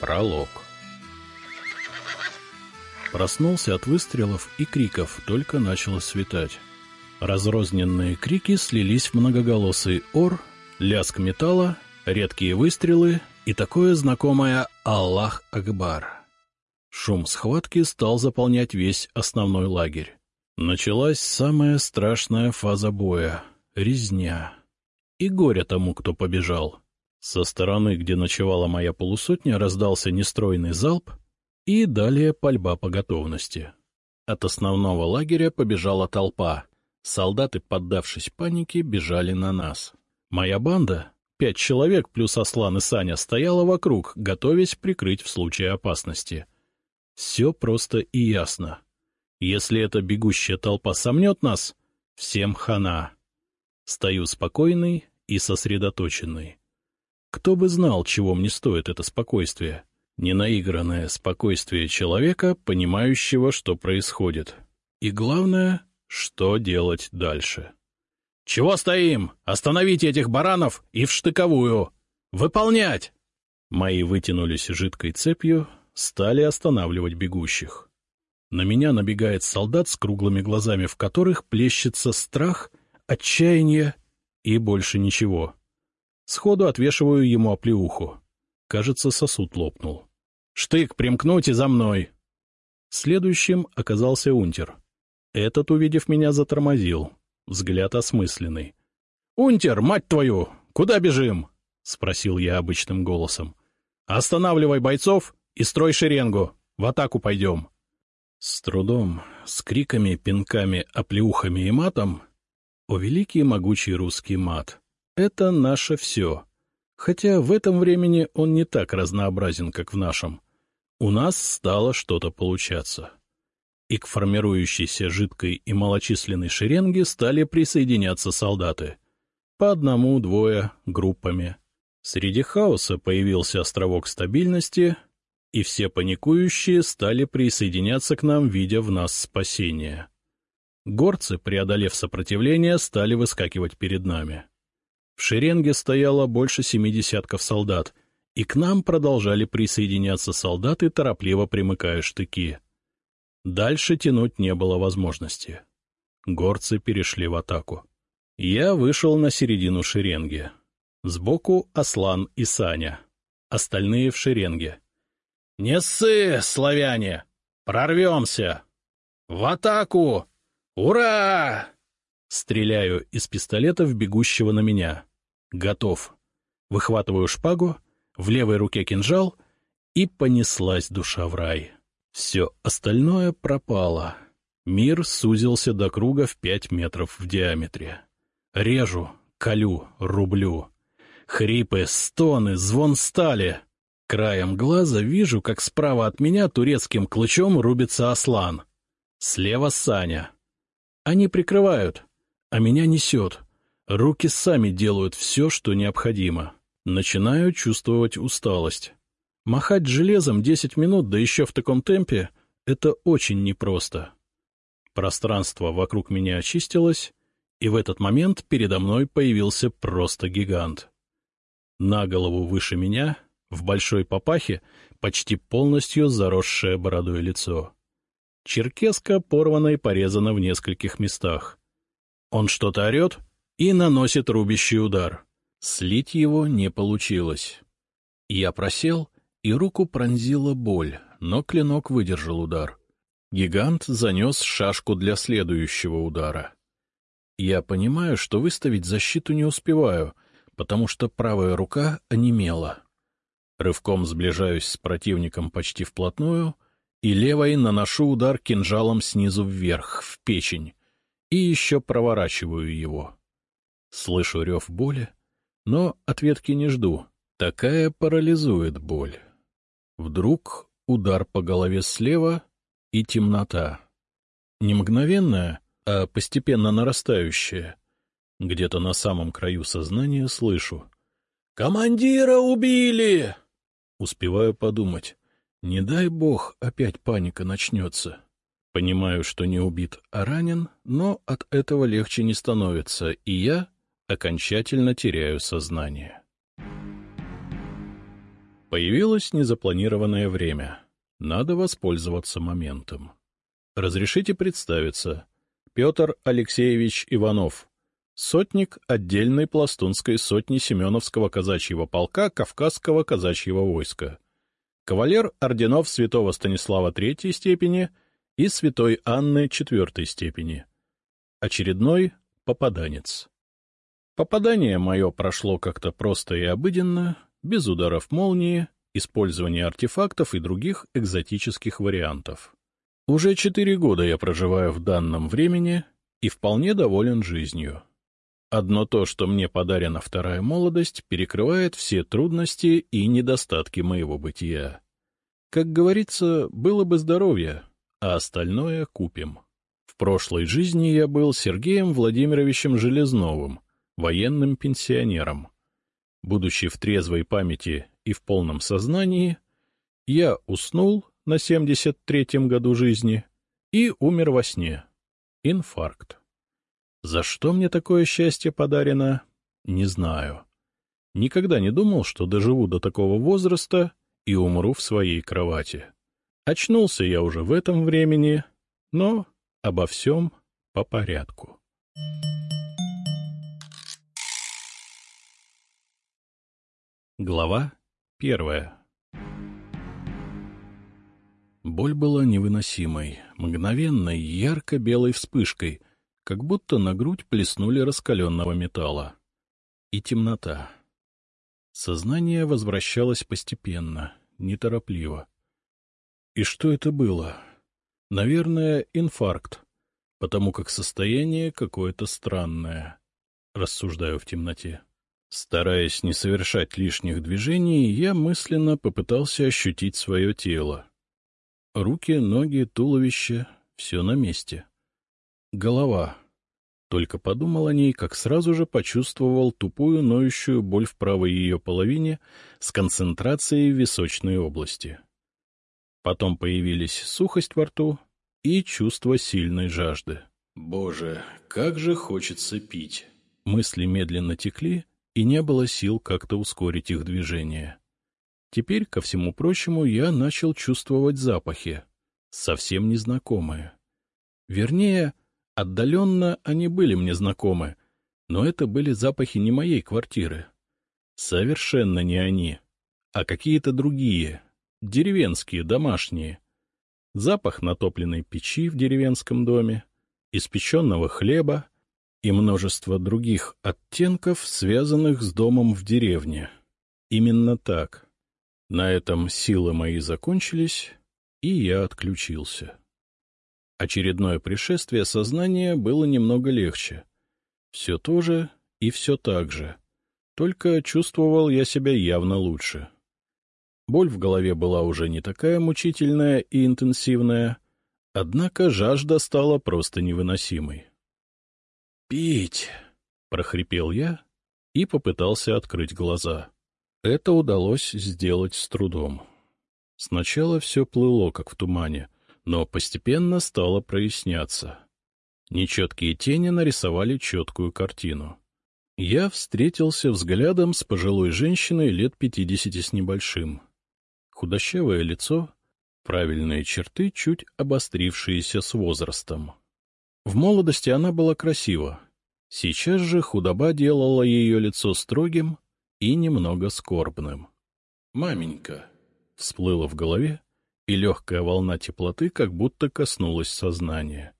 Пролог Проснулся от выстрелов и криков, только начало светать. Разрозненные крики слились в многоголосый ор, лязг металла, редкие выстрелы и такое знакомое «Аллах Акбар». Шум схватки стал заполнять весь основной лагерь. Началась самая страшная фаза боя — резня. И горе тому, кто побежал. Со стороны, где ночевала моя полусотня, раздался нестройный залп и далее пальба по готовности. От основного лагеря побежала толпа. Солдаты, поддавшись панике, бежали на нас. Моя банда, пять человек плюс Аслан и Саня, стояла вокруг, готовясь прикрыть в случае опасности. Все просто и ясно. Если эта бегущая толпа сомнет нас, всем хана. Стою спокойный и сосредоточенный. Кто бы знал, чего мне стоит это спокойствие. Ненаигранное спокойствие человека, понимающего, что происходит. И главное, что делать дальше. «Чего стоим? Остановите этих баранов и в штыковую! Выполнять!» Мои вытянулись жидкой цепью, стали останавливать бегущих. На меня набегает солдат с круглыми глазами, в которых плещется страх, отчаяние и больше ничего. Сходу отвешиваю ему оплеуху. Кажется, сосуд лопнул. «Штык, примкнуть и за мной!» Следующим оказался унтер. Этот, увидев меня, затормозил. Взгляд осмысленный. «Унтер, мать твою! Куда бежим?» — спросил я обычным голосом. «Останавливай бойцов и строй шеренгу. В атаку пойдем. С трудом, с криками, пинками, оплеухами и матом. О, великий могучий русский мат! Это наше все. Хотя в этом времени он не так разнообразен, как в нашем. У нас стало что-то получаться. И к формирующейся жидкой и малочисленной шеренге стали присоединяться солдаты. По одному, двое, группами. Среди хаоса появился островок стабильности, и все паникующие стали присоединяться к нам, видя в нас спасение. Горцы, преодолев сопротивление, стали выскакивать перед нами. В шеренге стояло больше семи десятков солдат, и к нам продолжали присоединяться солдаты, торопливо примыкая штыки. Дальше тянуть не было возможности. Горцы перешли в атаку. Я вышел на середину шеренги. Сбоку Аслан и Саня. Остальные в шеренге. «Не ссы, славяне! Прорвемся! В атаку! Ура!» Стреляю из пистолета в бегущего на меня. Готов. Выхватываю шпагу, в левой руке кинжал, и понеслась душа в рай. Все остальное пропало. Мир сузился до круга в пять метров в диаметре. Режу, колю, рублю. Хрипы, стоны, звон стали. Краем глаза вижу, как справа от меня турецким клычом рубится Аслан. Слева Саня. Они прикрывают, а меня несет. Руки сами делают все, что необходимо. Начинаю чувствовать усталость. Махать железом десять минут, да еще в таком темпе, это очень непросто. Пространство вокруг меня очистилось, и в этот момент передо мной появился просто гигант. На голову выше меня в большой папахе почти полностью заросшее бородой лицо. Черкеска порвана и порезана в нескольких местах. Он что-то орет и наносит рубящий удар. Слить его не получилось. Я просел, и руку пронзила боль, но клинок выдержал удар. Гигант занес шашку для следующего удара. Я понимаю, что выставить защиту не успеваю, потому что правая рука онемела. Рывком сближаюсь с противником почти вплотную и левой наношу удар кинжалом снизу вверх, в печень, и еще проворачиваю его. Слышу рев боли, но ответки не жду. Такая парализует боль. Вдруг удар по голове слева и темнота. Не мгновенная, а постепенно нарастающая. Где-то на самом краю сознания слышу. «Командира убили!» Успеваю подумать. Не дай бог, опять паника начнется. Понимаю, что не убит, а ранен, но от этого легче не становится, и я, — окончательно теряю сознание.. Появилось незапланированное время. Надо воспользоваться моментом. Разрешите представиться. Петр Алексеевич Иванов, сотник отдельной пластунской сотни Семеновского казачьего полка Кавказского казачьего войска, кавалер орденов святого Станислава третьей степени и святой Анны четвертой степени. Очередной попаданец. Попадание мое прошло как-то просто и обыденно, без ударов молнии, использования артефактов и других экзотических вариантов. Уже четыре года я проживаю в данном времени и вполне доволен жизнью. Одно то, что мне подарена вторая молодость, перекрывает все трудности и недостатки моего бытия. Как говорится, было бы здоровье, а остальное купим. В прошлой жизни я был Сергеем Владимировичем Железновым, военным пенсионером. Будучи в трезвой памяти и в полном сознании, я уснул на 73-м году жизни и умер во сне. Инфаркт. За что мне такое счастье подарено, не знаю. Никогда не думал, что доживу до такого возраста и умру в своей кровати. Очнулся я уже в этом времени, но обо всем по порядку. Глава первая Боль была невыносимой, мгновенной, ярко-белой вспышкой, как будто на грудь плеснули раскаленного металла. И темнота. Сознание возвращалось постепенно, неторопливо. И что это было? Наверное, инфаркт, потому как состояние какое-то странное. Рассуждаю в темноте. Стараясь не совершать лишних движений, я мысленно попытался ощутить свое тело. Руки, ноги, туловище — все на месте. Голова. Только подумал о ней, как сразу же почувствовал тупую ноющую боль в правой ее половине с концентрацией в височной области. Потом появились сухость во рту и чувство сильной жажды. «Боже, как же хочется пить!» Мысли медленно текли, и не было сил как-то ускорить их движение. Теперь, ко всему прочему, я начал чувствовать запахи, совсем незнакомые. Вернее, Отдаленно они были мне знакомы, но это были запахи не моей квартиры. Совершенно не они, а какие-то другие, деревенские, домашние. Запах натопленной печи в деревенском доме, испеченного хлеба и множество других оттенков, связанных с домом в деревне. Именно так. На этом силы мои закончились, и я отключился. Очередное пришествие сознания было немного легче. Все то же и все так же. Только чувствовал я себя явно лучше. Боль в голове была уже не такая мучительная и интенсивная, однако жажда стала просто невыносимой. «Пить!» — прохрипел я и попытался открыть глаза. Это удалось сделать с трудом. Сначала все плыло, как в тумане — но постепенно стало проясняться. Нечеткие тени нарисовали четкую картину. Я встретился взглядом с пожилой женщиной лет пятидесяти с небольшим. Худощавое лицо, правильные черты, чуть обострившиеся с возрастом. В молодости она была красива. Сейчас же худоба делала ее лицо строгим и немного скорбным. «Маменька!» — всплыло в голове, и легкая волна теплоты как будто коснулась сознания.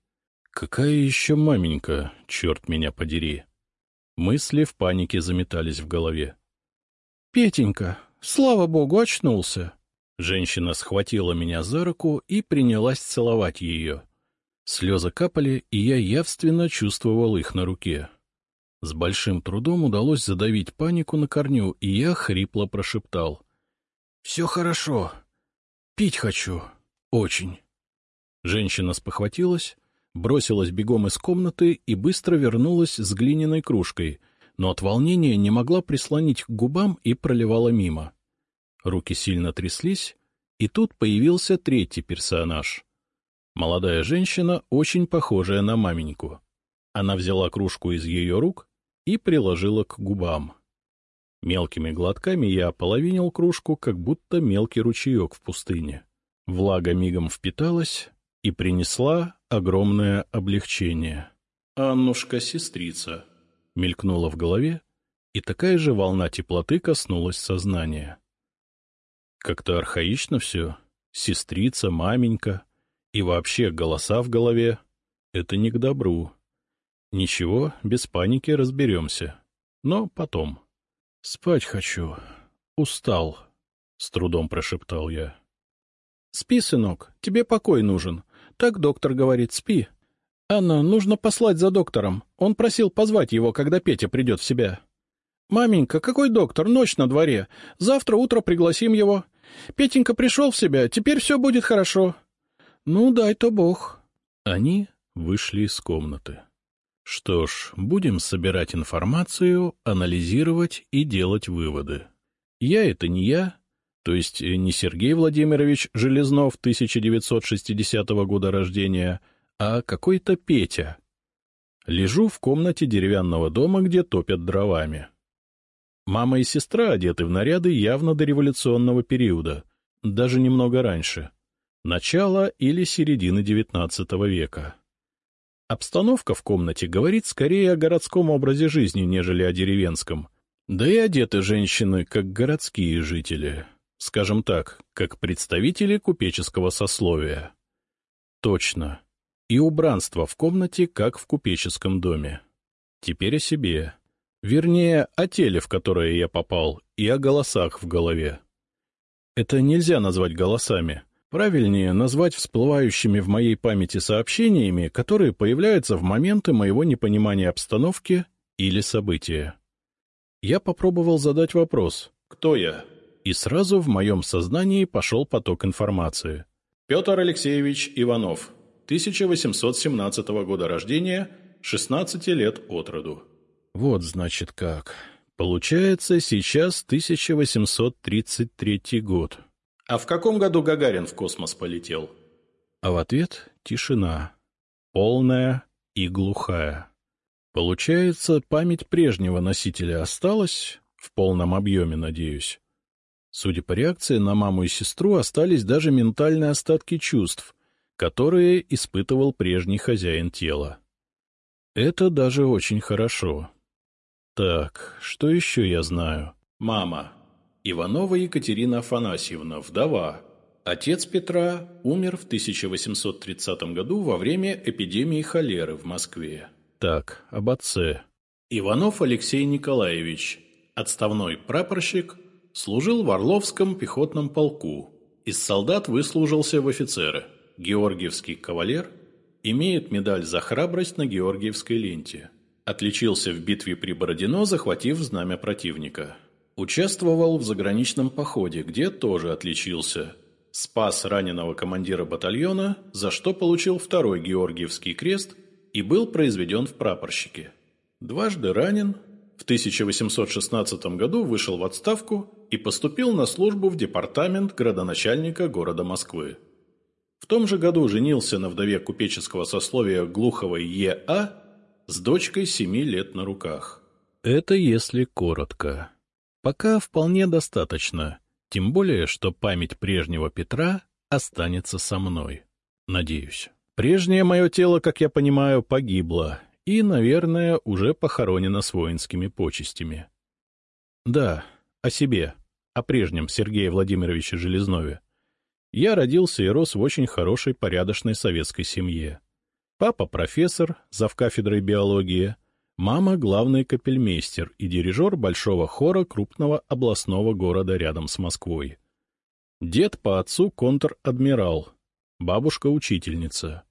Какая еще маменька, черт меня подери! Мысли в панике заметались в голове. — Петенька, слава богу, очнулся! Женщина схватила меня за руку и принялась целовать ее. Слезы капали, и я явственно чувствовал их на руке. С большим трудом удалось задавить панику на корню, и я хрипло прошептал. — Все хорошо. Пить хочу. Очень. Женщина спохватилась, бросилась бегом из комнаты и быстро вернулась с глиняной кружкой, но от волнения не могла прислонить к губам и проливала мимо. Руки сильно тряслись, и тут появился третий персонаж. Молодая женщина, очень похожая на маменьку. Она взяла кружку из ее рук и приложила к губам. Мелкими глотками я ополовинил кружку, как будто мелкий ручеек в пустыне. Влага мигом впиталась и принесла огромное облегчение. «Аннушка-сестрица», — мелькнула в голове, и такая же волна теплоты коснулась сознания. Как-то архаично все. Сестрица, маменька и вообще голоса в голове — это не к добру. Ничего, без паники разберемся. Но потом. — Спать хочу. Устал, — с трудом прошептал я. — Спи, сынок, тебе покой нужен. Так доктор говорит, спи. Анна, нужно послать за доктором. Он просил позвать его, когда Петя придет в себя. — Маменька, какой доктор? Ночь на дворе. Завтра утро пригласим его. Петенька пришел в себя, теперь все будет хорошо. — Ну, дай-то бог. Они вышли из комнаты. Что ж, будем собирать информацию, анализировать и делать выводы. Я — это не я, то есть не Сергей Владимирович Железнов 1960 года рождения, а какой-то Петя. Лежу в комнате деревянного дома, где топят дровами. Мама и сестра одеты в наряды явно дореволюционного периода, даже немного раньше, начала или середины XIX века. Обстановка в комнате говорит скорее о городском образе жизни, нежели о деревенском. Да и одеты женщины, как городские жители. Скажем так, как представители купеческого сословия. Точно. И убранство в комнате, как в купеческом доме. Теперь о себе. Вернее, о теле, в которое я попал, и о голосах в голове. Это нельзя назвать голосами. Правильнее назвать всплывающими в моей памяти сообщениями, которые появляются в моменты моего непонимания обстановки или события. Я попробовал задать вопрос «Кто я?» И сразу в моем сознании пошел поток информации. Петр Алексеевич Иванов, 1817 года рождения, 16 лет от роду. Вот, значит, как. Получается, сейчас 1833 год. А в каком году Гагарин в космос полетел? А в ответ — тишина. Полная и глухая. Получается, память прежнего носителя осталась, в полном объеме, надеюсь. Судя по реакции на маму и сестру, остались даже ментальные остатки чувств, которые испытывал прежний хозяин тела. Это даже очень хорошо. Так, что еще я знаю? Мама. Иванова Екатерина Афанасьевна, вдова. Отец Петра умер в 1830 году во время эпидемии холеры в Москве. Так, об отце. Иванов Алексей Николаевич, отставной прапорщик, служил в Орловском пехотном полку. Из солдат выслужился в офицеры. Георгиевский кавалер, имеет медаль за храбрость на Георгиевской ленте. Отличился в битве при Бородино, захватив знамя противника. Участвовал в заграничном походе, где тоже отличился. Спас раненого командира батальона, за что получил второй Георгиевский крест и был произведен в прапорщике. Дважды ранен, в 1816 году вышел в отставку и поступил на службу в департамент градоначальника города Москвы. В том же году женился на вдове купеческого сословия Глуховой Е.А., с дочкой семи лет на руках. Это если коротко. Пока вполне достаточно, тем более, что память прежнего Петра останется со мной. Надеюсь. Прежнее мое тело, как я понимаю, погибло и, наверное, уже похоронено с воинскими почестями. Да, о себе, о прежнем Сергее Владимировиче Железнове. Я родился и рос в очень хорошей порядочной советской семье. Папа — профессор, завкафедрой биологии, мама — главный капельмейстер и дирижер большого хора крупного областного города рядом с Москвой. Дед по отцу — контр-адмирал, бабушка — учительница.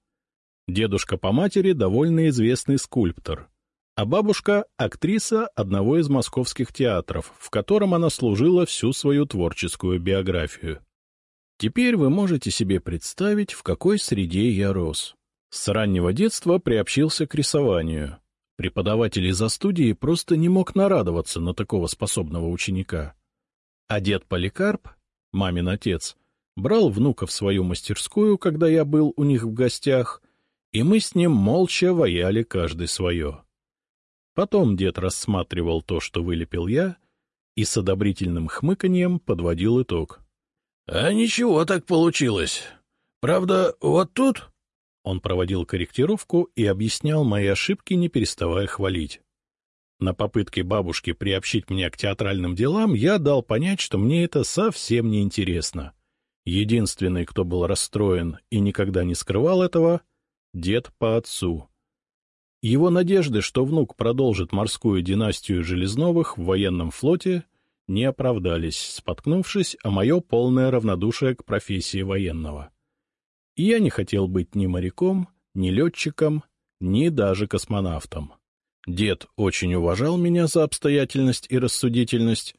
Дедушка по матери — довольно известный скульптор, а бабушка — актриса одного из московских театров, в котором она служила всю свою творческую биографию. Теперь вы можете себе представить, в какой среде я рос. С раннего детства приобщился к рисованию. Преподаватель из-за студии просто не мог нарадоваться на такого способного ученика. А дед Поликарп, мамин отец, брал внука в свою мастерскую, когда я был у них в гостях, и мы с ним молча ваяли каждый свое. Потом дед рассматривал то, что вылепил я, и с одобрительным хмыканьем подводил итог. — А ничего так получилось. Правда, вот тут... Он проводил корректировку и объяснял мои ошибки, не переставая хвалить. На попытке бабушки приобщить меня к театральным делам я дал понять, что мне это совсем не интересно. Единственный, кто был расстроен и никогда не скрывал этого — дед по отцу. Его надежды, что внук продолжит морскую династию Железновых в военном флоте, не оправдались, споткнувшись о мое полное равнодушие к профессии военного. И я не хотел быть ни моряком, ни летчиком, ни даже космонавтом. Дед очень уважал меня за обстоятельность и рассудительность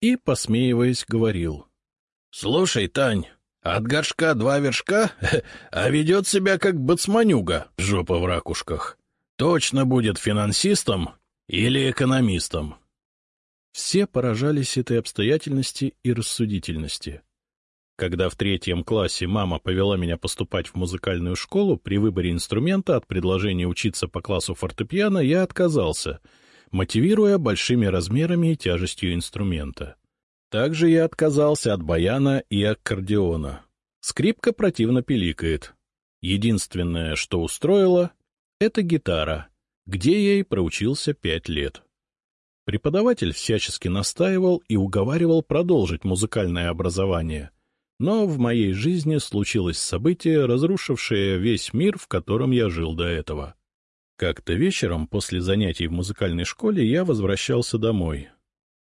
и, посмеиваясь, говорил. — Слушай, Тань, от горшка два вершка, а ведет себя как бацманюга, жопа в ракушках. Точно будет финансистом или экономистом. Все поражались этой обстоятельности и рассудительности. Когда в третьем классе мама повела меня поступать в музыкальную школу, при выборе инструмента от предложения учиться по классу фортепиано я отказался, мотивируя большими размерами и тяжестью инструмента. Также я отказался от баяна и аккордеона. Скрипка противно пиликает. Единственное, что устроило, — это гитара, где я и проучился пять лет. Преподаватель всячески настаивал и уговаривал продолжить музыкальное образование — но в моей жизни случилось событие, разрушившее весь мир, в котором я жил до этого. Как-то вечером после занятий в музыкальной школе я возвращался домой.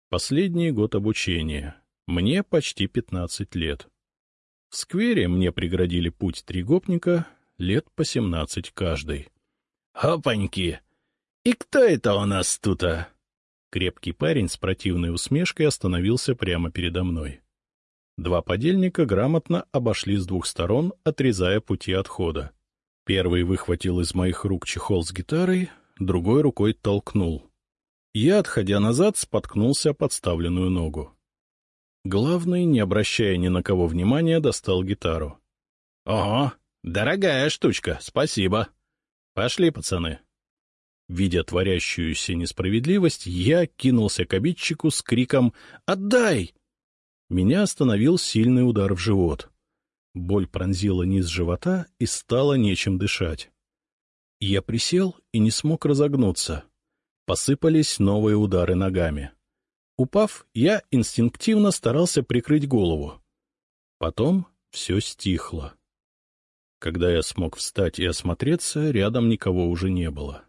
Последний год обучения. Мне почти пятнадцать лет. В сквере мне преградили путь три гопника, лет по семнадцать каждый. — Опаньки! И кто это у нас тут, а? Крепкий парень с противной усмешкой остановился прямо передо мной. Два подельника грамотно обошли с двух сторон, отрезая пути отхода. Первый выхватил из моих рук чехол с гитарой, другой рукой толкнул. Я, отходя назад, споткнулся подставленную ногу. Главный, не обращая ни на кого внимания, достал гитару. — Ого, дорогая штучка, спасибо. Пошли, пацаны. Видя творящуюся несправедливость, я кинулся к обидчику с криком «Отдай!» Меня остановил сильный удар в живот. Боль пронзила низ живота и стало нечем дышать. Я присел и не смог разогнуться. Посыпались новые удары ногами. Упав, я инстинктивно старался прикрыть голову. Потом все стихло. Когда я смог встать и осмотреться, рядом никого уже не было.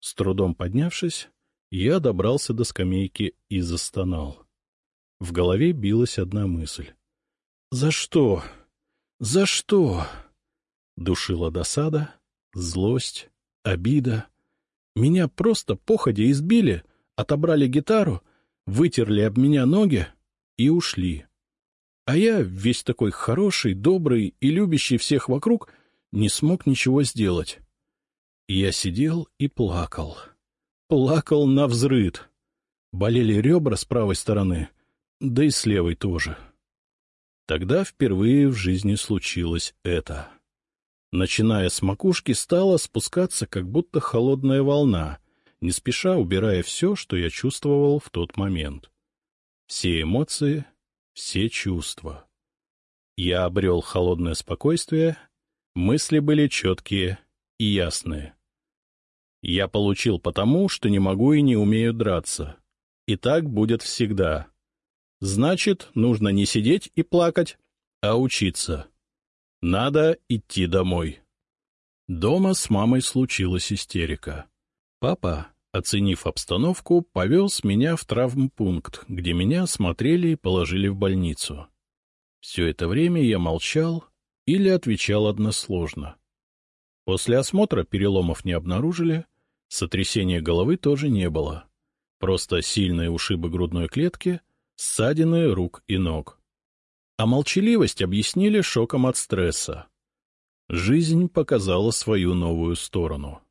С трудом поднявшись, я добрался до скамейки и застонал. В голове билась одна мысль. «За что? За что?» Душила досада, злость, обида. Меня просто походя избили, отобрали гитару, вытерли об меня ноги и ушли. А я, весь такой хороший, добрый и любящий всех вокруг, не смог ничего сделать. Я сидел и плакал. Плакал на взрыд. Болели ребра с правой стороны — да и с левой тоже. Тогда впервые в жизни случилось это. Начиная с макушки, стала спускаться как будто холодная волна, не спеша убирая все, что я чувствовал в тот момент. Все эмоции, все чувства. Я обрел холодное спокойствие, мысли были четкие и ясные. Я получил потому, что не могу и не умею драться. И так будет всегда. Значит, нужно не сидеть и плакать, а учиться. Надо идти домой. Дома с мамой случилась истерика. Папа, оценив обстановку, повез меня в травмпункт, где меня осмотрели и положили в больницу. Все это время я молчал или отвечал односложно. После осмотра переломов не обнаружили, сотрясения головы тоже не было. Просто сильные ушибы грудной клетки — ссадины рук и ног. А молчаливость объяснили шоком от стресса. Жизнь показала свою новую сторону.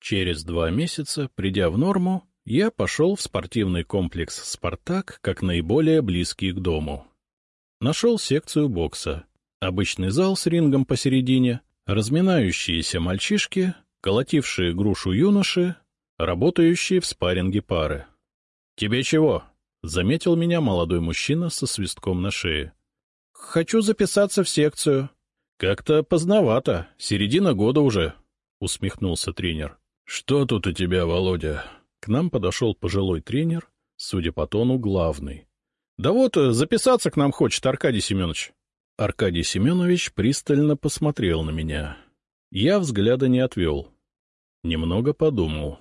Через два месяца, придя в норму, я пошел в спортивный комплекс «Спартак» как наиболее близкий к дому. Нашел секцию бокса, обычный зал с рингом посередине, разминающиеся мальчишки, колотившие грушу юноши, работающие в спарринге пары. — Тебе чего? Заметил меня молодой мужчина со свистком на шее. — Хочу записаться в секцию. — Как-то поздновато, середина года уже, — усмехнулся тренер. — Что тут у тебя, Володя? К нам подошел пожилой тренер, судя по тону, главный. — Да вот, записаться к нам хочет Аркадий Семенович. Аркадий Семенович пристально посмотрел на меня. Я взгляда не отвел. Немного подумал.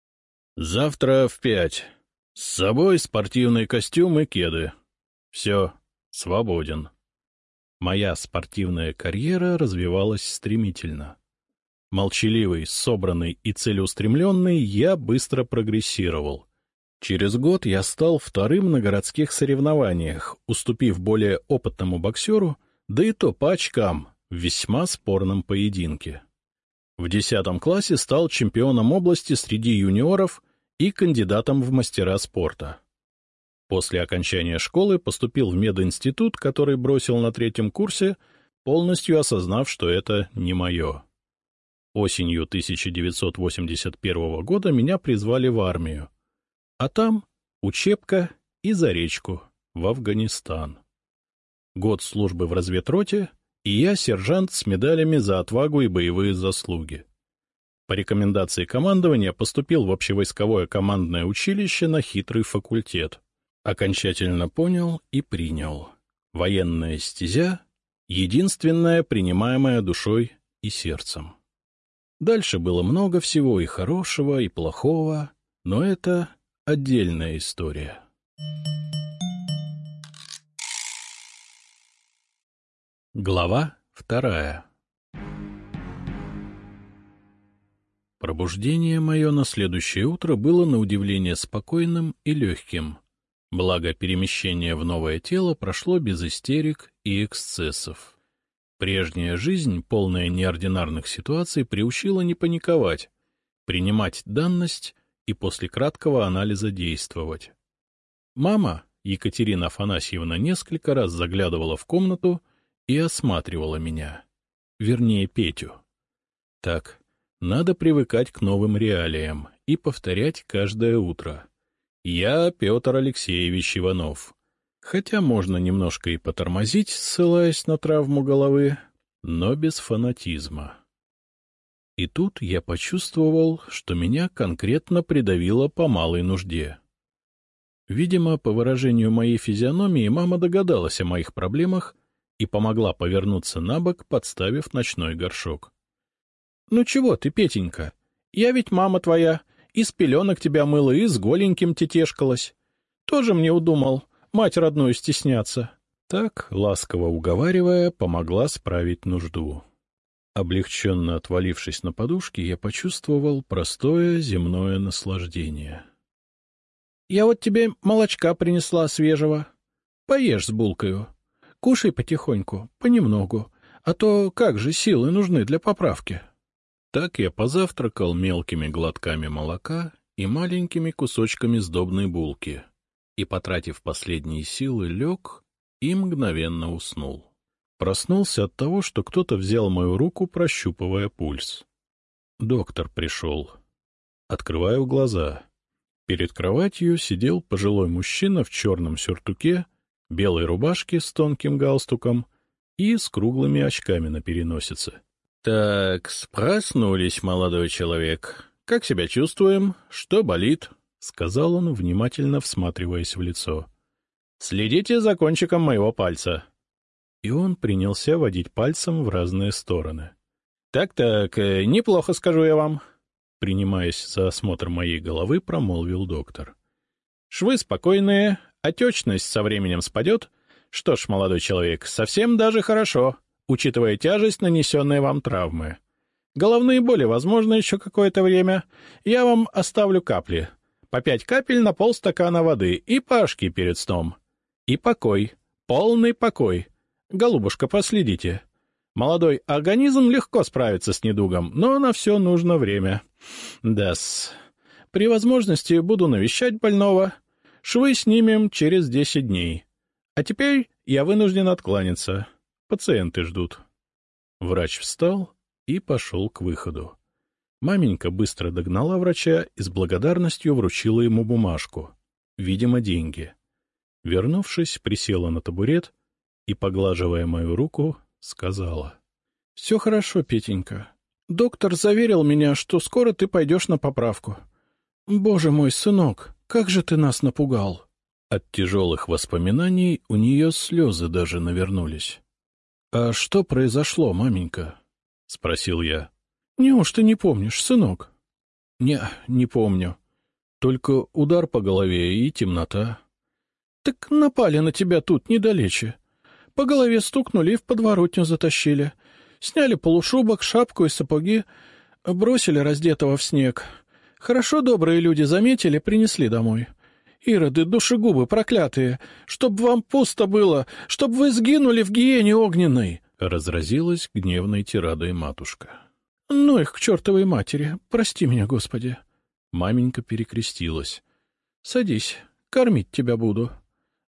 — Завтра в пять. С собой спортивный костюм и кеды. Все, свободен. Моя спортивная карьера развивалась стремительно. Молчаливый, собранный и целеустремленный, я быстро прогрессировал. Через год я стал вторым на городских соревнованиях, уступив более опытному боксеру, да и то по очкам, в весьма спорном поединке. В десятом классе стал чемпионом области среди юниоров и кандидатом в мастера спорта. После окончания школы поступил в мединститут, который бросил на третьем курсе, полностью осознав, что это не мое. Осенью 1981 года меня призвали в армию, а там учебка и за речку, в Афганистан. Год службы в разведроте, и я сержант с медалями за отвагу и боевые заслуги. По рекомендации командования поступил в общевойсковое командное училище на хитрый факультет. Окончательно понял и принял. Военная стезя — единственная, принимаемая душой и сердцем. Дальше было много всего и хорошего, и плохого, но это отдельная история. Глава вторая Пробуждение мое на следующее утро было на удивление спокойным и легким, благо перемещение в новое тело прошло без истерик и эксцессов. Прежняя жизнь, полная неординарных ситуаций, приучила не паниковать, принимать данность и после краткого анализа действовать. Мама, Екатерина Афанасьевна, несколько раз заглядывала в комнату и осматривала меня, вернее, Петю. Так, надо привыкать к новым реалиям и повторять каждое утро. Я Петр Алексеевич Иванов. Хотя можно немножко и потормозить, ссылаясь на травму головы, но без фанатизма. И тут я почувствовал, что меня конкретно придавило по малой нужде. Видимо, по выражению моей физиономии, мама догадалась о моих проблемах и помогла повернуться на бок, подставив ночной горшок. — Ну чего ты, Петенька? Я ведь мама твоя, из пеленок тебя мыла и с голеньким тетешкалась. Тоже мне удумал, мать родную стесняться. Так, ласково уговаривая, помогла справить нужду. Облегченно отвалившись на подушке, я почувствовал простое земное наслаждение. — Я вот тебе молочка принесла свежего. Поешь с булкою. Кушай потихоньку, понемногу, а то как же силы нужны для поправки. — так я позавтракал мелкими глотками молока и маленькими кусочками сдобной булки, и, потратив последние силы, лег и мгновенно уснул. Проснулся от того, что кто-то взял мою руку, прощупывая пульс. Доктор пришел. Открываю глаза. Перед кроватью сидел пожилой мужчина в черном сюртуке, белой рубашке с тонким галстуком и с круглыми очками на переносице. Так, проснулись, молодой человек. Как себя чувствуем? Что болит? — сказал он, внимательно всматриваясь в лицо. — Следите за кончиком моего пальца. И он принялся водить пальцем в разные стороны. Так — э, неплохо, скажу я вам. Принимаясь за осмотр моей головы, промолвил доктор. — Швы спокойные, отечность со временем спадет. Что ж, молодой человек, совсем даже хорошо учитывая тяжесть нанесенной вам травмы. Головные боли возможны еще какое-то время. Я вам оставлю капли. По пять капель на полстакана воды и пашки перед сном. И покой. Полный покой. Голубушка, последите. Молодой организм легко справится с недугом, но на все нужно время. Да-с. При возможности буду навещать больного. Швы снимем через десять дней. А теперь я вынужден откланяться. Пациенты ждут. Врач встал и пошел к выходу. Маменька быстро догнала врача и с благодарностью вручила ему бумажку. Видимо, деньги. Вернувшись, присела на табурет и, поглаживая мою руку, сказала. — Все хорошо, Петенька. Доктор заверил меня, что скоро ты пойдешь на поправку. Боже мой, сынок, как же ты нас напугал! От тяжелых воспоминаний у нее слезы даже навернулись. — А что произошло, маменька? — спросил я. — Неужто не помнишь, сынок? — Не, не помню. Только удар по голове и темнота. — Так напали на тебя тут недалече. По голове стукнули и в подворотню затащили. Сняли полушубок, шапку и сапоги, бросили раздетого в снег. Хорошо добрые люди заметили, принесли домой. Ироды, душегубы проклятые, чтоб вам пусто было, чтоб вы сгинули в гиене огненной! — разразилась гневной тирадой матушка. — Ну их к чертовой матери, прости меня, Господи! Маменька перекрестилась. — Садись, кормить тебя буду.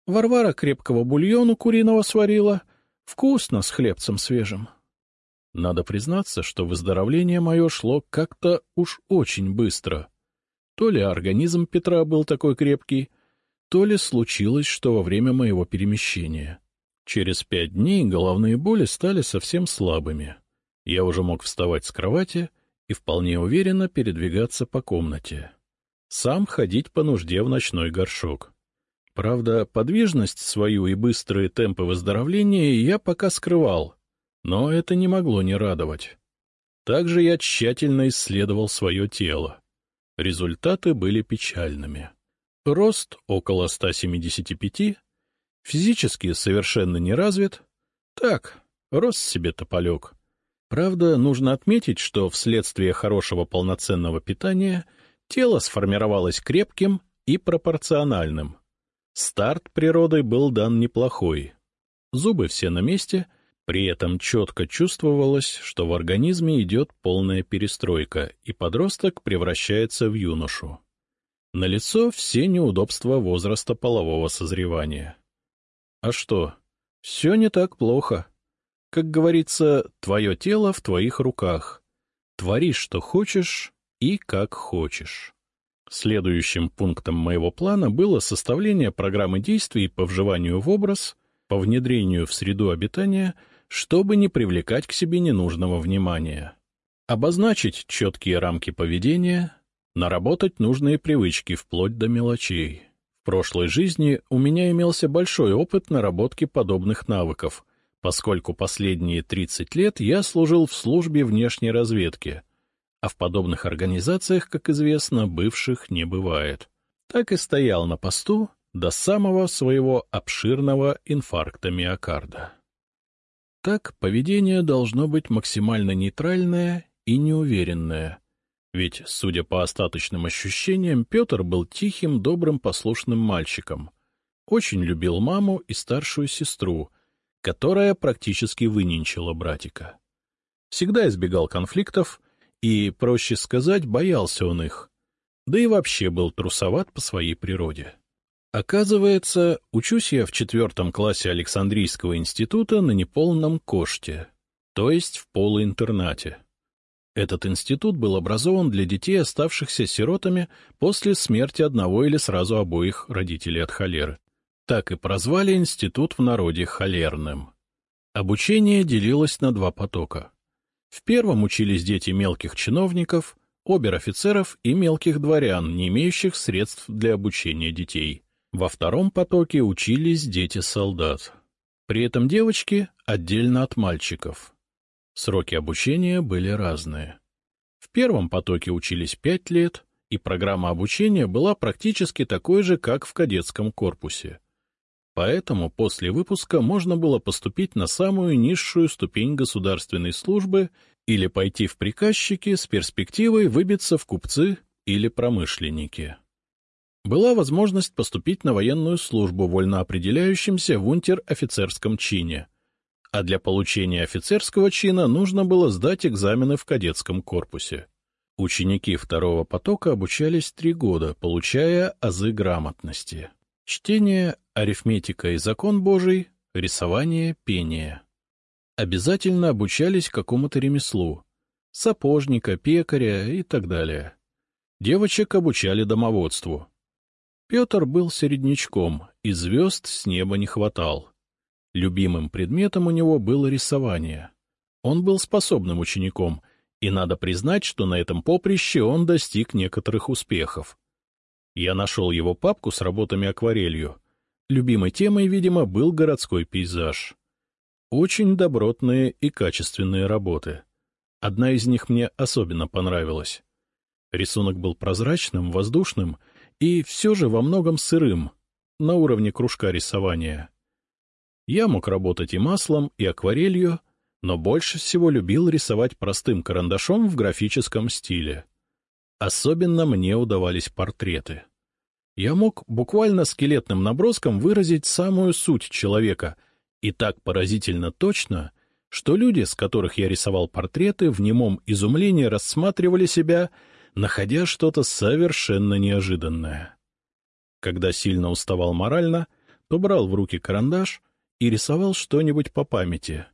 Варвара крепкого бульону куриного сварила. Вкусно, с хлебцем свежим. Надо признаться, что выздоровление мое шло как-то уж очень быстро. То ли организм Петра был такой крепкий, то ли случилось, что во время моего перемещения. Через пять дней головные боли стали совсем слабыми. Я уже мог вставать с кровати и вполне уверенно передвигаться по комнате. Сам ходить по нужде в ночной горшок. Правда, подвижность свою и быстрые темпы выздоровления я пока скрывал, но это не могло не радовать. Также я тщательно исследовал свое тело. Результаты были печальными. Рост около 175, физически совершенно не развит. Так, рос себе тополек. Правда, нужно отметить, что вследствие хорошего полноценного питания тело сформировалось крепким и пропорциональным. Старт природой был дан неплохой. Зубы все на месте, при этом четко чувствовалось, что в организме идет полная перестройка, и подросток превращается в юношу. На лицо все неудобства возраста полового созревания. А что, все не так плохо. Как говорится, твое тело в твоих руках. Твори, что хочешь и как хочешь. Следующим пунктом моего плана было составление программы действий по вживанию в образ, по внедрению в среду обитания, чтобы не привлекать к себе ненужного внимания. Обозначить четкие рамки поведения, наработать нужные привычки вплоть до мелочей. В прошлой жизни у меня имелся большой опыт наработки подобных навыков, поскольку последние 30 лет я служил в службе внешней разведки — а в подобных организациях, как известно, бывших не бывает. Так и стоял на посту до самого своего обширного инфаркта миокарда. Так поведение должно быть максимально нейтральное и неуверенное, ведь, судя по остаточным ощущениям, Петр был тихим, добрым, послушным мальчиком, очень любил маму и старшую сестру, которая практически выненчила братика. Всегда избегал конфликтов — и, проще сказать, боялся он их. Да и вообще был трусоват по своей природе. Оказывается, учусь я в четвертом классе Александрийского института на неполном коште, то есть в полуинтернате. Этот институт был образован для детей, оставшихся сиротами после смерти одного или сразу обоих родителей от холеры. Так и прозвали институт в народе холерным. Обучение делилось на два потока. В первом учились дети мелких чиновников, обер-офицеров и мелких дворян, не имеющих средств для обучения детей. Во втором потоке учились дети солдат. При этом девочки отдельно от мальчиков. Сроки обучения были разные. В первом потоке учились пять лет, и программа обучения была практически такой же, как в кадетском корпусе. Поэтому после выпуска можно было поступить на самую низшую ступень государственной службы или пойти в приказчики с перспективой выбиться в купцы или промышленники. Была возможность поступить на военную службу вольно определяющимся в унтер-офицерском чине, а для получения офицерского чина нужно было сдать экзамены в кадетском корпусе. Ученики второго потока обучались три года, получая азы грамотности. Чтение, арифметика и закон Божий, рисование, пение. Обязательно обучались какому-то ремеслу — сапожника, пекаря и так далее. Девочек обучали домоводству. Петр был середнячком, и звезд с неба не хватал. Любимым предметом у него было рисование. Он был способным учеником, и надо признать, что на этом поприще он достиг некоторых успехов. Я нашел его папку с работами акварелью. Любимой темой, видимо, был городской пейзаж. Очень добротные и качественные работы. Одна из них мне особенно понравилась. Рисунок был прозрачным, воздушным и все же во многом сырым, на уровне кружка рисования. Я мог работать и маслом, и акварелью, но больше всего любил рисовать простым карандашом в графическом стиле. Особенно мне удавались портреты. Я мог буквально скелетным наброском выразить самую суть человека, и так поразительно точно, что люди, с которых я рисовал портреты, в немом изумлении рассматривали себя, находя что-то совершенно неожиданное. Когда сильно уставал морально, то брал в руки карандаш и рисовал что-нибудь по памяти.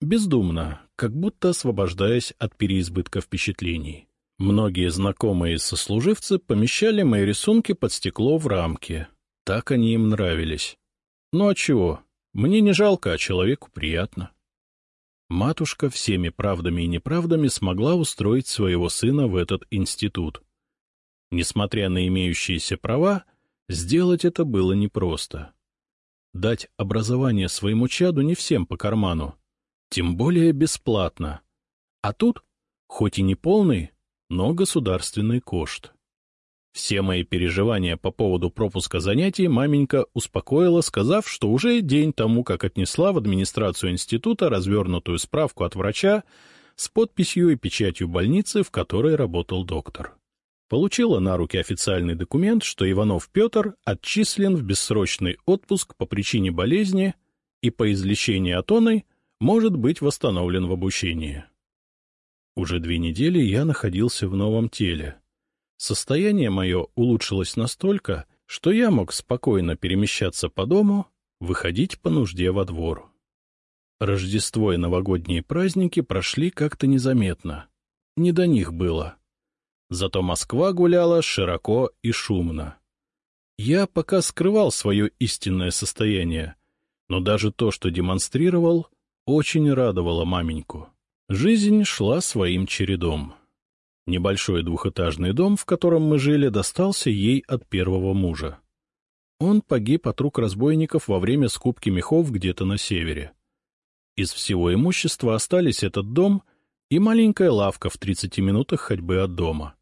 Бездумно, как будто освобождаясь от переизбытка впечатлений. Многие знакомые сослуживцы помещали мои рисунки под стекло в рамки. Так они им нравились. Ну а чего? Мне не жалко, а человеку приятно. Матушка всеми правдами и неправдами смогла устроить своего сына в этот институт. Несмотря на имеющиеся права, сделать это было непросто. Дать образование своему чаду не всем по карману, тем более бесплатно. А тут, хоть и не полный, но государственный кошт. Все мои переживания по поводу пропуска занятий маменька успокоила, сказав, что уже день тому, как отнесла в администрацию института развернутую справку от врача с подписью и печатью больницы, в которой работал доктор получила на руки официальный документ, что Иванов Петр отчислен в бессрочный отпуск по причине болезни и по излечении атоной может быть восстановлен в обучении. Уже две недели я находился в новом теле. Состояние мое улучшилось настолько, что я мог спокойно перемещаться по дому, выходить по нужде во двор. Рождество и новогодние праздники прошли как-то незаметно. Не до них было. Зато Москва гуляла широко и шумно. Я пока скрывал свое истинное состояние, но даже то, что демонстрировал, очень радовало маменьку. Жизнь шла своим чередом. Небольшой двухэтажный дом, в котором мы жили, достался ей от первого мужа. Он погиб от рук разбойников во время скупки мехов где-то на севере. Из всего имущества остались этот дом и маленькая лавка в 30 минутах ходьбы от дома.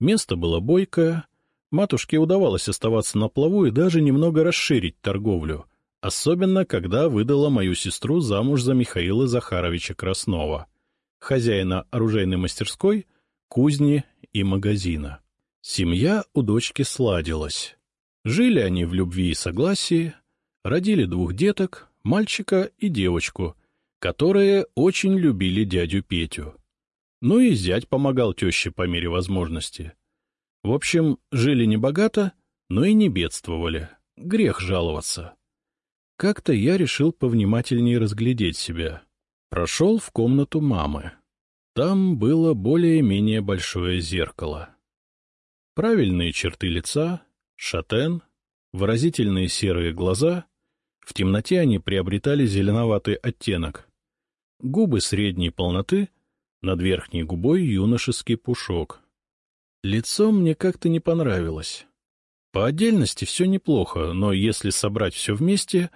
Место было бойкое, матушке удавалось оставаться на плаву и даже немного расширить торговлю, особенно когда выдала мою сестру замуж за Михаила Захаровича Краснова, хозяина оружейной мастерской, кузни и магазина. Семья у дочки сладилась. Жили они в любви и согласии, родили двух деток, мальчика и девочку, которые очень любили дядю Петю. Ну и зять помогал теще по мере возможности. В общем, жили небогато, но и не бедствовали. Грех жаловаться. Как-то я решил повнимательнее разглядеть себя. Прошел в комнату мамы. Там было более-менее большое зеркало. Правильные черты лица, шатен, выразительные серые глаза. В темноте они приобретали зеленоватый оттенок. Губы средней полноты — над верхней губой юношеский пушок. Лицо мне как-то не понравилось. По отдельности все неплохо, но если собрать все вместе,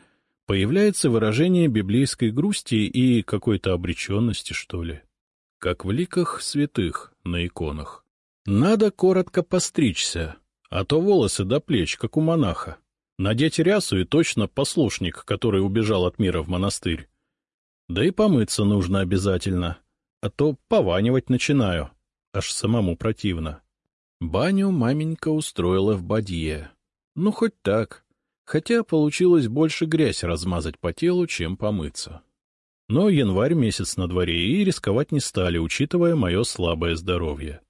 появляется выражение библейской грусти и какой-то обреченности, что ли. Как в ликах святых на иконах. Надо коротко постричься, а то волосы до плеч, как у монаха. Надеть рясу и точно послушник, который убежал от мира в монастырь. Да и помыться нужно обязательно а то пованивать начинаю. Аж самому противно. Баню маменька устроила в бадье. Ну, хоть так. Хотя получилось больше грязь размазать по телу, чем помыться. Но январь месяц на дворе, и рисковать не стали, учитывая мое слабое здоровье.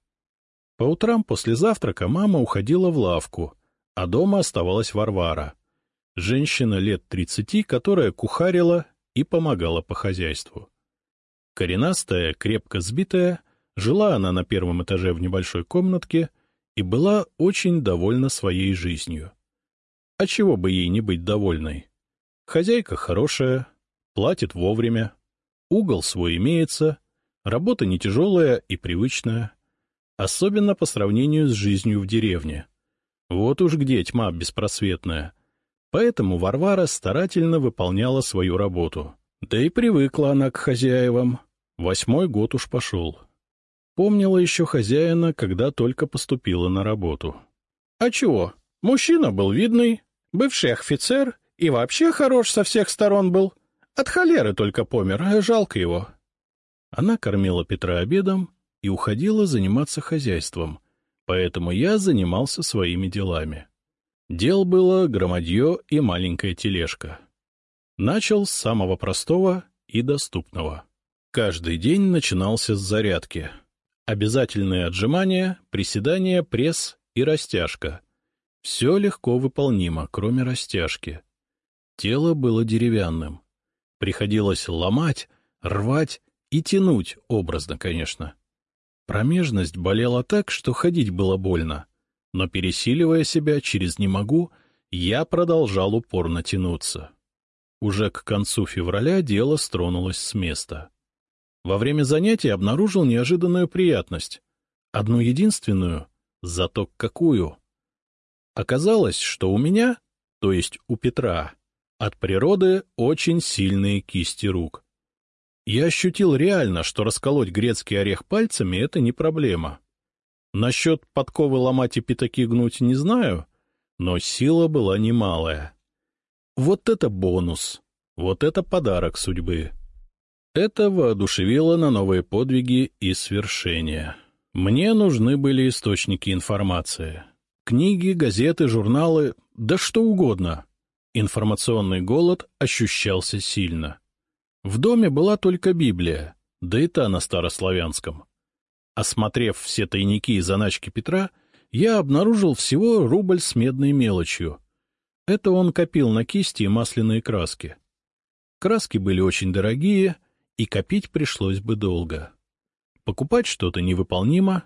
По утрам после завтрака мама уходила в лавку, а дома оставалась Варвара. Женщина лет тридцати, которая кухарила и помогала по хозяйству. Коренастая, крепко сбитая, жила она на первом этаже в небольшой комнатке и была очень довольна своей жизнью. А чего бы ей не быть довольной? Хозяйка хорошая, платит вовремя, угол свой имеется, работа не тяжелая и привычная, особенно по сравнению с жизнью в деревне. Вот уж где тьма беспросветная. Поэтому Варвара старательно выполняла свою работу. Да и привыкла она к хозяевам. Восьмой год уж пошел. Помнила еще хозяина, когда только поступила на работу. — А чего? Мужчина был видный, бывший офицер и вообще хорош со всех сторон был. От холеры только помер, а жалко его. Она кормила Петра обедом и уходила заниматься хозяйством, поэтому я занимался своими делами. Дел было громадье и маленькая тележка. Начал с самого простого и доступного. Каждый день начинался с зарядки. Обязательные отжимания, приседания, пресс и растяжка. Все легко выполнимо, кроме растяжки. Тело было деревянным. Приходилось ломать, рвать и тянуть, образно, конечно. Промежность болела так, что ходить было больно. Но, пересиливая себя через «не могу», я продолжал упорно тянуться. Уже к концу февраля дело стронулось с места. Во время занятий обнаружил неожиданную приятность. Одну единственную, зато какую. Оказалось, что у меня, то есть у Петра, от природы очень сильные кисти рук. Я ощутил реально, что расколоть грецкий орех пальцами — это не проблема. Насчет подковы ломать и пятаки гнуть не знаю, но сила была немалая. Вот это бонус, вот это подарок судьбы. Это воодушевило на новые подвиги и свершения. Мне нужны были источники информации. Книги, газеты, журналы, да что угодно. Информационный голод ощущался сильно. В доме была только Библия, да и та на старославянском. Осмотрев все тайники и заначки Петра, я обнаружил всего рубль с медной мелочью — это он копил на кисти и масляные краски. Краски были очень дорогие, и копить пришлось бы долго. Покупать что-то невыполнимо,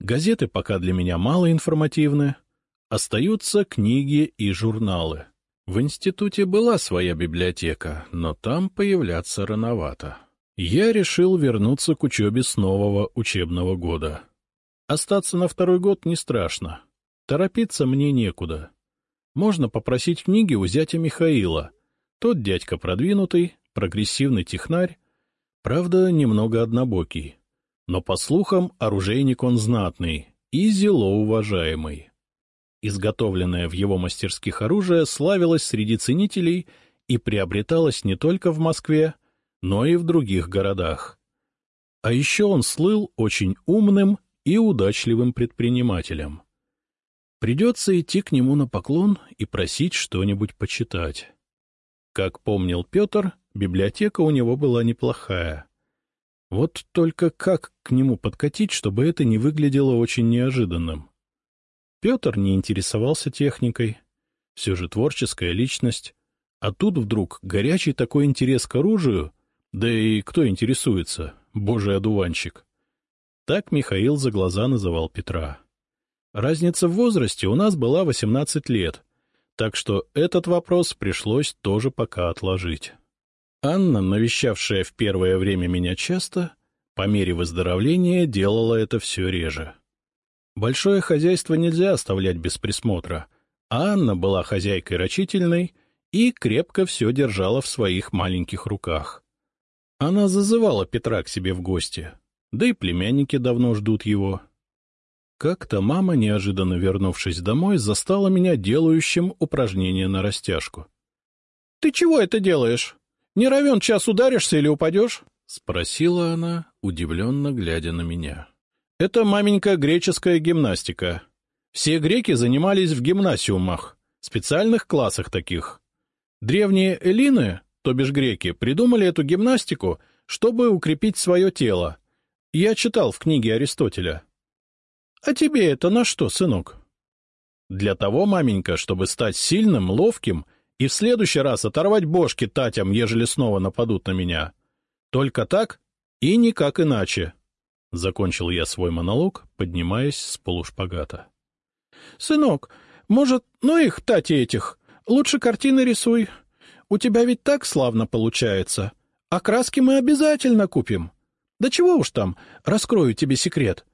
газеты пока для меня мало информативны, остаются книги и журналы. В институте была своя библиотека, но там появляться рановато. Я решил вернуться к учебе с нового учебного года. Остаться на второй год не страшно. Торопиться мне некуда. Можно попросить книги у зятя Михаила. Тот дядька продвинутый, прогрессивный технарь, правда, немного однобокий. Но, по слухам, оружейник он знатный и зело уважаемый. Изготовленное в его мастерских оружие славилось среди ценителей и приобреталось не только в Москве, но и в других городах. А еще он слыл очень умным и удачливым предпринимателем. Придется идти к нему на поклон и просить что-нибудь почитать. Как помнил Петр, библиотека у него была неплохая. Вот только как к нему подкатить, чтобы это не выглядело очень неожиданным? Петр не интересовался техникой, все же творческая личность, а тут вдруг горячий такой интерес к оружию, да и кто интересуется, божий одуванчик. Так Михаил за глаза называл Петра. Разница в возрасте у нас была 18 лет, так что этот вопрос пришлось тоже пока отложить. Анна, навещавшая в первое время меня часто, по мере выздоровления делала это все реже. Большое хозяйство нельзя оставлять без присмотра, а Анна была хозяйкой рачительной и крепко все держала в своих маленьких руках. Она зазывала Петра к себе в гости, да и племянники давно ждут его. Как-то мама, неожиданно вернувшись домой, застала меня делающим упражнение на растяжку. — Ты чего это делаешь? Не равен час ударишься или упадешь? — спросила она, удивленно глядя на меня. — Это, маменька, греческая гимнастика. Все греки занимались в гимнасиумах, специальных классах таких. Древние эллины, то бишь греки, придумали эту гимнастику, чтобы укрепить свое тело. Я читал в книге Аристотеля. — А тебе это на что, сынок? — Для того, маменька, чтобы стать сильным, ловким и в следующий раз оторвать бошки татям, ежели снова нападут на меня. Только так и никак иначе. Закончил я свой монолог, поднимаясь с полушпагата. — Сынок, может, ну их, тати этих, лучше картины рисуй. У тебя ведь так славно получается. А краски мы обязательно купим. Да чего уж там, раскрою тебе секрет.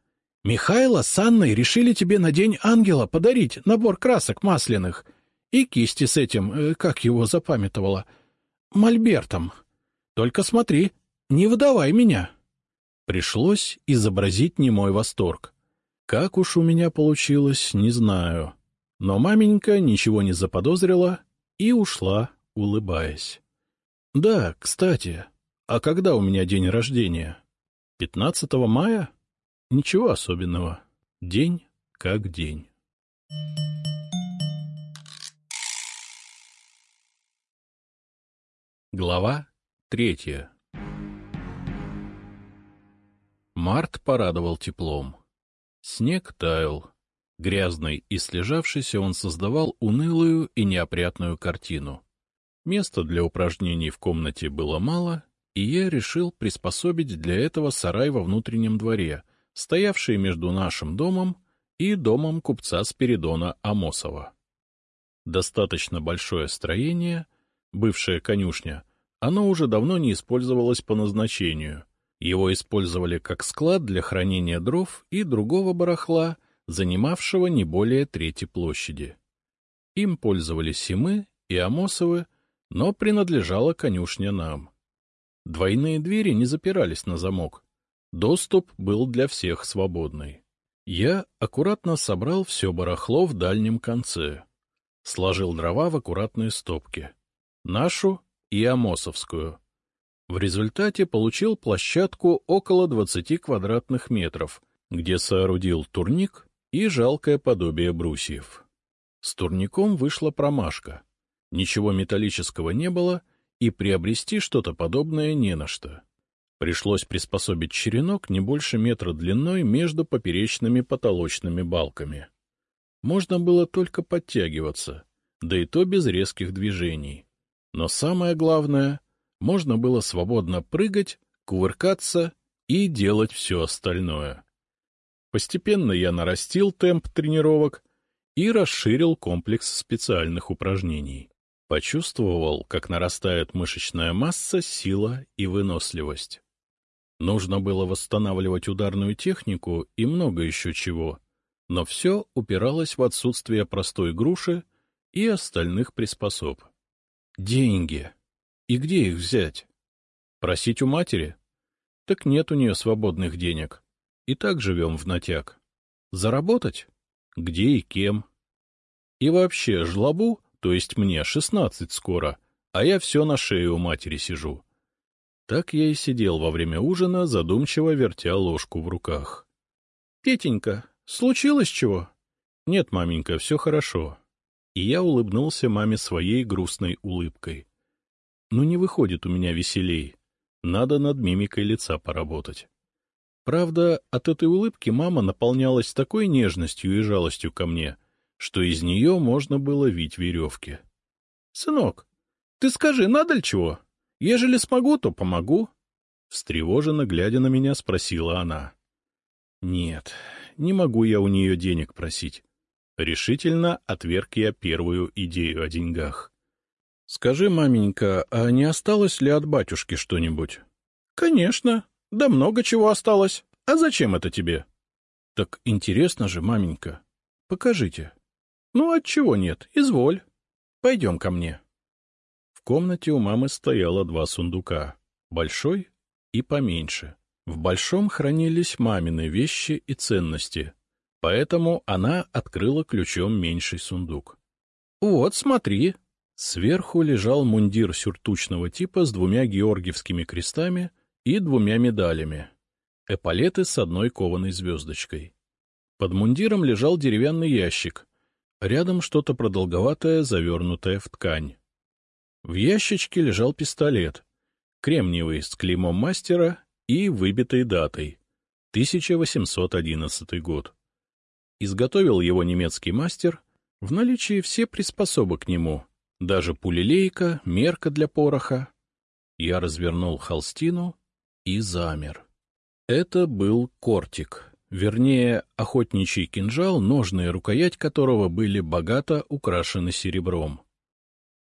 Михайло с Анной решили тебе на День Ангела подарить набор красок масляных. И кисти с этим, э, как его запамятовала, мольбертом. Только смотри, не выдавай меня. Пришлось изобразить немой восторг. Как уж у меня получилось, не знаю. Но маменька ничего не заподозрила и ушла, улыбаясь. Да, кстати, а когда у меня день рождения? 15 мая? Ничего особенного. День как день. Глава третья Март порадовал теплом. Снег таял. Грязный и слежавшийся он создавал унылую и неопрятную картину. Места для упражнений в комнате было мало, и я решил приспособить для этого сарай во внутреннем дворе, стоявший между нашим домом и домом купца Спиридона Амосова. Достаточно большое строение, бывшая конюшня, оно уже давно не использовалось по назначению. Его использовали как склад для хранения дров и другого барахла, занимавшего не более трети площади. Им пользовались и мы, и Амосовы, но принадлежала конюшня нам. Двойные двери не запирались на замок. Доступ был для всех свободный. Я аккуратно собрал все барахло в дальнем конце. Сложил дрова в аккуратные стопки. Нашу и Амосовскую. В результате получил площадку около 20 квадратных метров, где соорудил турник и жалкое подобие брусьев. С турником вышла промашка. Ничего металлического не было, и приобрести что-то подобное не на что. Пришлось приспособить черенок не больше метра длиной между поперечными потолочными балками. Можно было только подтягиваться, да и то без резких движений. Но самое главное, можно было свободно прыгать, кувыркаться и делать все остальное. Постепенно я нарастил темп тренировок и расширил комплекс специальных упражнений. Почувствовал, как нарастает мышечная масса, сила и выносливость. Нужно было восстанавливать ударную технику и много еще чего, но все упиралось в отсутствие простой груши и остальных приспособ. Деньги. И где их взять? Просить у матери? Так нет у нее свободных денег. И так живем в натяг. Заработать? Где и кем? И вообще, жлобу, то есть мне, шестнадцать скоро, а я все на шее у матери сижу. Так я и сидел во время ужина, задумчиво вертя ложку в руках. — Петенька, случилось чего? — Нет, маменька, все хорошо и я улыбнулся маме своей грустной улыбкой. Ну, не выходит у меня веселей. Надо над мимикой лица поработать. Правда, от этой улыбки мама наполнялась такой нежностью и жалостью ко мне, что из нее можно было вить веревки. — Сынок, ты скажи, надо ли чего? Ежели смогу, то помогу. Встревоженно глядя на меня, спросила она. — Нет, не могу я у нее денег просить. Решительно отверг я первую идею о деньгах. — Скажи, маменька, а не осталось ли от батюшки что-нибудь? — Конечно. Да много чего осталось. А зачем это тебе? — Так интересно же, маменька. Покажите. — Ну, отчего нет? Изволь. Пойдем ко мне. В комнате у мамы стояло два сундука. Большой и поменьше. В большом хранились мамины вещи и ценности — Поэтому она открыла ключом меньший сундук. — Вот, смотри. Сверху лежал мундир сюртучного типа с двумя георгиевскими крестами и двумя медалями. Эполеты с одной кованой звездочкой. Под мундиром лежал деревянный ящик. Рядом что-то продолговатое, завернутое в ткань. В ящичке лежал пистолет. Кремниевый с клеймом мастера и выбитой датой. 1811 год. Изготовил его немецкий мастер, в наличии все приспособы к нему, даже пулелейка, мерка для пороха. Я развернул холстину и замер. Это был кортик, вернее, охотничий кинжал, ножны и рукоять которого были богато украшены серебром.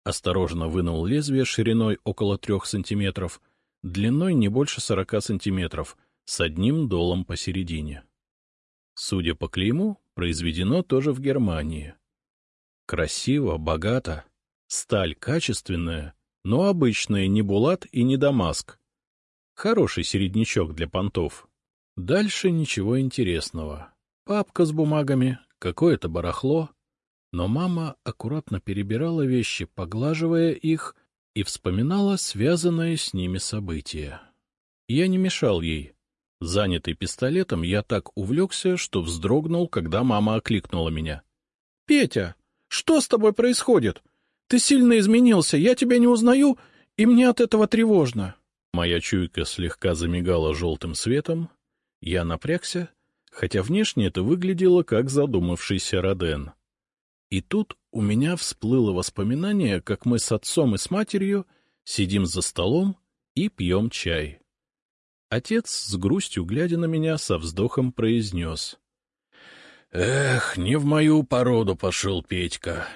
Осторожно вынул лезвие шириной около трех сантиметров, длиной не больше сорока сантиметров, с одним долом посередине. Судя по клейму, произведено тоже в Германии. Красиво, богато, сталь качественная, но обычная, не булат и не дамаск. Хороший середнячок для понтов. Дальше ничего интересного. Папка с бумагами, какое-то барахло. Но мама аккуратно перебирала вещи, поглаживая их, и вспоминала связанные с ними события. Я не мешал ей. Занятый пистолетом, я так увлекся, что вздрогнул, когда мама окликнула меня. — Петя, что с тобой происходит? Ты сильно изменился, я тебя не узнаю, и мне от этого тревожно. Моя чуйка слегка замигала желтым светом. Я напрягся, хотя внешне это выглядело как задумавшийся Роден. И тут у меня всплыло воспоминание, как мы с отцом и с матерью сидим за столом и пьем чай. Отец, с грустью глядя на меня, со вздохом произнес. — Эх, не в мою породу пошел Петька,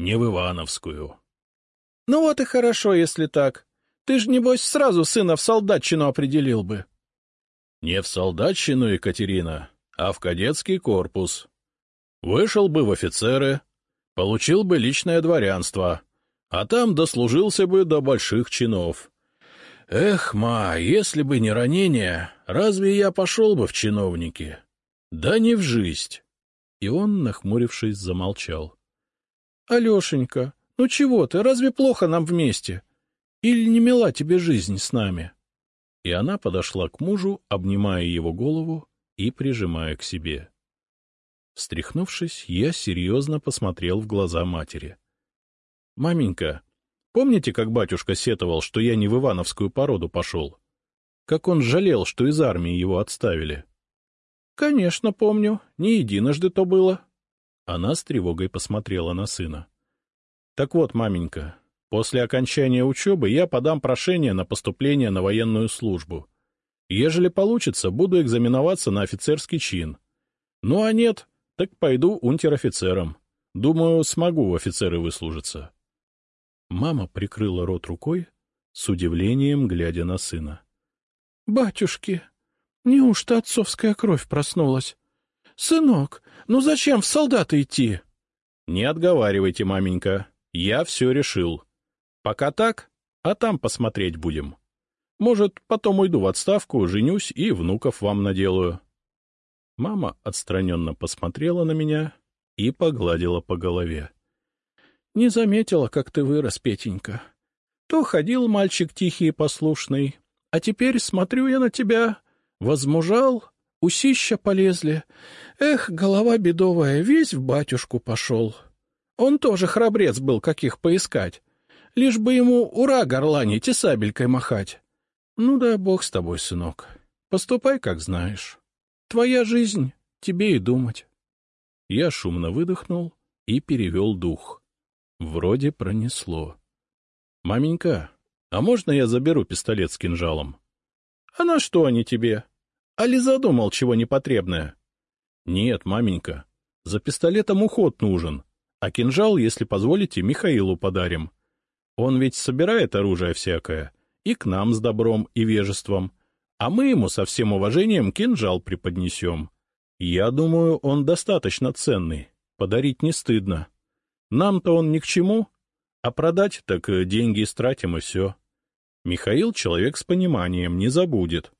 не в Ивановскую. — Ну вот и хорошо, если так. Ты ж, небось, сразу сына в солдатчину определил бы. — Не в солдатчину, Екатерина, а в кадетский корпус. Вышел бы в офицеры, получил бы личное дворянство, а там дослужился бы до больших чинов. Эх, ма, если бы не ранение, разве я пошел бы в чиновники? Да не в жизнь. И он, нахмурившись, замолчал. — Алешенька, ну чего ты, разве плохо нам вместе? Или не мила тебе жизнь с нами? И она подошла к мужу, обнимая его голову и прижимая к себе. Встряхнувшись, я серьезно посмотрел в глаза матери. — Маменька, помните, как батюшка сетовал, что я не в Ивановскую породу пошел? Как он жалел, что из армии его отставили? — Конечно, помню. Не единожды то было. Она с тревогой посмотрела на сына. — Так вот, маменька, после окончания учебы я подам прошение на поступление на военную службу. Ежели получится, буду экзаменоваться на офицерский чин. Ну а нет, так пойду унтер-офицером. Думаю, смогу в офицеры выслужиться. Мама прикрыла рот рукой, с удивлением глядя на сына. — Батюшки, неужто отцовская кровь проснулась? Сынок, ну зачем в солдаты идти? — Не отговаривайте, маменька, я все решил. Пока так, а там посмотреть будем. Может, потом уйду в отставку, женюсь и внуков вам наделаю. Мама отстраненно посмотрела на меня и погладила по голове. — Не заметила, как ты вырос, Петенька. То ходил мальчик тихий и послушный, а теперь смотрю я на тебя, возмужал, усища полезли. Эх, голова бедовая, весь в батюшку пошел. Он тоже храбрец был, каких поискать. Лишь бы ему ура горланить и сабелькой махать. Ну да бог с тобой, сынок. Поступай, как знаешь. Твоя жизнь, тебе и думать. Я шумно выдохнул и перевел дух. Вроде пронесло. — Маменька, а можно я заберу пистолет с кинжалом? — А на что они тебе? Али задумал чего непотребное? — Нет, маменька, за пистолетом уход нужен, а кинжал, если позволите, Михаилу подарим. Он ведь собирает оружие всякое, и к нам с добром и вежеством, а мы ему со всем уважением кинжал преподнесем. Я думаю, он достаточно ценный, подарить не стыдно. Нам-то он ни к чему, а продать так деньги истратим и все. Михаил человек с пониманием, не забудет.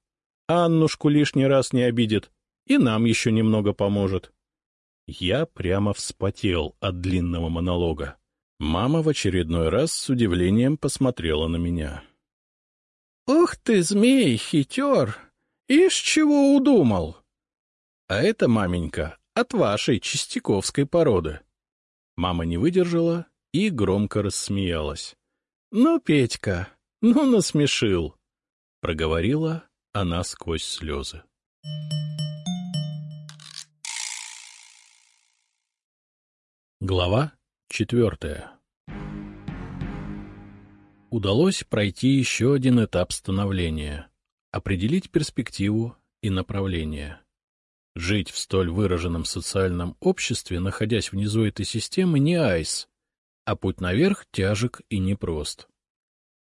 Аннушку лишний раз не обидит, и нам еще немного поможет. Я прямо вспотел от длинного монолога. Мама в очередной раз с удивлением посмотрела на меня. «Ух ты, змей, хитер! Ишь чего удумал!» «А это, маменька, от вашей чистяковской породы». Мама не выдержала и громко рассмеялась. «Ну, Петька, ну насмешил!» — проговорила она сквозь слезы. Глава четвертая удалось пройти еще один этап становления — определить перспективу и направление. Жить в столь выраженном социальном обществе, находясь внизу этой системы, не айс, а путь наверх тяжек и непрост.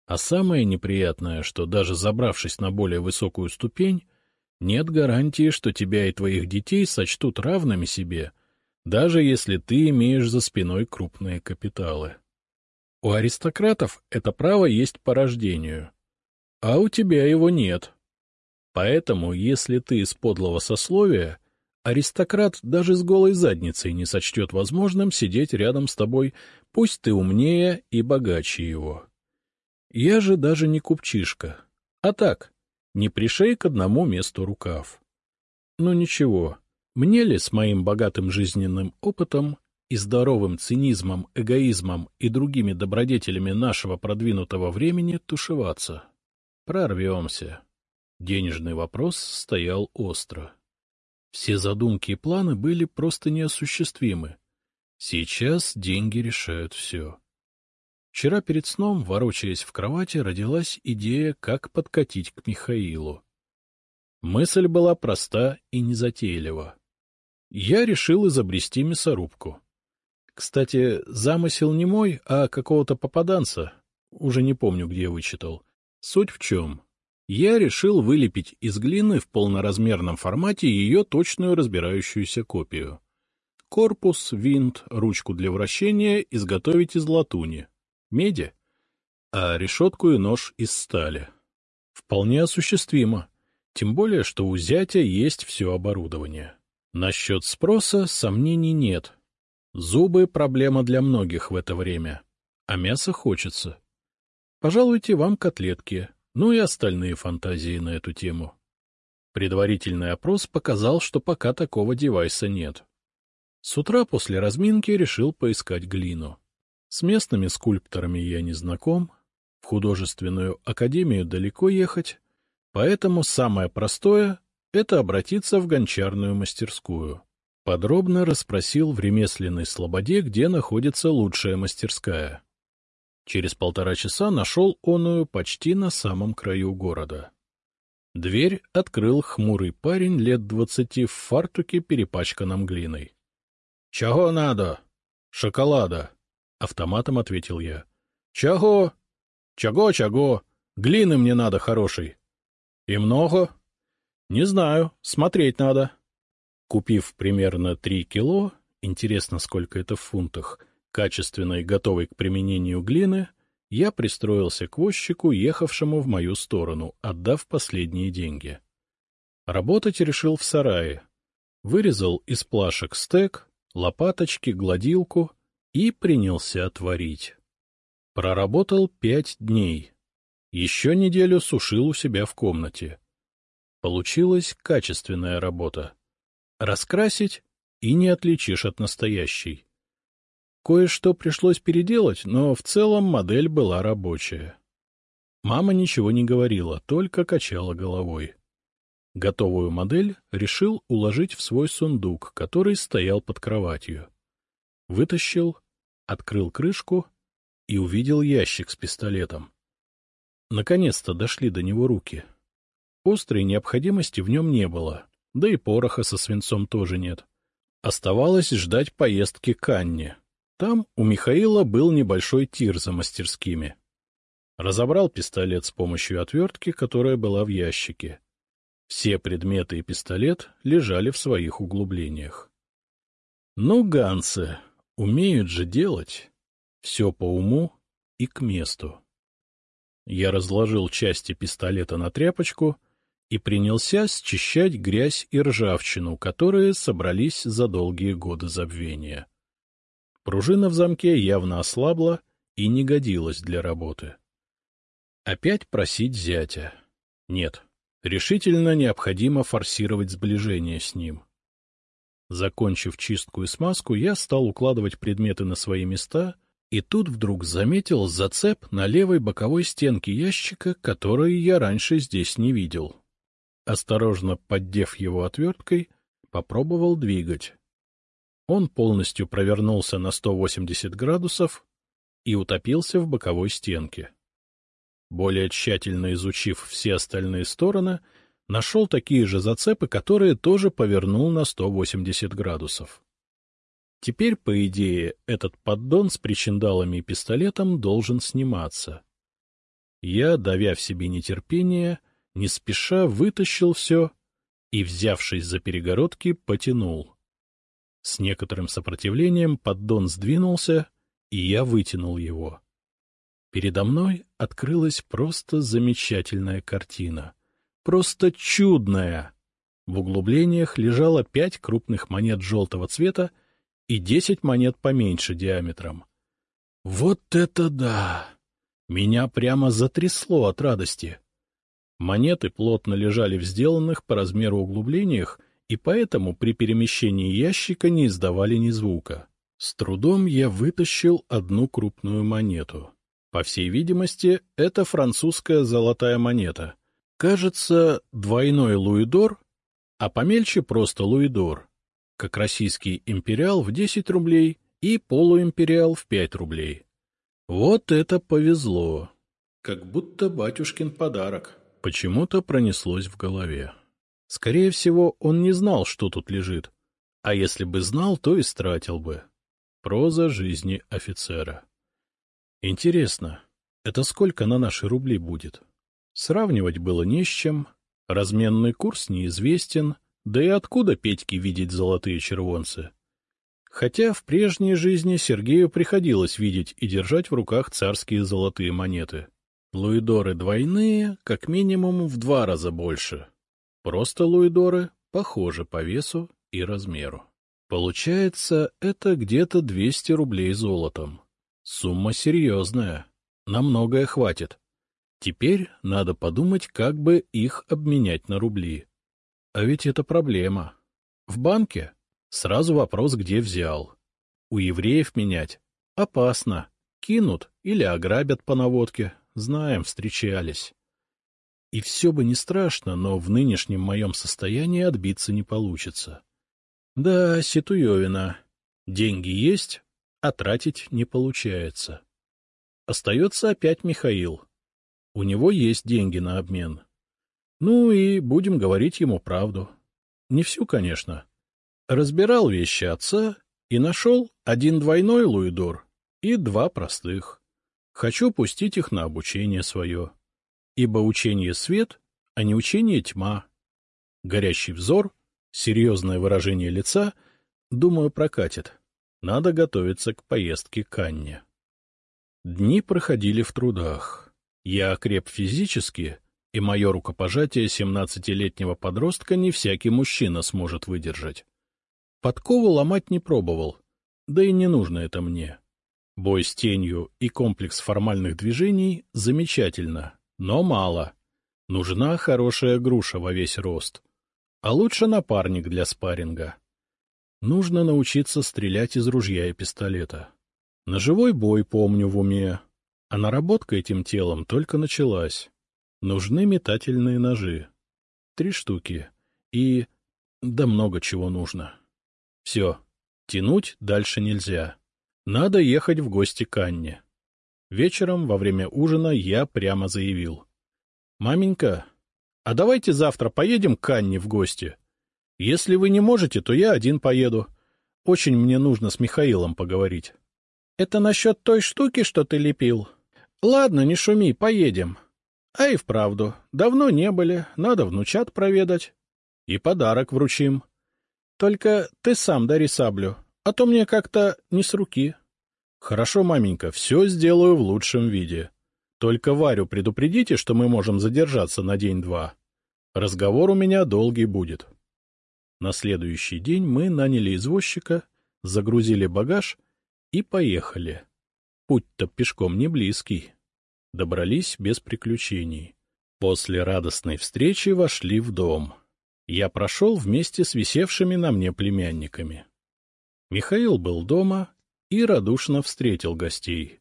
А самое неприятное, что даже забравшись на более высокую ступень, нет гарантии, что тебя и твоих детей сочтут равными себе, даже если ты имеешь за спиной крупные капиталы. У аристократов это право есть по рождению, а у тебя его нет. Поэтому, если ты из подлого сословия, аристократ даже с голой задницей не сочтет возможным сидеть рядом с тобой, пусть ты умнее и богаче его. Я же даже не купчишка, а так, не пришей к одному месту рукав. Ну ничего, мне ли с моим богатым жизненным опытом и здоровым цинизмом, эгоизмом и другими добродетелями нашего продвинутого времени тушеваться? Прорвемся. Денежный вопрос стоял остро. Все задумки и планы были просто неосуществимы. Сейчас деньги решают все. Вчера перед сном, ворочаясь в кровати, родилась идея, как подкатить к Михаилу. Мысль была проста и незатейлива. Я решил изобрести мясорубку. Кстати, замысел не мой, а какого-то попаданца. Уже не помню, где вычитал. Суть в чем? Я решил вылепить из глины в полноразмерном формате ее точную разбирающуюся копию. Корпус, винт, ручку для вращения изготовить из латуни меди, а решетку и нож из стали. Вполне осуществимо, тем более, что у зятя есть все оборудование. Насчет спроса сомнений нет. Зубы — проблема для многих в это время, а мясо хочется. Пожалуйте вам котлетки, ну и остальные фантазии на эту тему. Предварительный опрос показал, что пока такого девайса нет. С утра после разминки решил поискать глину. С местными скульпторами я не знаком, в художественную академию далеко ехать, поэтому самое простое — это обратиться в гончарную мастерскую. Подробно расспросил в ремесленной слободе, где находится лучшая мастерская. Через полтора часа нашел оную почти на самом краю города. Дверь открыл хмурый парень лет двадцати в фартуке, перепачканном глиной. — Чего надо? — Шоколада. — автоматом ответил я. — Чаго? — Чаго-чаго. Глины мне надо хорошей. — И много? — Не знаю, смотреть надо. Купив примерно три кило, интересно, сколько это в фунтах, качественной, готовой к применению глины, я пристроился к возчику, ехавшему в мою сторону, отдав последние деньги. Работать решил в сарае. Вырезал из плашек стек, лопаточки, гладилку — и принялся творить. Проработал пять дней. Еще неделю сушил у себя в комнате. Получилась качественная работа. Раскрасить — и не отличишь от настоящей. Кое-что пришлось переделать, но в целом модель была рабочая. Мама ничего не говорила, только качала головой. Готовую модель решил уложить в свой сундук, который стоял под кроватью. Вытащил, открыл крышку и увидел ящик с пистолетом. Наконец-то дошли до него руки. Острой необходимости в нем не было, да и пороха со свинцом тоже нет. Оставалось ждать поездки к Анне. Там у Михаила был небольшой тир за мастерскими. Разобрал пистолет с помощью отвертки, которая была в ящике. Все предметы и пистолет лежали в своих углублениях. — Ну, Гансы, Умеют же делать. Все по уму и к месту. Я разложил части пистолета на тряпочку и принялся счищать грязь и ржавчину, которые собрались за долгие годы забвения. Пружина в замке явно ослабла и не годилась для работы. Опять просить зятя. Нет, решительно необходимо форсировать сближение с ним. Закончив чистку и смазку, я стал укладывать предметы на свои места, и тут вдруг заметил зацеп на левой боковой стенке ящика, который я раньше здесь не видел. Осторожно поддев его отверткой, попробовал двигать. Он полностью провернулся на 180 градусов и утопился в боковой стенке. Более тщательно изучив все остальные стороны, Нашел такие же зацепы, которые тоже повернул на 180 градусов. Теперь, по идее, этот поддон с причиндалами и пистолетом должен сниматься. Я, давя в себе нетерпение, не спеша вытащил все и, взявшись за перегородки, потянул. С некоторым сопротивлением поддон сдвинулся, и я вытянул его. Передо мной открылась просто замечательная картина. Просто чудная! В углублениях лежало пять крупных монет желтого цвета и десять монет поменьше диаметром. Вот это да! Меня прямо затрясло от радости. Монеты плотно лежали в сделанных по размеру углублениях, и поэтому при перемещении ящика не издавали ни звука. С трудом я вытащил одну крупную монету. По всей видимости, это французская золотая монета. Кажется, двойной луидор, а помельче просто луидор, как российский империал в 10 рублей и полуимпериал в 5 рублей. Вот это повезло. Как будто батюшкин подарок. Почему-то пронеслось в голове. Скорее всего, он не знал, что тут лежит. А если бы знал, то истратил бы. Проза жизни офицера. Интересно, это сколько на наши рубли будет? Сравнивать было не с чем, разменный курс неизвестен, да и откуда Петьке видеть золотые червонцы? Хотя в прежней жизни Сергею приходилось видеть и держать в руках царские золотые монеты. Луидоры двойные, как минимум в два раза больше. Просто луидоры похожи по весу и размеру. Получается, это где-то 200 рублей золотом. Сумма серьезная, на многое хватит. Теперь надо подумать, как бы их обменять на рубли. А ведь это проблема. В банке Сразу вопрос, где взял. У евреев менять? Опасно. Кинут или ограбят по наводке. Знаем, встречались. И все бы не страшно, но в нынешнем моем состоянии отбиться не получится. Да, Ситуевина. Деньги есть, а тратить не получается. Остается опять Михаил. У него есть деньги на обмен. Ну и будем говорить ему правду. Не всю, конечно. Разбирал вещи отца и нашел один двойной луидор и два простых. Хочу пустить их на обучение свое. Ибо учение — свет, а не учение — тьма. Горящий взор, серьезное выражение лица, думаю, прокатит. Надо готовиться к поездке к Анне. Дни проходили в трудах. Я окреп физически, и мое рукопожатие семнадцатилетнего подростка не всякий мужчина сможет выдержать. Подкову ломать не пробовал, да и не нужно это мне. Бой с тенью и комплекс формальных движений замечательно, но мало. Нужна хорошая груша во весь рост. А лучше напарник для спарринга. Нужно научиться стрелять из ружья и пистолета. На живой бой помню в уме, а наработка этим телом только началась. Нужны метательные ножи. Три штуки. И... да много чего нужно. Все, тянуть дальше нельзя. Надо ехать в гости к Анне. Вечером во время ужина я прямо заявил. — Маменька, а давайте завтра поедем к Анне в гости. Если вы не можете, то я один поеду. Очень мне нужно с Михаилом поговорить. — Это насчет той штуки, что ты лепил? — Ладно, не шуми, поедем. А и вправду, давно не были, надо внучат проведать. И подарок вручим. Только ты сам дари саблю, а то мне как-то не с руки. — Хорошо, маменька, все сделаю в лучшем виде. Только Варю предупредите, что мы можем задержаться на день-два. Разговор у меня долгий будет. На следующий день мы наняли извозчика, загрузили багаж и поехали. Путь-то пешком не близкий. Добрались без приключений. После радостной встречи вошли в дом я прошел вместе с висевшими на мне племянниками. Михаил был дома и радушно встретил гостей.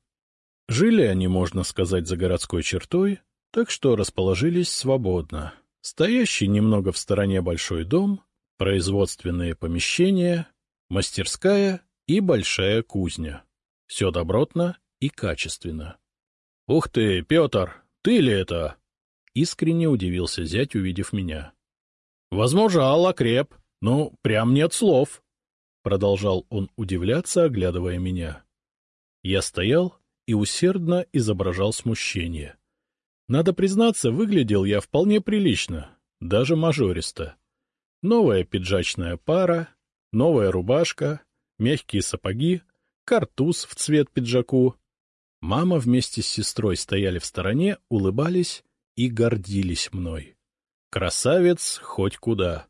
Жили они, можно сказать, за городской чертой, так что расположились свободно. Стоящий немного в стороне большой дом, производственные помещения, мастерская и большая кузня. Все добротно и качественно. — Ух ты, Петр, ты ли это? — искренне удивился зять, увидев меня. — Возмужал, окреп. Ну, прям нет слов. Продолжал он удивляться, оглядывая меня. Я стоял и усердно изображал смущение. Надо признаться, выглядел я вполне прилично, даже мажористо. Новая пиджачная пара, новая рубашка, мягкие сапоги, картуз в цвет пиджаку. Мама вместе с сестрой стояли в стороне, улыбались и гордились мной. Красавец хоть куда.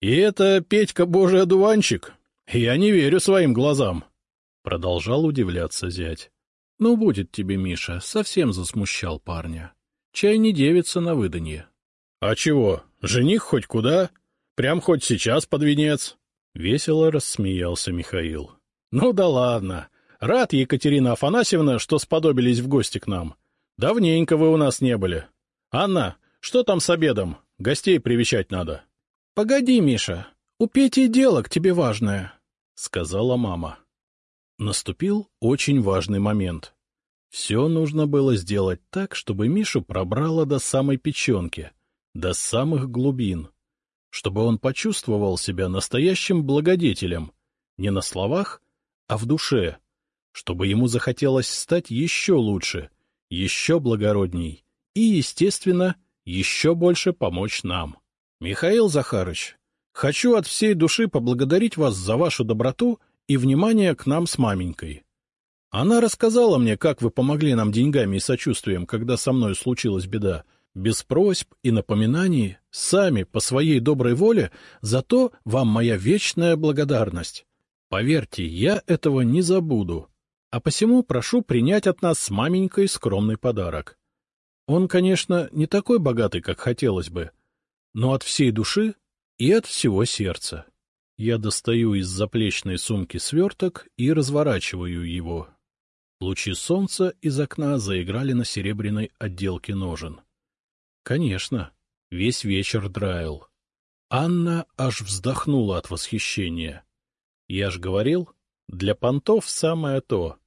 И это Петька божий одуванчик. Я не верю своим глазам. Продолжал удивляться зять. — Ну, будет тебе, Миша, совсем засмущал парня. Чай не девица на выданье. — А чего, жених хоть куда? Прям хоть сейчас под венец? Весело рассмеялся Михаил. — Ну да ладно. Рад, Екатерина Афанасьевна, что сподобились в гости к нам. Давненько вы у нас не были. Анна, что там с обедом? Гостей привечать надо. — Погоди, Миша, у Пети дело к тебе важное, — сказала мама. Наступил очень важный момент. Все нужно было сделать так, чтобы Мишу пробрало до самой печенки, до самых глубин, чтобы он почувствовал себя настоящим благодетелем, не на словах, а в душе, чтобы ему захотелось стать еще лучше, еще благородней и, естественно, еще больше помочь нам. Михаил Захарыч, хочу от всей души поблагодарить вас за вашу доброту и внимание к нам с маменькой. Она рассказала мне, как вы помогли нам деньгами и сочувствием, когда со мной случилась беда, без просьб и напоминаний, сами, по своей доброй воле, зато вам моя вечная благодарность. Поверьте, я этого не забуду, а посему прошу принять от нас с маменькой скромный подарок. Он, конечно, не такой богатый, как хотелось бы, но от всей души и от всего сердца. Я достаю из заплечной сумки сверток и разворачиваю его. Лучи солнца из окна заиграли на серебряной отделке ножен. Конечно, весь вечер драил. Анна аж вздохнула от восхищения. Я ж говорил, для понтов самое то.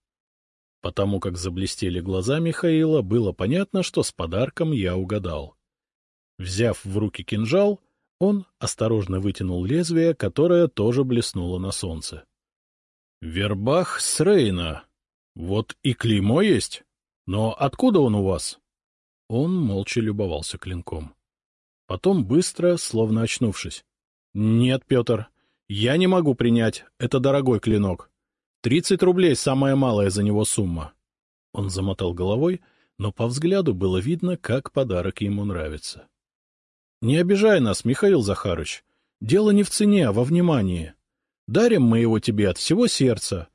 Потому как заблестели глаза Михаила, было понятно, что с подарком я угадал. Взяв в руки кинжал, он осторожно вытянул лезвие, которое тоже блеснуло на солнце. — Вербах с Рейна. Вот и клеймо есть. Но откуда он у вас? Он молча любовался клинком. Потом быстро, словно очнувшись. — Нет, Петр, я не могу принять. Это дорогой клинок. Тридцать рублей — самая малая за него сумма. Он замотал головой, но по взгляду было видно, как подарок ему нравится. — Не обижай нас, Михаил Захарыч. Дело не в цене, а во внимании. Дарим мы его тебе от всего сердца,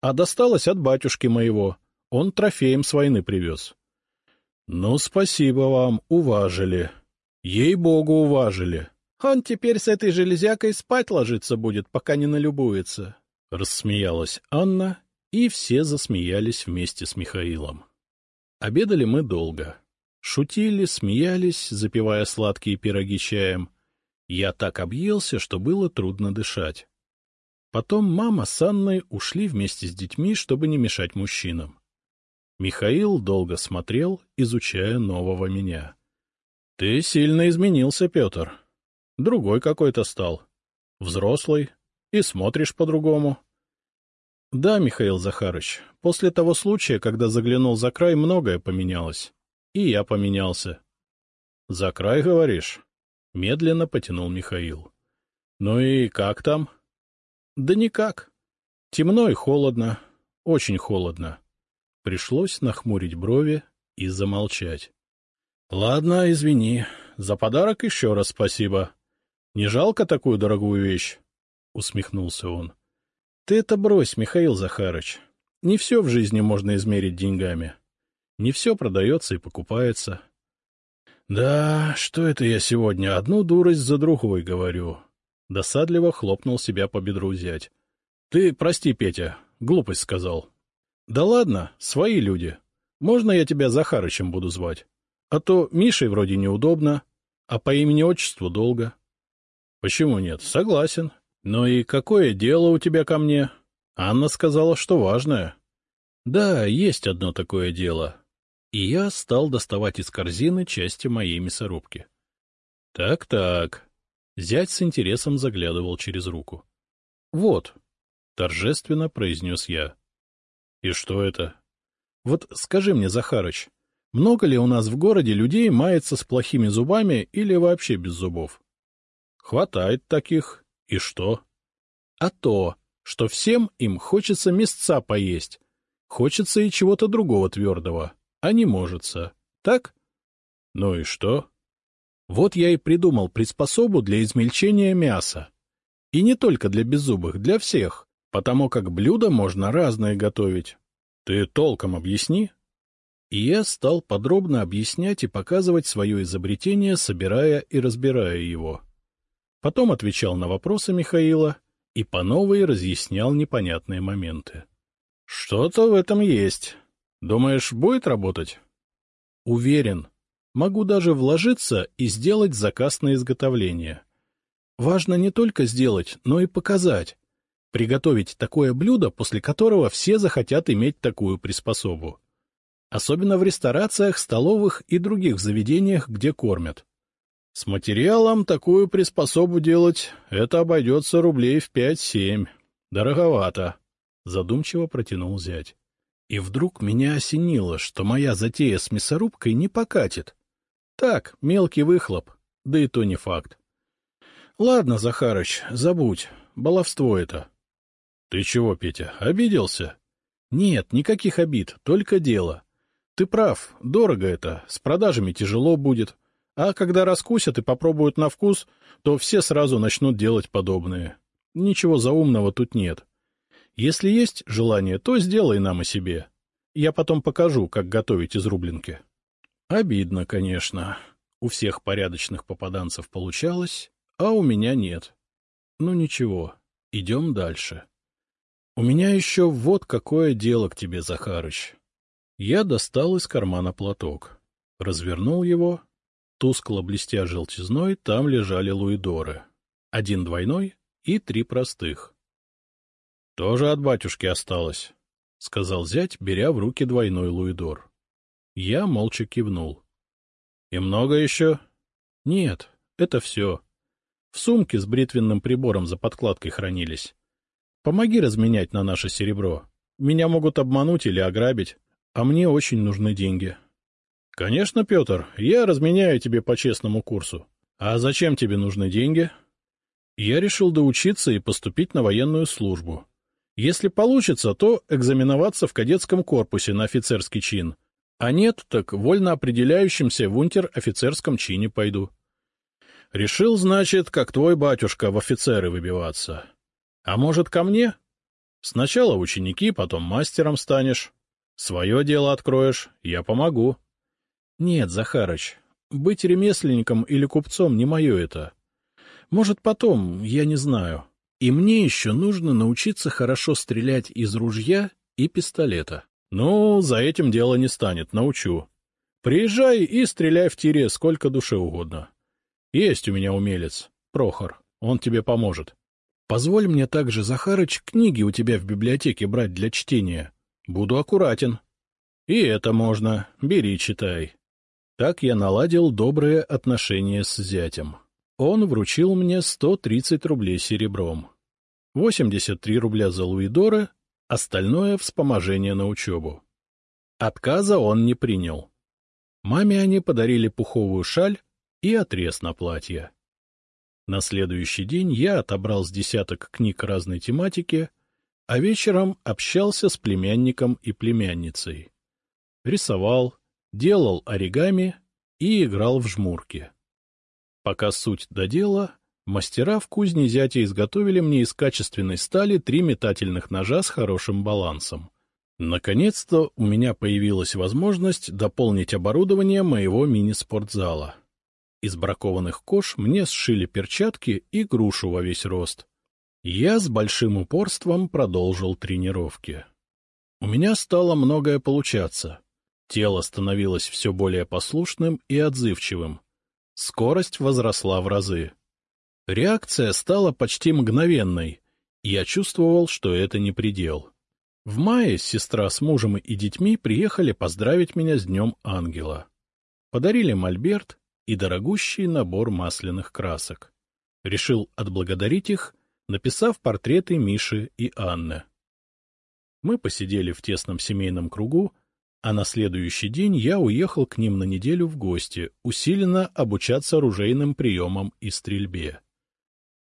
а досталось от батюшки моего. Он трофеем с войны привез. — Ну, спасибо вам, уважили. Ей-богу, уважили. Он теперь с этой железякой спать ложиться будет, пока не налюбуется. Рассмеялась Анна, и все засмеялись вместе с Михаилом. Обедали мы долго. Шутили, смеялись, запивая сладкие пироги чаем. Я так объелся, что было трудно дышать. Потом мама с Анной ушли вместе с детьми, чтобы не мешать мужчинам. Михаил долго смотрел, изучая нового меня. — Ты сильно изменился, Петр. Другой какой-то стал. Взрослый. И смотришь по-другому. — Да, Михаил Захарыч, после того случая, когда заглянул за край, многое поменялось. И я поменялся. — За край, говоришь? — медленно потянул Михаил. — Ну и как там? — Да никак. Темно и холодно. Очень холодно. Пришлось нахмурить брови и замолчать. — Ладно, извини. За подарок еще раз спасибо. Не жалко такую дорогую вещь? — усмехнулся он. — Ты это брось, Михаил Захарыч. Не все в жизни можно измерить деньгами. Не все продается и покупается. Да, что это я сегодня одну дурость за другой говорю? Досадливо хлопнул себя по бедру зять. Ты прости, Петя, глупость сказал. Да ладно, свои люди. Можно я тебя Захарычем буду звать? А то Мишей вроде неудобно, а по имени-отчеству долго. Почему нет? Согласен. Но и какое дело у тебя ко мне? Анна сказала, что важное. Да, есть одно такое дело и я стал доставать из корзины части моей мясорубки. Так-так. Зять с интересом заглядывал через руку. — Вот, — торжественно произнес я. — И что это? — Вот скажи мне, Захарыч, много ли у нас в городе людей мается с плохими зубами или вообще без зубов? — Хватает таких. И что? — А то, что всем им хочется мясца поесть, хочется и чего-то другого твердого, а не можется. Так? — Ну и что? Вот я и придумал приспособу для измельчения мяса. И не только для беззубых, для всех, потому как блюда можно разные готовить. Ты толком объясни. И я стал подробно объяснять и показывать свое изобретение, собирая и разбирая его. Потом отвечал на вопросы Михаила и по новой разъяснял непонятные моменты. — Что-то в этом есть. Думаешь, будет работать? — Уверен, Могу даже вложиться и сделать заказ на изготовление. Важно не только сделать, но и показать. Приготовить такое блюдо, после которого все захотят иметь такую приспособу. Особенно в ресторациях, столовых и других заведениях, где кормят. С материалом такую приспособу делать — это обойдется рублей в пять-семь. Дороговато. Задумчиво протянул зять. И вдруг меня осенило, что моя затея с мясорубкой не покатит. Так, мелкий выхлоп, да и то не факт. Ладно, Захарыч, забудь, баловство это. Ты чего, Петя, обиделся? Нет, никаких обид, только дело. Ты прав, дорого это, с продажами тяжело будет. А когда раскусят и попробуют на вкус, то все сразу начнут делать подобные. Ничего заумного тут нет. Если есть желание, то сделай нам о себе. Я потом покажу, как готовить из рублинки. Обидно, конечно. У всех порядочных попаданцев получалось, а у меня нет. Ну ничего, идем дальше. У меня еще вот какое дело к тебе, Захарыч. Я достал из кармана платок, развернул его. Тускло блестя желтизной, там лежали луидоры. Один двойной и три простых. — Тоже от батюшки осталось, — сказал зять, беря в руки двойной луидор. Я молча кивнул. — И много еще? — Нет, это все. В сумке с бритвенным прибором за подкладкой хранились. Помоги разменять на наше серебро. Меня могут обмануть или ограбить, а мне очень нужны деньги. — Конечно, Петр, я разменяю тебе по честному курсу. А зачем тебе нужны деньги? Я решил доучиться и поступить на военную службу. Если получится, то экзаменоваться в кадетском корпусе на офицерский чин — а нет, так вольно определяющимся в унтер-офицерском чине пойду. Решил, значит, как твой батюшка в офицеры выбиваться. А может, ко мне? Сначала ученики, потом мастером станешь. Свое дело откроешь, я помогу. Нет, Захарыч, быть ремесленником или купцом не мое это. Может, потом, я не знаю. И мне еще нужно научиться хорошо стрелять из ружья и пистолета. Ну, за этим дело не станет, научу. Приезжай и стреляй в тире сколько душе угодно. Есть у меня умелец, Прохор, он тебе поможет. Позволь мне также, Захарыч, книги у тебя в библиотеке брать для чтения. Буду аккуратен. И это можно, бери, читай. Так я наладил добрые отношения с зятем. Он вручил мне 130 рублей серебром. 83 рубля за луидоры остальное — вспоможение на учебу. Отказа он не принял. Маме они подарили пуховую шаль и отрез на платье. На следующий день я отобрал с десяток книг разной тематики, а вечером общался с племянником и племянницей. Рисовал, делал оригами и играл в жмурки. Пока суть до Мастера в кузне зятя изготовили мне из качественной стали три метательных ножа с хорошим балансом. Наконец-то у меня появилась возможность дополнить оборудование моего мини-спортзала. Из бракованных кож мне сшили перчатки и грушу во весь рост. Я с большим упорством продолжил тренировки. У меня стало многое получаться. Тело становилось все более послушным и отзывчивым. Скорость возросла в разы. Реакция стала почти мгновенной, я чувствовал, что это не предел. В мае сестра с мужем и детьми приехали поздравить меня с Днем Ангела. Подарили мольберт и дорогущий набор масляных красок. Решил отблагодарить их, написав портреты Миши и Анны. Мы посидели в тесном семейном кругу, а на следующий день я уехал к ним на неделю в гости, усиленно обучаться оружейным приемам и стрельбе.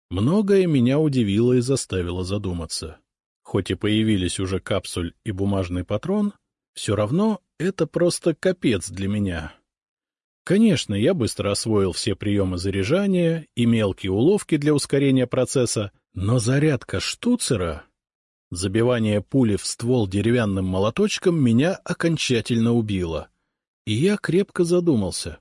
Многое меня удивило и заставило задуматься. Хоть и появились уже капсуль и бумажный патрон, все равно это просто капец для меня. Конечно, я быстро освоил все приемы заряжания и мелкие уловки для ускорения процесса, но зарядка штуцера, забивание пули в ствол деревянным молоточком меня окончательно убило. И я крепко задумался.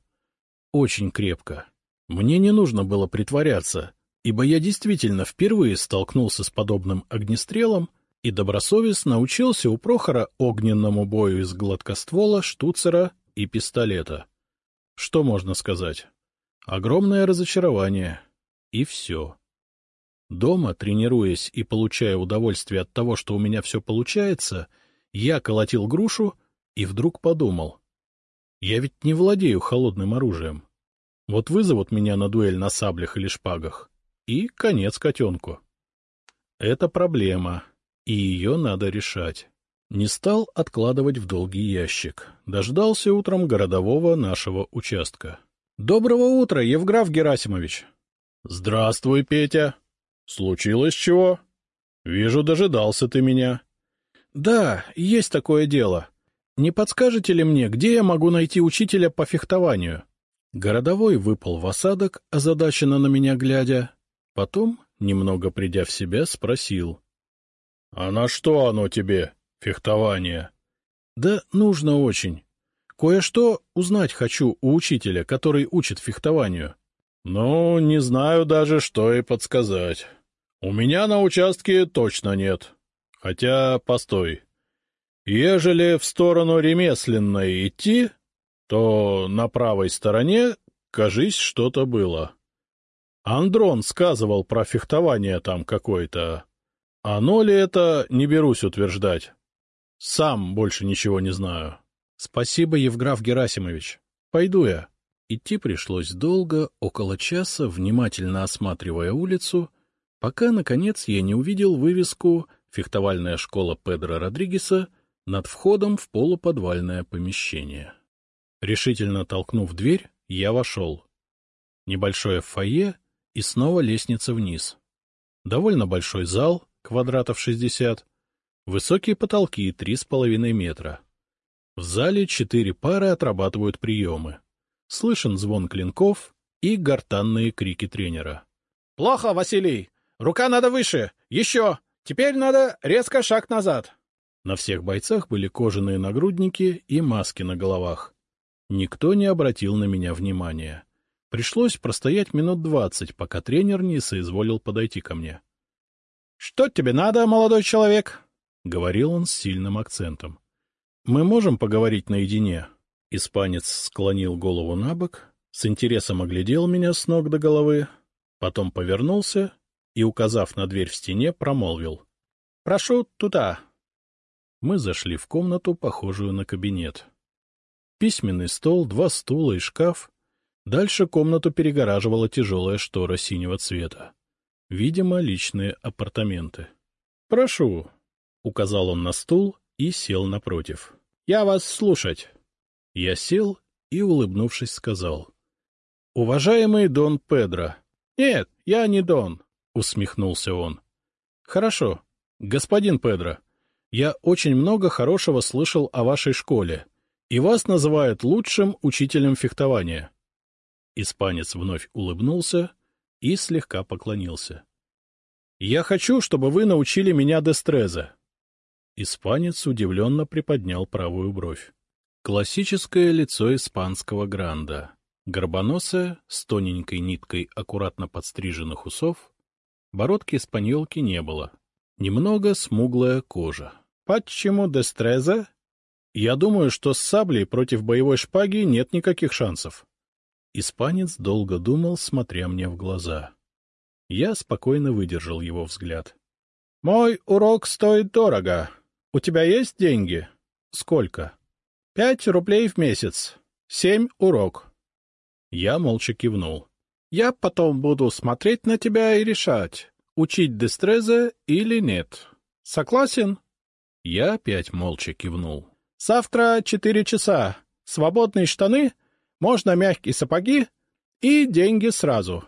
Очень крепко. Мне не нужно было притворяться, ибо я действительно впервые столкнулся с подобным огнестрелом и добросовестно научился у Прохора огненному бою из гладкоствола, штуцера и пистолета. Что можно сказать? Огромное разочарование. И все. Дома, тренируясь и получая удовольствие от того, что у меня все получается, я колотил грушу и вдруг подумал. Я ведь не владею холодным оружием. Вот вызовут меня на дуэль на саблях или шпагах, и конец котенку. Это проблема, и ее надо решать. Не стал откладывать в долгий ящик. Дождался утром городового нашего участка. — Доброго утра, Евграф Герасимович! — Здравствуй, Петя! Случилось чего? Вижу, дожидался ты меня. — Да, есть такое дело. Не подскажете ли мне, где я могу найти учителя по фехтованию? Городовой выпал в осадок, озадаченно на меня глядя. Потом, немного придя в себя, спросил. — А на что оно тебе? Фехтование. — Да нужно очень. Кое-что узнать хочу у учителя, который учит фехтованию. — Ну, не знаю даже, что и подсказать. У меня на участке точно нет. Хотя, постой. Ежели в сторону ремесленной идти, то на правой стороне, кажись, что-то было. Андрон сказывал про фехтование там какое-то. Оно ли это, не берусь утверждать. Сам больше ничего не знаю. Спасибо, Евграф Герасимович. Пойду я. Идти пришлось долго, около часа, внимательно осматривая улицу, пока, наконец, я не увидел вывеску «Фехтовальная школа Педро Родригеса» над входом в полуподвальное помещение. Решительно толкнув дверь, я вошел. Небольшое фойе и снова лестница вниз. Довольно большой зал, квадратов шестьдесят, Высокие потолки — три с половиной метра. В зале четыре пары отрабатывают приемы. Слышен звон клинков и гортанные крики тренера. — Плохо, Василий! Рука надо выше! Еще! Теперь надо резко шаг назад! На всех бойцах были кожаные нагрудники и маски на головах. Никто не обратил на меня внимания. Пришлось простоять минут двадцать, пока тренер не соизволил подойти ко мне. — Что тебе надо, молодой человек? — говорил он с сильным акцентом. — Мы можем поговорить наедине? Испанец склонил голову на бок, с интересом оглядел меня с ног до головы, потом повернулся и, указав на дверь в стене, промолвил. — Прошу туда. Мы зашли в комнату, похожую на кабинет. Письменный стол, два стула и шкаф. Дальше комнату перегораживала тяжелая штора синего цвета. Видимо, личные апартаменты. — Прошу, — указал он на стул и сел напротив. — Я вас слушать. Я сел и, улыбнувшись, сказал. — Уважаемый Дон Педро. — Нет, я не Дон, — усмехнулся он. — Хорошо. Господин Педро, я очень много хорошего слышал о вашей школе, и вас называют лучшим учителем фехтования. Испанец вновь улыбнулся и слегка поклонился. — Я хочу, чтобы вы научили меня дестрезе. Испанец удивленно приподнял правую бровь. Классическое лицо испанского гранда. Горбоносая, с тоненькой ниткой аккуратно подстриженных усов. Бородки испаньолки не было. Немного смуглая кожа. — Почему дестреза? — Я думаю, что с саблей против боевой шпаги нет никаких шансов. Испанец долго думал, смотря мне в глаза. Я спокойно выдержал его взгляд. — Мой урок стоит дорого, — У тебя есть деньги? — Сколько? — Пять рублей в месяц. Семь урок. Я молча кивнул. Я потом буду смотреть на тебя и решать, учить дестрезе или нет. Согласен? Я опять молча кивнул. — Завтра четыре часа. Свободные штаны, можно мягкие сапоги и деньги сразу.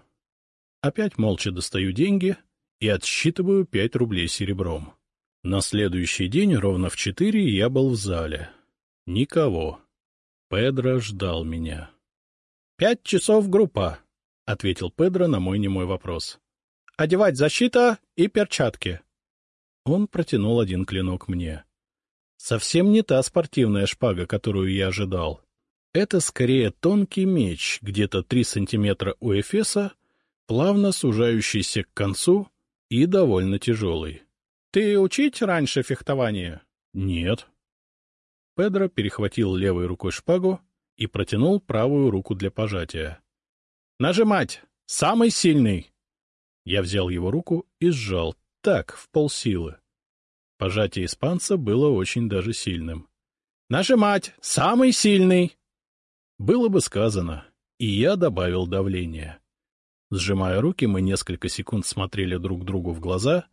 Опять молча достаю деньги и отсчитываю пять рублей серебром. На следующий день ровно в четыре я был в зале. Никого. Педро ждал меня. — Пять часов группа, — ответил Педро на мой немой вопрос. — Одевать защита и перчатки. Он протянул один клинок мне. Совсем не та спортивная шпага, которую я ожидал. Это скорее тонкий меч, где-то три сантиметра у эфеса, плавно сужающийся к концу и довольно тяжелый. — Ты учить раньше фехтование? — Нет. Педро перехватил левой рукой шпагу и протянул правую руку для пожатия. — Нажимать! Самый сильный! Я взял его руку и сжал, так, в полсилы. Пожатие испанца было очень даже сильным. — Нажимать! Самый сильный! Было бы сказано, и я добавил давление. Сжимая руки, мы несколько секунд смотрели друг другу в глаза,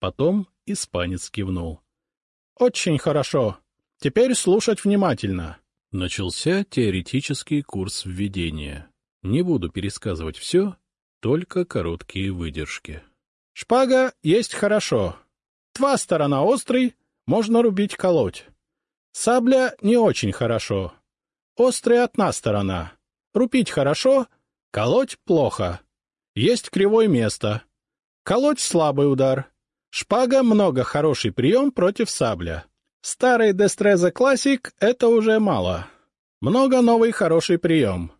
потом испанец кивнул. — Очень хорошо. Теперь слушать внимательно. Начался теоретический курс введения. Не буду пересказывать все, только короткие выдержки. Шпага есть хорошо. Тва сторона острый, можно рубить колоть. Сабля не очень хорошо. Острая одна сторона. Рубить хорошо, колоть плохо. Есть кривое место. Колоть слабый удар. Шпага много хороший прием против сабля. Старый Дестреза Классик — это уже мало. Много новый хороший прием.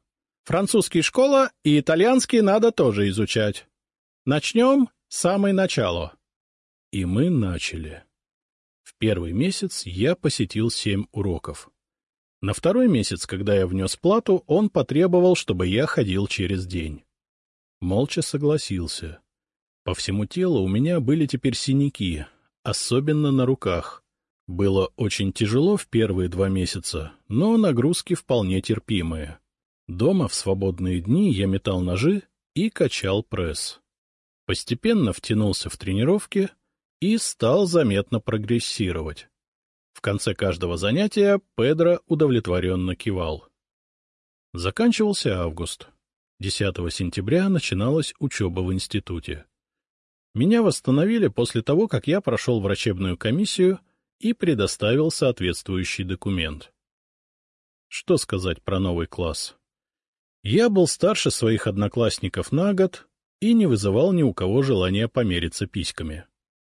Французский школа и итальянский надо тоже изучать. Начнем с самой начала. И мы начали. В первый месяц я посетил семь уроков. На второй месяц, когда я внес плату, он потребовал, чтобы я ходил через день. Молча согласился. По всему телу у меня были теперь синяки, особенно на руках. Было очень тяжело в первые два месяца, но нагрузки вполне терпимые. Дома в свободные дни я метал ножи и качал пресс. Постепенно втянулся в тренировки и стал заметно прогрессировать. В конце каждого занятия Педро удовлетворенно кивал. Заканчивался август. 10 сентября начиналась учеба в институте. Меня восстановили после того, как я прошел врачебную комиссию и предоставил соответствующий документ. Что сказать про новый класс? Я был старше своих одноклассников на год и не вызывал ни у кого желания помериться письками.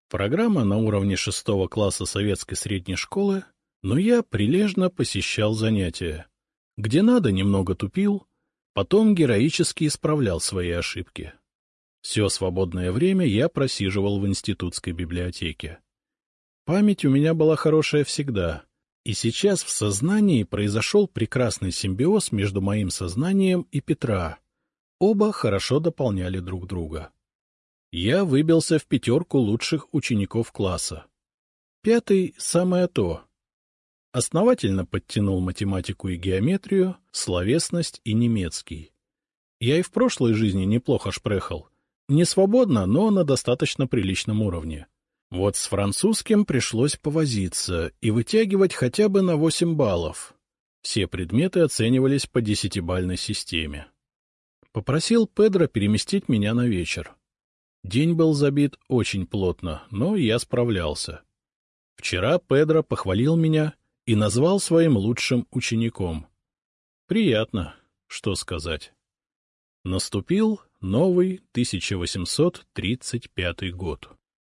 Программа на уровне шестого класса советской средней школы, но я прилежно посещал занятия. Где надо, немного тупил, потом героически исправлял свои ошибки. Все свободное время я просиживал в институтской библиотеке. Память у меня была хорошая всегда, и сейчас в сознании произошел прекрасный симбиоз между моим сознанием и Петра. Оба хорошо дополняли друг друга. Я выбился в пятерку лучших учеников класса. Пятый — самое то. Основательно подтянул математику и геометрию, словесность и немецкий. Я и в прошлой жизни неплохо шпрехал. Не свободно, но на достаточно приличном уровне. Вот с французским пришлось повозиться и вытягивать хотя бы на 8 баллов. Все предметы оценивались по десятибальной системе. Попросил Педро переместить меня на вечер. День был забит очень плотно, но я справлялся. Вчера Педро похвалил меня и назвал своим лучшим учеником. Приятно, что сказать. Наступил новый 1835 год.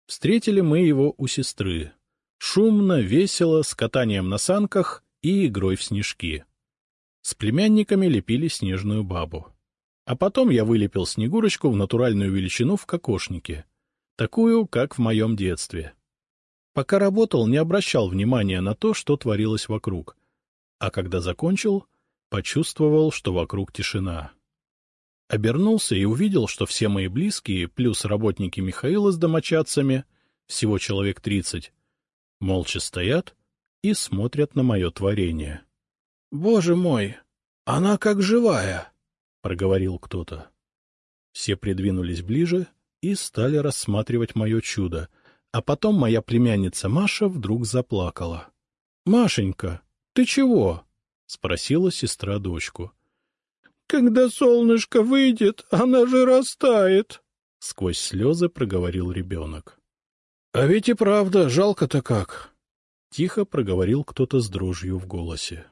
Встретили мы его у сестры. Шумно, весело, с катанием на санках и игрой в снежки. С племянниками лепили снежную бабу. А потом я вылепил Снегурочку в натуральную величину в кокошнике. Такую, как в моем детстве. Пока работал, не обращал внимания на то, что творилось вокруг. А когда закончил, почувствовал, что вокруг тишина. Обернулся и увидел, что все мои близкие, плюс работники Михаила с домочадцами, всего человек тридцать, молча стоят и смотрят на мое творение. — Боже мой, она как живая! — проговорил кто-то. Все придвинулись ближе и стали рассматривать мое чудо, а потом моя племянница Маша вдруг заплакала. — Машенька, ты чего? — спросила сестра дочку. — Когда солнышко выйдет, она же растает, — сквозь слезы проговорил ребенок. — А ведь и правда, жалко-то как, — тихо проговорил кто-то с дрожью в голосе.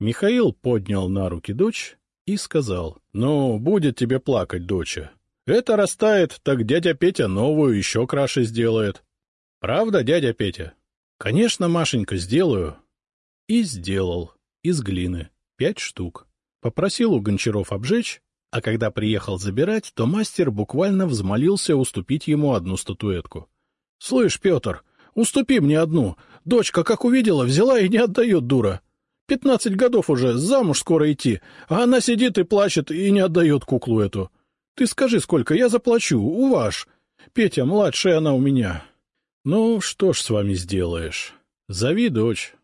Михаил поднял на руки дочь и сказал, — Ну, будет тебе плакать, доча. Это растает, так дядя Петя новую еще краше сделает. Правда, дядя Петя? — Конечно, Машенька, сделаю. И сделал. Из глины. Пять штук. Попросил у гончаров обжечь, а когда приехал забирать, то мастер буквально взмолился уступить ему одну статуэтку. — Слышь, Петр, уступи мне одну. Дочка, как увидела, взяла и не отдает, дура. Пятнадцать годов уже, замуж скоро идти, а она сидит и плачет и не отдает куклу эту. Ты скажи, сколько, я заплачу, у ваш. Петя, младшая она у меня. Ну, что ж с вами сделаешь? Зови дочь.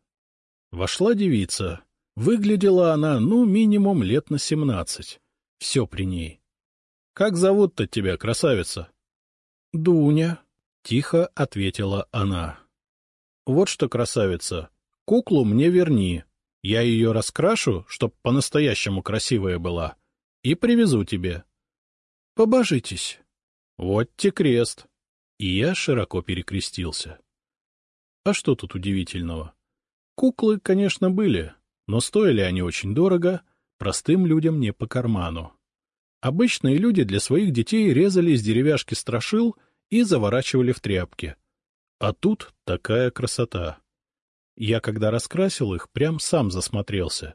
Вошла девица. Выглядела она, ну, минимум лет на семнадцать. Все при ней. — Как зовут-то тебя, красавица? — Дуня, — тихо ответила она. — Вот что, красавица, куклу мне верни, я ее раскрашу, чтоб по-настоящему красивая была, и привезу тебе. — Побожитесь. — Вот те крест. И я широко перекрестился. А что тут удивительного? Куклы, конечно, были, но стоили они очень дорого, простым людям не по карману. Обычные люди для своих детей резали из деревяшки страшил и заворачивали в тряпки. А тут такая красота. Я, когда раскрасил их, прям сам засмотрелся.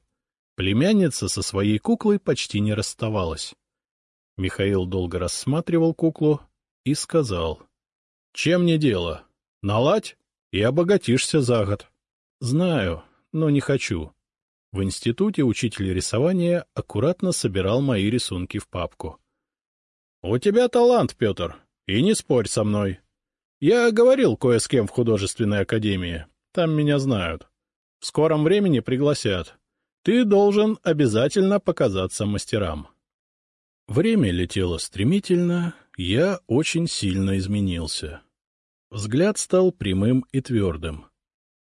Племянница со своей куклой почти не расставалась. Михаил долго рассматривал куклу и сказал. — Чем не дело? Наладь и обогатишься за год. — Знаю, но не хочу. В институте учитель рисования аккуратно собирал мои рисунки в папку. — У тебя талант, Петр, и не спорь со мной. Я говорил кое с кем в художественной академии. Там меня знают. В скором времени пригласят. Ты должен обязательно показаться мастерам. Время летело стремительно, я очень сильно изменился. Взгляд стал прямым и твердым.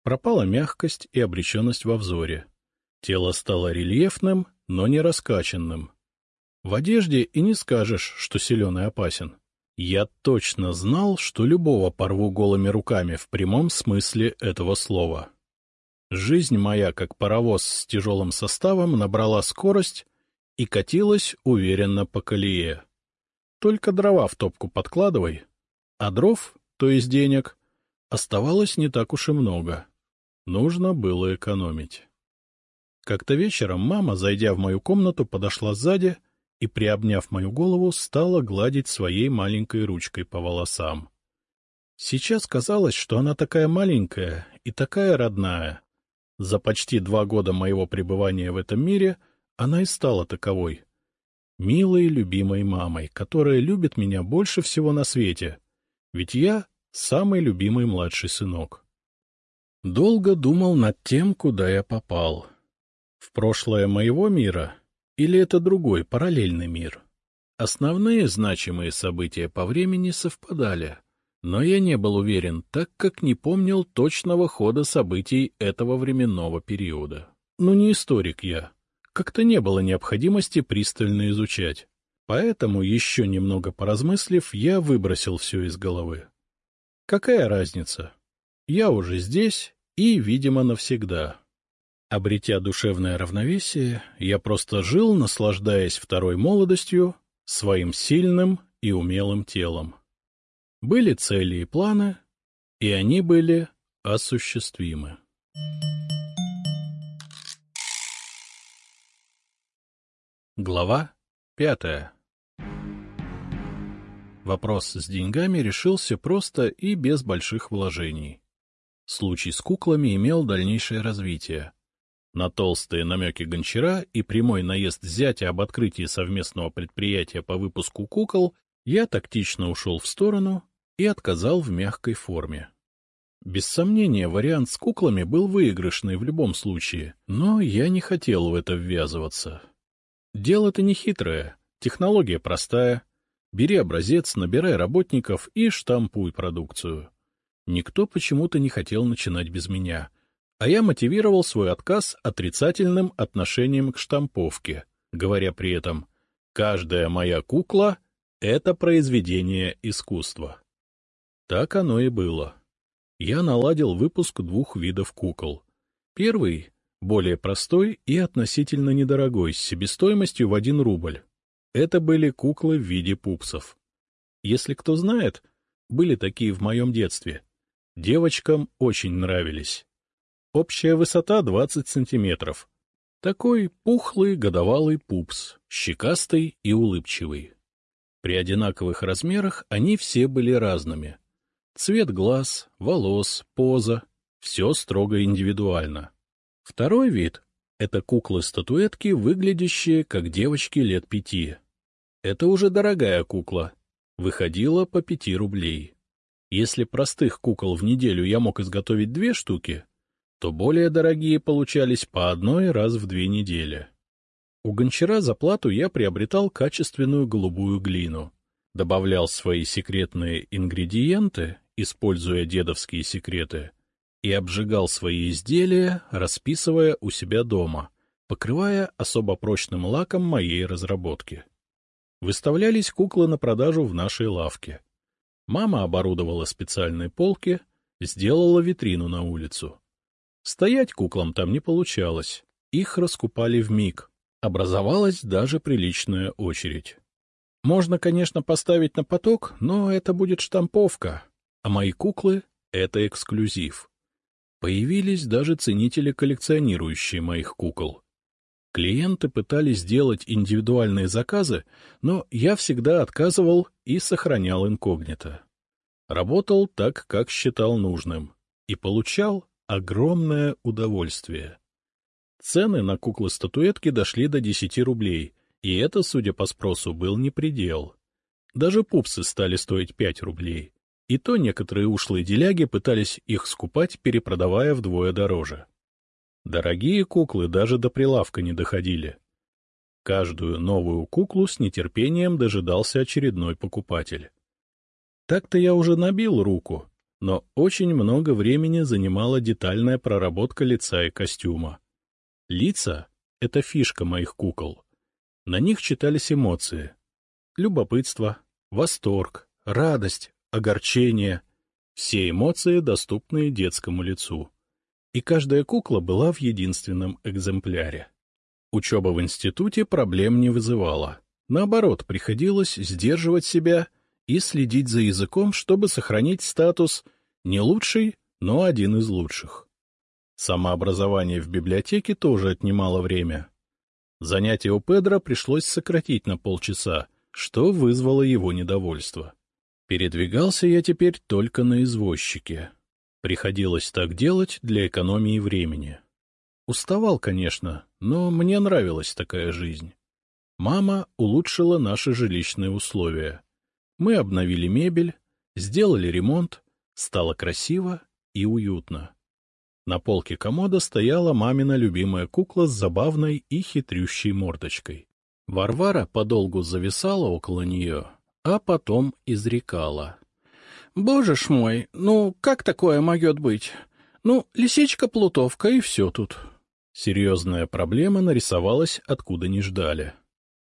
Пропала мягкость и обреченность во взоре. Тело стало рельефным, но не раскачанным. В одежде и не скажешь, что силен и опасен. Я точно знал, что любого порву голыми руками в прямом смысле этого слова. Жизнь моя, как паровоз с тяжелым составом, набрала скорость и катилась уверенно по колее. Только дрова в топку подкладывай, а дров, то есть денег, оставалось не так уж и много. Нужно было экономить. Как-то вечером мама, зайдя в мою комнату, подошла сзади — и, приобняв мою голову, стала гладить своей маленькой ручкой по волосам. Сейчас казалось, что она такая маленькая и такая родная. За почти два года моего пребывания в этом мире она и стала таковой. Милой, любимой мамой, которая любит меня больше всего на свете, ведь я самый любимый младший сынок. Долго думал над тем, куда я попал. В прошлое моего мира или это другой, параллельный мир? Основные значимые события по времени совпадали, но я не был уверен, так как не помнил точного хода событий этого временного периода. Ну, не историк я. Как-то не было необходимости пристально изучать. Поэтому, еще немного поразмыслив, я выбросил все из головы. Какая разница? Я уже здесь и, видимо, навсегда. Обретя душевное равновесие, я просто жил, наслаждаясь второй молодостью, своим сильным и умелым телом. Были цели и планы, и они были осуществимы. Глава пятая Вопрос с деньгами решился просто и без больших вложений. Случай с куклами имел дальнейшее развитие. На толстые намеки гончара и прямой наезд зятя об открытии совместного предприятия по выпуску кукол я тактично ушел в сторону и отказал в мягкой форме. Без сомнения, вариант с куклами был выигрышный в любом случае, но я не хотел в это ввязываться. Дело-то не хитрое, Технология простая. Бери образец, набирай работников и штампуй продукцию. Никто почему-то не хотел начинать без меня, а я мотивировал свой отказ отрицательным отношением к штамповке, говоря при этом «каждая моя кукла — это произведение искусства». Так оно и было. Я наладил выпуск двух видов кукол. Первый — более простой и относительно недорогой, с себестоимостью в один рубль. Это были куклы в виде пупсов. Если кто знает, были такие в моем детстве. Девочкам очень нравились. Общая высота 20 сантиметров. Такой пухлый годовалый пупс, щекастый и улыбчивый. При одинаковых размерах они все были разными. Цвет глаз, волос, поза — все строго индивидуально. Второй вид — это куклы-статуэтки, выглядящие как девочки лет пяти. Это уже дорогая кукла. Выходила по пяти рублей. Если простых кукол в неделю я мог изготовить две штуки, то более дорогие получались по одной раз в две недели. У гончара за плату я приобретал качественную голубую глину, добавлял свои секретные ингредиенты, используя дедовские секреты, и обжигал свои изделия, расписывая у себя дома, покрывая особо прочным лаком моей разработки. Выставлялись куклы на продажу в нашей лавке. Мама оборудовала специальные полки, сделала витрину на улицу. Стоять куклам там не получалось, их раскупали в миг. Образовалась даже приличная очередь. Можно, конечно, поставить на поток, но это будет штамповка, а мои куклы — это эксклюзив. Появились даже ценители, коллекционирующие моих кукол. Клиенты пытались сделать индивидуальные заказы, но я всегда отказывал и сохранял инкогнито. Работал так, как считал нужным, и получал огромное удовольствие. Цены на куклы-статуэтки дошли до 10 рублей, и это, судя по спросу, был не предел. Даже пупсы стали стоить 5 рублей, и то некоторые ушлые деляги пытались их скупать, перепродавая вдвое дороже. Дорогие куклы даже до прилавка не доходили. Каждую новую куклу с нетерпением дожидался очередной покупатель. Так-то я уже набил руку, но очень много времени занимала детальная проработка лица и костюма. Лица — это фишка моих кукол. На них читались эмоции. Любопытство, восторг, радость, огорчение — все эмоции, доступные детскому лицу и каждая кукла была в единственном экземпляре. Учеба в институте проблем не вызывала. Наоборот, приходилось сдерживать себя и следить за языком, чтобы сохранить статус не лучший, но один из лучших. Самообразование в библиотеке тоже отнимало время. Занятие у Педро пришлось сократить на полчаса, что вызвало его недовольство. Передвигался я теперь только на извозчике. Приходилось так делать для экономии времени. Уставал, конечно, но мне нравилась такая жизнь. Мама улучшила наши жилищные условия. Мы обновили мебель, сделали ремонт, стало красиво и уютно. На полке комода стояла мамина любимая кукла с забавной и хитрющей мордочкой. Варвара подолгу зависала около нее, а потом изрекала. Боже ж мой, ну как такое могет быть? Ну, лисичка-плутовка и все тут. Серьезная проблема нарисовалась, откуда не ждали.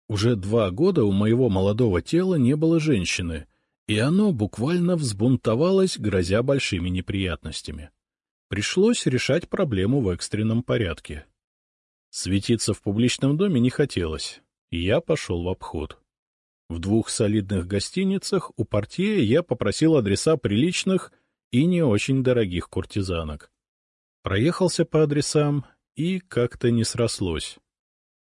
Уже два года у моего молодого тела не было женщины, и оно буквально взбунтовалось, грозя большими неприятностями. Пришлось решать проблему в экстренном порядке. Светиться в публичном доме не хотелось, и я пошел в обход. В двух солидных гостиницах у портье я попросил адреса приличных и не очень дорогих куртизанок. Проехался по адресам, и как-то не срослось.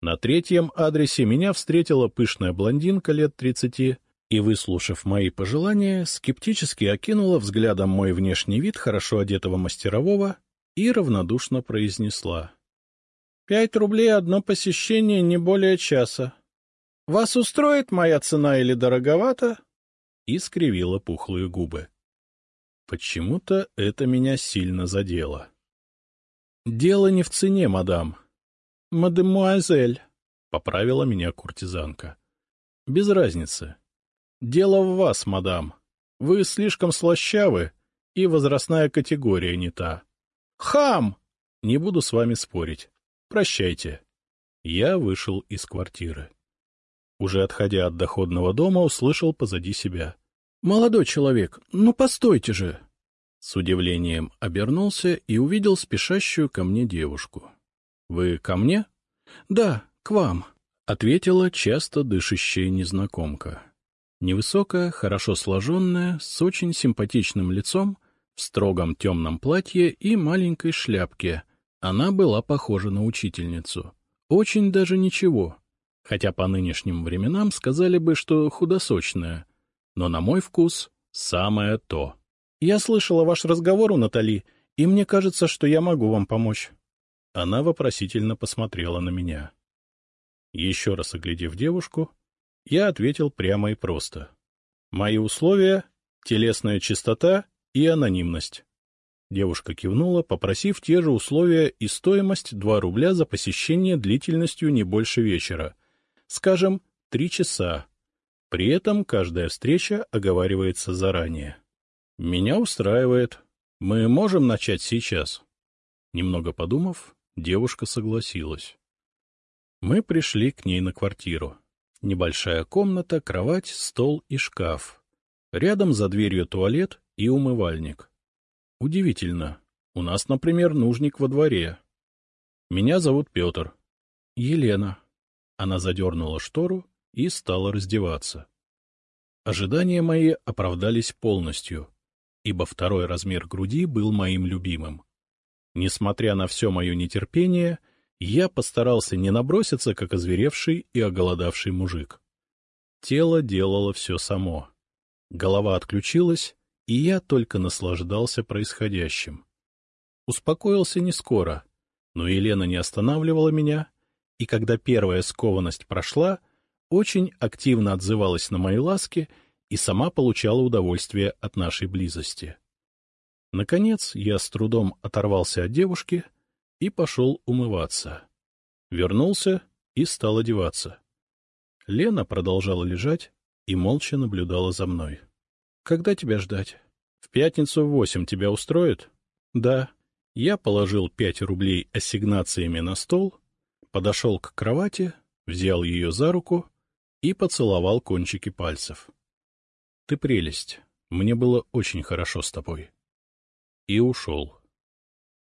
На третьем адресе меня встретила пышная блондинка лет тридцати и, выслушав мои пожелания, скептически окинула взглядом мой внешний вид хорошо одетого мастерового и равнодушно произнесла. — Пять рублей одно посещение, не более часа. Вас устроит моя цена или дороговато? И скривила пухлые губы. Почему-то это меня сильно задело. — Дело не в цене, мадам. — Мадемуазель, — поправила меня куртизанка. — Без разницы. Дело в вас, мадам. Вы слишком слащавы, и возрастная категория не та. — Хам! Не буду с вами спорить. Прощайте. Я вышел из квартиры. Уже отходя от доходного дома, услышал позади себя. — Молодой человек, ну постойте же! С удивлением обернулся и увидел спешащую ко мне девушку. — Вы ко мне? — Да, к вам, — ответила часто дышащая незнакомка. Невысокая, хорошо сложенная, с очень симпатичным лицом, в строгом темном платье и маленькой шляпке. Она была похожа на учительницу. Очень даже ничего, хотя по нынешним временам сказали бы, что худосочная, но на мой вкус самое то. Я слышала ваш разговор у Натали, и мне кажется, что я могу вам помочь. Она вопросительно посмотрела на меня. Еще раз оглядев девушку, я ответил прямо и просто. Мои условия — телесная чистота и анонимность. Девушка кивнула, попросив те же условия и стоимость 2 рубля за посещение длительностью не больше вечера. Скажем, 3 часа. При этом каждая встреча оговаривается заранее. Меня устраивает. Мы можем начать сейчас. Немного подумав, девушка согласилась. Мы пришли к ней на квартиру. Небольшая комната, кровать, стол и шкаф. Рядом за дверью туалет и умывальник. Удивительно. У нас, например, нужник во дворе. Меня зовут Петр. Елена. Она задернула штору и стала раздеваться. Ожидания мои оправдались полностью, ибо второй размер груди был моим любимым. Несмотря на все мое нетерпение, я постарался не наброситься, как озверевший и оголодавший мужик. Тело делало все само. Голова отключилась, и я только наслаждался происходящим. Успокоился не скоро, но Елена не останавливала меня, и когда первая скованность прошла, очень активно отзывалась на мои ласки и сама получала удовольствие от нашей близости. Наконец я с трудом оторвался от девушки и пошел умываться. Вернулся и стал одеваться. Лена продолжала лежать и молча наблюдала за мной. — Когда тебя ждать? В пятницу в восемь тебя устроит? — Да. Я положил пять рублей ассигнациями на стол, подошел к кровати, взял ее за руку и поцеловал кончики пальцев. — Ты прелесть. Мне было очень хорошо с тобой. И ушел.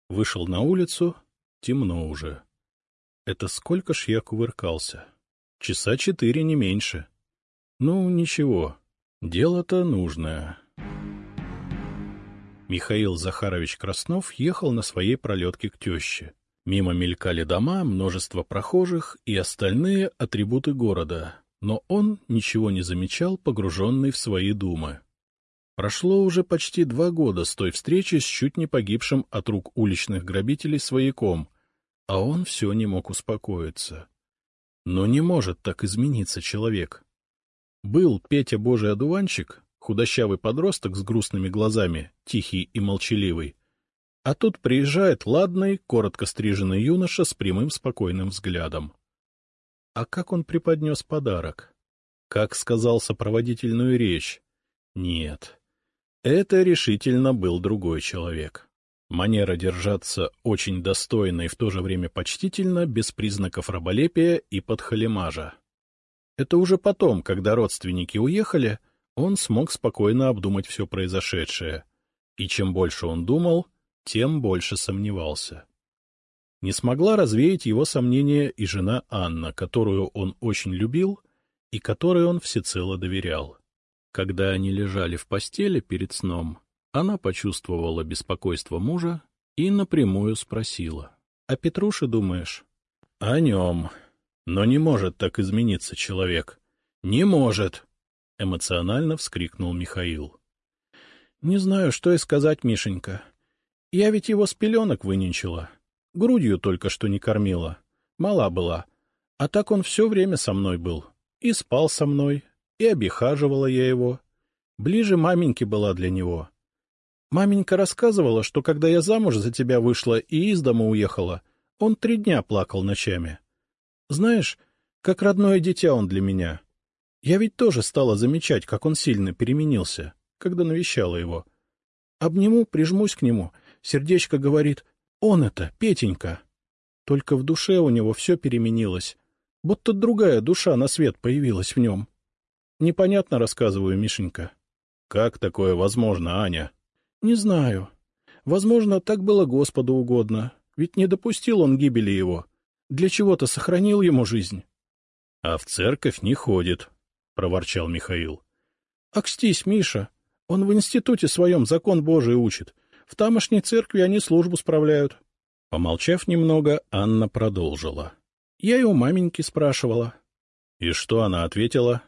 Вышел на улицу, темно уже. Это сколько ж я кувыркался? Часа четыре, не меньше. Ну, ничего, Дело-то нужное. Михаил Захарович Краснов ехал на своей пролетке к теще. Мимо мелькали дома, множество прохожих и остальные атрибуты города, но он ничего не замечал, погруженный в свои думы. Прошло уже почти два года с той встречи с чуть не погибшим от рук уличных грабителей свояком, а он все не мог успокоиться. Но не может так измениться человек. Был Петя Божий одуванчик, худощавый подросток с грустными глазами, тихий и молчаливый. А тут приезжает ладный, коротко стриженный юноша с прямым спокойным взглядом. А как он преподнес подарок? Как сказал сопроводительную речь? Нет, это решительно был другой человек. Манера держаться очень достойно и в то же время почтительно, без признаков раболепия и подхалимажа. Это уже потом, когда родственники уехали, он смог спокойно обдумать все произошедшее. И чем больше он думал, тем больше сомневался. Не смогла развеять его сомнения и жена Анна, которую он очень любил и которой он всецело доверял. Когда они лежали в постели перед сном, она почувствовала беспокойство мужа и напрямую спросила. — О Петруше думаешь? — О нем, но не может так измениться человек. Не может! — эмоционально вскрикнул Михаил. — Не знаю, что и сказать, Мишенька. Я ведь его с пеленок выненчила. Грудью только что не кормила. Мала была. А так он все время со мной был. И спал со мной, и обихаживала я его. Ближе маменьки была для него. Маменька рассказывала, что когда я замуж за тебя вышла и из дома уехала, он три дня плакал ночами. Знаешь, как родное дитя он для меня. Я ведь тоже стала замечать, как он сильно переменился, когда навещала его. Обниму, прижмусь к нему, сердечко говорит «Он это, Петенька». Только в душе у него все переменилось, будто другая душа на свет появилась в нем. Непонятно рассказываю, Мишенька. — Как такое возможно, Аня? — Не знаю. Возможно, так было Господу угодно, ведь не допустил он гибели его. Для чего-то сохранил ему жизнь. — А в церковь не ходит, — проворчал Михаил. — Акстись, Миша. Он в институте своем закон Божий учит. В тамошней церкви они службу справляют. Помолчав немного, Анна продолжила. — Я и у маменьки спрашивала. — И что она ответила?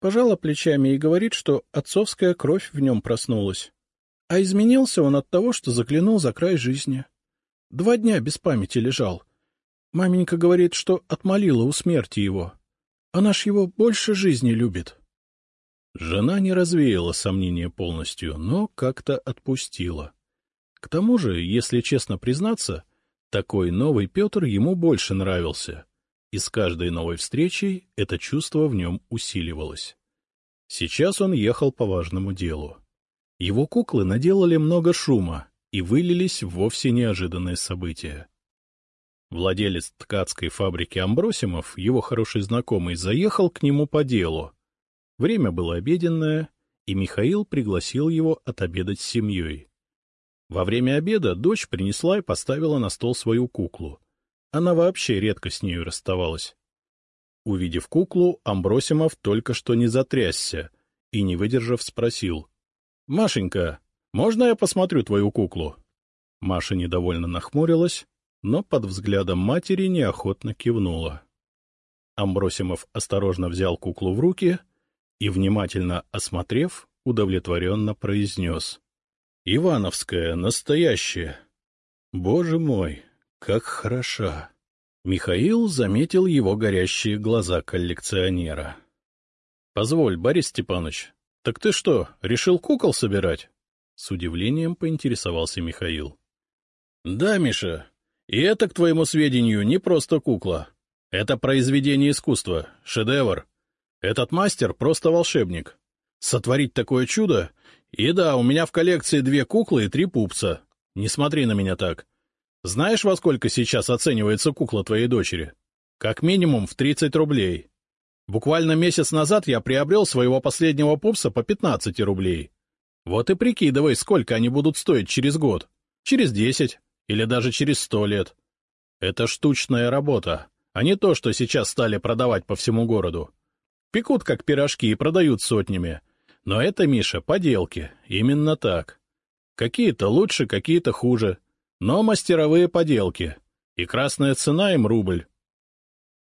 Пожала плечами и говорит, что отцовская кровь в нем проснулась. А изменился он от того, что заглянул за край жизни. Два дня без памяти лежал. Маменька говорит, что отмолила у смерти его. Она ж его больше жизни любит. Жена не развеяла сомнения полностью, но как-то отпустила. К тому же, если честно признаться, такой новый Петр ему больше нравился и с каждой новой встречей это чувство в нем усиливалось. Сейчас он ехал по важному делу. Его куклы наделали много шума и вылились в вовсе неожиданное событие. Владелец ткацкой фабрики Амбросимов, его хороший знакомый, заехал к нему по делу. Время было обеденное, и Михаил пригласил его отобедать с семьей. Во время обеда дочь принесла и поставила на стол свою куклу — она вообще редко с нею расставалась. Увидев куклу, Амбросимов только что не затрясся и, не выдержав, спросил. — Машенька, можно я посмотрю твою куклу? Маша недовольно нахмурилась, но под взглядом матери неохотно кивнула. Амбросимов осторожно взял куклу в руки и, внимательно осмотрев, удовлетворенно произнес. — Ивановская, настоящая. Боже мой, как хороша! Михаил заметил его горящие глаза коллекционера. — Позволь, Борис Степанович, так ты что, решил кукол собирать? С удивлением поинтересовался Михаил. — Да, Миша, и это, к твоему сведению, не просто кукла. Это произведение искусства, шедевр. Этот мастер просто волшебник. Сотворить такое чудо? И да, у меня в коллекции две куклы и три пупса. Не смотри на меня так. Знаешь, во сколько сейчас оценивается кукла твоей дочери? Как минимум в 30 рублей. Буквально месяц назад я приобрел своего последнего пупса по 15 рублей. Вот и прикидывай, сколько они будут стоить через год, через 10 или даже через 100 лет. Это штучная работа, а не то, что сейчас стали продавать по всему городу. Пекут как пирожки и продают сотнями. Но это, Миша, поделки, именно так. Какие-то лучше, какие-то хуже. Но мастеровые поделки, и красная цена им рубль.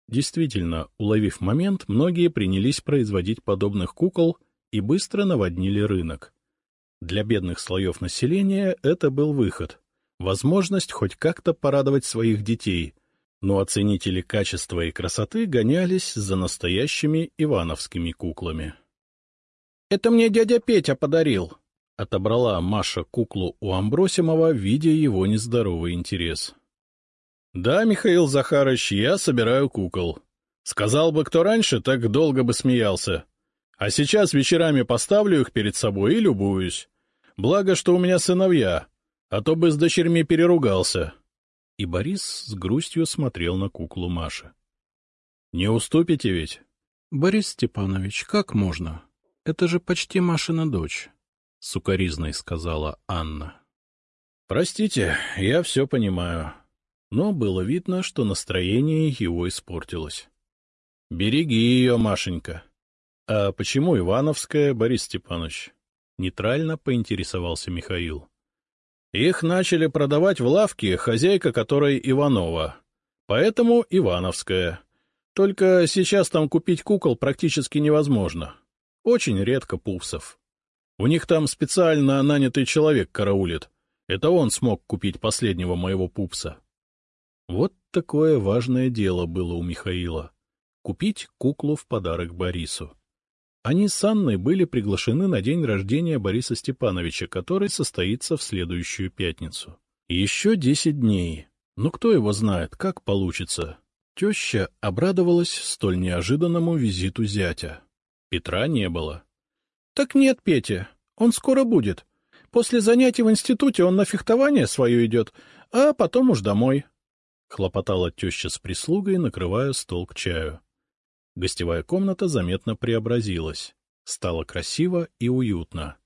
Действительно, уловив момент, многие принялись производить подобных кукол и быстро наводнили рынок. Для бедных слоев населения это был выход, возможность хоть как-то порадовать своих детей, но оценители качества и красоты гонялись за настоящими ивановскими куклами. — Это мне дядя Петя подарил, — отобрала Маша куклу у Амбросимова, видя его нездоровый интерес. — Да, Михаил Захарович, я собираю кукол. Сказал бы кто раньше, так долго бы смеялся. А сейчас вечерами поставлю их перед собой и любуюсь. Благо, что у меня сыновья, а то бы с дочерьми переругался. И Борис с грустью смотрел на куклу Маши. — Не уступите ведь? — Борис Степанович, как можно? Это же почти Машина дочь. — сукоризной сказала Анна. — Простите, я все понимаю. Но было видно, что настроение его испортилось. — Береги ее, Машенька. — А почему Ивановская, Борис Степанович? — нейтрально поинтересовался Михаил. — Их начали продавать в лавке, хозяйка которой Иванова. Поэтому Ивановская. Только сейчас там купить кукол практически невозможно. Очень редко пупсов. У них там специально нанятый человек караулит. Это он смог купить последнего моего пупса. Вот такое важное дело было у Михаила — купить куклу в подарок Борису. Они с Анной были приглашены на день рождения Бориса Степановича, который состоится в следующую пятницу. Еще десять дней. Ну, кто его знает, как получится. Теща обрадовалась столь неожиданному визиту зятя. Петра не было. — Так нет, Петя, он скоро будет. После занятий в институте он на фехтование свое идет, а потом уж домой. — хлопотала теща с прислугой, накрывая стол к чаю. Гостевая комната заметно преобразилась. Стало красиво и уютно.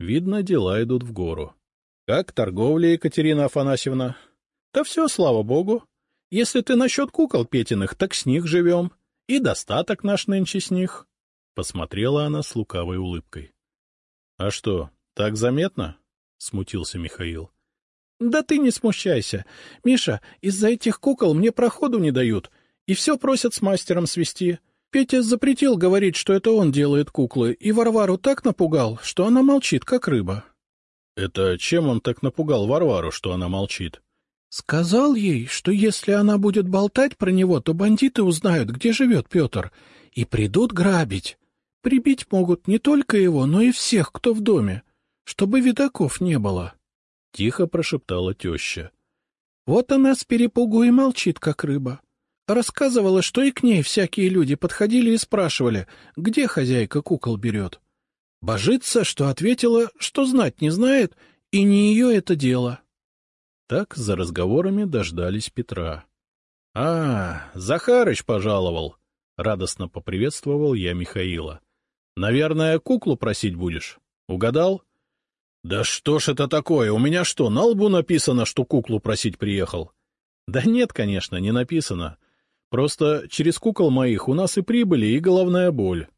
Видно, дела идут в гору. — Как торговля, Екатерина Афанасьевна? — Да все, слава богу. Если ты насчет кукол Петиных, так с них живем. И достаток наш нынче с них. Посмотрела она с лукавой улыбкой. — А что, так заметно? — смутился Михаил. — Да ты не смущайся. Миша, из-за этих кукол мне проходу не дают, и все просят с мастером свести. Петя запретил говорить, что это он делает куклы, и Варвару так напугал, что она молчит, как рыба. — Это чем он так напугал Варвару, что она молчит? — Сказал ей, что если она будет болтать про него, то бандиты узнают, где живет Петр, и придут грабить. Прибить могут не только его, но и всех, кто в доме, чтобы видаков не было. — тихо прошептала теща. — Вот она с перепугу и молчит, как рыба. Рассказывала, что и к ней всякие люди подходили и спрашивали, где хозяйка кукол берет. Божится, что ответила, что знать не знает, и не ее это дело. Так за разговорами дождались Петра. — А, Захарыч пожаловал! — радостно поприветствовал я Михаила. — Наверное, куклу просить будешь? Угадал? — Да что ж это такое? У меня что, на лбу написано, что куклу просить приехал? — Да нет, конечно, не написано. Просто через кукол моих у нас и прибыли, и головная боль.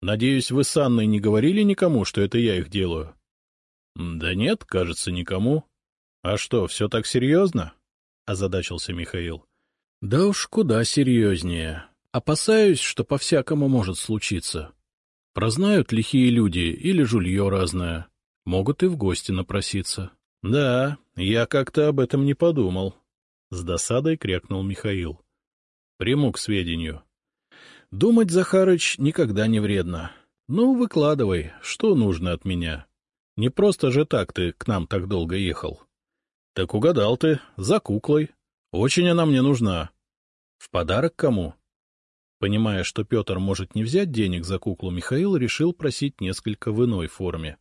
Надеюсь, вы с Анной не говорили никому, что это я их делаю? — Да нет, кажется, никому. — А что, все так серьезно? — озадачился Михаил. — Да уж куда серьезнее. Опасаюсь, что по-всякому может случиться. Прознают лихие люди или жулье разное. Могут и в гости напроситься. — Да, я как-то об этом не подумал. С досадой крякнул Михаил. Приму к сведению. Думать, Захарыч, никогда не вредно. Ну, выкладывай, что нужно от меня. Не просто же так ты к нам так долго ехал. Так угадал ты, за куклой. Очень она мне нужна. В подарок кому? Понимая, что Петр может не взять денег за куклу, Михаил решил просить несколько в иной форме.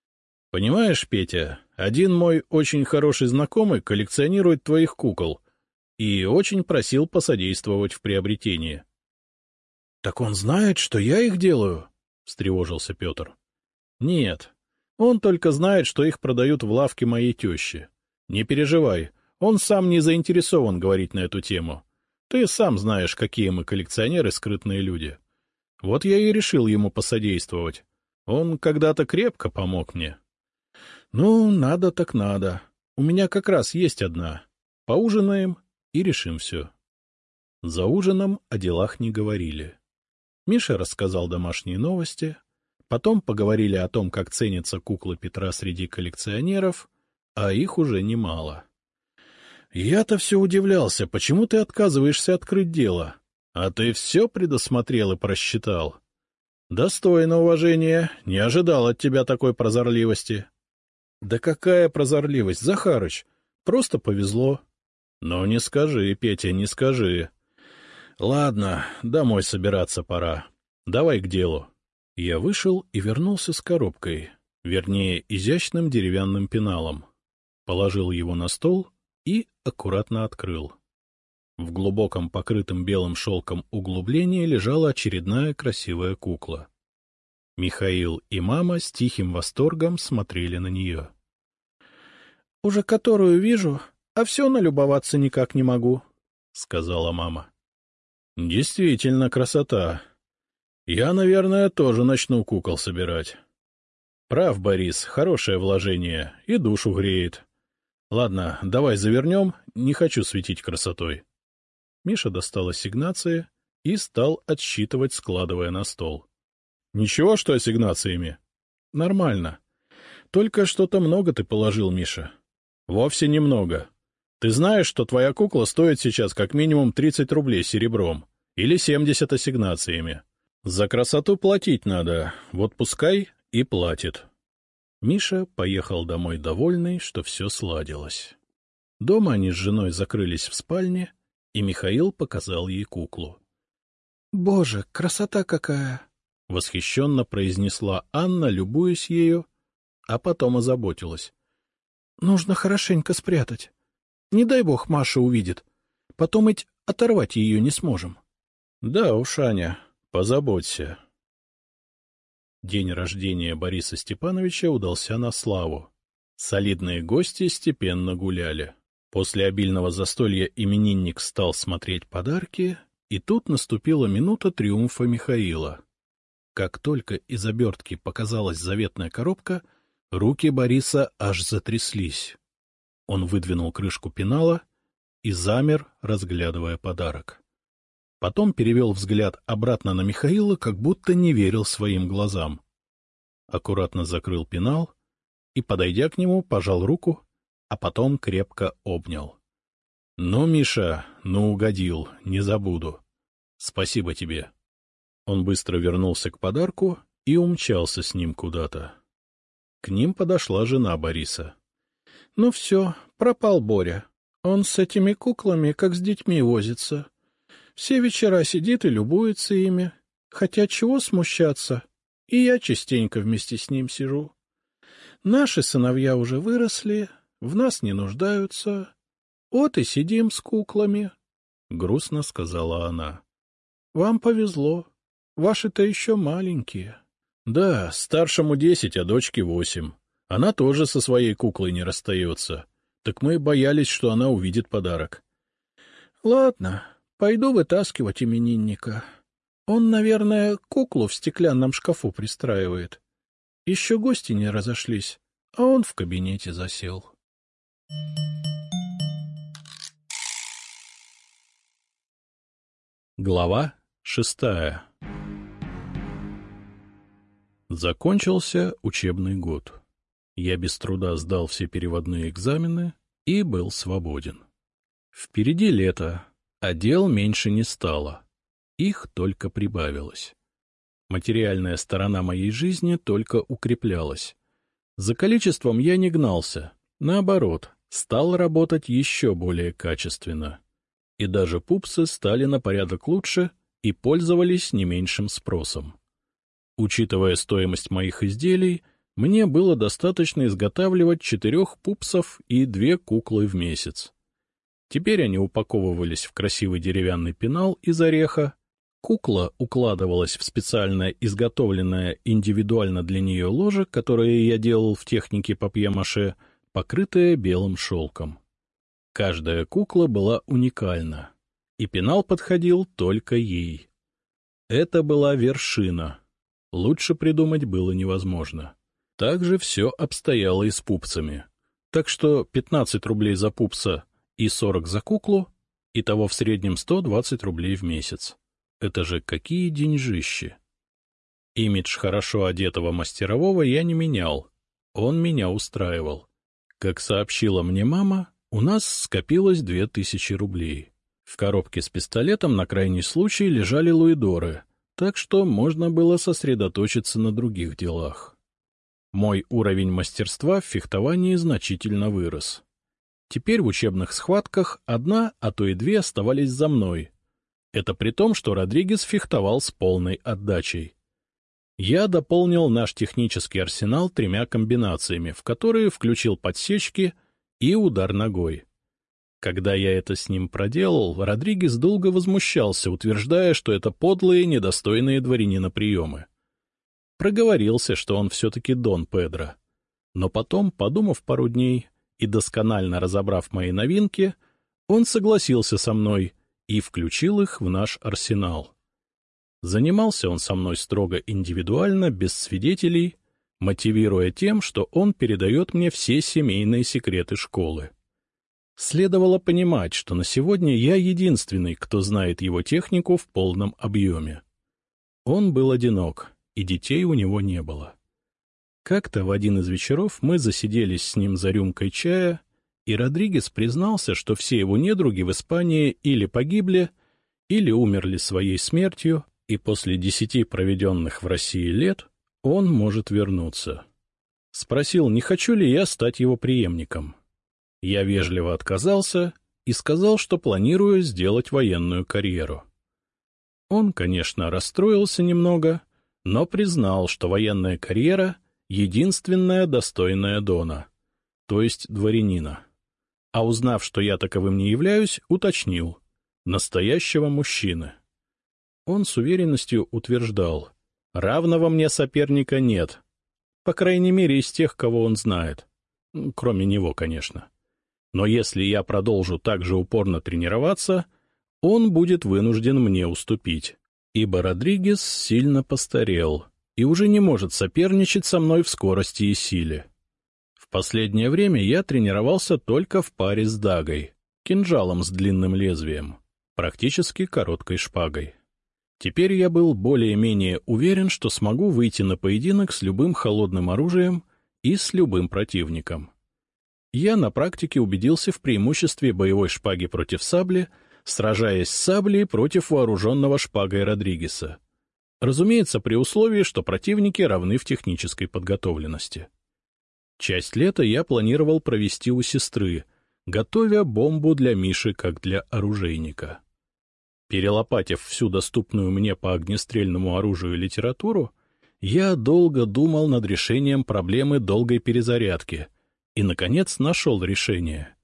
— Понимаешь, Петя, один мой очень хороший знакомый коллекционирует твоих кукол — и очень просил посодействовать в приобретении. — Так он знает, что я их делаю? — встревожился Петр. — Нет, он только знает, что их продают в лавке моей тещи. Не переживай, он сам не заинтересован говорить на эту тему. Ты сам знаешь, какие мы коллекционеры, скрытные люди. Вот я и решил ему посодействовать. Он когда-то крепко помог мне. — Ну, надо так надо. У меня как раз есть одна. Поужинаем и решим все. За ужином о делах не говорили. Миша рассказал домашние новости, потом поговорили о том, как ценятся куклы Петра среди коллекционеров, а их уже немало. — Я-то все удивлялся, почему ты отказываешься открыть дело? А ты все предусмотрел и просчитал. Достойно уважения, не ожидал от тебя такой прозорливости. — Да какая прозорливость, Захарыч, просто повезло. — Ну, не скажи, Петя, не скажи. — Ладно, домой собираться пора. Давай к делу. Я вышел и вернулся с коробкой, вернее, изящным деревянным пеналом. Положил его на стол и аккуратно открыл. В глубоком покрытом белым шелком углублении лежала очередная красивая кукла. Михаил и мама с тихим восторгом смотрели на нее. — Уже которую вижу, а все налюбоваться никак не могу, — сказала мама. — Действительно красота. Я, наверное, тоже начну кукол собирать. Прав, Борис, хорошее вложение и душу греет. Ладно, давай завернем, не хочу светить красотой. Миша достал ассигнации и стал отсчитывать, складывая на стол. — Ничего, что ассигнациями? — Нормально. Только что-то много ты положил, Миша. — Вовсе немного. Ты знаешь, что твоя кукла стоит сейчас как минимум 30 рублей серебром или 70 ассигнациями. За красоту платить надо, вот пускай и платит. Миша поехал домой довольный, что все сладилось. Дома они с женой закрылись в спальне, и Михаил показал ей куклу. — Боже, красота какая! — восхищенно произнесла Анна, любуясь ею, а потом озаботилась. — Нужно хорошенько спрятать. Не дай бог Маша увидит. Потом ведь оторвать ее не сможем. — Да уж, Аня, позаботься. День рождения Бориса Степановича удался на славу. Солидные гости степенно гуляли. После обильного застолья именинник стал смотреть подарки, и тут наступила минута триумфа Михаила. Как только из обертки показалась заветная коробка, руки Бориса аж затряслись. Он выдвинул крышку пенала и замер, разглядывая подарок. Потом перевел взгляд обратно на Михаила, как будто не верил своим глазам. Аккуратно закрыл пенал и, подойдя к нему, пожал руку, а потом крепко обнял. — Ну, Миша, ну угодил, не забуду. Спасибо тебе. Он быстро вернулся к подарку и умчался с ним куда-то. К ним подошла жена Бориса. — Ну все, пропал Боря. Он с этими куклами, как с детьми, возится. Все вечера сидит и любуется ими. Хотя чего смущаться? И я частенько вместе с ним сижу. Наши сыновья уже выросли, в нас не нуждаются. Вот и сидим с куклами, — грустно сказала она. — Вам повезло. Ваши-то еще маленькие. — Да, старшему десять, а дочке восемь. Она тоже со своей куклой не расстается. Так мы боялись, что она увидит подарок. — Ладно, Пойду вытаскивать именинника. Он, наверное, куклу в стеклянном шкафу пристраивает. Еще гости не разошлись, а он в кабинете засел. Глава шестая Закончился учебный год. Я без труда сдал все переводные экзамены и был свободен. Впереди лето, а дел меньше не стало. Их только прибавилось. Материальная сторона моей жизни только укреплялась. За количеством я не гнался. Наоборот, стал работать еще более качественно. И даже пупсы стали на порядок лучше и пользовались не меньшим спросом. Учитывая стоимость моих изделий, мне было достаточно изготавливать четырех пупсов и две куклы в месяц. Теперь они упаковывались в красивый деревянный пенал из ореха, кукла укладывалась в специально изготовленное индивидуально для нее ложе, которое я делал в технике папье-маше, покрытое белым шелком. Каждая кукла была уникальна, и пенал подходил только ей. Это была вершина. Лучше придумать было невозможно. Также все обстояло и с пупцами. Так что 15 рублей за пупса и 40 за куклу, и того в среднем 120 рублей в месяц. Это же какие деньжищи! Имидж хорошо одетого мастерового я не менял, он меня устраивал. Как сообщила мне мама, у нас скопилось две тысячи рублей. В коробке с пистолетом на крайний случай лежали луидоры, так что можно было сосредоточиться на других делах. Мой уровень мастерства в фехтовании значительно вырос. Теперь в учебных схватках одна, а то и две оставались за мной. Это при том, что Родригес фехтовал с полной отдачей. Я дополнил наш технический арсенал тремя комбинациями, в которые включил подсечки и удар ногой. Когда я это с ним проделал, Родригес долго возмущался, утверждая, что это подлые, недостойные дворянина приемы. Проговорился, что он все-таки Дон Педро. Но потом, подумав пару дней, и досконально разобрав мои новинки, он согласился со мной и включил их в наш арсенал. Занимался он со мной строго индивидуально, без свидетелей, мотивируя тем, что он передает мне все семейные секреты школы. Следовало понимать, что на сегодня я единственный, кто знает его технику в полном объеме. Он был одинок, и детей у него не было. Как-то в один из вечеров мы засиделись с ним за рюмкой чая, и Родригес признался, что все его недруги в Испании или погибли, или умерли своей смертью, и после десяти проведенных в России лет он может вернуться. Спросил, не хочу ли я стать его преемником. Я вежливо отказался и сказал, что планирую сделать военную карьеру. Он, конечно, расстроился немного, но признал, что военная карьера — единственная достойная Дона, то есть дворянина. А узнав, что я таковым не являюсь, уточнил — настоящего мужчины. Он с уверенностью утверждал — равного мне соперника нет, по крайней мере из тех, кого он знает. Кроме него, конечно. Но если я продолжу так же упорно тренироваться, он будет вынужден мне уступить, ибо Родригес сильно постарел и уже не может соперничать со мной в скорости и силе. В последнее время я тренировался только в паре с Дагой, кинжалом с длинным лезвием, практически короткой шпагой. Теперь я был более-менее уверен, что смогу выйти на поединок с любым холодным оружием и с любым противником. Я на практике убедился в преимуществе боевой шпаги против сабли, сражаясь с саблей против вооруженного шпагой Родригеса. Разумеется, при условии, что противники равны в технической подготовленности. Часть лета я планировал провести у сестры, готовя бомбу для Миши как для оружейника. Перелопатив всю доступную мне по огнестрельному оружию литературу, я долго думал над решением проблемы долгой перезарядки и, наконец, нашел решение.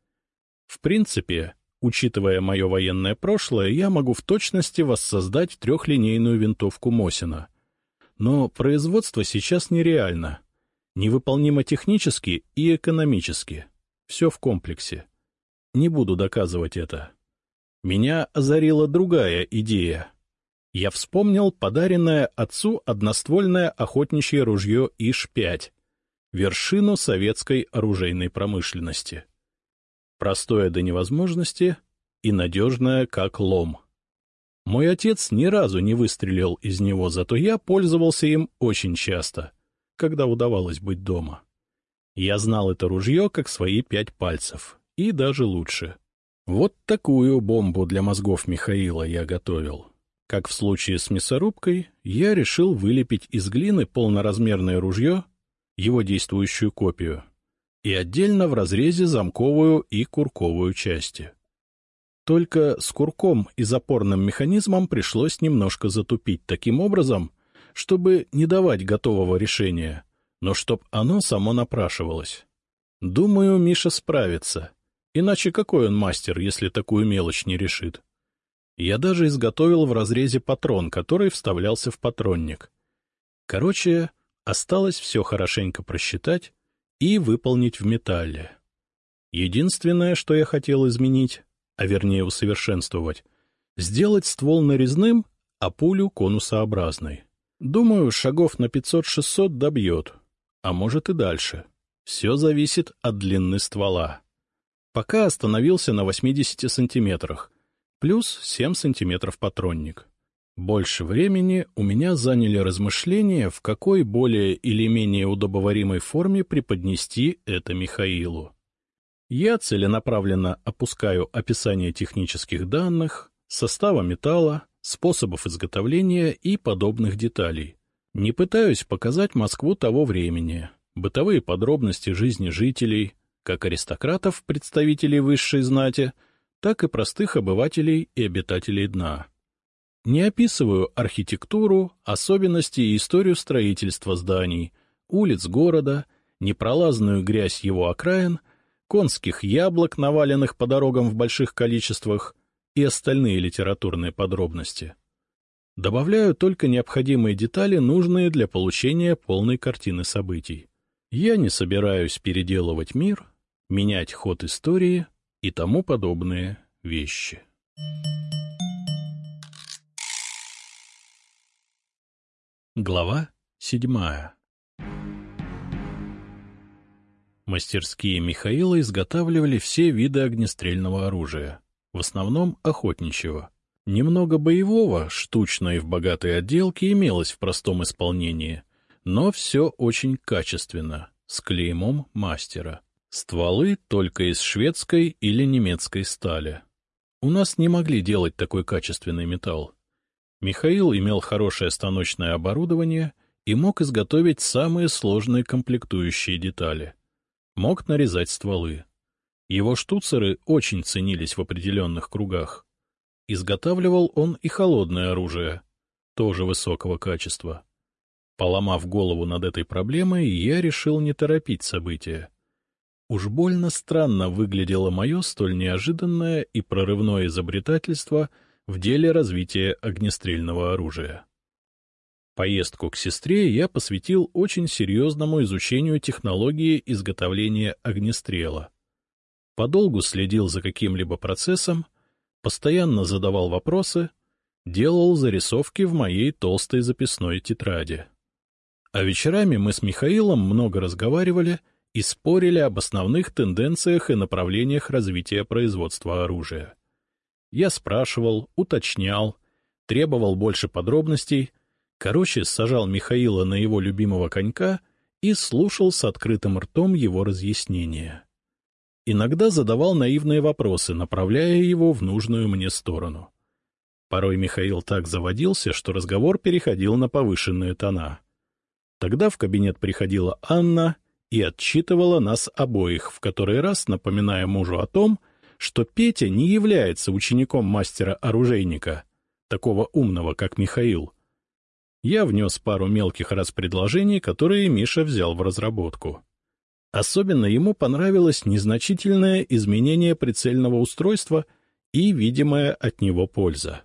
В принципе, учитывая мое военное прошлое, я могу в точности воссоздать трехлинейную винтовку Мосина. Но производство сейчас нереально. Невыполнимо технически и экономически. Все в комплексе. Не буду доказывать это. Меня озарила другая идея. Я вспомнил подаренное отцу одноствольное охотничье ружье ИШ-5, вершину советской оружейной промышленности. Простое до невозможности и надежное, как лом. Мой отец ни разу не выстрелил из него, зато я пользовался им очень часто, когда удавалось быть дома. Я знал это ружье как свои пять пальцев, и даже лучше — вот такую бомбу для мозгов Михаила я готовил. Как в случае с мясорубкой, я решил вылепить из глины полноразмерное ружье, его действующую копию, и отдельно в разрезе замковую и курковую части. Только с курком и запорным механизмом пришлось немножко затупить таким образом, чтобы не давать готового решения, но чтоб оно само напрашивалось. Думаю, Миша справится — Иначе какой он мастер, если такую мелочь не решит? Я даже изготовил в разрезе патрон, который вставлялся в патронник. Короче, осталось все хорошенько просчитать и выполнить в металле. Единственное, что я хотел изменить, а вернее усовершенствовать, сделать ствол нарезным, а пулю конусообразной. Думаю, шагов на 500-600 добьет, а может и дальше. Все зависит от длины ствола. Пока остановился на 80 сантиметрах, плюс 7 сантиметров патронник. Больше времени у меня заняли размышления, в какой более или менее удобоваримой форме преподнести это Михаилу. Я целенаправленно опускаю описание технических данных, состава металла, способов изготовления и подобных деталей. Не пытаюсь показать Москву того времени, бытовые подробности жизни жителей — как аристократов, представителей высшей знати, так и простых обывателей и обитателей дна. Не описываю архитектуру, особенности и историю строительства зданий, улиц города, непролазную грязь его окраин, конских яблок, наваленных по дорогам в больших количествах, и остальные литературные подробности. Добавляю только необходимые детали, нужные для получения полной картины событий. Я не собираюсь переделывать мир, менять ход истории и тому подобные вещи. Глава седьмая Мастерские Михаила изготавливали все виды огнестрельного оружия, в основном охотничьего. Немного боевого, штучно и в богатой отделке, имелось в простом исполнении, но все очень качественно, с клеймом мастера. Стволы только из шведской или немецкой стали. У нас не могли делать такой качественный металл. Михаил имел хорошее станочное оборудование и мог изготовить самые сложные комплектующие детали. Мог нарезать стволы. Его штуцеры очень ценились в определенных кругах. Изготавливал он и холодное оружие, тоже высокого качества. Поломав голову над этой проблемой, я решил не торопить события. Уж больно странно выглядело мое столь неожиданное и прорывное изобретательство в деле развития огнестрельного оружия. Поездку к сестре я посвятил очень серьезному изучению технологии изготовления огнестрела. Подолгу следил за каким-либо процессом, постоянно задавал вопросы, делал зарисовки в моей толстой записной тетради. А вечерами мы с Михаилом много разговаривали и спорили об основных тенденциях и направлениях развития производства оружия. Я спрашивал, уточнял, требовал больше подробностей, короче, сажал Михаила на его любимого конька и слушал с открытым ртом его разъяснения. Иногда задавал наивные вопросы, направляя его в нужную мне сторону. Порой Михаил так заводился, что разговор переходил на повышенные тона. Тогда в кабинет приходила Анна и отчитывала нас обоих, в который раз напоминая мужу о том, что Петя не является учеником мастера-оружейника, такого умного, как Михаил. Я внес пару мелких раз предложений, которые Миша взял в разработку. Особенно ему понравилось незначительное изменение прицельного устройства и видимая от него польза.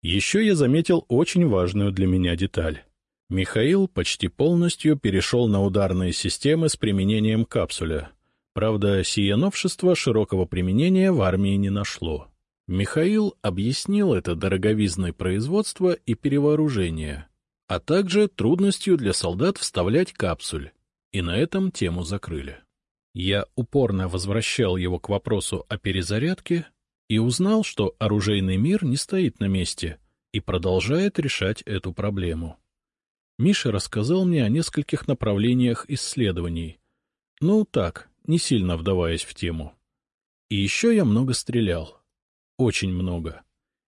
Еще я заметил очень важную для меня деталь. Михаил почти полностью перешел на ударные системы с применением капсуля. Правда, сие новшество широкого применения в армии не нашло. Михаил объяснил это дороговизной производства и перевооружения, а также трудностью для солдат вставлять капсуль, и на этом тему закрыли. Я упорно возвращал его к вопросу о перезарядке и узнал, что оружейный мир не стоит на месте и продолжает решать эту проблему. Миша рассказал мне о нескольких направлениях исследований. Ну, так, не сильно вдаваясь в тему. И еще я много стрелял. Очень много.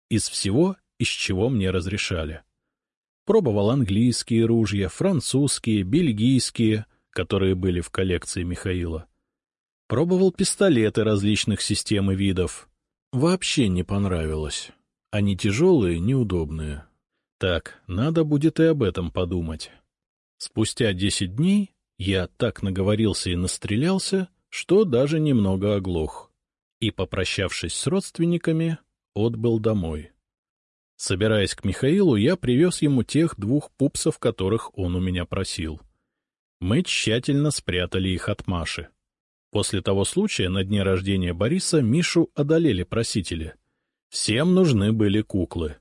Из всего, из чего мне разрешали. Пробовал английские ружья, французские, бельгийские, которые были в коллекции Михаила. Пробовал пистолеты различных систем и видов. Вообще не понравилось. Они тяжелые, неудобные. Так, надо будет и об этом подумать. Спустя десять дней я так наговорился и настрелялся, что даже немного оглох. И, попрощавшись с родственниками, отбыл домой. Собираясь к Михаилу, я привез ему тех двух пупсов, которых он у меня просил. Мы тщательно спрятали их от Маши. После того случая на дне рождения Бориса Мишу одолели просители. Всем нужны были куклы.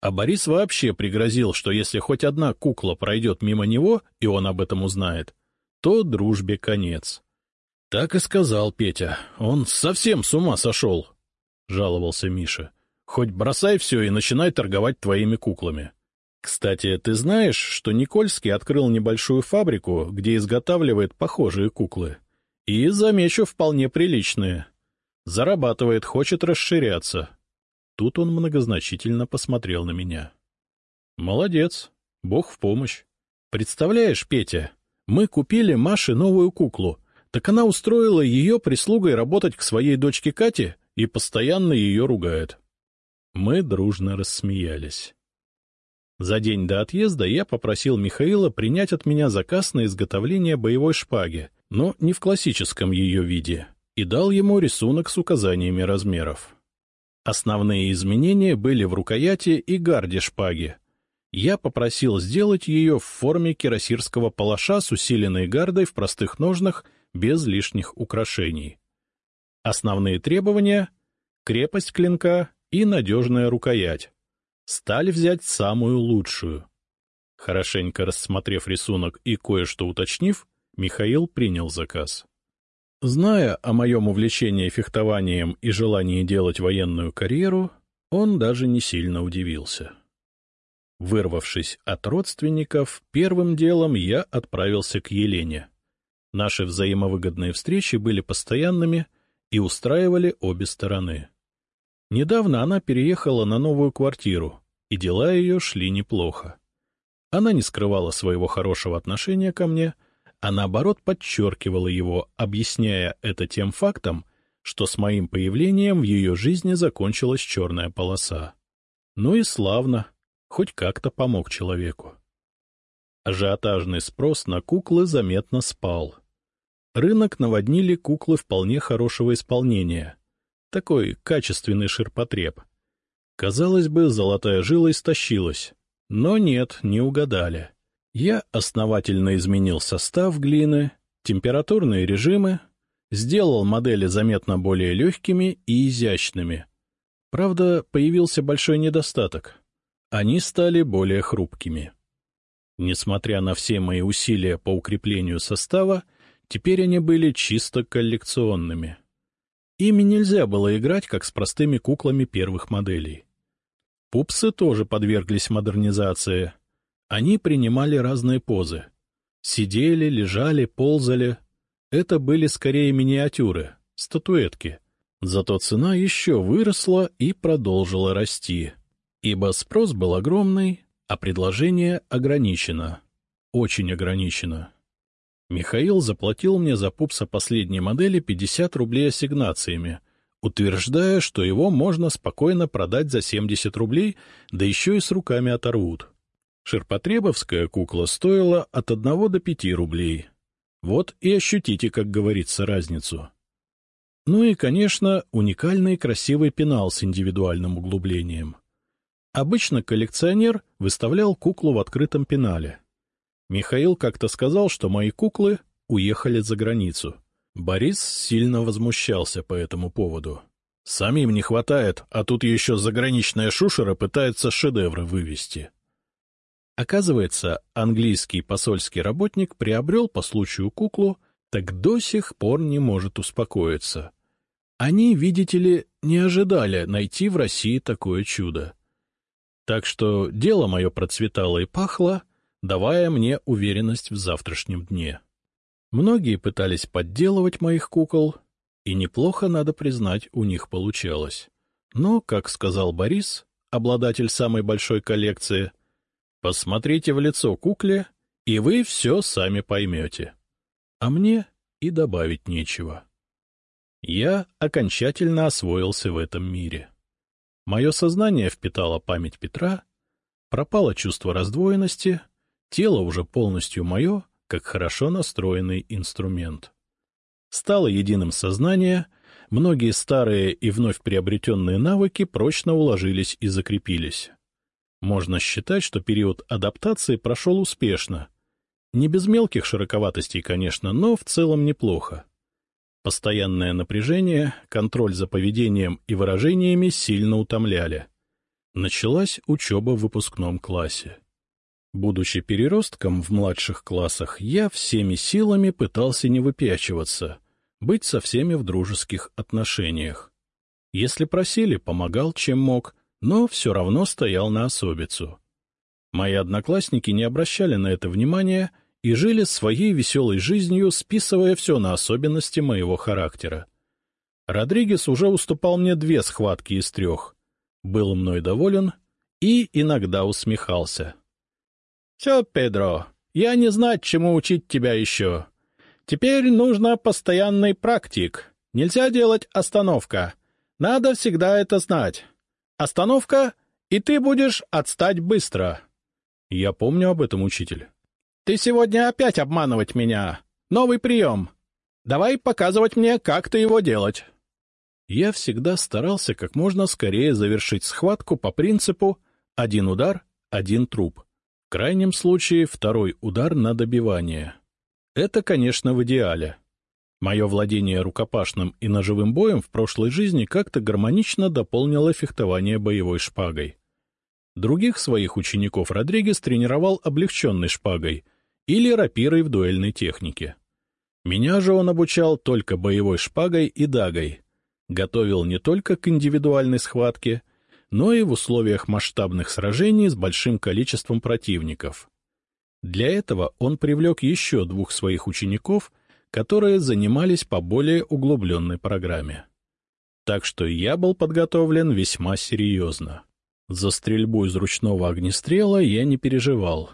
А Борис вообще пригрозил, что если хоть одна кукла пройдет мимо него, и он об этом узнает, то дружбе конец. — Так и сказал Петя. Он совсем с ума сошел, — жаловался Миша. — Хоть бросай все и начинай торговать твоими куклами. Кстати, ты знаешь, что Никольский открыл небольшую фабрику, где изготавливает похожие куклы? И, замечу, вполне приличные. Зарабатывает, хочет расширяться. Тут он многозначительно посмотрел на меня. — Молодец, бог в помощь. Представляешь, Петя, мы купили Маше новую куклу, так она устроила ее прислугой работать к своей дочке Кате и постоянно ее ругает. Мы дружно рассмеялись. За день до отъезда я попросил Михаила принять от меня заказ на изготовление боевой шпаги, но не в классическом ее виде, и дал ему рисунок с указаниями размеров. Основные изменения были в рукояти и гарде шпаги. Я попросил сделать ее в форме кирасирского палаша с усиленной гардой в простых ножнах, без лишних украшений. Основные требования — крепость клинка и надежная рукоять. Стали взять самую лучшую. Хорошенько рассмотрев рисунок и кое-что уточнив, Михаил принял заказ. Зная о моем увлечении фехтованием и желании делать военную карьеру, он даже не сильно удивился. Вырвавшись от родственников, первым делом я отправился к Елене. Наши взаимовыгодные встречи были постоянными и устраивали обе стороны. Недавно она переехала на новую квартиру, и дела ее шли неплохо. Она не скрывала своего хорошего отношения ко мне — а наоборот подчеркивала его, объясняя это тем фактом, что с моим появлением в ее жизни закончилась черная полоса. Ну и славно, хоть как-то помог человеку. Ажиотажный спрос на куклы заметно спал. Рынок наводнили куклы вполне хорошего исполнения. Такой качественный ширпотреб. Казалось бы, золотая жила истощилась. Но нет, не угадали. Я основательно изменил состав глины, температурные режимы, сделал модели заметно более легкими и изящными. Правда, появился большой недостаток. Они стали более хрупкими. Несмотря на все мои усилия по укреплению состава, теперь они были чисто коллекционными. Ими нельзя было играть, как с простыми куклами первых моделей. Пупсы тоже подверглись модернизации. Они принимали разные позы. Сидели, лежали, ползали. Это были скорее миниатюры, статуэтки. Зато цена еще выросла и продолжила расти, ибо спрос был огромный, а предложение ограничено. Очень ограничено. Михаил заплатил мне за пупса последней модели 50 рублей ассигнациями — утверждая, что его можно спокойно продать за 70 рублей, да еще и с руками оторвут. Ширпотребовская кукла стоила от 1 до 5 рублей. Вот и ощутите, как говорится, разницу. Ну и, конечно, уникальный красивый пенал с индивидуальным углублением. Обычно коллекционер выставлял куклу в открытом пенале. Михаил как-то сказал, что мои куклы уехали за границу. Борис сильно возмущался по этому поводу. Самим не хватает, а тут еще заграничная шушера пытается шедевры вывести. Оказывается, английский посольский работник приобрел по случаю куклу, так до сих пор не может успокоиться. Они, видите ли, не ожидали найти в России такое чудо. Так что дело мое процветало и пахло, давая мне уверенность в завтрашнем дне. Многие пытались подделывать моих кукол, и неплохо, надо признать, у них получалось. Но, как сказал Борис, обладатель самой большой коллекции, посмотрите в лицо кукле, и вы все сами поймете. А мне и добавить нечего. Я окончательно освоился в этом мире. Мое сознание впитало память Петра, пропало чувство раздвоенности, тело уже полностью мое, как хорошо настроенный инструмент. Стало единым сознание, многие старые и вновь приобретенные навыки прочно уложились и закрепились. Можно считать, что период адаптации прошел успешно. Не без мелких широковатостей, конечно, но в целом неплохо. Постоянное напряжение, контроль за поведением и выражениями сильно утомляли. Началась учеба в выпускном классе. Будучи переростком в младших классах, я всеми силами пытался не выпячиваться, быть со всеми в дружеских отношениях. Если просили, помогал, чем мог, но все равно стоял на особицу. Мои одноклассники не обращали на это внимания и жили своей веселой жизнью, списывая все на особенности моего характера. Родригес уже уступал мне две схватки из трех, был мной доволен и иногда усмехался. Все, Педро, я не знаю, чему учить тебя еще. Теперь нужно постоянный практик. Нельзя делать остановка. Надо всегда это знать. Остановка, и ты будешь отстать быстро. Я помню об этом, учитель. Ты сегодня опять обманывать меня. Новый прием. Давай показывать мне, как ты его делать. Я всегда старался как можно скорее завершить схватку по принципу «один удар, один труп» крайнем случае второй удар на добивание. Это, конечно, в идеале. Мое владение рукопашным и ножевым боем в прошлой жизни как-то гармонично дополнило фехтование боевой шпагой. Других своих учеников Родригес тренировал облегченной шпагой или рапирой в дуэльной технике. Меня же он обучал только боевой шпагой и дагой, готовил не только к индивидуальной схватке, но и в условиях масштабных сражений с большим количеством противников. Для этого он привлек еще двух своих учеников, которые занимались по более углубленной программе. Так что я был подготовлен весьма серьезно. За стрельбу из ручного огнестрела я не переживал.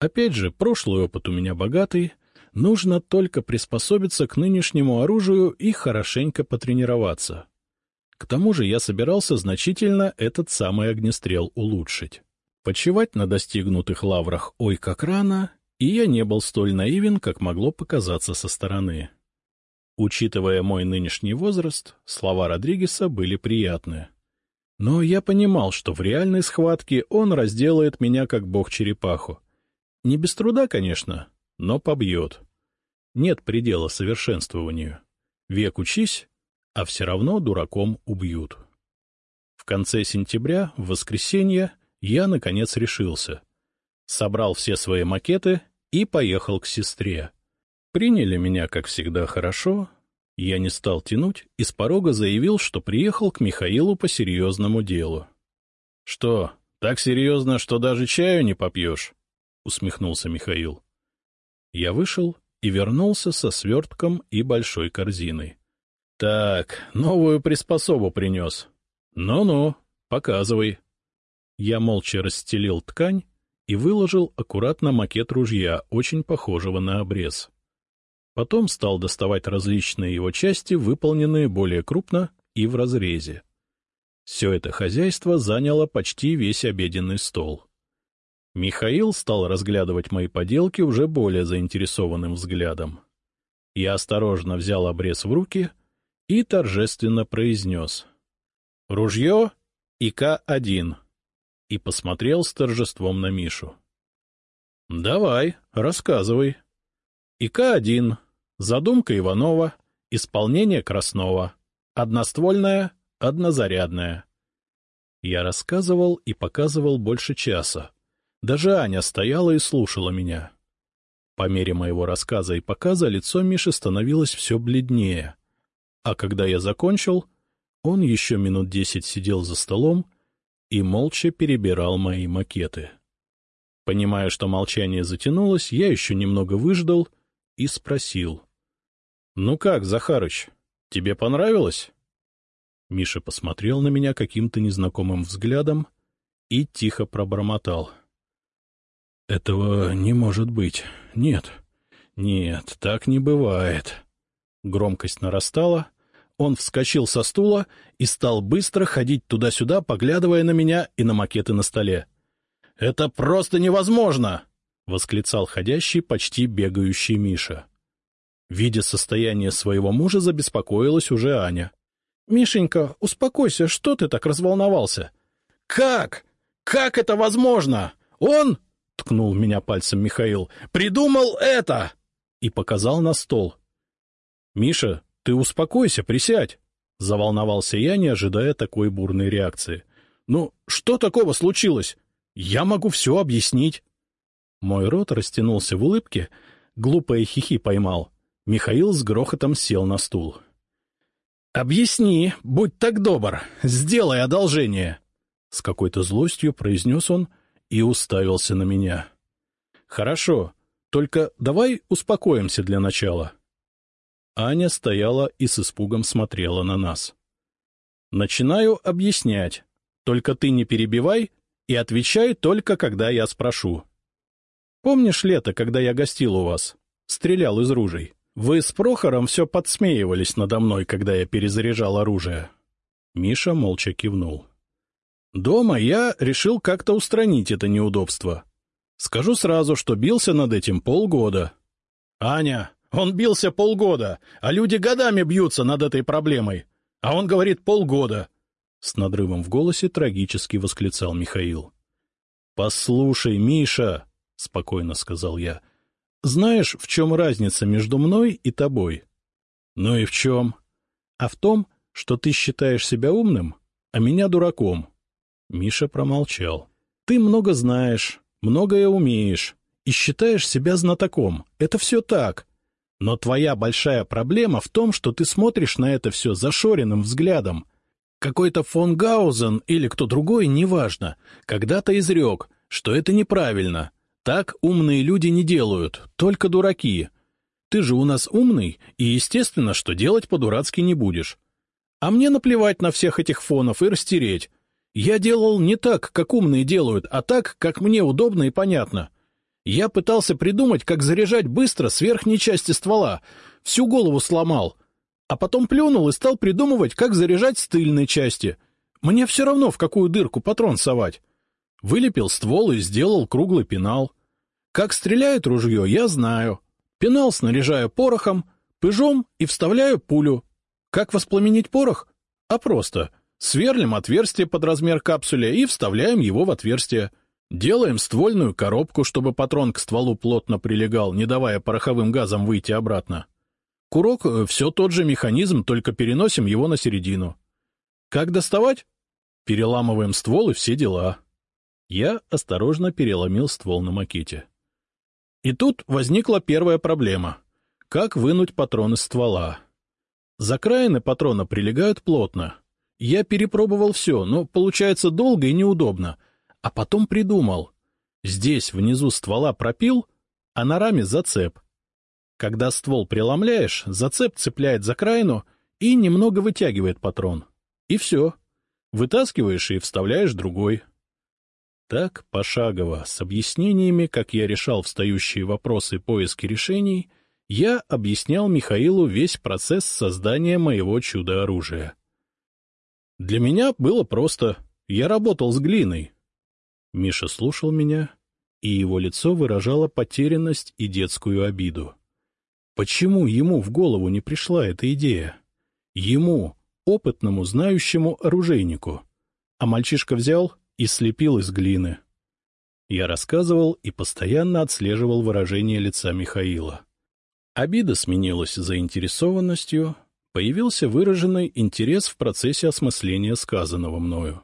Опять же, прошлый опыт у меня богатый, нужно только приспособиться к нынешнему оружию и хорошенько потренироваться. К тому же я собирался значительно этот самый огнестрел улучшить. По Почевать на достигнутых лаврах ой как рано, и я не был столь наивен, как могло показаться со стороны. Учитывая мой нынешний возраст, слова Родригеса были приятны. Но я понимал, что в реальной схватке он разделает меня как бог-черепаху. Не без труда, конечно, но побьет. Нет предела совершенствованию. Век учись, а все равно дураком убьют. В конце сентября, в воскресенье, я, наконец, решился. Собрал все свои макеты и поехал к сестре. Приняли меня, как всегда, хорошо. Я не стал тянуть и с порога заявил, что приехал к Михаилу по серьезному делу. — Что, так серьезно, что даже чаю не попьешь? — усмехнулся Михаил. Я вышел и вернулся со свертком и большой корзиной. — Так, новую приспособу принес. Ну — показывай. Я молча расстелил ткань и выложил аккуратно макет ружья, очень похожего на обрез. Потом стал доставать различные его части, выполненные более крупно и в разрезе. Все это хозяйство заняло почти весь обеденный стол. Михаил стал разглядывать мои поделки уже более заинтересованным взглядом. Я осторожно взял обрез в руки и торжественно произнес. — Ружье ИК-1 и посмотрел с торжеством на Мишу. — Давай, рассказывай. ИК-1, задумка Иванова, исполнение Краснова, одноствольная, однозарядная. Я рассказывал и показывал больше часа. Даже Аня стояла и слушала меня. По мере моего рассказа и показа лицо Миши становилось все бледнее. А когда я закончил, он еще минут десять сидел за столом и молча перебирал мои макеты. Понимая, что молчание затянулось, я еще немного выждал и спросил. — Ну как, Захарыч, тебе понравилось? Миша посмотрел на меня каким-то незнакомым взглядом и тихо пробормотал. — Этого не может быть. Нет, нет, так не бывает. Громкость нарастала — он вскочил со стула и стал быстро ходить туда-сюда, поглядывая на меня и на макеты на столе. — Это просто невозможно! — восклицал ходящий, почти бегающий Миша. Видя состояние своего мужа, забеспокоилась уже Аня. — Мишенька, успокойся, что ты так разволновался? — Как? Как это возможно? Он, — ткнул меня пальцем Михаил, — придумал это! И показал на стол. — Миша, — Ты успокойся, присядь! — заволновался я, не ожидая такой бурной реакции. — Ну, что такого случилось? Я могу все объяснить. Мой рот растянулся в улыбке, глупое хихи поймал. Михаил с грохотом сел на стул. — Объясни, будь так добр, сделай одолжение! — с какой-то злостью произнес он и уставился на меня. — Хорошо, только давай успокоимся для начала. — Аня стояла и с испугом смотрела на нас. «Начинаю объяснять. Только ты не перебивай и отвечай только, когда я спрошу. Помнишь лето, когда я гостил у вас? Стрелял из ружей. Вы с Прохором все подсмеивались надо мной, когда я перезаряжал оружие». Миша молча кивнул. «Дома я решил как-то устранить это неудобство. Скажу сразу, что бился над этим полгода. Аня, он бился полгода, а люди годами бьются над этой проблемой. А он говорит полгода. С надрывом в голосе трагически восклицал Михаил. — Послушай, Миша, — спокойно сказал я, — знаешь, в чем разница между мной и тобой? — Ну и в чем? — А в том, что ты считаешь себя умным, а меня дураком. Миша промолчал. — Ты много знаешь, многое умеешь и считаешь себя знатоком. Это все так. Но твоя большая проблема в том, что ты смотришь на это все зашоренным взглядом. Какой-то фон Гаузен или кто другой, неважно, когда-то изрек, что это неправильно. Так умные люди не делают, только дураки. Ты же у нас умный, и естественно, что делать по-дурацки не будешь. А мне наплевать на всех этих фонов и растереть. Я делал не так, как умные делают, а так, как мне удобно и понятно. — я пытался придумать, как заряжать быстро с верхней части ствола. Всю голову сломал. А потом плюнул и стал придумывать, как заряжать с тыльной части. Мне все равно, в какую дырку патрон совать. Вылепил ствол и сделал круглый пенал. Как стреляет ружье, я знаю. Пенал снаряжаю порохом, пыжом и вставляю пулю. Как воспламенить порох? А просто. Сверлим отверстие под размер капсуля и вставляем его в отверстие. Делаем ствольную коробку, чтобы патрон к стволу плотно прилегал, не давая пороховым газам выйти обратно. Курок — все тот же механизм, только переносим его на середину. Как доставать? Переламываем ствол и все дела. Я осторожно переломил ствол на макете. И тут возникла первая проблема. Как вынуть патрон из ствола? Закраины патрона прилегают плотно. Я перепробовал все, но получается долго и неудобно. А потом придумал. Здесь внизу ствола пропил, а на раме зацеп. Когда ствол преломляешь, зацеп цепляет за краину и немного вытягивает патрон. И все. Вытаскиваешь и вставляешь другой. Так, пошагово, с объяснениями, как я решал встающие вопросы поиски решений, я объяснял Михаилу весь процесс создания моего чудо-оружия. Для меня было просто. Я работал с глиной. Миша слушал меня, и его лицо выражало потерянность и детскую обиду. Почему ему в голову не пришла эта идея? Ему, опытному, знающему оружейнику. А мальчишка взял и слепил из глины. Я рассказывал и постоянно отслеживал выражение лица Михаила. Обида сменилась заинтересованностью, появился выраженный интерес в процессе осмысления сказанного мною.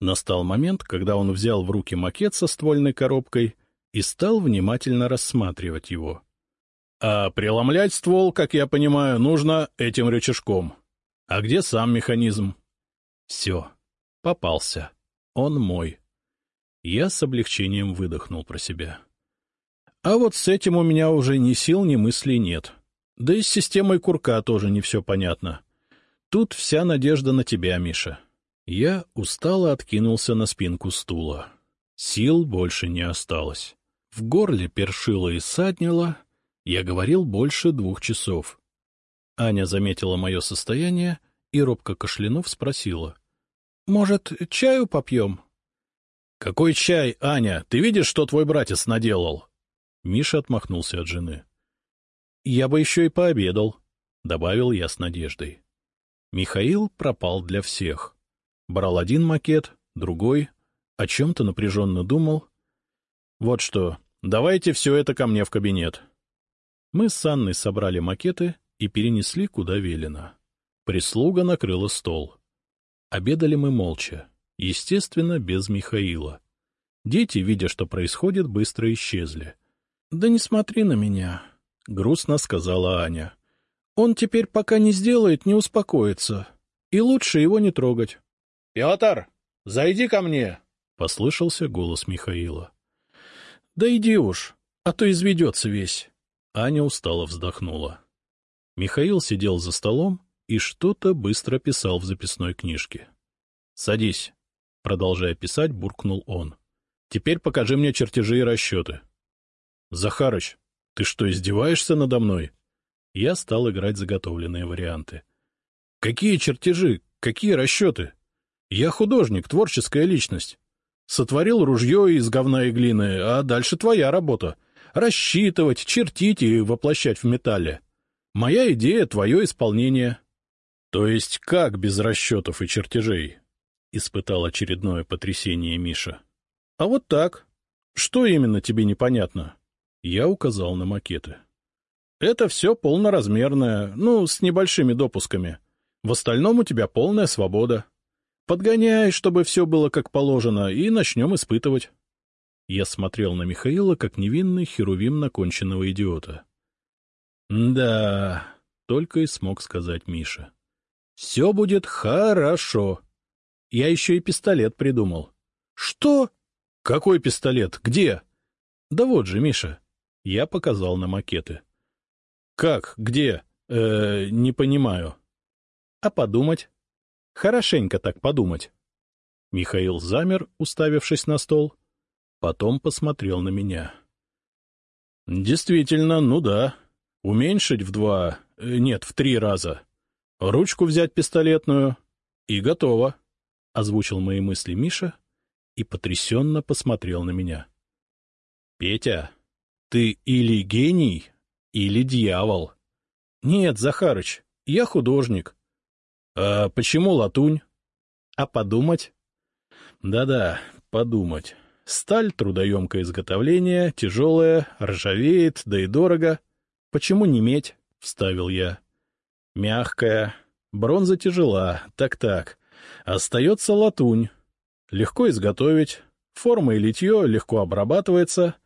Настал момент, когда он взял в руки макет со ствольной коробкой и стал внимательно рассматривать его. — А преломлять ствол, как я понимаю, нужно этим рычажком. А где сам механизм? — Все. Попался. Он мой. Я с облегчением выдохнул про себя. А вот с этим у меня уже ни сил, ни мыслей нет. Да и с системой курка тоже не все понятно. Тут вся надежда на тебя, Миша. Я устало откинулся на спинку стула. Сил больше не осталось. В горле першило и саднило. Я говорил больше двух часов. Аня заметила мое состояние и, робко кашлянув, спросила. — Может, чаю попьем? — Какой чай, Аня? Ты видишь, что твой братец наделал? Миша отмахнулся от жены. — Я бы еще и пообедал, — добавил я с надеждой. Михаил пропал для всех. Брал один макет, другой, о чем-то напряженно думал. — Вот что, давайте все это ко мне в кабинет. Мы с Анной собрали макеты и перенесли, куда велено. Прислуга накрыла стол. Обедали мы молча, естественно, без Михаила. Дети, видя, что происходит, быстро исчезли. — Да не смотри на меня, — грустно сказала Аня. — Он теперь пока не сделает, не успокоится. И лучше его не трогать. — Петр, зайди ко мне! — послышался голос Михаила. — Да иди уж, а то изведется весь. Аня устало вздохнула. Михаил сидел за столом и что-то быстро писал в записной книжке. — Садись, — продолжая писать, буркнул он. — Теперь покажи мне чертежи и расчеты. — Захарыч, ты что, издеваешься надо мной? Я стал играть заготовленные варианты. — Какие чертежи? Какие расчеты? Я художник, творческая личность. Сотворил ружье из говна и глины, а дальше твоя работа. Рассчитывать, чертить и воплощать в металле. Моя идея — твое исполнение. — То есть как без расчетов и чертежей? — испытал очередное потрясение Миша. — А вот так. Что именно тебе непонятно? Я указал на макеты. — Это все полноразмерное, ну, с небольшими допусками. В остальном у тебя полная свобода. Подгоняй, чтобы все было как положено, и начнем испытывать. Я смотрел на Михаила, как невинный херувим наконченного идиота. — Да, — только и смог сказать Миша. Все будет хорошо. Я еще и пистолет придумал. Что? Какой пистолет? Где? Да вот же, Миша. Я показал на макеты. Как? Где? Э, не понимаю. А подумать? Хорошенько так подумать. Михаил замер, уставившись на стол. Потом посмотрел на меня. Действительно, ну да. Уменьшить в два, э, нет, в три раза. Ручку взять пистолетную — и готово, — озвучил мои мысли Миша и потрясенно посмотрел на меня. — Петя, ты или гений, или дьявол. — Нет, Захарыч, я художник. — А почему латунь? — А подумать? Да — Да-да, подумать. Сталь — трудоемкое изготовление, тяжелая, ржавеет, да и дорого. Почему не медь? — вставил я. — Мягкая. Бронза тяжела, так-так. Остается латунь. Легко изготовить. Форма и литье легко обрабатывается.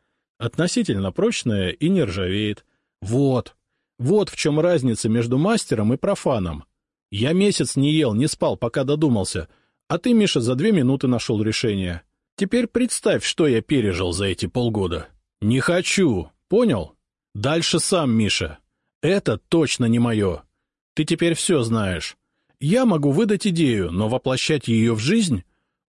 Относительно прочная и не ржавеет. Вот. Вот в чем разница между мастером и профаном. Я месяц не ел, не спал, пока додумался. А ты, Миша, за две минуты нашел решение. Теперь представь, что я пережил за эти полгода. Не хочу, понял? Дальше сам, Миша. Это точно не мое. Ты теперь все знаешь. Я могу выдать идею, но воплощать ее в жизнь?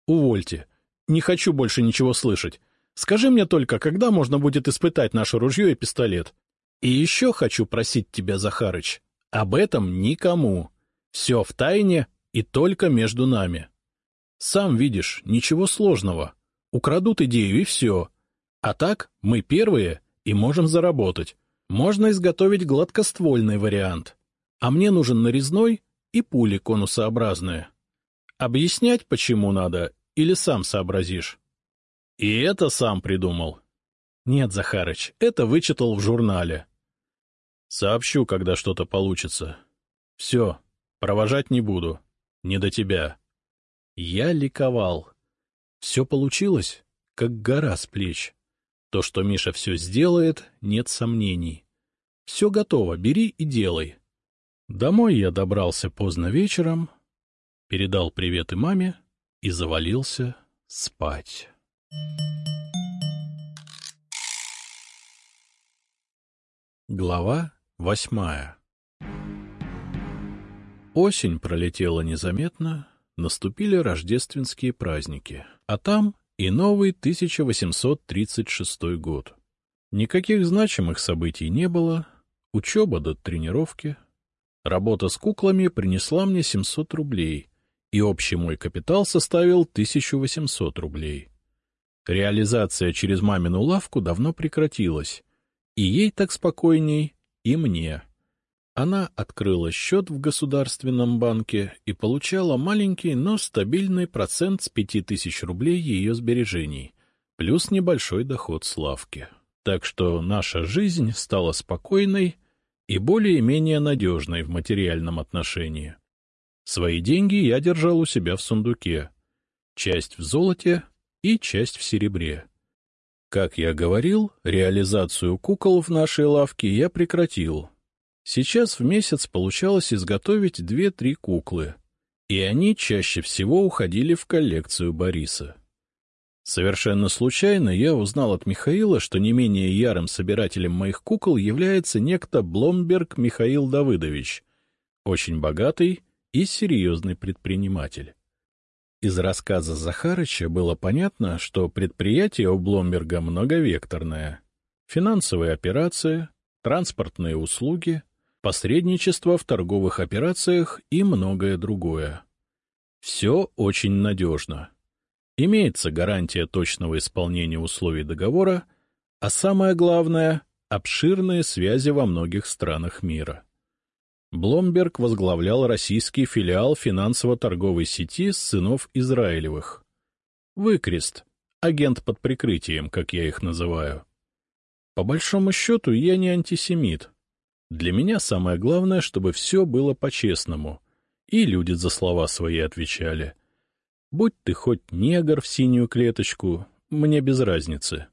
Увольте. Не хочу больше ничего слышать. Скажи мне только, когда можно будет испытать наше ружье и пистолет? И еще хочу просить тебя, Захарыч, об этом никому. Все в тайне и только между нами. Сам видишь, ничего сложного. Украдут идею и все. А так мы первые и можем заработать. Можно изготовить гладкоствольный вариант. А мне нужен нарезной и пули конусообразные. Объяснять, почему надо, или сам сообразишь? И это сам придумал. Нет, Захарыч, это вычитал в журнале. Сообщу, когда что-то получится. Все, провожать не буду. Не до тебя. Я ликовал. Все получилось, как гора с плеч. То, что Миша все сделает, нет сомнений. Все готово, бери и делай. Домой я добрался поздно вечером, передал приветы маме и завалился спать. Глава восьмая Осень пролетела незаметно, наступили рождественские праздники, а там и новый 1836 год. Никаких значимых событий не было, учеба до тренировки. Работа с куклами принесла мне 700 рублей, и общий мой капитал составил 1800 рублей. Реализация через мамину лавку давно прекратилась, и ей так спокойней, и мне. Она открыла счет в государственном банке и получала маленький, но стабильный процент с пяти тысяч рублей ее сбережений, плюс небольшой доход с лавки. Так что наша жизнь стала спокойной и более-менее надежной в материальном отношении. Свои деньги я держал у себя в сундуке. Часть в золоте и часть в серебре. Как я говорил, реализацию кукол в нашей лавке я прекратил, Сейчас в месяц получалось изготовить две-три куклы, и они чаще всего уходили в коллекцию Бориса. Совершенно случайно я узнал от Михаила, что не менее ярым собирателем моих кукол является некто Бломберг Михаил Давыдович, очень богатый и серьезный предприниматель. Из рассказа Захарыча было понятно, что предприятие у Бломберга многовекторное. Финансовые операции, транспортные услуги, посредничество в торговых операциях и многое другое. Все очень надежно. Имеется гарантия точного исполнения условий договора, а самое главное — обширные связи во многих странах мира. Бломберг возглавлял российский филиал финансово-торговой сети сынов Израилевых. Выкрест, агент под прикрытием, как я их называю. По большому счету, я не антисемит, для меня самое главное, чтобы все было по-честному, и люди за слова свои отвечали. Будь ты хоть негр в синюю клеточку, мне без разницы.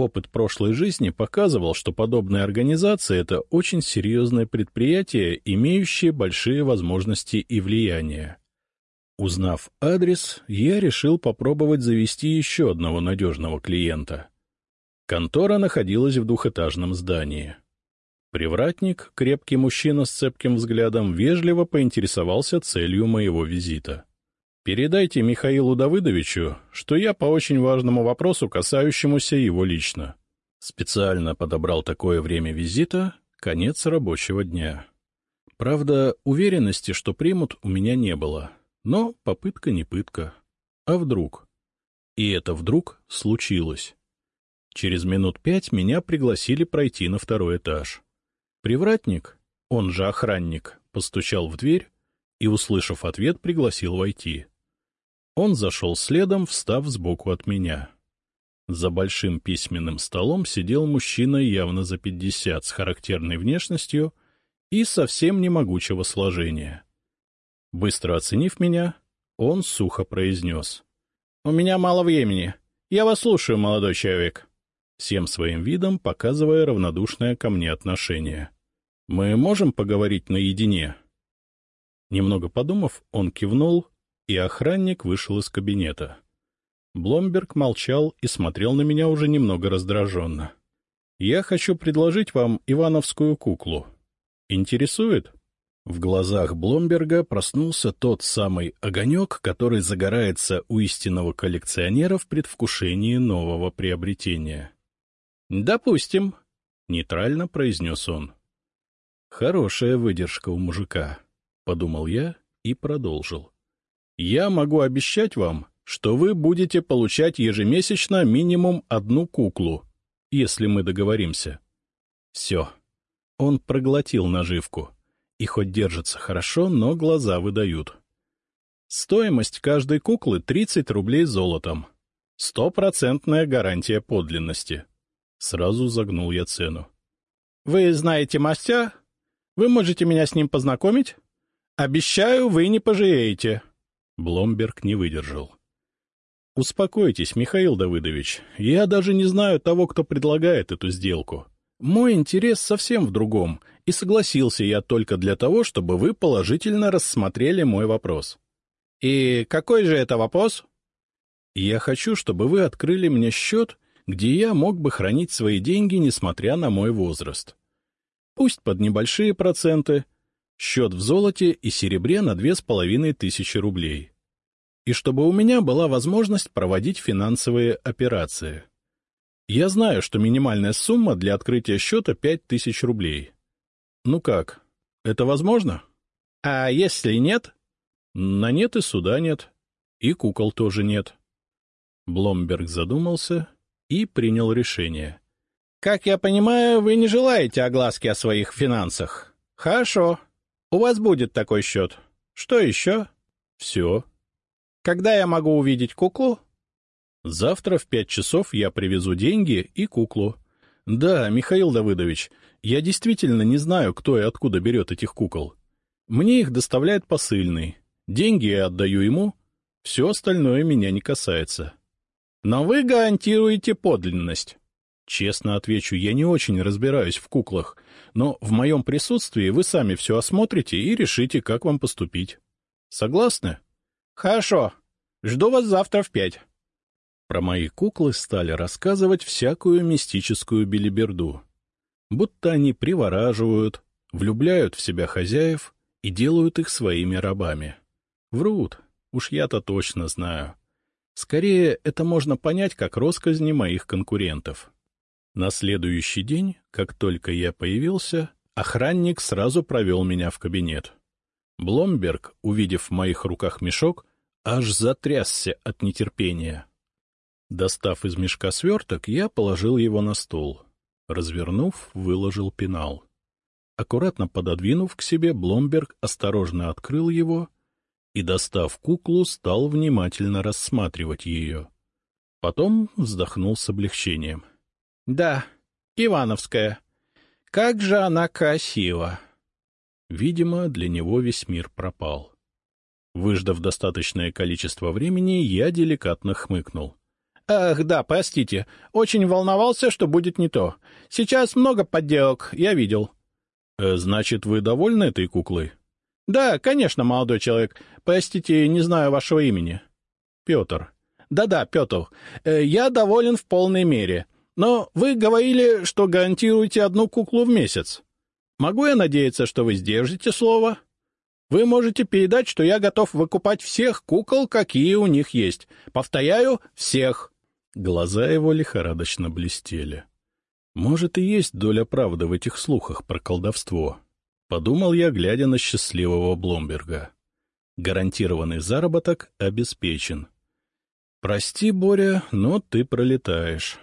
Опыт прошлой жизни показывал, что подобная организация — это очень серьезное предприятие, имеющее большие возможности и влияние. Узнав адрес, я решил попробовать завести еще одного надежного клиента. Контора находилась в двухэтажном здании. Привратник, крепкий мужчина с цепким взглядом, вежливо поинтересовался целью моего визита. «Передайте Михаилу Давыдовичу, что я по очень важному вопросу, касающемуся его лично». Специально подобрал такое время визита, конец рабочего дня. Правда, уверенности, что примут, у меня не было. Но попытка не пытка. А вдруг? И это вдруг случилось. Через минут пять меня пригласили пройти на второй этаж. Привратник, он же охранник, постучал в дверь и, услышав ответ, пригласил войти. Он зашел следом, встав сбоку от меня. За большим письменным столом сидел мужчина явно за пятьдесят с характерной внешностью и совсем не могучего сложения. Быстро оценив меня, он сухо произнес. — У меня мало времени. Я вас слушаю, молодой человек. Всем своим видом показывая равнодушное ко мне отношение. — Мы можем поговорить наедине? Немного подумав, он кивнул, и охранник вышел из кабинета. Бломберг молчал и смотрел на меня уже немного раздраженно. — Я хочу предложить вам ивановскую куклу. Интересует? В глазах Бломберга проснулся тот самый огонек, который загорается у истинного коллекционера в предвкушении нового приобретения. — Допустим, — нейтрально произнес он. — Хорошая выдержка у мужика, — подумал я и продолжил. — Я могу обещать вам, что вы будете получать ежемесячно минимум одну куклу, если мы договоримся. Все. Он проглотил наживку. И хоть держится хорошо, но глаза выдают. Стоимость каждой куклы — 30 рублей золотом. Стопроцентная гарантия подлинности. Сразу загнул я цену. — Вы знаете мастя? Вы можете меня с ним познакомить? Обещаю, вы не пожалеете. Бломберг не выдержал. — Успокойтесь, Михаил Давыдович. Я даже не знаю того, кто предлагает эту сделку. Мой интерес совсем в другом, и согласился я только для того, чтобы вы положительно рассмотрели мой вопрос. — И какой же это вопрос? — Я хочу, чтобы вы открыли мне счет, где я мог бы хранить свои деньги, несмотря на мой возраст. Пусть под небольшие проценты, счет в золоте и серебре на две с половиной тысячи рублей. И чтобы у меня была возможность проводить финансовые операции. Я знаю, что минимальная сумма для открытия счета — пять тысяч рублей. Ну как, это возможно? А если нет? На нет и суда нет. И кукол тоже нет. Бломберг задумался и принял решение. — Как я понимаю, вы не желаете огласки о своих финансах. Хорошо. У вас будет такой счет. Что еще? — Все. — Когда я могу увидеть куклу? Завтра в пять часов я привезу деньги и куклу. Да, Михаил Давыдович, я действительно не знаю, кто и откуда берет этих кукол. Мне их доставляет посыльный. Деньги я отдаю ему. Все остальное меня не касается. Но вы гарантируете подлинность. Честно отвечу, я не очень разбираюсь в куклах, но в моем присутствии вы сами все осмотрите и решите, как вам поступить. Согласны? Хорошо. Жду вас завтра в пять. Про мои куклы стали рассказывать всякую мистическую белиберду. Будто они привораживают, влюбляют в себя хозяев и делают их своими рабами. Врут, уж я-то точно знаю. Скорее, это можно понять как росказни моих конкурентов. На следующий день, как только я появился, охранник сразу провел меня в кабинет. Бломберг, увидев в моих руках мешок, аж затрясся от нетерпения. Достав из мешка сверток, я положил его на стол. Развернув, выложил пенал. Аккуратно пододвинув к себе, Бломберг осторожно открыл его и, достав куклу, стал внимательно рассматривать ее. Потом вздохнул с облегчением. — Да, Ивановская. Как же она красива! Видимо, для него весь мир пропал. Выждав достаточное количество времени, я деликатно хмыкнул. Ах, да, простите. Очень волновался, что будет не то. Сейчас много подделок, я видел. Э, значит, вы довольны этой куклой? Да, конечно, молодой человек. Простите, не знаю вашего имени. Петр. Да-да, Петр. Э, я доволен в полной мере. Но вы говорили, что гарантируете одну куклу в месяц. Могу я надеяться, что вы сдержите слово? Вы можете передать, что я готов выкупать всех кукол, какие у них есть. Повторяю, всех. Глаза его лихорадочно блестели. Может, и есть доля правды в этих слухах про колдовство. Подумал я, глядя на счастливого Бломберга. Гарантированный заработок обеспечен. — Прости, Боря, но ты пролетаешь.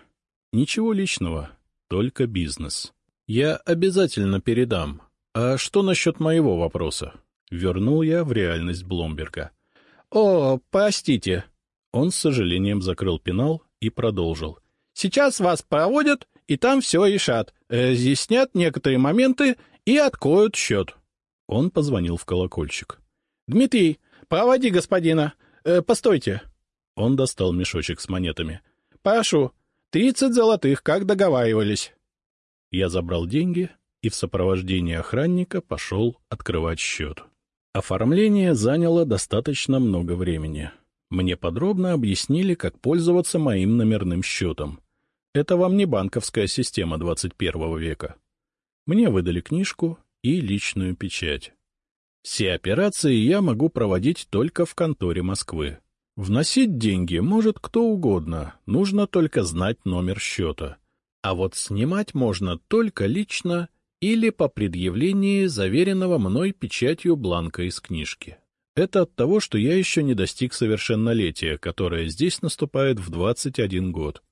Ничего личного, только бизнес. Я обязательно передам. А что насчет моего вопроса? Вернул я в реальность Бломберга. — О, простите. Он с сожалением закрыл пенал и продолжил. — Сейчас вас проводят, и там все решат, разъяснят некоторые моменты и откроют счет. Он позвонил в колокольчик. — Дмитрий, проводи господина. Э, постойте. Он достал мешочек с монетами. — Прошу, тридцать золотых, как договаривались. Я забрал деньги и в сопровождении охранника пошел открывать счет. Оформление заняло достаточно много времени. Мне подробно объяснили, как пользоваться моим номерным счетом. Это вам не банковская система 21 века. Мне выдали книжку и личную печать. Все операции я могу проводить только в конторе Москвы. Вносить деньги может кто угодно, нужно только знать номер счета. А вот снимать можно только лично или по предъявлении заверенного мной печатью бланка из книжки. Это от того, что я еще не достиг совершеннолетия, которое здесь наступает в 21 год.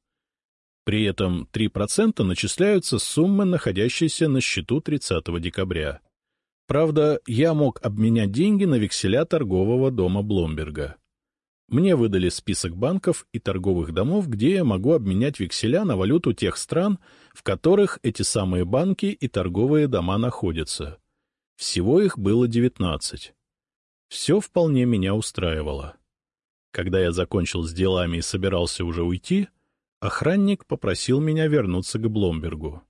При этом 3% начисляются суммы, находящиеся на счету 30 декабря. Правда, я мог обменять деньги на векселя торгового дома Бломберга. Мне выдали список банков и торговых домов, где я могу обменять векселя на валюту тех стран, в которых эти самые банки и торговые дома находятся. Всего их было 19. Все вполне меня устраивало. Когда я закончил с делами и собирался уже уйти, охранник попросил меня вернуться к Бломбергу.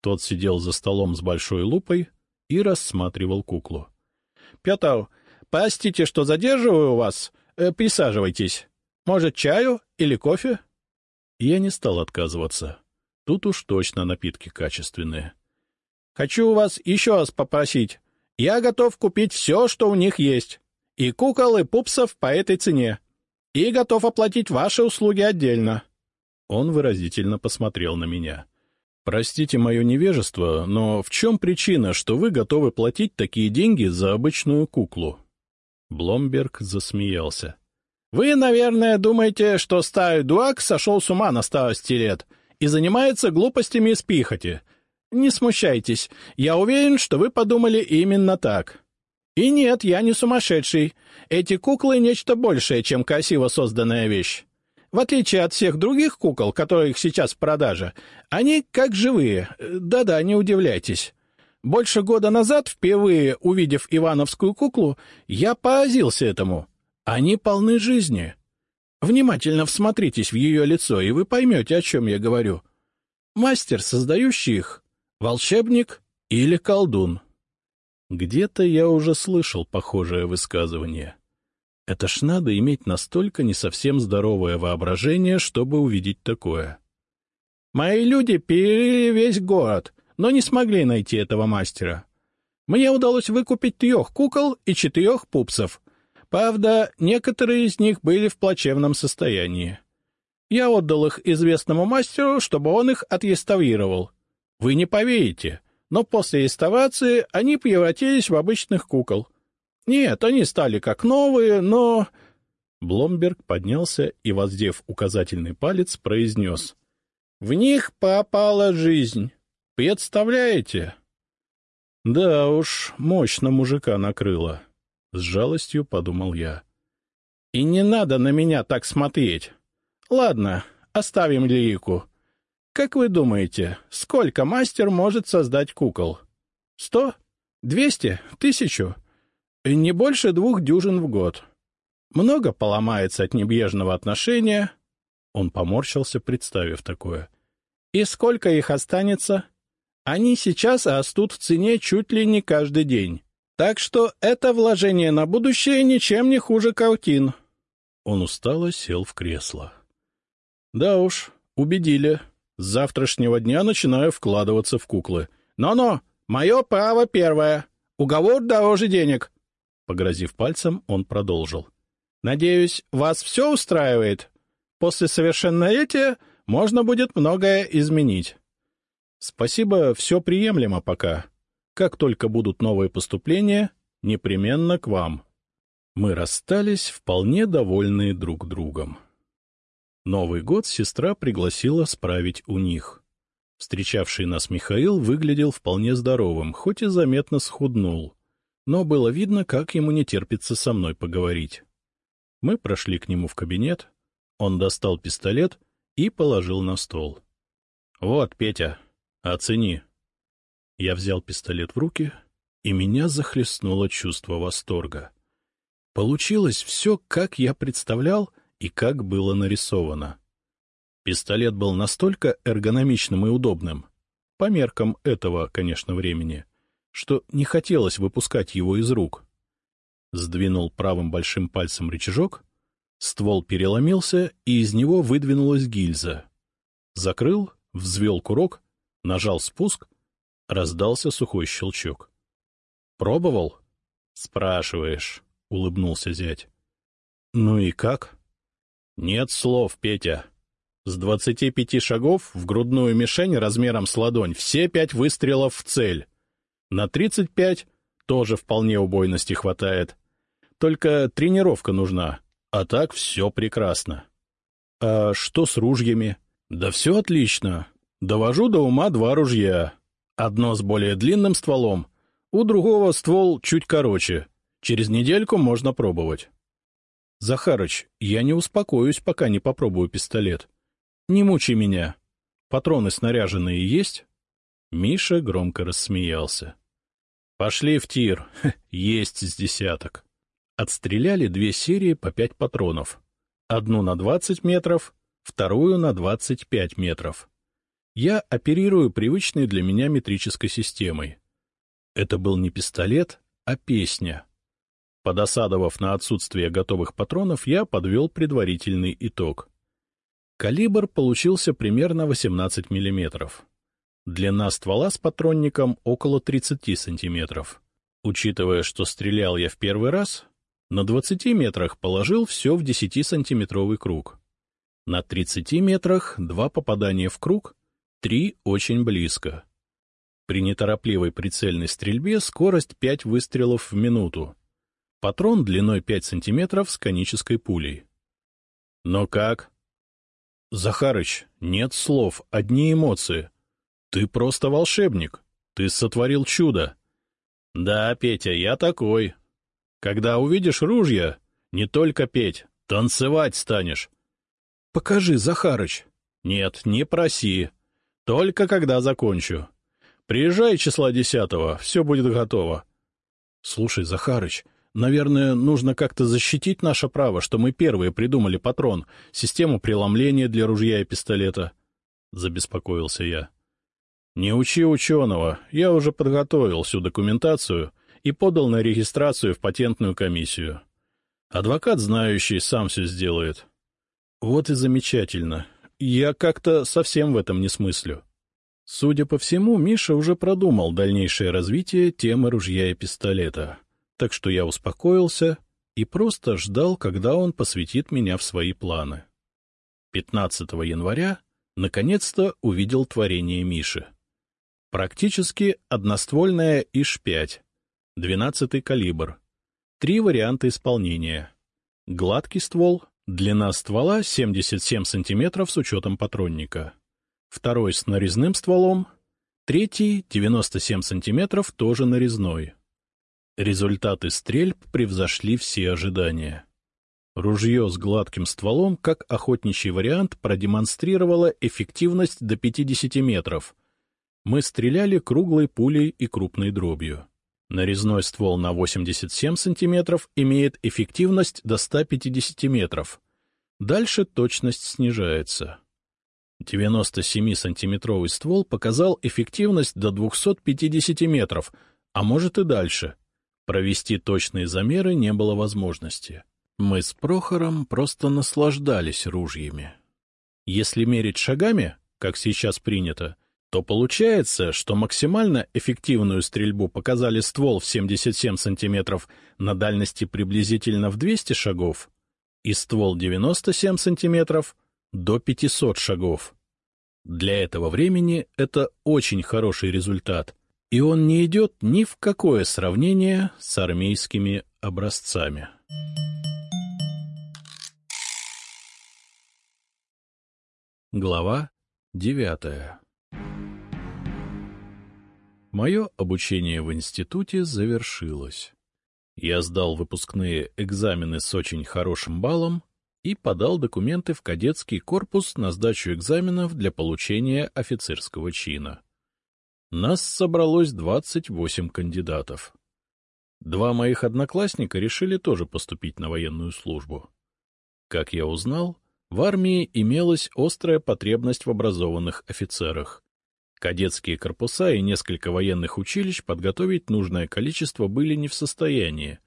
Тот сидел за столом с большой лупой и рассматривал куклу. — Петр, простите, что задерживаю вас, Э, присаживайтесь. Может, чаю или кофе? Я не стал отказываться. Тут уж точно напитки качественные. Хочу вас еще раз попросить. Я готов купить все, что у них есть. И кукол, и пупсов по этой цене. И готов оплатить ваши услуги отдельно. Он выразительно посмотрел на меня. Простите мое невежество, но в чем причина, что вы готовы платить такие деньги за обычную куклу? Бломберг засмеялся. — Вы, наверное, думаете, что старый дурак сошел с ума на старости лет и занимается глупостями из пихоти. Не смущайтесь, я уверен, что вы подумали именно так. И нет, я не сумасшедший. Эти куклы — нечто большее, чем красиво созданная вещь. В отличие от всех других кукол, которых сейчас в продаже, они как живые. Да-да, не удивляйтесь. Больше года назад, впервые увидев ивановскую куклу, я поразился этому. Они полны жизни. Внимательно всмотритесь в ее лицо, и вы поймете, о чем я говорю. Мастер, создающий их, волшебник или колдун. Где-то я уже слышал похожее высказывание. Это ж надо иметь настолько не совсем здоровое воображение, чтобы увидеть такое. Мои люди перерыли весь город — но не смогли найти этого мастера. Мне удалось выкупить трех кукол и четырех пупсов. Правда, некоторые из них были в плачевном состоянии. Я отдал их известному мастеру, чтобы он их отреставрировал. Вы не поверите, но после реставрации они превратились в обычных кукол. Нет, они стали как новые, но... Бломберг поднялся и, воздев указательный палец, произнес. — В них попала жизнь. Представляете? Да уж, мощно мужика накрыло. С жалостью подумал я. И не надо на меня так смотреть. Ладно, оставим лирику. Как вы думаете, сколько мастер может создать кукол? Сто? Двести? Тысячу? Не больше двух дюжин в год. Много поломается от небрежного отношения. Он поморщился, представив такое. И сколько их останется? Они сейчас растут в цене чуть ли не каждый день. Так что это вложение на будущее ничем не хуже картин. Он устало сел в кресло. Да уж, убедили. С завтрашнего дня начинаю вкладываться в куклы. Но-но, мое право первое. Уговор дороже денег. Погрозив пальцем, он продолжил. Надеюсь, вас все устраивает? После совершеннолетия можно будет многое изменить. Спасибо, все приемлемо пока. Как только будут новые поступления, непременно к вам. Мы расстались, вполне довольные друг другом. Новый год сестра пригласила справить у них. Встречавший нас Михаил выглядел вполне здоровым, хоть и заметно схуднул, но было видно, как ему не терпится со мной поговорить. Мы прошли к нему в кабинет, он достал пистолет и положил на стол. — Вот, Петя, оцени. Я взял пистолет в руки, и меня захлестнуло чувство восторга. Получилось все, как я представлял и как было нарисовано. Пистолет был настолько эргономичным и удобным, по меркам этого, конечно, времени, что не хотелось выпускать его из рук. Сдвинул правым большим пальцем рычажок, ствол переломился, и из него выдвинулась гильза. Закрыл, взвел курок, нажал спуск, раздался сухой щелчок. — Пробовал? — Спрашиваешь, — улыбнулся зять. — Ну и как? — Нет слов, Петя. С двадцати пяти шагов в грудную мишень размером с ладонь все пять выстрелов в цель. На тридцать пять тоже вполне убойности хватает. Только тренировка нужна, а так все прекрасно. — А что с ружьями? — Да все отлично. Довожу до ума два ружья. Одно с более длинным стволом, у другого ствол чуть короче. Через недельку можно пробовать. — Захарыч, я не успокоюсь, пока не попробую пистолет. Не мучай меня. Патроны снаряженные есть? Миша громко рассмеялся. — Пошли в тир. Есть с десяток. Отстреляли две серии по пять патронов. Одну на двадцать метров, вторую на двадцать пять метров. Я оперирую привычной для меня метрической системой. Это был не пистолет, а песня. Подосадовав на отсутствие готовых патронов, я подвел предварительный итог. Калибр получился примерно 18 мм. Длина ствола с патронником около 30 см. Учитывая, что стрелял я в первый раз, на 20 метрах положил все в 10-сантиметровый круг. На 30 метрах два попадания в круг, три очень близко. При неторопливой прицельной стрельбе скорость 5 выстрелов в минуту. Патрон длиной 5 сантиметров с конической пулей. Но как? — Захарыч, нет слов, одни эмоции. Ты просто волшебник. Ты сотворил чудо. — Да, Петя, я такой. Когда увидишь ружья, не только петь, танцевать станешь. — Покажи, Захарыч. — Нет, не проси. Только когда закончу. Приезжай числа десятого, все будет готово. — Слушай, Захарыч, Наверное, нужно как-то защитить наше право, что мы первые придумали патрон, систему преломления для ружья и пистолета. Забеспокоился я. Не учи ученого, я уже подготовил всю документацию и подал на регистрацию в патентную комиссию. Адвокат, знающий, сам все сделает. Вот и замечательно. Я как-то совсем в этом не смыслю. Судя по всему, Миша уже продумал дальнейшее развитие темы ружья и пистолета так что я успокоился и просто ждал, когда он посвятит меня в свои планы. 15 января наконец-то увидел творение Миши. Практически одноствольная ИШ-5, 12 калибр, три варианта исполнения. Гладкий ствол, длина ствола 77 см с учетом патронника. Второй с нарезным стволом, третий 97 см тоже нарезной. Результаты стрельб превзошли все ожидания. Ружье с гладким стволом, как охотничий вариант, продемонстрировало эффективность до 50 метров. Мы стреляли круглой пулей и крупной дробью. Нарезной ствол на 87 сантиметров имеет эффективность до 150 метров. Дальше точность снижается. 97-сантиметровый ствол показал эффективность до 250 метров, а может и дальше. Провести точные замеры не было возможности. Мы с Прохором просто наслаждались ружьями. Если мерить шагами, как сейчас принято, то получается, что максимально эффективную стрельбу показали ствол в 77 сантиметров на дальности приблизительно в 200 шагов и ствол 97 сантиметров до 500 шагов. Для этого времени это очень хороший результат, и он не идет ни в какое сравнение с армейскими образцами. Глава девятая Мое обучение в институте завершилось. Я сдал выпускные экзамены с очень хорошим баллом и подал документы в кадетский корпус на сдачу экзаменов для получения офицерского чина. Нас собралось 28 кандидатов. Два моих одноклассника решили тоже поступить на военную службу. Как я узнал, в армии имелась острая потребность в образованных офицерах. Кадетские корпуса и несколько военных училищ подготовить нужное количество были не в состоянии,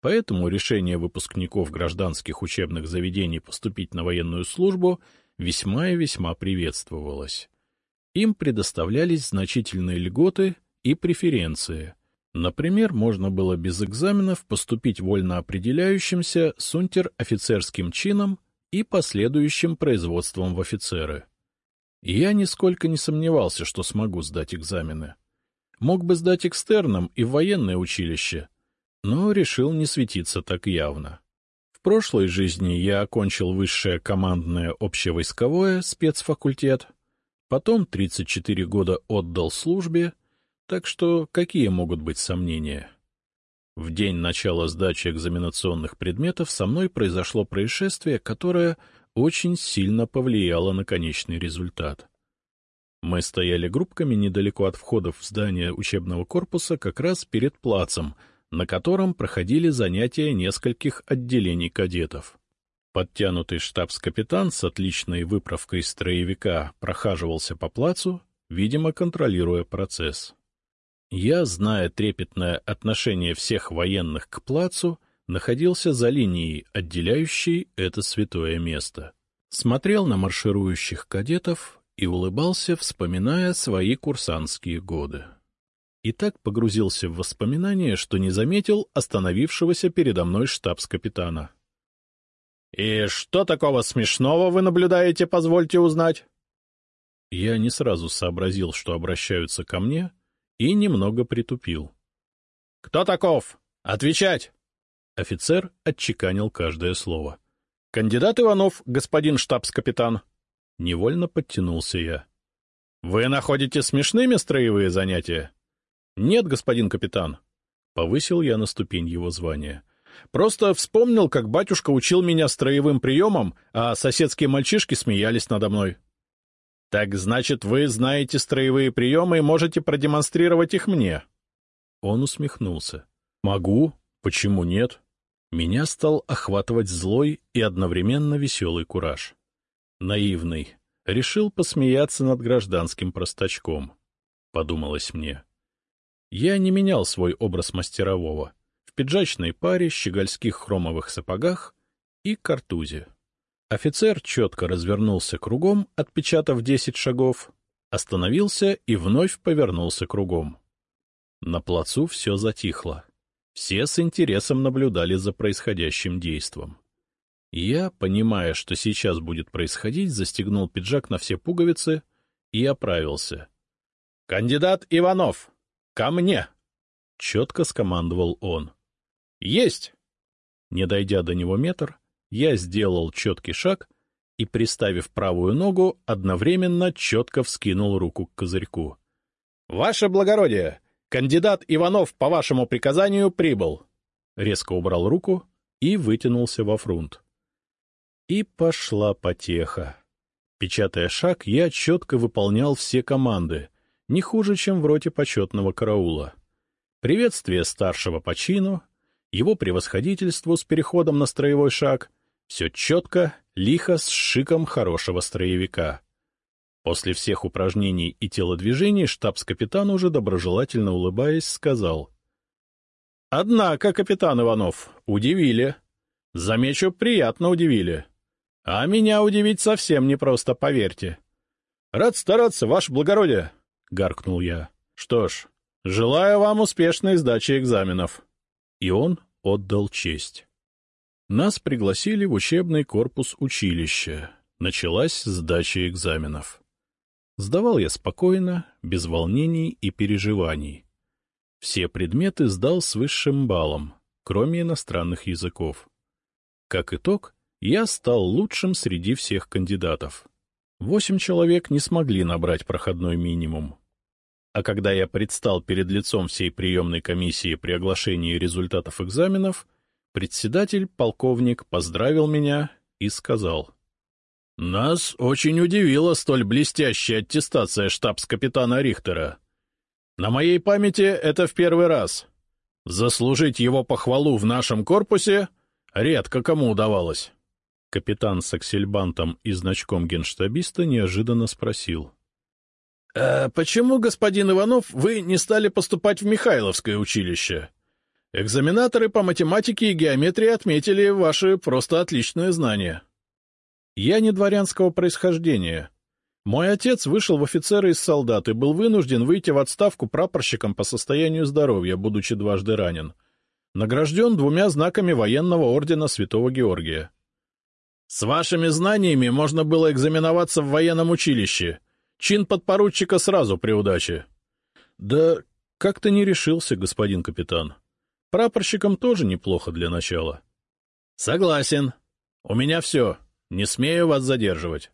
поэтому решение выпускников гражданских учебных заведений поступить на военную службу весьма и весьма приветствовалось. Им предоставлялись значительные льготы и преференции. Например, можно было без экзаменов поступить вольно определяющимся с унтер-офицерским чином и последующим производством в офицеры. И я нисколько не сомневался, что смогу сдать экзамены. Мог бы сдать экстерном и в военное училище, но решил не светиться так явно. В прошлой жизни я окончил высшее командное общевойсковое спецфакультет, потом 34 года отдал службе, так что какие могут быть сомнения? В день начала сдачи экзаменационных предметов со мной произошло происшествие, которое очень сильно повлияло на конечный результат. Мы стояли группками недалеко от входов в здание учебного корпуса как раз перед плацем, на котором проходили занятия нескольких отделений кадетов. Подтянутый штабс-капитан с отличной выправкой строевика прохаживался по плацу, видимо, контролируя процесс. Я, зная трепетное отношение всех военных к плацу, находился за линией, отделяющей это святое место. Смотрел на марширующих кадетов и улыбался, вспоминая свои курсантские годы. И так погрузился в воспоминания, что не заметил остановившегося передо мной штабс-капитана. — И что такого смешного вы наблюдаете, позвольте узнать? Я не сразу сообразил, что обращаются ко мне, и немного притупил. — Кто таков? Отвечать! Офицер отчеканил каждое слово. — Кандидат Иванов, господин штабс-капитан. Невольно подтянулся я. — Вы находите смешными строевые занятия? — Нет, господин капитан. Повысил я на ступень его звания. Просто вспомнил, как батюшка учил меня строевым приемам, а соседские мальчишки смеялись надо мной. —— Так значит, вы знаете строевые приемы и можете продемонстрировать их мне? Он усмехнулся. — Могу. Почему нет? Меня стал охватывать злой и одновременно веселый кураж. Наивный. Решил посмеяться над гражданским простачком. Подумалось мне. Я не менял свой образ мастерового. В пиджачной паре, щегольских хромовых сапогах и картузе. Офицер четко развернулся кругом, отпечатав десять шагов, остановился и вновь повернулся кругом. На плацу все затихло. Все с интересом наблюдали за происходящим действом. Я, понимая, что сейчас будет происходить, застегнул пиджак на все пуговицы и оправился. — Кандидат Иванов! Ко мне! — четко скомандовал он. — Есть! Не дойдя до него метр, я сделал четкий шаг и, приставив правую ногу, одновременно четко вскинул руку к козырьку. — Ваше благородие! Кандидат Иванов по вашему приказанию прибыл! Резко убрал руку и вытянулся во фрунт. И пошла потеха. Печатая шаг, я четко выполнял все команды, не хуже, чем в роте почетного караула. Приветствие старшего по чину, его превосходительству с переходом на строевой шаг — все четко, лихо, с шиком хорошего строевика. После всех упражнений и телодвижений штабс-капитан, уже доброжелательно улыбаясь, сказал. — Однако, капитан Иванов, удивили. Замечу, приятно удивили. А меня удивить совсем непросто, поверьте. — Рад стараться, ваше благородие, — гаркнул я. — Что ж, желаю вам успешной сдачи экзаменов. И он отдал честь. Нас пригласили в учебный корпус училища. Началась сдача экзаменов. Сдавал я спокойно, без волнений и переживаний. Все предметы сдал с высшим баллом, кроме иностранных языков. Как итог, я стал лучшим среди всех кандидатов. Восемь человек не смогли набрать проходной минимум. А когда я предстал перед лицом всей приемной комиссии при оглашении результатов экзаменов, председатель, полковник, поздравил меня и сказал. — Нас очень удивила столь блестящая аттестация штабс-капитана Рихтера. На моей памяти это в первый раз. Заслужить его похвалу в нашем корпусе редко кому удавалось. Капитан с аксельбантом и значком генштабиста неожиданно спросил. — А почему, господин Иванов, вы не стали поступать в Михайловское училище? Экзаменаторы по математике и геометрии отметили ваши просто отличные знания. — Я не дворянского происхождения, мой отец вышел в офицеры из солдат и был вынужден выйти в отставку прапорщиком по состоянию здоровья, будучи дважды ранен. Награжден двумя знаками военного ордена Святого Георгия. С вашими знаниями можно было экзаменоваться в военном училище. Чин подпоручика сразу при удаче. Да как-то не решился, господин капитан. Прапорщиком тоже неплохо для начала. Согласен. У меня все. Не смею вас задерживать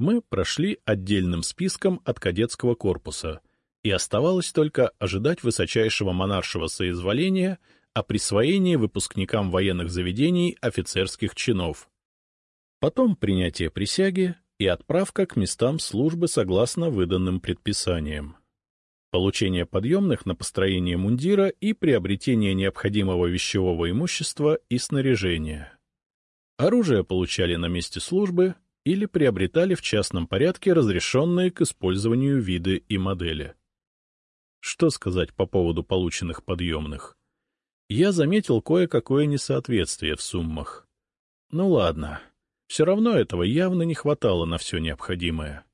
мы прошли отдельным списком от кадетского корпуса, и оставалось только ожидать высочайшего монаршего соизволения о присвоении выпускникам военных заведений офицерских чинов. Потом принятие присяги и отправка к местам службы согласно выданным предписаниям. Получение подъемных на построение мундира и приобретение необходимого вещевого имущества и снаряжения. Оружие получали на месте службы, или приобретали в частном порядке разрешенные к использованию виды и модели. Что сказать по поводу полученных подъемных? Я заметил кое-какое несоответствие в суммах. Ну ладно, все равно этого явно не хватало на все необходимое.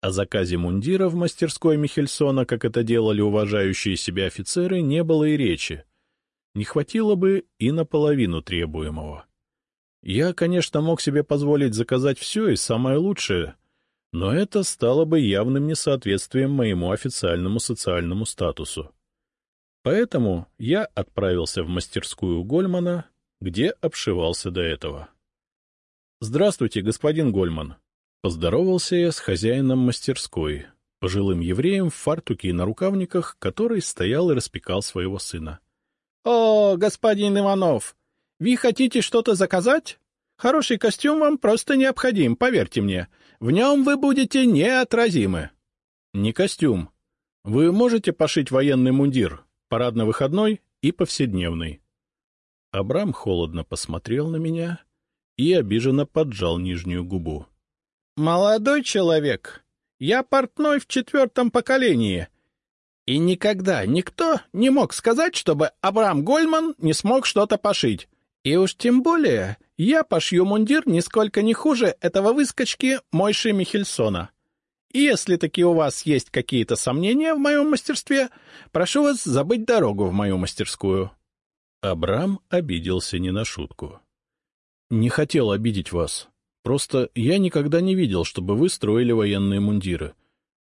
О заказе мундира в мастерской Михельсона, как это делали уважающие себя офицеры, не было и речи. Не хватило бы и наполовину требуемого. Я, конечно, мог себе позволить заказать все и самое лучшее, но это стало бы явным несоответствием моему официальному социальному статусу. Поэтому я отправился в мастерскую Гольмана, где обшивался до этого. — Здравствуйте, господин Гольман. Поздоровался я с хозяином мастерской, пожилым евреем в фартуке и на рукавниках, который стоял и распекал своего сына. — О, господин Иванов, вы хотите что-то заказать? Хороший костюм вам просто необходим, поверьте мне. В нем вы будете неотразимы. Не костюм. Вы можете пошить военный мундир, парадно-выходной и повседневный. Абрам холодно посмотрел на меня и обиженно поджал нижнюю губу. — Молодой человек, я портной в четвертом поколении, и никогда никто не мог сказать, чтобы Абрам Гольман не смог что-то пошить. И уж тем более я пошью мундир нисколько не хуже этого выскочки Мойши Михельсона. И если таки у вас есть какие-то сомнения в моем мастерстве, прошу вас забыть дорогу в мою мастерскую. Абрам обиделся не на шутку. — Не хотел обидеть вас. Просто я никогда не видел, чтобы вы строили военные мундиры.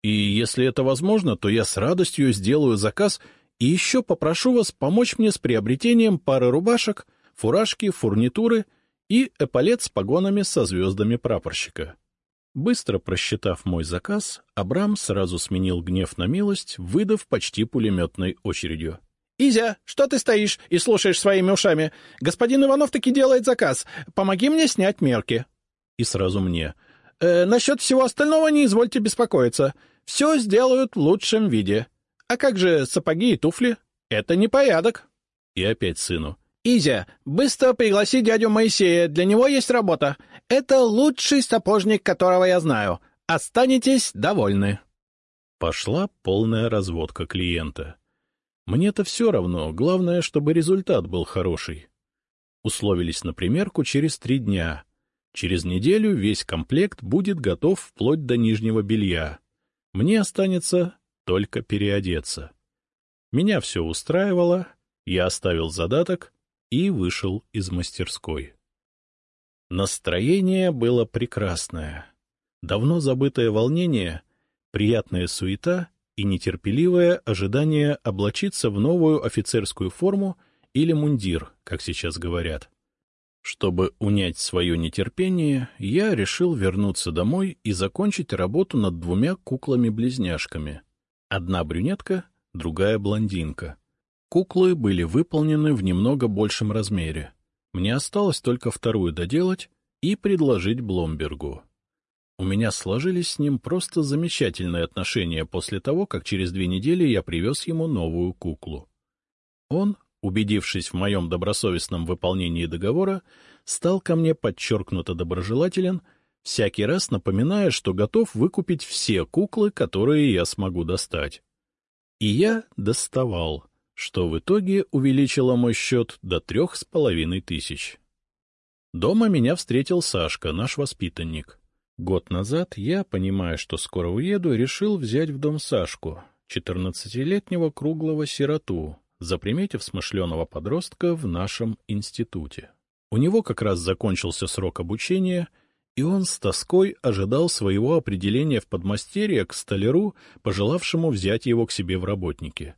И если это возможно, то я с радостью сделаю заказ и еще попрошу вас помочь мне с приобретением пары рубашек — фуражки, фурнитуры и эполет с погонами со звездами прапорщика. Быстро просчитав мой заказ, Абрам сразу сменил гнев на милость, выдав почти пулеметной очередью. — Изя, что ты стоишь и слушаешь своими ушами? Господин Иванов таки делает заказ. Помоги мне снять мерки. И сразу мне. «Э, — Насчет всего остального не извольте беспокоиться. Все сделают в лучшем виде. А как же сапоги и туфли? Это не порядок. И опять сыну. «Изя, быстро пригласи дядю Моисея, для него есть работа. Это лучший сапожник, которого я знаю. Останетесь довольны». Пошла полная разводка клиента. Мне-то все равно, главное, чтобы результат был хороший. Условились на примерку через три дня. Через неделю весь комплект будет готов вплоть до нижнего белья. Мне останется только переодеться. Меня все устраивало, я оставил задаток, и вышел из мастерской. Настроение было прекрасное. Давно забытое волнение, приятная суета и нетерпеливое ожидание облачиться в новую офицерскую форму или мундир, как сейчас говорят. Чтобы унять свое нетерпение, я решил вернуться домой и закончить работу над двумя куклами-близняшками. Одна брюнетка, другая блондинка. Куклы были выполнены в немного большем размере. Мне осталось только вторую доделать и предложить Бломбергу. У меня сложились с ним просто замечательные отношения после того, как через две недели я привез ему новую куклу. Он убедившись в моем добросовестном выполнении договора, стал ко мне подчеркнуто доброжелателен, всякий раз напоминая, что готов выкупить все куклы, которые я смогу достать. И я доставал, что в итоге увеличило мой счет до трех с половиной тысяч. Дома меня встретил Сашка, наш воспитанник. Год назад я, понимая, что скоро уеду, решил взять в дом Сашку, четырнадцатилетнего круглого сироту, заприметив смышленого подростка в нашем институте. У него как раз закончился срок обучения, и он с тоской ожидал своего определения в подмастерье к столяру, пожелавшему взять его к себе в работники.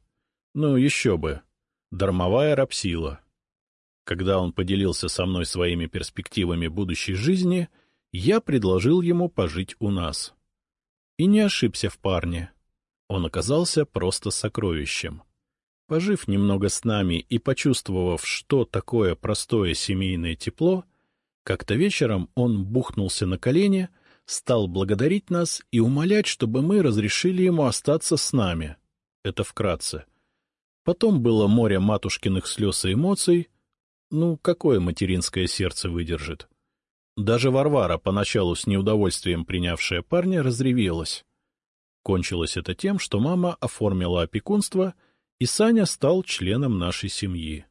Ну, еще бы. Дармовая рабсила. Когда он поделился со мной своими перспективами будущей жизни, я предложил ему пожить у нас. И не ошибся в парне. Он оказался просто сокровищем. Пожив немного с нами и почувствовав, что такое простое семейное тепло, как-то вечером он бухнулся на колени, стал благодарить нас и умолять, чтобы мы разрешили ему остаться с нами. Это вкратце. Потом было море матушкиных слез и эмоций. Ну, какое материнское сердце выдержит? Даже Варвара, поначалу с неудовольствием принявшая парня, разревелась. Кончилось это тем, что мама оформила опекунство — и Саня стал членом нашей семьи.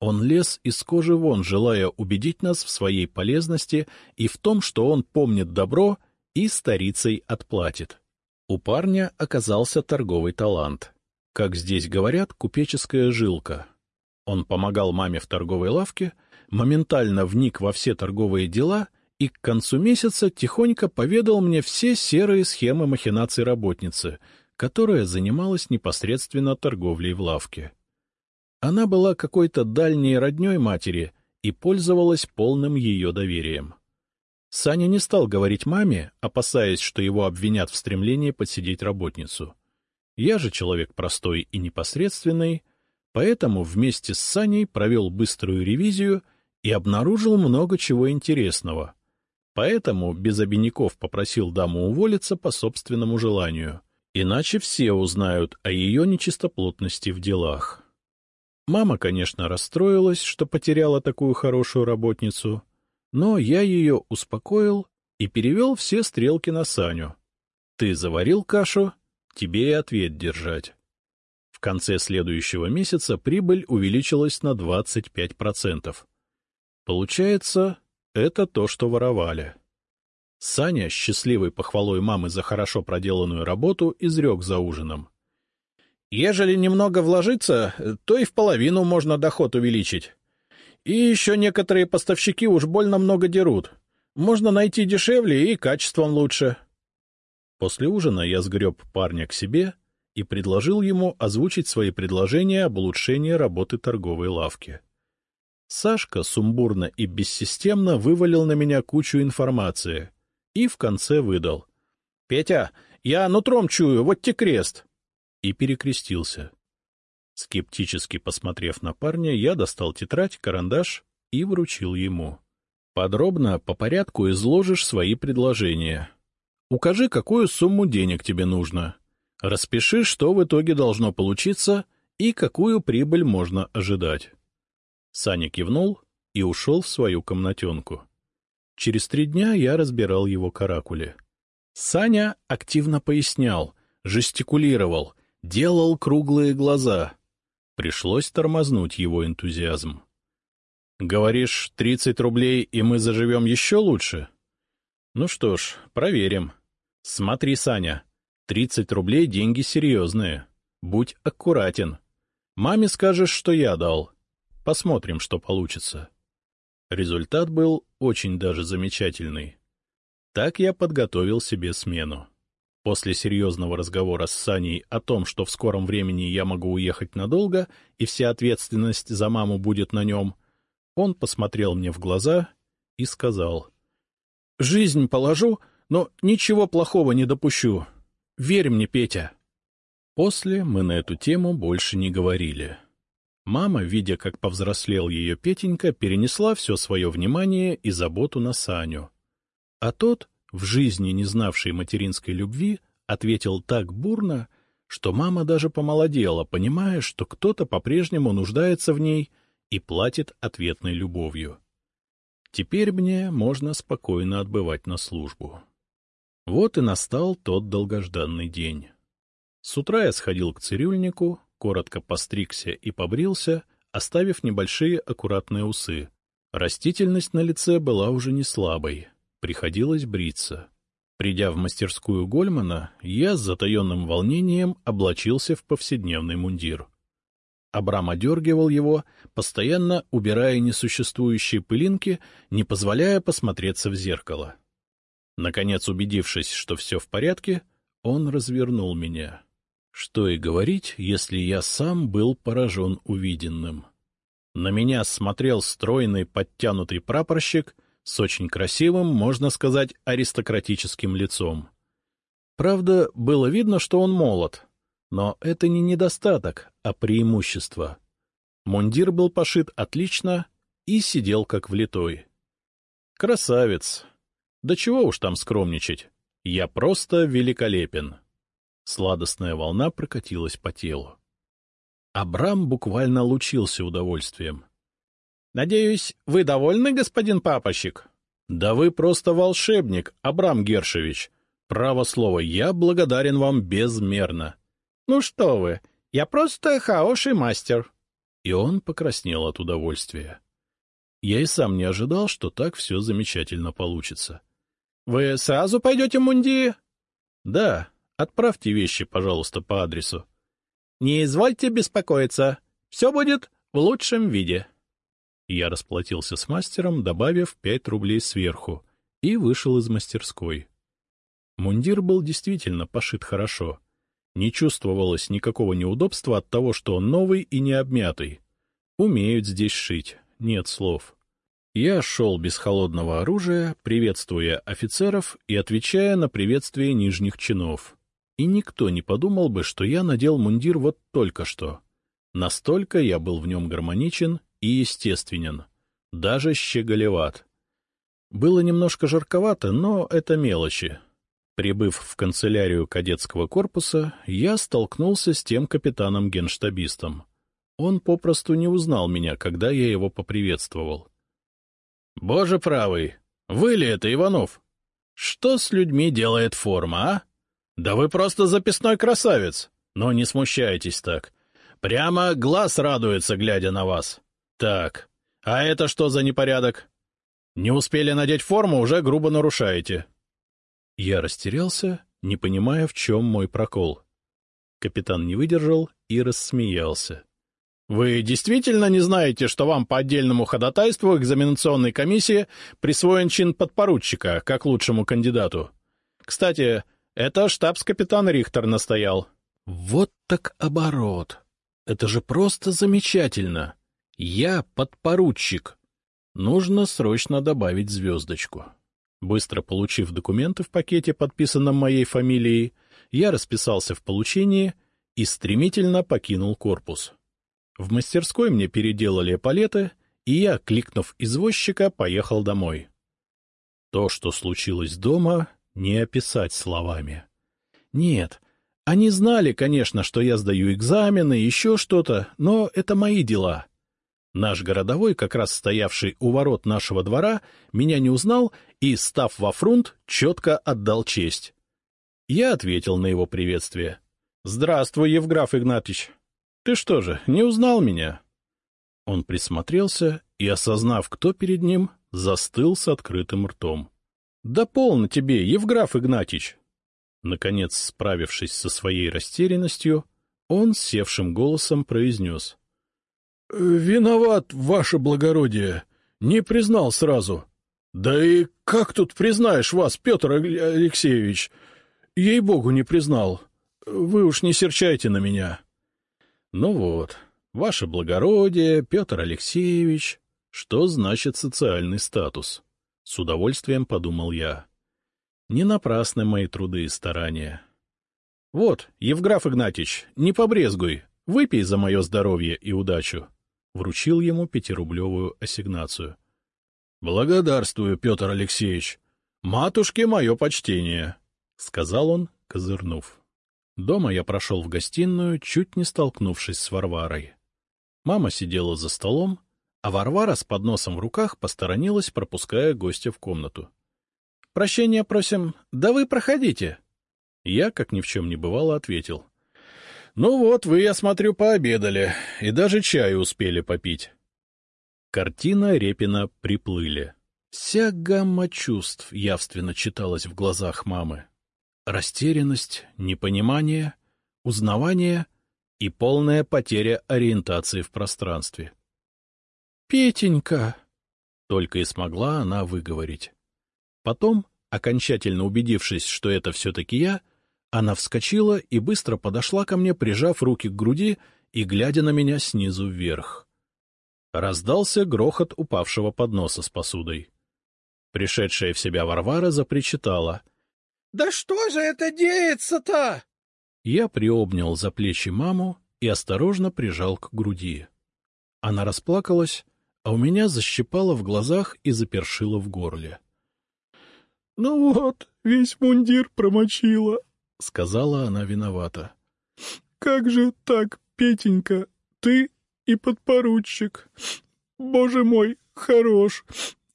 Он лез из кожи вон, желая убедить нас в своей полезности и в том, что он помнит добро и старицей отплатит. У парня оказался торговый талант. Как здесь говорят, купеческая жилка. Он помогал маме в торговой лавке, моментально вник во все торговые дела и к концу месяца тихонько поведал мне все серые схемы махинаций работницы — которая занималась непосредственно торговлей в лавке. Она была какой-то дальней родней матери и пользовалась полным ее доверием. Саня не стал говорить маме, опасаясь, что его обвинят в стремлении подсидеть работницу. Я же человек простой и непосредственный, поэтому вместе с Саней провел быструю ревизию и обнаружил много чего интересного. Поэтому без обиняков попросил даму уволиться по собственному желанию — Иначе все узнают о ее нечистоплотности в делах. Мама, конечно, расстроилась, что потеряла такую хорошую работницу, но я ее успокоил и перевел все стрелки на Саню. Ты заварил кашу, тебе и ответ держать. В конце следующего месяца прибыль увеличилась на 25%. Получается, это то, что воровали. Саня, счастливый похвалой мамы за хорошо проделанную работу, изрек за ужином. — Ежели немного вложиться, то и в половину можно доход увеличить. И еще некоторые поставщики уж больно много дерут. Можно найти дешевле и качеством лучше. После ужина я сгреб парня к себе и предложил ему озвучить свои предложения об улучшении работы торговой лавки. Сашка сумбурно и бессистемно вывалил на меня кучу информации — и в конце выдал. — Петя, я нутром чую, вот те крест! И перекрестился. Скептически посмотрев на парня, я достал тетрадь, карандаш и вручил ему. Подробно, по порядку изложишь свои предложения. Укажи, какую сумму денег тебе нужно. Распиши, что в итоге должно получиться и какую прибыль можно ожидать. Саня кивнул и ушел в свою комнатенку. Через три дня я разбирал его каракули. Саня активно пояснял, жестикулировал, делал круглые глаза. Пришлось тормознуть его энтузиазм. — Говоришь, тридцать рублей, и мы заживем еще лучше? — Ну что ж, проверим. Смотри, Саня, тридцать рублей — деньги серьезные. Будь аккуратен. Маме скажешь, что я дал. Посмотрим, что получится. Результат был очень даже замечательный. Так я подготовил себе смену. После серьезного разговора с Саней о том, что в скором времени я могу уехать надолго, и вся ответственность за маму будет на нем, Он посмотрел мне в глаза и сказал. — Жизнь положу, но ничего плохого не допущу. Верь мне, Петя. После мы на эту тему больше не говорили. Мама, видя, как повзрослел ее Петенька, перенесла все свое внимание и заботу на Саню. А тот, в жизни не знавший материнской любви, ответил так бурно, что мама даже помолодела, понимая, что кто-то по-прежнему нуждается в ней и платит ответной любовью. Теперь мне можно спокойно отбывать на службу. Вот и настал тот долгожданный день. С утра я сходил к цирюльнику, коротко постригся и побрился, оставив небольшие аккуратные усы. Растительность на лице была уже не слабой, приходилось бриться. Придя в мастерскую Гольмана, я с затаенным волнением облачился в повседневный мундир. Абрам одергивал его, постоянно убирая несуществующие пылинки, не позволяя посмотреться в зеркало. Наконец, убедившись, что все в порядке, он развернул меня. Что и говорить, если я сам был поражен увиденным. На меня смотрел стройный подтянутый прапорщик с очень красивым, можно сказать, аристократическим лицом. Правда, было видно, что он молод, но это не недостаток, а преимущество. Мундир был пошит отлично и сидел как влитой. Красавец! Да чего уж там скромничать, я просто великолепен. Сладостная волна прокатилась по телу. Абрам буквально лучился удовольствием. — Надеюсь, вы довольны, господин папощик? — Да вы просто волшебник, Абрам Гершевич. Право слово, я благодарен вам безмерно. — Ну что вы, я просто хороший мастер. И он покраснел от удовольствия. Я и сам не ожидал, что так все замечательно получится. — Вы сразу пойдете в Мунди? — Да, Отправьте вещи, пожалуйста, по адресу. — Не извольте беспокоиться. Все будет в лучшем виде. Я расплатился с мастером, добавив пять рублей сверху, и вышел из мастерской. Мундир был действительно пошит хорошо. Не чувствовалось никакого неудобства от того, что он новый и не обмятый. Умеют здесь шить, нет слов. Я шел без холодного оружия, приветствуя офицеров и отвечая на приветствие нижних чинов и никто не подумал бы, что я надел мундир вот только что. Настолько я был в нем гармоничен и естественен, даже щеголеват. Было немножко жарковато, но это мелочи. Прибыв в канцелярию кадетского корпуса, я столкнулся с тем капитаном-генштабистом. Он попросту не узнал меня, когда я его поприветствовал. — Боже правый! Вы ли это, Иванов? Что с людьми делает форма, а? Да вы просто записной красавец. Но не смущайтесь так. Прямо глаз радуется, глядя на вас. Так, а это что за непорядок? Не успели надеть форму, уже грубо нарушаете. Я растерялся, не понимая, в чем мой прокол. Капитан не выдержал и рассмеялся. — Вы действительно не знаете, что вам по отдельному ходатайству экзаменационной комиссии присвоен чин подпоручика, как лучшему кандидату? Кстати, это штабс-капитан Рихтер настоял. Вот так оборот. Это же просто замечательно. Я подпоручик. Нужно срочно добавить звездочку. Быстро получив документы в пакете, подписанном моей фамилией, я расписался в получении и стремительно покинул корпус. В мастерской мне переделали палеты, и я, кликнув извозчика, поехал домой. То, что случилось дома, не описать словами. Нет, они знали, конечно, что я сдаю экзамены, еще что-то, но это мои дела. Наш городовой, как раз стоявший у ворот нашего двора, меня не узнал и, став во фрунт, четко отдал честь. Я ответил на его приветствие. — Здравствуй, Евграф Игнатьич. Ты что же, не узнал меня? Он присмотрелся и, осознав, кто перед ним, застыл с открытым ртом. — Да полно тебе, Евграф Игнатьич! Наконец, справившись со своей растерянностью, он севшим голосом произнес. — Виноват, ваше благородие, не признал сразу. Да и как тут признаешь вас, Петр Алексеевич? Ей-богу, не признал. Вы уж не серчайте на меня. — Ну вот, ваше благородие, Петр Алексеевич, Что значит социальный статус? С удовольствием подумал я. Не напрасны мои труды и старания. — Вот, Евграф Игнатьич, не побрезгуй, выпей за мое здоровье и удачу. Вручил ему пятирублевую ассигнацию. — Благодарствую, Петр Алексеевич. Матушке мое почтение, — сказал он, козырнув. Дома я прошел в гостиную, чуть не столкнувшись с Варварой. Мама сидела за столом, а Варвара с подносом в руках посторонилась, пропуская гостя в комнату. — Прощения просим, да вы проходите. Я, как ни в чем не бывало, ответил. — Ну вот, вы, я смотрю, пообедали, и даже чаю успели попить. Картина Репина приплыли. Вся гамма чувств явственно читалась в глазах мамы. Растерянность, непонимание, узнавание и полная потеря ориентации в пространстве. «Петенька!» — только и смогла она выговорить. Потом, окончательно убедившись, что это все-таки я, она вскочила и быстро подошла ко мне, прижав руки к груди и глядя на меня снизу вверх. Раздался грохот упавшего подноса с посудой. Пришедшая в себя Варвара запричитала. — Да что же это деется-то? Я приобнял за плечи маму и осторожно прижал к груди. Она расплакалась, а у меня защипало в глазах и запершило в горле. — Ну вот, весь мундир промочила, — сказала она виновата. — Как же так, Петенька, ты и подпоручик? Боже мой, хорош,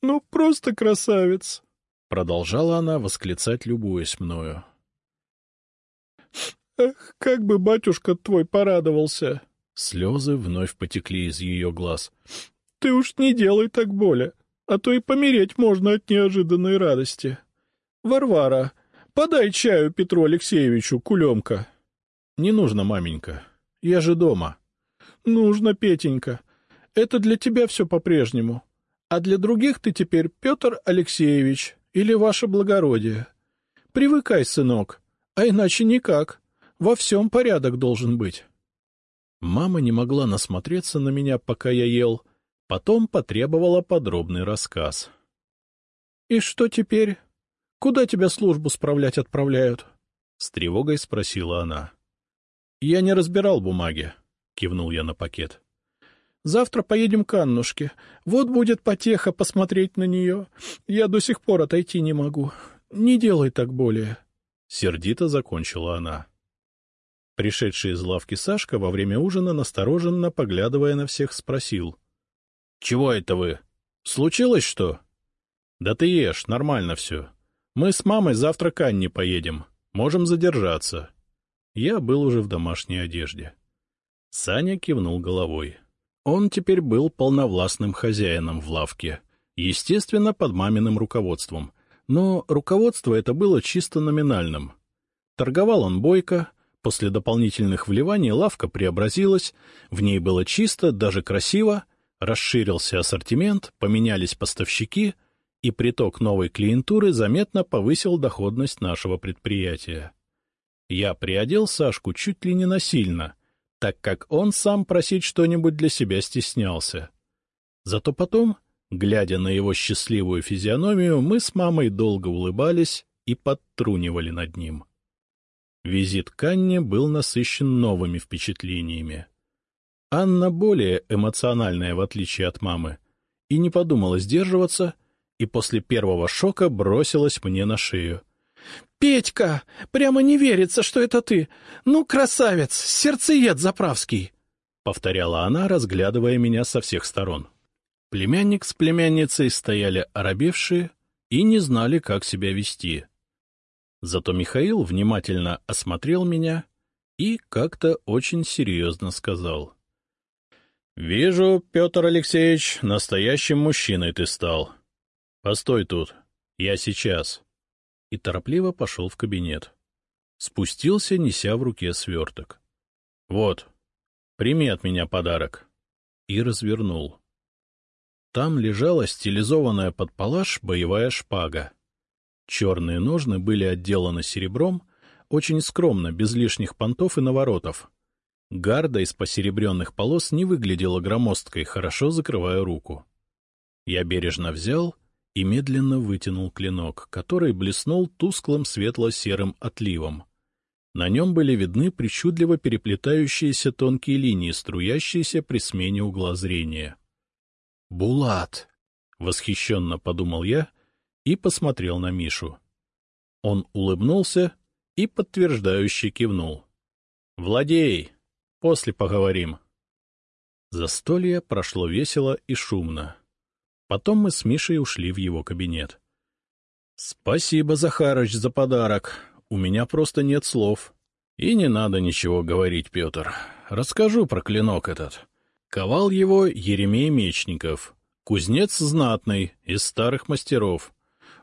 ну просто красавец! — продолжала она восклицать, любуясь мною. — Эх, как бы батюшка твой порадовался! Слезы вновь потекли из ее глаз. Ты уж не делай так боля, а то и помереть можно от неожиданной радости. Варвара, подай чаю Петру Алексеевичу, кулемка. — Не нужно, маменька. Я же дома. — Нужно, Петенька. Это для тебя все по-прежнему. А для других ты теперь Петр Алексеевич или ваше благородие. Привыкай, сынок, а иначе никак. Во всем порядок должен быть. Мама не могла насмотреться на меня, пока я ел, — Потом потребовала подробный рассказ. — И что теперь? Куда тебя службу справлять отправляют? — с тревогой спросила она. — Я не разбирал бумаги, — кивнул я на пакет. — Завтра поедем к Аннушке. Вот будет потеха посмотреть на нее. Я до сих пор отойти не могу. Не делай так более. Сердито закончила она. Пришедший из лавки Сашка во время ужина, настороженно поглядывая на всех, спросил —— Чего это вы? Случилось что? — Да ты ешь, нормально все. Мы с мамой завтра к Анне поедем. Можем задержаться. Я был уже в домашней одежде. Саня кивнул головой. Он теперь был полновластным хозяином в лавке, естественно, под маминым руководством. Но руководство это было чисто номинальным. Торговал он бойко, после дополнительных вливаний лавка преобразилась, в ней было чисто, даже красиво, Расширился ассортимент, поменялись поставщики, и приток новой клиентуры заметно повысил доходность нашего предприятия. Я приодел Сашку чуть ли не насильно, так как он сам просить что-нибудь для себя стеснялся. Зато потом, глядя на его счастливую физиономию, мы с мамой долго улыбались и подтрунивали над ним. Визит к Анне был насыщен новыми впечатлениями. Анна более эмоциональная, в отличие от мамы, и не подумала сдерживаться, и после первого шока бросилась мне на шею. — Петька, прямо не верится, что это ты! Ну, красавец, сердцеед заправский! — повторяла она, разглядывая меня со всех сторон. Племянник с племянницей стояли оробевшие и не знали, как себя вести. Зато Михаил внимательно осмотрел меня и как-то очень серьезно сказал —— Вижу, Петр Алексеевич, настоящим мужчиной ты стал. Постой тут, я сейчас. И торопливо пошел в кабинет. Спустился, неся в руке сверток. — Вот, прими от меня подарок. И развернул. Там лежала стилизованная под палаш боевая шпага. Черные ножны были отделаны серебром, очень скромно, без лишних понтов и наворотов, Гарда из посеребренных полос не выглядела громоздкой, хорошо закрывая руку. Я бережно взял и медленно вытянул клинок, который блеснул тусклым светло-серым отливом. На нем были видны причудливо переплетающиеся тонкие линии, струящиеся при смене угла зрения. «Булат!» — восхищенно подумал я и посмотрел на Мишу. Он улыбнулся и подтверждающе кивнул. — Владей! После поговорим. Застолье прошло весело и шумно. Потом мы с Мишей ушли в его кабинет. — Спасибо, Захарыч, за подарок. У меня просто нет слов. И не надо ничего говорить, Петр. Расскажу про клинок этот. Ковал его Еремей Мечников, кузнец знатный, из старых мастеров.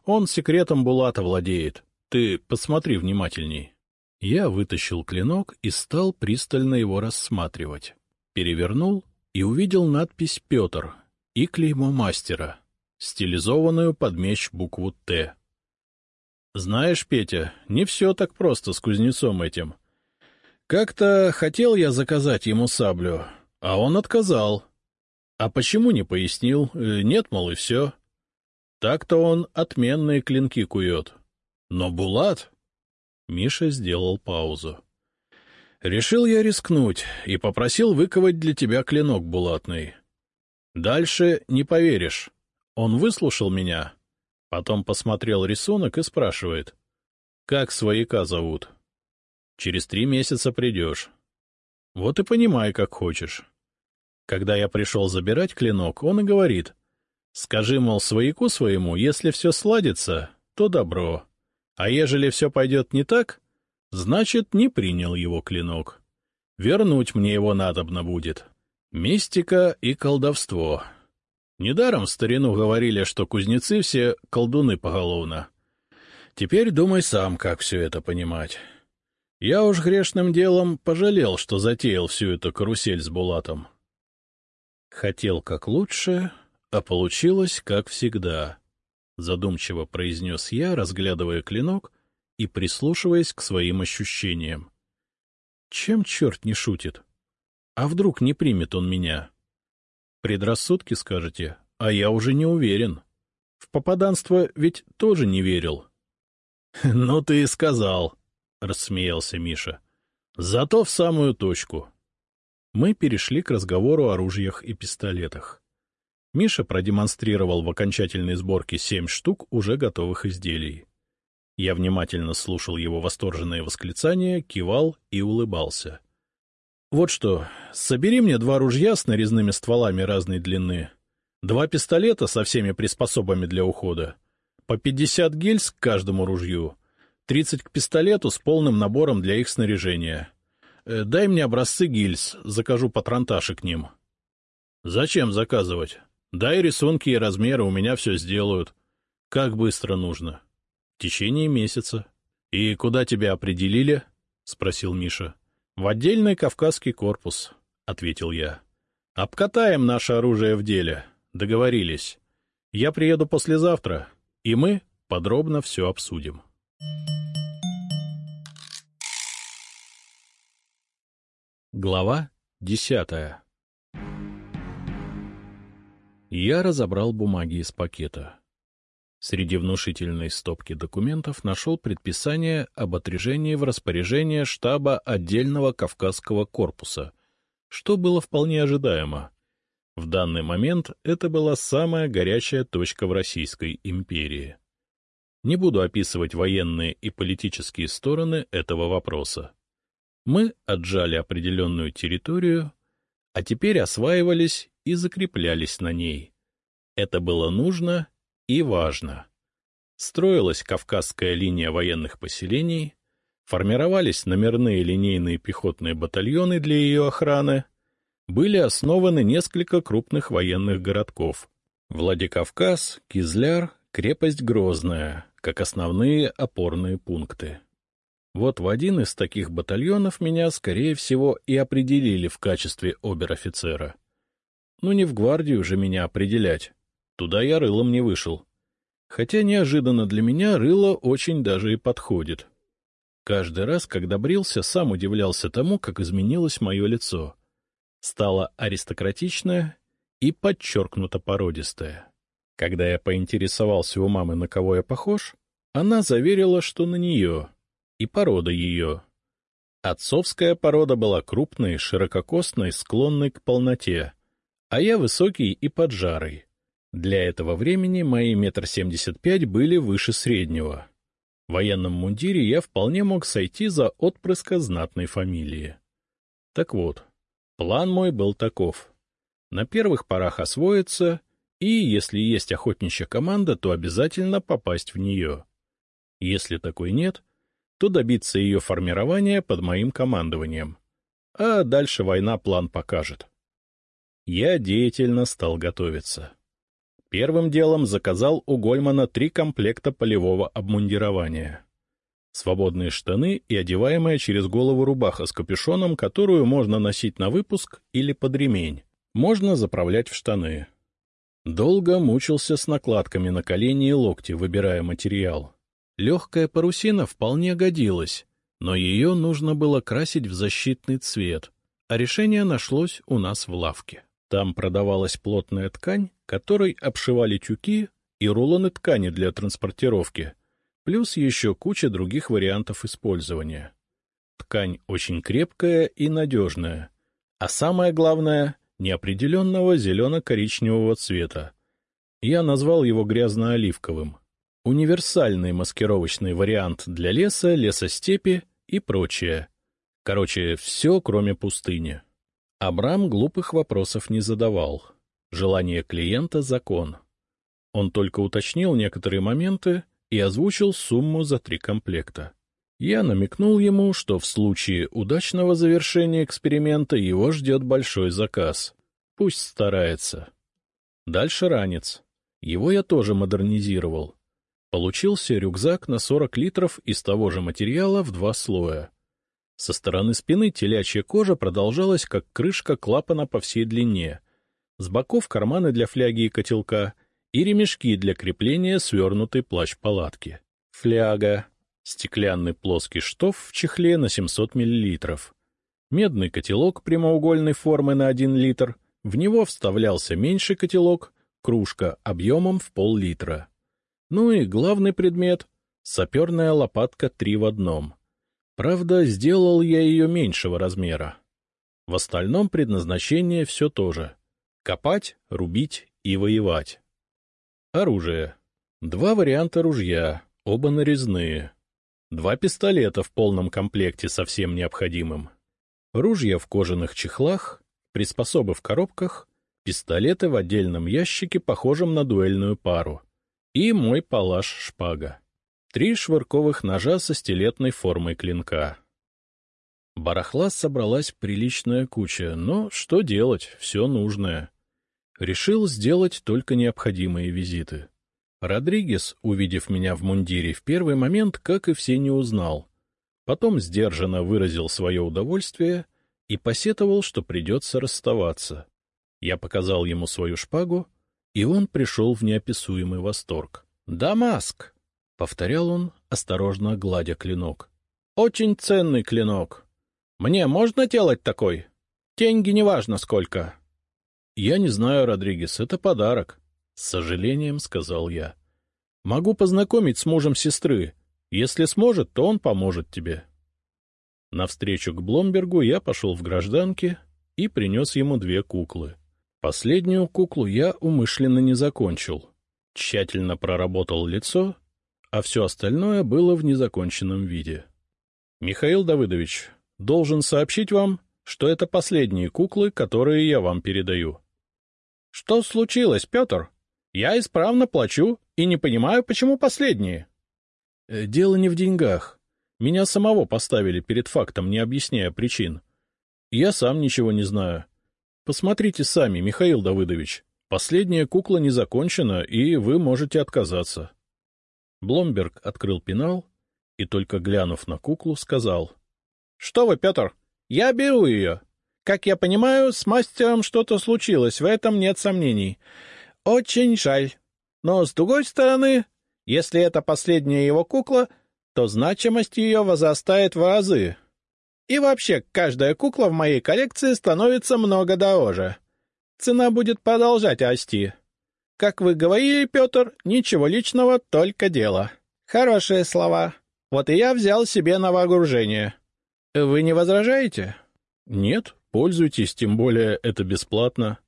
Он секретом Булата владеет. Ты посмотри внимательней. Я вытащил клинок и стал пристально его рассматривать. Перевернул и увидел надпись «Петр» и клеймо мастера, стилизованную под меч букву «Т». Знаешь, Петя, не все так просто с кузнецом этим. Как-то хотел я заказать ему саблю, а он отказал. А почему не пояснил? Э, нет, мол, и все. Так-то он отменные клинки кует. Но Булат... Миша сделал паузу. Решил я рискнуть и попросил выковать для тебя клинок булатный. Дальше не поверишь. Он выслушал меня, потом посмотрел рисунок и спрашивает, как свояка зовут. Через три месяца придешь. Вот и понимай, как хочешь. Когда я пришел забирать клинок, он и говорит, скажи, мол, свояку своему, если все сладится, то добро. А ежели все пойдет не так, значит, не принял его клинок. Вернуть мне его надобно будет. Мистика и колдовство. Недаром в старину говорили, что кузнецы все колдуны поголовно. Теперь думай сам, как все это понимать. Я уж грешным делом пожалел, что затеял всю эту карусель с Булатом. Хотел как лучше, а получилось как всегда. — задумчиво произнес я, разглядывая клинок и прислушиваясь к своим ощущениям. Чем черт не шутит? А вдруг не примет он меня? Предрассудки, скажете, а я уже не уверен. В попаданство ведь тоже не верил. — Ну ты и сказал, — рассмеялся Миша. — Зато в самую точку. Мы перешли к разговору о ружьях и пистолетах. Миша продемонстрировал в окончательной сборке семь штук уже готовых изделий. Я внимательно слушал его восторженные восклицания, кивал и улыбался. — Вот что, собери мне два ружья с нарезными стволами разной длины, два пистолета со всеми приспособами для ухода, по пятьдесят гильз к каждому ружью, тридцать к пистолету с полным набором для их снаряжения. Э, дай мне образцы гильз, закажу патронташи к ним. — Зачем заказывать? Дай рисунки и размеры, у меня все сделают. Как быстро нужно? В течение месяца. — И куда тебя определили? — спросил Миша. — В отдельный Кавказский корпус, — ответил я. — Обкатаем наше оружие в деле. Договорились. Я приеду послезавтра, и мы подробно все обсудим. Глава десятая я разобрал бумаги из пакета. Среди внушительной стопки документов нашел предписание об отрежении в распоряжение штаба отдельного Кавказского корпуса, что было вполне ожидаемо. В данный момент это была самая горячая точка в Российской империи. Не буду описывать военные и политические стороны этого вопроса. Мы отжали определенную территорию, а теперь осваивались и закреплялись на ней. Это было нужно и важно. Строилась Кавказская линия военных поселений, формировались номерные линейные пехотные батальоны для ее охраны, были основаны несколько крупных военных городков — Владикавказ, Кизляр, крепость Грозная, как основные опорные пункты. Вот в один из таких батальонов меня, скорее всего, и определили в качестве обер-офицера. Ну, не в гвардию же меня определять. Туда я рылом не вышел. Хотя неожиданно для меня рыло очень даже и подходит. Каждый раз, когда брился, сам удивлялся тому, как изменилось мое лицо. Стало аристократичное и подчеркнуто породистое. Когда я поинтересовался у мамы, на кого я похож, она заверила, что на нее, и порода ее. Отцовская порода была крупной, ширококосной, склонной к полноте, а я высокий и поджарый. Для этого времени мои метр семьдесят пять были выше среднего. В военном мундире я вполне мог сойти за отпрыска знатной фамилии. Так вот, план мой был таков. На первых порах освоиться и, если есть охотничья команда, то обязательно попасть в нее. Если такой нет, то добиться ее формирования под моим командованием. А дальше война план покажет. Я деятельно стал готовиться. Первым делом заказал у Гольмана три комплекта полевого обмундирования. Свободные штаны и одеваемая через голову рубаха с капюшоном, которую можно носить на выпуск или под ремень. Можно заправлять в штаны. Долго мучился с накладками на колени и локти, выбирая материал. Легкая парусина вполне годилась, но ее нужно было красить в защитный цвет, а решение нашлось у нас в лавке. Там продавалась плотная ткань, которой обшивали тюки и рулоны ткани для транспортировки, плюс еще куча других вариантов использования. Ткань очень крепкая и надежная, а самое главное — неопределенного зелено-коричневого цвета. Я назвал его грязно-оливковым. Универсальный маскировочный вариант для леса, лесостепи и прочее. Короче, все, кроме пустыни. Абрам глупых вопросов не задавал. Желание клиента — закон. Он только уточнил некоторые моменты и озвучил сумму за три комплекта. Я намекнул ему, что в случае удачного завершения эксперимента его ждет большой заказ. Пусть старается. Дальше ранец. Его я тоже модернизировал. Получился рюкзак на 40 литров из того же материала в два слоя. Со стороны спины телячья кожа продолжалась, как крышка клапана по всей длине. С боков карманы для фляги и котелка и ремешки для крепления свернутой плащ-палатки. Фляга. Стеклянный плоский штоф в чехле на 700 мл. Медный котелок прямоугольной формы на 1 литр. В него вставлялся меньший котелок, кружка объемом в пол-литра. Ну и главный предмет — саперная лопатка три в одном. Правда, сделал я ее меньшего размера. В остальном предназначение все то же — копать, рубить и воевать. Оружие. Два варианта ружья, оба нарезные. Два пистолета в полном комплекте со всем необходимым. Ружья в кожаных чехлах, приспособы в коробках, пистолеты в отдельном ящике, похожем на дуэльную пару — и мой палаш-шпага. Три швырковых ножа со стилетной формой клинка. Барахла собралась приличная куча, но что делать, все нужное. Решил сделать только необходимые визиты. Родригес, увидев меня в мундире, в первый момент, как и все, не узнал. Потом сдержанно выразил свое удовольствие и посетовал, что придется расставаться. Я показал ему свою шпагу, и он пришел в неописуемый восторг. «Дамаск!» — повторял он, осторожно гладя клинок. «Очень ценный клинок. Мне можно делать такой? Деньги неважно сколько». «Я не знаю, Родригес, это подарок», — с сожалением сказал я. «Могу познакомить с мужем сестры. Если сможет, то он поможет тебе». Навстречу к Бломбергу я пошел в гражданке и принес ему две куклы. Последнюю куклу я умышленно не закончил. Тщательно проработал лицо, а все остальное было в незаконченном виде. Михаил Давыдович, должен сообщить вам, что это последние куклы, которые я вам передаю. — Что случилось, Петр? Я исправно плачу и не понимаю, почему последние. Э, — Дело не в деньгах. Меня самого поставили перед фактом, не объясняя причин. Я сам ничего не знаю. Посмотрите сами, Михаил Давыдович. Последняя кукла не закончена, и вы можете отказаться. Бломберг открыл пенал и, только глянув на куклу, сказал. — Что вы, Петр, я беру ее. Как я понимаю, с мастером что-то случилось, в этом нет сомнений. Очень жаль. Но, с другой стороны, если это последняя его кукла, то значимость ее возрастает в разы. И вообще, каждая кукла в моей коллекции становится много дороже. Цена будет продолжать расти. Как вы говорили, Петр, ничего личного, только дело. Хорошие слова. Вот и я взял себе на вооружение. Вы не возражаете? Нет, пользуйтесь, тем более это бесплатно.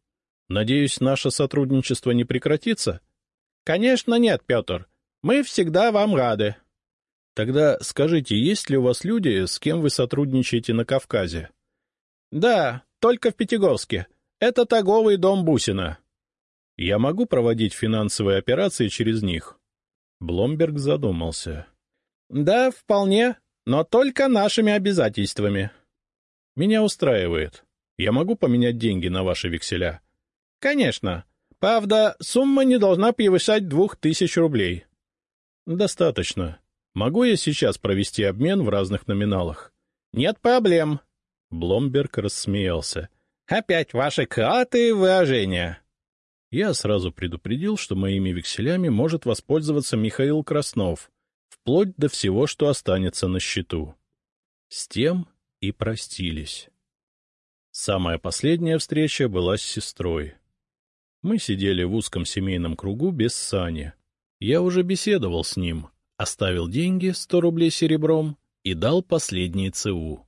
Надеюсь, наше сотрудничество не прекратится? Конечно нет, Петр. Мы всегда вам рады. Тогда скажите, есть ли у вас люди, с кем вы сотрудничаете на Кавказе? Да, только в Пятигорске. Это торговый дом Бусина. Я могу проводить финансовые операции через них? Бломберг задумался. Да, вполне, но только нашими обязательствами. Меня устраивает. Я могу поменять деньги на ваши векселя? Конечно. Правда, сумма не должна превышать двух тысяч рублей. Достаточно. Могу я сейчас провести обмен в разных номиналах? Нет проблем. Бломберг рассмеялся. Опять ваши краты выражения. Я сразу предупредил, что моими векселями может воспользоваться Михаил Краснов, вплоть до всего, что останется на счету. С тем и простились. Самая последняя встреча была с сестрой. Мы сидели в узком семейном кругу без сани. Я уже беседовал с ним, оставил деньги, сто рублей серебром, и дал последний ЦУ.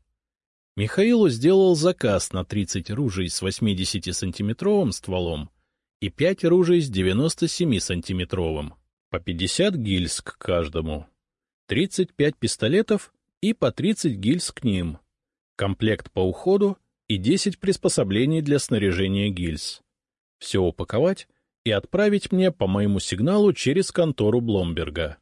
Михаилу сделал заказ на 30 ружей с 80-сантиметровым стволом и 5 ружей с 97-сантиметровым, по 50 гильз к каждому, 35 пистолетов и по 30 гильз к ним, комплект по уходу и 10 приспособлений для снаряжения гильз. Все упаковать и отправить мне по моему сигналу через контору Бломберга.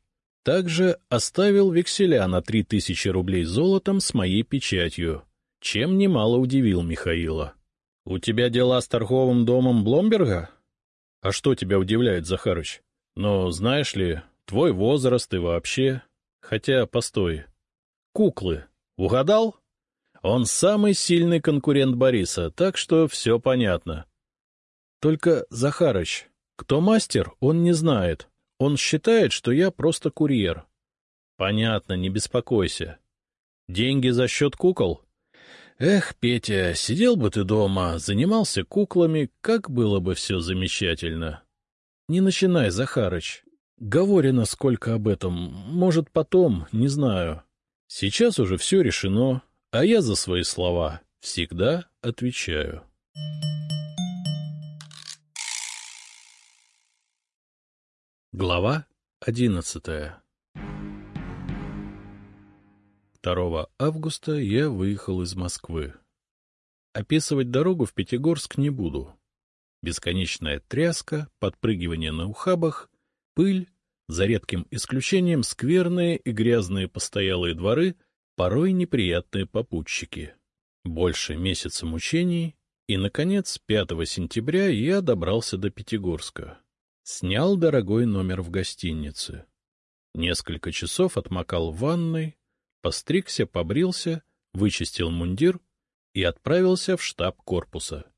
Также оставил векселя на 3000 рублей золотом с моей печатью, чем немало удивил Михаила. — У тебя дела с торговым домом Бломберга? — А что тебя удивляет, Захарыч? Но, знаешь ли, твой возраст и вообще... Хотя, постой. Куклы. Угадал? Он самый сильный конкурент Бориса, так что все понятно. Только, Захарыч, кто мастер, он не знает. Он считает, что я просто курьер. Понятно, не беспокойся. Деньги за счет кукол? Эх, Петя, сидел бы ты дома, занимался куклами, как было бы все замечательно. Не начинай, Захарыч. Говорено сколько об этом, может, потом, не знаю. Сейчас уже все решено, а я за свои слова всегда отвечаю. Глава одиннадцатая 2 августа я выехал из Москвы. Описывать дорогу в Пятигорск не буду. Бесконечная тряска, подпрыгивание на ухабах, пыль, за редким исключением скверные и грязные постоялые дворы, порой неприятные попутчики. Больше месяца мучений, и, наконец, 5 сентября я добрался до Пятигорска. Снял дорогой номер в гостинице. Несколько часов отмокал в ванной, постригся, побрился, вычистил мундир и отправился в штаб корпуса.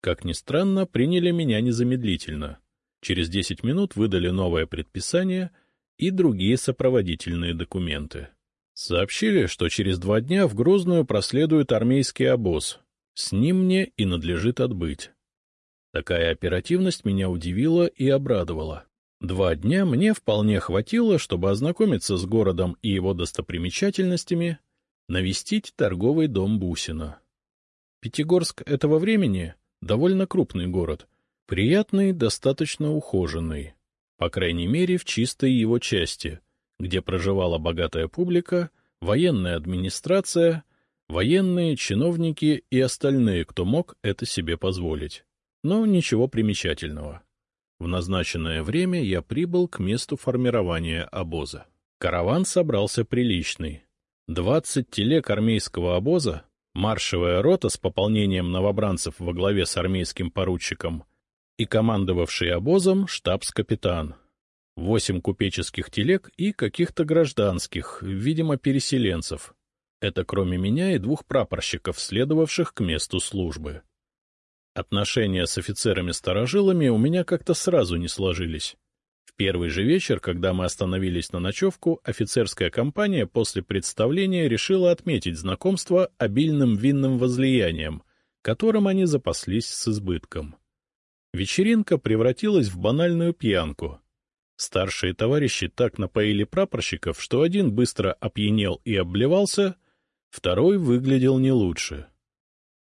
Как ни странно, приняли меня незамедлительно. Через десять минут выдали новое предписание и другие сопроводительные документы. Сообщили, что через два дня в Грозную проследует армейский обоз. С ним мне и надлежит отбыть. Такая оперативность меня удивила и обрадовала. Два дня мне вполне хватило, чтобы ознакомиться с городом и его достопримечательностями, навестить торговый дом Бусина. Пятигорск этого времени — довольно крупный город — Приятный, достаточно ухоженный, по крайней мере, в чистой его части, где проживала богатая публика, военная администрация, военные, чиновники и остальные, кто мог это себе позволить. Но ничего примечательного. В назначенное время я прибыл к месту формирования обоза. Караван собрался приличный. Двадцать телег армейского обоза, маршевая рота с пополнением новобранцев во главе с армейским поручиком — и командовавший обозом штабс-капитан. Восемь купеческих телег и каких-то гражданских, видимо, переселенцев. Это кроме меня и двух прапорщиков, следовавших к месту службы. Отношения с офицерами-старожилами у меня как-то сразу не сложились. В первый же вечер, когда мы остановились на ночевку, офицерская компания после представления решила отметить знакомство обильным винным возлиянием, которым они запаслись с избытком. Вечеринка превратилась в банальную пьянку. Старшие товарищи так напоили прапорщиков, что один быстро опьянел и обливался, второй выглядел не лучше.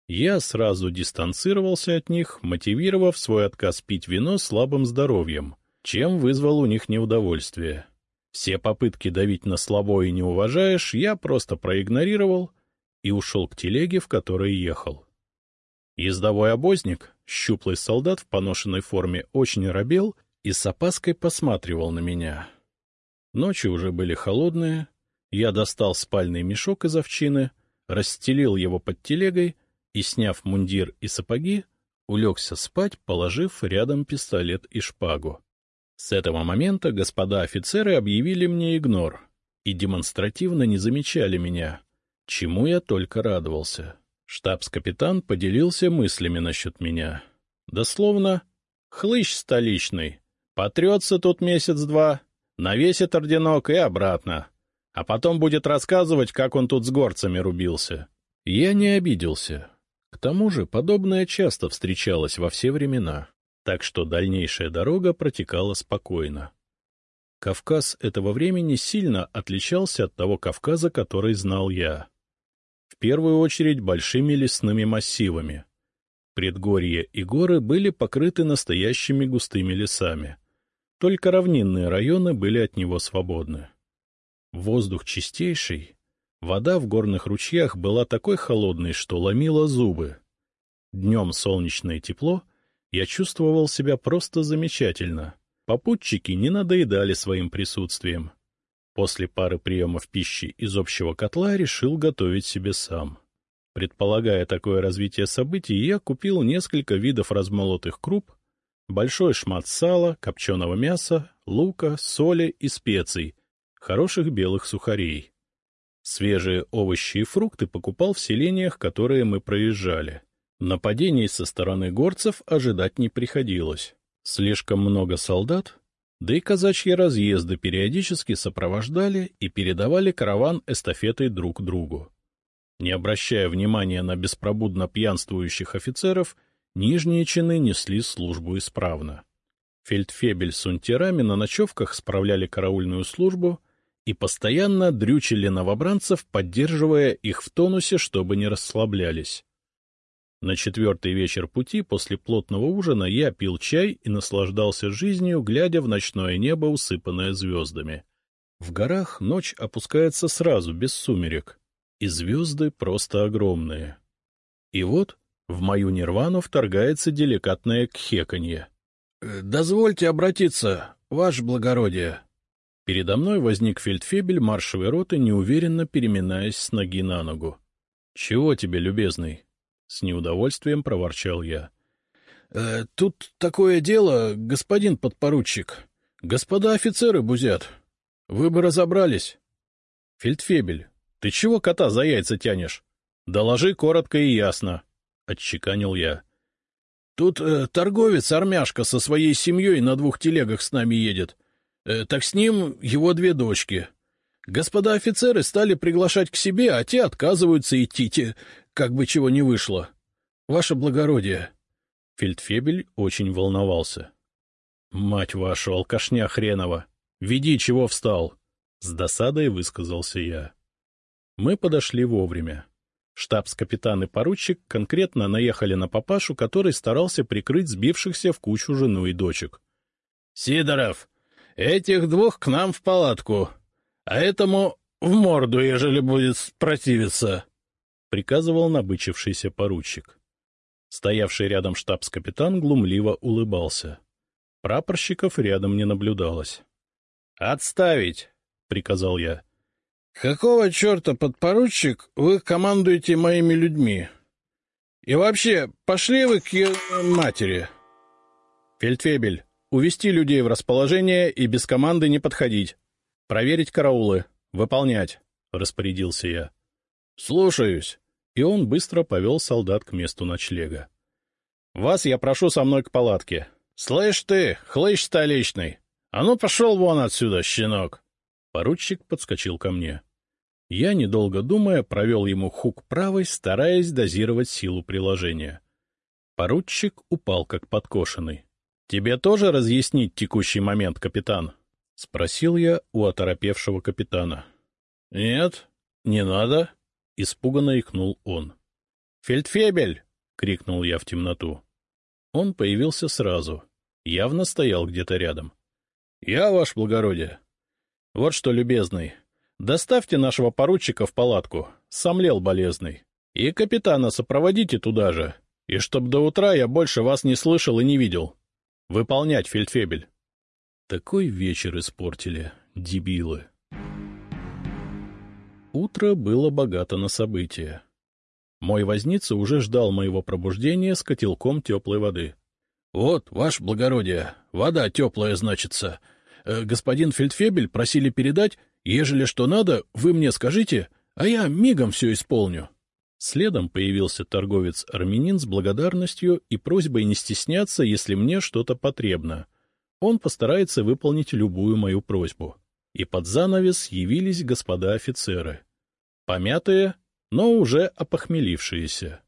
Я сразу дистанцировался от них, мотивировав свой отказ пить вино слабым здоровьем, чем вызвал у них неудовольствие. Все попытки давить на слабо и не уважаешь я просто проигнорировал и ушел к телеге, в которой ехал. Ездовой обозник, щуплый солдат в поношенной форме, очень робел и с опаской посматривал на меня. Ночи уже были холодные, я достал спальный мешок из овчины, расстелил его под телегой и, сняв мундир и сапоги, улегся спать, положив рядом пистолет и шпагу. С этого момента господа офицеры объявили мне игнор и демонстративно не замечали меня, чему я только радовался. Штабс-капитан поделился мыслями насчет меня. Дословно, хлыщ столичный, потрется тут месяц-два, навесит орденок и обратно, а потом будет рассказывать, как он тут с горцами рубился. Я не обиделся. К тому же подобное часто встречалось во все времена, так что дальнейшая дорога протекала спокойно. Кавказ этого времени сильно отличался от того Кавказа, который знал я. Первую очередь большими лесными массивами. Предгорья и горы были покрыты настоящими густыми лесами. Только равнинные районы были от него свободны. Воздух чистейший, Вода в горных ручьях была такой холодной, что ломила зубы. Днем солнечное тепло, я чувствовал себя просто замечательно. Попутчики не надоедали своим присутствием. После пары приемов пищи из общего котла решил готовить себе сам. Предполагая такое развитие событий, я купил несколько видов размолотых круп, большой шмат сала, копченого мяса, лука, соли и специй, хороших белых сухарей. Свежие овощи и фрукты покупал в селениях, которые мы проезжали. Нападений со стороны горцев ожидать не приходилось. Слишком много солдат, да и казачьи разъезды периодически сопровождали и передавали караван эстафетой друг другу. Не обращая внимания на беспробудно пьянствующих офицеров, нижние чины несли службу исправно. Фельдфебель с унтерами на ночевках справляли караульную службу — и постоянно дрючили новобранцев, поддерживая их в тонусе, чтобы не расслаблялись. На четвертый вечер пути после плотного ужина я пил чай и наслаждался жизнью, глядя в ночное небо, усыпанное звездами. В горах ночь опускается сразу, без сумерек, и звезды просто огромные. И вот в мою нирвану вторгается деликатное кхеканье. «Э, — Дозвольте обратиться, ваше благородие, Передо мной возник фельдфебель маршевой роты, неуверенно переминаясь с ноги на ногу. — Чего тебе, любезный? — с неудовольствием проворчал я. «Э, — Тут такое дело, господин подпоручик. Господа офицеры бузят. Вы бы разобрались. — Фельдфебель, ты чего кота за яйца тянешь? Доложи коротко и ясно, — отчеканил я. — Тут э, торговец-армяшка со своей семьей на двух телегах с нами едет. Э, так с ним его две дочки. Господа офицеры стали приглашать к себе, а те отказываются идти, те, как бы чего не вышло. Ваше благородие. Фельдфебель очень волновался. — Мать вашу, алкашня хренова! Веди, чего встал! — с досадой высказался я. Мы подошли вовремя. Штабс-капитан и поручик конкретно наехали на папашу, который старался прикрыть сбившихся в кучу жену и дочек. — Сидоров, Этих двух к нам в палатку, а этому в морду, ежели будет противиться, — приказывал набычившийся поручик. Стоявший рядом штабс-капитан глумливо улыбался. Прапорщиков рядом не наблюдалось. — Отставить! — приказал я. — Какого черта, подпоручик, вы командуете моими людьми? И вообще, пошли вы к матери! — Фельдфебель, Увести людей в расположение и без команды не подходить. Проверить караулы. Выполнять, — распорядился я. — Слушаюсь. И он быстро повел солдат к месту ночлега. — Вас я прошу со мной к палатке. — Слышь ты, хлыщ столичный! А ну пошел вон отсюда, щенок! Поручик подскочил ко мне. Я, недолго думая, провел ему хук правой, стараясь дозировать силу приложения. Поручик упал как подкошенный. — Тебе тоже разъяснить текущий момент, капитан? — спросил я у оторопевшего капитана. — Нет, не надо, — испуганно икнул он. — Фельдфебель! — крикнул я в темноту. Он появился сразу, явно стоял где-то рядом. — Я, ваше благородие. Вот что, любезный, доставьте нашего поручика в палатку, сомлел болезный, и капитана сопроводите туда же, и чтоб до утра я больше вас не слышал и не видел. Выполнять, фельдфебель. Такой вечер испортили, дебилы. Утро было богато на события. Мой возница уже ждал моего пробуждения с котелком теплой воды. — Вот, ваше благородие, вода теплая, значится. Э, господин Фельдфебель просили передать, ежели что надо, вы мне скажите, а я мигом все исполню. Следом появился торговец-армянин с благодарностью и просьбой не стесняться, если мне что-то потребно. Он постарается выполнить любую мою просьбу. И под занавес явились господа офицеры. Помятые, но уже опохмелившиеся.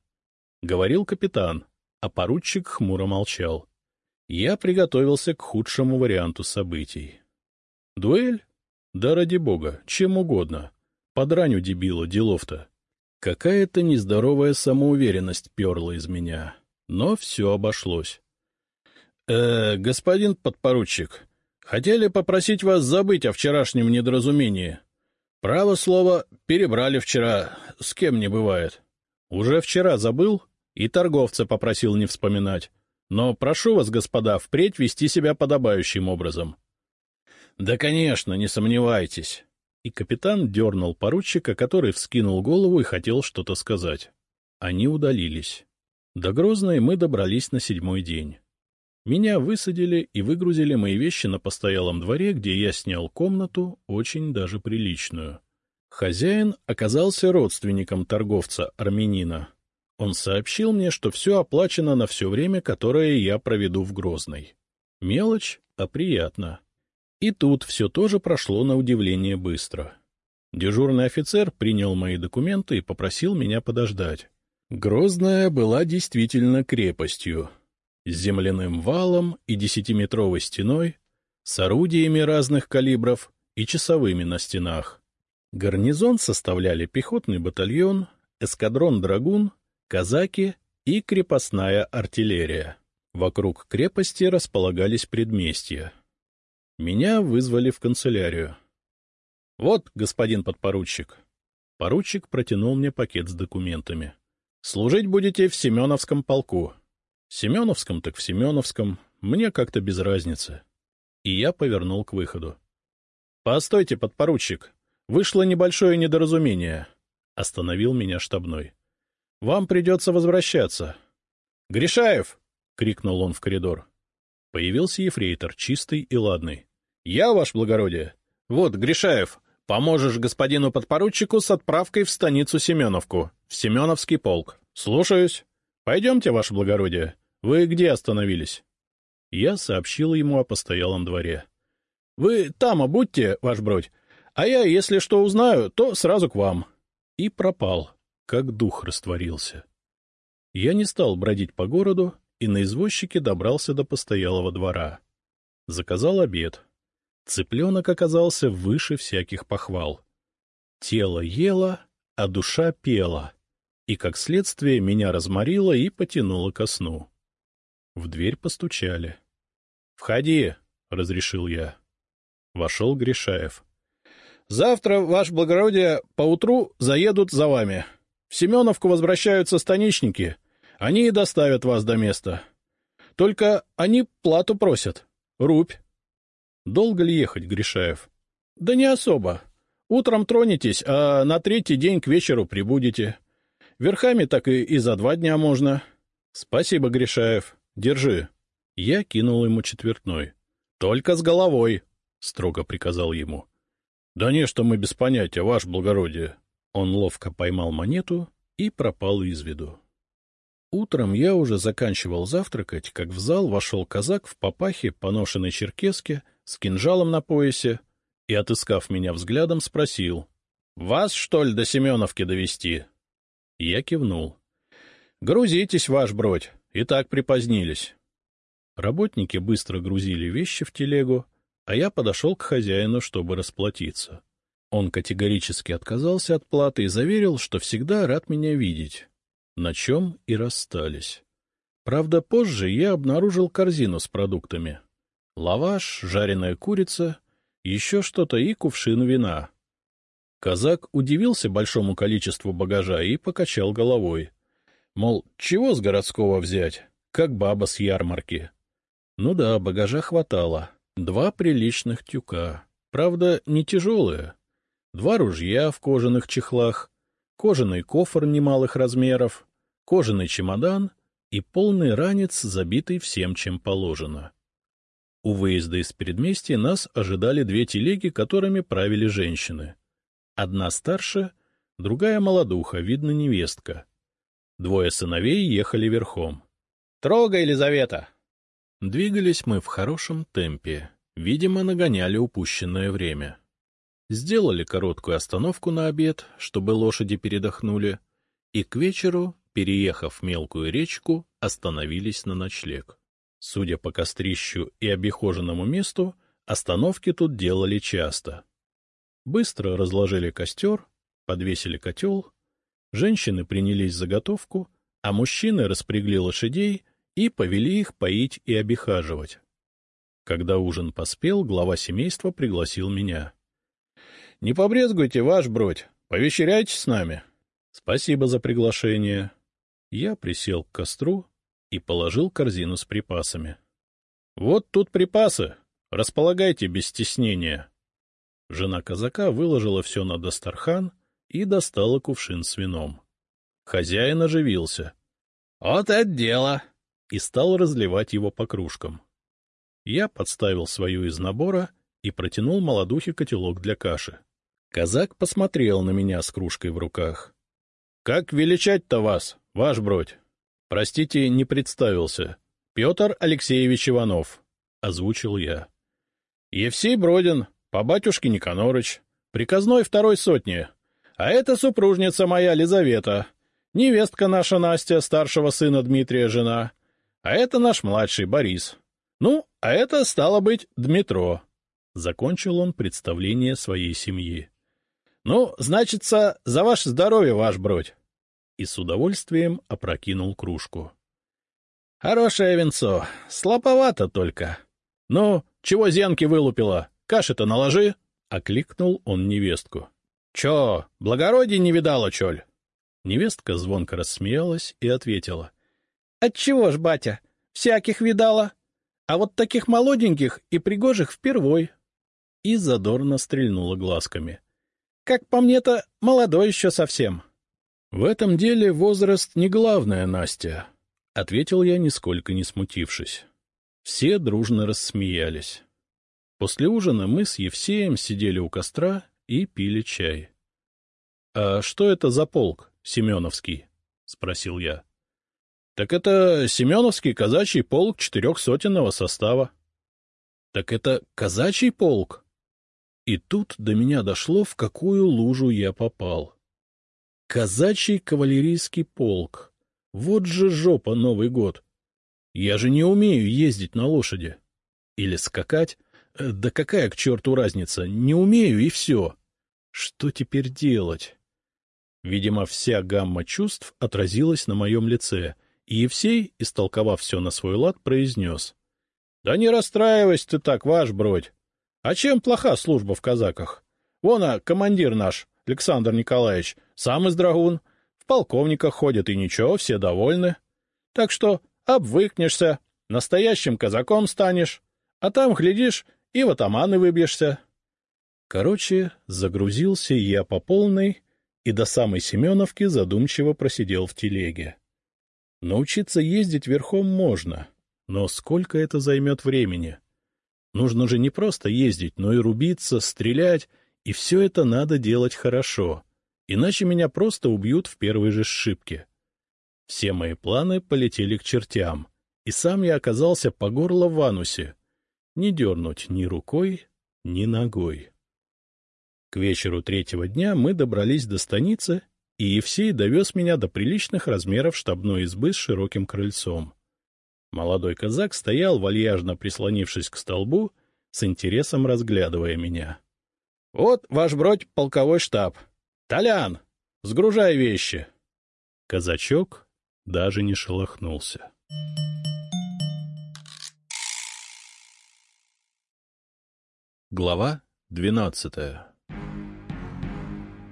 Говорил капитан, а поручик хмуро молчал. Я приготовился к худшему варианту событий. Дуэль? Да ради бога, чем угодно. Подраню дебила делов-то. Какая-то нездоровая самоуверенность перла из меня, но все обошлось. «Э, — Господин подпоручик, хотели попросить вас забыть о вчерашнем недоразумении. Право слово, перебрали вчера, с кем не бывает. Уже вчера забыл и торговца попросил не вспоминать. Но прошу вас, господа, впредь вести себя подобающим образом. — Да, конечно, не сомневайтесь и капитан дернул поручика, который вскинул голову и хотел что-то сказать. Они удалились. До Грозной мы добрались на седьмой день. Меня высадили и выгрузили мои вещи на постоялом дворе, где я снял комнату, очень даже приличную. Хозяин оказался родственником торговца-армянина. Он сообщил мне, что все оплачено на все время, которое я проведу в Грозной. Мелочь, а приятно. И тут все тоже прошло на удивление быстро. Дежурный офицер принял мои документы и попросил меня подождать. Грозная была действительно крепостью. С земляным валом и десятиметровой стеной, с орудиями разных калибров и часовыми на стенах. Гарнизон составляли пехотный батальон, эскадрон «Драгун», казаки и крепостная артиллерия. Вокруг крепости располагались предместья. Меня вызвали в канцелярию. — Вот, господин подпоручик. Поручик протянул мне пакет с документами. — Служить будете в Семеновском полку. Семеновском так в Семеновском, мне как-то без разницы. И я повернул к выходу. — Постойте, подпоручик, вышло небольшое недоразумение. Остановил меня штабной. — Вам придется возвращаться. — Гришаев! — крикнул он в коридор. Появился ефрейтор, чистый и ладный. — Я, ваше благородие. Вот, Гришаев, поможешь господину подпоручику с отправкой в станицу Семеновку, в Семеновский полк. — Слушаюсь. Пойдемте, ваше благородие. Вы где остановились? Я сообщил ему о постоялом дворе. — Вы там обудьте, ваш бродь, а я, если что узнаю, то сразу к вам. И пропал, как дух растворился. Я не стал бродить по городу, и на извозчике добрался до постоялого двора. Заказал обед. Цыпленок оказался выше всяких похвал. Тело ело, а душа пела, и, как следствие, меня разморило и потянуло ко сну. В дверь постучали. — Входи, — разрешил я. Вошел Гришаев. — Завтра, ваше благородие, поутру заедут за вами. В Семеновку возвращаются станичники — они и доставят вас до места. Только они плату просят. Рубь. Долго ли ехать, Гришаев? Да не особо. Утром тронетесь, а на третий день к вечеру прибудете. Верхами так и, и за два дня можно. Спасибо, Гришаев. Держи. Я кинул ему четвертной. Только с головой, — строго приказал ему. — Да не, что мы без понятия, ваше благородие. Он ловко поймал монету и пропал из виду. Утром я уже заканчивал завтракать, как в зал вошел казак в папахе, поношенной черкеске, с кинжалом на поясе, и, отыскав меня взглядом, спросил. — Вас, что ли, до Семеновки довести? Я кивнул. — Грузитесь, ваш бродь, И так припозднились. Работники быстро грузили вещи в телегу, а я подошел к хозяину, чтобы расплатиться. Он категорически отказался от платы и заверил, что всегда рад меня видеть, на чем и расстались. Правда, позже я обнаружил корзину с продуктами. Лаваш, жареная курица, еще что-то и кувшин вина. Казак удивился большому количеству багажа и покачал головой. Мол, чего с городского взять, как баба с ярмарки. Ну да, багажа хватало. Два приличных тюка. Правда, не тяжелые. Два ружья в кожаных чехлах, кожаный кофр немалых размеров, кожаный чемодан и полный ранец, забитый всем, чем положено. У выезда из предместья нас ожидали две телеги, которыми правили женщины. Одна старше, другая молодуха, видно, невестка. Двое сыновей ехали верхом. — Трогай, Елизавета! Двигались мы в хорошем темпе, видимо, нагоняли упущенное время. Сделали короткую остановку на обед, чтобы лошади передохнули, и к вечеру, переехав мелкую речку, остановились на ночлег. Судя по кострищу и обихоженному месту, остановки тут делали часто. Быстро разложили костер, подвесили котел, женщины принялись за готовку, а мужчины распрягли лошадей — и повели их поить и обихаживать. Когда ужин поспел, глава семейства пригласил меня. — Не побрезгуйте, ваш бродь, повечеряйте с нами. — Спасибо за приглашение. Я присел к костру и положил корзину с припасами. — Вот тут припасы, располагайте без стеснения. Жена казака выложила все на Дастархан и достала кувшин с вином. Хозяин оживился. — Вот это дело! и стал разливать его по кружкам. Я подставил свою из набора и протянул молодухе котелок для каши. Казак посмотрел на меня с кружкой в руках. — Как величать-то вас, ваш бродь? — Простите, не представился. — Петр Алексеевич Иванов, — озвучил я. — Евсей Бродин, по батюшке Никонорыч, приказной второй сотни. А это супружница моя Лизавета, невестка наша Настя, старшего сына Дмитрия жена. А это наш младший Борис. Ну, а это, стало быть, Дмитро. Закончил он представление своей семьи. Ну, значится, за ваше здоровье, ваш бродь. И с удовольствием опрокинул кружку. Хорошее венцо, слаповато только. Ну, чего зенки вылупила? Каши-то наложи. Окликнул он невестку. — Чё, благородие не видала, чоль? Невестка звонко рассмеялась и ответила. Отчего ж, батя, всяких видала, а вот таких молоденьких и пригожих впервой. И задорно стрельнула глазками. Как по мне-то, молодой еще совсем. — В этом деле возраст не главное, Настя, — ответил я, нисколько не смутившись. Все дружно рассмеялись. После ужина мы с Евсеем сидели у костра и пили чай. — А что это за полк, Семеновский? — спросил я. — Так это Семеновский казачий полк четырехсотенного состава. — Так это казачий полк? И тут до меня дошло, в какую лужу я попал. Казачий кавалерийский полк. Вот же жопа Новый год. Я же не умею ездить на лошади. Или скакать. Э, да какая к черту разница? Не умею и все. Что теперь делать? Видимо, вся гамма чувств отразилась на моем лице — и Евсей, истолковав все на свой лад, произнес. — Да не расстраивайся ты так, ваш бродь. А чем плоха служба в казаках? Вон, а, командир наш, Александр Николаевич, сам из драгун, в полковниках ходит, и ничего, все довольны. Так что обвыкнешься, настоящим казаком станешь, а там, глядишь, и в атаманы выбьешься. Короче, загрузился я по полной и до самой Семеновки задумчиво просидел в телеге. Научиться ездить верхом можно, но сколько это займет времени? Нужно же не просто ездить, но и рубиться, стрелять, и все это надо делать хорошо, иначе меня просто убьют в первой же сшибке. Все мои планы полетели к чертям, и сам я оказался по горло в анусе. Не дернуть ни рукой, ни ногой. К вечеру третьего дня мы добрались до станицы и Евсей довез меня до приличных размеров штабной избы с широким крыльцом. Молодой казак стоял, вальяжно прислонившись к столбу, с интересом разглядывая меня. — Вот, ваш бродь, полковой штаб. Толян, сгружай вещи. Казачок даже не шелохнулся. Глава двенадцатая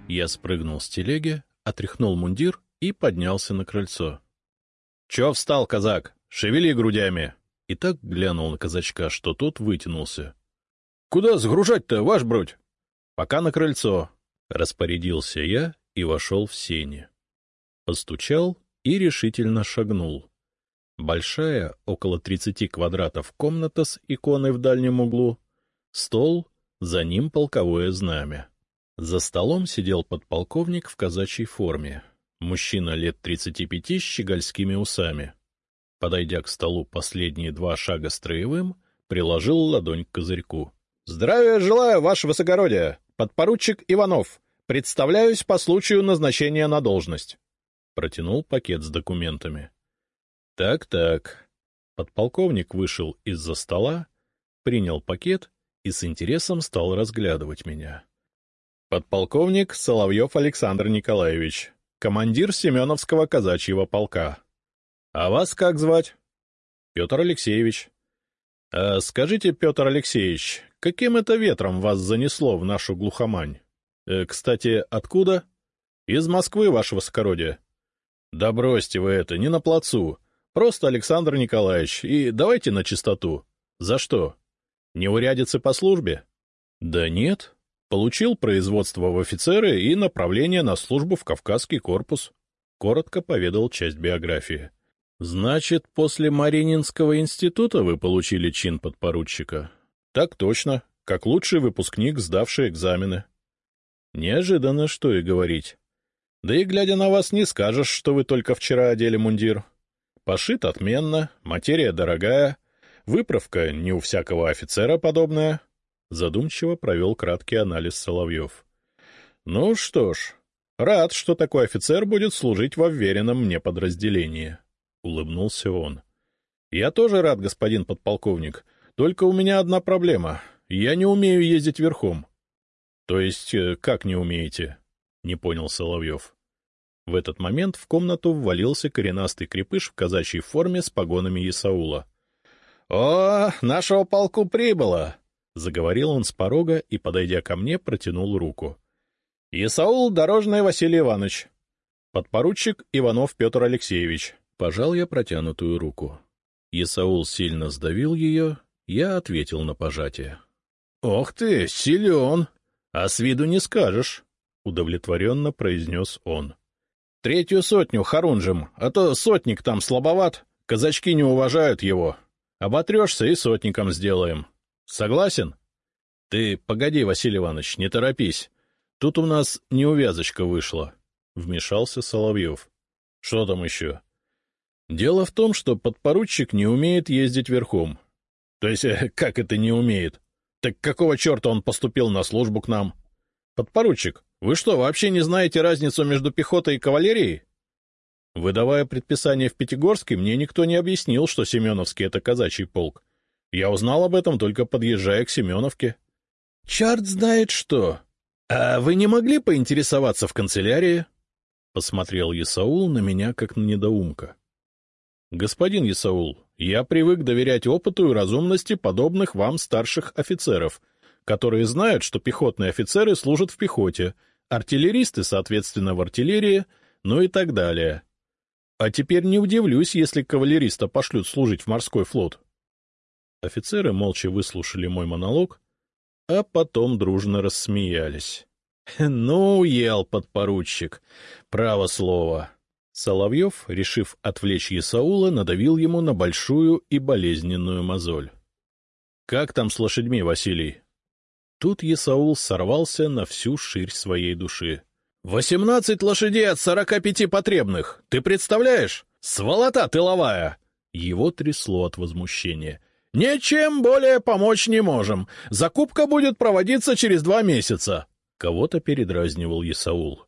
Я спрыгнул с телеги, отряхнул мундир и поднялся на крыльцо. — Чё встал, казак? Шевели грудями! И так глянул на казачка, что тот вытянулся. — Куда сгружать-то, ваш бродь? — Пока на крыльцо. Распорядился я и вошел в сени. Постучал и решительно шагнул. Большая, около тридцати квадратов комната с иконой в дальнем углу, стол, за ним полковое знамя. За столом сидел подполковник в казачьей форме, мужчина лет тридцати пяти с щегольскими усами. Подойдя к столу последние два шага строевым, приложил ладонь к козырьку. — Здравия желаю, ваше высокородие! Подпоручик Иванов! Представляюсь по случаю назначения на должность. Протянул пакет с документами. Так-так. Подполковник вышел из-за стола, принял пакет и с интересом стал разглядывать меня. Подполковник Соловьев Александр Николаевич, командир Семеновского казачьего полка. А вас как звать? Петр Алексеевич. А скажите, Петр Алексеевич, каким это ветром вас занесло в нашу глухомань? Э, кстати, откуда? Из Москвы, ваше высокородие. Да бросьте вы это, не на плацу. Просто Александр Николаевич, и давайте на чистоту. За что? Неурядицы по службе? Да нет. Получил производство в офицеры и направление на службу в Кавказский корпус. Коротко поведал часть биографии. Значит, после Марининского института вы получили чин подпоручика? Так точно, как лучший выпускник, сдавший экзамены. Неожиданно, что и говорить. Да и глядя на вас, не скажешь, что вы только вчера одели мундир. Пошит отменно, материя дорогая, выправка не у всякого офицера подобная. Задумчиво провел краткий анализ Соловьев. Ну что ж, рад, что такой офицер будет служить во вверенном мне подразделении. Улыбнулся он. Я тоже рад, господин подполковник. Только у меня одна проблема. Я не умею ездить верхом. — То есть, э, как не умеете? — не понял Соловьев. В этот момент в комнату ввалился коренастый крепыш в казачьей форме с погонами Исаула. — О, нашего полку прибыло! — заговорил он с порога и, подойдя ко мне, протянул руку. — Исаул Дорожный Василий Иванович. Подпоручик Иванов Петр Алексеевич. Пожал я протянутую руку. Исаул сильно сдавил ее, я ответил на пожатие. — Ох ты, силен! А с виду не скажешь, — удовлетворенно произнес он. — Третью сотню хорунжим, а то сотник там слабоват, казачки не уважают его. Оботрешься и сотником сделаем. Согласен? Ты погоди, Василий Иванович, не торопись. Тут у нас неувязочка вышла, — вмешался Соловьев. — Что там еще? — Дело в том, что подпоручик не умеет ездить верхом. — То есть, как это не умеет? Так какого черта он поступил на службу к нам? Подпоручик, вы что, вообще не знаете разницу между пехотой и кавалерией? Выдавая предписание в Пятигорске, мне никто не объяснил, что Семеновский — это казачий полк. Я узнал об этом, только подъезжая к Семеновке. — Черт знает что! А вы не могли поинтересоваться в канцелярии? Посмотрел Исаул на меня, как на недоумка. — Господин Исаул, я привык доверять опыту и разумности подобных вам старших офицеров, которые знают, что пехотные офицеры служат в пехоте, артиллеристы, соответственно, в артиллерии, ну и так далее. А теперь не удивлюсь, если кавалериста пошлют служить в морской флот. Офицеры молча выслушали мой монолог, а потом дружно рассмеялись. — Ну, ел подпоручик, право слово. Соловьев, решив отвлечь Исаула, надавил ему на большую и болезненную мозоль. — Как там с лошадьми, Василий? Тут Исаул сорвался на всю ширь своей души. — Восемнадцать лошадей от сорока пяти потребных! Ты представляешь? Сволота тыловая! Его трясло от возмущения. — Ничем более помочь не можем. Закупка будет проводиться через два месяца. Кого-то передразнивал Исаул.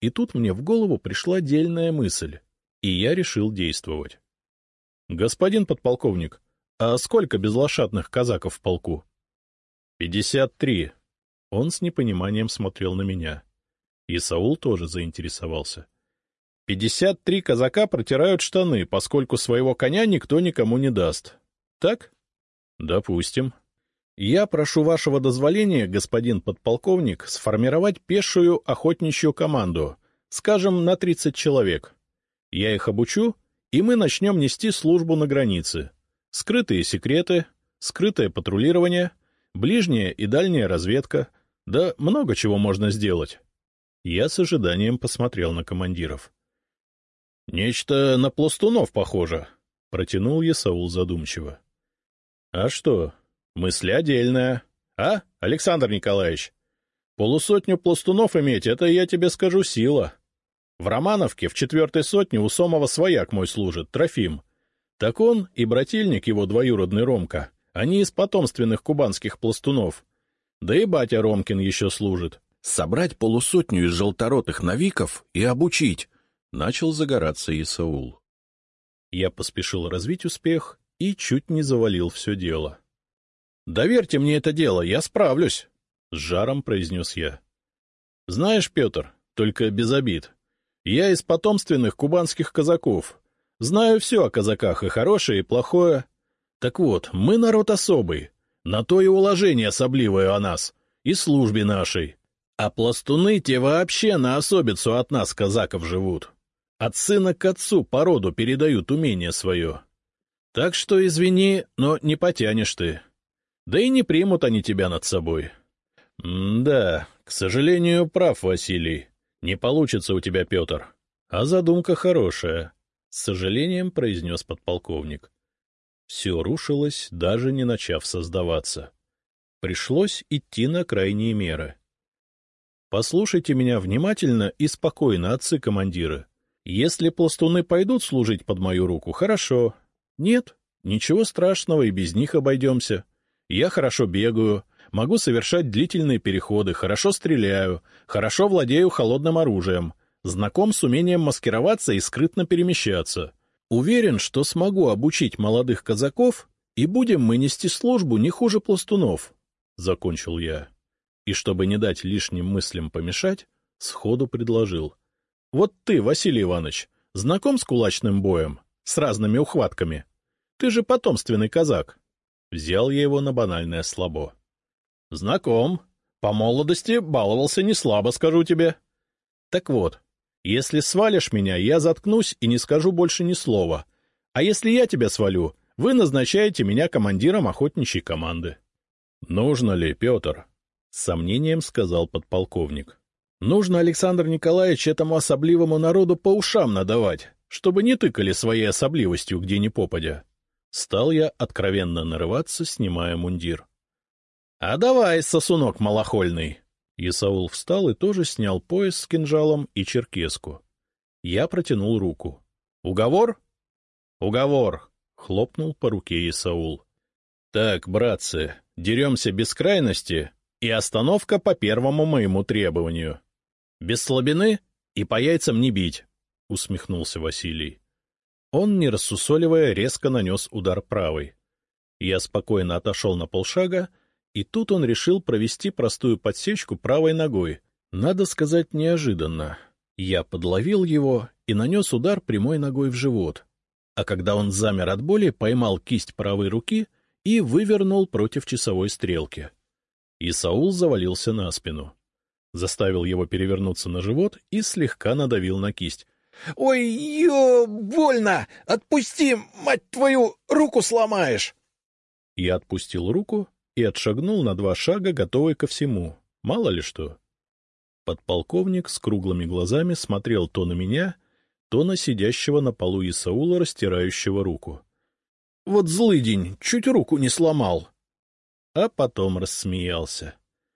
И тут мне в голову пришла дельная мысль, и я решил действовать. — Господин подполковник, а сколько безлошадных казаков в полку? — Пятьдесят три. Он с непониманием смотрел на меня. И Саул тоже заинтересовался. — Пятьдесят три казака протирают штаны, поскольку своего коня никто никому не даст. Так? — Допустим. Я прошу вашего дозволения, господин подполковник, сформировать пешую охотничью команду, скажем, на 30 человек. Я их обучу, и мы начнем нести службу на границе. Скрытые секреты, скрытое патрулирование, ближняя и дальняя разведка, да много чего можно сделать. Я с ожиданием посмотрел на командиров. — Нечто на пластунов похоже, — протянул Есаул задумчиво. — А что, Мысля дельная. А, Александр Николаевич? Полусотню пластунов иметь — это, я тебе скажу, сила. В Романовке в четвертой сотне у Сомова свояк мой служит, Трофим. Так он и брательник его двоюродный Ромка. Они из потомственных кубанских пластунов. Да и батя Ромкин еще служит. Собрать полусотню из желторотых навиков и обучить. Начал загораться Исаул. Я поспешил развить успех и чуть не завалил все дело. — Доверьте мне это дело, я справлюсь, — с жаром произнес я. — Знаешь, Петр, только без обид, я из потомственных кубанских казаков. Знаю все о казаках, и хорошее, и плохое. Так вот, мы народ особый, на то и уложение особливое о нас, и службе нашей. А пластуны те вообще на особицу от нас, казаков, живут. От сына к отцу по роду передают умение свое. Так что, извини, но не потянешь ты. Да и не примут они тебя над собой. — Да, к сожалению, прав Василий. Не получится у тебя, Петр. А задумка хорошая, — с сожалением произнес подполковник. Все рушилось, даже не начав создаваться. Пришлось идти на крайние меры. Послушайте меня внимательно и спокойно, отцы-командиры. Если пластуны пойдут служить под мою руку, хорошо. Нет, ничего страшного, и без них обойдемся. Я хорошо бегаю, могу совершать длительные переходы, хорошо стреляю, хорошо владею холодным оружием, знаком с умением маскироваться и скрытно перемещаться. Уверен, что смогу обучить молодых казаков, и будем мы нести службу не хуже пластунов, — закончил я. И чтобы не дать лишним мыслям помешать, сходу предложил. — Вот ты, Василий Иванович, знаком с кулачным боем, с разными ухватками? Ты же потомственный казак. Взял я его на банальное слабо. — Знаком. По молодости баловался не слабо, скажу тебе. — Так вот, если свалишь меня, я заткнусь и не скажу больше ни слова. А если я тебя свалю, вы назначаете меня командиром охотничьей команды. — Нужно ли, Петр? — с сомнением сказал подполковник. — Нужно, Александр Николаевич, этому особливому народу по ушам надавать, чтобы не тыкали своей особливостью где ни попадя. Стал я откровенно нарываться, снимая мундир. — А давай, сосунок малохольный! Исаул встал и тоже снял пояс с кинжалом и черкеску. Я протянул руку. — Уговор? — Уговор! — хлопнул по руке Исаул. — Так, братцы, деремся без крайности и остановка по первому моему требованию. Без слабины и по яйцам не бить, — усмехнулся Василий. Он, не рассусоливая, резко нанес удар правой. Я спокойно отошел на полшага, и тут он решил провести простую подсечку правой ногой. Надо сказать, неожиданно. Я подловил его и нанес удар прямой ногой в живот. А когда он замер от боли, поймал кисть правой руки и вывернул против часовой стрелки. И Саул завалился на спину. Заставил его перевернуться на живот и слегка надавил на кисть. — Ой, ё, больно! Отпусти, мать твою, руку сломаешь! Я отпустил руку и отшагнул на два шага, готовый ко всему. Мало ли что. Подполковник с круглыми глазами смотрел то на меня, то на сидящего на полу Исаула, растирающего руку. — Вот злый день, чуть руку не сломал. А потом рассмеялся.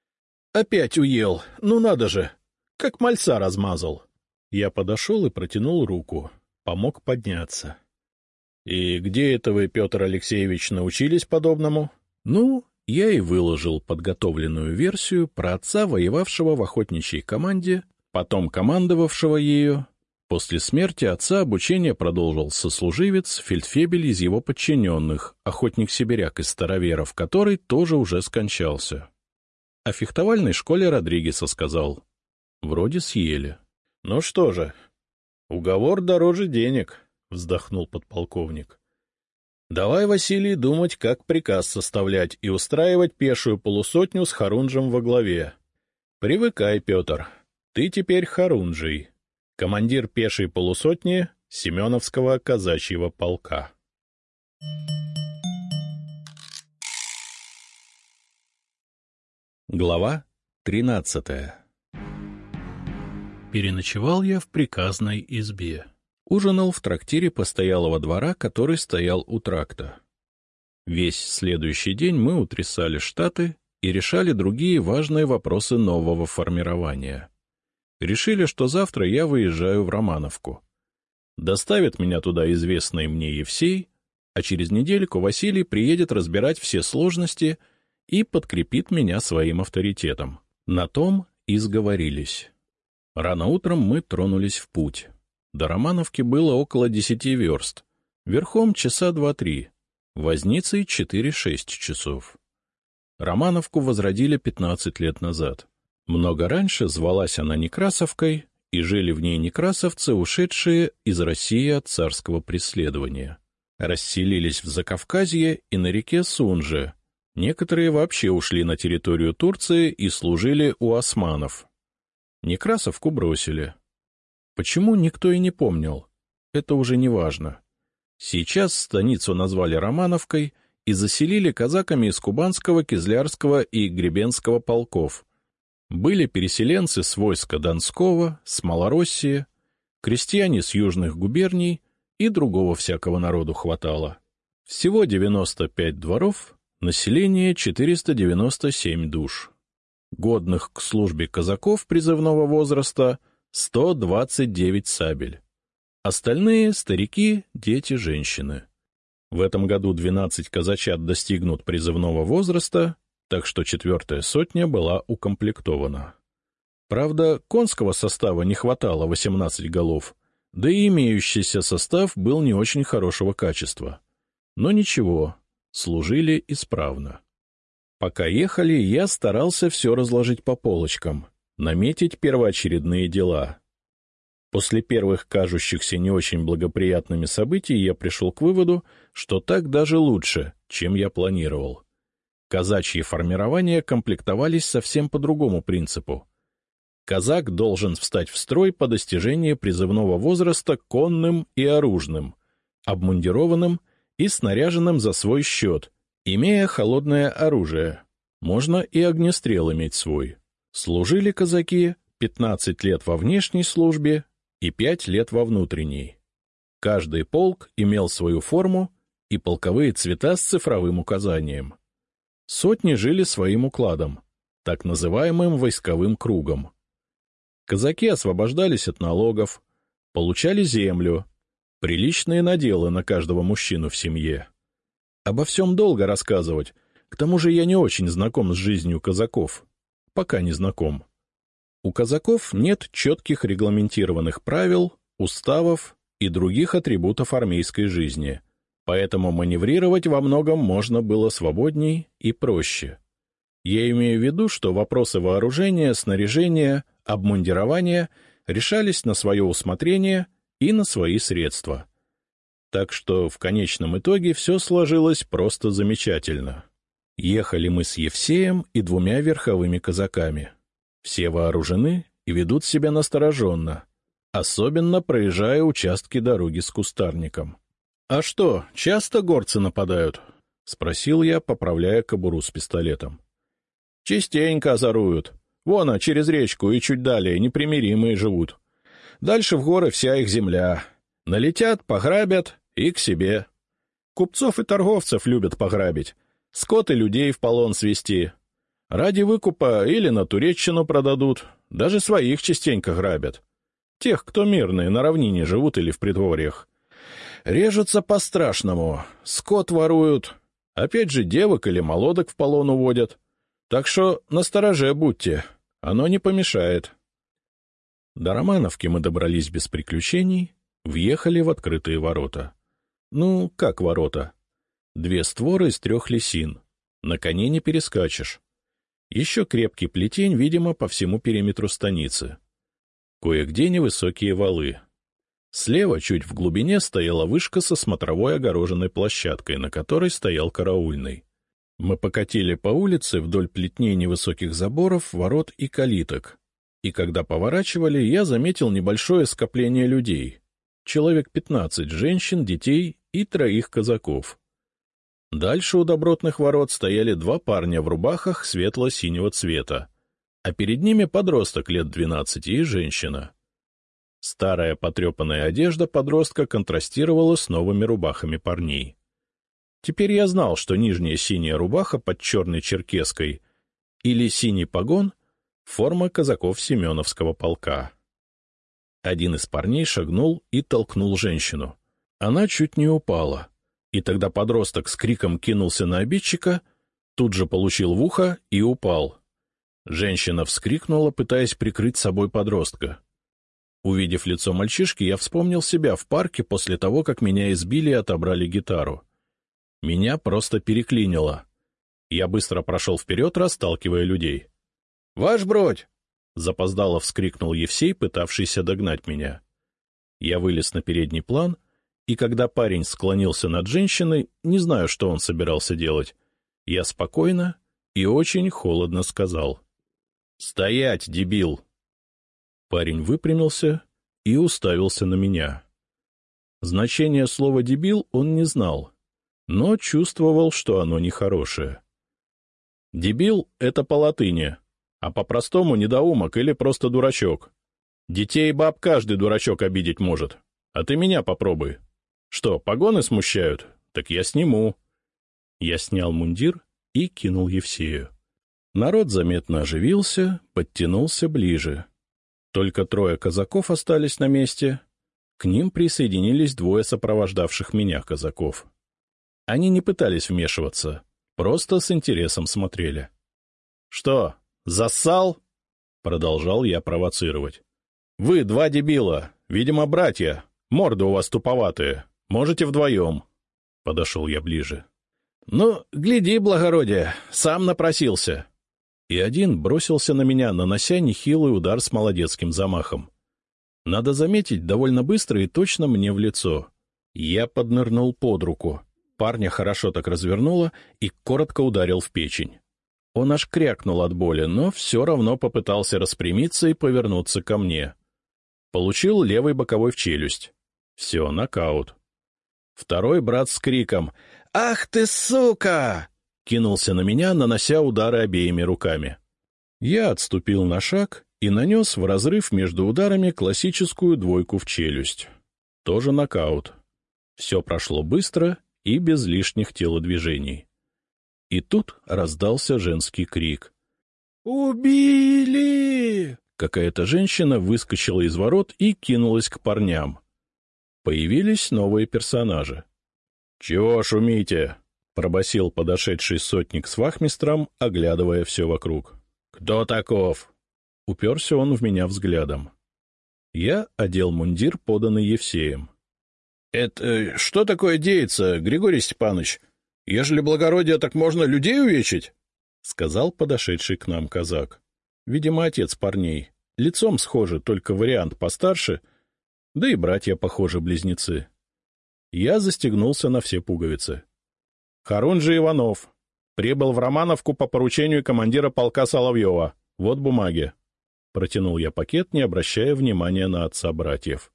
— Опять уел, ну надо же, как мальца размазал. Я подошел и протянул руку, помог подняться. — И где это вы, Петр Алексеевич, научились подобному? — Ну, я и выложил подготовленную версию про отца, воевавшего в охотничьей команде, потом командовавшего ею, После смерти отца обучение продолжил сослуживец, фельдфебель из его подчиненных, охотник-сибиряк из староверов, который тоже уже скончался. О фехтовальной школе Родригеса сказал. Вроде съели. — Ну что же, уговор дороже денег, — вздохнул подполковник. — Давай, Василий, думать, как приказ составлять и устраивать пешую полусотню с Харунжем во главе. Привыкай, Петр, ты теперь Харунжий командир пешей полусотни Семеновского казачьего полка. Глава тринадцатая Переночевал я в приказной избе. Ужинал в трактире постоялого двора, который стоял у тракта. Весь следующий день мы утрясали штаты и решали другие важные вопросы нового формирования. Решили, что завтра я выезжаю в Романовку. Доставит меня туда известный мне Евсей, а через недельку Василий приедет разбирать все сложности и подкрепит меня своим авторитетом. На том и сговорились. Рано утром мы тронулись в путь. До Романовки было около десяти верст, верхом часа два-три, возницей четыре-шесть часов. Романовку возродили пятнадцать лет назад. Много раньше звалась она Некрасовкой, и жили в ней некрасовцы, ушедшие из России от царского преследования. Расселились в Закавказье и на реке Сунже. Некоторые вообще ушли на территорию Турции и служили у османов. Некрасовку бросили. Почему, никто и не помнил. Это уже не важно. Сейчас станицу назвали Романовкой и заселили казаками из Кубанского, Кизлярского и Гребенского полков — были переселенцы с войска Донского, с Малороссии, крестьяне с южных губерний и другого всякого народу хватало. Всего 95 дворов, население 497 душ. Годных к службе казаков призывного возраста 129 сабель. Остальные — старики, дети, женщины. В этом году 12 казачат достигнут призывного возраста, так что четвертая сотня была укомплектована. Правда, конского состава не хватало 18 голов, да и имеющийся состав был не очень хорошего качества. Но ничего, служили исправно. Пока ехали, я старался все разложить по полочкам, наметить первоочередные дела. После первых кажущихся не очень благоприятными событий я пришел к выводу, что так даже лучше, чем я планировал. Казачьи формирования комплектовались совсем по другому принципу. Казак должен встать в строй по достижении призывного возраста конным и оружным, обмундированным и снаряженным за свой счет, имея холодное оружие. Можно и огнестрел иметь свой. Служили казаки 15 лет во внешней службе и 5 лет во внутренней. Каждый полк имел свою форму и полковые цвета с цифровым указанием. Сотни жили своим укладом, так называемым войсковым кругом. Казаки освобождались от налогов, получали землю, приличные наделы на каждого мужчину в семье. Обо всем долго рассказывать, к тому же я не очень знаком с жизнью казаков. Пока не знаком. У казаков нет четких регламентированных правил, уставов и других атрибутов армейской жизни — поэтому маневрировать во многом можно было свободней и проще. Я имею в виду, что вопросы вооружения, снаряжения, обмундирования решались на свое усмотрение и на свои средства. Так что в конечном итоге все сложилось просто замечательно. Ехали мы с Евсеем и двумя верховыми казаками. Все вооружены и ведут себя настороженно, особенно проезжая участки дороги с кустарником. — А что, часто горцы нападают? — спросил я, поправляя кобуру с пистолетом. — Частенько озоруют. Вон, а через речку и чуть далее непримиримые живут. Дальше в горы вся их земля. Налетят, пограбят и к себе. Купцов и торговцев любят пограбить, скот и людей в полон свести. Ради выкупа или на Туреччину продадут, даже своих частенько грабят. Тех, кто мирные, на равнине живут или в предгорьях. Режутся по-страшному, скот воруют, опять же девок или молодок в полон уводят. Так что настороже будьте, оно не помешает. До Романовки мы добрались без приключений, въехали в открытые ворота. Ну, как ворота? Две створы из трех лесин. На коне не перескачешь. Еще крепкий плетень, видимо, по всему периметру станицы. Кое-где невысокие валы. Слева, чуть в глубине, стояла вышка со смотровой огороженной площадкой, на которой стоял караульный. Мы покатили по улице вдоль плетней невысоких заборов, ворот и калиток. И когда поворачивали, я заметил небольшое скопление людей. Человек пятнадцать женщин, детей и троих казаков. Дальше у добротных ворот стояли два парня в рубахах светло-синего цвета, а перед ними подросток лет двенадцати и женщина. Старая потрепанная одежда подростка контрастировала с новыми рубахами парней. Теперь я знал, что нижняя синяя рубаха под черной черкеской или синий погон — форма казаков Семеновского полка. Один из парней шагнул и толкнул женщину. Она чуть не упала. И тогда подросток с криком кинулся на обидчика, тут же получил в ухо и упал. Женщина вскрикнула, пытаясь прикрыть собой подростка. Увидев лицо мальчишки, я вспомнил себя в парке после того, как меня избили и отобрали гитару. Меня просто переклинило. Я быстро прошел вперед, расталкивая людей. — Ваш бродь! — запоздало вскрикнул Евсей, пытавшийся догнать меня. Я вылез на передний план — и когда парень склонился над женщиной, не знаю, что он собирался делать, я спокойно и очень холодно сказал. — Стоять, дебил! Парень выпрямился и уставился на меня. Значение слова «дебил» он не знал, но чувствовал, что оно нехорошее. «Дебил» — это по латыни, а по-простому недоумок или просто дурачок. Детей баб каждый дурачок обидеть может, а ты меня попробуй. Что, погоны смущают? Так я сниму. Я снял мундир и кинул Евсею. Народ заметно оживился, подтянулся ближе. Только трое казаков остались на месте. К ним присоединились двое сопровождавших меня казаков. Они не пытались вмешиваться, просто с интересом смотрели. — Что, зассал? — продолжал я провоцировать. — Вы два дебила, видимо, братья, морды у вас туповатые. Можете вдвоем. Подошел я ближе. — Ну, гляди, благородие, сам напросился. И один бросился на меня, нанося нехилый удар с молодецким замахом. Надо заметить, довольно быстро и точно мне в лицо. Я поднырнул под руку. Парня хорошо так развернуло и коротко ударил в печень. Он аж крякнул от боли, но все равно попытался распрямиться и повернуться ко мне. Получил левый боковой в челюсть. Все, нокаут. Второй брат с криком «Ах ты, сука!» Кинулся на меня, нанося удары обеими руками. Я отступил на шаг и нанес в разрыв между ударами классическую двойку в челюсть. Тоже нокаут. Все прошло быстро и без лишних телодвижений. И тут раздался женский крик. «Убили!» Какая-то женщина выскочила из ворот и кинулась к парням. Появились новые персонажи. — Чего шумите? — пробасил подошедший сотник с вахмистром, оглядывая все вокруг. — Кто таков? Уперся он в меня взглядом. Я одел мундир, поданный Евсеем. — Это что такое деется, Григорий Степанович? Ежели благородие, так можно людей увечить? — сказал подошедший к нам казак. Видимо, отец парней. Лицом схожи, только вариант постарше — да и братья, похожи, близнецы. Я застегнулся на все пуговицы. Харунжи Иванов. Прибыл в Романовку по поручению командира полка Соловьева. Вот бумаги. Протянул я пакет, не обращая внимания на отца братьев.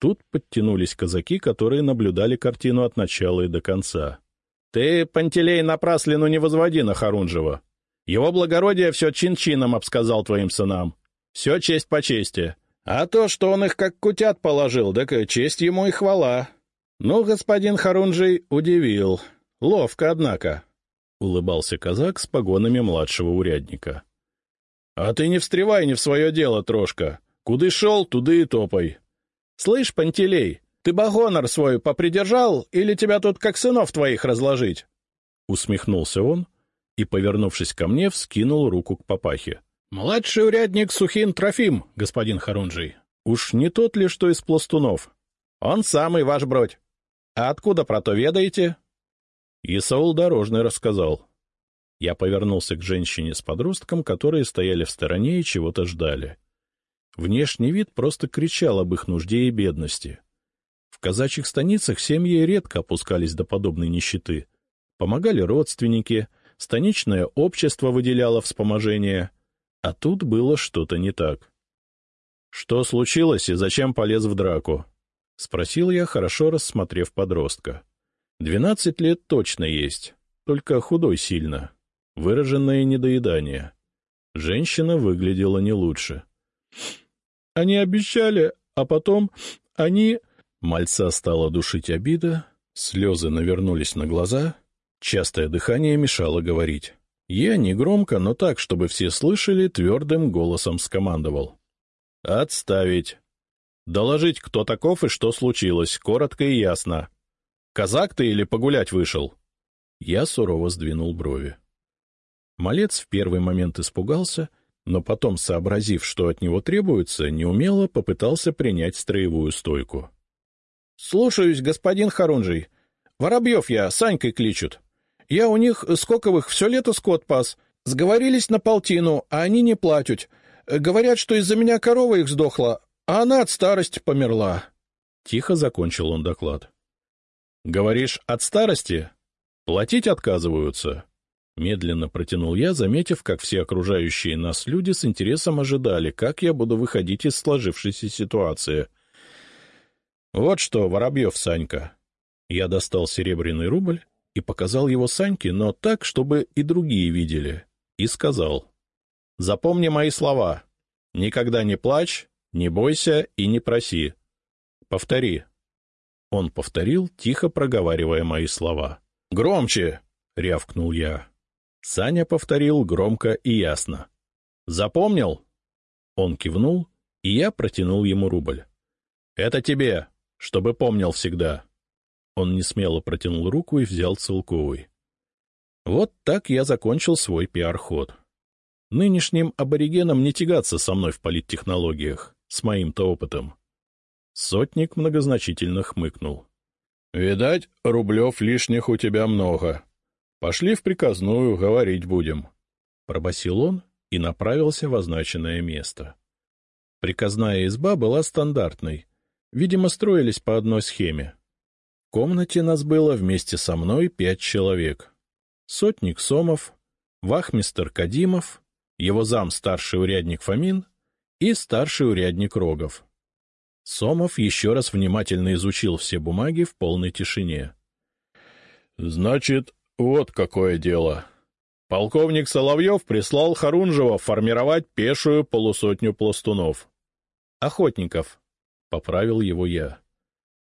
Тут подтянулись казаки, которые наблюдали картину от начала и до конца. — Ты, Пантелей, напраслину не возводи на Харунжева. Его благородие все чин-чином обсказал твоим сынам. Все честь по чести. А то, что он их как кутят положил, так честь ему и хвала. Ну, господин Харунжий удивил. Ловко, однако. — улыбался казак с погонами младшего урядника. — А ты не встревай не в свое дело, трошка. Куды шел, туды и топай. — Слышь, Пантелей, ты багонор свой попридержал или тебя тут как сынов твоих разложить? Усмехнулся он и, повернувшись ко мне, вскинул руку к папахе. — Младший урядник Сухин Трофим, господин Харунжий. Уж не тот ли, что из пластунов? Он самый ваш бродь. А откуда про то ведаете? Исаул Дорожный рассказал. Я повернулся к женщине с подростком, которые стояли в стороне и чего-то ждали. Внешний вид просто кричал об их нужде и бедности. В казачьих станицах семьи редко опускались до подобной нищеты. Помогали родственники, станичное общество выделяло вспоможение, а тут было что-то не так. — Что случилось и зачем полез в драку? — спросил я, хорошо рассмотрев подростка. — Двенадцать лет точно есть, только худой сильно. Выраженное недоедание. Женщина выглядела не лучше. — Они обещали, а потом они... Мальца стала душить обида, слезы навернулись на глаза, частое дыхание мешало говорить. Я негромко, но так, чтобы все слышали, твердым голосом скомандовал. «Отставить! Доложить, кто таков и что случилось, коротко и ясно. Казак ты или погулять вышел?» Я сурово сдвинул брови. Малец в первый момент испугался, но потом, сообразив, что от него требуется, неумело попытался принять строевую стойку. — Слушаюсь, господин Харунжий. Воробьев я, Санькой кличут. Я у них, скоковых, все лето скот пас. Сговорились на полтину, а они не платят. Говорят, что из-за меня корова их сдохла, а она от старости померла. Тихо закончил он доклад. — Говоришь, от старости? Платить отказываются? Медленно протянул я, заметив, как все окружающие нас люди с интересом ожидали, как я буду выходить из сложившейся ситуации — вот что, Воробьев Санька. Я достал серебряный рубль и показал его Саньке, но так, чтобы и другие видели, и сказал. Запомни мои слова. Никогда не плачь, не бойся и не проси. Повтори. Он повторил, тихо проговаривая мои слова. «Громче!» — рявкнул я. Саня повторил громко и ясно. «Запомнил?» Он кивнул, и я протянул ему рубль. «Это тебе чтобы помнил всегда. Он несмело протянул руку и взял целковый. Вот так я закончил свой пиар-ход. Нынешним аборигенам не тягаться со мной в политтехнологиях, с моим-то опытом. Сотник многозначительно хмыкнул. — Видать, рублев лишних у тебя много. Пошли в приказную, говорить будем. Пробасил он и направился в означенное место. Приказная изба была стандартной — Видимо, строились по одной схеме. В комнате нас было вместе со мной пять человек. Сотник Сомов, вахмистер Кадимов, его зам старший урядник Фомин и старший урядник Рогов. Сомов еще раз внимательно изучил все бумаги в полной тишине. — Значит, вот какое дело. Полковник Соловьев прислал Харунжева формировать пешую полусотню пластунов. — Охотников, — поправил его я.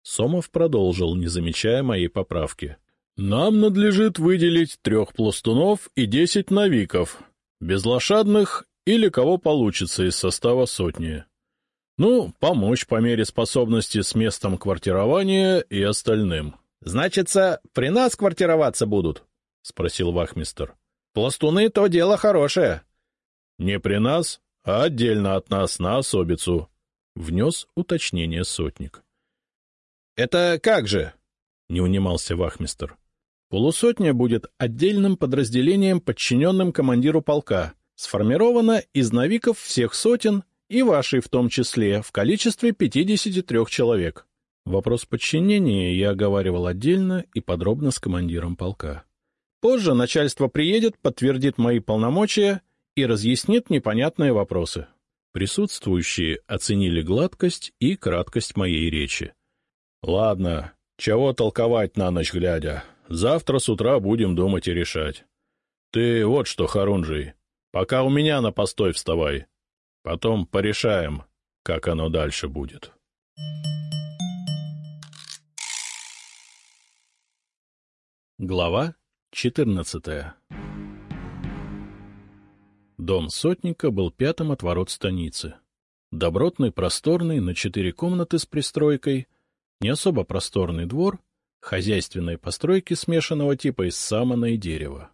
Сомов продолжил, не замечая моей поправки. — Нам надлежит выделить трех пластунов и десять навиков, безлошадных или кого получится из состава сотни. Ну, помочь по мере способности с местом квартирования и остальным. — Значится, при нас квартироваться будут? — спросил вахмистер. — Пластуны — то дело хорошее. — Не при нас, а отдельно от нас на особицу, Внес уточнение сотник. — Это как же? — не унимался вахмистр. — Полусотня будет отдельным подразделением, подчиненным командиру полка, сформирована из навиков всех сотен и вашей в том числе, в количестве 53 человек. Вопрос подчинения я оговаривал отдельно и подробно с командиром полка. Позже начальство приедет, подтвердит мои полномочия и разъяснит непонятные вопросы. Присутствующие оценили гладкость и краткость моей речи. — Ладно, чего толковать на ночь глядя. Завтра с утра будем думать и решать. Ты вот что, Харунжий, пока у меня на постой вставай. Потом порешаем, как оно дальше будет. Глава четырнадцатая Дом сотника был пятым от ворот станицы. Добротный, просторный, на четыре комнаты с пристройкой, не особо просторный двор, хозяйственные постройки смешанного типа из самана и дерева.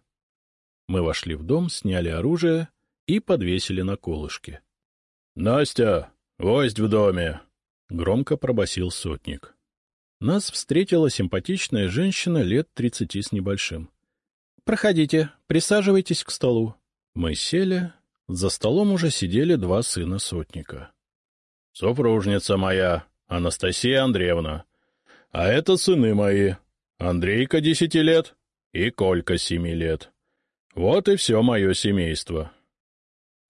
Мы вошли в дом, сняли оружие и подвесили на колышке. — Настя, гость в доме! — громко пробасил сотник. Нас встретила симпатичная женщина лет тридцати с небольшим. — Проходите, присаживайтесь к столу. Мы сели. За столом уже сидели два сына сотника. — Супружница моя, Анастасия Андреевна. А это сыны мои. Андрейка десяти лет и Колька семи лет. Вот и все мое семейство. —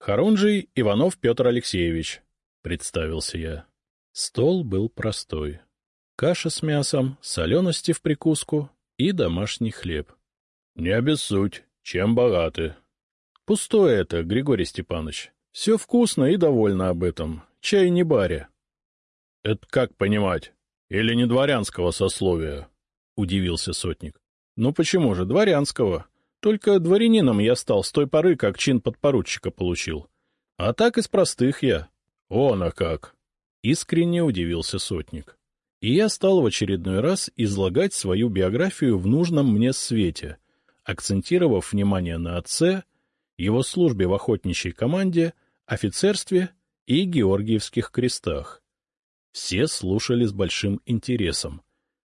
Харунжий Иванов Петр Алексеевич, — представился я. Стол был простой. Каша с мясом, солености в прикуску и домашний хлеб. — Не обессудь, чем богаты. — Пустое это, Григорий Степанович. Все вкусно и довольно об этом. Чай не баря. — Это как понимать? Или не дворянского сословия? — удивился сотник. — Ну почему же, дворянского. Только дворянином я стал с той поры, как чин подпоручика получил. А так из простых я. — Он а как! — искренне удивился сотник. И я стал в очередной раз излагать свою биографию в нужном мне свете — акцентировав внимание на отце, его службе в охотничьей команде, офицерстве и Георгиевских крестах. Все слушали с большим интересом.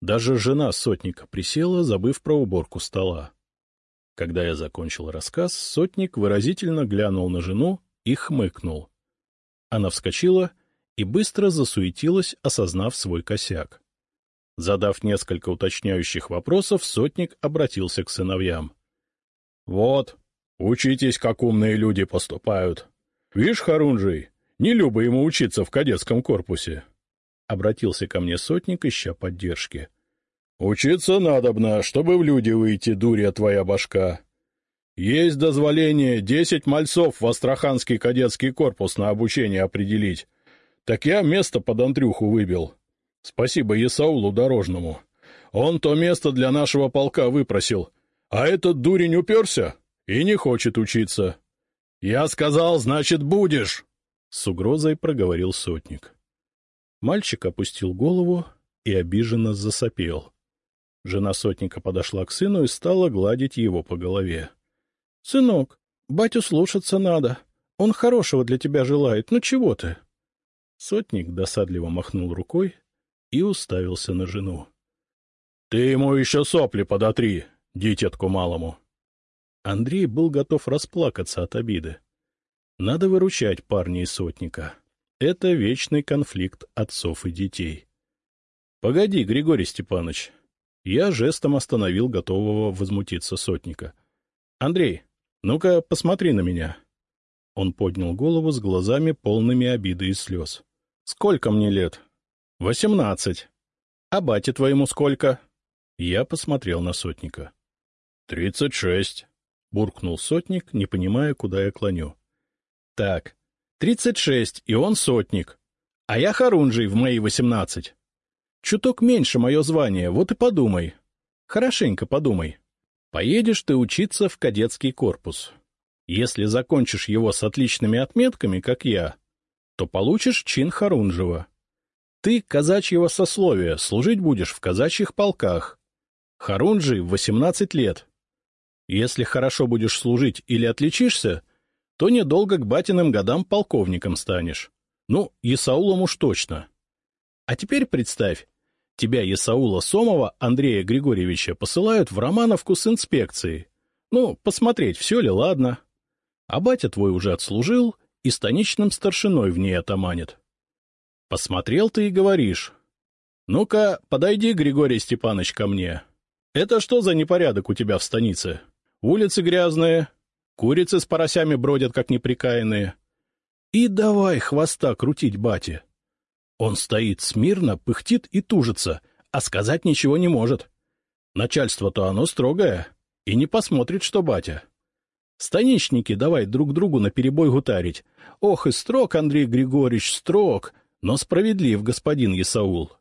Даже жена сотника присела, забыв про уборку стола. Когда я закончил рассказ, сотник выразительно глянул на жену и хмыкнул. Она вскочила и быстро засуетилась, осознав свой косяк. Задав несколько уточняющих вопросов, сотник обратился к сыновьям. — Вот, учитесь, как умные люди поступают. Видишь, Харунжий, не любо ему учиться в кадетском корпусе. Обратился ко мне сотник, ища поддержки. — Учиться надобно, чтобы в люди выйти, дурья твоя башка. Есть дозволение десять мальцов в Астраханский кадетский корпус на обучение определить. Так я место под Андрюху выбил. — Спасибо Есаулу Дорожному. Он то место для нашего полка выпросил, а этот дурень уперся и не хочет учиться. Я сказал, значит, будешь, — с угрозой проговорил сотник. Мальчик опустил голову и обиженно засопел. Жена сотника подошла к сыну и стала гладить его по голове. — Сынок, батю слушаться надо. Он хорошего для тебя желает. Ну чего ты? Сотник досадливо махнул рукой и уставился на жену. — Ты ему еще сопли подотри, дитятку малому. Андрей был готов расплакаться от обиды. Надо выручать парня и сотника. Это вечный конфликт отцов и детей. — Погоди, Григорий Степанович. Я жестом остановил готового возмутиться сотника. — Андрей, ну-ка посмотри на меня. Он поднял голову с глазами, полными обиды и слез. — Сколько мне лет? — Восемнадцать. — А бате твоему сколько? Я посмотрел на сотника. — Тридцать шесть, — буркнул сотник, не понимая, куда я клоню. — Так, тридцать шесть, и он сотник. А я Харунжий в мои восемнадцать. Чуток меньше мое звание, вот и подумай. Хорошенько подумай. Поедешь ты учиться в кадетский корпус. Если закончишь его с отличными отметками, как я, то получишь чин Харунжева. Ты казачьего сословия, служить будешь в казачьих полках. Харунжи в восемнадцать лет. Если хорошо будешь служить или отличишься, то недолго к батиным годам полковником станешь. Ну, Исаулом уж точно. А теперь представь, тебя Исаула Сомова Андрея Григорьевича посылают в Романовку с инспекцией. Ну, посмотреть, все ли ладно. А батя твой уже отслужил и станичным старшиной в ней отоманит. Посмотрел ты и говоришь. Ну-ка, подойди, Григорий Степанович, ко мне. Это что за непорядок у тебя в станице? Улицы грязные, курицы с поросями бродят, как неприкаянные. И давай хвоста крутить бате. Он стоит смирно, пыхтит и тужится, а сказать ничего не может. Начальство-то оно строгое, и не посмотрит, что батя. Станичники давай друг другу наперебой гутарить. Ох и строг, Андрей Григорьевич, строг, но справедлив господин Исаул.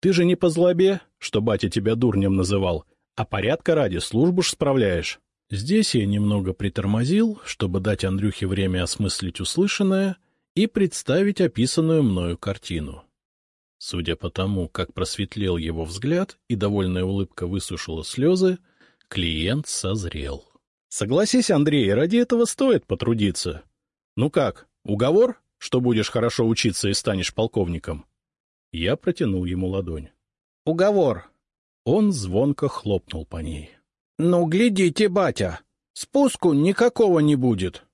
Ты же не по злобе, что батя тебя дурнем называл, а порядка ради службу ж справляешь. Здесь я немного притормозил, чтобы дать Андрюхе время осмыслить услышанное и представить описанную мною картину. Судя по тому, как просветлел его взгляд и довольная улыбка высушила слезы, клиент созрел. Согласись, Андрей, ради этого стоит потрудиться. Ну как, уговор, что будешь хорошо учиться и станешь полковником? Я протянул ему ладонь. — Уговор. Он звонко хлопнул по ней. — Ну, глядите, батя, спуску никакого не будет.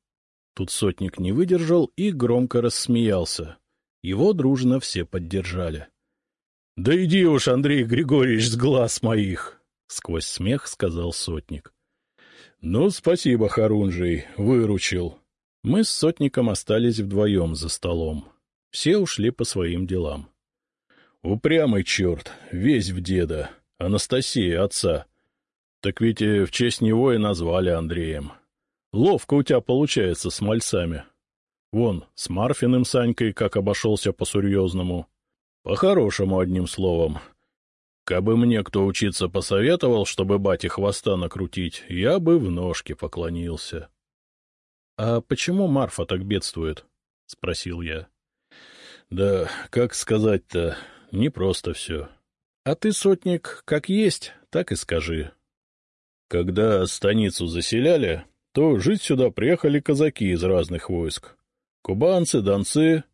Тут сотник не выдержал и громко рассмеялся. Его дружно все поддержали. — Да иди уж, Андрей Григорьевич, с глаз моих! — сквозь смех сказал сотник. — Ну, спасибо, Харунжий, выручил. Мы с сотником остались вдвоем за столом. Все ушли по своим делам. — Упрямый черт, весь в деда. Анастасия, отца. Так ведь и в честь него и назвали Андреем. Ловко у тебя получается с мальцами. Вон, с Марфиным Санькой как обошелся по-серьезному. По-хорошему, одним словом. Кабы мне кто учиться посоветовал, чтобы бате хвоста накрутить, я бы в ножки поклонился. — А почему Марфа так бедствует? — спросил я. — Да, как сказать-то, не просто все. А ты, сотник, как есть, так и скажи. Когда станицу заселяли, то жить сюда приехали казаки из разных войск. Кубанцы, донцы,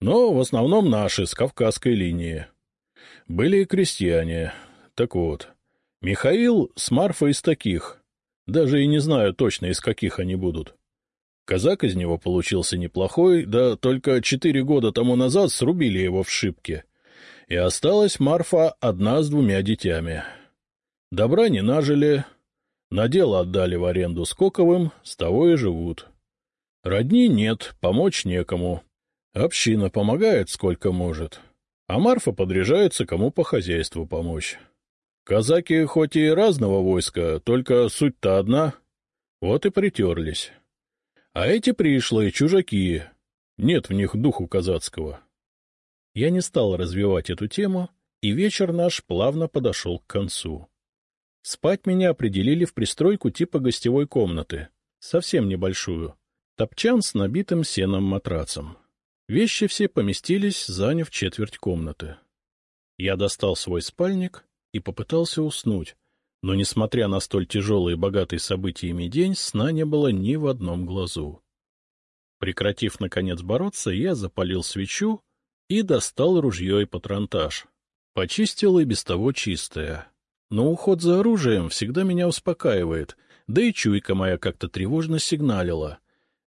но в основном наши, с Кавказской линии. Были и крестьяне. Так вот, Михаил с Марфой из таких. Даже и не знаю точно, из каких они будут. Казак из него получился неплохой, да только четыре года тому назад срубили его в шибке — и осталась Марфа одна с двумя детьми. Добра не нажили, на дело отдали в аренду Скоковым, с того и живут. Родни нет, помочь некому. Община помогает сколько может, а Марфа подряжается кому по хозяйству помочь. Казаки хоть и разного войска, только суть-то одна, вот и притерлись. А эти пришлые чужаки, нет в них духу казацкого. Я не стал развивать эту тему, и вечер наш плавно подошел к концу. Спать меня определили в пристройку типа гостевой комнаты, совсем небольшую, топчан с набитым сеном матрацем. Вещи все поместились, заняв четверть комнаты. Я достал свой спальник и попытался уснуть, но, несмотря на столь тяжелый и богатый событиями день, сна не было ни в одном глазу. Прекратив, наконец, бороться, я запалил свечу и достал ружье и патронтаж. Почистил и без того чистое. Но уход за оружием всегда меня успокаивает, да и чуйка моя как-то тревожно сигналила.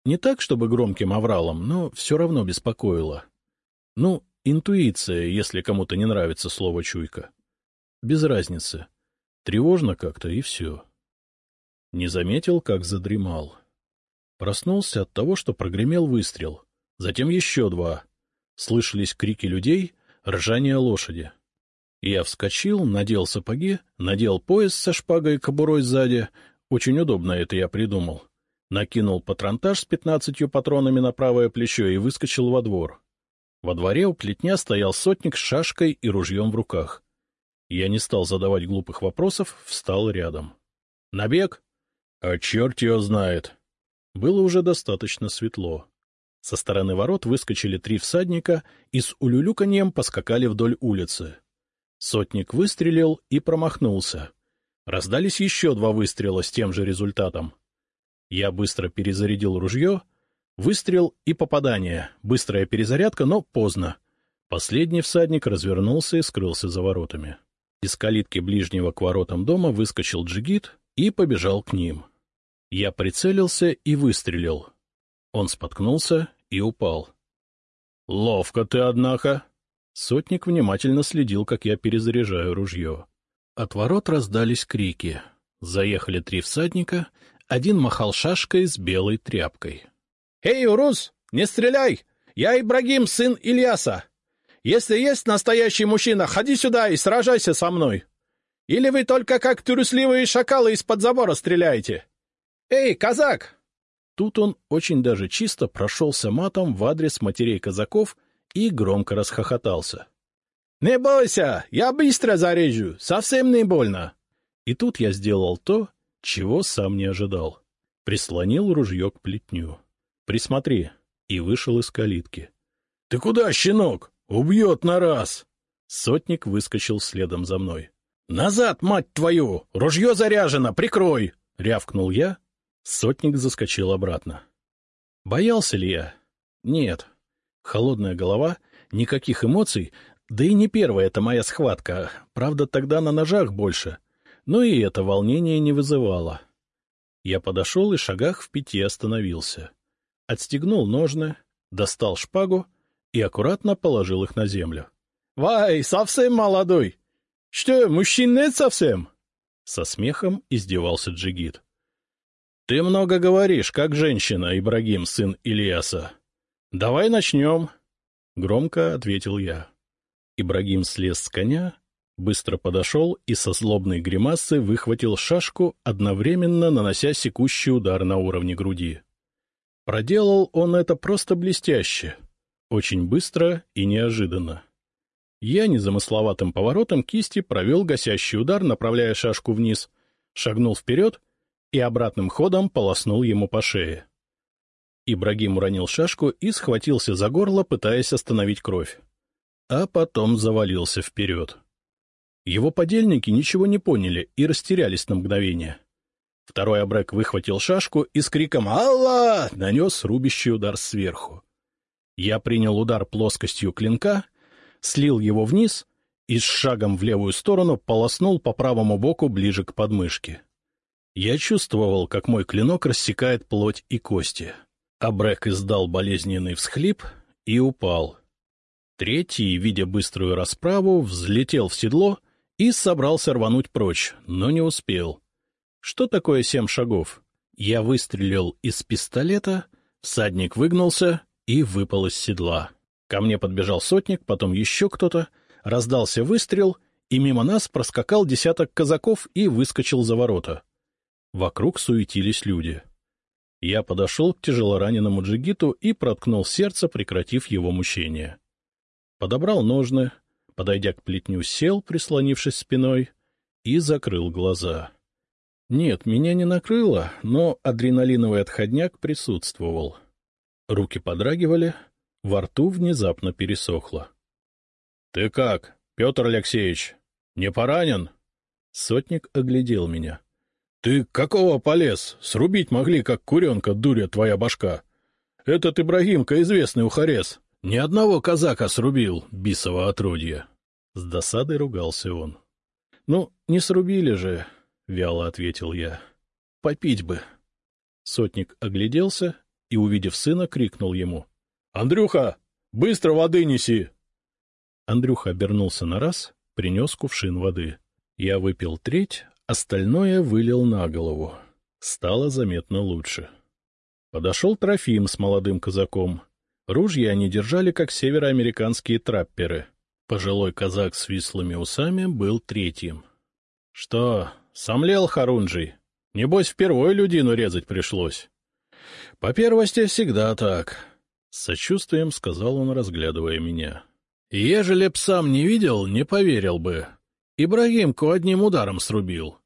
Не так, чтобы громким авралом, но все равно беспокоила. Ну, интуиция, если кому-то не нравится слово «чуйка». Без разницы. Тревожно как-то, и все. Не заметил, как задремал. Проснулся от того, что прогремел выстрел. Затем еще два. Слышались крики людей, ржание лошади. Я вскочил, надел сапоги, надел пояс со шпагой и кобурой сзади. Очень удобно это я придумал. Накинул патронтаж с пятнадцатью патронами на правое плечо и выскочил во двор. Во дворе у плетня стоял сотник с шашкой и ружьем в руках. Я не стал задавать глупых вопросов, встал рядом. — Набег? — А черт его знает. Было уже достаточно светло. Со стороны ворот выскочили три всадника и с улюлюканьем поскакали вдоль улицы. Сотник выстрелил и промахнулся. Раздались еще два выстрела с тем же результатом. Я быстро перезарядил ружье. Выстрел и попадание. Быстрая перезарядка, но поздно. Последний всадник развернулся и скрылся за воротами. Из калитки ближнего к воротам дома выскочил джигит и побежал к ним. Я прицелился и выстрелил. Он споткнулся и упал. — Ловко ты, однако! Сотник внимательно следил, как я перезаряжаю ружье. От ворот раздались крики. Заехали три всадника, один махал шашкой с белой тряпкой. — Эй, Урус, не стреляй! Я Ибрагим, сын Ильяса! Если есть настоящий мужчина, ходи сюда и сражайся со мной! Или вы только как трусливые шакалы из-под забора стреляете? Эй, казак, Тут он очень даже чисто прошелся матом в адрес матерей казаков и громко расхохотался. — Не бойся, я быстро зарежу, совсем не больно. И тут я сделал то, чего сам не ожидал. Прислонил ружье к плетню. Присмотри. И вышел из калитки. — Ты куда, щенок? Убьет на раз! Сотник выскочил следом за мной. — Назад, мать твою! Ружье заряжено, прикрой! — рявкнул я Сотник заскочил обратно. Боялся ли я? Нет. Холодная голова, никаких эмоций, да и не первая это моя схватка, правда, тогда на ножах больше. Но и это волнение не вызывало. Я подошел и шагах в пяти остановился. Отстегнул ножны, достал шпагу и аккуратно положил их на землю. — Вай, совсем молодой! Что, мужчин нет совсем? Со смехом издевался Джигит. — Ты много говоришь, как женщина, Ибрагим, сын Ильяса. — Давай начнем, — громко ответил я. Ибрагим слез с коня, быстро подошел и со злобной гримасой выхватил шашку, одновременно нанося секущий удар на уровне груди. Проделал он это просто блестяще, очень быстро и неожиданно. Я незамысловатым поворотом кисти провел гасящий удар, направляя шашку вниз, шагнул вперед и обратным ходом полоснул ему по шее. Ибрагим уронил шашку и схватился за горло, пытаясь остановить кровь. А потом завалился вперед. Его подельники ничего не поняли и растерялись на мгновение. Второй обрек выхватил шашку и с криком «Алла!» нанес рубящий удар сверху. Я принял удар плоскостью клинка — слил его вниз и с шагом в левую сторону полоснул по правому боку ближе к подмышке. Я чувствовал, как мой клинок рассекает плоть и кости. Абрек издал болезненный всхлип и упал. Третий, видя быструю расправу, взлетел в седло и собрался рвануть прочь, но не успел. Что такое семь шагов? Я выстрелил из пистолета, всадник выгнулся и выпал из седла. Ко мне подбежал сотник, потом еще кто-то, раздался выстрел, и мимо нас проскакал десяток казаков и выскочил за ворота. Вокруг суетились люди. Я подошел к тяжелораненому джигиту и проткнул сердце, прекратив его мучение. Подобрал ножны, подойдя к плетню, сел, прислонившись спиной, и закрыл глаза. Нет, меня не накрыло, но адреналиновый отходняк присутствовал. Руки подрагивали, во рту внезапно пересохло. — Ты как, Петр Алексеевич, не поранен? Сотник оглядел меня. — Ты какого полез? Срубить могли, как куренка, дуря твоя башка. Этот Ибрагимка известный ухарез. Ни одного казака срубил, бисово отродье. С досадой ругался он. — Ну, не срубили же, — вяло ответил я. — Попить бы. Сотник огляделся и, увидев сына, крикнул ему. Андрюха, быстро воды неси! Андрюха обернулся на раз, принес кувшин воды. Я выпил треть, остальное вылил на голову. Стало заметно лучше. Подошел Трофим с молодым казаком. Ружья они держали, как североамериканские трапперы. Пожилой казак с вислыми усами был третьим. — Что, сомлел Харунжий? Небось, впервые людину резать пришлось. — По первости всегда так. — с сочувствием сказал он, разглядывая меня. — Ежели б сам не видел, не поверил бы. Ибрагимку одним ударом срубил.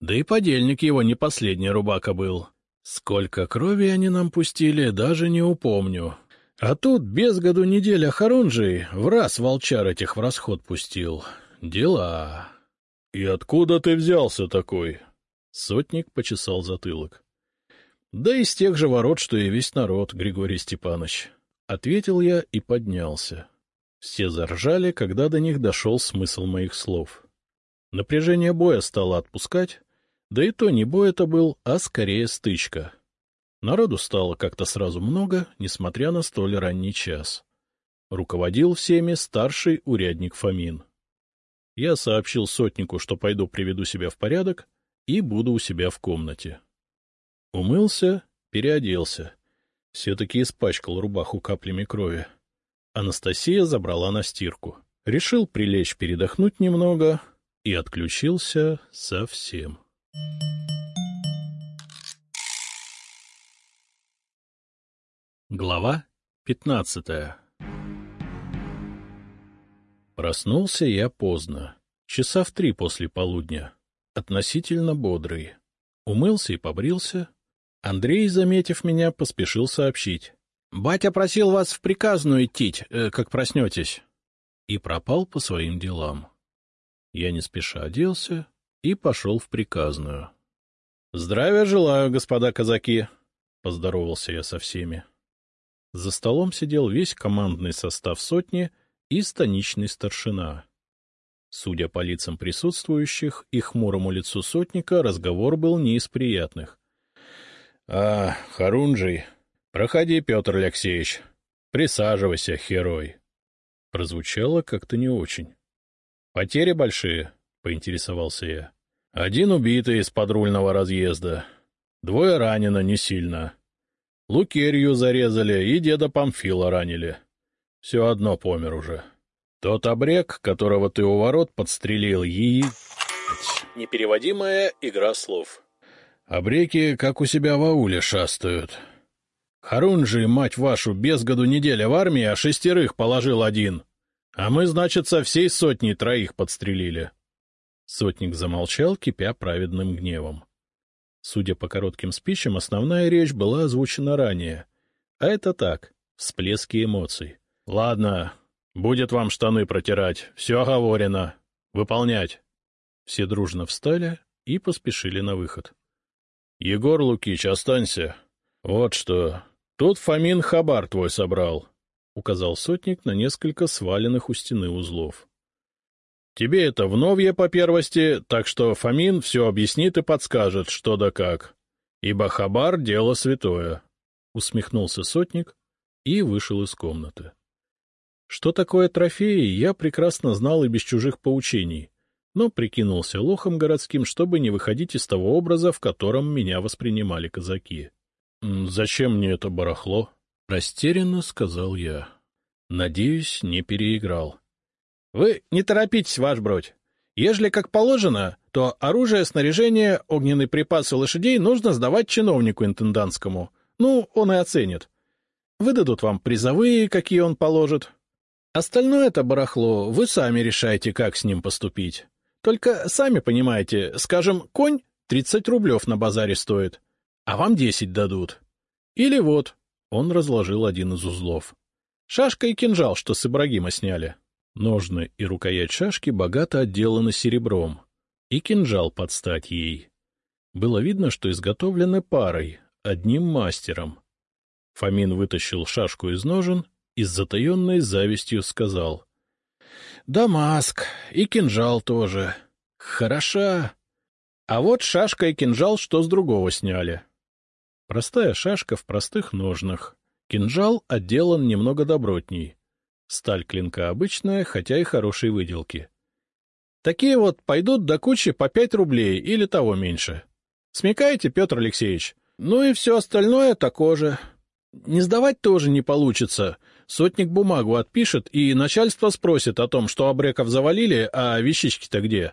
Да и подельник его не последний рубака был. Сколько крови они нам пустили, даже не упомню. А тут без году неделя Харунжий в раз волчар этих в расход пустил. Дела. — И откуда ты взялся такой? Сотник почесал затылок. — Да из тех же ворот, что и весь народ, Григорий Степанович. Ответил я и поднялся. Все заржали, когда до них дошел смысл моих слов. Напряжение боя стало отпускать, да и то не бой это был, а скорее стычка. Народу стало как-то сразу много, несмотря на столь ранний час. Руководил всеми старший урядник Фомин. Я сообщил сотнику, что пойду приведу себя в порядок и буду у себя в комнате. Умылся, переоделся. Все-таки испачкал рубаху каплями крови. Анастасия забрала на стирку. Решил прилечь передохнуть немного и отключился совсем. Глава пятнадцатая Проснулся я поздно, часа в три после полудня, относительно бодрый. Умылся и побрился, Андрей, заметив меня, поспешил сообщить. — Батя просил вас в приказную идти, э, как проснетесь. И пропал по своим делам. Я не спеша оделся и пошел в приказную. — Здравия желаю, господа казаки, — поздоровался я со всеми. За столом сидел весь командный состав сотни и станичный старшина. Судя по лицам присутствующих и хмурому лицу сотника, разговор был не из приятных. — А, Харунжий, проходи, Петр Алексеевич. Присаживайся, герой. Прозвучало как-то не очень. — Потери большие? — поинтересовался я. — Один убитый из подрульного разъезда. Двое ранено не сильно. Лукерью зарезали и деда Памфила ранили. Все одно помер уже. Тот обрек, которого ты у ворот подстрелил, и... Непереводимая игра слов. Обреки, как у себя в ауле, шастают. Харунжи, мать вашу, без году неделя в армии, а шестерых положил один. А мы, значит, со всей сотни троих подстрелили. Сотник замолчал, кипя праведным гневом. Судя по коротким спичам, основная речь была озвучена ранее. А это так, всплески эмоций. — Ладно, будет вам штаны протирать, все оговорено. Выполнять. Все дружно встали и поспешили на выход. — Егор Лукич, останься. Вот что. Тут Фомин хабар твой собрал, — указал сотник на несколько сваленных у стены узлов. Тебе это вновь по первости, так что Фомин все объяснит и подскажет, что да как. Ибо хабар — дело святое. Усмехнулся сотник и вышел из комнаты. Что такое трофеи, я прекрасно знал и без чужих поучений, но прикинулся лохом городским, чтобы не выходить из того образа, в котором меня воспринимали казаки. — Зачем мне это барахло? — растерянно сказал я. Надеюсь, не переиграл. — Вы не торопитесь, ваш бродь. Ежели как положено, то оружие, снаряжение, огненные припасы лошадей нужно сдавать чиновнику интендантскому. Ну, он и оценит. Выдадут вам призовые, какие он положит. Остальное это барахло вы сами решаете, как с ним поступить. Только сами понимаете, скажем, конь 30 рублев на базаре стоит, а вам 10 дадут. Или вот, он разложил один из узлов. Шашка и кинжал, что с Ибрагима сняли. Ножны и рукоять шашки богато отделаны серебром, и кинжал под стать ей. Было видно, что изготовлены парой, одним мастером. Фомин вытащил шашку из ножен и с затаенной завистью сказал. — Дамаск, и кинжал тоже. Хороша. А вот шашка и кинжал, что с другого сняли. Простая шашка в простых ножнах. Кинжал отделан немного добротней. Сталь клинка обычная, хотя и хорошей выделки. Такие вот пойдут до кучи по пять рублей или того меньше. Смекаете, Петр Алексеевич? Ну и все остальное такое же. Не сдавать тоже не получится. Сотник бумагу отпишет, и начальство спросит о том, что обреков завалили, а вещички-то где.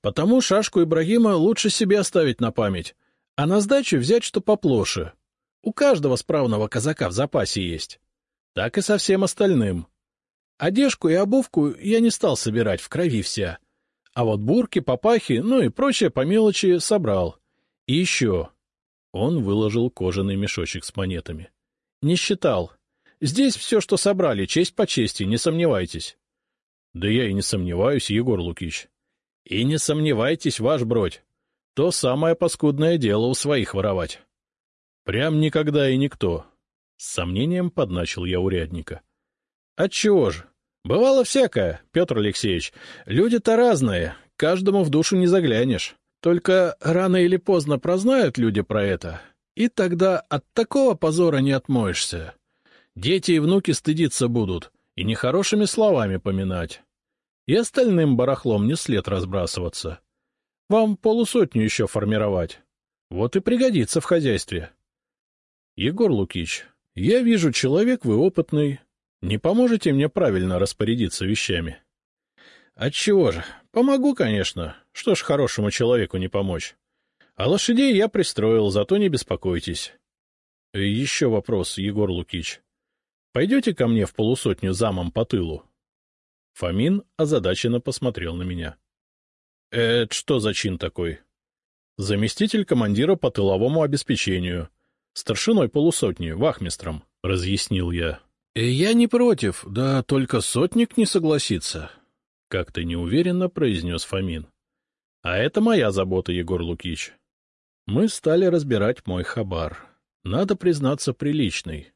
Потому шашку Ибрагима лучше себе оставить на память, а на сдачу взять что поплоше. У каждого справного казака в запасе есть. Так и со всем остальным. Одежку и обувку я не стал собирать, в крови вся. А вот бурки, папахи, ну и прочее по мелочи собрал. И еще. Он выложил кожаный мешочек с монетами. Не считал. Здесь все, что собрали, честь по чести, не сомневайтесь. Да я и не сомневаюсь, Егор Лукич. И не сомневайтесь, ваш бродь. То самое паскудное дело у своих воровать. Прям никогда и никто. С сомнением подначил я урядника. Отчего же? Бывало всякое, Петр Алексеевич. Люди-то разные, каждому в душу не заглянешь. Только рано или поздно прознают люди про это, и тогда от такого позора не отмоешься. Дети и внуки стыдиться будут и нехорошими словами поминать. И остальным барахлом не след разбрасываться. Вам полусотню еще формировать. Вот и пригодится в хозяйстве. Егор Лукич, я вижу, человек вы опытный, не поможете мне правильно распорядиться вещами? — Отчего же? Помогу, конечно. Что ж хорошему человеку не помочь? А лошадей я пристроил, зато не беспокойтесь. — Еще вопрос, Егор Лукич. Пойдете ко мне в полусотню замом по тылу? Фомин озадаченно посмотрел на меня. — Это что за чин такой? — Заместитель командира по тыловому обеспечению. Старшиной полусотни, вахмистром, — разъяснил я. — Я не против, да только сотник не согласится, — как-то неуверенно произнес Фомин. — А это моя забота, Егор Лукич. Мы стали разбирать мой хабар. Надо признаться, приличный.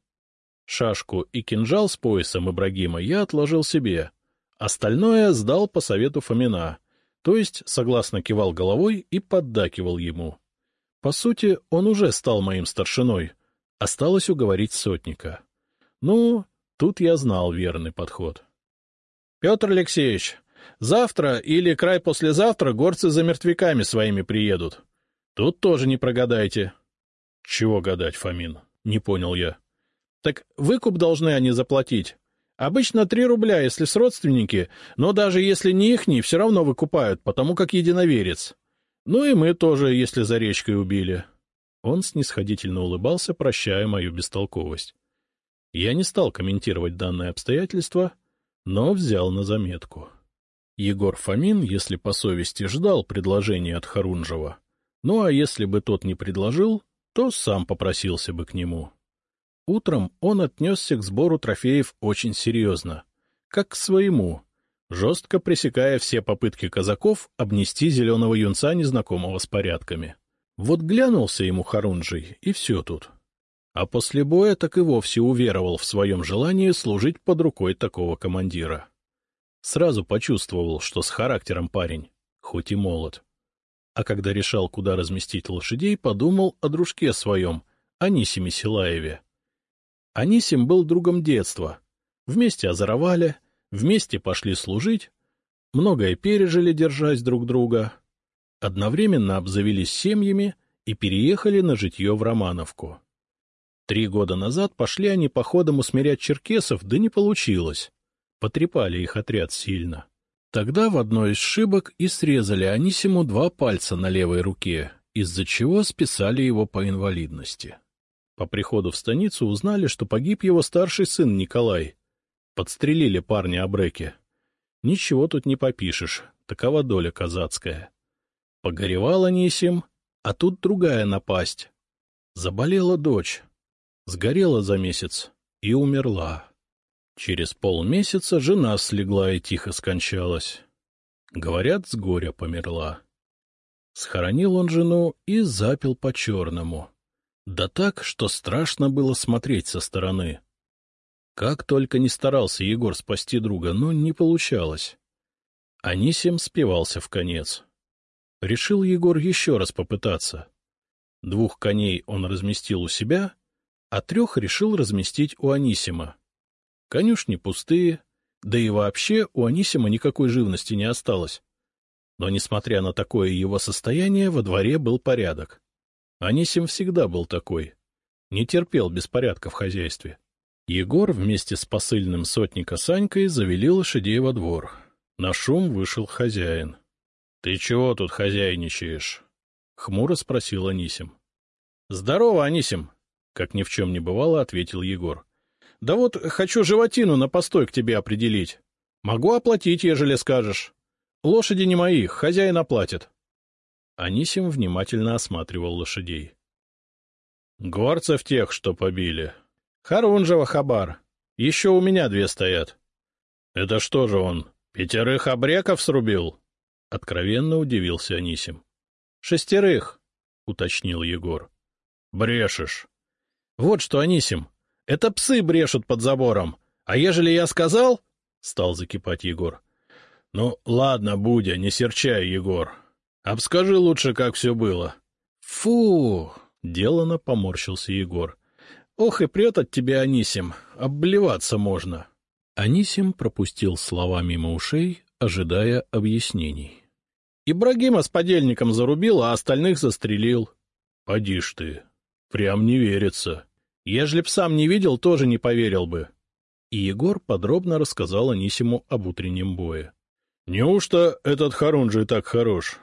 Шашку и кинжал с поясом Ибрагима я отложил себе. Остальное сдал по совету Фомина, то есть согласно кивал головой и поддакивал ему. По сути, он уже стал моим старшиной. Осталось уговорить сотника. Ну, тут я знал верный подход. — Петр Алексеевич, завтра или край послезавтра горцы за мертвяками своими приедут. Тут тоже не прогадайте. — Чего гадать, Фомин? — не понял я. — Так выкуп должны они заплатить. Обычно три рубля, если с родственники, но даже если не ихние, все равно выкупают, потому как единоверец. Ну и мы тоже, если за речкой убили. Он снисходительно улыбался, прощая мою бестолковость. Я не стал комментировать данное обстоятельство, но взял на заметку. Егор Фомин, если по совести, ждал предложения от Харунжева. Ну а если бы тот не предложил, то сам попросился бы к нему. Утром он отнесся к сбору трофеев очень серьезно, как к своему, жестко пресекая все попытки казаков обнести зеленого юнца, незнакомого с порядками. Вот глянулся ему Харунжий, и все тут. А после боя так и вовсе уверовал в своем желании служить под рукой такого командира. Сразу почувствовал, что с характером парень, хоть и молод. А когда решал, куда разместить лошадей, подумал о дружке своем, Анисиме Силаеве. Анисим был другом детства. Вместе озоровали, вместе пошли служить, многое пережили, держась друг друга. Одновременно обзавелись семьями и переехали на житье в Романовку. Три года назад пошли они походом усмирять черкесов, да не получилось. Потрепали их отряд сильно. Тогда в одной из шибок и срезали Анисиму два пальца на левой руке, из-за чего списали его по инвалидности. По приходу в станицу узнали, что погиб его старший сын Николай. Подстрелили парня Абреки. Ничего тут не попишешь, такова доля казацкая. Погоревал Анисим, а тут другая напасть. Заболела дочь. Сгорела за месяц и умерла. Через полмесяца жена слегла и тихо скончалась. Говорят, с горя померла. Схоронил он жену и запил по-черному. Да так, что страшно было смотреть со стороны. Как только не старался Егор спасти друга, но не получалось. Анисим спевался в конец. Решил Егор еще раз попытаться. Двух коней он разместил у себя, а трех решил разместить у Анисима. Конюшни пустые, да и вообще у Анисима никакой живности не осталось. Но, несмотря на такое его состояние, во дворе был порядок. Анисим всегда был такой. Не терпел беспорядка в хозяйстве. Егор вместе с посыльным сотника Санькой завели лошадей во двор. На шум вышел хозяин. — Ты чего тут хозяйничаешь? — хмуро спросил Анисим. — Здорово, Анисим! — как ни в чем не бывало, ответил Егор. — Да вот хочу животину на постой к тебе определить. Могу оплатить, ежели скажешь. Лошади не мои, хозяин оплатит. Анисим внимательно осматривал лошадей. — Горцев тех, что побили. — Харунжева хабар. Еще у меня две стоят. — Это что же он, пятерых обреков срубил? — откровенно удивился Анисим. — Шестерых, — уточнил Егор. — Брешешь. — Вот что, Анисим, это псы брешут под забором. А ежели я сказал... — стал закипать Егор. — Ну, ладно, Будя, не серчай, Егор. Обскажи лучше, как все было. — Фу! — делано поморщился Егор. — Ох и прет от тебя, Анисим, обливаться можно. Анисим пропустил слова мимо ушей, ожидая объяснений. — Ибрагима с подельником зарубил, а остальных застрелил. — Поди ж ты. Прям не верится. Ежели б сам не видел, тоже не поверил бы. И Егор подробно рассказал Анисиму об утреннем бое. — Неужто этот Харунжий так хорош?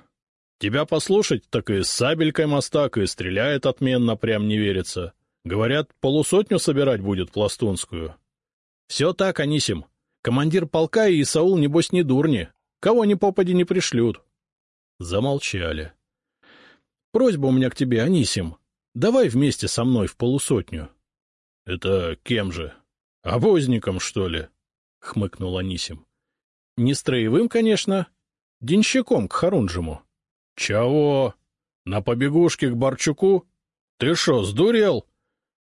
Тебя послушать, так и с сабелькой мостак, и стреляет отменно, прям не верится. Говорят, полусотню собирать будет пластунскую. Все так, Анисим. Командир полка и Исаул, небось, не дурни. Кого ни попади не пришлют. Замолчали. Просьба у меня к тебе, Анисим. Давай вместе со мной в полусотню. — Это кем же? Обозником, что ли? — хмыкнул Анисим. — Не строевым, конечно. Денщиком к Харунжему. — Чего? На побегушке к Борчуку? Ты шо, сдурел?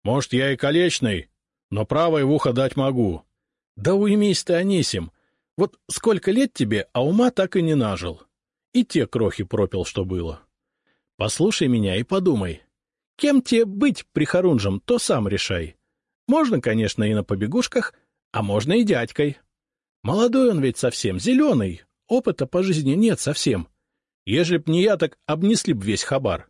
Может, я и колечный, но правой в ухо дать могу. Да уймись ты, Анисим. Вот сколько лет тебе, а ума так и не нажил. И те крохи пропил, что было. Послушай меня и подумай. Кем тебе быть прихорунжем, то сам решай. Можно, конечно, и на побегушках, а можно и дядькой. Молодой он ведь совсем, зеленый, опыта по жизни нет совсем. Ежели б не я, так обнесли б весь хабар.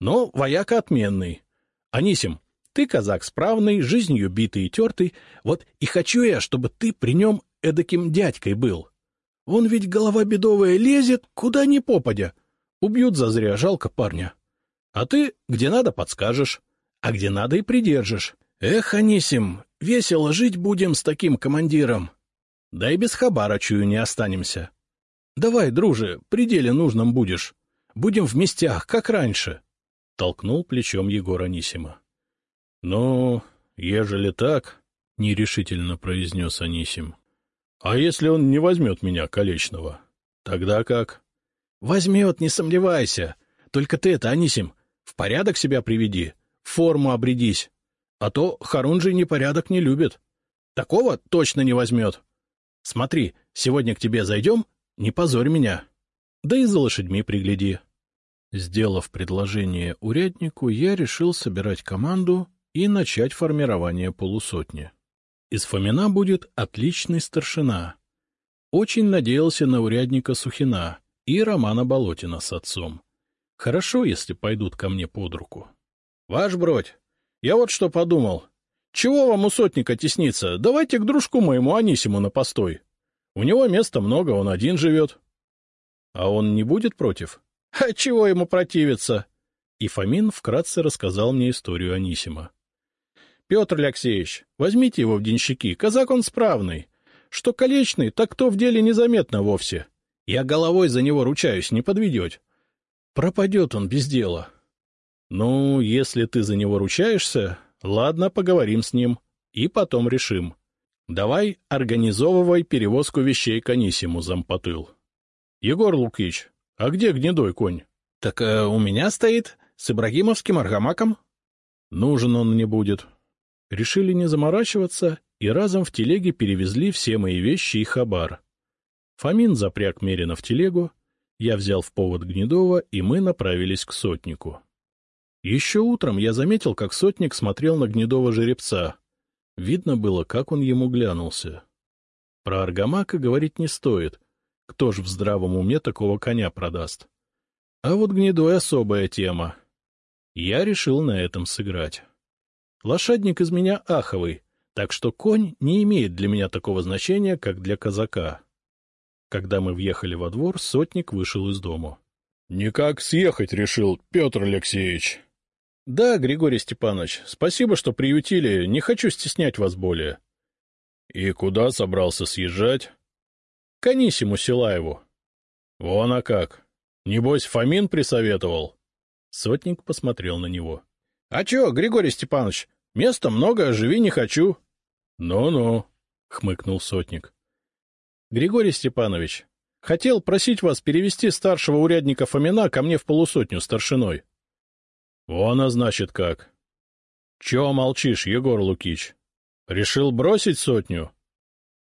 Но вояка отменный. Анисим, ты казак справный, жизнью битый и тертый, вот и хочу я, чтобы ты при нем эдаким дядькой был. Он ведь голова бедовая лезет, куда ни попадя. Убьют зазря, жалко парня. А ты, где надо, подскажешь, а где надо и придержишь. Эх, Анисим, весело жить будем с таким командиром. Да и без хабара, чую, не останемся. Давай, друже, при деле нужном будешь. Будем в местях, как раньше. Толкнул плечом Егор Анисима. — Ну, ежели так, — нерешительно произнес Анисим. — А если он не возьмет меня, Колечного? Тогда как? — Возьмет, не сомневайся. Только ты это, Анисим, в порядок себя приведи, в форму обрядись. А то Харунжий непорядок не любит. Такого точно не возьмет. Смотри, сегодня к тебе зайдем, не позорь меня. Да и за лошадьми пригляди. Сделав предложение уряднику, я решил собирать команду и начать формирование полусотни. Из Фомина будет отличный старшина. Очень надеялся на урядника Сухина и Романа Болотина с отцом. Хорошо, если пойдут ко мне под руку. — Ваш бродь, я вот что подумал. Чего вам у сотника тесниться? Давайте к дружку моему Анисиму на постой. У него места много, он один живет. А он не будет против? А чего ему противиться? И Фомин вкратце рассказал мне историю Анисима. — Петр Алексеевич, возьмите его в денщики, казак он справный. Что колечный, так кто в деле незаметно вовсе. Я головой за него ручаюсь, не подведете. Пропадет он без дела. Ну, если ты за него ручаешься, ладно, поговорим с ним. И потом решим. Давай организовывай перевозку вещей к Анисиму, зампотыл. Егор Лукич, а где гнедой конь? Так э, у меня стоит, с Ибрагимовским аргамаком. Нужен он мне будет. Решили не заморачиваться и разом в телеге перевезли все мои вещи и хабар. Фомин запряг Мерина в телегу, я взял в повод Гнедова, и мы направились к сотнику. Еще утром я заметил, как сотник смотрел на гнедого жеребца. Видно было, как он ему глянулся. Про Аргамака говорить не стоит. Кто ж в здравом уме такого коня продаст? А вот гнедой особая тема. Я решил на этом сыграть. Лошадник из меня аховый, так что конь не имеет для меня такого значения, как для казака. Когда мы въехали во двор, сотник вышел из дому. — Никак съехать решил, Петр Алексеевич. — Да, Григорий Степанович, спасибо, что приютили, не хочу стеснять вас более. — И куда собрался съезжать? — К Анисиму Силаеву. — Вон а как. Небось, Фомин присоветовал? Сотник посмотрел на него. — А чё, Григорий Степанович, места много, живи не хочу. Ну — Ну-ну, — хмыкнул сотник. — Григорий Степанович, хотел просить вас перевести старшего урядника Фомина ко мне в полусотню старшиной. — Вон, а значит как. Чего молчишь, Егор Лукич? Решил бросить сотню?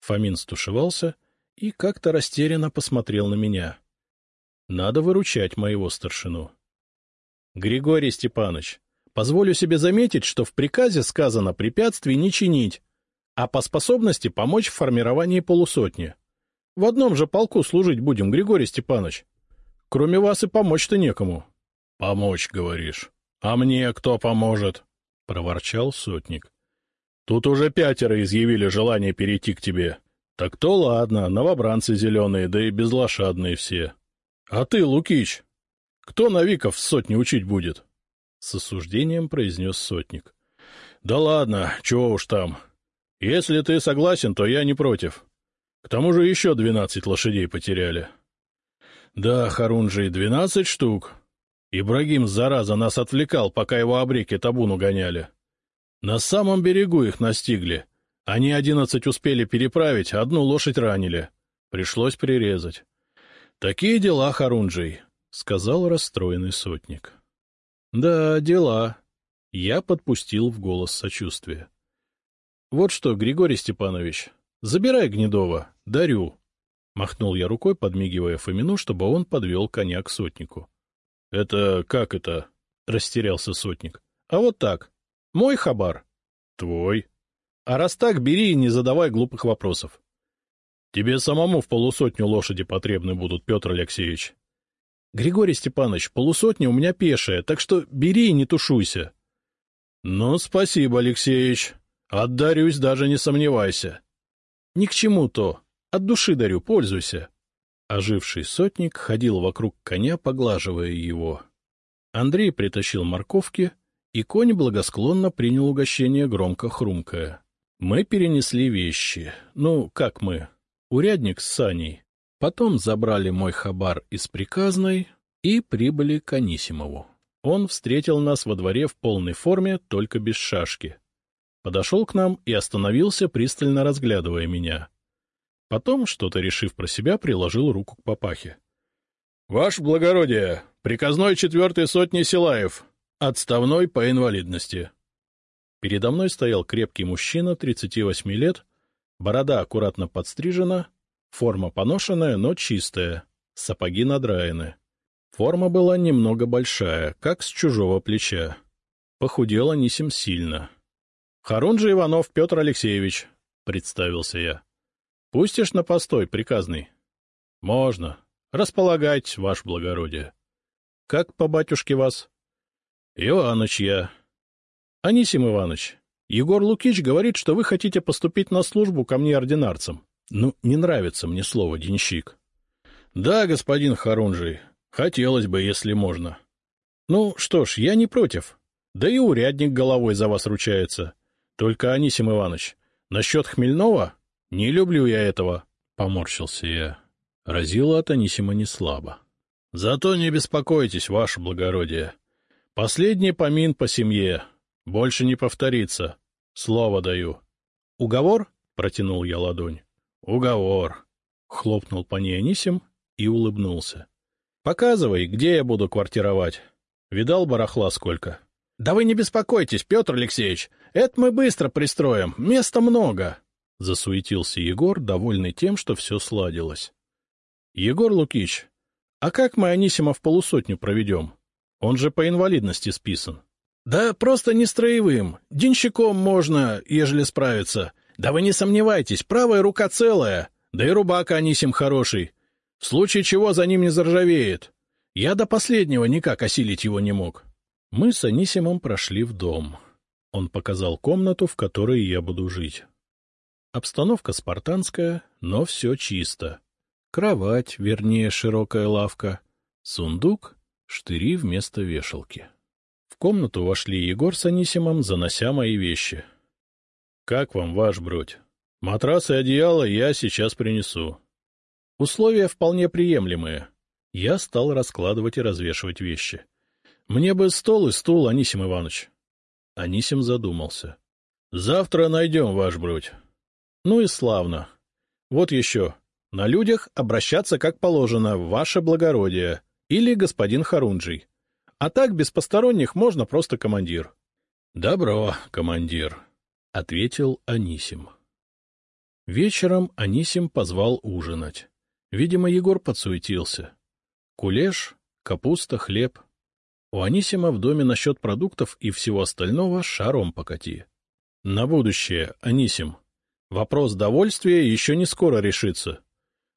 Фомин стушевался и как-то растерянно посмотрел на меня. Надо выручать моего старшину. Григорий Степанович, позволю себе заметить, что в приказе сказано препятствий не чинить, а по способности помочь в формировании полусотни. В одном же полку служить будем, Григорий Степанович. Кроме вас и помочь-то некому. — Помочь, говоришь. — А мне кто поможет? — проворчал сотник. — Тут уже пятеро изъявили желание перейти к тебе. Так то ладно, новобранцы зеленые, да и безлошадные все. А ты, Лукич, кто новиков в сотне учить будет? — с осуждением произнес сотник. — Да ладно, чего уж там. Если ты согласен, то я не против. К тому же еще двенадцать лошадей потеряли. — Да, Харунжий, двенадцать штук, Ибрагим, зараза, нас отвлекал, пока его обреки табуну гоняли. На самом берегу их настигли. Они одиннадцать успели переправить, одну лошадь ранили. Пришлось прирезать. Такие дела, Харунжий. — сказал расстроенный сотник. — Да, дела. Я подпустил в голос сочувствия. — Вот что, Григорий Степанович, забирай Гнедова, дарю. Махнул я рукой, подмигивая Фомину, чтобы он подвел коня к сотнику. — Это как это? — растерялся сотник. — А вот так. Мой хабар. — Твой. — А раз так, бери и не задавай глупых вопросов. — Тебе самому в полусотню лошади потребны будут, Петр Алексеевич. — Григорий Степанович, полусотня у меня пешая, так что бери и не тушуйся. — Ну, спасибо, Алексеевич. Отдарюсь, даже не сомневайся. — Ни к чему то. От души дарю, пользуйся. Оживший сотник ходил вокруг коня, поглаживая его. Андрей притащил морковки, и конь благосклонно принял угощение, громко хрумкая. Мы перенесли вещи. Ну, как мы? Урядник с Саней. Потом забрали мой хабар из приказной и прибыли к Анисимову. Он встретил нас во дворе в полной форме, только без шашки. Подошел к нам и остановился, пристально разглядывая меня. Потом, что-то решив про себя, приложил руку к папахе. — Ваше благородие, приказной четвертой сотни Силаев, отставной по инвалидности. Передо мной стоял крепкий мужчина, 38 лет, борода аккуратно подстрижена, форма поношенная, но чистая, сапоги надраены. Форма была немного большая, как с чужого плеча. Похудел Анисим сильно. — Харунжи Иванов Петр Алексеевич, — представился я. — Пустишь на постой, приказный? — Можно. Располагать, ваше благородие. — Как по батюшке вас? — Иваныч я. — Анисим Иваныч, Егор Лукич говорит, что вы хотите поступить на службу ко мне ординарцем. Ну, не нравится мне слово «денщик». — Да, господин Харунжий, Хотелось бы, если можно. Ну, что ж, я не против. Да и урядник головой за вас ручается. Только, Анисим Иванович, насчет Хмельнова не люблю я этого, — поморщился я. Разило от Анисима не слабо. — Зато не беспокойтесь, ваше благородие. Последний помин по семье. Больше не повторится. Слово даю. — Уговор? — протянул я ладонь. — Уговор. Хлопнул по ней Анисим и улыбнулся. Показывай, где я буду квартировать. Видал барахла сколько? — Да вы не беспокойтесь, Петр Алексеевич, это мы быстро пристроим, места много. Засуетился Егор, довольный тем, что все сладилось. — Егор Лукич, а как мы Анисима в полусотню проведем? Он же по инвалидности списан. — Да просто не строевым, денщиком можно, ежели справиться. Да вы не сомневайтесь, правая рука целая, да и рубака Анисим хороший. В случае чего за ним не заржавеет. Я до последнего никак осилить его не мог. Мы с Анисимом прошли в дом. Он показал комнату, в которой я буду жить. Обстановка спартанская, но все чисто. Кровать, вернее, широкая лавка, сундук, штыри вместо вешалки. В комнату вошли Егор с Анисимом, занося мои вещи. — Как вам, ваш бродь? Матрас и одеяло я сейчас принесу. Условия вполне приемлемые. Я стал раскладывать и развешивать вещи. Мне бы стол и стул, Анисим Иванович. Анисим задумался. — Завтра найдем, ваш бродь. — Ну и славно. Вот еще. На людях обращаться как положено, ваше благородие или господин Харунжий. А так без посторонних можно просто командир. — Добро, командир, — ответил Анисим. Вечером Анисим позвал ужинать. Видимо, Егор подсуетился. Кулеш, капуста, хлеб. У Анисима в доме насчет продуктов и всего остального шаром покати. На будущее, Анисим. Вопрос довольствия еще не скоро решится.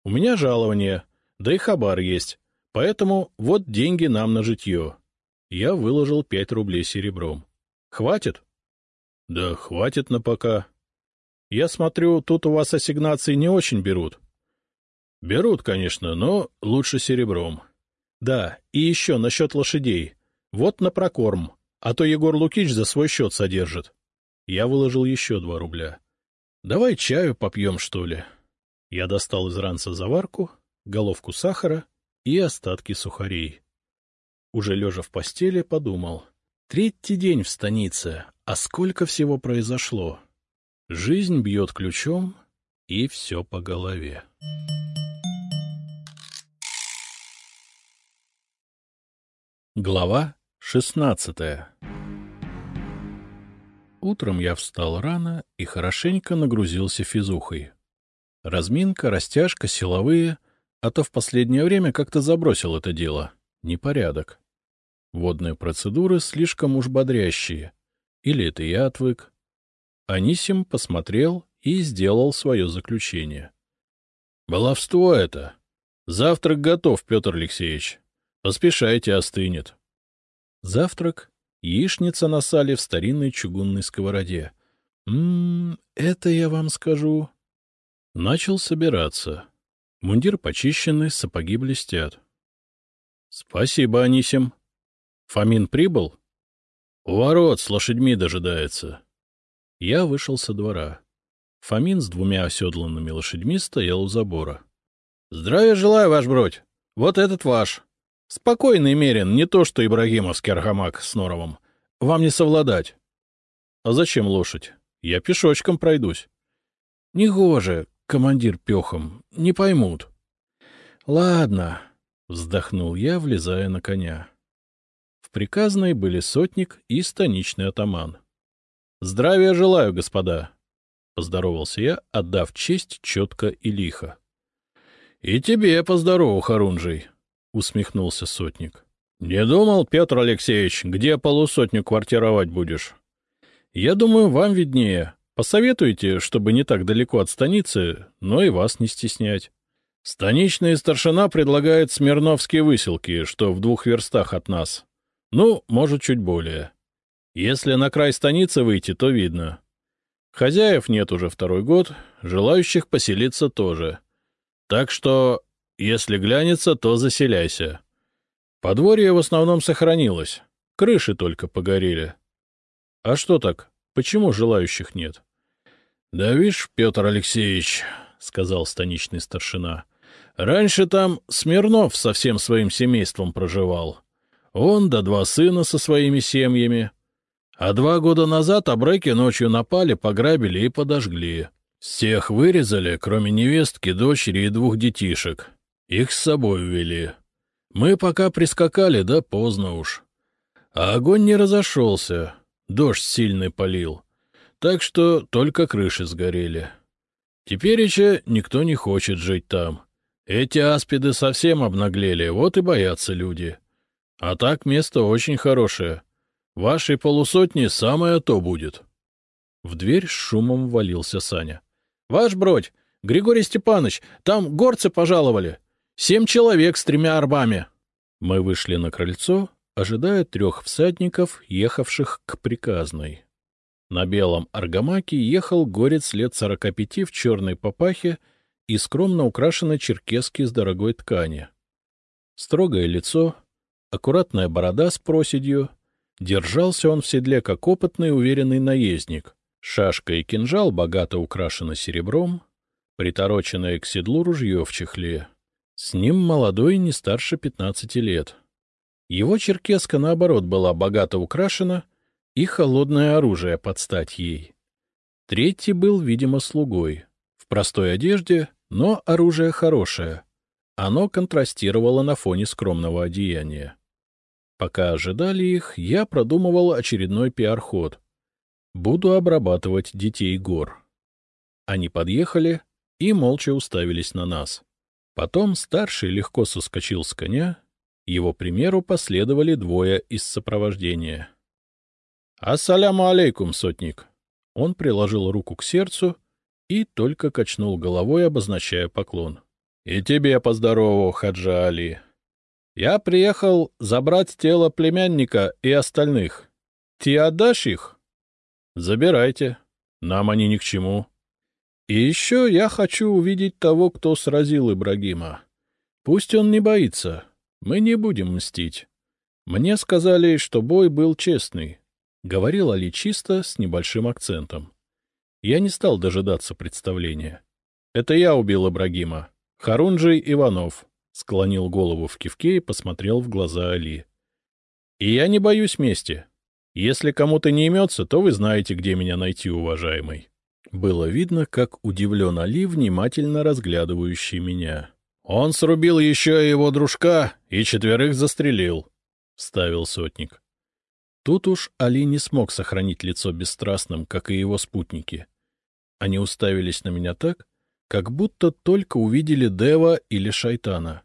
У меня жалование, да и хабар есть, поэтому вот деньги нам на житье. Я выложил пять рублей серебром. Хватит? Да хватит на пока. Я смотрю, тут у вас ассигнации не очень берут. — Берут, конечно, но лучше серебром. — Да, и еще насчет лошадей. Вот на прокорм, а то Егор Лукич за свой счет содержит. Я выложил еще два рубля. — Давай чаю попьем, что ли? Я достал из ранца заварку, головку сахара и остатки сухарей. Уже лежа в постели, подумал. Третий день в станице, а сколько всего произошло? Жизнь бьет ключом, и все по голове. Глава шестнадцатая Утром я встал рано и хорошенько нагрузился физухой. Разминка, растяжка, силовые, а то в последнее время как-то забросил это дело. Непорядок. Водные процедуры слишком уж бодрящие. Или это я отвык. Анисим посмотрел и сделал свое заключение. — Баловство это. Завтрак готов, Петр Алексеевич. Поспешайте, остынет. Завтрак — яичница на сале в старинной чугунной сковороде. Ммм, это я вам скажу. Начал собираться. Мундир почищенный, сапоги блестят. — Спасибо, Анисим. Фомин прибыл? — У ворот с лошадьми дожидается. Я вышел со двора. Фомин с двумя оседланными лошадьми стоял у забора. — Здравия желаю, ваш бродь. Вот этот ваш. Спокойный мерен, не то что Ибрагимовский архамак с Норовым. Вам не совладать. — А зачем лошадь? Я пешочком пройдусь. — Негоже, командир пехом, не поймут. — Ладно, — вздохнул я, влезая на коня. В приказной были сотник и станичный атаман. — Здравия желаю, господа! — поздоровался я, отдав честь четко и лихо. — И тебе поздорову, Харунжий! — усмехнулся сотник. — Не думал, Петр Алексеевич, где полусотню квартировать будешь? — Я думаю, вам виднее. Посоветуйте, чтобы не так далеко от станицы, но и вас не стеснять. Станичный старшина предлагает Смирновские выселки, что в двух верстах от нас. Ну, может, чуть более. Если на край станицы выйти, то видно. Хозяев нет уже второй год, желающих поселиться тоже. Так что если глянется, то заселяйся. Подворье в основном сохранилось. Крыши только погорели. А что так? Почему желающих нет? — Да видишь, Петр Алексеевич, — сказал станичный старшина, — раньше там Смирнов со всем своим семейством проживал. Он да два сына со своими семьями. А два года назад обреки ночью напали, пограбили и подожгли. Всех вырезали, кроме невестки, дочери и двух детишек. Их с собой увели. Мы пока прискакали, да поздно уж. А огонь не разошелся, дождь сильный полил. Так что только крыши сгорели. Теперь еще никто не хочет жить там. Эти аспиды совсем обнаглели, вот и боятся люди. А так место очень хорошее. Вашей полусотни самое то будет. В дверь с шумом ввалился Саня. — Ваш бродь, Григорий Степанович, там горцы пожаловали. Семь человек с тремя арбами. Мы вышли на крыльцо, ожидая трех всадников, ехавших к приказной. На белом аргамаке ехал горец лет сорока пяти в черной папахе и скромно украшенной черкески с дорогой ткани. Строгое лицо, аккуратная борода с проседью. Держался он в седле, как опытный уверенный наездник. Шашка и кинжал богато украшены серебром, притороченное к седлу ружье в чехле. С ним молодой не старше пятнадцати лет. Его черкеска, наоборот, была богато украшена, и холодное оружие под стать ей. Третий был, видимо, слугой. В простой одежде, но оружие хорошее. Оно контрастировало на фоне скромного одеяния. Пока ожидали их, я продумывал очередной пиар-ход. Буду обрабатывать детей гор. Они подъехали и молча уставились на нас. Потом старший легко соскочил с коня, его примеру последовали двое из сопровождения. — Ассаляму алейкум, сотник! Он приложил руку к сердцу и только качнул головой, обозначая поклон. — И тебе поздорову, Хаджа Али. Я приехал забрать тело племянника и остальных. Ты отдашь их? — Забирайте. Нам они ни к чему. И еще я хочу увидеть того, кто сразил Ибрагима. Пусть он не боится. Мы не будем мстить. Мне сказали, что бой был честный. Говорил Али чисто, с небольшим акцентом. Я не стал дожидаться представления. Это я убил Ибрагима. Харунжий Иванов. Склонил голову в кивке и посмотрел в глаза Али. И я не боюсь мести. Если кому-то не имется, то вы знаете, где меня найти, уважаемый. Было видно, как удивлен Али, внимательно разглядывающий меня. Он срубил еще его дружка и четверых застрелил. — вставил сотник. Тут уж Али не смог сохранить лицо бесстрастным, как и его спутники. Они уставились на меня так, как будто только увидели Дева или Шайтана.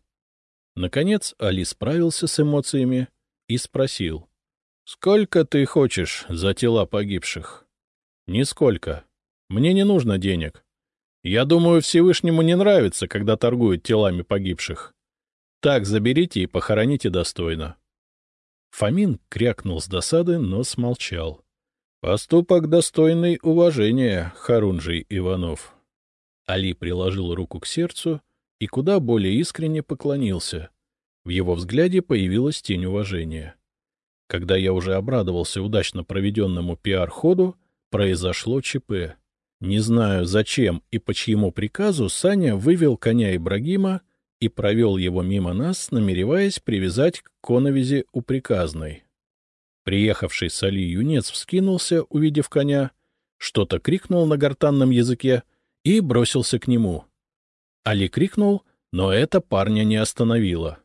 Наконец Али справился с эмоциями и спросил. — Сколько ты хочешь за тела погибших? — Нисколько. Мне не нужно денег. Я думаю, Всевышнему не нравится, когда торгуют телами погибших. Так заберите и похороните достойно. Фомин крякнул с досады, но смолчал. Поступок достойный уважения, Харунжий Иванов. Али приложил руку к сердцу и куда более искренне поклонился. В его взгляде появилась тень уважения. Когда я уже обрадовался удачно проведенному пиар-ходу, произошло ЧП. Не знаю, зачем и по чьему приказу Саня вывел коня Ибрагима и провел его мимо нас, намереваясь привязать к коновизе у приказной. Приехавший с Али юнец вскинулся, увидев коня, что-то крикнул на гортанном языке и бросился к нему. Али крикнул, но это парня не остановило.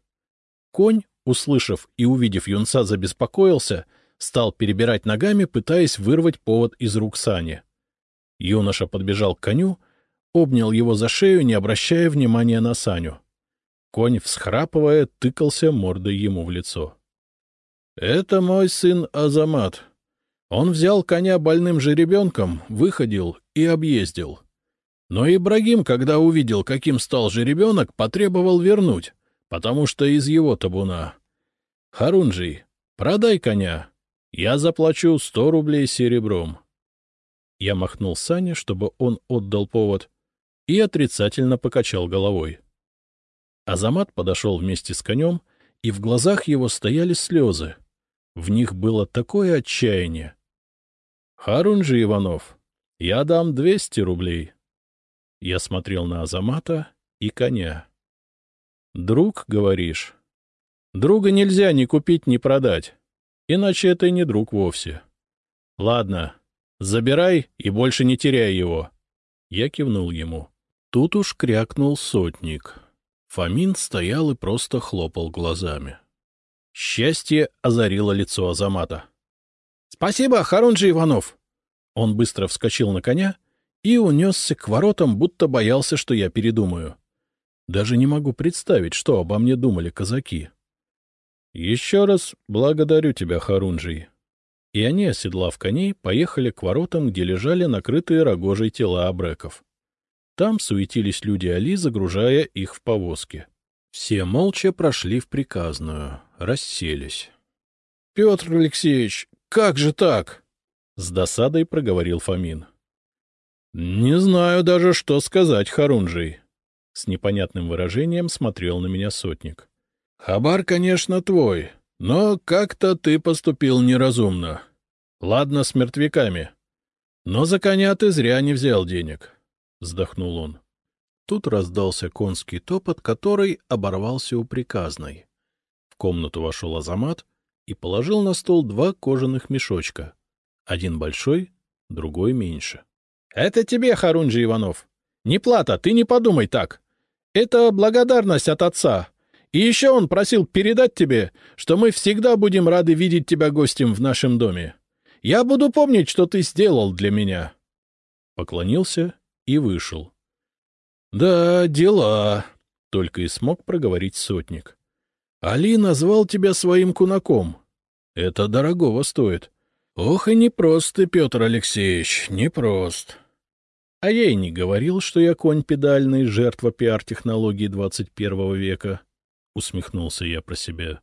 Конь, услышав и увидев юнца, забеспокоился, стал перебирать ногами, пытаясь вырвать повод из рук Сани. Юноша подбежал к коню, обнял его за шею, не обращая внимания на Саню. Конь, всхрапывая, тыкался мордой ему в лицо. — Это мой сын Азамат. Он взял коня больным жеребенком, выходил и объездил. Но Ибрагим, когда увидел, каким стал жеребенок, потребовал вернуть, потому что из его табуна. — Харунжий, продай коня. Я заплачу сто рублей серебром. Я махнул Сане, чтобы он отдал повод, и отрицательно покачал головой. Азамат подошел вместе с конем, и в глазах его стояли слезы. В них было такое отчаяние. — Харунжи Иванов, я дам двести рублей. Я смотрел на Азамата и коня. — Друг, говоришь? Друга нельзя ни купить, ни продать, иначе это не друг вовсе. Ладно, забирай и больше не теряй его. Я кивнул ему. Тут уж крякнул сотник. Фомин стоял и просто хлопал глазами. Счастье озарило лицо Азамата. — Спасибо, Харунжи Иванов! Он быстро вскочил на коня и унесся к воротам, будто боялся, что я передумаю. Даже не могу представить, что обо мне думали казаки. — Еще раз благодарю тебя, Харунжий. И они, оседлав коней, поехали к воротам, где лежали накрытые рогожей тела абреков. Там суетились люди Али, загружая их в повозки. Все молча прошли в приказную, расселись. — Петр Алексеевич, как же так? — с досадой проговорил Фомин. — Не знаю даже, что сказать, Харунжий. С непонятным выражением смотрел на меня сотник. — Хабар, конечно, твой, но как-то ты поступил неразумно. Ладно с мертвяками. Но за коня ты зря не взял денег. — вздохнул он. Тут раздался конский топот, который оборвался у приказной. В комнату вошел Азамат и положил на стол два кожаных мешочка. Один большой, другой меньше. — Это тебе, Харунжи Иванов. Не плата, ты не подумай так. Это благодарность от отца. И еще он просил передать тебе, что мы всегда будем рады видеть тебя гостем в нашем доме. Я буду помнить, что ты сделал для меня. Поклонился и вышел. — Да, дела, — только и смог проговорить сотник. — Али назвал тебя своим кунаком. Это дорогого стоит. Ох и непрост ты, Петр Алексеевич, непрост. А я и не говорил, что я конь педальный, жертва пиар-технологии 21 века, — усмехнулся я про себя.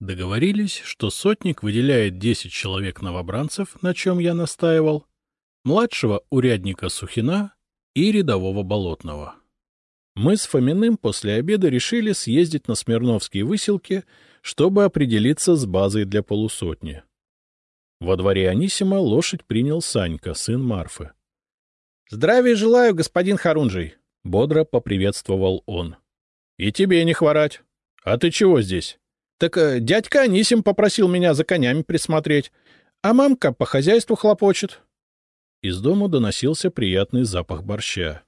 Договорились, что сотник выделяет десять человек новобранцев, на чем я настаивал, младшего урядника Сухина и рядового Болотного. Мы с Фоминым после обеда решили съездить на Смирновские выселки, чтобы определиться с базой для полусотни. Во дворе Анисима лошадь принял Санька, сын Марфы. — Здравия желаю, господин Харунжий! — бодро поприветствовал он. — И тебе не хворать. А ты чего здесь? — Так э, дядька Анисим попросил меня за конями присмотреть, а мамка по хозяйству хлопочет. Из дома доносился приятный запах борща.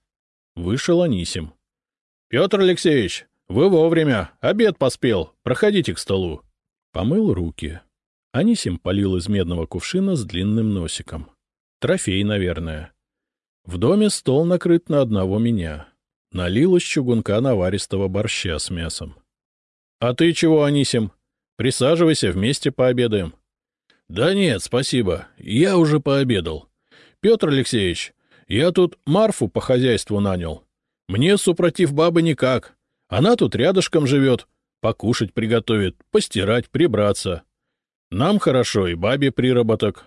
Вышел Анисим. — Петр Алексеевич, вы вовремя, обед поспел, проходите к столу. Помыл руки. Анисим полил из медного кувшина с длинным носиком. Трофей, наверное. В доме стол накрыт на одного меня. Налил из чугунка наваристого борща с мясом. — А ты чего, Анисим? Присаживайся, вместе пообедаем. — Да нет, спасибо. Я уже пообедал. Петр Алексеевич, я тут Марфу по хозяйству нанял. Мне, супротив бабы, никак. Она тут рядышком живет, покушать приготовит, постирать, прибраться. Нам хорошо, и бабе приработок.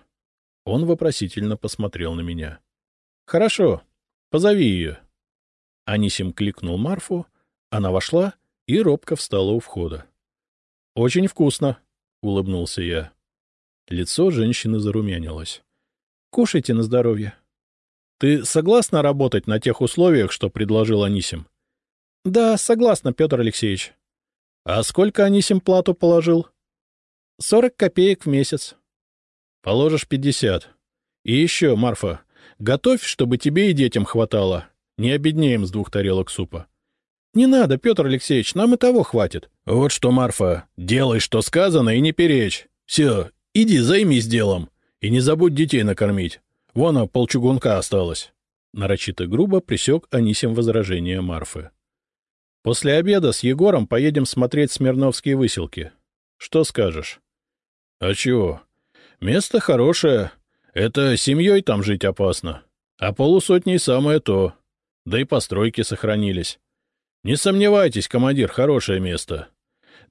Он вопросительно посмотрел на меня. — Хорошо, позови ее. Анисим кликнул Марфу, она вошла и робко встала у входа. — Очень вкусно, — улыбнулся я. Лицо женщины зарумянилось. — Кушайте на здоровье. — Ты согласна работать на тех условиях, что предложил Анисим? — Да, согласна, Петр Алексеевич. — А сколько Анисим плату положил? — Сорок копеек в месяц. — Положишь пятьдесят. И еще, Марфа, готовь, чтобы тебе и детям хватало. Не обеднеем с двух тарелок супа. — Не надо, Петр Алексеевич, нам и того хватит. — Вот что, Марфа, делай, что сказано, и не перечь. Все, иди займись делом. И не забудь детей накормить. Вон, а полчугунка осталось. Нарочито грубо присек Анисим возражение Марфы. — После обеда с Егором поедем смотреть Смирновские выселки. Что скажешь? — А чего? Место хорошее. Это семьей там жить опасно. А полусотней самое то. Да и постройки сохранились. Не сомневайтесь, командир, хорошее место.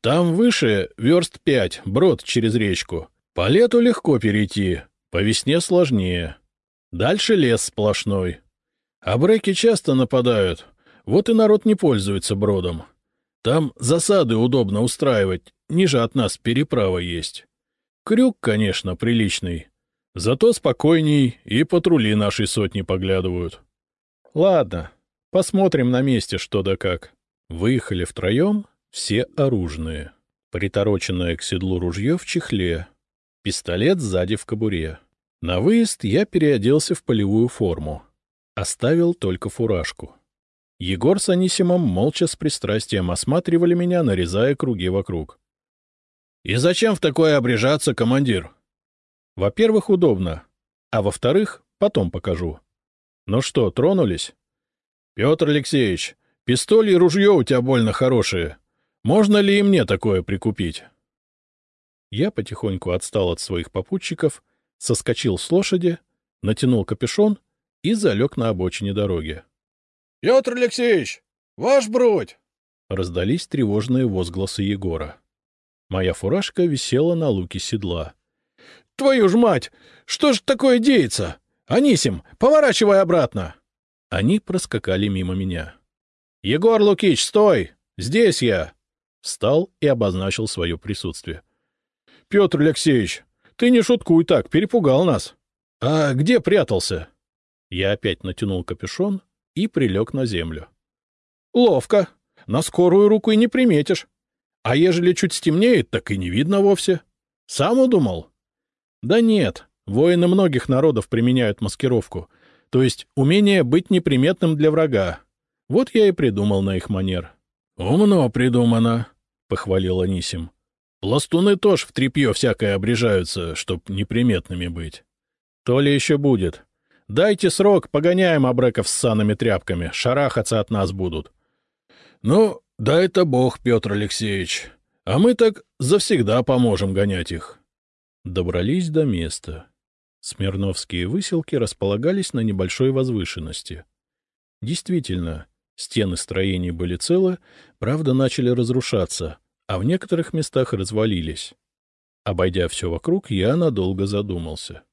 Там выше верст пять, брод через речку. По лету легко перейти, по весне сложнее. Дальше лес сплошной. А бреки часто нападают, вот и народ не пользуется бродом. Там засады удобно устраивать, ниже от нас переправа есть. Крюк, конечно, приличный, зато спокойней и патрули нашей сотни поглядывают. Ладно, Посмотрим на месте, что да как. Выехали втроем, все оружные. Притороченное к седлу ружье в чехле. Пистолет сзади в кобуре. На выезд я переоделся в полевую форму. Оставил только фуражку. Егор с Анисимом молча с пристрастием осматривали меня, нарезая круги вокруг. — И зачем в такое обрежаться, командир? — Во-первых, удобно. А во-вторых, потом покажу. Ну что, тронулись? — Петр Алексеевич, пистоль и ружье у тебя больно хорошие. Можно ли и мне такое прикупить? Я потихоньку отстал от своих попутчиков, соскочил с лошади, натянул капюшон и залег на обочине дороги. — Петр Алексеевич, ваш бродь! — раздались тревожные возгласы Егора. Моя фуражка висела на луке седла. — Твою ж мать! Что ж такое деется? Анисим, поворачивай обратно! — они проскакали мимо меня. — Егор Лукич, стой! Здесь я! Встал и обозначил свое присутствие. — Петр Алексеевич, ты не шуткуй так, перепугал нас. — А где прятался? Я опять натянул капюшон и прилег на землю. — Ловко. На скорую руку и не приметишь. А ежели чуть стемнеет, так и не видно вовсе. Сам удумал? — Да нет, воины многих народов применяют маскировку — то есть умение быть неприметным для врага. Вот я и придумал на их манер. — Умно придумано, — похвалил Анисим. — Пластуны тоже в тряпье всякое обрежаются, чтоб неприметными быть. — То ли еще будет. Дайте срок, погоняем обреков с санными тряпками, шарахаться от нас будут. — Ну, да это бог, Петр Алексеевич. А мы так завсегда поможем гонять их. Добрались до места. Смирновские выселки располагались на небольшой возвышенности. Действительно, стены строений были целы, правда, начали разрушаться, а в некоторых местах развалились. Обойдя все вокруг, я надолго задумался.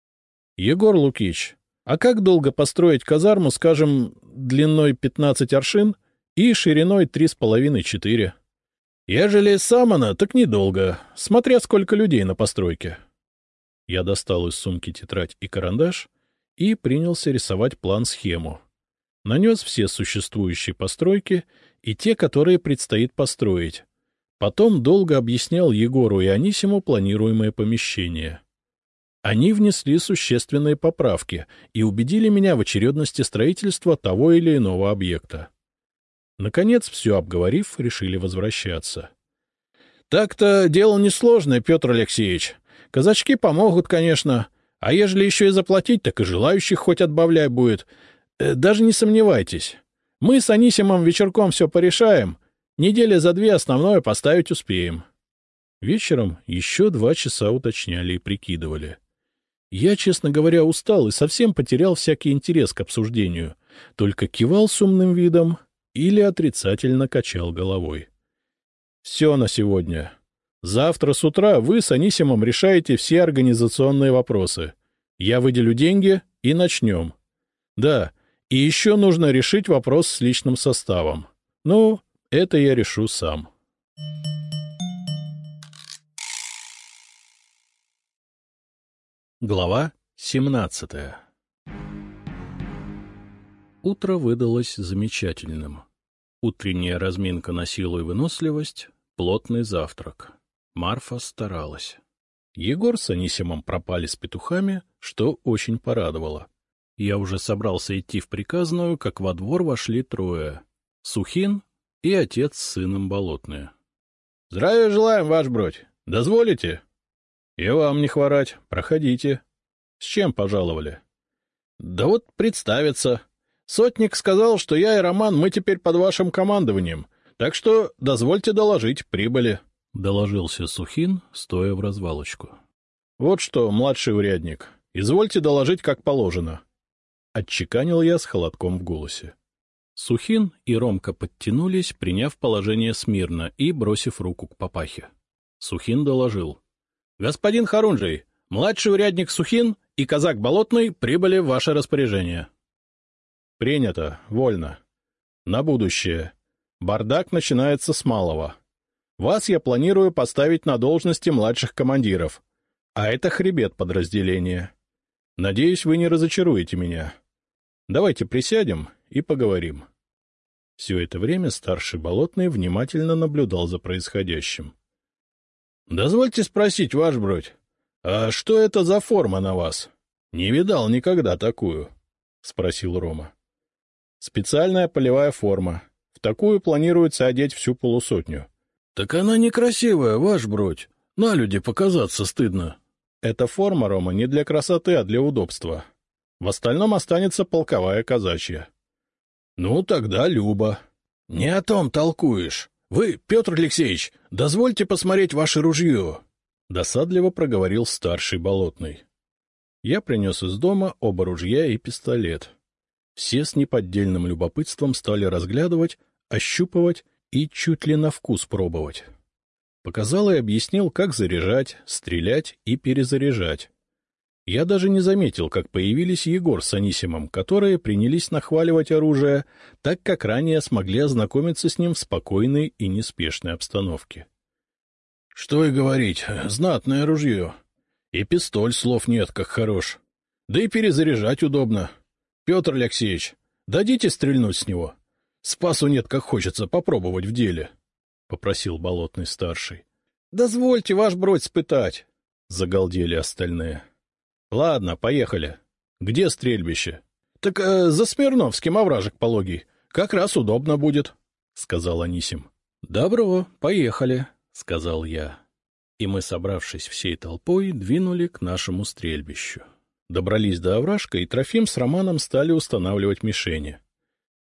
— Егор Лукич, а как долго построить казарму, скажем, длиной 15 аршин и шириной 3,5-4? Ежели самана, так недолго, смотря сколько людей на постройке. Я достал из сумки тетрадь и карандаш и принялся рисовать план-схему. Нанес все существующие постройки и те, которые предстоит построить. Потом долго объяснял Егору и Анисиму планируемое помещение. Они внесли существенные поправки и убедили меня в очередности строительства того или иного объекта. Наконец, все обговорив, решили возвращаться. — Так-то дело несложное, Петр Алексеевич. Казачки помогут, конечно. А ежели еще и заплатить, так и желающих хоть отбавляй будет. Э, даже не сомневайтесь. Мы с Анисимом вечерком все порешаем. Недели за две основное поставить успеем. Вечером еще два часа уточняли и прикидывали. Я, честно говоря, устал и совсем потерял всякий интерес к обсуждению. Только кивал с умным видом или отрицательно качал головой. Все на сегодня. Завтра с утра вы с Анисимом решаете все организационные вопросы. Я выделю деньги и начнем. Да, и еще нужно решить вопрос с личным составом. Ну, это я решу сам. Глава 17 Утро выдалось замечательным. Утренняя разминка на силу и выносливость, плотный завтрак. Марфа старалась. Егор с Анисимом пропали с петухами, что очень порадовало. Я уже собрался идти в приказную, как во двор вошли трое. Сухин и отец с сыном Болотные. — Здравия желаем, ваш бродь. Дозволите? — И вам не хворать. Проходите. — С чем пожаловали? — Да вот представиться. Сотник сказал, что я и Роман, мы теперь под вашим командованием, так что дозвольте доложить, прибыли. —— доложился Сухин, стоя в развалочку. — Вот что, младший урядник, извольте доложить, как положено. Отчеканил я с холодком в голосе. Сухин и Ромка подтянулись, приняв положение смирно и бросив руку к папахе. Сухин доложил. — Господин Харунжий, младший урядник Сухин и казак Болотный прибыли в ваше распоряжение. — Принято, вольно. На будущее. Бардак начинается с малого. Вас я планирую поставить на должности младших командиров, а это хребет подразделения. Надеюсь, вы не разочаруете меня. Давайте присядем и поговорим. Все это время старший Болотный внимательно наблюдал за происходящим. — Дозвольте спросить, ваш бродь, а что это за форма на вас? Не видал никогда такую, — спросил Рома. — Специальная полевая форма. В такую планируется одеть всю полусотню. — Так она некрасивая, ваш бродь. На люди показаться стыдно. — Эта форма, Рома, не для красоты, а для удобства. В остальном останется полковая казачья. — Ну, тогда Люба. — Не о том толкуешь. Вы, Петр Алексеевич, дозвольте посмотреть ваше ружье. Досадливо проговорил старший болотный. Я принес из дома оба ружья и пистолет. Все с неподдельным любопытством стали разглядывать, ощупывать и чуть ли на вкус пробовать. Показал и объяснил, как заряжать, стрелять и перезаряжать. Я даже не заметил, как появились Егор с Анисимом, которые принялись нахваливать оружие, так как ранее смогли ознакомиться с ним в спокойной и неспешной обстановке. — Что и говорить, знатное ружье. И пистоль слов нет, как хорош. Да и перезаряжать удобно. Петр Алексеевич, дадите стрельнуть с него? Спасу нет, как хочется попробовать в деле, — попросил болотный старший. — Дозвольте ваш бродь спытать, — загалдели остальные. — Ладно, поехали. Где стрельбище? — Так э, за Смирновским овражек пологий. Как раз удобно будет, — сказал Анисим. — Добро, поехали, — сказал я. И мы, собравшись всей толпой, двинули к нашему стрельбищу. Добрались до овражка, и Трофим с Романом стали устанавливать мишени.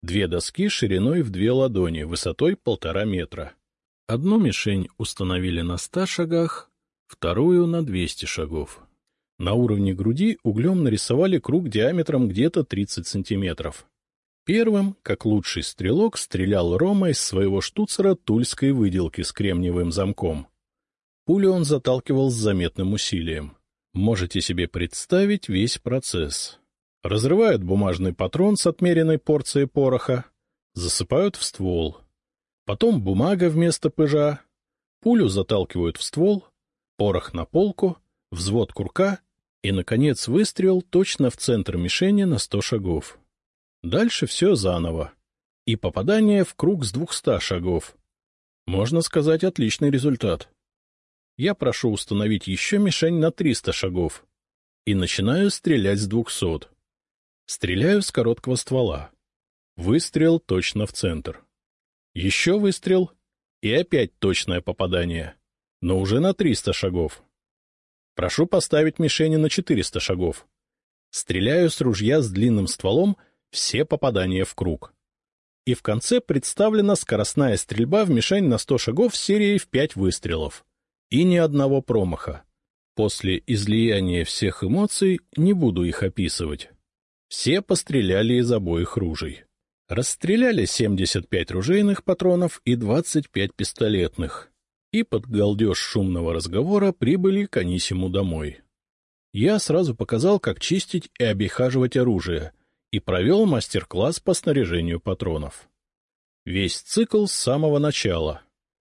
Две доски шириной в две ладони, высотой полтора метра. Одну мишень установили на ста шагах, вторую — на двести шагов. На уровне груди углем нарисовали круг диаметром где-то 30 сантиметров. Первым, как лучший стрелок, стрелял Рома из своего штуцера тульской выделки с кремниевым замком. Пулю он заталкивал с заметным усилием. Можете себе представить весь процесс. Разрывают бумажный патрон с отмеренной порцией пороха, засыпают в ствол. Потом бумага вместо пыжа, пулю заталкивают в ствол, порох на полку, взвод курка и, наконец, выстрел точно в центр мишени на сто шагов. Дальше все заново. И попадание в круг с двухста шагов. Можно сказать, отличный результат. Я прошу установить еще мишень на триста шагов и начинаю стрелять с двухсот. Стреляю с короткого ствола. Выстрел точно в центр. Еще выстрел, и опять точное попадание. но уже на 300 шагов. Прошу поставить мишени на 400 шагов. Стреляю с ружья с длинным стволом, все попадания в круг. И в конце представлена скоростная стрельба в мишень на 100 шагов серией в 5 выстрелов. И ни одного промаха. После излияния всех эмоций не буду их описывать. Все постреляли из обоих ружей. Расстреляли 75 ружейных патронов и 25 пистолетных. И под галдеж шумного разговора прибыли к Анисиму домой. Я сразу показал, как чистить и обихаживать оружие, и провел мастер-класс по снаряжению патронов. Весь цикл с самого начала.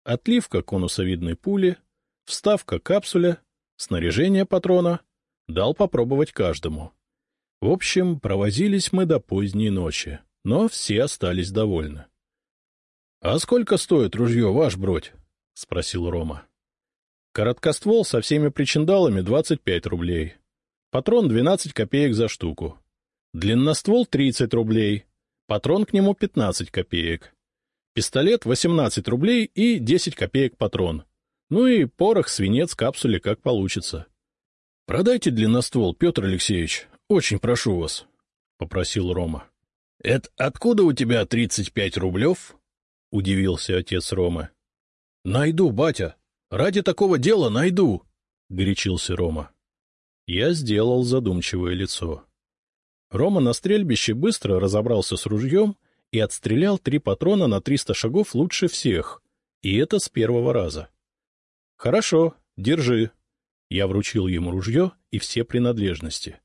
Отливка конусовидной пули, вставка капсуля, снаряжение патрона. Дал попробовать каждому. В общем, провозились мы до поздней ночи, но все остались довольны. — А сколько стоит ружье, ваш бродь? — спросил Рома. — Короткоствол со всеми причиндалами — 25 рублей. Патрон — 12 копеек за штуку. Длинноствол — 30 рублей. Патрон к нему — 15 копеек. Пистолет — 18 рублей и 10 копеек патрон. Ну и порох, свинец, капсули, как получится. — Продайте длинноствол, Петр Алексеевич, очень прошу вас, — попросил Рома. — Это откуда у тебя тридцать пять рублев? — удивился отец Ромы. — Найду, батя. Ради такого дела найду, — горячился Рома. Я сделал задумчивое лицо. Рома на стрельбище быстро разобрался с ружьем и отстрелял три патрона на триста шагов лучше всех, и это с первого раза. — Хорошо, держи. Я вручил ему ружье и все принадлежности.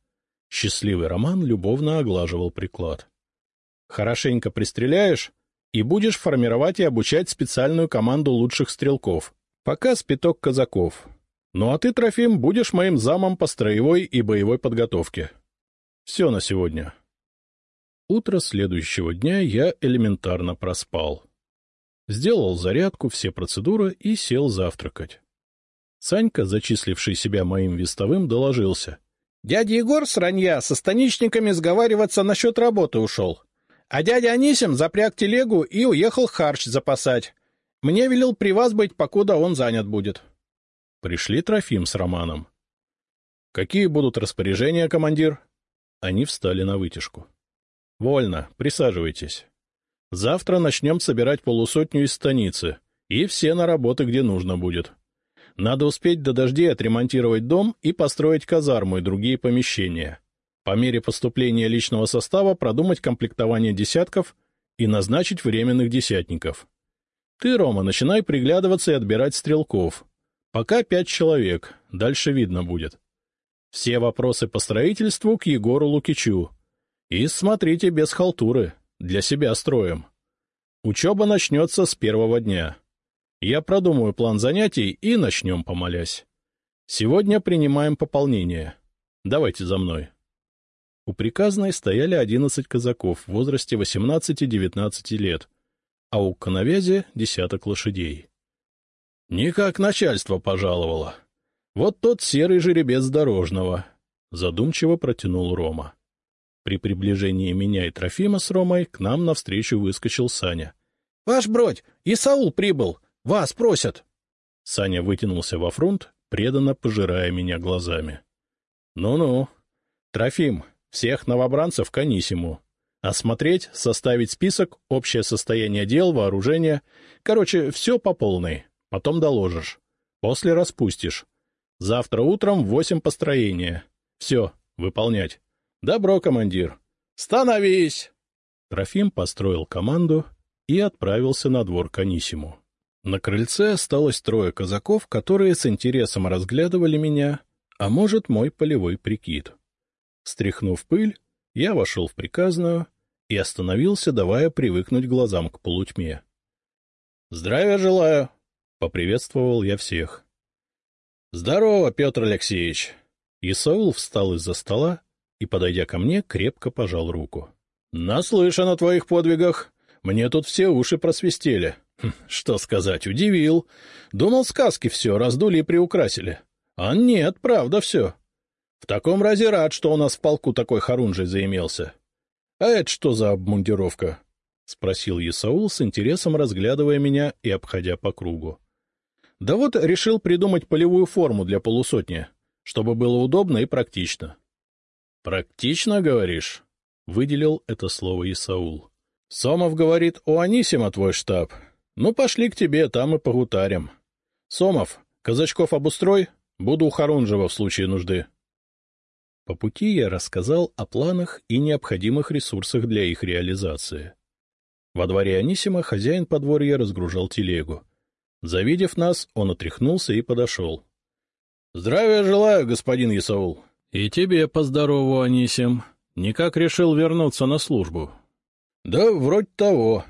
Счастливый Роман любовно оглаживал приклад. — Хорошенько пристреляешь, и будешь формировать и обучать специальную команду лучших стрелков. Пока спиток казаков. Ну а ты, Трофим, будешь моим замом по строевой и боевой подготовке. Все на сегодня. Утро следующего дня я элементарно проспал. Сделал зарядку, все процедуры и сел завтракать. Санька, зачисливший себя моим вестовым, доложился. Дядя Егор с ранья со станичниками сговариваться насчет работы ушел. А дядя Анисим запряг телегу и уехал харч запасать. Мне велел при вас быть, покуда он занят будет. Пришли Трофим с Романом. — Какие будут распоряжения, командир? Они встали на вытяжку. — Вольно, присаживайтесь. Завтра начнем собирать полусотню из станицы, и все на работы, где нужно будет. Надо успеть до дождей отремонтировать дом и построить казарму и другие помещения. По мере поступления личного состава продумать комплектование десятков и назначить временных десятников. Ты, Рома, начинай приглядываться и отбирать стрелков. Пока пять человек, дальше видно будет. Все вопросы по строительству к Егору Лукичу. И смотрите без халтуры, для себя строим. Учеба начнется с первого дня. Я продумаю план занятий и начнем, помолясь. Сегодня принимаем пополнение. Давайте за мной. У приказной стояли одиннадцать казаков в возрасте 18-19 лет, а у коновязи — десяток лошадей. — Никак начальство пожаловало. Вот тот серый жеребец дорожного, — задумчиво протянул Рома. При приближении меня и Трофима с Ромой к нам навстречу выскочил Саня. — Ваш бродь, Исаул прибыл! Вас просят! Саня вытянулся во фронт, преданно пожирая меня глазами. Ну — Ну-ну. Трофим, всех новобранцев к Анисиму. Осмотреть, составить список, общее состояние дел, вооружения. Короче, все по полной. Потом доложишь. После распустишь. Завтра утром восемь построения. Все, выполнять. Добро, командир. Становись! Трофим построил команду и отправился на двор к Анисиму. На крыльце осталось трое казаков, которые с интересом разглядывали меня, а может, мой полевой прикид. Стряхнув пыль, я вошел в приказную и остановился, давая привыкнуть глазам к полутьме. — Здравия желаю! — поприветствовал я всех. — Здорово, Петр Алексеевич! Исаул встал из-за стола и, подойдя ко мне, крепко пожал руку. — Наслышан о твоих подвигах. Мне тут все уши просвистели. Что сказать, удивил. Думал, сказки все раздули и приукрасили. А нет, правда все. В таком разе рад, что у нас в полку такой хорунжий заимелся. А это что за обмундировка? — спросил Исаул с интересом, разглядывая меня и обходя по кругу. — Да вот решил придумать полевую форму для полусотни, чтобы было удобно и практично. — Практично, говоришь? — выделил это слово Исаул. — Сомов говорит, у Анисима твой штаб. Ну, пошли к тебе, там и погутарим. Сомов, казачков обустрой, буду у Харунжева в случае нужды. По пути я рассказал о планах и необходимых ресурсах для их реализации. Во дворе Анисима хозяин подворья разгружал телегу. Завидев нас, он отряхнулся и подошел. — Здравия желаю, господин Исаул. — И тебе поздорову, Анисим. Никак решил вернуться на службу. — Да, вроде того.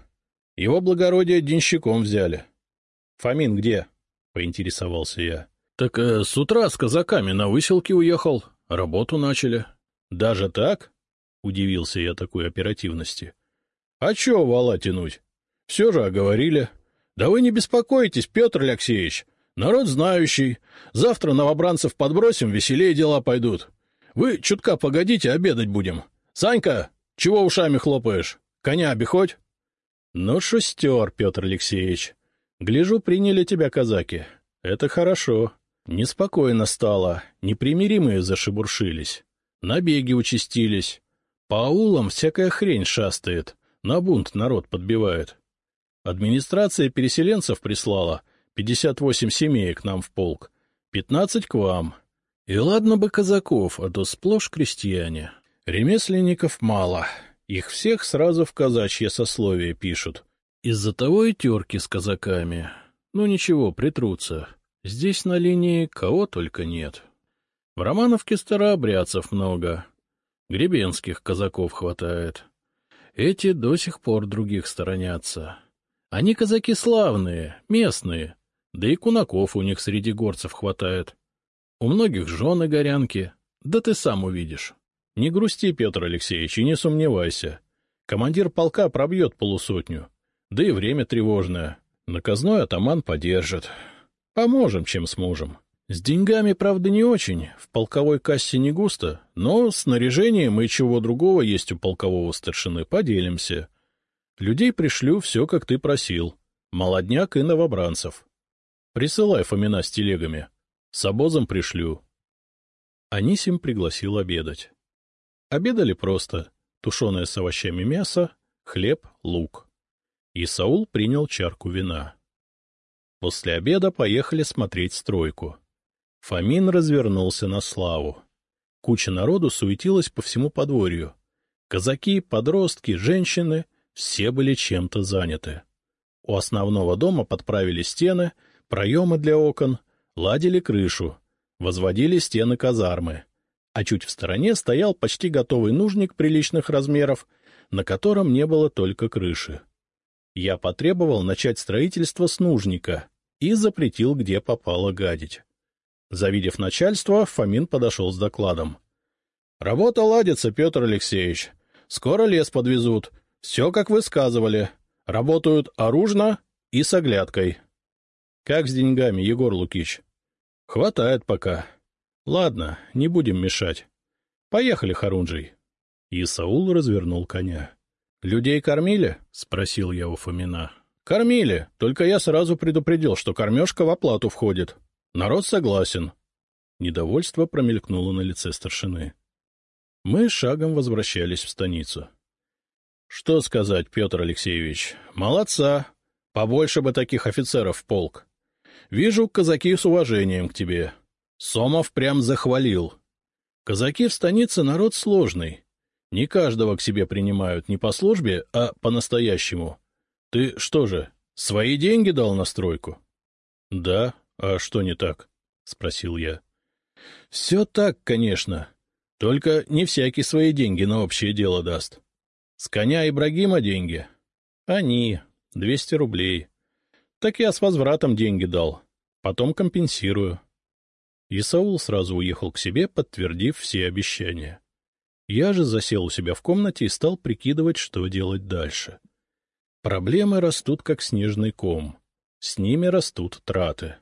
Его благородие денщиком взяли. — Фомин где? — поинтересовался я. — Так э, с утра с казаками на выселке уехал. Работу начали. — Даже так? — удивился я такой оперативности. — А чё вала тянуть? Все же оговорили. Да вы не беспокойтесь, Петр Алексеевич. Народ знающий. Завтра новобранцев подбросим, веселее дела пойдут. Вы чутка погодите, обедать будем. Санька, чего ушами хлопаешь? Коня обиходь. — Ну, шустер, Петр Алексеевич. Гляжу, приняли тебя казаки. Это хорошо. Неспокойно стало, непримиримые зашебуршились. Набеги участились. По аулам всякая хрень шастает, на бунт народ подбивает. Администрация переселенцев прислала 58 семей к нам в полк, 15 к вам. И ладно бы казаков, а то сплошь крестьяне. Ремесленников мало, их всех сразу в казачье сословие пишут. Из-за того и терки с казаками. Ну ничего, притрутся. Здесь на линии кого только нет. В Романовке старообрядцев много. Гребенских казаков хватает. Эти до сих пор других сторонятся. Они казаки славные, местные, да и кунаков у них среди горцев хватает. У многих жены горянки, да ты сам увидишь. Не грусти, Петр Алексеевич, и не сомневайся. Командир полка пробьет полусотню, да и время тревожное. Наказной атаман поддержит. Поможем, чем сможем. С деньгами, правда, не очень, в полковой кассе не густо, но снаряжением и чего другого есть у полкового старшины поделимся. Людей пришлю все, как ты просил. Молодняк и новобранцев. Присылай Фомина с телегами. С обозом пришлю. Анисим пригласил обедать. Обедали просто. Тушеное с овощами мясо, хлеб, лук. И Саул принял чарку вина. После обеда поехали смотреть стройку. Фомин развернулся на славу. Куча народу суетилась по всему подворью. Казаки, подростки, женщины — все были чем-то заняты. У основного дома подправили стены, проемы для окон, ладили крышу, возводили стены казармы. А чуть в стороне стоял почти готовый нужник приличных размеров, на котором не было только крыши. Я потребовал начать строительство с нужника, и запретил, где попало гадить. Завидев начальство, Фомин подошел с докладом. — Работа ладится, Петр Алексеевич. Скоро лес подвезут. Все, как вы сказывали. Работают оружно и с оглядкой. — Как с деньгами, Егор Лукич? — Хватает пока. — Ладно, не будем мешать. Поехали, Харунжий. И Саул развернул коня. — Людей кормили? — спросил я у Фомина. — Кормили, только я сразу предупредил, что кормежка в оплату входит. Народ согласен. Недовольство промелькнуло на лице старшины. Мы шагом возвращались в станицу. — Что сказать, Петр Алексеевич, молодца. Побольше бы таких офицеров в полк. Вижу, казаки с уважением к тебе. Сомов прям захвалил. Казаки в станице народ сложный. Не каждого к себе принимают не по службе, а по-настоящему. Ты что же, свои деньги дал на стройку? — Да, а что не так? — спросил я. — Все так, конечно. Только не всякий свои деньги на общее дело даст. С коня Ибрагима деньги? Они, двести рублей. Так я с возвратом деньги дал. Потом компенсирую. Исаул сразу уехал к себе, подтвердив все обещания. Я же засел у себя в комнате и стал прикидывать, что делать дальше. — Проблемы растут, как снежный ком. С ними растут траты.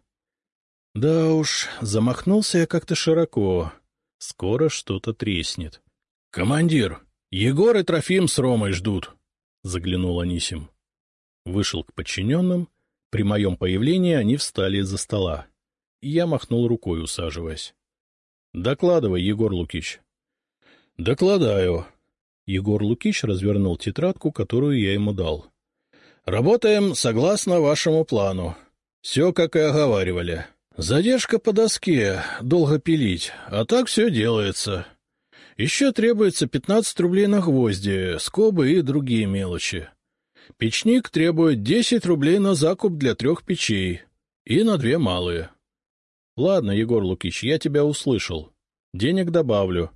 Да уж, замахнулся я как-то широко. Скоро что-то треснет. — Командир, Егор и Трофим с Ромой ждут, — заглянул Анисим. Вышел к подчиненным, При моем появлении они встали из-за стола. Я махнул рукой, усаживаясь. — Докладывай, Егор Лукич. — Докладаю. Егор Лукич развернул тетрадку, которую я ему дал. — Работаем согласно вашему плану. Все, как и оговаривали. Задержка по доске, долго пилить, а так все делается. Еще требуется 15 рублей на гвозди, скобы и другие мелочи. Печник требует 10 рублей на закуп для трех печей и на две малые. Ладно, Егор Лукич, я тебя услышал. Денег добавлю.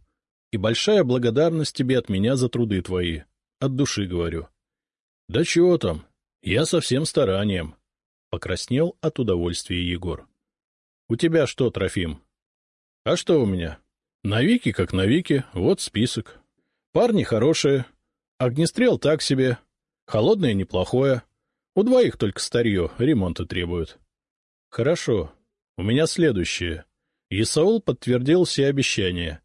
И большая благодарность тебе от меня за труды твои. От души говорю. Да чего там, я со всем старанием. Покраснел от удовольствия Егор. — У тебя что, Трофим? — А что у меня? — Навики как навики, вот список. Парни хорошие, огнестрел так себе, холодное неплохое. У двоих только старье, ремонта требуют. — Хорошо. У меня следующее. Исаул подтвердил все обещания.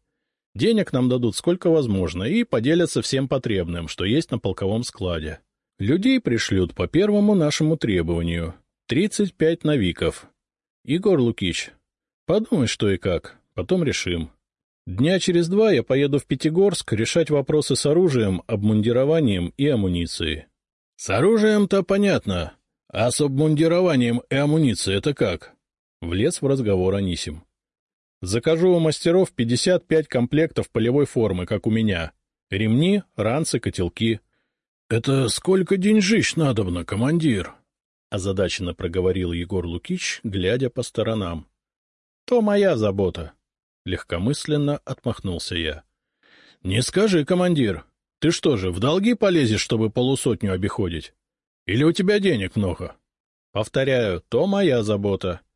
Денег нам дадут сколько возможно и поделятся всем потребным, что есть на полковом складе. Людей пришлют по первому нашему требованию — Тридцать пять навиков. Егор Лукич, подумай, что и как, потом решим. Дня через два я поеду в Пятигорск решать вопросы с оружием, обмундированием и амуницией. — С оружием-то понятно. А с обмундированием и амуницией это как? Влез в разговор Анисим. — Закажу у мастеров пятьдесят пять комплектов полевой формы, как у меня. Ремни, ранцы, котелки. — Это сколько деньжищ надобно, командир? —— озадаченно проговорил Егор Лукич, глядя по сторонам. — То моя забота. Легкомысленно отмахнулся я. — Не скажи, командир, ты что же, в долги полезешь, чтобы полусотню обиходить? Или у тебя денег много? — Повторяю, то моя забота. —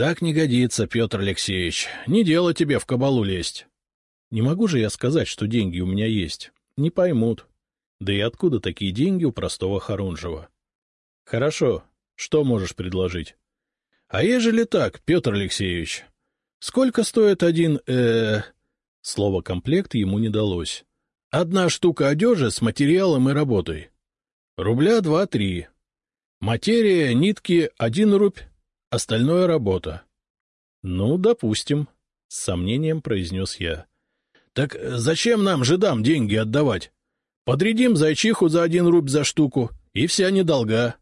Так не годится, Петр Алексеевич, не дело тебе в кабалу лезть. Не могу же я сказать, что деньги у меня есть. Не поймут. Да и откуда такие деньги у простого Харунжева? — Хорошо. Что можешь предложить? — А ежели так, Петр Алексеевич? Сколько стоит один, э Слово «комплект» ему не далось. — Одна штука одежи с материалом и работой. Рубля два-три. Материя, нитки — один рубь, остальное — работа. — Ну, допустим, — с сомнением произнес я. — Так зачем нам, жидам, деньги отдавать? Подрядим зайчиху за один рубь за штуку, и вся недолга.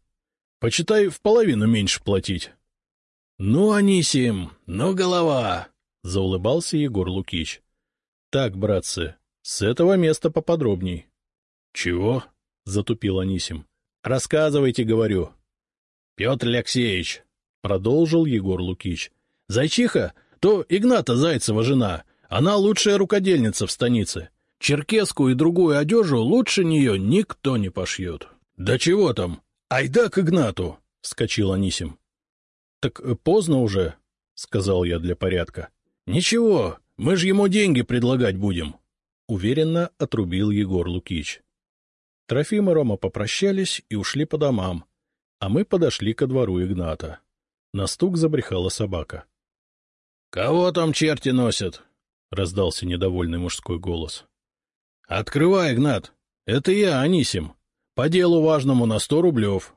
Почитай, в половину меньше платить. — Ну, Анисим, ну, голова! — заулыбался Егор Лукич. — Так, братцы, с этого места поподробней. — Чего? — затупил Анисим. — Рассказывайте, говорю. — Петр Алексеевич, — продолжил Егор Лукич, — зайчиха, то Игната Зайцева жена, она лучшая рукодельница в станице. Черкеску и другую одежу лучше нее никто не пошьет. — Да чего там, — Айда к Игнату! — вскочил Анисим. — Так э, поздно уже, — сказал я для порядка. — Ничего, мы же ему деньги предлагать будем, — уверенно отрубил Егор Лукич. Трофим и Рома попрощались и ушли по домам, а мы подошли ко двору Игната. На стук забрехала собака. — Кого там черти носят? — раздался недовольный мужской голос. — Открывай, Игнат, это я, Анисим. По делу важному на сто рублев.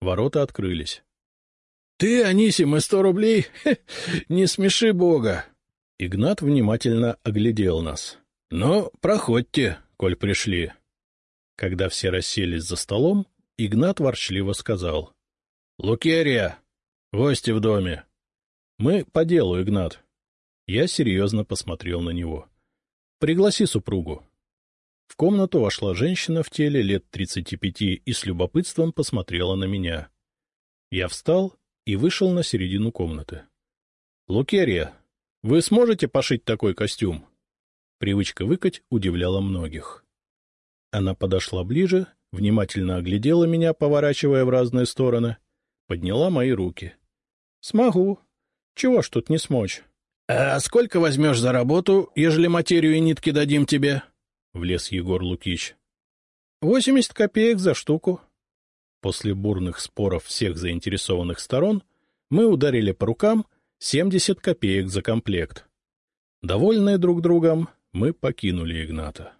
Ворота открылись. — Ты, Анисим, и сто рублей? не смеши бога! Игнат внимательно оглядел нас. — Ну, проходьте, коль пришли. Когда все расселись за столом, Игнат ворчливо сказал. — Лукерия, гости в доме. — Мы по делу, Игнат. Я серьезно посмотрел на него. — Пригласи супругу. В комнату вошла женщина в теле лет тридцати пяти и с любопытством посмотрела на меня. Я встал и вышел на середину комнаты. — Лукерья, вы сможете пошить такой костюм? Привычка выкать удивляла многих. Она подошла ближе, внимательно оглядела меня, поворачивая в разные стороны, подняла мои руки. — Смогу. Чего ж тут не смочь? — А сколько возьмешь за работу, ежели материю и нитки дадим тебе? — влез Егор Лукич. — Восемьдесят копеек за штуку. После бурных споров всех заинтересованных сторон мы ударили по рукам семьдесят копеек за комплект. Довольные друг другом, мы покинули Игната.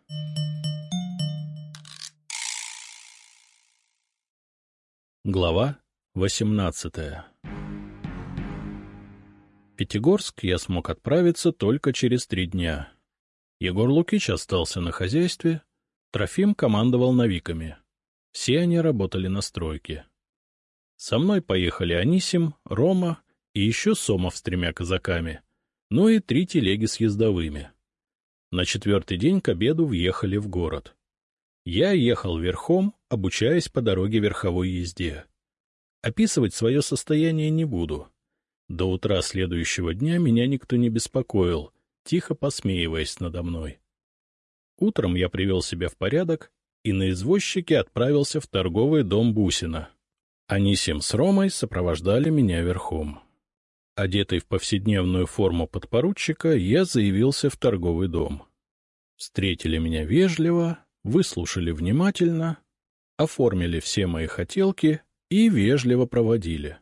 Глава 18. Пятигорск я смог отправиться только через три дня. Егор Лукич остался на хозяйстве, Трофим командовал навиками. Все они работали на стройке. Со мной поехали Анисим, Рома и еще Сомов с тремя казаками, ну и три телеги с ездовыми. На четвертый день к обеду въехали в город. Я ехал верхом, обучаясь по дороге верховой езде. Описывать свое состояние не буду. До утра следующего дня меня никто не беспокоил, тихо посмеиваясь надо мной. Утром я привел себя в порядок и на извозчике отправился в торговый дом Бусина. Анисим с Ромой сопровождали меня верхом. Одетый в повседневную форму подпоручика, я заявился в торговый дом. Встретили меня вежливо, выслушали внимательно, оформили все мои хотелки и вежливо проводили.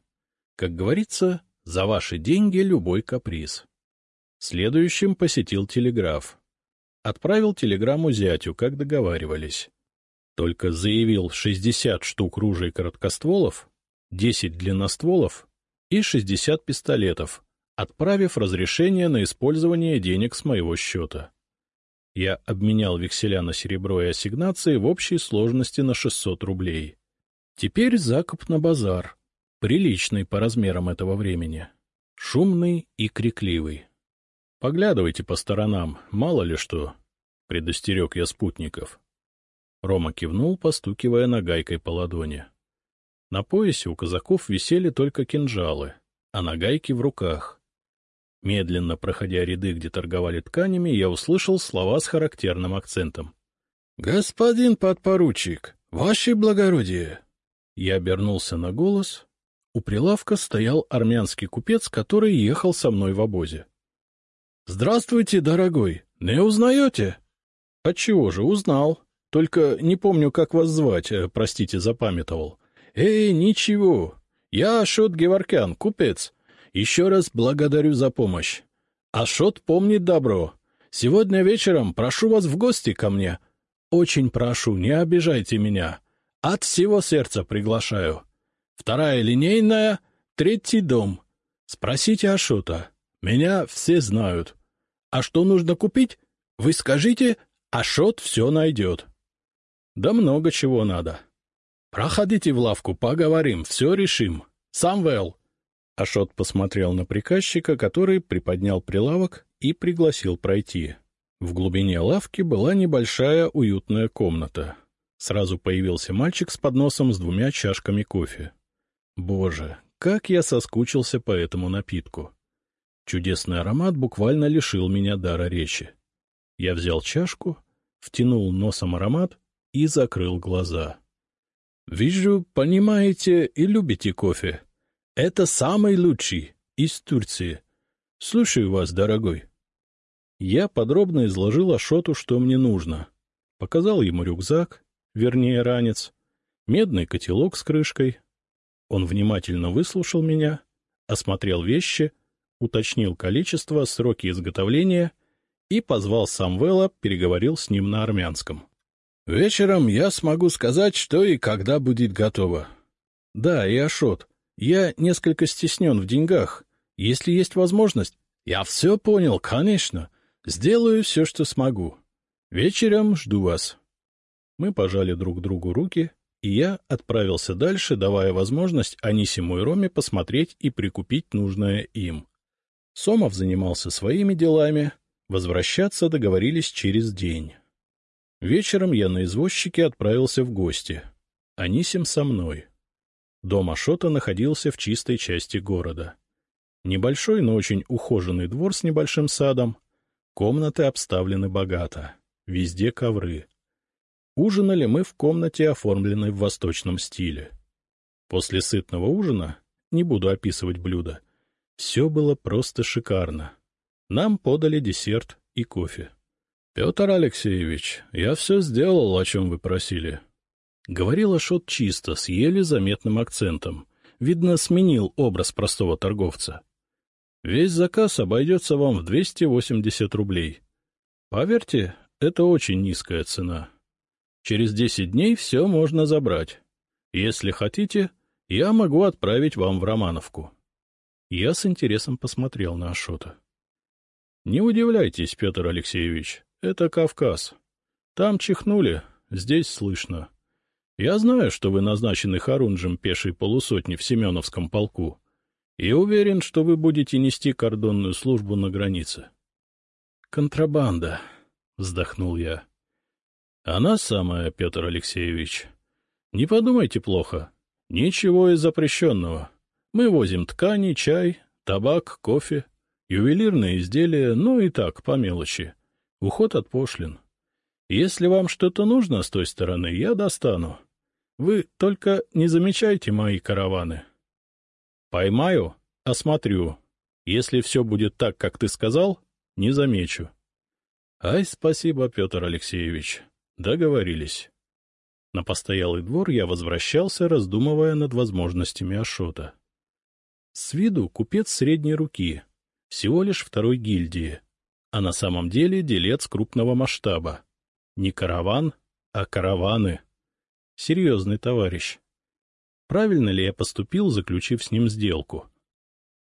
Как говорится, за ваши деньги любой каприз. Следующим посетил телеграф. Отправил телеграмму зятю, как договаривались. Только заявил 60 штук ружей короткостволов, 10 длинностволов и 60 пистолетов, отправив разрешение на использование денег с моего счета. Я обменял векселя на серебро и ассигнации в общей сложности на 600 рублей. Теперь закуп на базар, приличный по размерам этого времени, шумный и крикливый. Поглядывайте по сторонам, мало ли что, — предостерег я спутников. Рома кивнул, постукивая нагайкой по ладони. На поясе у казаков висели только кинжалы, а нагайки в руках. Медленно проходя ряды, где торговали тканями, я услышал слова с характерным акцентом. — Господин подпоручик, ваше благородие! Я обернулся на голос. У прилавка стоял армянский купец, который ехал со мной в обозе. — Здравствуйте, дорогой! Не узнаете? — Отчего же, узнал. Только не помню, как вас звать, э, простите, запамятовал. — Эй, ничего. Я Ашот Геворкян, купец. Еще раз благодарю за помощь. Ашот помнит добро. Сегодня вечером прошу вас в гости ко мне. Очень прошу, не обижайте меня. От всего сердца приглашаю. Вторая линейная, третий дом. Спросите Ашота. Меня все знают. А что нужно купить? Вы скажите, Ашот все найдет. Да много чего надо. Проходите в лавку, поговорим, все решим. Самвел, Ашот посмотрел на приказчика, который приподнял прилавок и пригласил пройти. В глубине лавки была небольшая уютная комната. Сразу появился мальчик с подносом с двумя чашками кофе. Боже, как я соскучился по этому напитку! Чудесный аромат буквально лишил меня дара речи. Я взял чашку, втянул носом аромат и закрыл глаза. — Вижу, понимаете и любите кофе, это самый лучший из Турции. Слушаю вас, дорогой. Я подробно изложил Ашоту, что мне нужно. Показал ему рюкзак, вернее, ранец, медный котелок с крышкой. Он внимательно выслушал меня, осмотрел вещи, уточнил количество, сроки изготовления и позвал Самвела, переговорил с ним на армянском. — Вечером я смогу сказать, что и когда будет готово. — Да, и Ашот, я несколько стеснен в деньгах. Если есть возможность... Я все понял, конечно. Сделаю все, что смогу. Вечером жду вас. Мы пожали друг другу руки, и я отправился дальше, давая возможность Анисиму и Роме посмотреть и прикупить нужное им. Сомов занимался своими делами, возвращаться договорились через день. Вечером я на извозчике отправился в гости. Анисим со мной. Дом Ашота находился в чистой части города. Небольшой, но очень ухоженный двор с небольшим садом. Комнаты обставлены богато. Везде ковры. Ужинали мы в комнате, оформленной в восточном стиле. После сытного ужина, не буду описывать блюда, все было просто шикарно. Нам подали десерт и кофе. — Петр Алексеевич, я все сделал, о чем вы просили. Говорил Ашот чисто, с еле заметным акцентом. Видно, сменил образ простого торговца. Весь заказ обойдется вам в 280 рублей. Поверьте, это очень низкая цена. Через 10 дней все можно забрать. Если хотите, я могу отправить вам в Романовку. Я с интересом посмотрел на Ашота. — Не удивляйтесь, Петр Алексеевич, это Кавказ. Там чихнули, здесь слышно. Я знаю, что вы назначены Харунжем пешей полусотни в Семеновском полку, и уверен, что вы будете нести кордонную службу на границе. — Контрабанда, — вздохнул я. — Она самая, Петр Алексеевич. Не подумайте плохо. Ничего из запрещенного. Мы возим ткани, чай, табак, кофе, ювелирные изделия, ну и так, по мелочи. Уход от пошлин. Если вам что-то нужно с той стороны, я достану. Вы только не замечайте мои караваны. Поймаю, осмотрю. Если все будет так, как ты сказал, не замечу. Ай, спасибо, Петр Алексеевич. Договорились. На постоялый двор я возвращался, раздумывая над возможностями Ашота. С виду купец средней руки, всего лишь второй гильдии, а на самом деле делец крупного масштаба. Не караван, а караваны. Серьезный товарищ. Правильно ли я поступил, заключив с ним сделку?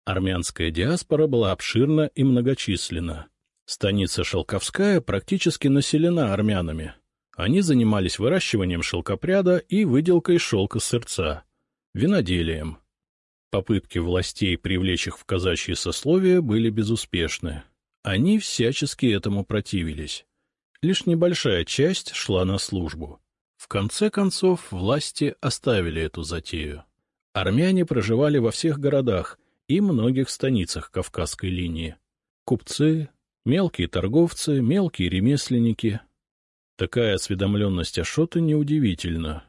Армянская диаспора была обширна и многочисленна. Станица Шелковская практически населена армянами. Они занимались выращиванием шелкопряда и выделкой шелка сырца, виноделием. Попытки властей привлечь их в казачье сословие были безуспешны. Они всячески этому противились. Лишь небольшая часть шла на службу. В конце концов, власти оставили эту затею. Армяне проживали во всех городах и многих станицах Кавказской линии. Купцы, мелкие торговцы, мелкие ремесленники. Такая осведомленность Ашота неудивительна.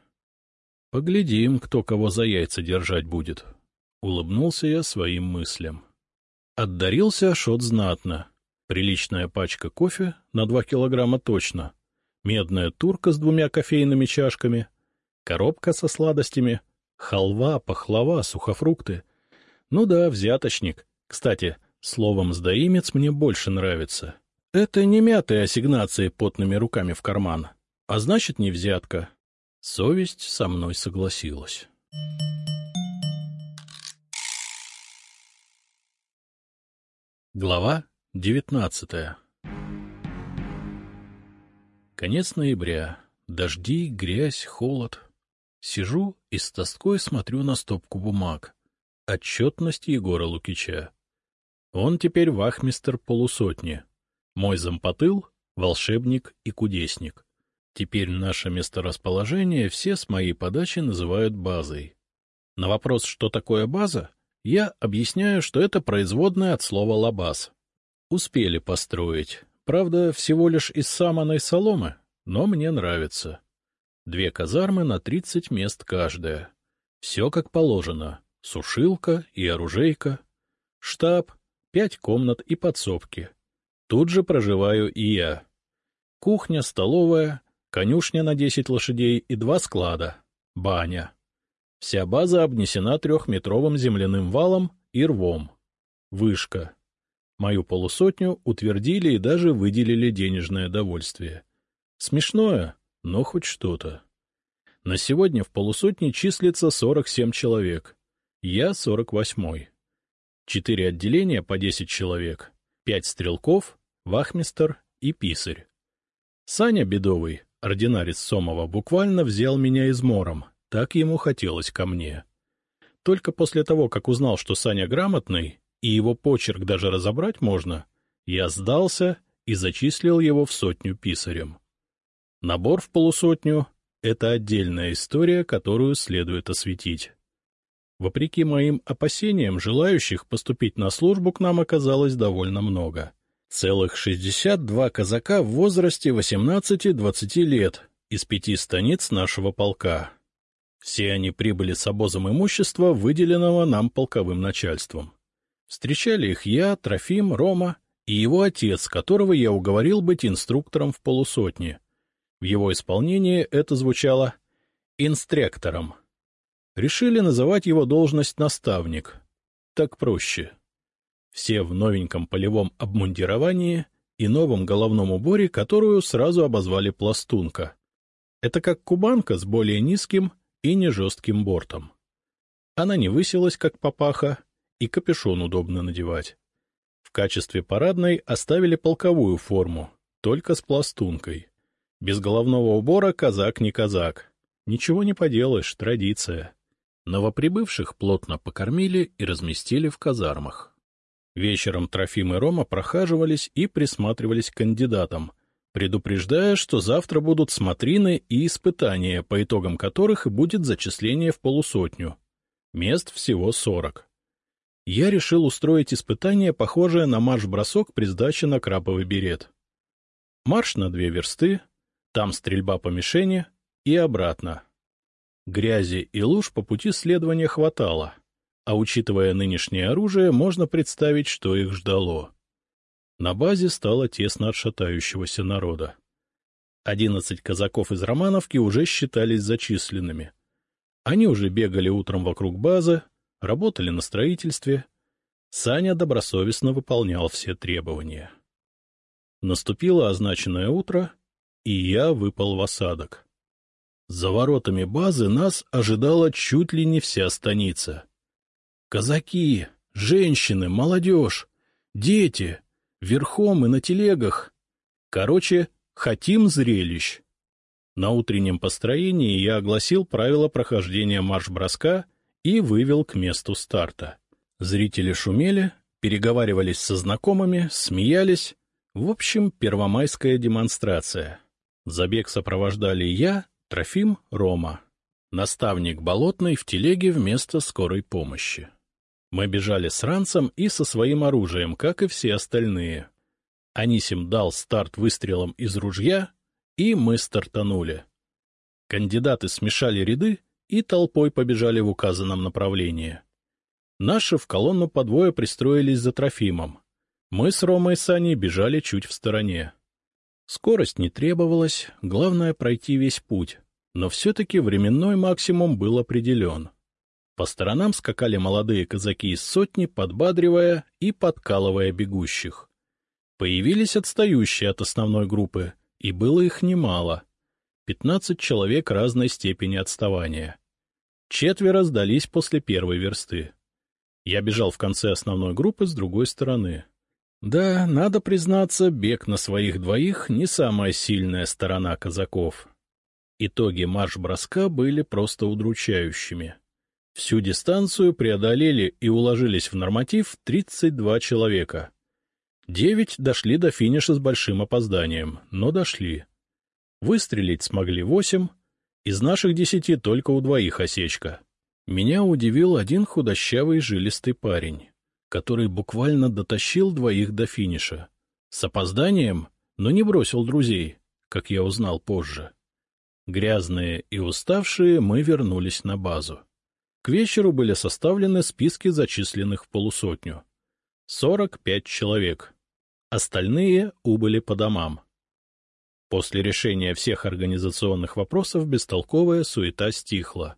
Поглядим, кто кого за яйца держать будет. Улыбнулся я своим мыслям. Отдарился Ашот знатно. Приличная пачка кофе на два килограмма точно. Медная турка с двумя кофейными чашками. Коробка со сладостями. Халва, пахлава, сухофрукты. Ну да, взяточник. Кстати, словом «сдаимец» мне больше нравится. Это не мятые ассигнации потными руками в карман, а значит, не взятка. Совесть со мной согласилась. Глава девятнадцатая Конец ноября. Дожди, грязь, холод. Сижу и с тоской смотрю на стопку бумаг. Отчетность Егора Лукича. Он теперь вахмистер полусотни. Мой зампотыл — волшебник и кудесник. Теперь наше месторасположение все с моей подачи называют базой. На вопрос, что такое база, я объясняю, что это производное от слова «лабаз». Успели построить. Правда, всего лишь из саманой соломы, но мне нравится. Две казармы на тридцать мест каждая. Все как положено. Сушилка и оружейка. Штаб, пять комнат и подсобки. Тут же проживаю и я. Кухня, столовая, конюшня на десять лошадей и два склада. Баня. Вся база обнесена трехметровым земляным валом и рвом. Вышка. Мою полусотню утвердили и даже выделили денежное довольствие. Смешное, но хоть что-то. На сегодня в полусотне числится 47 человек. Я 48-й. Четыре отделения по 10 человек. Пять стрелков, вахмистер и писарь. Саня Бедовый, ординарец Сомова, буквально взял меня измором, так ему хотелось ко мне. Только после того, как узнал, что Саня грамотный, и его почерк даже разобрать можно, я сдался и зачислил его в сотню писарем. Набор в полусотню — это отдельная история, которую следует осветить. Вопреки моим опасениям, желающих поступить на службу к нам оказалось довольно много. Целых 62 казака в возрасте 18-20 лет из пяти станиц нашего полка. Все они прибыли с обозом имущества, выделенного нам полковым начальством. Встречали их я, Трофим, Рома и его отец, которого я уговорил быть инструктором в полусотне. В его исполнении это звучало «инстректором». Решили называть его должность «наставник». Так проще. Все в новеньком полевом обмундировании и новом головном уборе, которую сразу обозвали «пластунка». Это как кубанка с более низким и не жестким бортом. Она не высилась, как папаха, и капюшон удобно надевать. В качестве парадной оставили полковую форму, только с пластункой. Без головного убора казак не казак. Ничего не поделаешь, традиция. Новоприбывших плотно покормили и разместили в казармах. Вечером Трофим и Рома прохаживались и присматривались к кандидатам, предупреждая, что завтра будут смотрины и испытания, по итогам которых будет зачисление в полусотню. Мест всего сорок. Я решил устроить испытание, похожее на марш-бросок при сдаче на краповый берет. Марш на две версты, там стрельба по мишени и обратно. Грязи и луж по пути следования хватало, а учитывая нынешнее оружие, можно представить, что их ждало. На базе стало тесно от шатающегося народа. Одиннадцать казаков из Романовки уже считались зачисленными. Они уже бегали утром вокруг базы, работали на строительстве. Саня добросовестно выполнял все требования. Наступило означенное утро, и я выпал в осадок. За воротами базы нас ожидала чуть ли не вся станица. Казаки, женщины, молодежь, дети, верхом и на телегах. Короче, хотим зрелищ. На утреннем построении я огласил правила прохождения марш-броска и вывел к месту старта. Зрители шумели, переговаривались со знакомыми, смеялись. В общем, первомайская демонстрация. Забег сопровождали я, Трофим, Рома. Наставник Болотный в телеге вместо скорой помощи. Мы бежали с ранцем и со своим оружием, как и все остальные. Анисим дал старт выстрелом из ружья, и мы стартанули. Кандидаты смешали ряды и толпой побежали в указанном направлении. Наши в колонну по двое пристроились за Трофимом. Мы с Ромой и Саней бежали чуть в стороне. Скорость не требовалась, главное — пройти весь путь, но все-таки временной максимум был определен. По сторонам скакали молодые казаки из сотни, подбадривая и подкалывая бегущих. Появились отстающие от основной группы, и было их немало. Пятнадцать человек разной степени отставания. Четверо сдались после первой версты. Я бежал в конце основной группы с другой стороны. Да, надо признаться, бег на своих двоих — не самая сильная сторона казаков. Итоги марш-броска были просто удручающими. Всю дистанцию преодолели и уложились в норматив 32 человека. Девять дошли до финиша с большим опозданием, но дошли. Выстрелить смогли восемь, из наших десяти только у двоих осечка. Меня удивил один худощавый жилистый парень который буквально дотащил двоих до финиша. С опозданием, но не бросил друзей, как я узнал позже. Грязные и уставшие мы вернулись на базу. К вечеру были составлены списки зачисленных в полусотню. Сорок пять человек. Остальные убыли по домам. После решения всех организационных вопросов бестолковая суета стихла.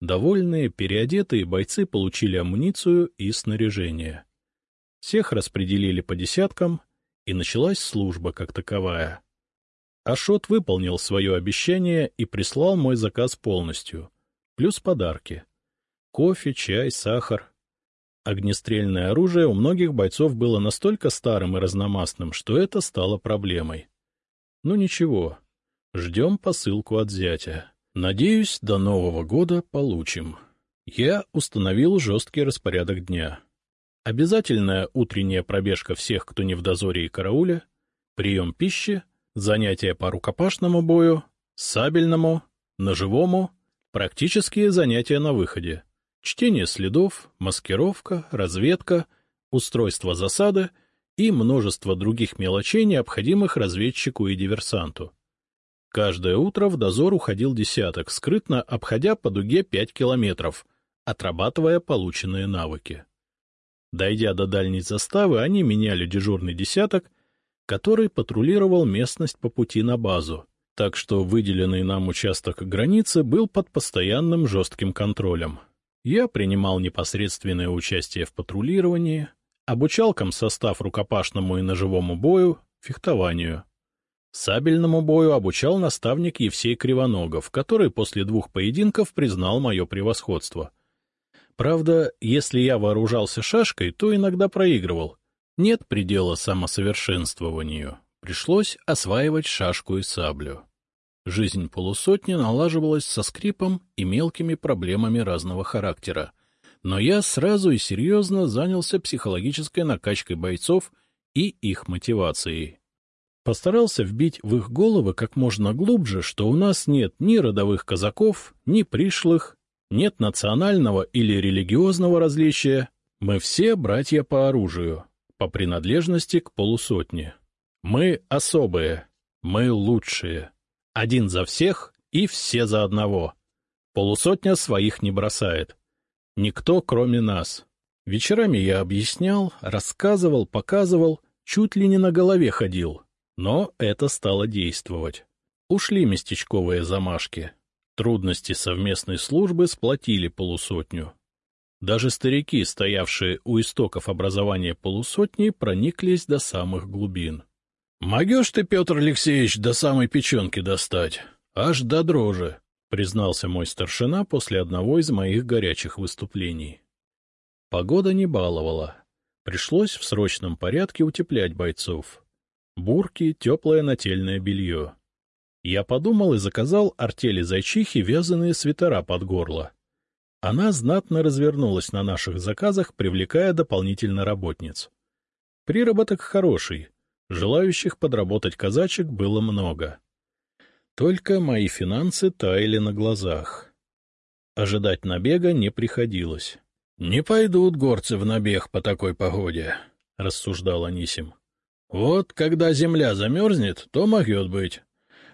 Довольные, переодетые бойцы получили амуницию и снаряжение. Всех распределили по десяткам, и началась служба как таковая. Ашот выполнил свое обещание и прислал мой заказ полностью, плюс подарки. Кофе, чай, сахар. Огнестрельное оружие у многих бойцов было настолько старым и разномастным, что это стало проблемой. Ну ничего, ждем посылку от зятя. Надеюсь, до Нового года получим. Я установил жесткий распорядок дня. Обязательная утренняя пробежка всех, кто не в дозоре и карауле, прием пищи, занятия по рукопашному бою, сабельному, ножевому, практические занятия на выходе, чтение следов, маскировка, разведка, устройство засады и множество других мелочей, необходимых разведчику и диверсанту. Каждое утро в дозор уходил десяток, скрытно обходя по дуге пять километров, отрабатывая полученные навыки. Дойдя до дальней заставы, они меняли дежурный десяток, который патрулировал местность по пути на базу, так что выделенный нам участок границы был под постоянным жестким контролем. Я принимал непосредственное участие в патрулировании, обучал комсостав рукопашному и ножевому бою, фехтованию — Сабельному бою обучал наставник Евсей Кривоногов, который после двух поединков признал мое превосходство. Правда, если я вооружался шашкой, то иногда проигрывал. Нет предела самосовершенствованию. Пришлось осваивать шашку и саблю. Жизнь полусотни налаживалась со скрипом и мелкими проблемами разного характера. Но я сразу и серьезно занялся психологической накачкой бойцов и их мотивацией. Постарался вбить в их головы как можно глубже, что у нас нет ни родовых казаков, ни пришлых, нет национального или религиозного различия. Мы все братья по оружию, по принадлежности к полусотне. Мы особые, мы лучшие. Один за всех и все за одного. Полусотня своих не бросает. Никто, кроме нас. Вечерами я объяснял, рассказывал, показывал, чуть ли не на голове ходил. Но это стало действовать. Ушли местечковые замашки. Трудности совместной службы сплотили полусотню. Даже старики, стоявшие у истоков образования полусотни, прониклись до самых глубин. — Могешь ты, Петр Алексеевич, до самой печенки достать? Аж до дрожи, — признался мой старшина после одного из моих горячих выступлений. Погода не баловала. Пришлось в срочном порядке утеплять бойцов. Бурки, теплое нательное белье. Я подумал и заказал артели зайчихи вязаные свитера под горло. Она знатно развернулась на наших заказах, привлекая дополнительно работниц. Приработок хороший — Желающих подработать казачек было много. Только мои финансы таяли на глазах. Ожидать набега не приходилось. — Не пойдут горцы в набег по такой погоде, — рассуждал Анисим. — Вот когда земля замерзнет, то могет быть.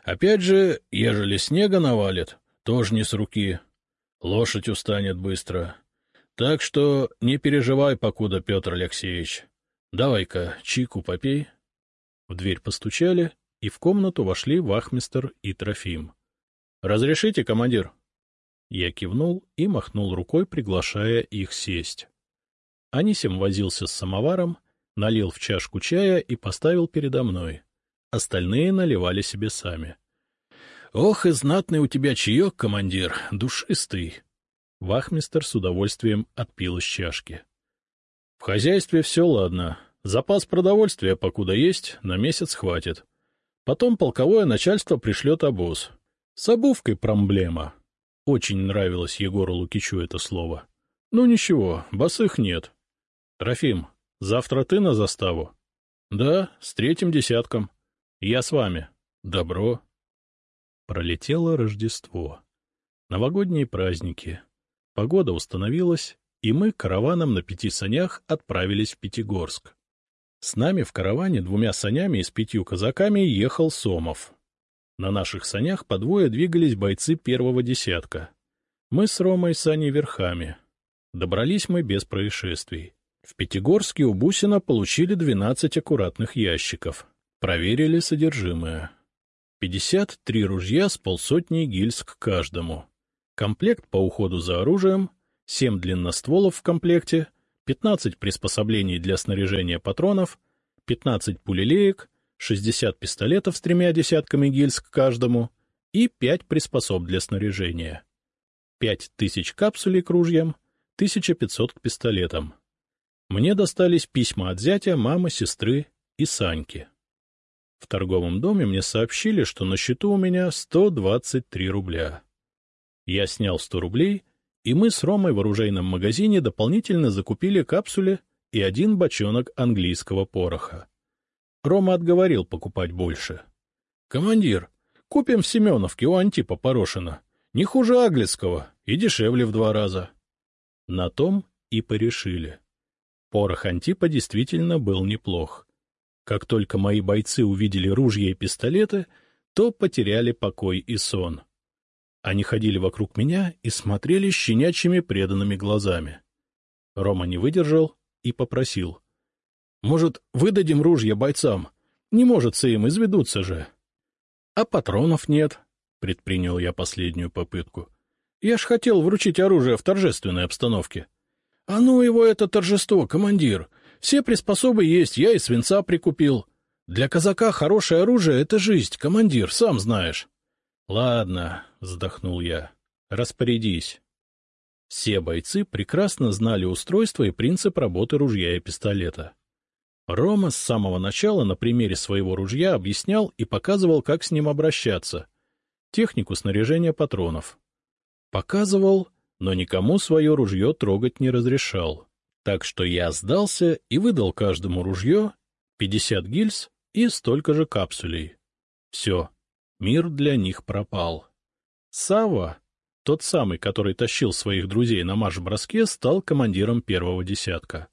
Опять же, ежели снега навалит, тоже не с руки. Лошадь устанет быстро. Так что не переживай покуда, Петр Алексеевич. Давай-ка чику попей. В дверь постучали, и в комнату вошли вахмистер и Трофим. — Разрешите, командир? Я кивнул и махнул рукой, приглашая их сесть. Анисим возился с самоваром, налил в чашку чая и поставил передо мной. Остальные наливали себе сами. — Ох и знатный у тебя чаек, командир, душистый! Вахмистер с удовольствием отпил из чашки. — В хозяйстве все ладно, Запас продовольствия, покуда есть, на месяц хватит. Потом полковое начальство пришлет обоз. С обувкой проблема. Очень нравилось Егору Лукичу это слово. Ну ничего, босых нет. Трофим, завтра ты на заставу? Да, с третьим десятком. Я с вами. Добро. Пролетело Рождество. Новогодние праздники. Погода установилась, и мы караваном на пяти санях отправились в Пятигорск. С нами в караване двумя санями и с пятью казаками ехал Сомов. На наших санях по двое двигались бойцы первого десятка. Мы с Ромой сани верхами. Добрались мы без происшествий. В Пятигорске у Бусина получили 12 аккуратных ящиков. Проверили содержимое. 53 ружья с полсотни гильз к каждому. Комплект по уходу за оружием, 7 длинностволов в комплекте, 15 приспособлений для снаряжения патронов, 15 пулелеек, 60 пистолетов с тремя десятками гильз к каждому и 5 приспособ для снаряжения. 5000 капсулей к ружьям, 1500 к пистолетам. Мне достались письма от зятя, мамы, сестры и Саньки. В торговом доме мне сообщили, что на счету у меня 123 рубля. Я снял 100 рублей — и мы с Ромой в оружейном магазине дополнительно закупили капсуле и один бочонок английского пороха. Рома отговорил покупать больше. — Командир, купим в Семеновке у Антипа Порошина. Не хуже Аглицкого и дешевле в два раза. На том и порешили. Порох Антипа действительно был неплох. Как только мои бойцы увидели ружья и пистолеты, то потеряли покой и сон. Они ходили вокруг меня и смотрели щенячьими преданными глазами. Рома не выдержал и попросил. — Может, выдадим ружья бойцам? Не может им, изведутся же. — А патронов нет, — предпринял я последнюю попытку. — Я ж хотел вручить оружие в торжественной обстановке. — А ну его это торжество, командир! Все приспособы есть, я и свинца прикупил. Для казака хорошее оружие — это жизнь, командир, сам знаешь. — Ладно, — вздохнул я, — распорядись. Все бойцы прекрасно знали устройство и принцип работы ружья и пистолета. Рома с самого начала на примере своего ружья объяснял и показывал, как с ним обращаться, технику снаряжения патронов. Показывал, но никому свое ружье трогать не разрешал. Так что я сдался и выдал каждому ружье 50 гильз и столько же капсулей. Все, мир для них пропал. Сава, тот самый, который тащил своих друзей на марш-броске, стал командиром первого десятка.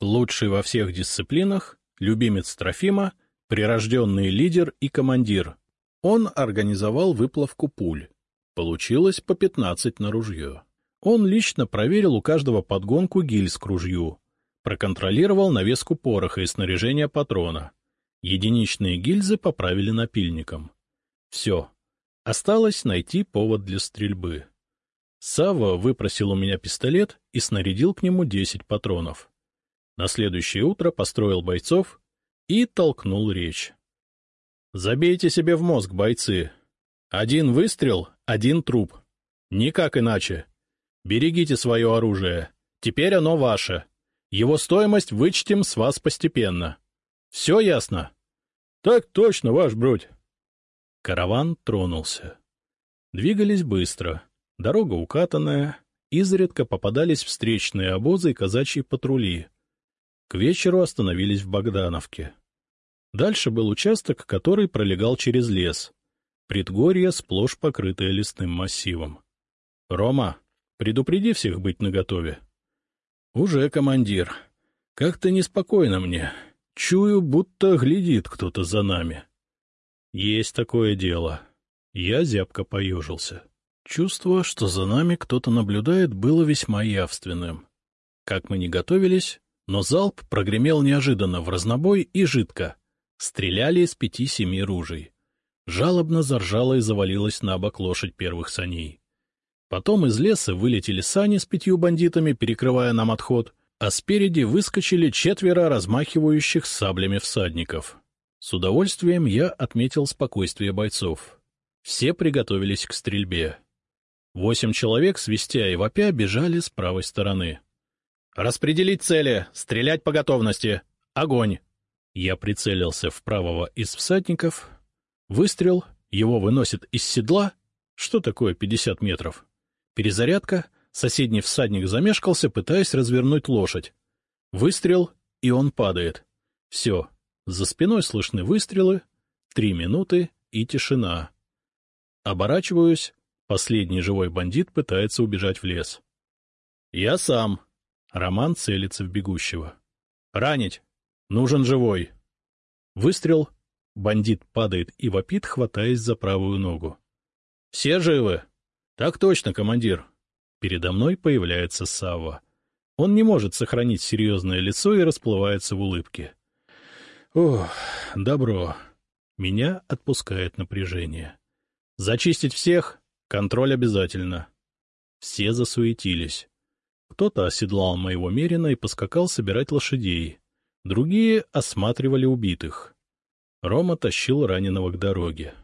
Лучший во всех дисциплинах, любимец Трофима, прирожденный лидер и командир. Он организовал выплавку пуль. Получилось по 15 на ружье. Он лично проверил у каждого подгонку гильз к ружью, проконтролировал навеску пороха и снаряжение патрона. Единичные гильзы поправили напильником. Все. Осталось найти повод для стрельбы. Сава выпросил у меня пистолет и снарядил к нему 10 патронов. На следующее утро построил бойцов и толкнул речь. «Забейте себе в мозг, бойцы. Один выстрел — один труп. Никак иначе. Берегите свое оружие. Теперь оно ваше. Его стоимость вычтем с вас постепенно. Все ясно? — Так точно, ваш бродь. Караван тронулся. Двигались быстро. Дорога укатанная. Изредка попадались встречные обозы и казачьи патрули. К вечеру остановились в Богдановке. Дальше был участок, который пролегал через лес. Предгорье сплошь покрытое лесным массивом. — Рома, Предупреди всех быть наготове. — Уже, командир. Как-то неспокойно мне. Чую, будто глядит кто-то за нами. — Есть такое дело. Я зябко поежился. Чувство, что за нами кто-то наблюдает, было весьма явственным. Как мы не готовились, но залп прогремел неожиданно в разнобой и жидко. Стреляли из пяти-семи ружей. Жалобно заржала и завалилась на бок лошадь первых саней. Потом из леса вылетели сани с пятью бандитами, перекрывая нам отход, а спереди выскочили четверо размахивающих саблями всадников. С удовольствием я отметил спокойствие бойцов. Все приготовились к стрельбе. Восемь человек, свистя и вопя, бежали с правой стороны. «Распределить цели! Стрелять по готовности! Огонь!» Я прицелился в правого из всадников. Выстрел, его выносит из седла. Что такое пятьдесят метров? Перезарядка, соседний всадник замешкался, пытаясь развернуть лошадь. Выстрел, и он падает. Все, за спиной слышны выстрелы, три минуты и тишина. Оборачиваюсь, последний живой бандит пытается убежать в лес. Я сам. Роман целится в бегущего. Ранить. Нужен живой. Выстрел. Бандит падает и вопит, хватаясь за правую ногу. Все живы? — Так точно, командир. Передо мной появляется Савва. Он не может сохранить серьезное лицо и расплывается в улыбке. Ох, добро. Меня отпускает напряжение. Зачистить всех? Контроль обязательно. Все засуетились. Кто-то оседлал моего Мерина и поскакал собирать лошадей. Другие осматривали убитых. Рома тащил раненого к дороге.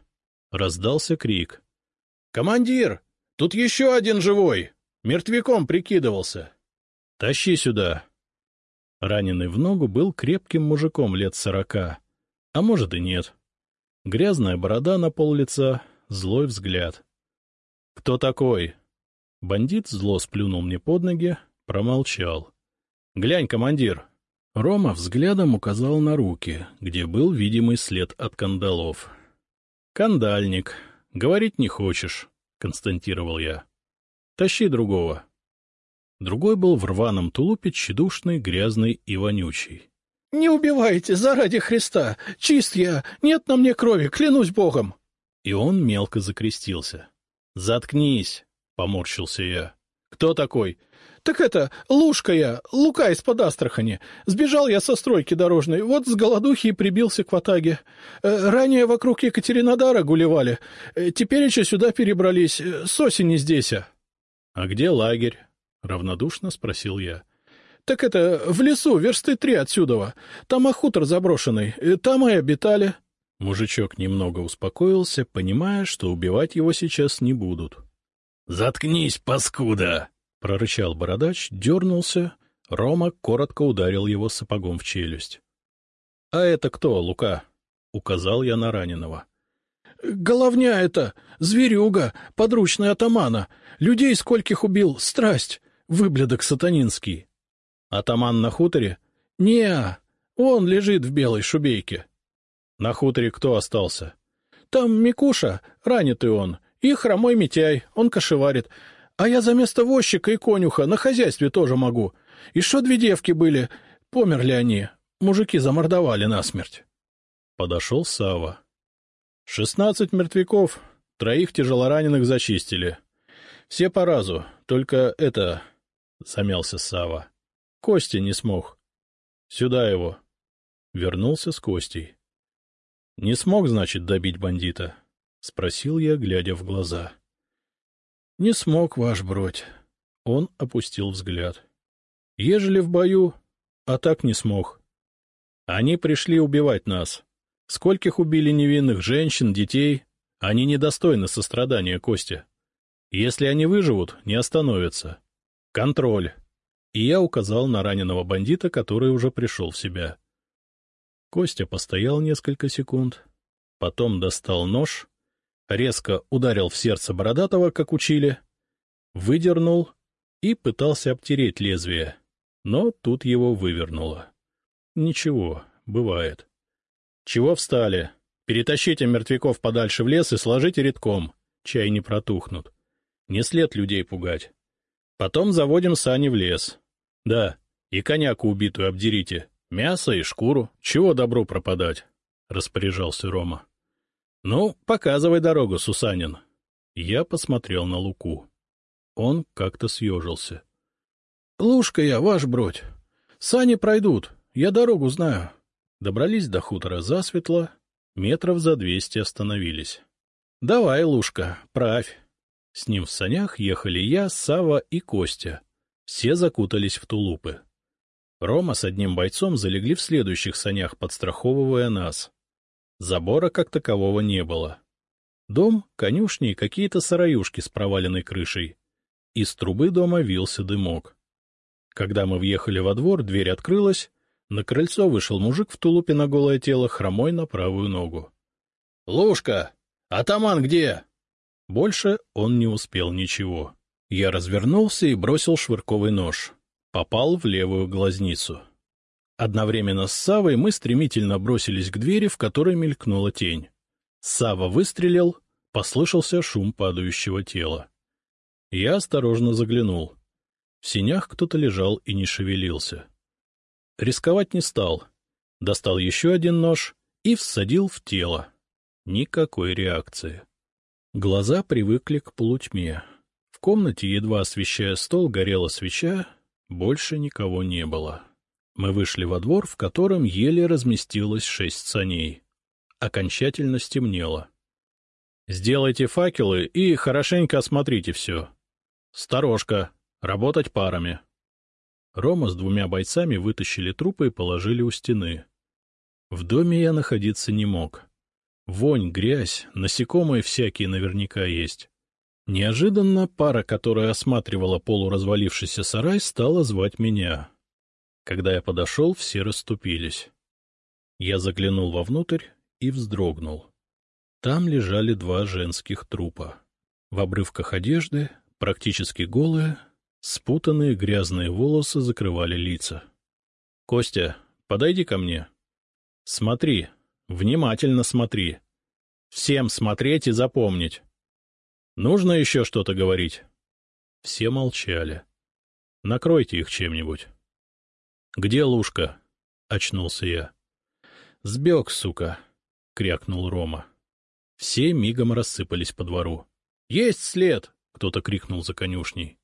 Раздался крик. — Командир! Тут еще один живой! Мертвяком прикидывался. Тащи сюда. Раненый в ногу был крепким мужиком лет сорока, а может и нет. Грязная борода на пол лица, злой взгляд. — Кто такой? Бандит зло сплюнул мне под ноги, промолчал. — Глянь, командир. Рома взглядом указал на руки, где был видимый след от кандалов. — Кандальник. Говорить не хочешь. — константировал я. — Тащи другого. Другой был в рваном тулупе, тщедушный, грязный и вонючий. — Не убивайте, заради Христа! Чист я! Нет на мне крови, клянусь Богом! И он мелко закрестился. — Заткнись! — поморщился я. — Кто такой? — Так это, Лушка я, Лука из-под Астрахани. Сбежал я со стройки дорожной, вот с голодухи и прибился к ватаге. Э, ранее вокруг Екатеринодара гулевали, э, теперь еще сюда перебрались, э, с осени здесь. — А где лагерь? — равнодушно спросил я. — Так это, в лесу, версты три отсюда. Там охутор заброшенный, там и обитали. Мужичок немного успокоился, понимая, что убивать его сейчас не будут. — Заткнись, паскуда! Прорычал бородач, дернулся, Рома коротко ударил его сапогом в челюсть. — А это кто, Лука? — указал я на раненого. — Головня это, зверюга, подручная атамана. Людей скольких убил, страсть, выблядок сатанинский. — Атаман на хуторе? — Не, он лежит в белой шубейке. — На хуторе кто остался? — Там Микуша, ранитый он, и хромой Митяй, он кошеварит. А я за место возчика и конюха на хозяйстве тоже могу. Что две девки были, померли они, мужики замордовали насмерть. Подошел Сава. Шестнадцать мертвяков, троих тяжелораненых зачистили. Все по разу, только это... — замялся Сава. Костя не смог. Сюда его. Вернулся с Костей. — Не смог, значит, добить бандита? — спросил я, глядя в глаза. — Не смог, ваш бродь. Он опустил взгляд. — Ежели в бою, а так не смог. Они пришли убивать нас. Скольких убили невинных женщин, детей. Они недостойны сострадания, Костя. Если они выживут, не остановятся. Контроль. И я указал на раненого бандита, который уже пришел в себя. Костя постоял несколько секунд, потом достал нож, резко ударил в сердце Бородатого, как учили, выдернул и пытался обтереть лезвие, но тут его вывернуло. Ничего, бывает. Чего встали? Перетащите мертвяков подальше в лес и сложите редком, чай не протухнут. Не след людей пугать. Потом заводим сани в лес. Да, и коняку убитую обдерите. Мясо и шкуру. Чего добру пропадать? — распоряжался Рома. — Ну, показывай дорогу, Сусанин. Я посмотрел на Луку. Он как-то съежился. — Лушка я, ваш бродь. Сани пройдут, я дорогу знаю. Добрались до хутора засветло, метров за двести остановились. — Давай, Лушка, правь. С ним в санях ехали я, Сава и Костя. Все закутались в тулупы. Рома с одним бойцом залегли в следующих санях, подстраховывая нас. Забора как такового не было. Дом, конюшни и какие-то сараюшки с проваленной крышей. Из трубы дома вился дымок. Когда мы въехали во двор, дверь открылась, на крыльцо вышел мужик в тулупе на голое тело, хромой на правую ногу. — Лушка! Атаман где? Больше он не успел ничего. Я развернулся и бросил швырковый нож. Попал в левую глазницу. Одновременно с Савой мы стремительно бросились к двери, в которой мелькнула тень. Сава выстрелил, послышался шум падающего тела. Я осторожно заглянул. В синях кто-то лежал и не шевелился. Рисковать не стал. Достал еще один нож и всадил в тело. Никакой реакции. Глаза привыкли к полутьме. В комнате, едва освещая стол, горела свеча, больше никого не было. Мы вышли во двор, в котором еле разместилось шесть саней. Окончательно стемнело. — Сделайте факелы и хорошенько осмотрите все. Сторожка, работать парами. Рома с двумя бойцами вытащили трупы и положили у стены. В доме я находиться не мог. Вонь, грязь, насекомые всякие наверняка есть. Неожиданно пара, которая осматривала полуразвалившийся сарай, стала звать меня. Когда я подошел, все расступились. Я заглянул вовнутрь и вздрогнул. Там лежали два женских трупа. В обрывках одежды, практически голые, спутанные грязные волосы закрывали лица. — Костя, подойди ко мне. — Смотри, Внимательно смотри. Всем смотреть и запомнить. Нужно еще что-то говорить? Все молчали. Накройте их чем-нибудь. — Где Лушка? — очнулся я. — Сбег, сука! — крякнул Рома. Все мигом рассыпались по двору. — Есть след! — кто-то крикнул за конюшней.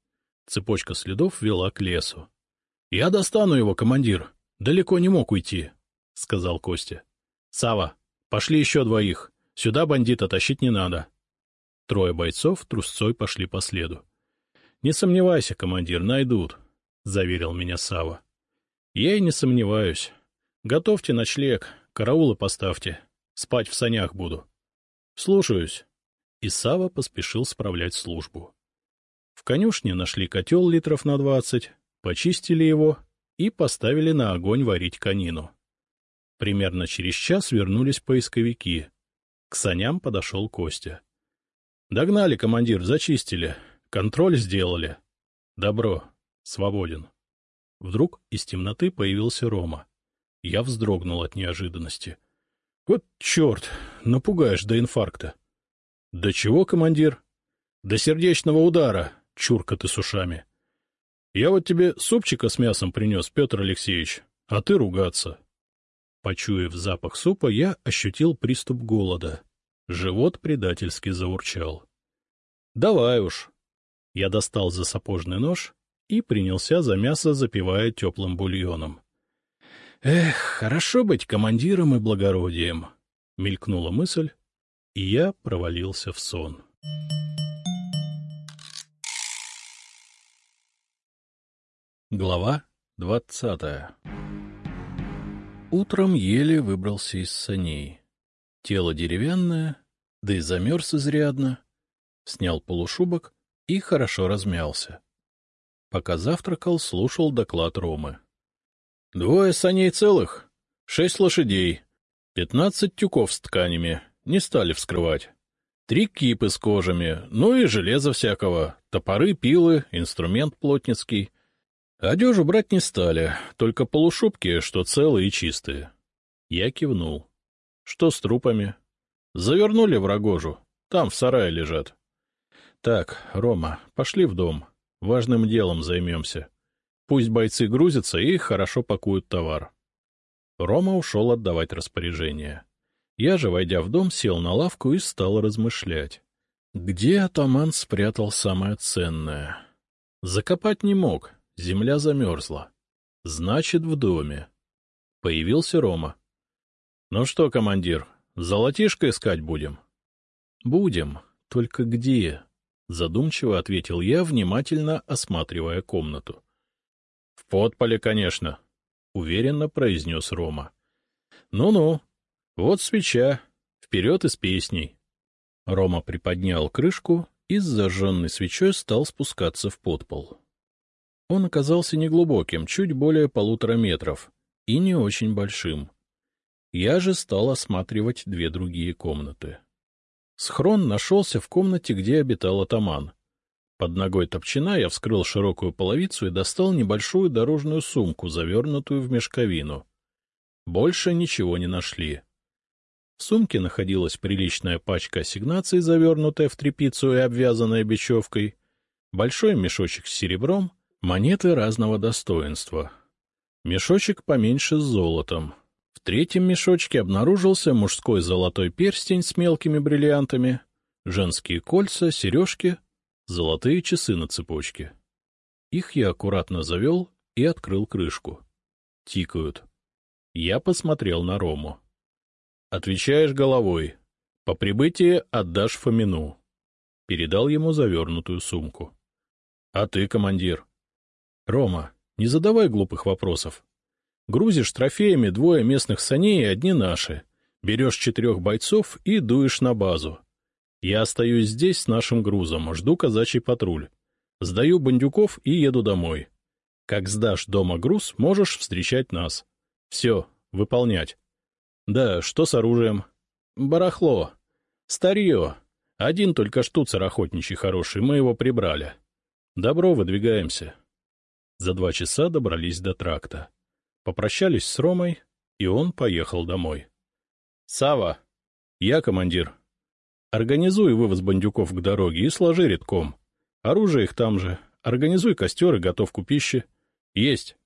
Цепочка следов вела к лесу. — Я достану его, командир. Далеко не мог уйти, — сказал Костя. Сава, пошли еще двоих. Сюда бандита тащить не надо. Трое бойцов трусцой пошли по следу. — Не сомневайся, командир, найдут, — заверил меня Сава. Я и не сомневаюсь. Готовьте ночлег, караулы поставьте. Спать в санях буду. — Слушаюсь. И Сава поспешил справлять службу. В конюшне нашли котел литров на двадцать, почистили его и поставили на огонь варить конину. Примерно через час вернулись поисковики. К саням подошел Костя. — Догнали, командир, зачистили. Контроль сделали. Добро. Свободен. Вдруг из темноты появился Рома. Я вздрогнул от неожиданности. — Вот черт, напугаешь до инфаркта. — До чего, командир? — До сердечного удара, чурка ты с ушами. Я вот тебе супчика с мясом принес, Петр Алексеевич, а ты ругаться. Почуяв запах супа, я ощутил приступ голода. Живот предательски заурчал. — Давай уж. Я достал за сапожный нож и принялся за мясо, запивая теплым бульоном. — Эх, хорошо быть командиром и благородием! — мелькнула мысль, и я провалился в сон. Глава двадцатая Утром еле выбрался из саней. Тело деревянное, да и замерз изрядно. Снял полушубок и хорошо размялся. Пока завтракал, слушал доклад Ромы. — Двое саней целых, шесть лошадей, пятнадцать тюков с тканями, не стали вскрывать. Три кипы с кожами, ну и железо всякого, топоры, пилы, инструмент плотницкий — Одежу брать не стали, только полушубки, что целые и чистые. Я кивнул. Что с трупами? Завернули в рогожу. Там в сарае лежат. Так, Рома, пошли в дом. Важным делом займемся. Пусть бойцы грузятся и хорошо пакуют товар. Рома ушел отдавать распоряжение. Я же, войдя в дом, сел на лавку и стал размышлять. Где атаман спрятал самое ценное? Закопать не мог, Земля замерзла. Значит, в доме. Появился Рома. — Ну что, командир, золотишко искать будем? — Будем. Только где? — задумчиво ответил я, внимательно осматривая комнату. — В подполе, конечно, — уверенно произнес Рома. Ну — Ну-ну, вот свеча, вперед из песней. Рома приподнял крышку и с зажженной свечой стал спускаться в подпол. Он оказался неглубоким, чуть более полутора метров, и не очень большим. Я же стал осматривать две другие комнаты. Схрон нашелся в комнате, где обитал атаман. Под ногой топчина я вскрыл широкую половицу и достал небольшую дорожную сумку, завернутую в мешковину. Больше ничего не нашли. В сумке находилась приличная пачка ассигнаций, завернутая в тряпицу и обвязанная бечевкой, большой мешочек с серебром — Монеты разного достоинства. Мешочек поменьше с золотом. В третьем мешочке обнаружился мужской золотой перстень с мелкими бриллиантами, женские кольца, сережки, золотые часы на цепочке. Их я аккуратно завел и открыл крышку. Тикают. Я посмотрел на Рому. — Отвечаешь головой. По прибытии отдашь Фомину. Передал ему завернутую сумку. — А ты, командир? — Рома, не задавай глупых вопросов. Грузишь трофеями двое местных саней и одни наши. Берешь четырех бойцов и дуешь на базу. Я остаюсь здесь с нашим грузом, жду казачий патруль. Сдаю бандюков и еду домой. Как сдашь дома груз, можешь встречать нас. Все, выполнять. Да, что с оружием? Барахло. Старье. Один только штуцер охотничий хороший, мы его прибрали. Добро, выдвигаемся. За два часа добрались до тракта. Попрощались с Ромой, и он поехал домой. — Сава, я командир. Организуй вывоз бандюков к дороге и сложи редком. Оружие их там же. Организуй костер и готовку пищи. Есть.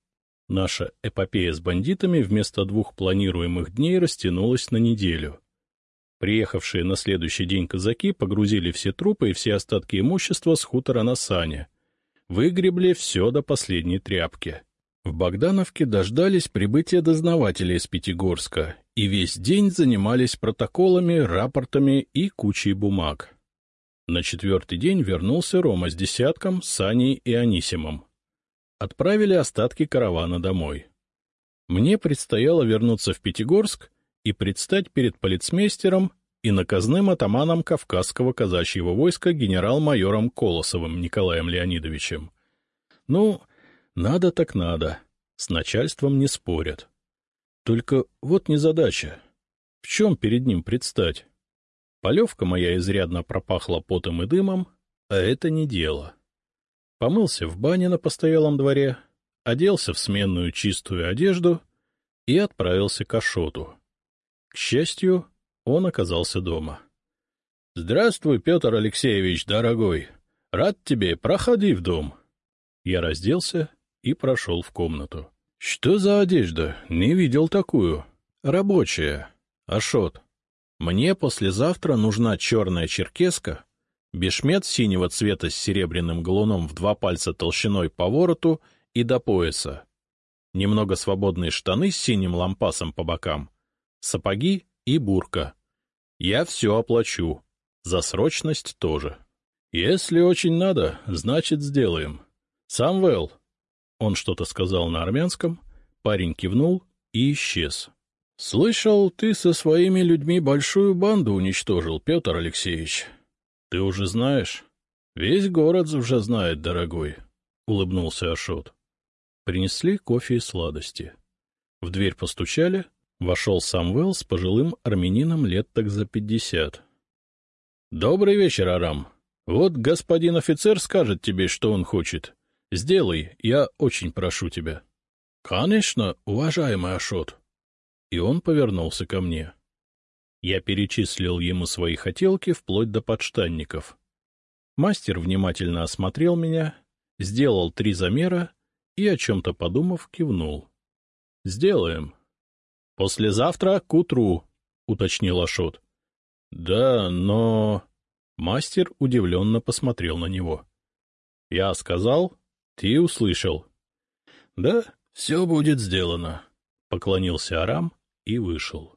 Наша эпопея с бандитами вместо двух планируемых дней растянулась на неделю. Приехавшие на следующий день казаки погрузили все трупы и все остатки имущества с хутора на сане, выгребли все до последней тряпки. В Богдановке дождались прибытия дознавателей из Пятигорска и весь день занимались протоколами, рапортами и кучей бумаг. На четвертый день вернулся Рома с десятком, Саней и Анисимом. Отправили остатки каравана домой. Мне предстояло вернуться в Пятигорск и предстать перед полицмейстером и наказным атаманом Кавказского казачьего войска генерал-майором Колосовым Николаем Леонидовичем. Ну, надо так надо, с начальством не спорят. Только вот незадача. В чем перед ним предстать? Полевка моя изрядно пропахла потом и дымом, а это не дело. Помылся в бане на постоялом дворе, оделся в сменную чистую одежду и отправился к Ашоту. К счастью, он оказался дома. — Здравствуй, Петр Алексеевич, дорогой. Рад тебе, проходи в дом. Я разделся и прошел в комнату. — Что за одежда? Не видел такую. — Рабочая. Ашот. Мне послезавтра нужна черная черкеска, бешмет синего цвета с серебряным галуном в два пальца толщиной по вороту и до пояса, немного свободные штаны с синим лампасом по бокам, сапоги и бурка. Я все оплачу. За срочность тоже. Если очень надо, значит, сделаем. Самвел. Он что-то сказал на армянском, парень кивнул и исчез. — Слышал, ты со своими людьми большую банду уничтожил, Петр Алексеевич. — Ты уже знаешь? — Весь город уже знает, дорогой, — улыбнулся Ашот. Принесли кофе и сладости. В дверь постучали, вошел Самвел с пожилым армянином лет так за пятьдесят. — Добрый вечер, Арам. Вот господин офицер скажет тебе, что он хочет. Сделай, я очень прошу тебя. — Конечно, уважаемый Ашот. И он повернулся ко мне. Я перечислил ему свои хотелки вплоть до подштанников. Мастер внимательно осмотрел меня, сделал три замера и, о чем-то подумав, кивнул. — Сделаем. — Послезавтра к утру, — уточнил Ашот. — Да, но... Мастер удивленно посмотрел на него. — Я сказал, ты услышал. — Да, все будет сделано, — поклонился Арам и вышел.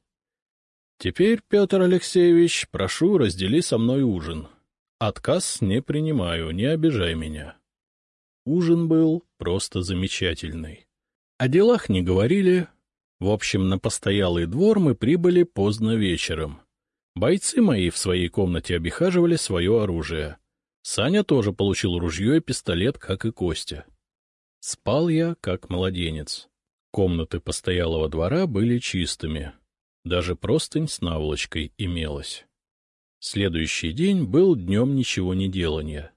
Теперь, Петр Алексеевич, прошу, раздели со мной ужин. Отказ не принимаю, не обижай меня. Ужин был просто замечательный. О делах не говорили. В общем, на постоялый двор мы прибыли поздно вечером. Бойцы мои в своей комнате обихаживали свое оружие. Саня тоже получил ружье и пистолет, как и Костя. Спал я, как младенец. Комнаты постоялого двора были чистыми. Даже простынь с наволочкой имелась. Следующий день был днем ничего не делания.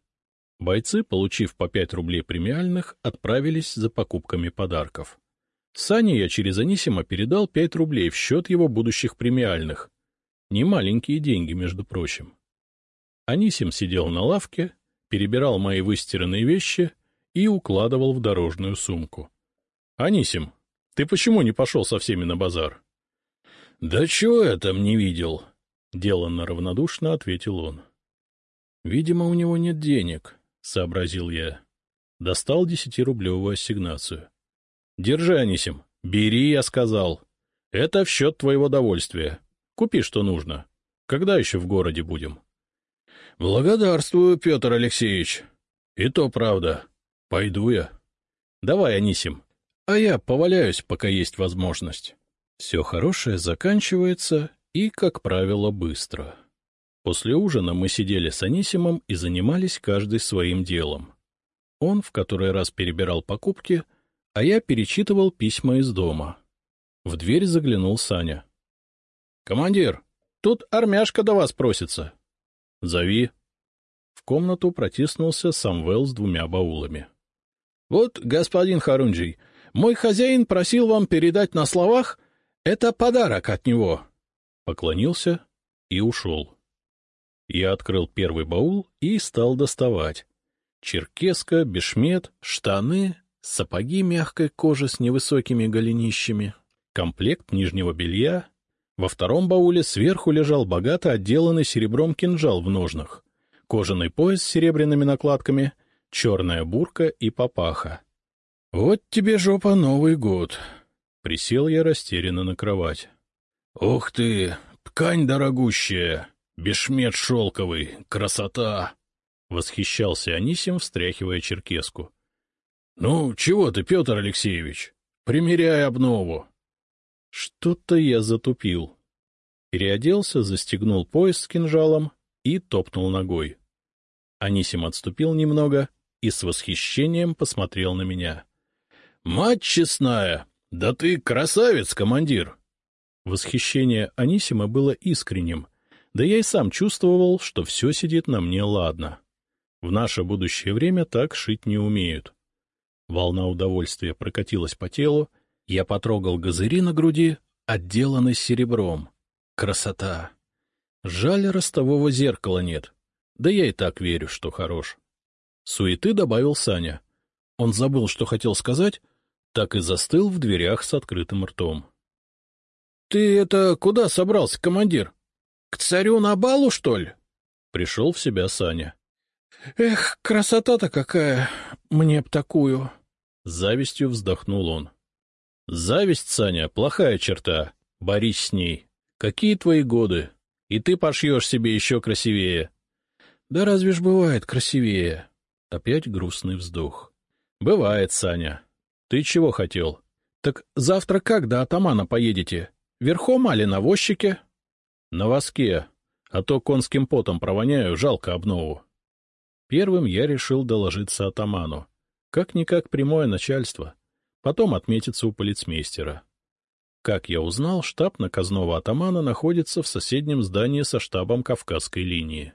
Бойцы, получив по пять рублей премиальных, отправились за покупками подарков. Сане я через Анисима передал пять рублей в счет его будущих премиальных. Немаленькие деньги, между прочим. Анисим сидел на лавке, перебирал мои выстиранные вещи и укладывал в дорожную сумку. — Анисим, ты почему не пошел со всеми на базар? — Да чего я там не видел? — деланно равнодушно ответил он. — Видимо, у него нет денег, — сообразил я. Достал десятирублевую ассигнацию. — Держи, Анисим. Бери, я сказал. Это в счет твоего довольствия. Купи, что нужно. Когда еще в городе будем? — Благодарствую, Петр Алексеевич. И то правда. Пойду я. — Давай, Анисим. А я поваляюсь, пока есть возможность. Все хорошее заканчивается и, как правило, быстро. После ужина мы сидели с Анисимом и занимались каждый своим делом. Он в который раз перебирал покупки, а я перечитывал письма из дома. В дверь заглянул Саня. — Командир, тут армяшка до вас просится. — Зови. В комнату протиснулся Самвел с двумя баулами. — Вот, господин Харунджий, мой хозяин просил вам передать на словах, это подарок от него. Поклонился и ушел. Я открыл первый баул и стал доставать. Черкеска, бешмет, штаны, сапоги мягкой кожи с невысокими голенищами, комплект нижнего белья. Во втором бауле сверху лежал богато отделанный серебром кинжал в ножнах, кожаный пояс с серебряными накладками, черная бурка и папаха. — Вот тебе, жопа, Новый год! Присел я растерянно на кровать. — Ух ты! Ткань дорогущая! Бешмет шелковый! Красота! — восхищался Анисим, встряхивая черкеску. — Ну, чего ты, Петр Алексеевич? Примеряй обнову. Что-то я затупил. Переоделся, застегнул пояс с кинжалом и топнул ногой. Анисим отступил немного и с восхищением посмотрел на меня. — Мать честная! Да ты красавец, командир! Восхищение Анисима было искренним, да я и сам чувствовал, что все сидит на мне ладно. В наше будущее время так шить не умеют. Волна удовольствия прокатилась по телу, я потрогал газыри на груди, отделанный серебром. Красота! Жаль, ростового зеркала нет. Да я и так верю, что хорош. Суеты добавил Саня. Он забыл, что хотел сказать, так и застыл в дверях с открытым ртом. — Ты это куда собрался, командир? К царю на балу, что ли? Пришел в себя Саня. — Эх, красота-то какая! Мне б такую! — завистью вздохнул он. — Зависть, Саня, плохая черта. Борись с ней. Какие твои годы? И ты пошьешь себе еще красивее. — Да разве ж бывает красивее? Опять грустный вздох. — Бывает, Саня. Ты чего хотел? Так завтра как до атамана поедете? Верхом али на возчике? — На воске. А то конским потом провоняю, жалко обнову. Первым я решил доложиться атаману. Как-никак прямое начальство. Потом отметиться у полицмейстера. Как я узнал, штаб наказного атамана находится в соседнем здании со штабом Кавказской линии.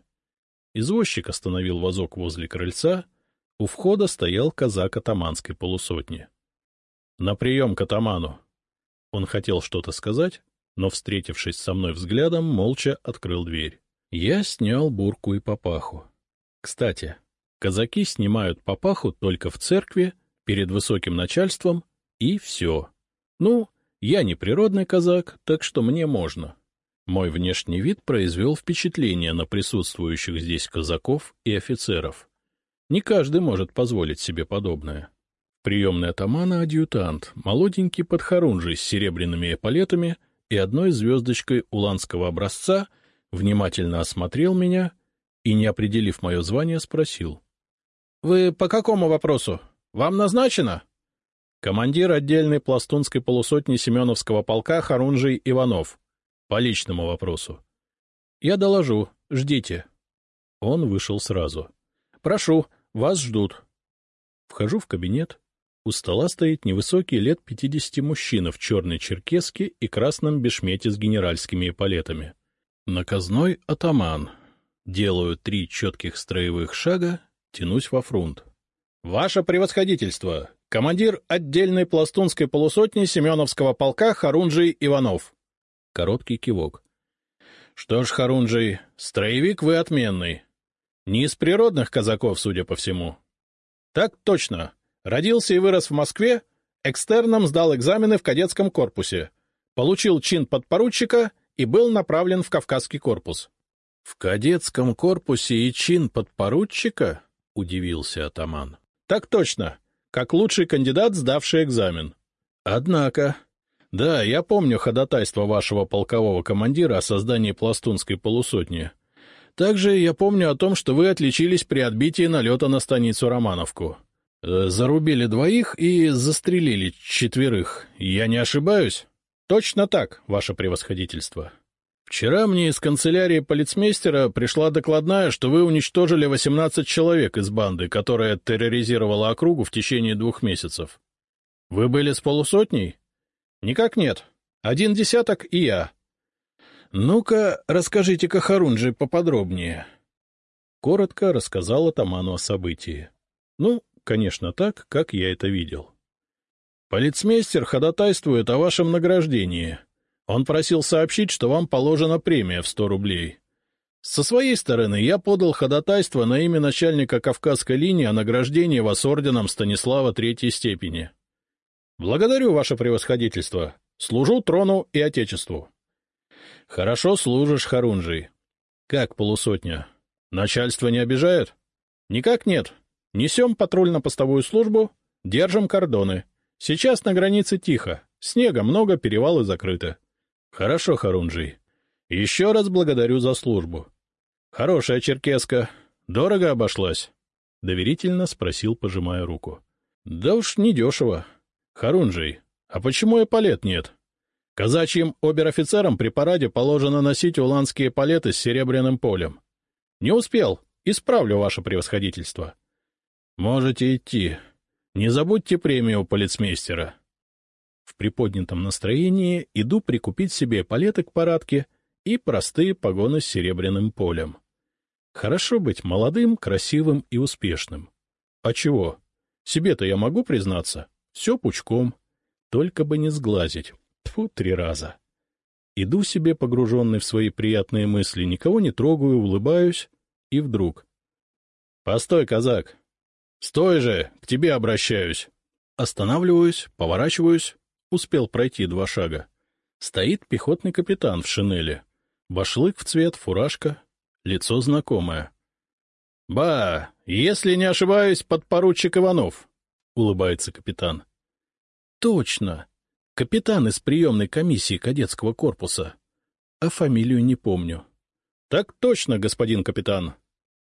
Извозчик остановил вазок возле крыльца, у входа стоял казак атаманской полусотни. — На прием к атаману! Он хотел что-то сказать, но, встретившись со мной взглядом, молча открыл дверь. Я снял бурку и папаху. Кстати, казаки снимают папаху только в церкви, перед высоким начальством, и все. Ну, я не природный казак, так что мне можно. Мой внешний вид произвел впечатление на присутствующих здесь казаков и офицеров. Не каждый может позволить себе подобное. Приемный атамана адъютант, молоденький подхорунжий с серебряными эполетами и одной звездочкой уланского образца, внимательно осмотрел меня и, не определив мое звание, спросил. — Вы по какому вопросу? Вам назначено? — Командир отдельной пластунской полусотни Семеновского полка Харунжий Иванов. По личному вопросу. — Я доложу. Ждите. Он вышел сразу. — Прошу, вас ждут. Вхожу в кабинет. У стола стоит невысокий лет пятидесяти мужчина в черной черкеске и красном бешмете с генеральскими эполетами. Наказной атаман, Делаю три четких строевых шага, тянусь во фронт. — Ваше превосходительство! Командир отдельной пластунской полусотни Семеновского полка Харунжий Иванов. Короткий кивок. — Что ж, Харунжий, строевик вы отменный. Не из природных казаков, судя по всему. — Так точно. Родился и вырос в Москве, экстерном сдал экзамены в кадетском корпусе, получил чин подпоручика и был направлен в Кавказский корпус. — В кадетском корпусе и чин подпоручика? — удивился атаман. — Так точно, как лучший кандидат, сдавший экзамен. — Однако... Да, я помню ходатайство вашего полкового командира о создании пластунской полусотни. Также я помню о том, что вы отличились при отбитии налета на станицу Романовку. Э, зарубили двоих и застрелили четверых. Я не ошибаюсь? — Точно так, ваше превосходительство. Вчера мне из канцелярии полицмейстера пришла докладная, что вы уничтожили 18 человек из банды, которая терроризировала округу в течение двух месяцев. Вы были с полусотней? Никак нет. Один десяток и я. Ну-ка, расскажите-ка Харунжи поподробнее. Коротко рассказал атаману о событии. Ну, конечно, так, как я это видел. Полицмейстер ходатайствует о вашем награждении — он просил сообщить, что вам положена премия в сто рублей. Со своей стороны я подал ходатайство на имя начальника Кавказской линии о награждении вас орденом Станислава Третьей степени. Благодарю, ваше превосходительство. Служу трону и отечеству. Хорошо служишь, Харунжий. Как полусотня? Начальство не обижает? Никак нет. Несем патрульно-постовую службу, держим кордоны. Сейчас на границе тихо. Снега много, перевалы закрыты. — Хорошо, Харунжий. Еще раз благодарю за службу. — Хорошая черкеска. Дорого обошлась? — доверительно спросил, пожимая руку. — Да уж недешево. Харунжий, а почему эполет нет? Казачьим обер-офицерам при параде положено носить уланские палеты с серебряным полем. Не успел. Исправлю ваше превосходительство. Можете идти. Не забудьте премию полицмейстера. В приподнятом настроении иду прикупить себе палеты к парадке и простые погоны с серебряным полем. Хорошо быть молодым, красивым и успешным. А чего? Себе-то я могу признаться. Все пучком. Только бы не сглазить. Тьфу, три раза. Иду себе, погруженный в свои приятные мысли, никого не трогаю, улыбаюсь, и вдруг. — Постой, казак! — Стой же, к тебе обращаюсь! Останавливаюсь, поворачиваюсь, успел пройти два шага. Стоит пехотный капитан в шинели. Башлык в цвет, фуражка, лицо знакомое. — Ба, если не ошибаюсь, подпоручик Иванов, — улыбается капитан. — Точно. Капитан из приемной комиссии кадетского корпуса. А фамилию не помню. — Так точно, господин капитан.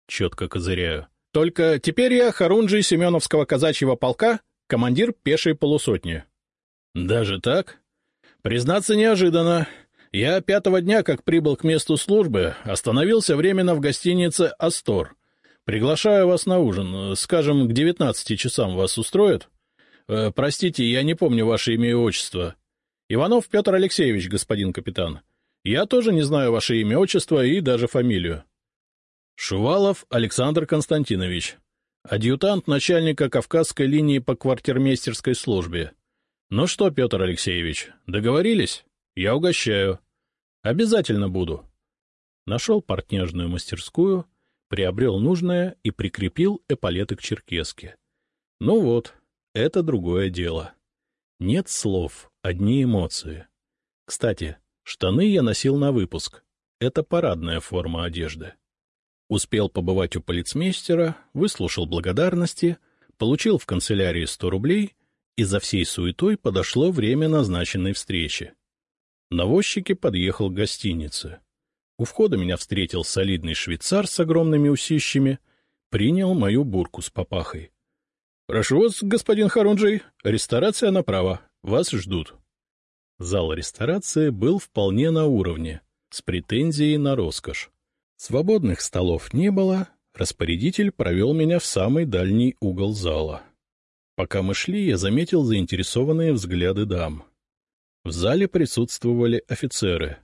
Четко козыряю. — Только теперь я Харунжий Семеновского казачьего полка, командир пешей полусотни. — Даже так? Признаться, неожиданно. Я пятого дня, как прибыл к месту службы, остановился временно в гостинице «Астор». Приглашаю вас на ужин. Скажем, к девятнадцати часам вас устроят? Э, простите, я не помню ваше имя и отчество. Иванов Петр Алексеевич, господин капитан. Я тоже не знаю ваше имя, отчество и даже фамилию. Шувалов Александр Константинович. Адъютант начальника Кавказской линии по квартирмейстерской службе. Ну что, Петр Алексеевич, договорились? Я угощаю. Обязательно буду. Нашел портняжную мастерскую, приобрел нужное и прикрепил эполеты к черкеске. Ну вот, это другое дело. Нет слов, одни эмоции. Кстати, штаны я носил на выпуск. Это парадная форма одежды. Успел побывать у полицмейстера, выслушал благодарности, получил в канцелярии сто рублей и за всей суетой подошло время назначенной встречи. На возчике подъехал к гостинице. У входа меня встретил солидный швейцар с огромными усищами, принял мою бурку с папахой. — Прошу вас, господин Харунжий, ресторация направо, вас ждут. Зал ресторации был вполне на уровне, с претензией на роскошь. Свободных столов не было, распорядитель провел меня в самый дальний угол зала. Пока мы шли, я заметил заинтересованные взгляды дам. В зале присутствовали офицеры.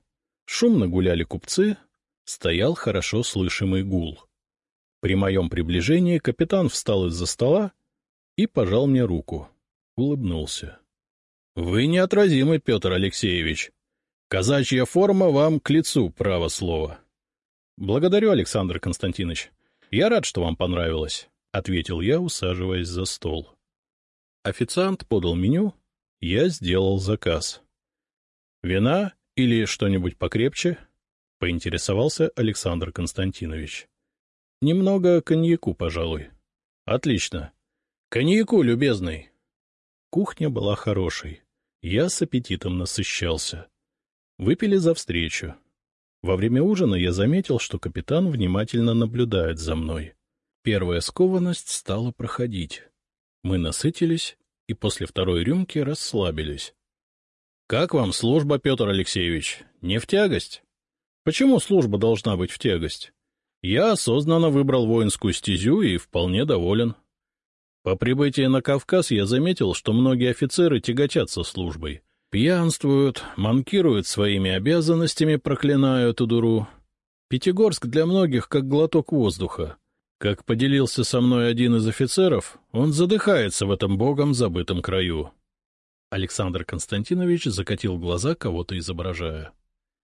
Шумно гуляли купцы, стоял хорошо слышимый гул. При моем приближении капитан встал из-за стола и пожал мне руку. Улыбнулся. — Вы неотразимый, Петр Алексеевич. Казачья форма вам к лицу, право слово. — Благодарю, Александр Константинович. Я рад, что вам понравилось, — ответил я, усаживаясь за стол. Официант подал меню, я сделал заказ. — Вина или что-нибудь покрепче? — поинтересовался Александр Константинович. — Немного коньяку, пожалуй. — Отлично. Коньяку, любезный. Кухня была хорошей. Я с аппетитом насыщался. Выпили за встречу. Во время ужина я заметил, что капитан внимательно наблюдает за мной. Первая скованность стала проходить. Мы насытились и после второй рюмки расслабились. — Как вам служба, Петр Алексеевич? Не в тягость? — Почему служба должна быть в тягость? Я осознанно выбрал воинскую стезю и вполне доволен. По прибытии на Кавказ я заметил, что многие офицеры тяготятся службой. Пьянствуют, манкируют своими обязанностями, проклиная эту дуру. Пятигорск для многих как глоток воздуха. Как поделился со мной один из офицеров, он задыхается в этом богом забытом краю. Александр Константинович закатил глаза, кого-то изображая.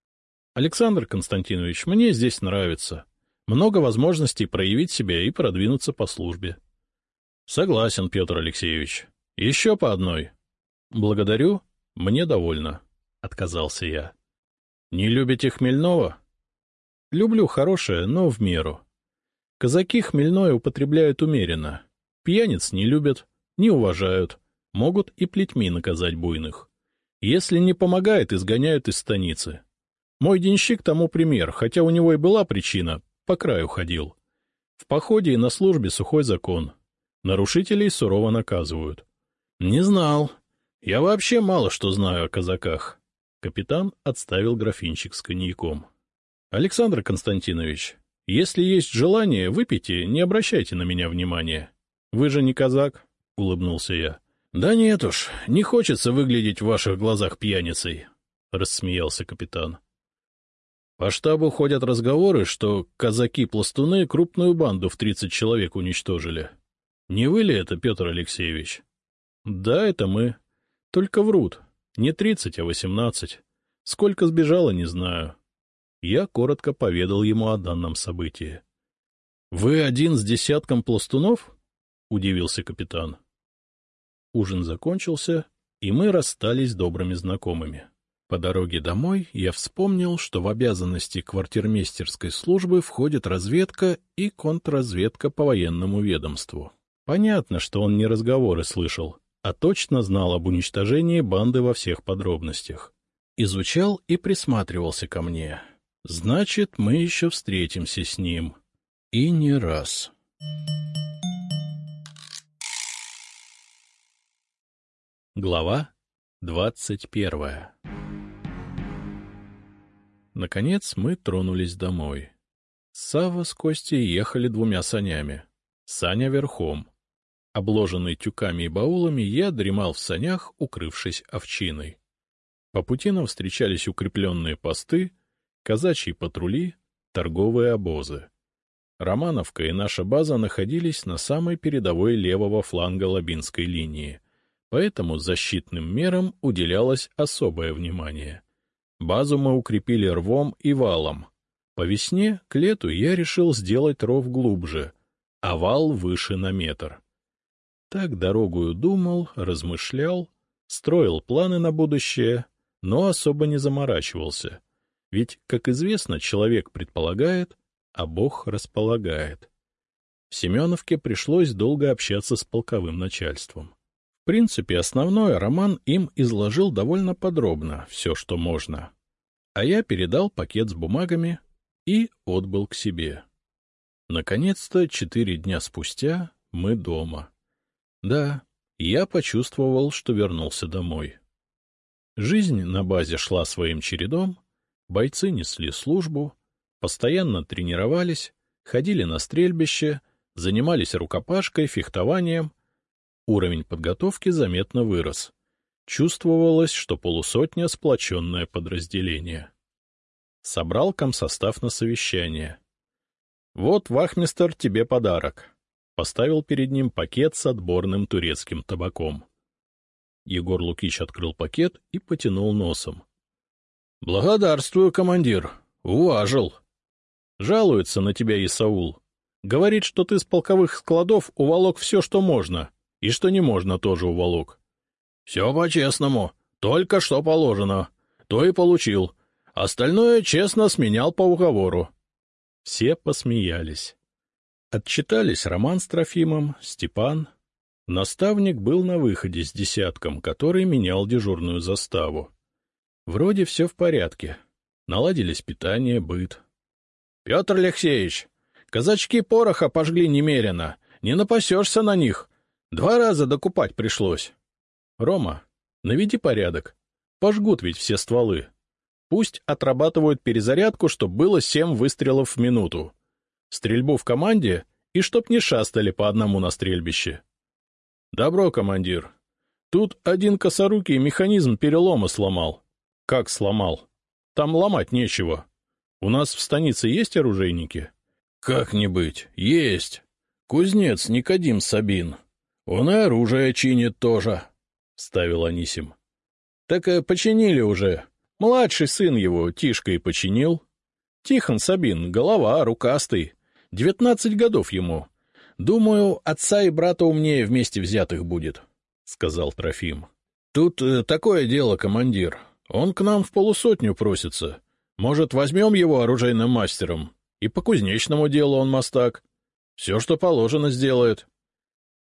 — Александр Константинович, мне здесь нравится. Много возможностей проявить себя и продвинуться по службе. — Согласен, Петр Алексеевич. Еще по одной. — Благодарю. — Мне довольно, — отказался я. — Не любите хмельного? — Люблю хорошее, но в меру. Казаки хмельное употребляют умеренно. Пьяниц не любят, не уважают, могут и плетьми наказать буйных. Если не помогает, изгоняют из станицы. Мой денщик тому пример, хотя у него и была причина, по краю ходил. В походе и на службе сухой закон. Нарушителей сурово наказывают. Не знал, я вообще мало что знаю о казаках. Капитан отставил графинчик с коньяком. — Александр Константинович, если есть желание, выпейте, не обращайте на меня внимания. Вы же не казак, — улыбнулся я. — Да нет уж, не хочется выглядеть в ваших глазах пьяницей, — рассмеялся капитан. По штабу ходят разговоры, что казаки-пластуны крупную банду в тридцать человек уничтожили. Не вы ли это, Петр Алексеевич? — Да, это мы. Только врут. Не тридцать, а восемнадцать. Сколько сбежало, не знаю. Я коротко поведал ему о данном событии. — Вы один с десятком пластунов? — удивился капитан. Ужин закончился, и мы расстались добрыми знакомыми. По дороге домой я вспомнил, что в обязанности квартирмейстерской службы входит разведка и контрразведка по военному ведомству. Понятно, что он не разговоры слышал, а точно знал об уничтожении банды во всех подробностях. Изучал и присматривался ко мне. Значит, мы еще встретимся с ним. И не раз. Глава двадцать первая Наконец мы тронулись домой. Сава с Костей ехали двумя санями. Саня верхом. Обложенный тюками и баулами, я дремал в санях, укрывшись овчиной. По пути нам встречались укрепленные посты — казачьи патрули, торговые обозы. Романовка и наша база находились на самой передовой левого фланга Лабинской линии, поэтому защитным мерам уделялось особое внимание. Базу мы укрепили рвом и валом. По весне, к лету, я решил сделать ров глубже, а вал выше на метр. Так дорогую думал, размышлял, строил планы на будущее, но особо не заморачивался — ведь, как известно, человек предполагает, а Бог располагает. В Семеновке пришлось долго общаться с полковым начальством. В принципе, основное Роман им изложил довольно подробно все, что можно. А я передал пакет с бумагами и отбыл к себе. Наконец-то, четыре дня спустя, мы дома. Да, я почувствовал, что вернулся домой. Жизнь на базе шла своим чередом, Бойцы несли службу, постоянно тренировались, ходили на стрельбище, занимались рукопашкой, фехтованием. Уровень подготовки заметно вырос. Чувствовалось, что полусотня — сплоченное подразделение. Собрал комсостав на совещание. — Вот, вахмистер, тебе подарок. Поставил перед ним пакет с отборным турецким табаком. Егор Лукич открыл пакет и потянул носом. — Благодарствую, командир. Уважил. Жалуется на тебя Исаул. Говорит, что ты с полковых складов уволок все, что можно, и что не можно тоже уволок. — Все по-честному. Только что положено. То и получил. Остальное честно сменял по уговору. Все посмеялись. Отчитались Роман с Трофимом, Степан. Наставник был на выходе с десятком, который менял дежурную заставу. Вроде все в порядке. Наладились питание, быт. — Петр Алексеевич, казачки пороха пожгли немерено. Не напасешься на них. Два раза докупать пришлось. — Рома, наведи порядок. Пожгут ведь все стволы. Пусть отрабатывают перезарядку, чтоб было семь выстрелов в минуту. Стрельбу в команде и чтоб не шастали по одному на стрельбище. — Добро, командир. Тут один косорукий механизм перелома сломал. — Как сломал? Там ломать нечего. У нас в станице есть оружейники? — Как не быть, есть. Кузнец Никодим Сабин. Он и оружие чинит тоже, — ставил Анисим. — Так э, починили уже. Младший сын его, Тишка, и починил. Тихон Сабин, голова, рукастый. Девятнадцать годов ему. Думаю, отца и брата умнее вместе взятых будет, — сказал Трофим. — Тут э, такое дело, командир. Он к нам в полусотню просится. Может, возьмем его оружейным мастером? И по кузнечному делу он мастак. Все, что положено, сделает.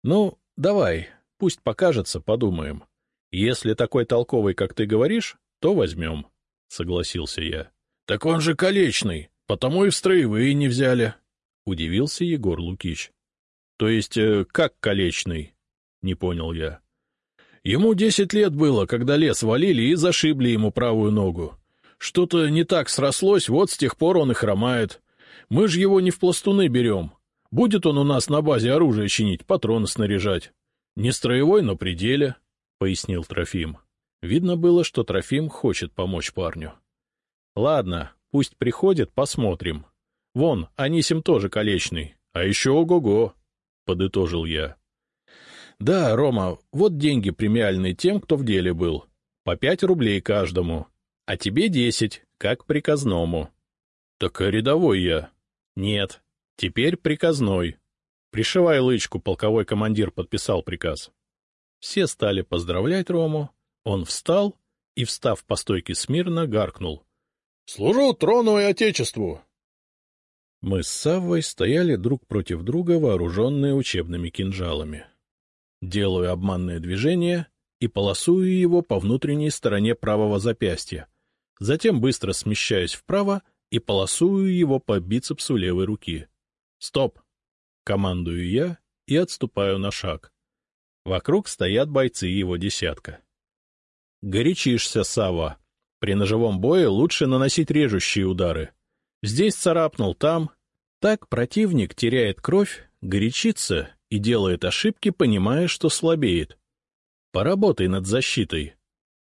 Ну, давай, пусть покажется, подумаем. Если такой толковый, как ты говоришь, то возьмем, — согласился я. — Так он же колечный, потому и в строевые не взяли, — удивился Егор Лукич. — То есть, э, как колечный? — не понял я. Ему десять лет было, когда лес валили и зашибли ему правую ногу. Что-то не так срослось, вот с тех пор он и хромает. Мы же его не в пластуны берем. Будет он у нас на базе оружие чинить, патроны снаряжать. Не строевой, но пределе, — пояснил Трофим. Видно было, что Трофим хочет помочь парню. — Ладно, пусть приходит, посмотрим. Вон, Анисим тоже колечный, а еще ого-го, — подытожил я. — Да, Рома, вот деньги премиальные тем, кто в деле был. По пять рублей каждому. А тебе десять, как приказному. — Так рядовой я. — Нет, теперь приказной. Пришивай лычку, полковой командир подписал приказ. Все стали поздравлять Рому, он встал и, встав по стойке смирно, гаркнул. — Служу трону и отечеству! Мы с Саввой стояли друг против друга, вооруженные учебными кинжалами. Делаю обманное движение и полосую его по внутренней стороне правого запястья, затем быстро смещаюсь вправо и полосую его по бицепсу левой руки. «Стоп!» — командую я и отступаю на шаг. Вокруг стоят бойцы его десятка. Горячишься, Сава. При ножевом бое лучше наносить режущие удары. Здесь царапнул, там. Так противник теряет кровь, горячится и делает ошибки, понимая, что слабеет. Поработай над защитой.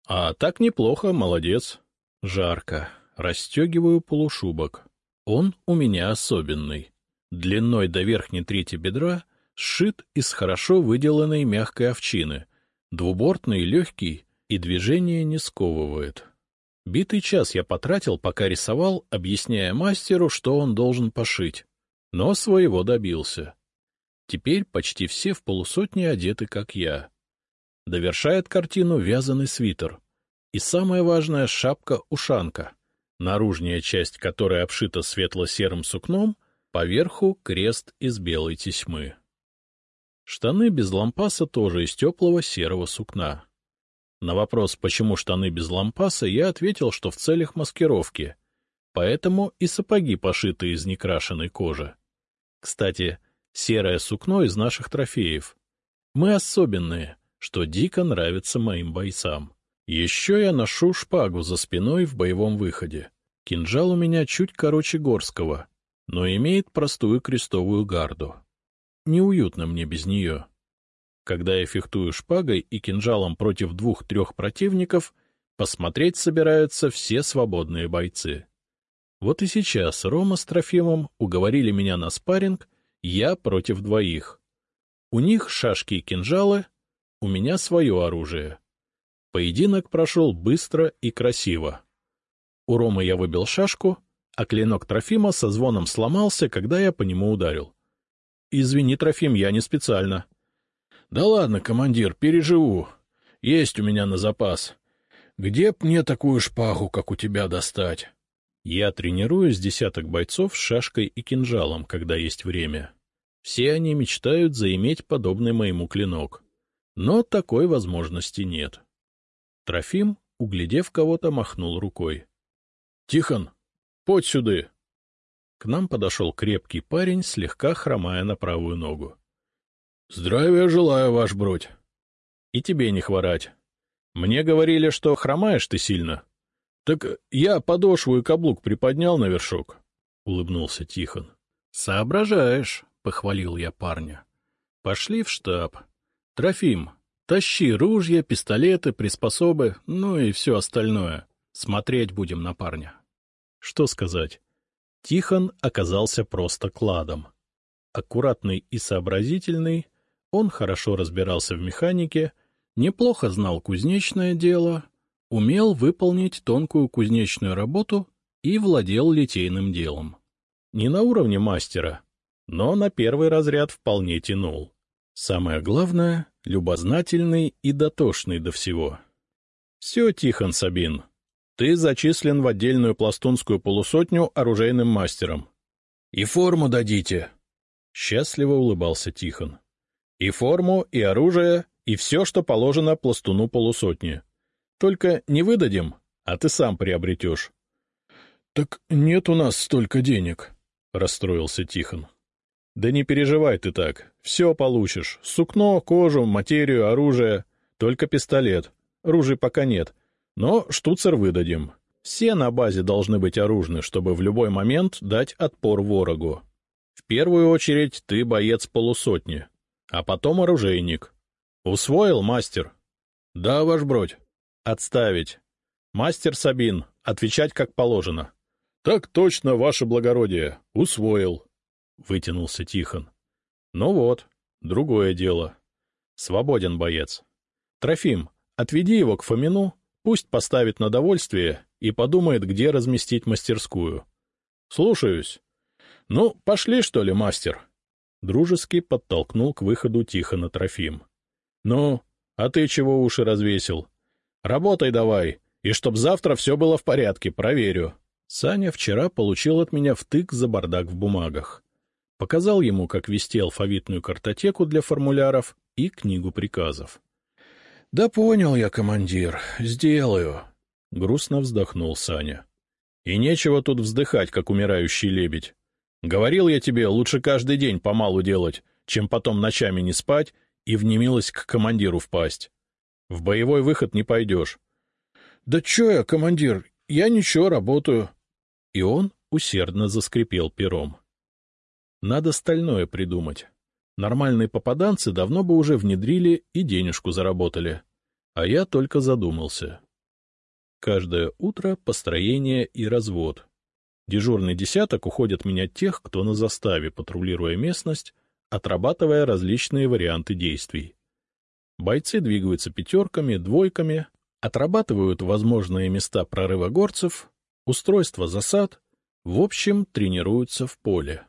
А так неплохо, молодец. Жарко. Растегиваю полушубок. Он у меня особенный. Длиной до верхней трети бедра сшит из хорошо выделанной мягкой овчины. Двубортный, легкий и движение не сковывает. Битый час я потратил, пока рисовал, объясняя мастеру, что он должен пошить. Но своего добился. Теперь почти все в полусотне одеты, как я. Довершает картину вязаный свитер. И самое важное — шапка-ушанка, наружная часть которой обшита светло-серым сукном, поверху — крест из белой тесьмы. Штаны без лампаса тоже из теплого серого сукна. На вопрос, почему штаны без лампаса, я ответил, что в целях маскировки, поэтому и сапоги пошиты из некрашенной кожи. Кстати, серое сукно из наших трофеев. Мы особенные, что дико нравится моим бойцам. Еще я ношу шпагу за спиной в боевом выходе. Кинжал у меня чуть короче горского, но имеет простую крестовую гарду. Неуютно мне без нее. Когда я фехтую шпагой и кинжалом против двух-трех противников, посмотреть собираются все свободные бойцы. Вот и сейчас Рома с Трофимом уговорили меня на спарринг, я против двоих. У них шашки и кинжалы, у меня свое оружие. Поединок прошел быстро и красиво. У Ромы я выбил шашку, а клинок Трофима со звоном сломался, когда я по нему ударил. — Извини, Трофим, я не специально. — Да ладно, командир, переживу. Есть у меня на запас. Где б мне такую шпагу, как у тебя, достать? Я тренирую с десяток бойцов с шашкой и кинжалом, когда есть время. Все они мечтают заиметь подобный моему клинок. Но такой возможности нет. Трофим, углядев кого-то, махнул рукой. — Тихон, подь сюда! К нам подошел крепкий парень, слегка хромая на правую ногу. — Здравия желаю, ваш бродь. — И тебе не хворать. Мне говорили, что хромаешь ты сильно. — Так я подошву и каблук приподнял на вершок, — улыбнулся Тихон. — Соображаешь, — похвалил я парня. — Пошли в штаб. Трофим, тащи ружья, пистолеты, приспособы, ну и все остальное. Смотреть будем на парня. Что сказать? Тихон оказался просто кладом. Аккуратный и сообразительный, он хорошо разбирался в механике, неплохо знал кузнечное дело, умел выполнить тонкую кузнечную работу и владел литейным делом. Не на уровне мастера, но на первый разряд вполне тянул. Самое главное — любознательный и дотошный до всего. — Все, Тихон Сабин, ты зачислен в отдельную пластунскую полусотню оружейным мастером. — И форму дадите! — счастливо улыбался Тихон. И форму, и оружие, и все, что положено пластуну полусотни. Только не выдадим, а ты сам приобретешь. — Так нет у нас столько денег, — расстроился Тихон. — Да не переживай ты так, все получишь. Сукно, кожу, материю, оружие. Только пистолет. Ружей пока нет. Но штуцер выдадим. Все на базе должны быть оружны, чтобы в любой момент дать отпор ворогу. В первую очередь ты боец полусотни, а потом оружейник. Усвоил, мастер? Да, ваш бродь. Отставить. Мастер Сабин, отвечать как положено. — Так точно, ваше благородие. Усвоил. — вытянулся Тихон. — Ну вот, другое дело. Свободен боец. Трофим, отведи его к Фомину, пусть поставит на довольствие и подумает, где разместить мастерскую. — Слушаюсь. — Ну, пошли, что ли, мастер? Дружески подтолкнул к выходу Тихона Трофим. — Ну, а ты чего уши развесил? Работай давай, и чтоб завтра все было в порядке, проверю. Саня вчера получил от меня втык за бардак в бумагах. Показал ему, как вести алфавитную картотеку для формуляров и книгу приказов. — Да понял я, командир, сделаю, — грустно вздохнул Саня. — И нечего тут вздыхать, как умирающий лебедь. Говорил я тебе, лучше каждый день помалу делать, чем потом ночами не спать и в немилость к командиру впасть. В боевой выход не пойдешь. — Да чё я, командир, я ничего, работаю. И он усердно заскрипел пером. Надо стальное придумать. Нормальные попаданцы давно бы уже внедрили и денежку заработали. А я только задумался. Каждое утро построение и развод. Дежурный десяток уходит менять тех, кто на заставе, патрулируя местность, отрабатывая различные варианты действий. Бойцы двигаются пятерками, двойками, отрабатывают возможные места прорыва горцев, устройство засад, в общем, тренируются в поле.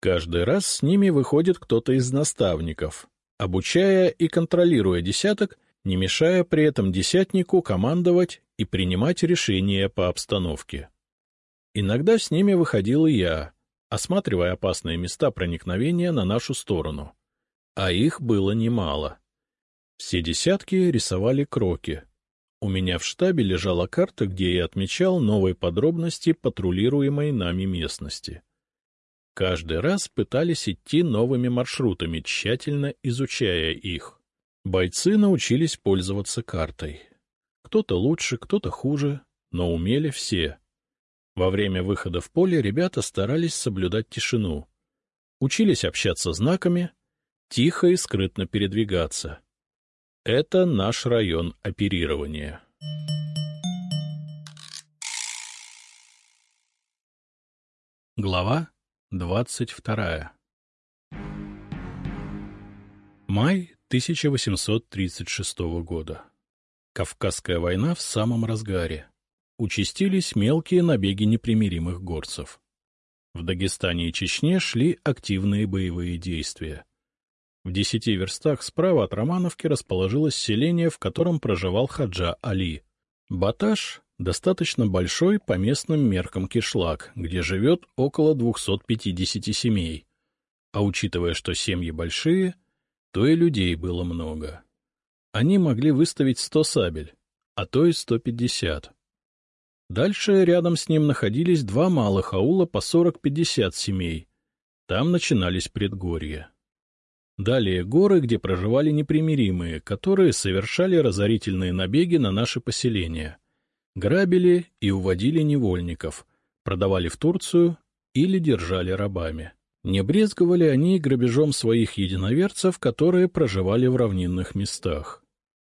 Каждый раз с ними выходит кто-то из наставников, обучая и контролируя десяток, не мешая при этом десятнику командовать и принимать решения по обстановке. Иногда с ними выходил и я, осматривая опасные места проникновения на нашу сторону. А их было немало. Все десятки рисовали кроки. У меня в штабе лежала карта, где я отмечал новые подробности патрулируемой нами местности. Каждый раз пытались идти новыми маршрутами, тщательно изучая их. Бойцы научились пользоваться картой. Кто-то лучше, кто-то хуже, но умели все. Во время выхода в поле ребята старались соблюдать тишину. Учились общаться знаками, тихо и скрытно передвигаться. Это наш район оперирования. Глава двадцать вторая Май 1836 года. Кавказская война в самом разгаре участились мелкие набеги непримиримых горцев. В Дагестане и Чечне шли активные боевые действия. В десяти верстах справа от Романовки расположилось селение, в котором проживал Хаджа Али. Баташ — достаточно большой по местным меркам кишлак, где живет около 250 семей. А учитывая, что семьи большие, то и людей было много. Они могли выставить 100 сабель, а то и 150. Дальше рядом с ним находились два малых аула по 40-50 семей. Там начинались предгорья. Далее горы, где проживали непримиримые, которые совершали разорительные набеги на наши поселения. Грабили и уводили невольников, продавали в Турцию или держали рабами. Не брезговали они грабежом своих единоверцев, которые проживали в равнинных местах.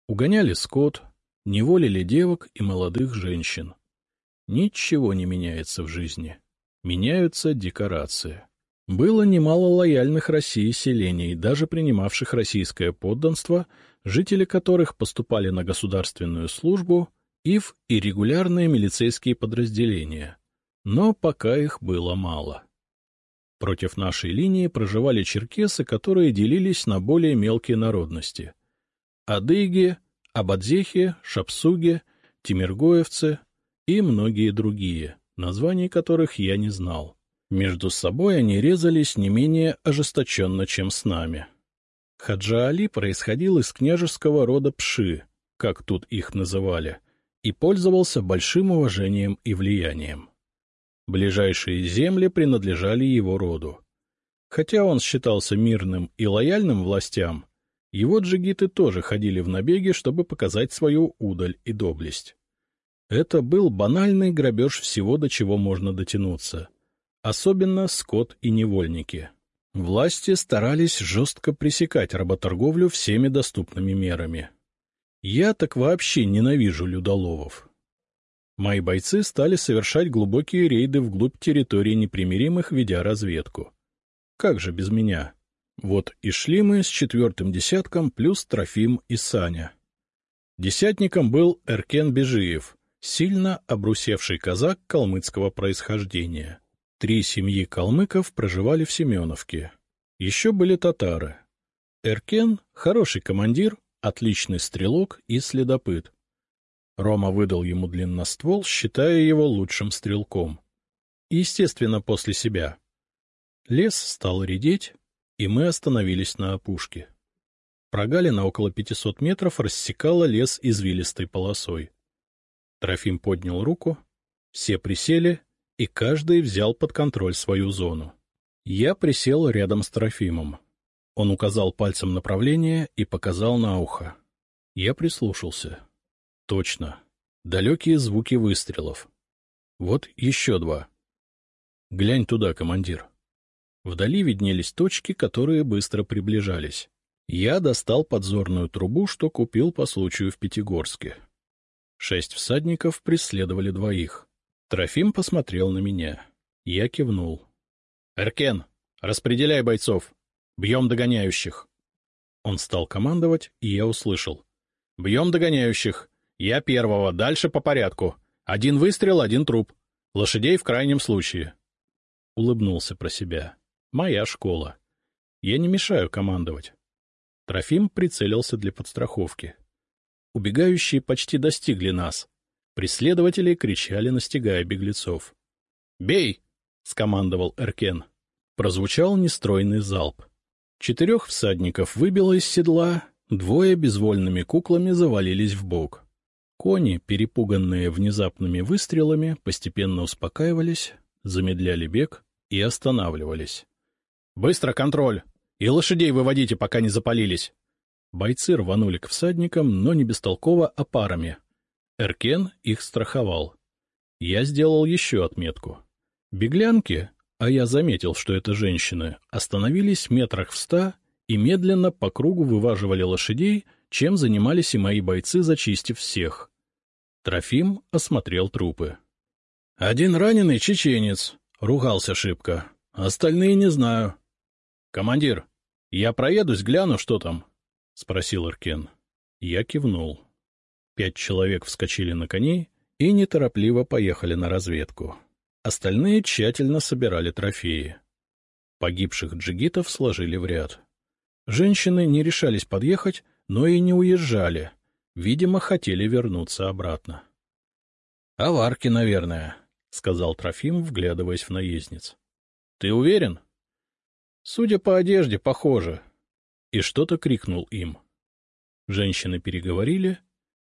Угоняли скот, неволили девок и молодых женщин. Ничего не меняется в жизни. Меняются декорации. Было немало лояльных России селений, даже принимавших российское подданство, жители которых поступали на государственную службу и в иррегулярные милицейские подразделения. Но пока их было мало. Против нашей линии проживали черкесы, которые делились на более мелкие народности. Адыги, Абадзехи, Шапсуги, Тимиргоевцы, и многие другие, названий которых я не знал. Между собой они резались не менее ожесточенно, чем с нами. Хаджа Али происходил из княжеского рода Пши, как тут их называли, и пользовался большим уважением и влиянием. Ближайшие земли принадлежали его роду. Хотя он считался мирным и лояльным властям, Его джигиты тоже ходили в набеги, чтобы показать свою удаль и доблесть. Это был банальный грабеж всего, до чего можно дотянуться. Особенно скот и невольники. Власти старались жестко пресекать работорговлю всеми доступными мерами. Я так вообще ненавижу людоловов. Мои бойцы стали совершать глубокие рейды вглубь территории непримиримых, ведя разведку. Как же без меня? Вот и шли мы с четвертым десятком плюс Трофим и Саня. Десятником был Эркен Бежиев, сильно обрусевший казак калмыцкого происхождения. Три семьи калмыков проживали в Семеновке. Еще были татары. Эркен — хороший командир, отличный стрелок и следопыт. Рома выдал ему длинноствол, считая его лучшим стрелком. Естественно, после себя. Лес стал редеть, и мы остановились на опушке. Прогалина около пятисот метров рассекала лес извилистой полосой. Трофим поднял руку, все присели и каждый взял под контроль свою зону. Я присел рядом с Трофимом. Он указал пальцем направление и показал на ухо. Я прислушался. Точно. Далекие звуки выстрелов. Вот еще два. Глянь туда, командир. Вдали виднелись точки, которые быстро приближались. Я достал подзорную трубу, что купил по случаю в Пятигорске. Шесть всадников преследовали двоих. Трофим посмотрел на меня. Я кивнул. — Эркен, распределяй бойцов. Бьем догоняющих. Он стал командовать, и я услышал. — Бьем догоняющих. Я первого, дальше по порядку. Один выстрел, один труп. Лошадей в крайнем случае. Улыбнулся про себя. Моя школа. Я не мешаю командовать. Трофим прицелился для подстраховки. Убегающие почти достигли нас. Преследователи кричали, настигая беглецов. «Бей!» — скомандовал Эркен. Прозвучал нестройный залп. Четырех всадников выбило из седла, двое безвольными куклами завалились в бок. Кони, перепуганные внезапными выстрелами, постепенно успокаивались, замедляли бег и останавливались. — Быстро контроль! И лошадей выводите, пока не запалились! Бойцы рванули к всадникам, но не бестолково, а парами. Эркен их страховал. Я сделал еще отметку. Беглянки, а я заметил, что это женщины, остановились метрах в ста и медленно по кругу вываживали лошадей, чем занимались и мои бойцы, зачистив всех. Трофим осмотрел трупы. — Один раненый чеченец, — ругался шибко. — Остальные не знаю. — Командир, я проедусь, гляну, что там, — спросил Иркен. Я кивнул. Пять человек вскочили на коней и неторопливо поехали на разведку. Остальные тщательно собирали трофеи. Погибших джигитов сложили в ряд. Женщины не решались подъехать, но и не уезжали. Видимо, хотели вернуться обратно. — Аварки, наверное, — сказал Трофим, вглядываясь в наездниц. — Ты уверен? — Судя по одежде, похоже. И что-то крикнул им. Женщины переговорили,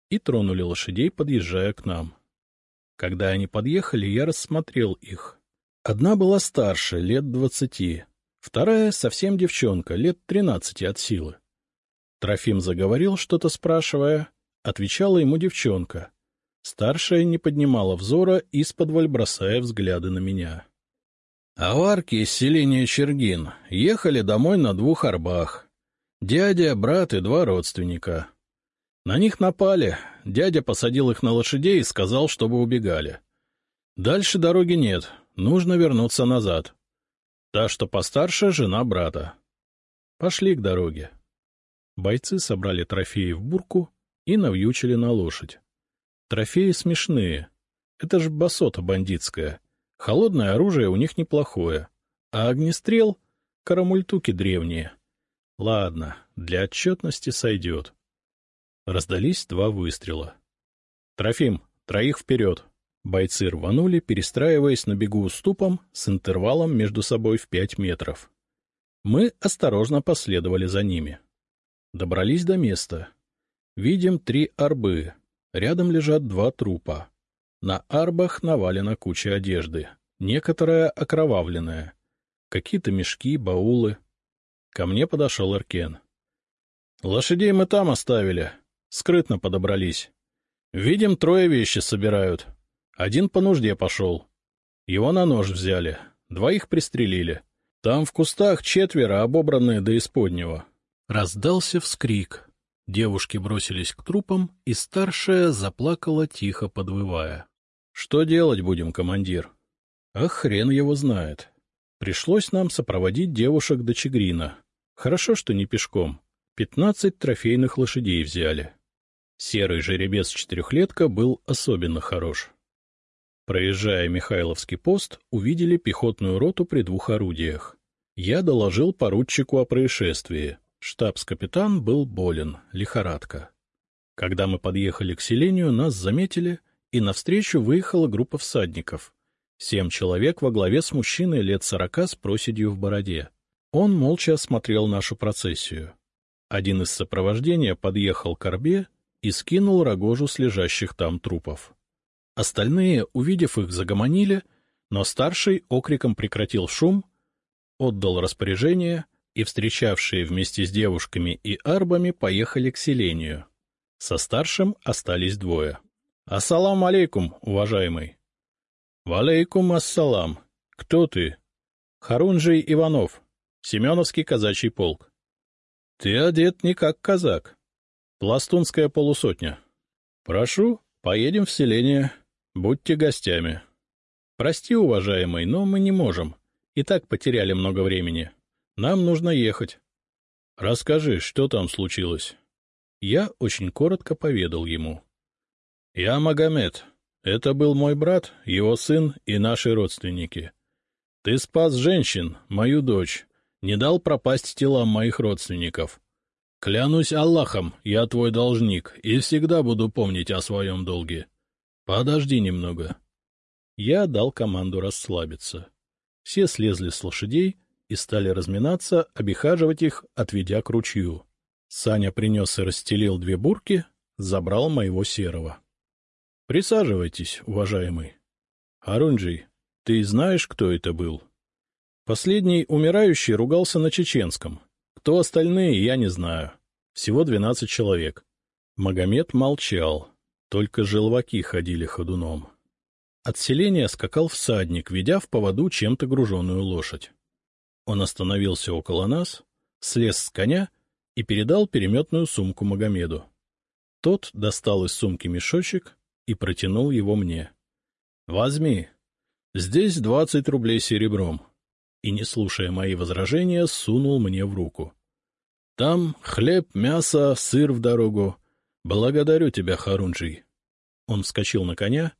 и тронули лошадей, подъезжая к нам. Когда они подъехали, я рассмотрел их. Одна была старше, лет двадцати, вторая — совсем девчонка, лет тринадцати от силы. Трофим заговорил, что-то спрашивая, отвечала ему девчонка. Старшая не поднимала взора, из-под бросая взгляды на меня. Аварки из селения Чергин ехали домой на двух арбах. Дядя, брат и два родственника. На них напали, дядя посадил их на лошадей и сказал, чтобы убегали. Дальше дороги нет, нужно вернуться назад. Та, что постарше, жена брата. Пошли к дороге. Бойцы собрали трофеи в бурку и навьючили на лошадь. Трофеи смешные. Это ж басота бандитская. Холодное оружие у них неплохое. А огнестрел — карамультуки древние. Ладно, для отчетности сойдет. Раздались два выстрела. — Трофим, троих вперед! Бойцы рванули, перестраиваясь на бегу уступом с интервалом между собой в пять метров. Мы осторожно последовали за ними. Добрались до места. Видим три арбы. Рядом лежат два трупа. На арбах навалена куча одежды. Некоторая окровавленная. Какие-то мешки, баулы. Ко мне подошел Эркен. — Лошадей мы там оставили. Скрытно подобрались. Видим, трое вещи собирают. Один по нужде пошел. Его на нож взяли. Двоих пристрелили. Там в кустах четверо, обобранные до исподнего. Раздался вскрик. Девушки бросились к трупам, и старшая заплакала, тихо подвывая. — Что делать будем, командир? — А хрен его знает. Пришлось нам сопроводить девушек до Чигрина. Хорошо, что не пешком. Пятнадцать трофейных лошадей взяли. Серый жеребец-четырехлетка был особенно хорош. Проезжая Михайловский пост, увидели пехотную роту при двух орудиях. Я доложил поручику о происшествии. Штабс-капитан был болен, лихорадка. Когда мы подъехали к селению, нас заметили, и навстречу выехала группа всадников. Семь человек во главе с мужчиной лет сорока с проседью в бороде. Он молча осмотрел нашу процессию. Один из сопровождения подъехал к орбе и скинул рогожу с лежащих там трупов. Остальные, увидев их, загомонили, но старший окриком прекратил шум, отдал распоряжение, и встречавшие вместе с девушками и арбами поехали к селению. Со старшим остались двое. — Ассалам алейкум, уважаемый. — Валейкум ассалам. Кто ты? — Харунжий Иванов, Семеновский казачий полк. — Ты одет не как казак. Пластунская полусотня. — Прошу, поедем в селение. Будьте гостями. Прости, уважаемый, но мы не можем. И так потеряли много времени. Нам нужно ехать. Расскажи, что там случилось? Я очень коротко поведал ему. Я Магомед. Это был мой брат, его сын и наши родственники. Ты спас женщин, мою дочь, не дал пропасть телам моих родственников. Клянусь Аллахом, я твой должник и всегда буду помнить о своем долге. Подожди немного. Я дал команду расслабиться. Все слезли с лошадей и стали разминаться, обихаживать их, отведя к ручью. Саня принес и расстелил две бурки, забрал моего серого. — Присаживайтесь, уважаемый. — Арунджий, ты знаешь, кто это был? Последний умирающий ругался на чеченском. Кто остальные, я не знаю. Всего двенадцать человек. Магомед молчал. Только желваки ходили ходуном. От селения скакал всадник, ведя в поводу чем-то груженную лошадь. Он остановился около нас, слез с коня и передал переметную сумку Магомеду. Тот достал из сумки мешочек и протянул его мне. — Возьми. Здесь двадцать рублей серебром. И, не слушая мои возражения, сунул мне в руку. — Там хлеб, мясо, сыр в дорогу. — Благодарю тебя, Харунжий. Он вскочил на коня,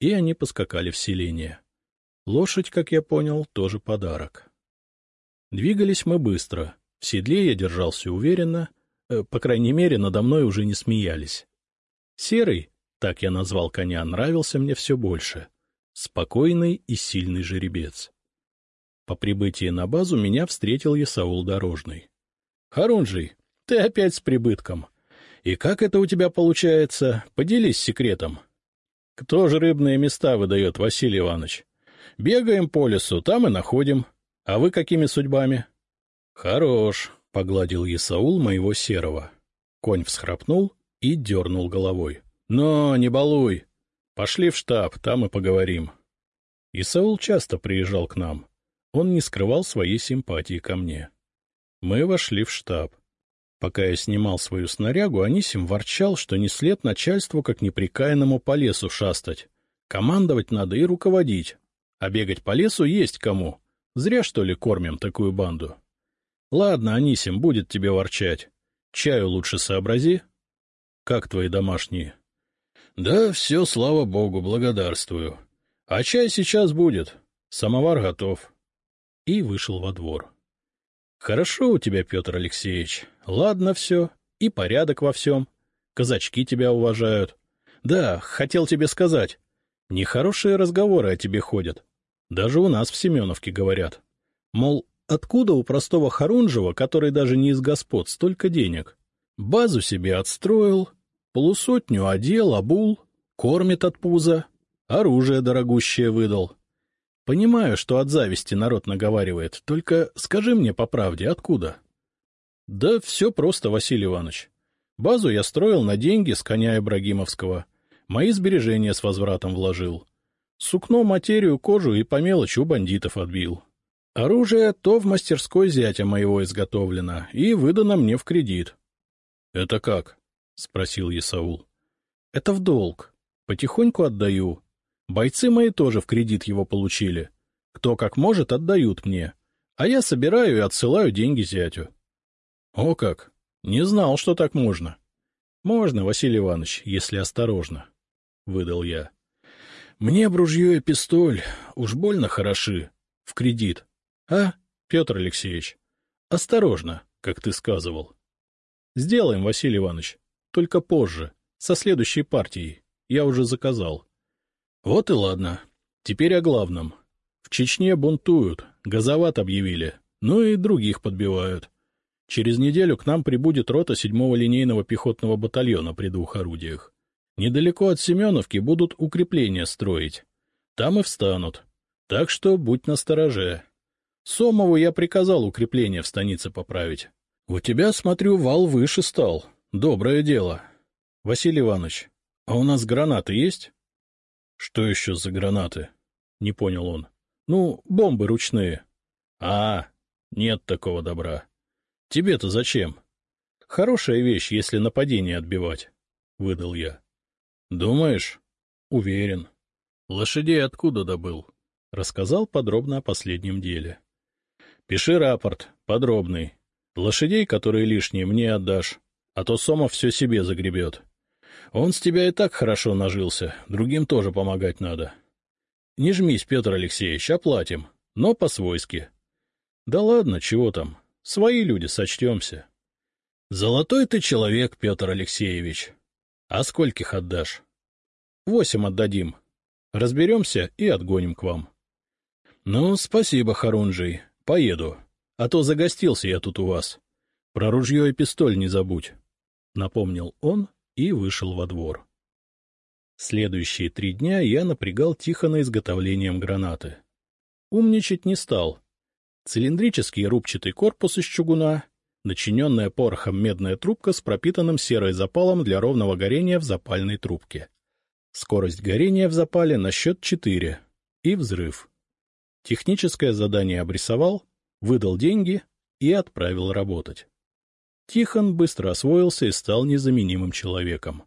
и они поскакали в селение. Лошадь, как я понял, тоже подарок. Двигались мы быстро. В седле я держался уверенно, э, по крайней мере, надо мной уже не смеялись. Серый, так я назвал коня, нравился мне все больше. Спокойный и сильный жеребец. По прибытии на базу меня встретил Ясаул Дорожный. — Харунжий, ты опять с прибытком. И как это у тебя получается? Поделись секретом. Кто же рыбные места выдает, Василий Иванович? Бегаем по лесу, там и находим. А вы какими судьбами? Хорош, — погладил Исаул моего серого. Конь всхрапнул и дернул головой. Но не балуй. Пошли в штаб, там и поговорим. Исаул часто приезжал к нам. Он не скрывал своей симпатии ко мне. Мы вошли в штаб. Пока я снимал свою снарягу, Анисим ворчал, что не след начальству, как неприкаянному по лесу шастать. Командовать надо и руководить. А бегать по лесу есть кому. Зря, что ли, кормим такую банду. Ладно, Анисим, будет тебе ворчать. Чаю лучше сообрази. Как твои домашние? Да, все, слава богу, благодарствую. А чай сейчас будет. Самовар готов. И вышел во двор. Хорошо у тебя, Петр Алексеевич. Ладно все, и порядок во всем. Казачки тебя уважают. Да, хотел тебе сказать. Нехорошие разговоры о тебе ходят. Даже у нас в Семеновке говорят. Мол, откуда у простого Харунжева, который даже не из господ, столько денег? Базу себе отстроил, полусотню одел, обул, кормит от пуза, оружие дорогущее выдал. Понимаю, что от зависти народ наговаривает, только скажи мне по правде, откуда? Да все просто, Василий Иванович. Базу я строил на деньги с коня Ибрагимовского. Мои сбережения с возвратом вложил. Сукно, материю, кожу и по мелочи у бандитов отбил. Оружие то в мастерской зятя моего изготовлено и выдано мне в кредит. — Это как? — спросил Исаул. — Это в долг. Потихоньку отдаю. Бойцы мои тоже в кредит его получили. Кто как может, отдают мне. А я собираю и отсылаю деньги зятю. — О как! Не знал, что так можно. — Можно, Василий Иванович, если осторожно, — выдал я. — Мне б ружье и пистоль уж больно хороши. В кредит. А, Петр Алексеевич? Осторожно, как ты сказывал. — Сделаем, Василий Иванович. Только позже, со следующей партией. Я уже заказал. — Вот и ладно. Теперь о главном. В Чечне бунтуют, газоват объявили, ну и других подбивают. Через неделю к нам прибудет рота 7-го линейного пехотного батальона при двух орудиях. Недалеко от Семеновки будут укрепления строить. Там и встанут. Так что будь настороже. Сомову я приказал укрепление в станице поправить. У тебя, смотрю, вал выше стал. Доброе дело. Василий Иванович, а у нас гранаты есть? Что еще за гранаты? Не понял он. Ну, бомбы ручные. А, нет такого добра. Тебе-то зачем? Хорошая вещь, если нападение отбивать, — выдал я. Думаешь? Уверен. Лошадей откуда добыл? Рассказал подробно о последнем деле. Пиши рапорт, подробный. Лошадей, которые лишние, мне отдашь, а то Сомов все себе загребет. Он с тебя и так хорошо нажился, другим тоже помогать надо. Не жмись, Петр Алексеевич, оплатим, но по-свойски. Да ладно, чего там, свои люди, сочтемся. Золотой ты человек, Петр Алексеевич. А скольких отдашь? Восемь отдадим. Разберемся и отгоним к вам. Ну, спасибо, Харунжий, поеду, а то загостился я тут у вас. Про ружье и пистоль не забудь, — напомнил он и вышел во двор. Следующие три дня я напрягал Тихона изготовлением гранаты. Умничать не стал. Цилиндрический рубчатый корпус из чугуна, начиненная порохом медная трубка с пропитанным серой запалом для ровного горения в запальной трубке. Скорость горения в запале на счет 4 и взрыв. Техническое задание обрисовал, выдал деньги и отправил работать. Тихон быстро освоился и стал незаменимым человеком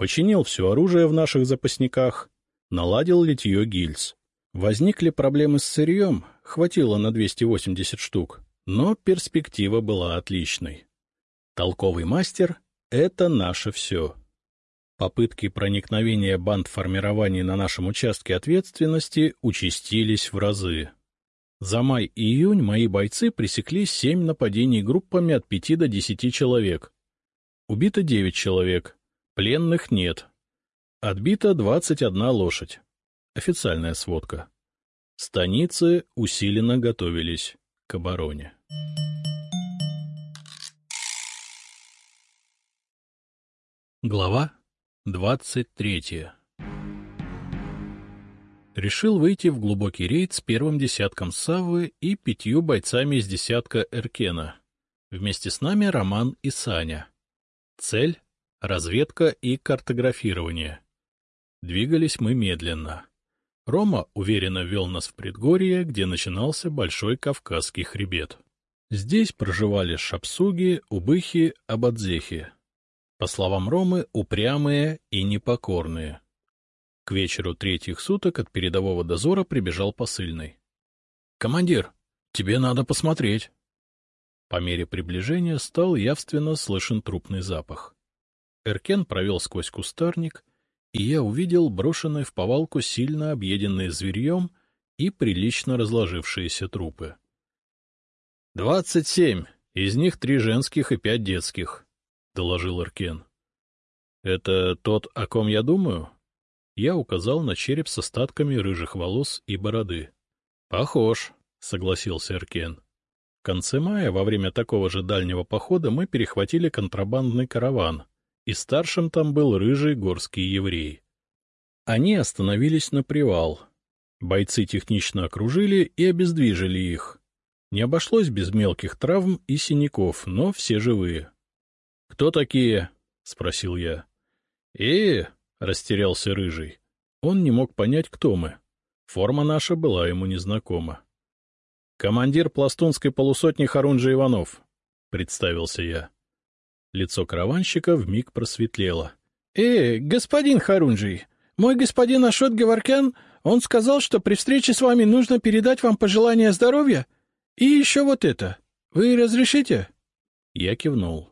починил все оружие в наших запасниках, наладил литье гильз. Возникли проблемы с сырьем, хватило на 280 штук, но перспектива была отличной. Толковый мастер — это наше все. Попытки проникновения банд формирований на нашем участке ответственности участились в разы. За май и июнь мои бойцы пресекли семь нападений группами от пяти до десяти человек. Убито девять человек, Пленных нет. Отбито 21 лошадь. Официальная сводка. Станицы усиленно готовились к обороне. Глава 23 Решил выйти в глубокий рейд с первым десятком Саввы и пятью бойцами из десятка Эркена. Вместе с нами Роман и Саня. Цель разведка и картографирование. Двигались мы медленно. Рома уверенно вел нас в предгорье, где начинался Большой Кавказский хребет. Здесь проживали шапсуги, убыхи, абадзехи. По словам Ромы, упрямые и непокорные. К вечеру третьих суток от передового дозора прибежал посыльный. — Командир, тебе надо посмотреть. По мере приближения стал явственно слышен трупный запах. Эркен провел сквозь кустарник, и я увидел брошенные в повалку сильно объеденные зверьем и прилично разложившиеся трупы. — Двадцать семь, из них три женских и пять детских, — доложил Эркен. — Это тот, о ком я думаю? Я указал на череп с остатками рыжих волос и бороды. — Похож, — согласился Эркен. В конце мая, во время такого же дальнего похода, мы перехватили контрабандный караван, и старшим там был рыжий горский еврей. Они остановились на привал. Бойцы технично окружили и обездвижили их. Не обошлось без мелких травм и синяков, но все живые. — Кто такие? — спросил я. — Э, — растерялся Рыжий. Он не мог понять, кто мы. Форма наша была ему незнакома. — Командир пластунской полусотни Харунжи Иванов, — представился я. Лицо караванщика вмиг просветлело. — Э, господин Харунжий, мой господин Ашот Геворкян, он сказал, что при встрече с вами нужно передать вам пожелания здоровья и еще вот это. Вы разрешите? Я кивнул.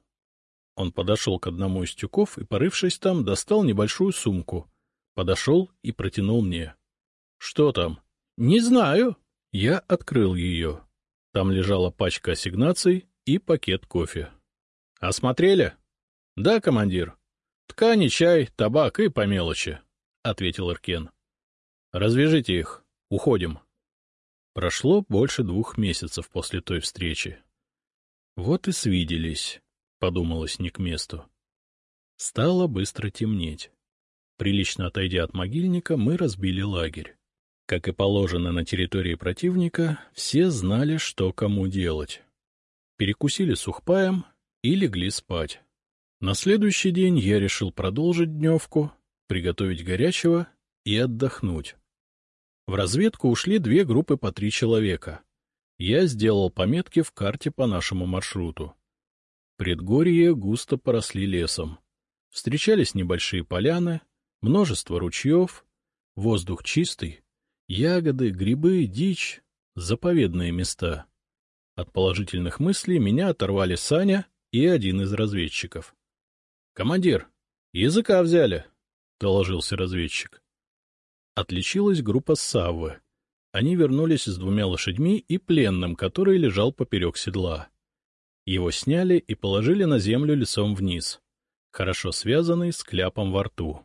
Он подошел к одному из тюков и, порывшись там, достал небольшую сумку. Подошел и протянул мне. — Что там? — Не знаю. Я открыл ее. Там лежала пачка ассигнаций и пакет кофе. — Осмотрели? — Да, командир. — Ткани, чай, табак и по мелочи, — ответил Иркен. — Развяжите их. Уходим. Прошло больше двух месяцев после той встречи. Вот и свиделись, — подумалось не к месту. Стало быстро темнеть. Прилично отойдя от могильника, мы разбили лагерь. Как и положено на территории противника, все знали, что кому делать. Перекусили сухпаем и легли спать. На следующий день я решил продолжить дневку, приготовить горячего и отдохнуть. В разведку ушли две группы по три человека. Я сделал пометки в карте по нашему маршруту. Предгорье густо поросли лесом. Встречались небольшие поляны, множество ручьев, воздух чистый, Ягоды, грибы, дичь — заповедные места. От положительных мыслей меня оторвали Саня и один из разведчиков. — Командир, языка взяли, — доложился разведчик. Отличилась группа Саввы. Они вернулись с двумя лошадьми и пленным, который лежал поперек седла. Его сняли и положили на землю лицом вниз, хорошо связанный с кляпом во рту.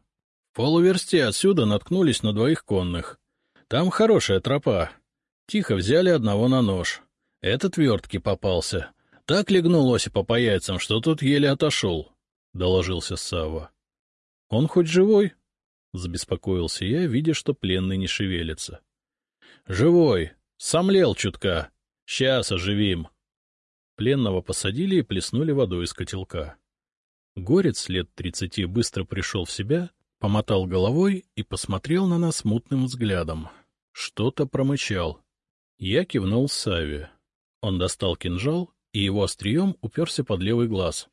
В полуверсте отсюда наткнулись на двоих конных. Там хорошая тропа. Тихо взяли одного на нож. Этот вертки попался. Так легнул Осипа по яйцам, что тот еле отошел, — доложился Савва. — Он хоть живой? — забеспокоился я, видя, что пленный не шевелится. — Живой. Сомлел чутка. Сейчас оживим. Пленного посадили и плеснули водой из котелка. Горец лет тридцати быстро пришел в себя Помотал головой и посмотрел на нас мутным взглядом. Что-то промычал. Я кивнул Саве. Он достал кинжал, и его острием уперся под левый глаз.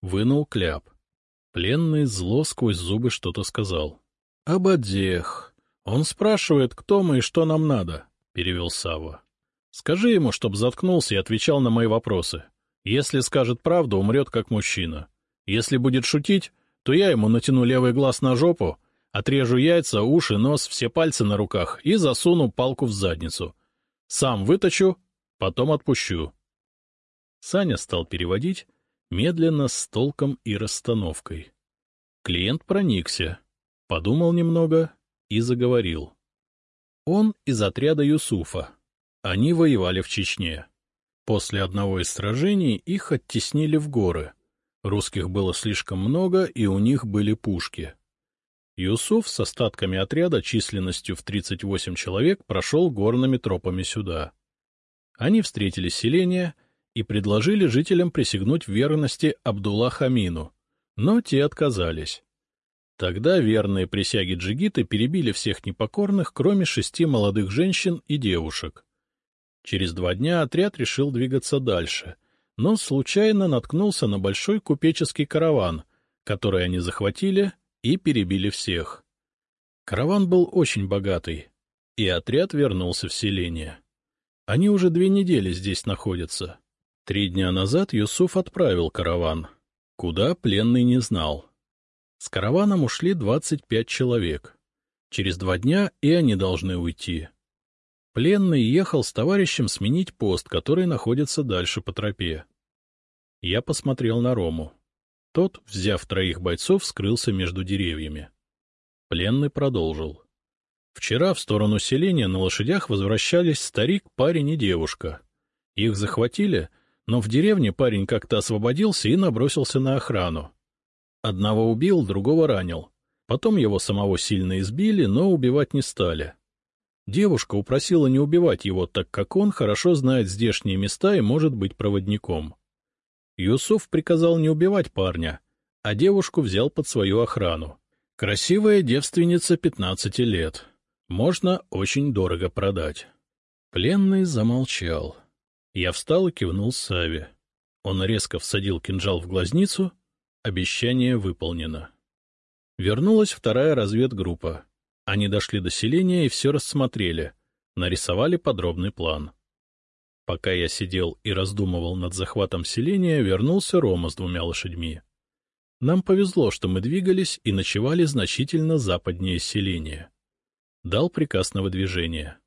Вынул кляп. Пленный зло сквозь зубы что-то сказал. — Ободех. Он спрашивает, кто мы и что нам надо, — перевел Сава. Скажи ему, чтоб заткнулся и отвечал на мои вопросы. Если скажет правду, умрет как мужчина. Если будет шутить, то я ему натяну левый глаз на жопу, отрежу яйца, уши, нос, все пальцы на руках и засуну палку в задницу. Сам вытащу, потом отпущу. Саня стал переводить, медленно, с толком и расстановкой. Клиент проникся, подумал немного и заговорил. Он из отряда Юсуфа. Они воевали в Чечне. После одного из сражений их оттеснили в горы — Русских было слишком много, и у них были пушки. Юсуф с остатками отряда численностью в 38 человек прошел горными тропами сюда. Они встретили селение и предложили жителям присягнуть верности Абдулла Хамину, но те отказались. Тогда верные присяги джигиты перебили всех непокорных, кроме шести молодых женщин и девушек. Через два дня отряд решил двигаться дальше — но случайно наткнулся на большой купеческий караван, который они захватили и перебили всех. Караван был очень богатый, и отряд вернулся в селение. Они уже две недели здесь находятся. Три дня назад Юсуф отправил караван. Куда пленный не знал. С караваном ушли двадцать пять человек. Через два дня и они должны уйти. Пленный ехал с товарищем сменить пост, который находится дальше по тропе. Я посмотрел на Рому. Тот, взяв троих бойцов, скрылся между деревьями. Пленный продолжил. Вчера в сторону селения на лошадях возвращались старик, парень и девушка. Их захватили, но в деревне парень как-то освободился и набросился на охрану. Одного убил, другого ранил. Потом его самого сильно избили, но убивать не стали. Девушка упросила не убивать его, так как он хорошо знает здешние места и может быть проводником. Юсуф приказал не убивать парня, а девушку взял под свою охрану. Красивая девственница 15 лет. Можно очень дорого продать. Пленный замолчал. Я встал и кивнул Саве. Он резко всадил кинжал в глазницу. Обещание выполнено. Вернулась вторая разведгруппа. Они дошли до селения и все рассмотрели, нарисовали подробный план. Пока я сидел и раздумывал над захватом селения, вернулся Рома с двумя лошадьми. Нам повезло, что мы двигались и ночевали значительно западнее селения. Дал приказ на выдвижение.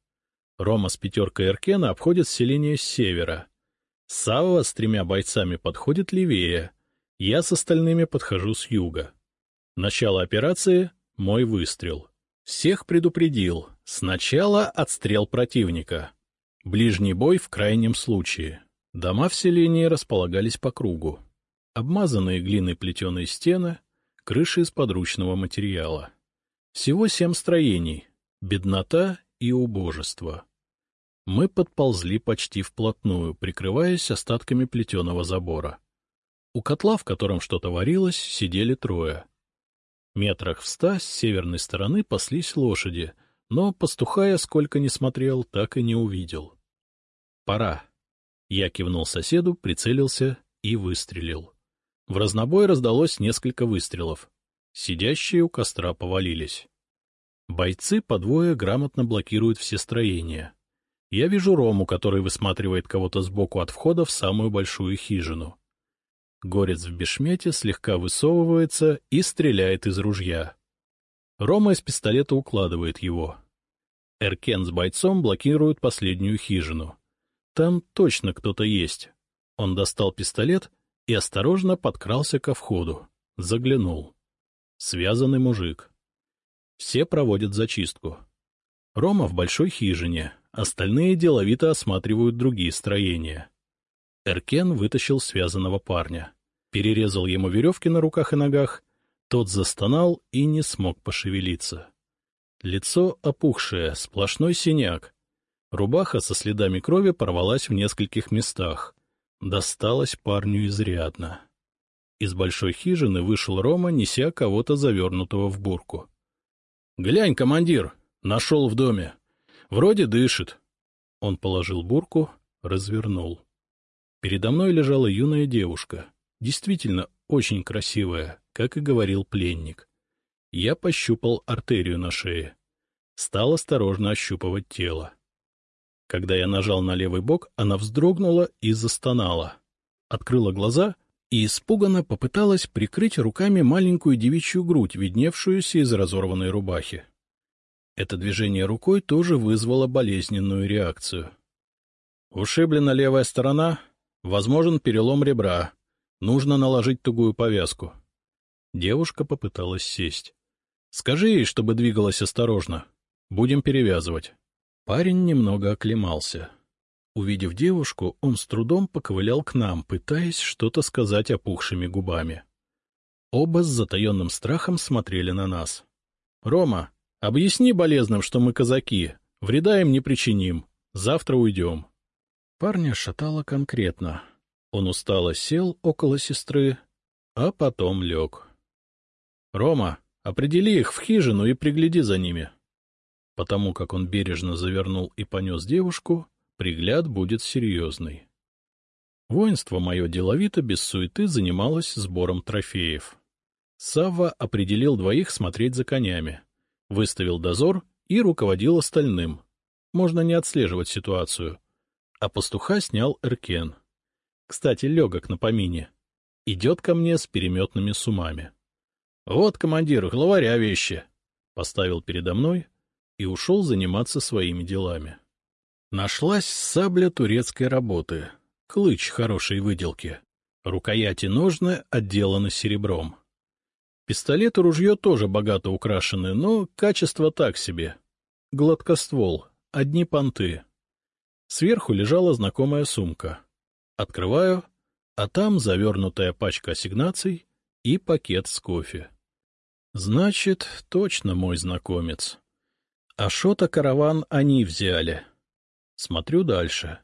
Рома с пятеркой Эркена обходит селение с севера. Савва с тремя бойцами подходит левее. Я с остальными подхожу с юга. Начало операции — мой выстрел. Всех предупредил. Сначала отстрел противника. Ближний бой в крайнем случае. Дома в селении располагались по кругу. Обмазанные глиной плетеные стены, крыши из подручного материала. Всего семь строений. Беднота и убожество. Мы подползли почти вплотную, прикрываясь остатками плетеного забора. У котла, в котором что-то варилось, сидели трое — Метрах в ста с северной стороны паслись лошади, но, пастухая, сколько ни смотрел, так и не увидел. «Пора». Я кивнул соседу, прицелился и выстрелил. В разнобой раздалось несколько выстрелов. Сидящие у костра повалились. Бойцы по двое грамотно блокируют все строения. Я вижу Рому, который высматривает кого-то сбоку от входа в самую большую хижину. Горец в бешмете слегка высовывается и стреляет из ружья. Рома из пистолета укладывает его. Эркен с бойцом блокируют последнюю хижину. Там точно кто-то есть. Он достал пистолет и осторожно подкрался ко входу. Заглянул. Связанный мужик. Все проводят зачистку. Рома в большой хижине, остальные деловито осматривают другие строения. Эркен вытащил связанного парня. Перерезал ему веревки на руках и ногах. Тот застонал и не смог пошевелиться. Лицо опухшее, сплошной синяк. Рубаха со следами крови порвалась в нескольких местах. Досталось парню изрядно. Из большой хижины вышел Рома, неся кого-то завернутого в бурку. — Глянь, командир, нашел в доме. Вроде дышит. Он положил бурку, развернул. Передо мной лежала юная девушка, действительно очень красивая, как и говорил пленник. Я пощупал артерию на шее. Стал осторожно ощупывать тело. Когда я нажал на левый бок, она вздрогнула и застонала. Открыла глаза и испуганно попыталась прикрыть руками маленькую девичью грудь, видневшуюся из разорванной рубахи. Это движение рукой тоже вызвало болезненную реакцию. Ушиблена левая сторона, Возможен перелом ребра. Нужно наложить тугую повязку. Девушка попыталась сесть. — Скажи ей, чтобы двигалась осторожно. Будем перевязывать. Парень немного оклемался. Увидев девушку, он с трудом поковылял к нам, пытаясь что-то сказать опухшими губами. Оба с затаенным страхом смотрели на нас. — Рома, объясни болезным, что мы казаки, вреда им не причиним, завтра уйдем. Парня шатало конкретно. Он устало сел около сестры, а потом лег. — Рома, определи их в хижину и пригляди за ними. Потому как он бережно завернул и понес девушку, пригляд будет серьезный. Воинство мое деловито, без суеты, занималось сбором трофеев. Савва определил двоих смотреть за конями, выставил дозор и руководил остальным. Можно не отслеживать ситуацию — а пастуха снял Эркен. Кстати, легок на помине. Идет ко мне с переметными сумами. — Вот, командир, главаря вещи! — поставил передо мной и ушел заниматься своими делами. Нашлась сабля турецкой работы, клыч хорошей выделки. Рукояти ножны отделаны серебром. Пистолет и ружье тоже богато украшены, но качество так себе. Гладкоствол, одни понты. Сверху лежала знакомая сумка. Открываю, а там завернутая пачка ассигнаций и пакет с кофе. Значит, точно мой знакомец. Ашота караван они взяли. Смотрю дальше.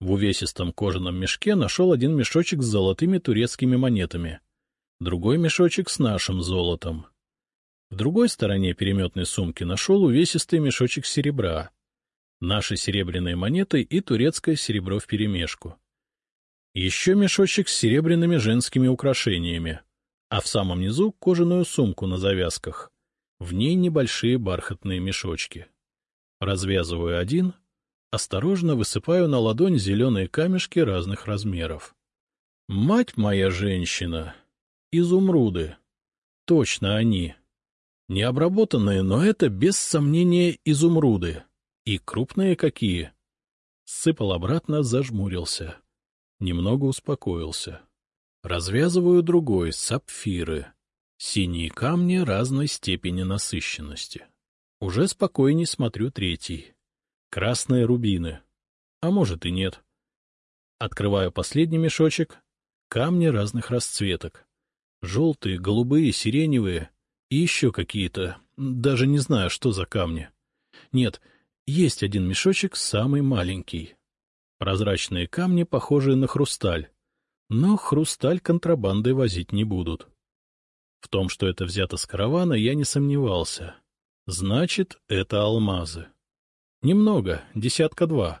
В увесистом кожаном мешке нашел один мешочек с золотыми турецкими монетами, другой мешочек с нашим золотом. В другой стороне переметной сумки нашел увесистый мешочек серебра, наши серебряные монеты и турецкое серебро вперемешку. Еще мешочек с серебряными женскими украшениями, а в самом низу кожаную сумку на завязках. В ней небольшие бархатные мешочки. Развязываю один, осторожно высыпаю на ладонь зеленые камешки разных размеров. Мать моя женщина! Изумруды! Точно они! Необработанные, но это без сомнения изумруды. И крупные какие! Сыпал обратно, зажмурился. Немного успокоился. Развязываю другой — сапфиры. Синие камни разной степени насыщенности. Уже спокойней смотрю третий. Красные рубины. А может и нет. Открываю последний мешочек. Камни разных расцветок. Желтые, голубые, сиреневые и еще какие-то. Даже не знаю, что за камни. Нет, есть один мешочек, самый маленький. Прозрачные камни, похожие на хрусталь. Но хрусталь контрабандой возить не будут. В том, что это взято с каравана, я не сомневался. Значит, это алмазы. Немного, десятка два.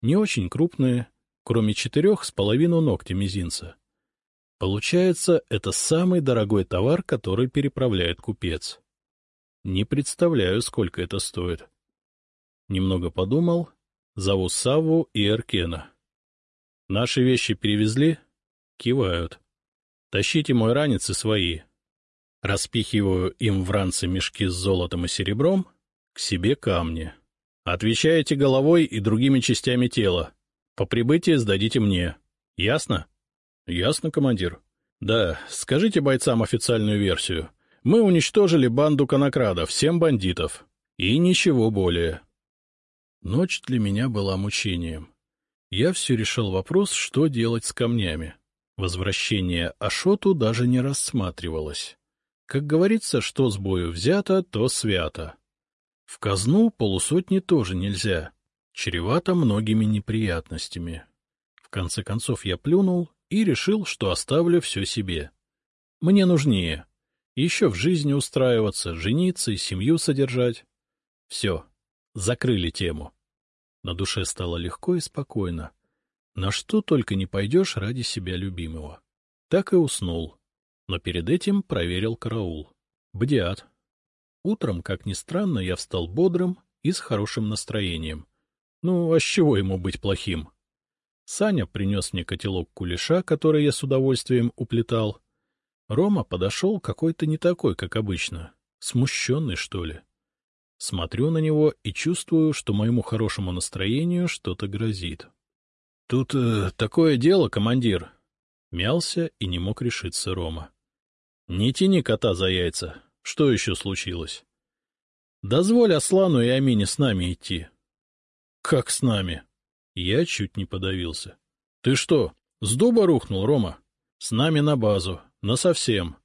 Не очень крупные, кроме четырех с половиной ногтя мизинца. Получается, это самый дорогой товар, который переправляет купец. Не представляю, сколько это стоит. Немного подумал, зову Савву и Эркена. Наши вещи перевезли? Кивают. Тащите мой ранец и свои. Распихиваю им в ранце мешки с золотом и серебром, к себе камни. Отвечаете головой и другими частями тела. По прибытии сдадите мне. Ясно? Ясно, командир. Да, скажите бойцам официальную версию. Мы уничтожили банду конокрадов, всем бандитов. И ничего более. Ночь для меня была мучением. Я все решил вопрос, что делать с камнями. Возвращение Ашоту даже не рассматривалось. Как говорится, что с бою взято, то свято. В казну полусотни тоже нельзя. Чревато многими неприятностями. В конце концов я плюнул и решил, что оставлю все себе. Мне нужнее. Еще в жизни устраиваться, жениться и семью содержать. Все, закрыли тему. На душе стало легко и спокойно. На что только не пойдешь ради себя любимого. Так и уснул но перед этим проверил караул. Бдят. Утром, как ни странно, я встал бодрым и с хорошим настроением. Ну, а с чего ему быть плохим? Саня принес мне котелок кулеша, который я с удовольствием уплетал. Рома подошел какой-то не такой, как обычно. Смущенный, что ли. Смотрю на него и чувствую, что моему хорошему настроению что-то грозит. — Тут э, такое дело, командир. Мялся и не мог решиться Рома. — Не тяни кота за яйца. Что еще случилось? — Дозволь Аслану и Амине с нами идти. — Как с нами? Я чуть не подавился. — Ты что, с дуба рухнул, Рома? С нами на базу, насовсем.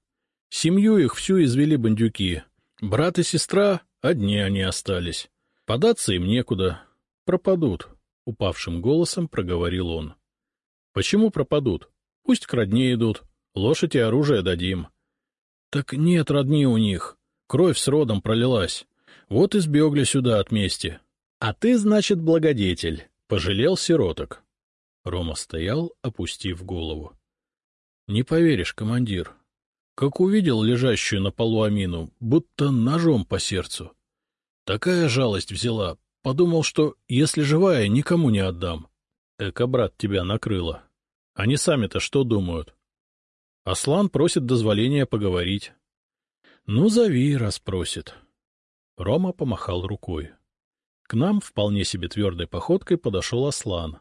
Семью их всю извели бандюки. Брат и сестра — одни они остались. Податься им некуда. Пропадут, — упавшим голосом проговорил он. — Почему пропадут? Пусть к родне идут. Лошадь и оружие дадим. Так нет родни у них. Кровь с родом пролилась. Вот и сбегли сюда от мести. А ты, значит, благодетель. Пожалел сироток. Рома стоял, опустив голову. Не поверишь, командир. Как увидел лежащую на полу Амину, будто ножом по сердцу. Такая жалость взяла. Подумал, что, если живая, никому не отдам. Эка, брат, тебя накрыло. Они сами-то что думают? Аслан просит дозволения поговорить. — Ну, зови, раз просит. Рома помахал рукой. К нам вполне себе твердой походкой подошел Аслан.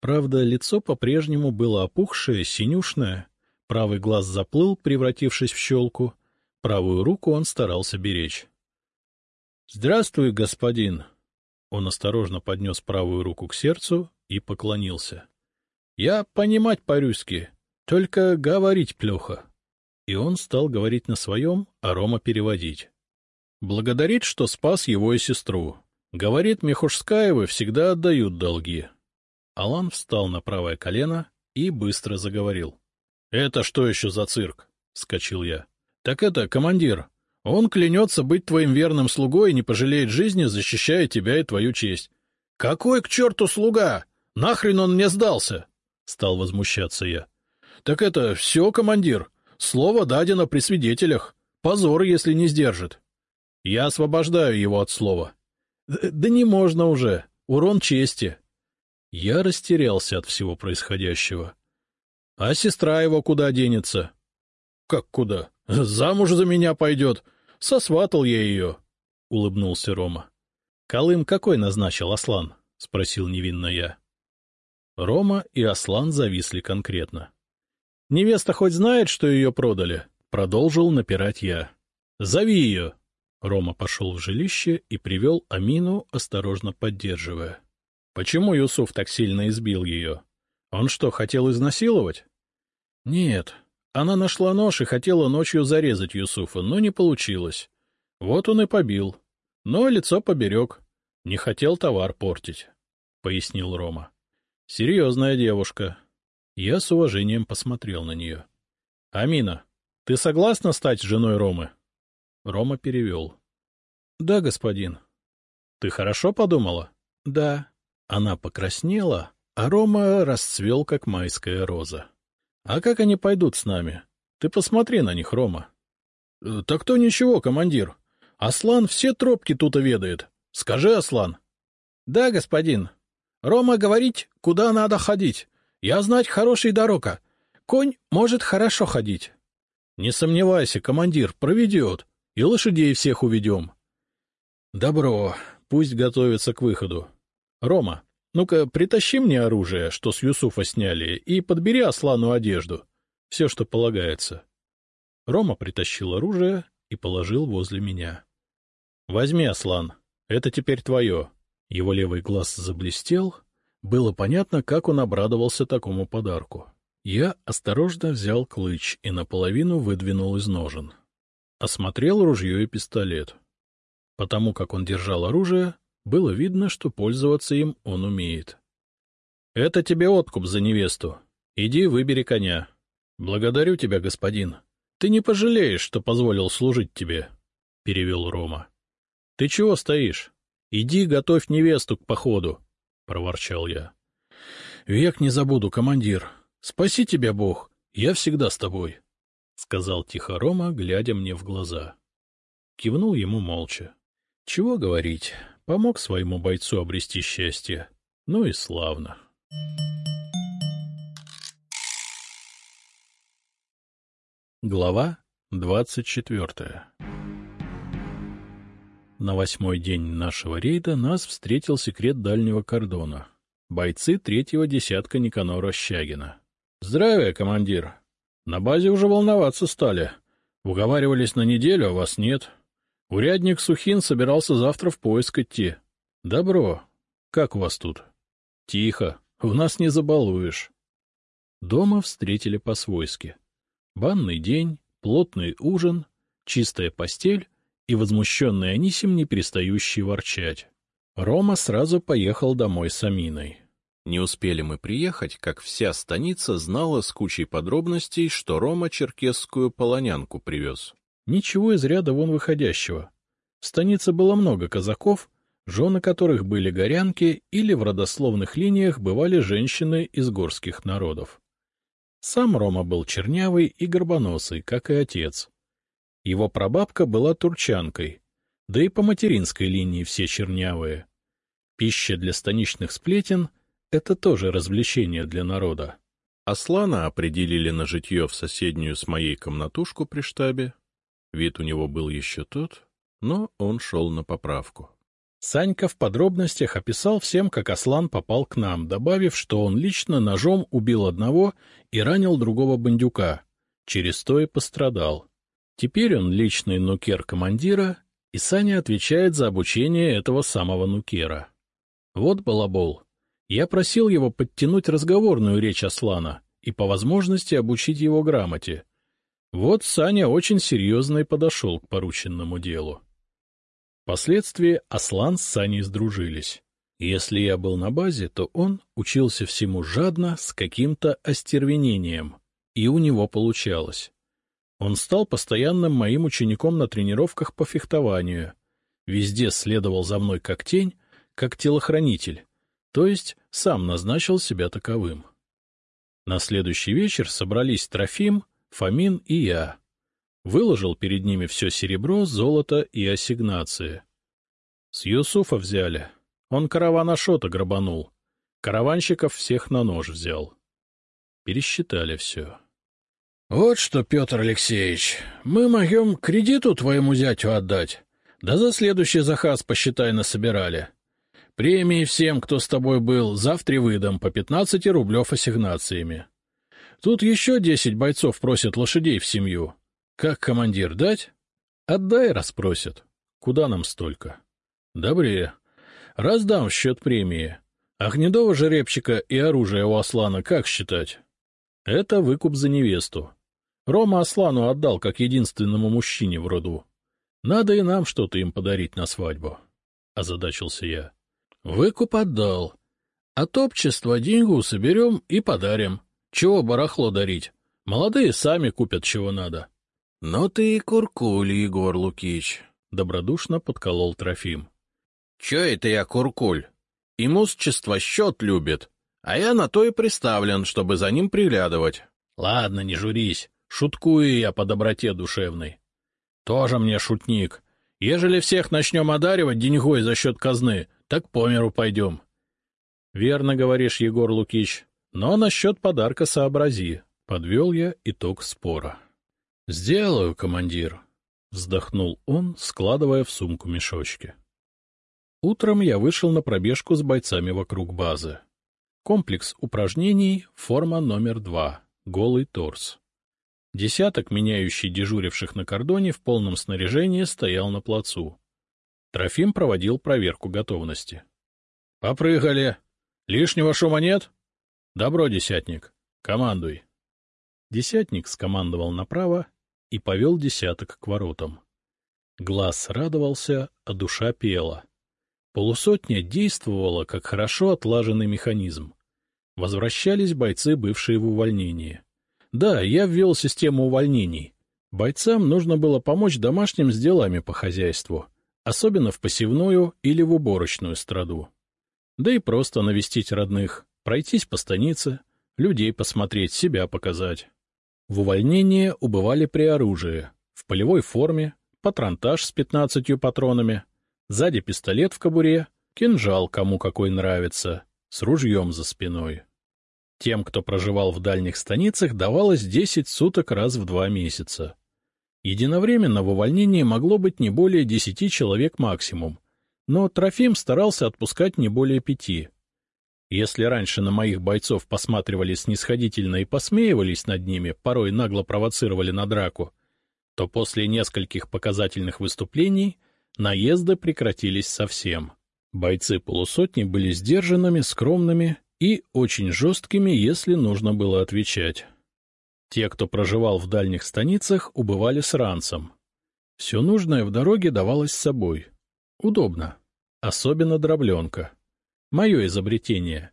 Правда, лицо по-прежнему было опухшее, синюшное, правый глаз заплыл, превратившись в щелку, правую руку он старался беречь. — Здравствуй, господин! Он осторожно поднес правую руку к сердцу и поклонился. — Я понимать по-русски, только говорить плохо. И он стал говорить на своем, а Рома переводить. Благодарит, что спас его и сестру. Говорит, Мехушскаевы всегда отдают долги. Алан встал на правое колено и быстро заговорил. — Это что еще за цирк? — вскочил я. — Так это, командир, он клянется быть твоим верным слугой и не пожалеет жизни, защищая тебя и твою честь. — Какой к черту слуга? Нахрен он мне сдался? — стал возмущаться я. — Так это все, командир. Слово дадено при свидетелях. Позор, если не сдержит. Я освобождаю его от слова. Да, не можно уже. Урон чести. Я растерялся от всего происходящего. А сестра его куда денется? Как куда? Замуж за меня пойдет. Сосватал я ее, — улыбнулся Рома. — Колым какой назначил Аслан? — спросил невинно я. Рома и Аслан зависли конкретно. — Невеста хоть знает, что ее продали? — продолжил напирать я. — Зови ее. Рома пошел в жилище и привел Амину, осторожно поддерживая. — Почему Юсуф так сильно избил ее? Он что, хотел изнасиловать? — Нет, она нашла нож и хотела ночью зарезать Юсуфа, но не получилось. Вот он и побил. Но лицо поберег. Не хотел товар портить, — пояснил Рома. — Серьезная девушка. Я с уважением посмотрел на нее. — Амина, ты согласна стать женой Ромы? Рома перевел. — Да, господин. — Ты хорошо подумала? — Да. Она покраснела, а Рома расцвел, как майская роза. А как они пойдут с нами? Ты посмотри на них, Рома. Э, — Так то ничего, командир. Аслан все тропки тут ведает. Скажи, Аслан. — Да, господин. Рома говорить, куда надо ходить. Я знать хороший дорога. Конь может хорошо ходить. — Не сомневайся, командир, проведет. И лошадей всех уведем. — Добро, пусть готовится к выходу. Рома, ну-ка, притащи мне оружие, что с Юсуфа сняли, и подбери Аслану одежду. Все, что полагается. Рома притащил оружие и положил возле меня. — Возьми, Аслан, это теперь твое. Его левый глаз заблестел. Было понятно, как он обрадовался такому подарку. Я осторожно взял клыч и наполовину выдвинул из ножен. Осмотрел ружье и пистолет. Потому как он держал оружие, было видно, что пользоваться им он умеет. — Это тебе откуп за невесту. Иди выбери коня. — Благодарю тебя, господин. Ты не пожалеешь, что позволил служить тебе, — перевел Рома. — Ты чего стоишь? Иди готовь невесту к походу, — проворчал я. — Век не забуду, командир. Спаси тебя, Бог. Я всегда с тобой, — сказал тихо Рома, глядя мне в глаза. Кивнул ему молча. Чего говорить, Помог своему бойцу обрести счастье. Ну и славно. Глава двадцать четвертая На восьмой день нашего рейда нас встретил секрет дальнего кордона. Бойцы третьего десятка Никанора Щагина. — Здравия, командир. На базе уже волноваться стали. Уговаривались на неделю, а вас нет. Урядник Сухин собирался завтра в поиск идти. — Добро. Как у вас тут? — Тихо. У нас не забалуешь. Дома встретили по-свойски. Банный день, плотный ужин, чистая постель и возмущенный Анисим, не перестающий ворчать. Рома сразу поехал домой с Аминой. Не успели мы приехать, как вся станица знала с кучей подробностей, что Рома черкесскую полонянку привез. Ничего из ряда вон выходящего. В станице было много казаков, жены которых были горянки или в родословных линиях бывали женщины из горских народов. Сам Рома был чернявый и горбоносый, как и отец. Его прабабка была турчанкой, да и по материнской линии все чернявые. Пища для станичных сплетен — это тоже развлечение для народа. Аслана определили на житье в соседнюю с моей комнатушку при штабе, Вид у него был еще тот, но он шел на поправку. Санька в подробностях описал всем, как Аслан попал к нам, добавив, что он лично ножом убил одного и ранил другого бандюка, через то и пострадал. Теперь он личный нукер командира, и Саня отвечает за обучение этого самого нукера. Вот балабол. Я просил его подтянуть разговорную речь Аслана и по возможности обучить его грамоте, вот Саня очень серьезно и подошел к порученному делу. Впоследствии Аслан с Саней сдружились. Если я был на базе, то он учился всему жадно, с каким-то остервенением, и у него получалось. Он стал постоянным моим учеником на тренировках по фехтованию. Везде следовал за мной как тень, как телохранитель, то есть сам назначил себя таковым. На следующий вечер собрались Трофим, Фомин и я. Выложил перед ними все серебро, золото и ассигнации. С Юсуфа взяли. Он караван Ашота грабанул. Караванщиков всех на нож взял. Пересчитали все. — Вот что, Петр Алексеевич, мы могем кредиту твоему зятю отдать. Да за следующий заказ, посчитай, насобирали. Премии всем, кто с тобой был, завтра выдам по 15 рублев ассигнациями. Тут еще десять бойцов просят лошадей в семью. Как командир дать? Отдай, расспросят. Куда нам столько? Добре. Раздам в счет премии. А гнедого жеребчика и оружие у Аслана как считать? Это выкуп за невесту. Рома Аслану отдал как единственному мужчине в роду. Надо и нам что-то им подарить на свадьбу. Озадачился я. Выкуп отдал. От общества деньгу соберем и подарим. Чего барахло дарить? Молодые сами купят, чего надо. — Но ты и куркуль, Егор Лукич, — добродушно подколол Трофим. — Че это я куркуль? Имущество счет любит, а я на то и приставлен, чтобы за ним приглядывать. — Ладно, не журись. Шуткую я по доброте душевной. Тоже мне шутник. Ежели всех начнем одаривать деньгой за счет казны, так по миру пойдем. — Верно говоришь, Егор Лукич, но насчет подарка сообрази. Подвел я итог спора. — Сделаю, командир, — вздохнул он, складывая в сумку мешочки. Утром я вышел на пробежку с бойцами вокруг базы. Комплекс упражнений, форма номер два, голый торс. Десяток, меняющий дежуривших на кордоне в полном снаряжении, стоял на плацу. Трофим проводил проверку готовности. — Попрыгали. Лишнего шума нет? — Добро, десятник. Командуй. Десятник скомандовал направо и повел десяток к воротам. Глаз радовался, а душа пела. Полусотня действовала, как хорошо отлаженный механизм. Возвращались бойцы, бывшие в увольнении. Да, я ввел систему увольнений. Бойцам нужно было помочь домашним с делами по хозяйству, особенно в посевную или в уборочную страду. Да и просто навестить родных, пройтись по станице, людей посмотреть, себя показать. В увольнение убывали при оружии, в полевой форме, патронтаж с пятнадцатью патронами, сзади пистолет в кобуре, кинжал кому какой нравится, с ружьем за спиной. Тем, кто проживал в дальних станицах, давалось 10 суток раз в два месяца. Единовременно в увольнении могло быть не более 10 человек максимум, но Трофим старался отпускать не более пяти. Если раньше на моих бойцов посматривали снисходительно и посмеивались над ними, порой нагло провоцировали на драку, то после нескольких показательных выступлений наезды прекратились совсем. Бойцы полусотни были сдержанными, скромными и очень жесткими, если нужно было отвечать. Те, кто проживал в дальних станицах, убывали с ранцем. Все нужное в дороге давалось с собой. Удобно. Особенно дробленка. Мое изобретение.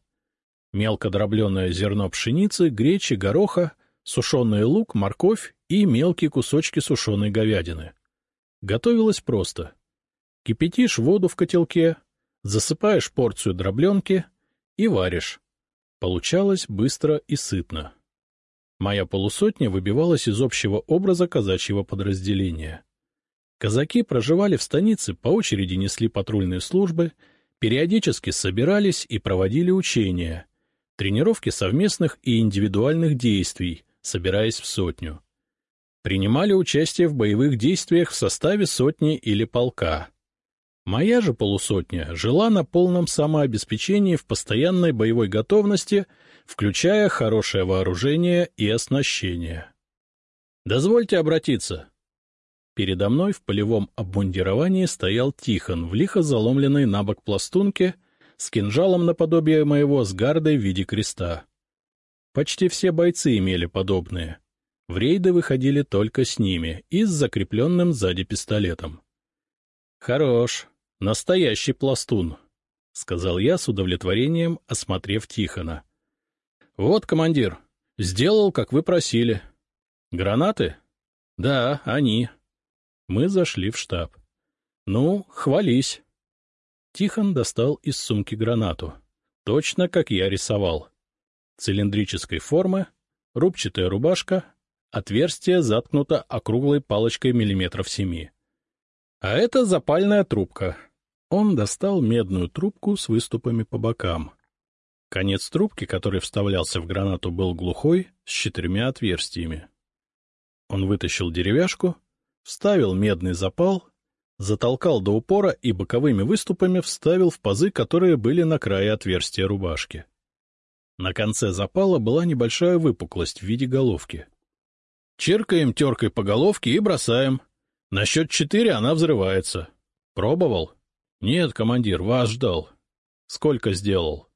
Мелко дробленное зерно пшеницы, гречи, гороха, сушеный лук, морковь и мелкие кусочки сушеной говядины. Готовилось просто. Кипятишь воду в котелке, засыпаешь порцию дробленки и варишь. Получалось быстро и сытно. Моя полусотня выбивалась из общего образа казачьего подразделения. Казаки проживали в станице, по очереди несли патрульные службы, периодически собирались и проводили учения, тренировки совместных и индивидуальных действий, собираясь в сотню. Принимали участие в боевых действиях в составе сотни или полка. Моя же полусотня жила на полном самообеспечении в постоянной боевой готовности, включая хорошее вооружение и оснащение. «Дозвольте обратиться». Передо мной в полевом обмундировании стоял Тихон в лихо заломленной на бок пластунке с кинжалом наподобие моего с гардой в виде креста. Почти все бойцы имели подобные. В рейды выходили только с ними и с закрепленным сзади пистолетом. Хорош, настоящий пластун, — сказал я с удовлетворением, осмотрев Тихона. — Вот, командир, сделал, как вы просили. — Гранаты? — Да, они. Мы зашли в штаб. — Ну, хвались. Тихон достал из сумки гранату. Точно, как я рисовал. Цилиндрической формы, рубчатая рубашка, отверстие заткнуто округлой палочкой миллиметров семи. А это запальная трубка. Он достал медную трубку с выступами по бокам. Конец трубки, который вставлялся в гранату, был глухой, с четырьмя отверстиями. Он вытащил деревяшку, вставил медный запал, затолкал до упора и боковыми выступами вставил в пазы, которые были на крае отверстия рубашки. На конце запала была небольшая выпуклость в виде головки. Черкаем теркой по головке и бросаем. На счет четыре она взрывается. Пробовал? Нет, командир, вас ждал. Сколько сделал?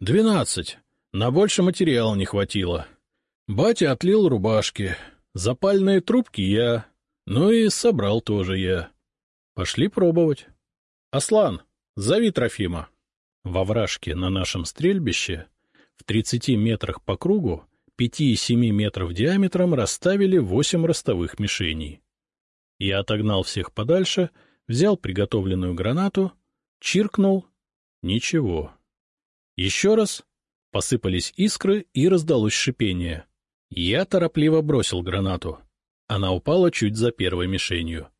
Двенадцать. На больше материала не хватило. Батя отлил рубашки. Запальные трубки я. Ну и собрал тоже я. Пошли пробовать. Аслан, зови Трофима. Во вражке на нашем стрельбище в 30 метрах по кругу, 5-7 метров диаметром расставили 8 ростовых мишеней. Я отогнал всех подальше, взял приготовленную гранату, чиркнул — ничего. Еще раз — посыпались искры и раздалось шипение. Я торопливо бросил гранату. Она упала чуть за первой мишенью.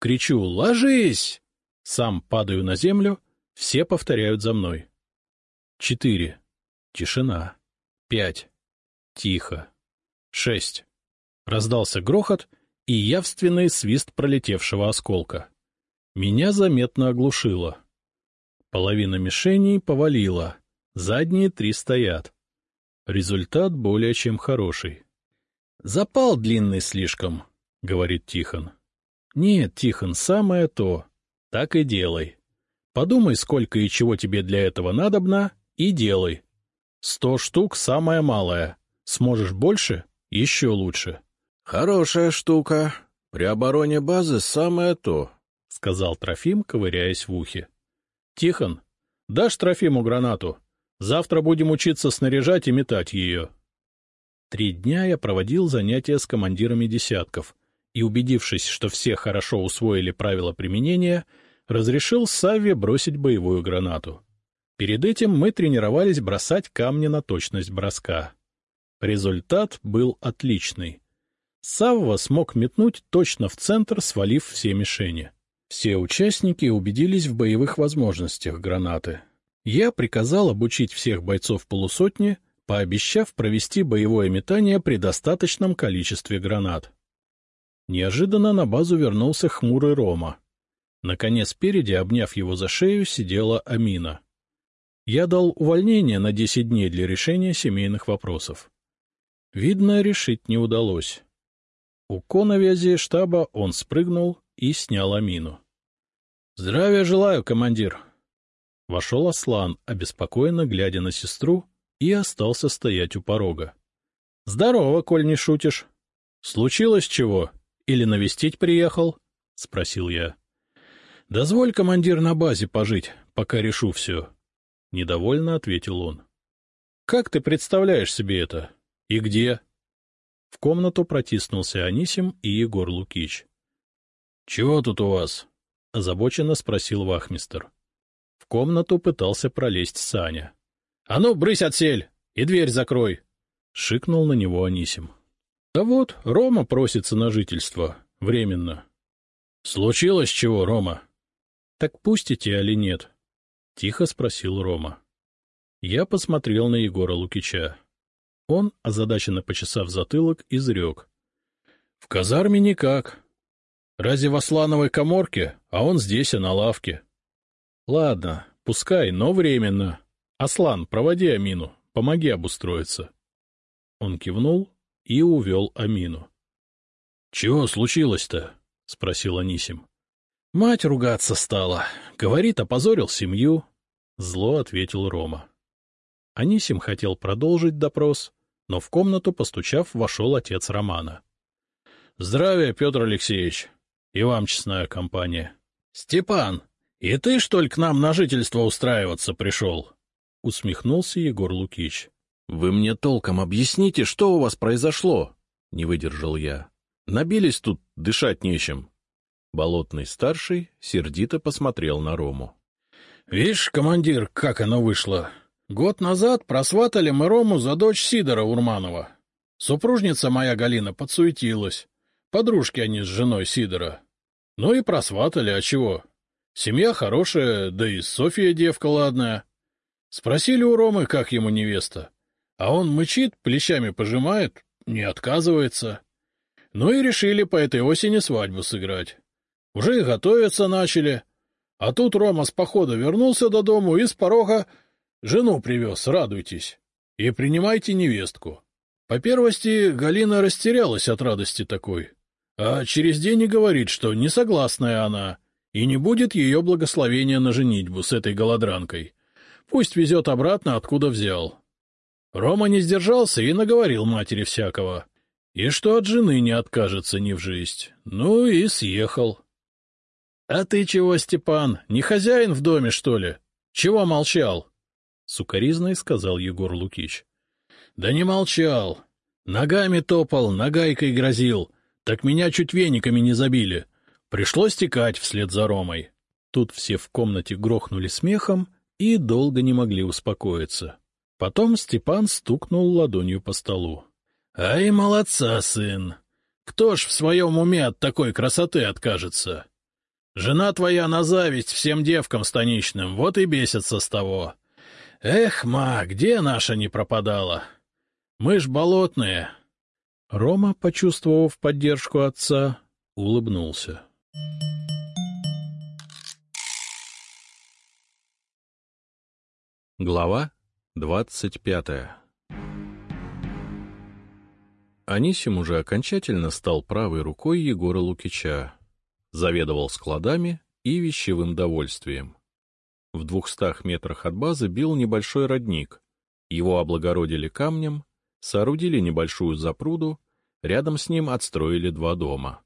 Кричу «Ложись!» Сам падаю на землю, все повторяют за мной. Четыре. Тишина. Пять. Тихо. Шесть. Раздался грохот и явственный свист пролетевшего осколка. Меня заметно оглушило. Половина мишеней повалила, задние три стоят. Результат более чем хороший. — Запал длинный слишком, — говорит Тихон. — Нет, Тихон, самое то. Так и делай. Подумай, сколько и чего тебе для этого надобно, и делай. Сто штук — самое малое. Сможешь больше — еще лучше. — Хорошая штука. При обороне базы самое то, — сказал Трофим, ковыряясь в ухе. — Тихон, дашь Трофиму гранату? Завтра будем учиться снаряжать и метать ее. Три дня я проводил занятия с командирами десятков и, убедившись, что все хорошо усвоили правила применения, разрешил Савве бросить боевую гранату. Перед этим мы тренировались бросать камни на точность броска. Результат был отличный. Савва смог метнуть точно в центр, свалив все мишени. Все участники убедились в боевых возможностях гранаты. Я приказал обучить всех бойцов полусотни, пообещав провести боевое метание при достаточном количестве гранат. Неожиданно на базу вернулся хмурый Рома. Наконец, спереди, обняв его за шею, сидела Амина. Я дал увольнение на 10 дней для решения семейных вопросов. Видно, решить не удалось. У коновязи штаба он спрыгнул и снял Амину. — Здравия желаю, командир! Вошел Аслан, обеспокоенно глядя на сестру, и остался стоять у порога. — Здорово, коль не шутишь. — Случилось чего? Или навестить приехал? — спросил я. — Дозволь, командир, на базе пожить, пока решу все. — недовольно ответил он. — Как ты представляешь себе это? И где? В комнату протиснулся Анисим и Егор Лукич. — Чего тут у вас? — озабоченно спросил вахмистер. В комнату пытался пролезть Саня. — А ну, брысь отсель! И дверь закрой! — шикнул на него Анисим. — Да вот, Рома просится на жительство. Временно. — Случилось чего, Рома? — Так пустите, али нет? — тихо спросил Рома. Я посмотрел на Егора Лукича. Он, озадаченно почесав затылок, изрек. — В казарме никак. Разве в Аслановой коморке, а он здесь, а на лавке. — Ладно, пускай, но временно. Аслан, проводи Амину, помоги обустроиться. Он кивнул и увел Амину. — Чего случилось-то? — спросил Анисим. Мать ругаться стала. Говорит, опозорил семью. Зло ответил Рома. Анисим хотел продолжить допрос, но в комнату, постучав, вошел отец Романа. — Здравия, Петр Алексеевич. И вам честная компания. Степан, и ты, что ли, к нам на жительство устраиваться пришел? — усмехнулся Егор Лукич. — Вы мне толком объясните, что у вас произошло? — не выдержал я. — Набились тут, дышать нечем. Болотный старший сердито посмотрел на Рому. — Видишь, командир, как оно вышло. Год назад просватали мы Рому за дочь Сидора Урманова. Супружница моя Галина подсуетилась. Подружки они с женой Сидора. Ну и просватали, а чего? Семья хорошая, да и Софья девка ладная. Спросили у Ромы, как ему невеста. А он мычит, плечами пожимает, не отказывается. Ну и решили по этой осени свадьбу сыграть. Уже и готовиться начали. А тут Рома с похода вернулся до дому и с порога жену привез, радуйтесь. И принимайте невестку. По первости, Галина растерялась от радости такой. А через день и говорит, что не согласная она, и не будет ее благословения на женитьбу с этой голодранкой. Пусть везет обратно, откуда взял. Рома не сдержался и наговорил матери всякого. И что от жены не откажется ни в жизнь. Ну и съехал. — А ты чего, Степан, не хозяин в доме, что ли? Чего молчал? — сукоризной сказал Егор Лукич. — Да не молчал. Ногами топал, нагайкой грозил. Так меня чуть вениками не забили. Пришлось текать вслед за Ромой. Тут все в комнате грохнули смехом и долго не могли успокоиться. Потом Степан стукнул ладонью по столу. — Ай, молодца, сын! Кто ж в своем уме от такой красоты откажется? Жена твоя на зависть всем девкам станичным, вот и бесится с того. Эх, ма, где наша не пропадала? Мы ж болотные. Рома, почувствовав поддержку отца, улыбнулся. Глава двадцать пятая Анисим уже окончательно стал правой рукой Егора Лукича, заведовал складами и вещевым довольствием. В двухстах метрах от базы бил небольшой родник. Его облагородили камнем, соорудили небольшую запруду, рядом с ним отстроили два дома.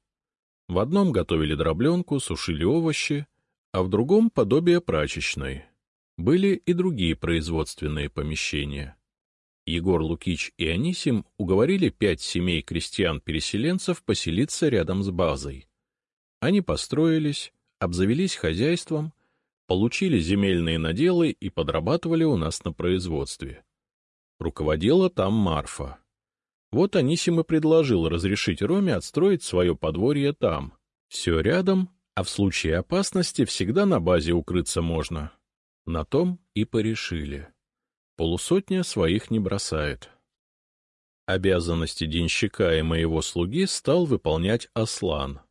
В одном готовили дробленку, сушили овощи, а в другом — подобие прачечной. Были и другие производственные помещения. Егор Лукич и Анисим уговорили пять семей крестьян-переселенцев поселиться рядом с базой. Они построились, обзавелись хозяйством, получили земельные наделы и подрабатывали у нас на производстве. Руководила там Марфа. Вот Анисим и предложил разрешить Роме отстроить свое подворье там. Все рядом, а в случае опасности всегда на базе укрыться можно. На том и порешили. Полусотня своих не бросает. Обязанности денщика и моего слуги стал выполнять Аслан.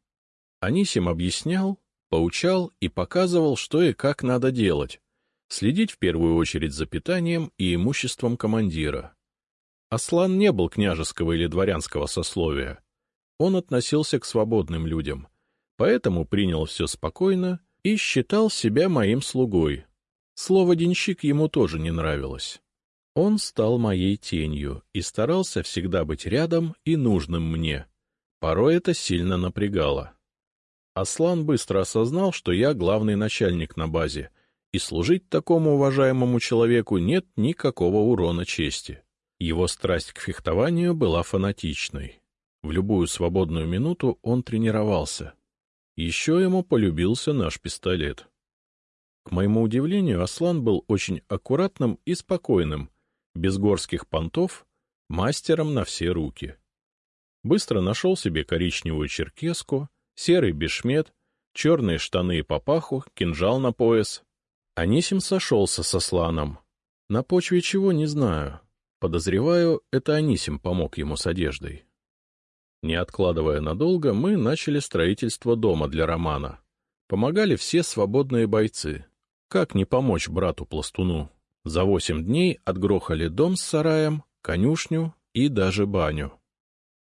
Анисим объяснял, поучал и показывал, что и как надо делать, следить в первую очередь за питанием и имуществом командира. Аслан не был княжеского или дворянского сословия. Он относился к свободным людям, поэтому принял все спокойно и считал себя моим слугой. Слово «денщик» ему тоже не нравилось. Он стал моей тенью и старался всегда быть рядом и нужным мне. Порой это сильно напрягало. Аслан быстро осознал, что я главный начальник на базе, и служить такому уважаемому человеку нет никакого урона чести. Его страсть к фехтованию была фанатичной. В любую свободную минуту он тренировался. Еще ему полюбился наш пистолет. К моему удивлению, Аслан был очень аккуратным и спокойным, без горских понтов, мастером на все руки. Быстро нашел себе коричневую черкеску, серый бешмет, черные штаны и папаху, кинжал на пояс. Анисим сошелся со сланом. На почве чего, не знаю. Подозреваю, это Анисим помог ему с одеждой. Не откладывая надолго, мы начали строительство дома для Романа. Помогали все свободные бойцы. Как не помочь брату-пластуну? За восемь дней отгрохали дом с сараем, конюшню и даже баню.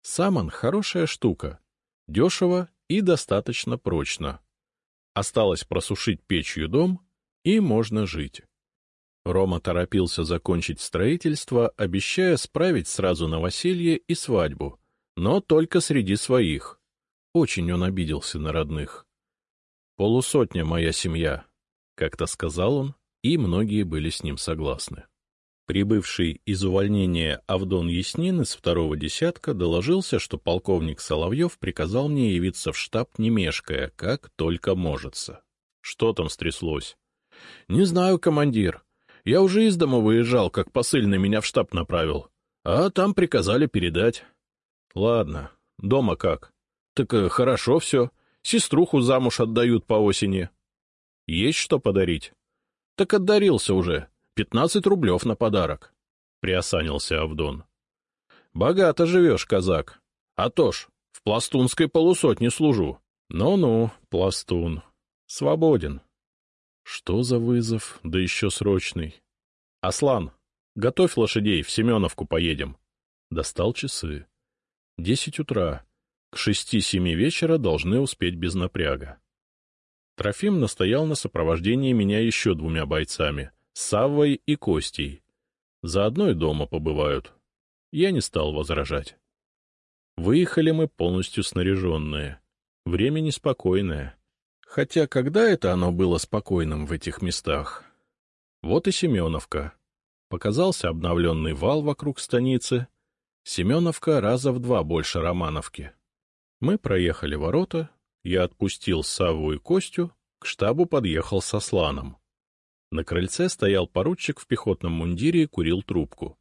Саман — хорошая штука. Дешево и достаточно прочно. Осталось просушить печью дом, и можно жить. Рома торопился закончить строительство, обещая справить сразу новоселье и свадьбу, но только среди своих. Очень он обиделся на родных. Полусотня моя семья, — как-то сказал он, и многие были с ним согласны. Прибывший из увольнения Авдон Яснин из второго десятка доложился, что полковник Соловьев приказал мне явиться в штаб не мешкая, как только можется. Что там стряслось? — Не знаю, командир. Я уже из дома выезжал, как посыльный меня в штаб направил. А там приказали передать. — Ладно. Дома как? — Так э, хорошо все. Сеструху замуж отдают по осени. — Есть что подарить? — Так отдарился уже. Пятнадцать рублев на подарок, — приосанился Авдон. — Богато живешь, казак. А то ж, в пластунской полусотне служу. Ну-ну, пластун. Свободен. Что за вызов, да еще срочный. Аслан, готовь лошадей, в Семеновку поедем. Достал часы. Десять утра. К шести-семи вечера должны успеть без напряга. Трофим настоял на сопровождении меня еще двумя бойцами — Саввой и Костей. Заодно и дома побывают. Я не стал возражать. Выехали мы полностью снаряженные. Время неспокойное. Хотя когда это оно было спокойным в этих местах? Вот и Семеновка. Показался обновленный вал вокруг станицы. Семеновка раза в два больше Романовки. Мы проехали ворота, я отпустил Савву и Костю, к штабу подъехал со Сланом. На крыльце стоял поручик в пехотном мундире и курил трубку.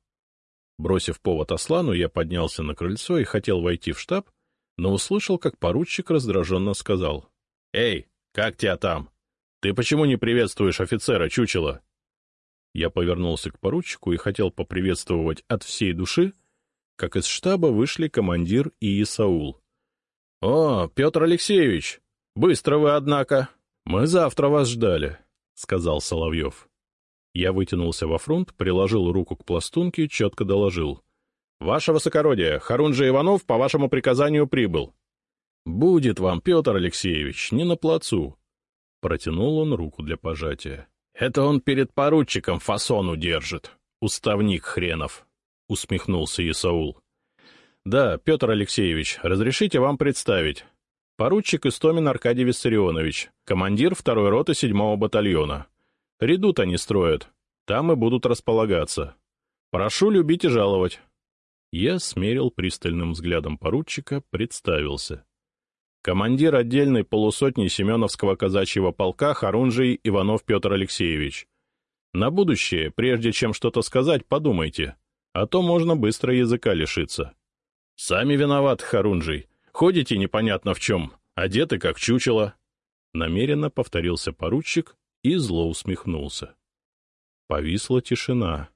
Бросив повод Аслану, я поднялся на крыльцо и хотел войти в штаб, но услышал, как поручик раздраженно сказал. — Эй, как тебя там? Ты почему не приветствуешь офицера, чучело? Я повернулся к поручику и хотел поприветствовать от всей души, как из штаба вышли командир и Исаул. — О, Петр Алексеевич! Быстро вы, однако! Мы завтра вас ждали. — сказал Соловьев. Я вытянулся во фронт, приложил руку к пластунке, четко доложил. — Ваше высокородие, Харунжи Иванов по вашему приказанию прибыл. — Будет вам, Петр Алексеевич, не на плацу. Протянул он руку для пожатия. — Это он перед поручиком фасону держит, уставник хренов, — усмехнулся Исаул. — Да, Петр Алексеевич, разрешите вам представить. Поручик Истомин Аркадий Виссарионович, командир второй роты седьмого батальона. Редут они строят, там и будут располагаться. Прошу любить и жаловать. Я смерил пристальным взглядом поручика, представился. Командир отдельной полусотни Семеновского казачьего полка Харунжий Иванов Петр Алексеевич. На будущее, прежде чем что-то сказать, подумайте, а то можно быстро языка лишиться. Сами виноваты, Харунжий. Ходите непонятно в чем, одеты как чучело. Намеренно повторился поручик и зло усмехнулся. Повисла тишина.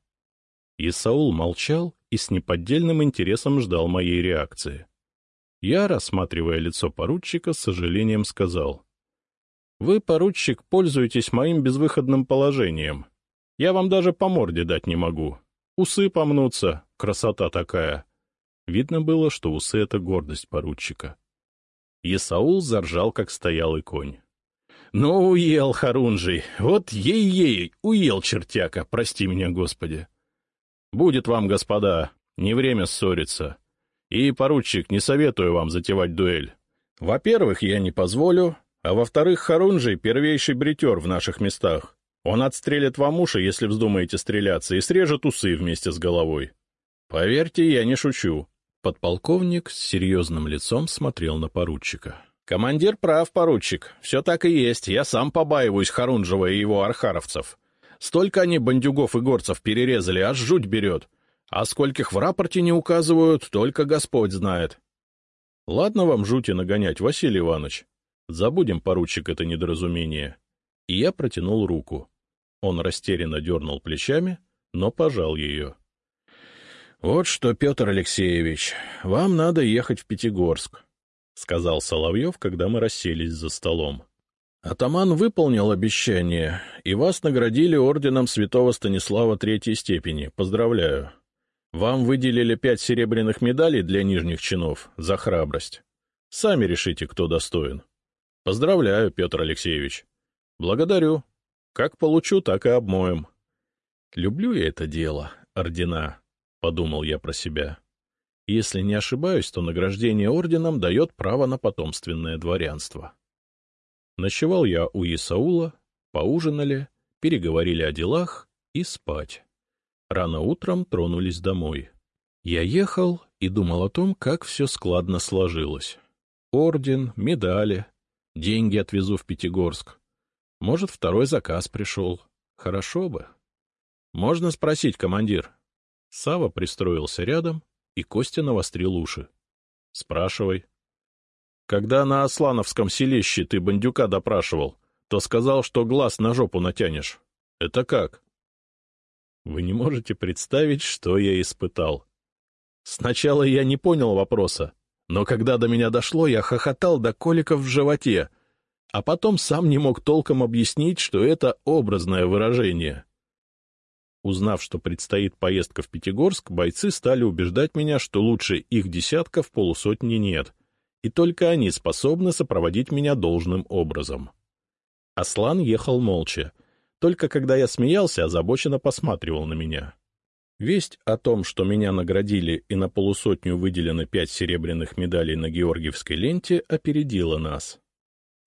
Исаул молчал и с неподдельным интересом ждал моей реакции. Я, рассматривая лицо поручика, с сожалением сказал. — Вы, поручик, пользуетесь моим безвыходным положением. Я вам даже по морде дать не могу. Усы помнутся, красота такая. Видно было, что усы — это гордость поручика. Исаул заржал, как стоялый конь. — Ну, уел, Харунжий, вот ей-ей, уел чертяка, прости меня, Господи. Будет вам, господа, не время ссориться. И, поручик, не советую вам затевать дуэль. Во-первых, я не позволю, а во-вторых, Харунжий — первейший бритер в наших местах. Он отстрелит вам уши, если вздумаете стреляться, и срежет усы вместе с головой. Поверьте, я не шучу. Подполковник с серьезным лицом смотрел на поручика. — Командир прав, поручик. Все так и есть. Я сам побаиваюсь Харунжева и его архаровцев. Столько они бандюгов и горцев перерезали, аж жуть берет. А скольких в рапорте не указывают, только Господь знает. — Ладно вам жути нагонять, Василий Иванович. Забудем, поручик, это недоразумение. И я протянул руку. Он растерянно дернул плечами, но пожал ее. —— Вот что, Петр Алексеевич, вам надо ехать в Пятигорск, — сказал Соловьев, когда мы расселись за столом. Атаман выполнил обещание, и вас наградили орденом святого Станислава Третьей степени. Поздравляю. Вам выделили пять серебряных медалей для нижних чинов за храбрость. Сами решите, кто достоин. Поздравляю, Петр Алексеевич. Благодарю. Как получу, так и обмоем. Люблю я это дело, ордена. — подумал я про себя. Если не ошибаюсь, то награждение орденом дает право на потомственное дворянство. Ночевал я у Исаула, поужинали, переговорили о делах и спать. Рано утром тронулись домой. Я ехал и думал о том, как все складно сложилось. Орден, медали, деньги отвезу в Пятигорск. Может, второй заказ пришел. Хорошо бы. Можно спросить, командир? Сава пристроился рядом, и Костя навострил уши. — Спрашивай. — Когда на Аслановском селище ты бандюка допрашивал, то сказал, что глаз на жопу натянешь. Это как? Вы не можете представить, что я испытал. Сначала я не понял вопроса, но когда до меня дошло, я хохотал до коликов в животе, а потом сам не мог толком объяснить, что это образное выражение. Узнав, что предстоит поездка в Пятигорск, бойцы стали убеждать меня, что лучше их десятка в полусотни нет, и только они способны сопроводить меня должным образом. Аслан ехал молча, только когда я смеялся, озабоченно посматривал на меня. Весть о том, что меня наградили и на полусотню выделены пять серебряных медалей на Георгиевской ленте, опередила нас.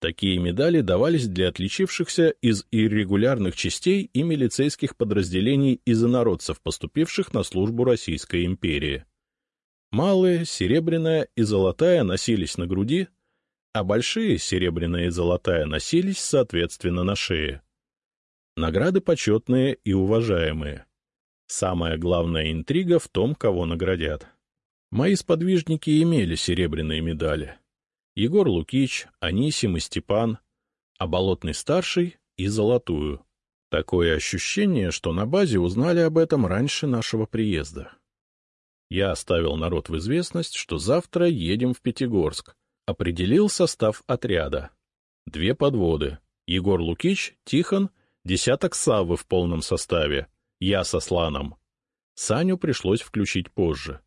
Такие медали давались для отличившихся из иррегулярных частей и милицейских подразделений инородцев, поступивших на службу Российской империи. Малые, серебряная и золотая носились на груди, а большие, серебряная и золотая, носились, соответственно, на шее. Награды почетные и уважаемые. Самая главная интрига в том, кого наградят. Мои сподвижники имели серебряные медали — Егор Лукич, Анисим и Степан, а Болотный-старший и Золотую. Такое ощущение, что на базе узнали об этом раньше нашего приезда. Я оставил народ в известность, что завтра едем в Пятигорск. Определил состав отряда. Две подводы. Егор Лукич, Тихон, десяток Саввы в полном составе. Я со Сланом. Саню пришлось включить позже.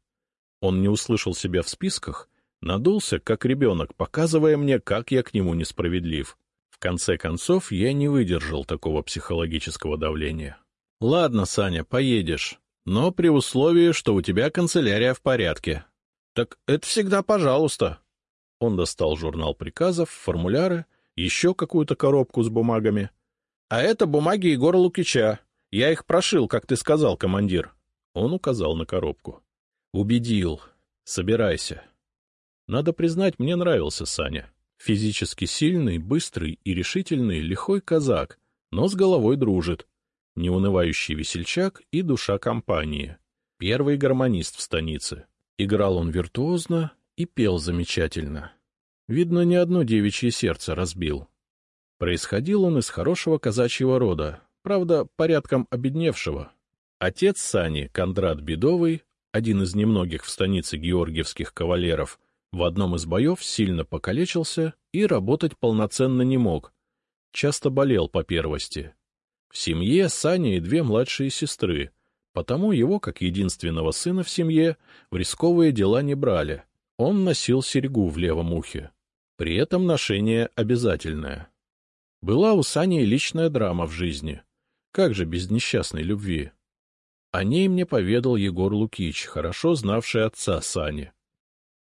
Он не услышал себя в списках Надулся, как ребенок, показывая мне, как я к нему несправедлив. В конце концов, я не выдержал такого психологического давления. — Ладно, Саня, поедешь, но при условии, что у тебя канцелярия в порядке. — Так это всегда пожалуйста. Он достал журнал приказов, формуляры, еще какую-то коробку с бумагами. — А это бумаги Егора Лукича. Я их прошил, как ты сказал, командир. Он указал на коробку. — Убедил. Собирайся. Надо признать, мне нравился Саня. Физически сильный, быстрый и решительный, лихой казак, но с головой дружит. Неунывающий весельчак и душа компании. Первый гармонист в станице. Играл он виртуозно и пел замечательно. Видно, ни одно девичье сердце разбил. Происходил он из хорошего казачьего рода, правда, порядком обедневшего. Отец Сани, Кондрат Бедовый, один из немногих в станице георгиевских кавалеров, в одном из боев сильно покалечился и работать полноценно не мог. Часто болел по первости. В семье Саня и две младшие сестры, потому его, как единственного сына в семье, в рисковые дела не брали. Он носил серьгу в левом ухе. При этом ношение обязательное. Была у Сани личная драма в жизни. Как же без несчастной любви? О ней мне поведал Егор Лукич, хорошо знавший отца Сани.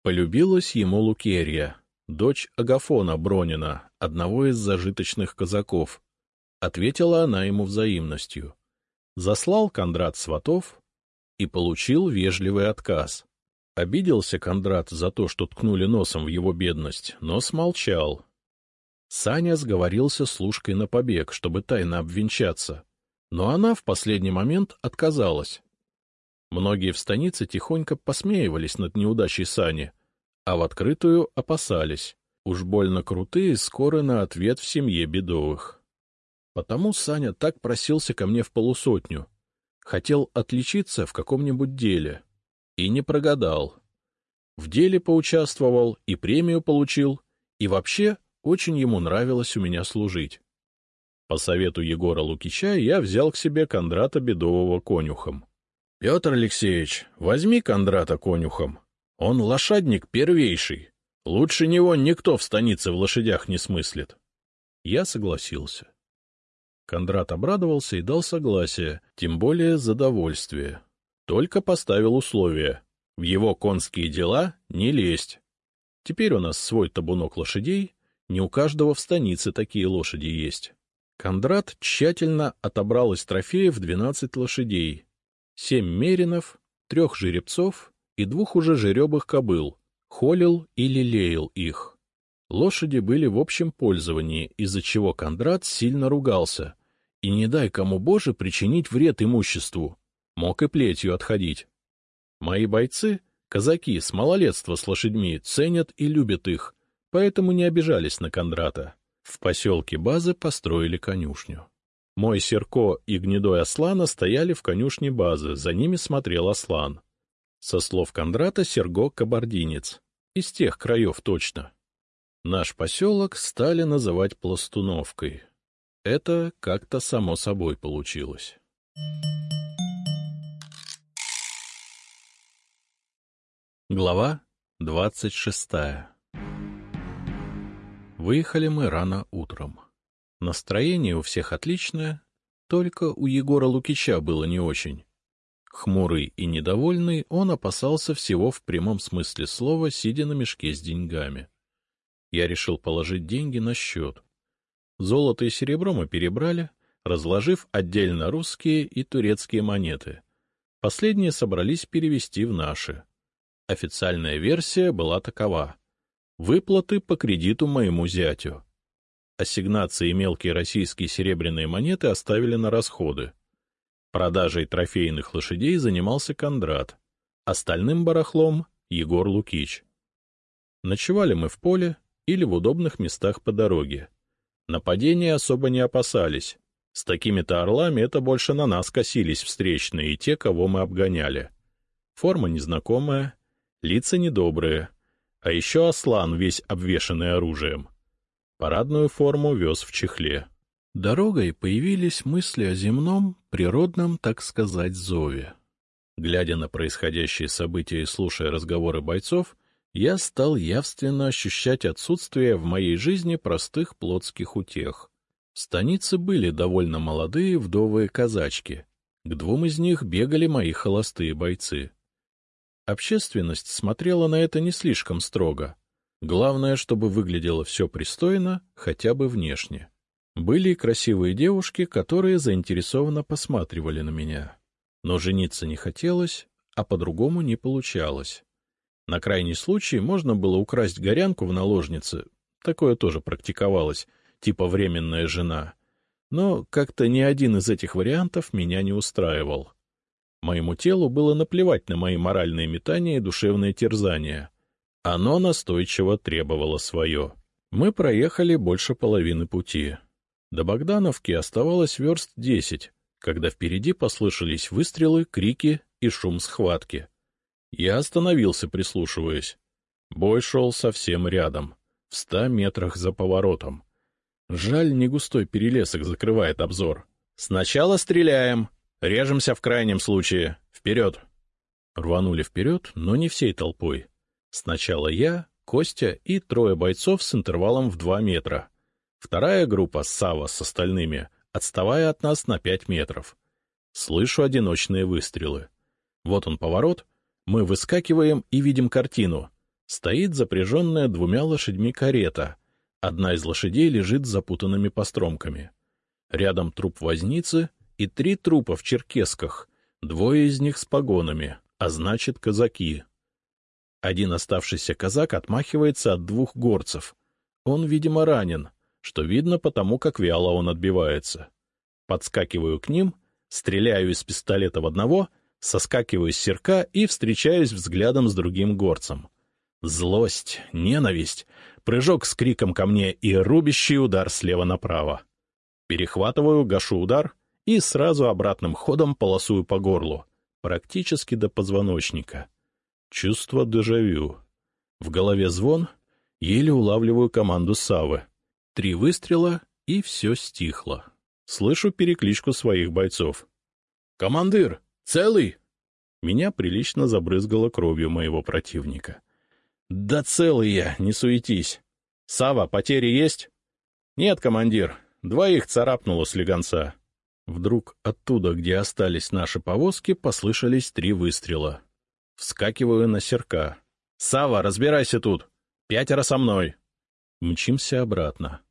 Полюбилась ему Лукерья, дочь Агафона Бронина, одного из зажиточных казаков. Ответила она ему взаимностью. Заслал Кондрат сватов и получил вежливый отказ. Обиделся Кондрат за то, что ткнули носом в его бедность, но смолчал. Саня сговорился с Лужкой на побег, чтобы тайно обвенчаться, но она в последний момент отказалась. Многие в станице тихонько посмеивались над неудачей Сани, а в открытую опасались. Уж больно крутые скоро на ответ в семье Бедовых. Потому Саня так просился ко мне в полусотню. Хотел отличиться в каком-нибудь деле. И не прогадал. В деле поучаствовал и премию получил, и вообще очень ему нравилось у меня служить. По совету Егора Лукича я взял к себе Кондрата Бедового конюхом. — Петр Алексеевич, возьми Кондрата конюхом, он лошадник первейший. Лучше него никто в станице в лошадях не смыслит. Я согласился. Кондрат обрадовался и дал согласие, тем более задовольствие. Только поставил условие — в его конские дела не лезть. Теперь у нас свой табунок лошадей, Не у каждого в станице такие лошади есть. Кондрат тщательно отобрал из трофеев двенадцать лошадей, семь меринов, трех жеребцов и двух уже жеребых кобыл, холил и лелеял их. Лошади были в общем пользовании, из-за чего Кондрат сильно ругался. И не дай кому Боже причинить вред имуществу. Мог и плетью отходить. Мои бойцы, казаки с малолетства с лошадьми, ценят и любят их, поэтому не обижались на Кондрата. В поселке Базы построили конюшню. Мой Серко и гнедой Аслана стояли в конюшне Базы, за ними смотрел Аслан. Со слов Кондрата Серго — кабардинец. Из тех краев точно. Наш поселок стали называть Пластуновкой. Это как-то само собой получилось. Глава двадцать шестая Выехали мы рано утром. Настроение у всех отличное, только у Егора Лукича было не очень. Хмурый и недовольный, он опасался всего в прямом смысле слова, сидя на мешке с деньгами. Я решил положить деньги на счет. Золото и серебро мы перебрали, разложив отдельно русские и турецкие монеты. Последние собрались перевести в наши. Официальная версия была такова. Выплаты по кредиту моему зятю. Ассигнации и мелкие российские серебряные монеты оставили на расходы. Продажей трофейных лошадей занимался Кондрат. Остальным барахлом — Егор Лукич. Ночевали мы в поле, или в удобных местах по дороге. Нападения особо не опасались. С такими-то орлами это больше на нас косились встречные и те, кого мы обгоняли. Форма незнакомая, лица недобрые, а еще ослан, весь обвешанный оружием. Парадную форму вез в чехле. Дорогой появились мысли о земном, природном, так сказать, зове. Глядя на происходящие события и слушая разговоры бойцов, я стал явственно ощущать отсутствие в моей жизни простых плотских утех. В станице были довольно молодые вдовые казачки. К двум из них бегали мои холостые бойцы. Общественность смотрела на это не слишком строго. Главное, чтобы выглядело все пристойно, хотя бы внешне. Были красивые девушки, которые заинтересованно посматривали на меня. Но жениться не хотелось, а по-другому не получалось. На крайний случай можно было украсть горянку в наложнице, такое тоже практиковалось, типа временная жена. Но как-то ни один из этих вариантов меня не устраивал. Моему телу было наплевать на мои моральные метания и душевные терзания. Оно настойчиво требовало свое. Мы проехали больше половины пути. До Богдановки оставалось верст десять, когда впереди послышались выстрелы, крики и шум схватки. Я остановился, прислушиваясь. Бой шел совсем рядом, в ста метрах за поворотом. Жаль, не густой перелесок закрывает обзор. «Сначала стреляем, режемся в крайнем случае. Вперед!» Рванули вперед, но не всей толпой. Сначала я, Костя и трое бойцов с интервалом в два метра. Вторая группа, Сава с остальными, отставая от нас на пять метров. Слышу одиночные выстрелы. Вот он поворот — мы выскакиваем и видим картину. Стоит запряженная двумя лошадьми карета. Одна из лошадей лежит с запутанными постромками. Рядом труп возницы и три трупа в черкесках, двое из них с погонами, а значит, казаки. Один оставшийся казак отмахивается от двух горцев. Он, видимо, ранен, что видно потому, как вяло он отбивается. Подскакиваю к ним, стреляю из пистолета в одного — соскакиваю с серка и встречаюсь взглядом с другим горцем. Злость, ненависть, прыжок с криком ко мне и рубящий удар слева направо. Перехватываю, гашу удар и сразу обратным ходом полосую по горлу, практически до позвоночника. Чувство дежавю. В голове звон, еле улавливаю команду Савы. Три выстрела, и все стихло. Слышу перекличку своих бойцов. «Командир, Целый? Меня прилично забрызгало кровью моего противника. — Да целый я, не суетись. — Сава, потери есть? — Нет, командир, двоих царапнуло с легонца. Вдруг оттуда, где остались наши повозки, послышались три выстрела. Вскакиваю на серка. — Сава, разбирайся тут. Пятеро со мной. Мчимся обратно.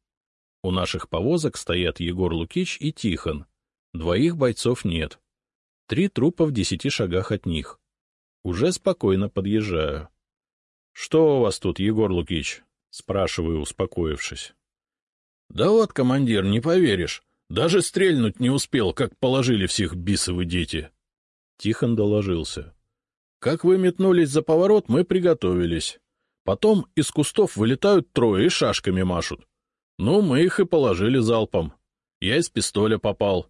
У наших повозок стоят Егор Лукич и Тихон. Двоих бойцов нет. Три трупа в десяти шагах от них. Уже спокойно подъезжаю. — Что у вас тут, Егор Лукич? — спрашиваю, успокоившись. — Да вот, командир, не поверишь. Даже стрельнуть не успел, как положили всех бисовы дети. Тихон доложился. — Как вы метнулись за поворот, мы приготовились. Потом из кустов вылетают трое и шашками машут. Ну, мы их и положили залпом. Я из пистоля попал.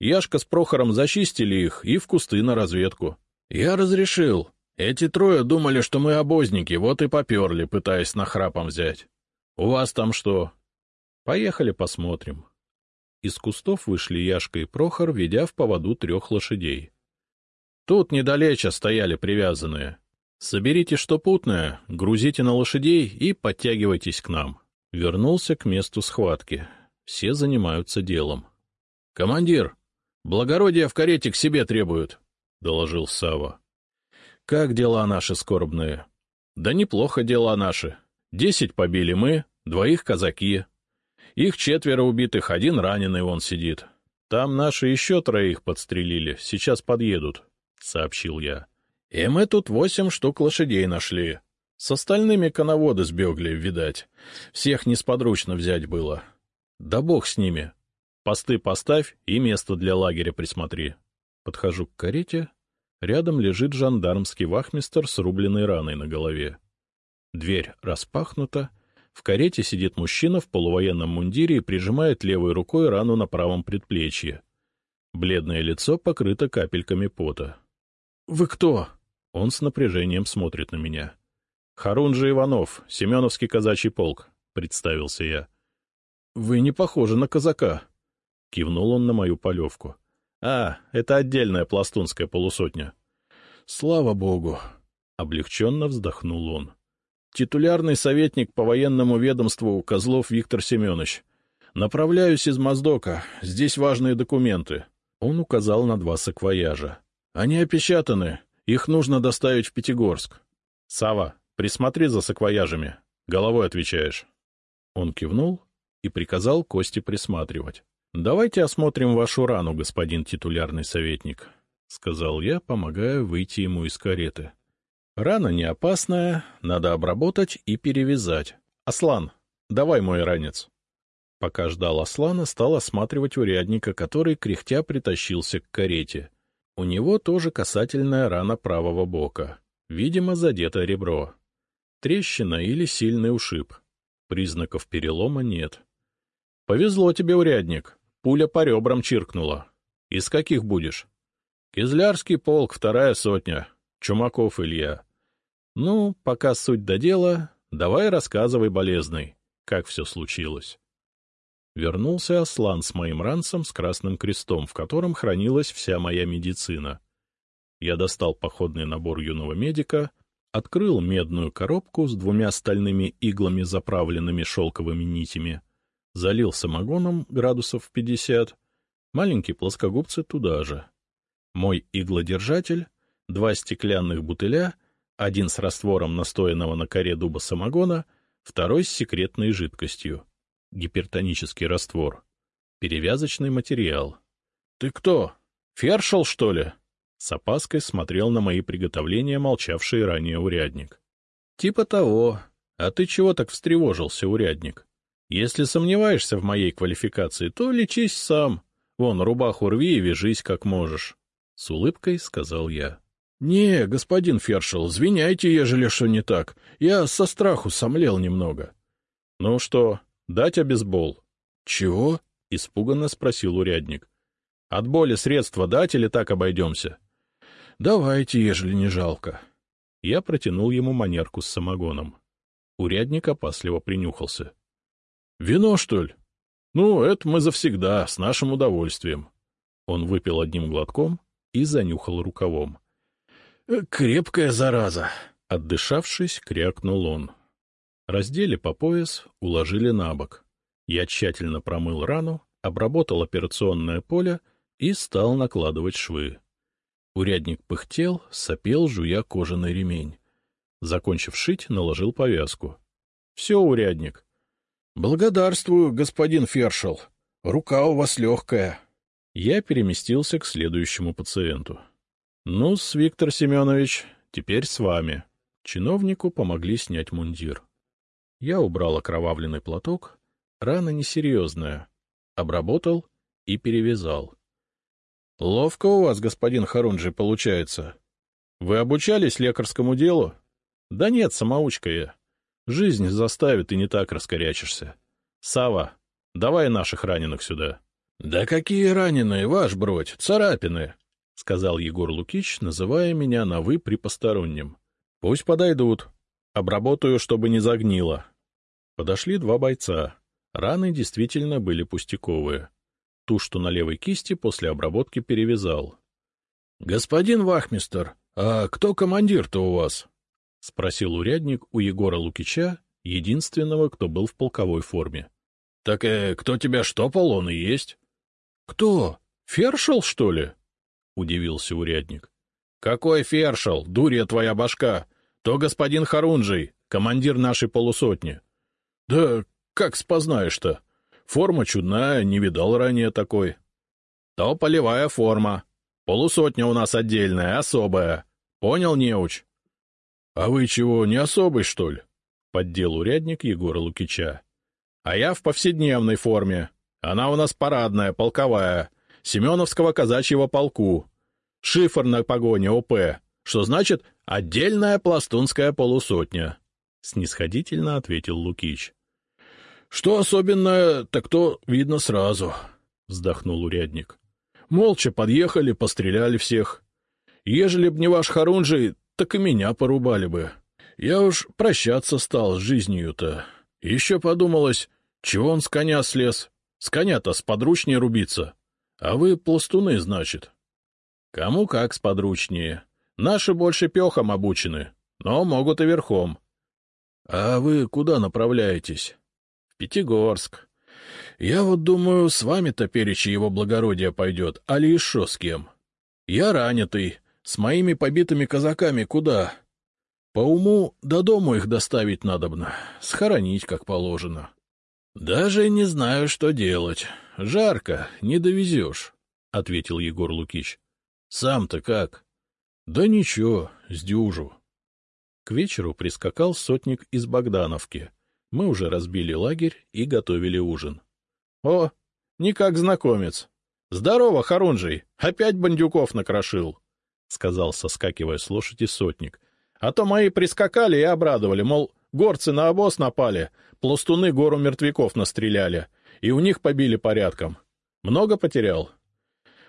Яшка с Прохором зачистили их и в кусты на разведку. Я разрешил. Эти трое думали, что мы обозники, вот и поперли, пытаясь нахрапом взять. У вас там что? Поехали посмотрим. Из кустов вышли Яшка и Прохор, ведя в поводу трех лошадей. Тут недалече стояли привязанные. Соберите что путное, грузите на лошадей и подтягивайтесь к нам. Вернулся к месту схватки. Все занимаются делом. — Командир, благородие в карете к себе требуют, — доложил Сава. Как дела наши скорбные? — Да неплохо дела наши. Десять побили мы, двоих казаки. Их четверо убитых, один раненый вон сидит. Там наши еще троих подстрелили, сейчас подъедут, — сообщил я. И мы тут восемь штук лошадей нашли. С остальными коноводы сбегли, видать. Всех несподручно взять было. Да бог с ними. Посты поставь и место для лагеря присмотри. Подхожу к карете. Рядом лежит жандармский вахмистер с рубленной раной на голове. Дверь распахнута, в карете сидит мужчина в полувоенном мундире и прижимает левой рукой рану на правом предплечье. Бледное лицо покрыто капельками пота. — Вы кто? Он с напряжением смотрит на меня. — Харунжи Иванов, Семеновский казачий полк, — представился я. — Вы не похожи на казака. Кивнул он на мою полевку. — А, это отдельная пластунская полусотня. — Слава богу! — облегченно вздохнул он. Титулярный советник по военному ведомству Козлов Виктор Семенович. Направляюсь из Моздока. Здесь важные документы. Он указал на два саквояжа. Они опечатаны. Их нужно доставить в Пятигорск. Сава, присмотри за саквояжами. Головой отвечаешь. Он кивнул и приказал Косте присматривать. — Давайте осмотрим вашу рану, господин титулярный советник, — сказал я, помогая выйти ему из кареты. Рана не опасная, надо обработать и перевязать. Аслан, давай мой ранец. Пока ждал Аслана, стал осматривать урядника, который, кряхтя, притащился к карете. У него тоже касательная рана правого бока. Видимо, задето ребро. Трещина или сильный ушиб. Признаков перелома нет. — Повезло тебе, урядник. Пуля по ребрам чиркнула. — Из каких будешь? — Кизлярский полк, вторая сотня. Чумаков Илья. Ну, пока суть до дела, давай рассказывай, болезный, как все случилось. Вернулся Аслан с моим ранцем с красным крестом, в котором хранилась вся моя медицина. Я достал походный набор юного медика, открыл медную коробку с двумя стальными иглами, заправленными шелковыми нитями, залил самогоном градусов пятьдесят, маленькие плоскогубцы туда же. Мой иглодержатель два стеклянных бутыля, один с раствором настоянного на коре дуба самогона, второй с секретной жидкостью. Гипертонический раствор. Перевязочный материал. — Ты кто? Фершел, что ли? С опаской смотрел на мои приготовления молчавший ранее урядник. — Типа того. А ты чего так встревожился, урядник? Если сомневаешься в моей квалификации, то лечись сам. Вон, рубаху рви и вяжись как можешь. С улыбкой сказал я. — Не, господин Фершел, извиняйте, ежели что не так. Я со страху сомлел немного. — Ну что, дать обезбол? — Чего? — испуганно спросил урядник. — От боли средства дать или так обойдемся? — Давайте, ежели не жалко. Я протянул ему манерку с самогоном. Урядник опасливо принюхался. — Вино, что ли? Ну, это мы завсегда, с нашим удовольствием. Он выпил одним глотком и занюхал рукавом. «Э, — Крепкая зараза! — отдышавшись, крякнул он. Раздели по пояс, уложили на бок. Я тщательно промыл рану, обработал операционное поле и стал накладывать швы. Урядник пыхтел, сопел, жуя кожаный ремень. Закончив шить, наложил повязку. — Все, урядник. — Благодарствую, господин Фершел. Рука у вас легкая. Я переместился к следующему пациенту. — Ну-с, Виктор Семенович, теперь с вами. Чиновнику помогли снять мундир. Я убрал окровавленный платок. Рана несерьезная. Обработал и перевязал. — Ловко у вас, господин Харунжи, получается. Вы обучались лекарскому делу? — Да нет, самоучка я. Жизнь заставит, и не так раскорячишься. Сава, давай наших раненых сюда. — Да какие раненые, ваш бродь, царапины! — сказал Егор Лукич, называя меня на «вы» при постороннем. — Пусть подойдут. Обработаю, чтобы не загнило. Подошли два бойца. Раны действительно были пустяковые. Ту, что на левой кисти, после обработки перевязал. — Господин Вахмистер, а кто командир-то у вас? — спросил урядник у Егора Лукича, единственного, кто был в полковой форме. — Так э, кто тебя штопал, он и есть. — Кто? Фершел, что ли? — удивился урядник. — Какой фершел, дурья твоя башка? То господин Харунжий, командир нашей полусотни. — Да как спознаешь-то? Форма чудная, не видал ранее такой. — То полевая форма. Полусотня у нас отдельная, особая. Понял, неуч? — А вы чего, не особый, что ли? — поддел урядник Егора Лукича. — А я в повседневной форме. Она у нас парадная, полковая. Семеновского казачьего полку. Шифр на погоне ОП, что значит «отдельная пластунская полусотня», — снисходительно ответил Лукич. — Что особенное, так то видно сразу, — вздохнул урядник. — Молча подъехали, постреляли всех. Ежели б не ваш Харунжий, так и меня порубали бы. Я уж прощаться стал с жизнью-то. Еще подумалось, чего он с коня слез. С коня-то сподручнее рубиться. А вы пластуны, значит? Кому как сподручнее. Наши больше пехом обучены, но могут и верхом. А вы куда направляетесь? В Пятигорск. Я вот думаю, с вами-то перечи его благородие пойдет, али еще с кем. Я ранитый, с моими побитыми казаками куда? По уму до дому их доставить надобно, схоронить как положено. — Даже не знаю, что делать. Жарко, не довезешь, — ответил Егор Лукич. — Сам-то как? — Да ничего, сдюжу. К вечеру прискакал сотник из Богдановки. Мы уже разбили лагерь и готовили ужин. — О, не как знакомец. Здорово, Харунжий, опять бандюков накрошил, — сказал, соскакивая с лошади сотник. — А то мои прискакали и обрадовали, мол, горцы на обоз напали, пластуны гору мертвяков настреляли — и у них побили порядком. Много потерял?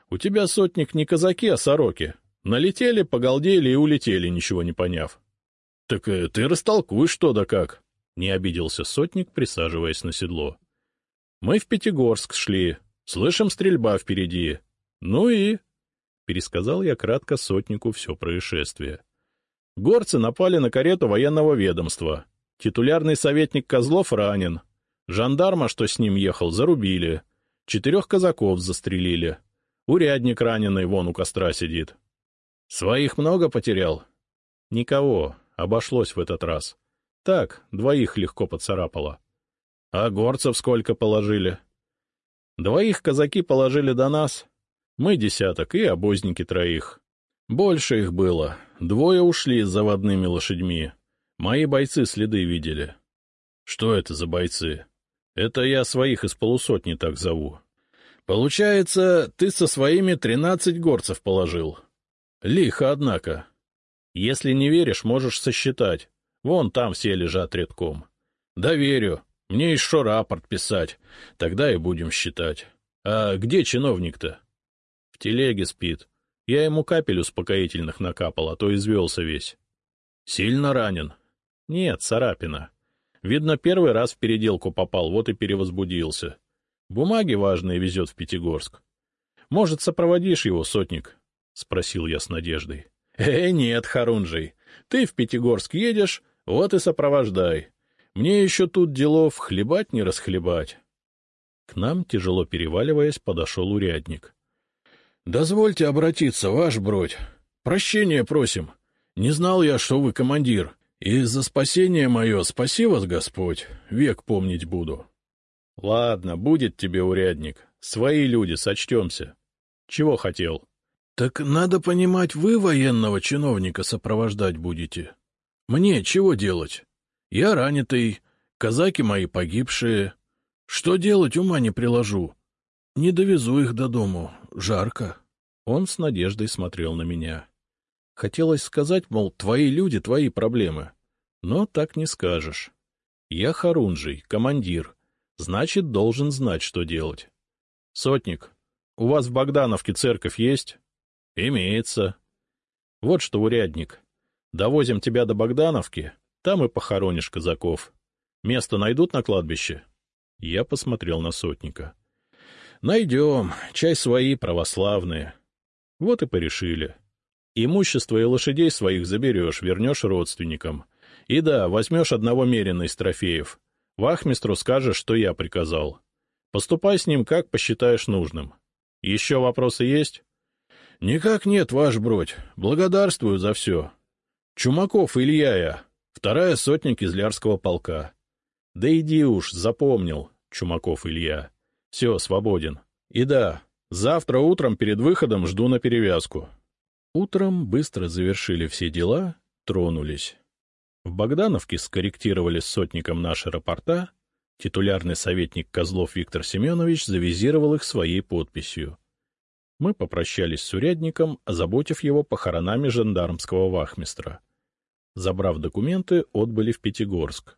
У тебя, сотник, не казаки, а сороки. Налетели, погалдели и улетели, ничего не поняв. — Так э, ты растолкуй, что да как, — не обиделся сотник, присаживаясь на седло. — Мы в Пятигорск шли, слышим стрельба впереди. Ну и... — пересказал я кратко сотнику все происшествие. Горцы напали на карету военного ведомства. Титулярный советник Козлов ранен, Жандарма, что с ним ехал, зарубили. Четырех казаков застрелили. Урядник раненый вон у костра сидит. Своих много потерял? Никого. Обошлось в этот раз. Так, двоих легко поцарапало. А горцев сколько положили? Двоих казаки положили до нас. Мы десяток и обозники троих. Больше их было. Двое ушли с заводными лошадьми. Мои бойцы следы видели. Что это за бойцы? Это я своих из полусотни так зову. Получается, ты со своими тринадцать горцев положил. Лихо, однако. Если не веришь, можешь сосчитать. Вон там все лежат редком. Да верю. Мне еще рапорт писать. Тогда и будем считать. А где чиновник-то? В телеге спит. Я ему капель успокоительных накапал, а то извелся весь. Сильно ранен? Нет, царапина. Видно, первый раз в переделку попал, вот и перевозбудился. Бумаги важные везет в Пятигорск. Может, сопроводишь его, сотник? — спросил я с надеждой. — Э, нет, Харунжий, ты в Пятигорск едешь, вот и сопровождай. Мне еще тут делов хлебать не расхлебать. К нам, тяжело переваливаясь, подошел урядник. — Дозвольте обратиться, ваш бродь. Прощения просим. Не знал я, что вы командир. И за спасение мое спаси вас, Господь, век помнить буду. — Ладно, будет тебе урядник. Свои люди, сочтемся. Чего хотел? — Так надо понимать, вы военного чиновника сопровождать будете. Мне чего делать? Я ранитый, казаки мои погибшие. Что делать, ума не приложу. Не довезу их до дому, жарко. Он с надеждой смотрел на меня. Хотелось сказать, мол, твои люди, твои проблемы. Но так не скажешь. Я Харунжий, командир. Значит, должен знать, что делать. Сотник, у вас в Богдановке церковь есть? Имеется. Вот что, урядник. Довозим тебя до Богдановки, там и похоронишь казаков. Место найдут на кладбище? Я посмотрел на сотника. Найдем, чай свои, православные. Вот и порешили. Имущество и лошадей своих заберешь, вернешь родственникам. И да, возьмешь одного мерина из трофеев. Вахмистру скажешь, что я приказал. Поступай с ним, как посчитаешь нужным. Еще вопросы есть? — Никак нет, ваш бродь. Благодарствую за все. Чумаков Илья я, вторая сотня Кизлярского полка. Да иди уж, запомнил, Чумаков Илья. Все, свободен. И да, завтра утром перед выходом жду на перевязку. Утром быстро завершили все дела, тронулись. В Богдановке скорректировали с сотником наши рапорта, титулярный советник Козлов Виктор Семенович завизировал их своей подписью. Мы попрощались с урядником, озаботив его похоронами жандармского вахмистра. Забрав документы, отбыли в Пятигорск.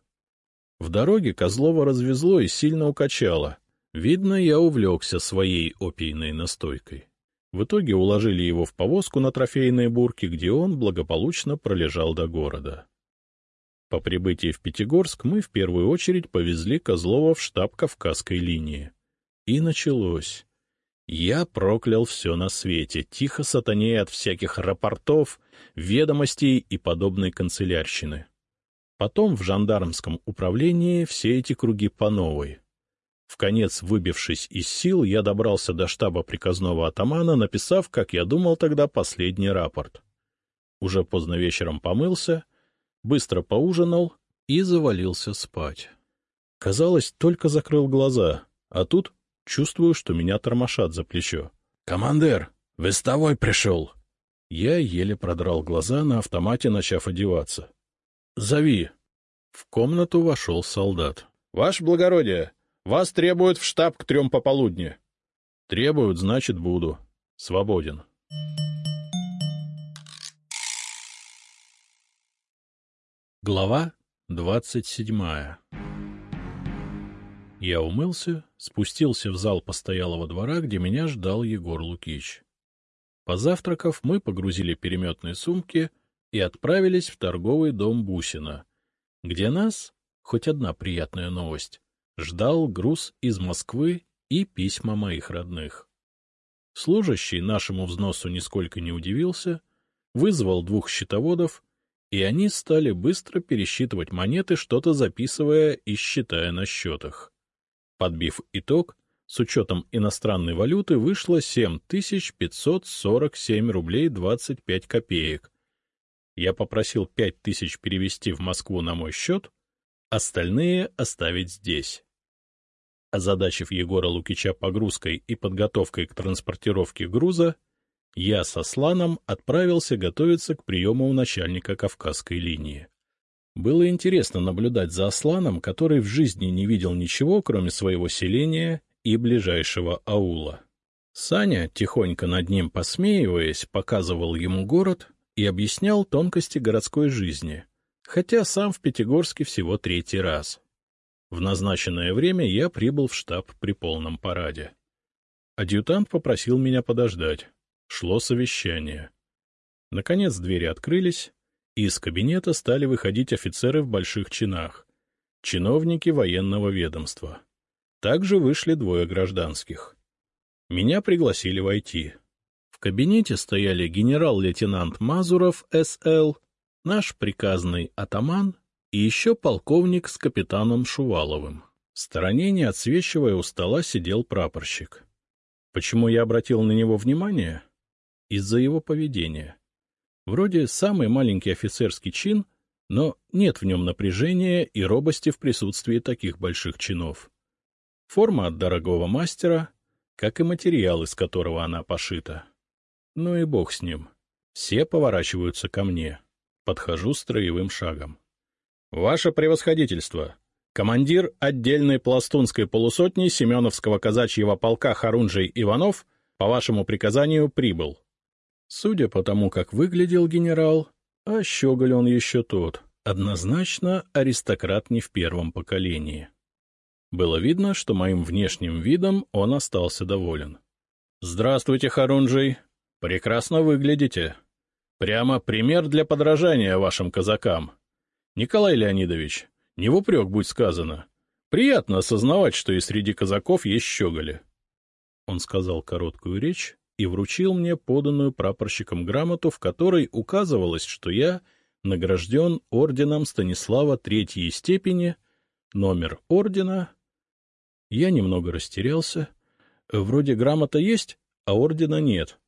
В дороге Козлова развезло и сильно укачало. Видно, я увлекся своей опийной настойкой. В итоге уложили его в повозку на трофейные бурки, где он благополучно пролежал до города. По прибытии в Пятигорск мы в первую очередь повезли Козлова в штаб Кавказской линии. И началось. Я проклял все на свете, тихо сатанея от всяких рапортов, ведомостей и подобной канцелярщины. Потом в жандармском управлении все эти круги по новой. В конец выбившись из сил, я добрался до штаба приказного атамана, написав, как я думал тогда, последний рапорт. Уже поздно вечером помылся, быстро поужинал и завалился спать. Казалось, только закрыл глаза, а тут чувствую, что меня тормошат за плечо. — Командир, вестовой пришел! Я еле продрал глаза на автомате, начав одеваться. — Зови! В комнату вошел солдат. — Ваше благородие! Вас требуют в штаб к трем пополудни. Требуют, значит, буду. Свободен. Глава двадцать седьмая Я умылся, спустился в зал постоялого двора, где меня ждал Егор Лукич. Позавтракав, мы погрузили переметные сумки и отправились в торговый дом Бусина, где нас, хоть одна приятная новость, ждал груз из Москвы и письма моих родных. Служащий нашему взносу нисколько не удивился, вызвал двух счетоводов, и они стали быстро пересчитывать монеты, что-то записывая и считая на счетах. Подбив итог, с учетом иностранной валюты вышло 7547 рублей 25 копеек. Я попросил 5000 перевести в Москву на мой счет, остальные оставить здесь. Озадачив Егора Лукича погрузкой и подготовкой к транспортировке груза, я со Сланом отправился готовиться к приему у начальника Кавказской линии. Было интересно наблюдать за Асланом, который в жизни не видел ничего, кроме своего селения и ближайшего аула. Саня, тихонько над ним посмеиваясь, показывал ему город и объяснял тонкости городской жизни, хотя сам в Пятигорске всего третий раз. В назначенное время я прибыл в штаб при полном параде. Адъютант попросил меня подождать. Шло совещание. Наконец двери открылись, из кабинета стали выходить офицеры в больших чинах, чиновники военного ведомства. Также вышли двое гражданских. Меня пригласили войти. В кабинете стояли генерал-лейтенант Мазуров, С.Л., наш приказный атаман и еще полковник с капитаном Шуваловым. В стороне, не отсвечивая у стола, сидел прапорщик. Почему я обратил на него внимание? Из-за его поведения. Вроде самый маленький офицерский чин, но нет в нем напряжения и робости в присутствии таких больших чинов. форма от дорогого мастера, как и материал, из которого она пошита. Ну и бог с ним. Все поворачиваются ко мне. Подхожу строевым шагом. — Ваше превосходительство! Командир отдельной пластунской полусотни Семеновского казачьего полка Харунжий Иванов по вашему приказанию прибыл. Судя по тому, как выглядел генерал, а щеголь он еще тот, однозначно аристократ не в первом поколении. Было видно, что моим внешним видом он остался доволен. — Здравствуйте, Харунжий. Прекрасно выглядите. Прямо пример для подражания вашим казакам. Николай Леонидович, не в упрек будь сказано. Приятно осознавать, что и среди казаков есть щеголи. Он сказал короткую речь и вручил мне поданную прапорщиком грамоту, в которой указывалось, что я награжден орденом Станислава Третьей степени, номер ордена. Я немного растерялся. Вроде грамота есть, а ордена нет.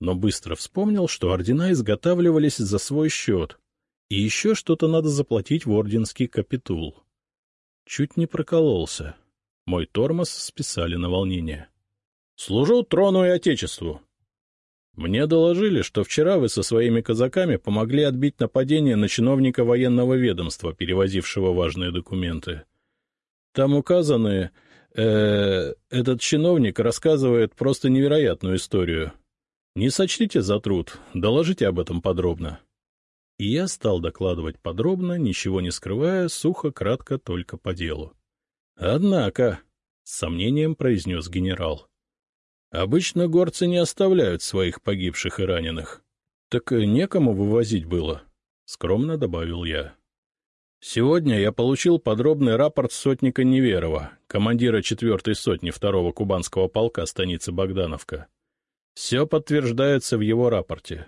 Но быстро вспомнил, что ордена изготавливались за свой счет, и еще что-то надо заплатить в орденский капитул. Чуть не прокололся. Мой тормоз списали на волнение. — Служу трону и отечеству. Мне доложили, что вчера вы со своими казаками помогли отбить нападение на чиновника военного ведомства, перевозившего важные документы. Там указаны... Э, этот чиновник рассказывает просто невероятную историю. Не сочтите за труд, доложите об этом подробно. И я стал докладывать подробно, ничего не скрывая, сухо, кратко, только по делу. — Однако, — с сомнением произнес генерал, — обычно горцы не оставляют своих погибших и раненых. — Так некому вывозить было, — скромно добавил я. Сегодня я получил подробный рапорт сотника Неверова, командира 4-й сотни 2-го кубанского полка станицы Богдановка. Все подтверждается в его рапорте.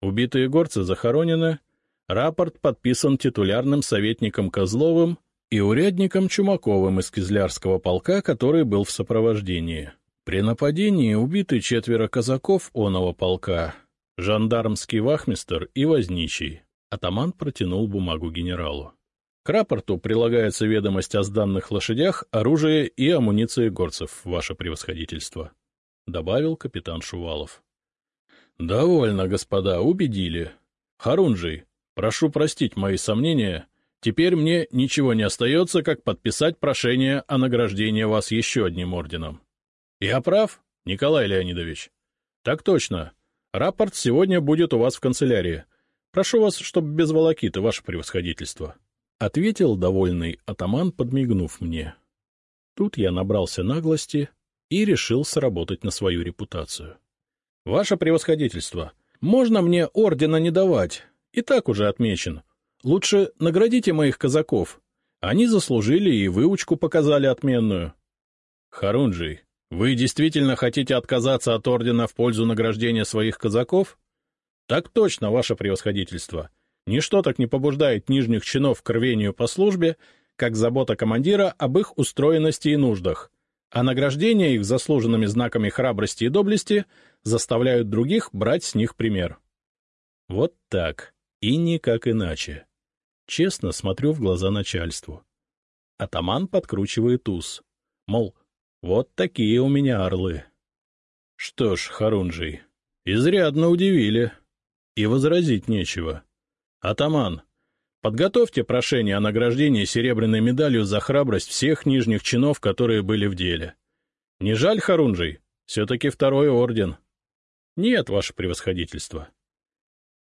Убитые горцы захоронены, Рапорт подписан титулярным советником Козловым и урядником Чумаковым из Кизлярского полка, который был в сопровождении. При нападении убиты четверо казаков оного полка, жандармский вахмистер и возничий. Атаман протянул бумагу генералу. К рапорту прилагается ведомость о сданных лошадях, оружии и амуниции горцев, ваше превосходительство, — добавил капитан Шувалов. — Довольно, господа, убедили. Харунжий, Прошу простить мои сомнения. Теперь мне ничего не остается, как подписать прошение о награждении вас еще одним орденом. Я прав, Николай Леонидович? Так точно. Рапорт сегодня будет у вас в канцелярии. Прошу вас, чтобы без волокиты, ваше превосходительство. Ответил довольный атаман, подмигнув мне. Тут я набрался наглости и решил сработать на свою репутацию. — Ваше превосходительство, можно мне ордена не давать? и так уже отмечен. Лучше наградите моих казаков. Они заслужили и выучку показали отменную. Харунжий, вы действительно хотите отказаться от ордена в пользу награждения своих казаков? Так точно, ваше превосходительство. Ничто так не побуждает нижних чинов к рвению по службе, как забота командира об их устроенности и нуждах, а награждение их заслуженными знаками храбрости и доблести заставляют других брать с них пример. Вот так. И никак иначе. Честно смотрю в глаза начальству. Атаман подкручивает ус. Мол, вот такие у меня орлы. Что ж, Харунжий, изрядно удивили. И возразить нечего. Атаман, подготовьте прошение о награждении серебряной медалью за храбрость всех нижних чинов, которые были в деле. Не жаль, Харунжий? Все-таки второй орден. Нет, ваше превосходительство.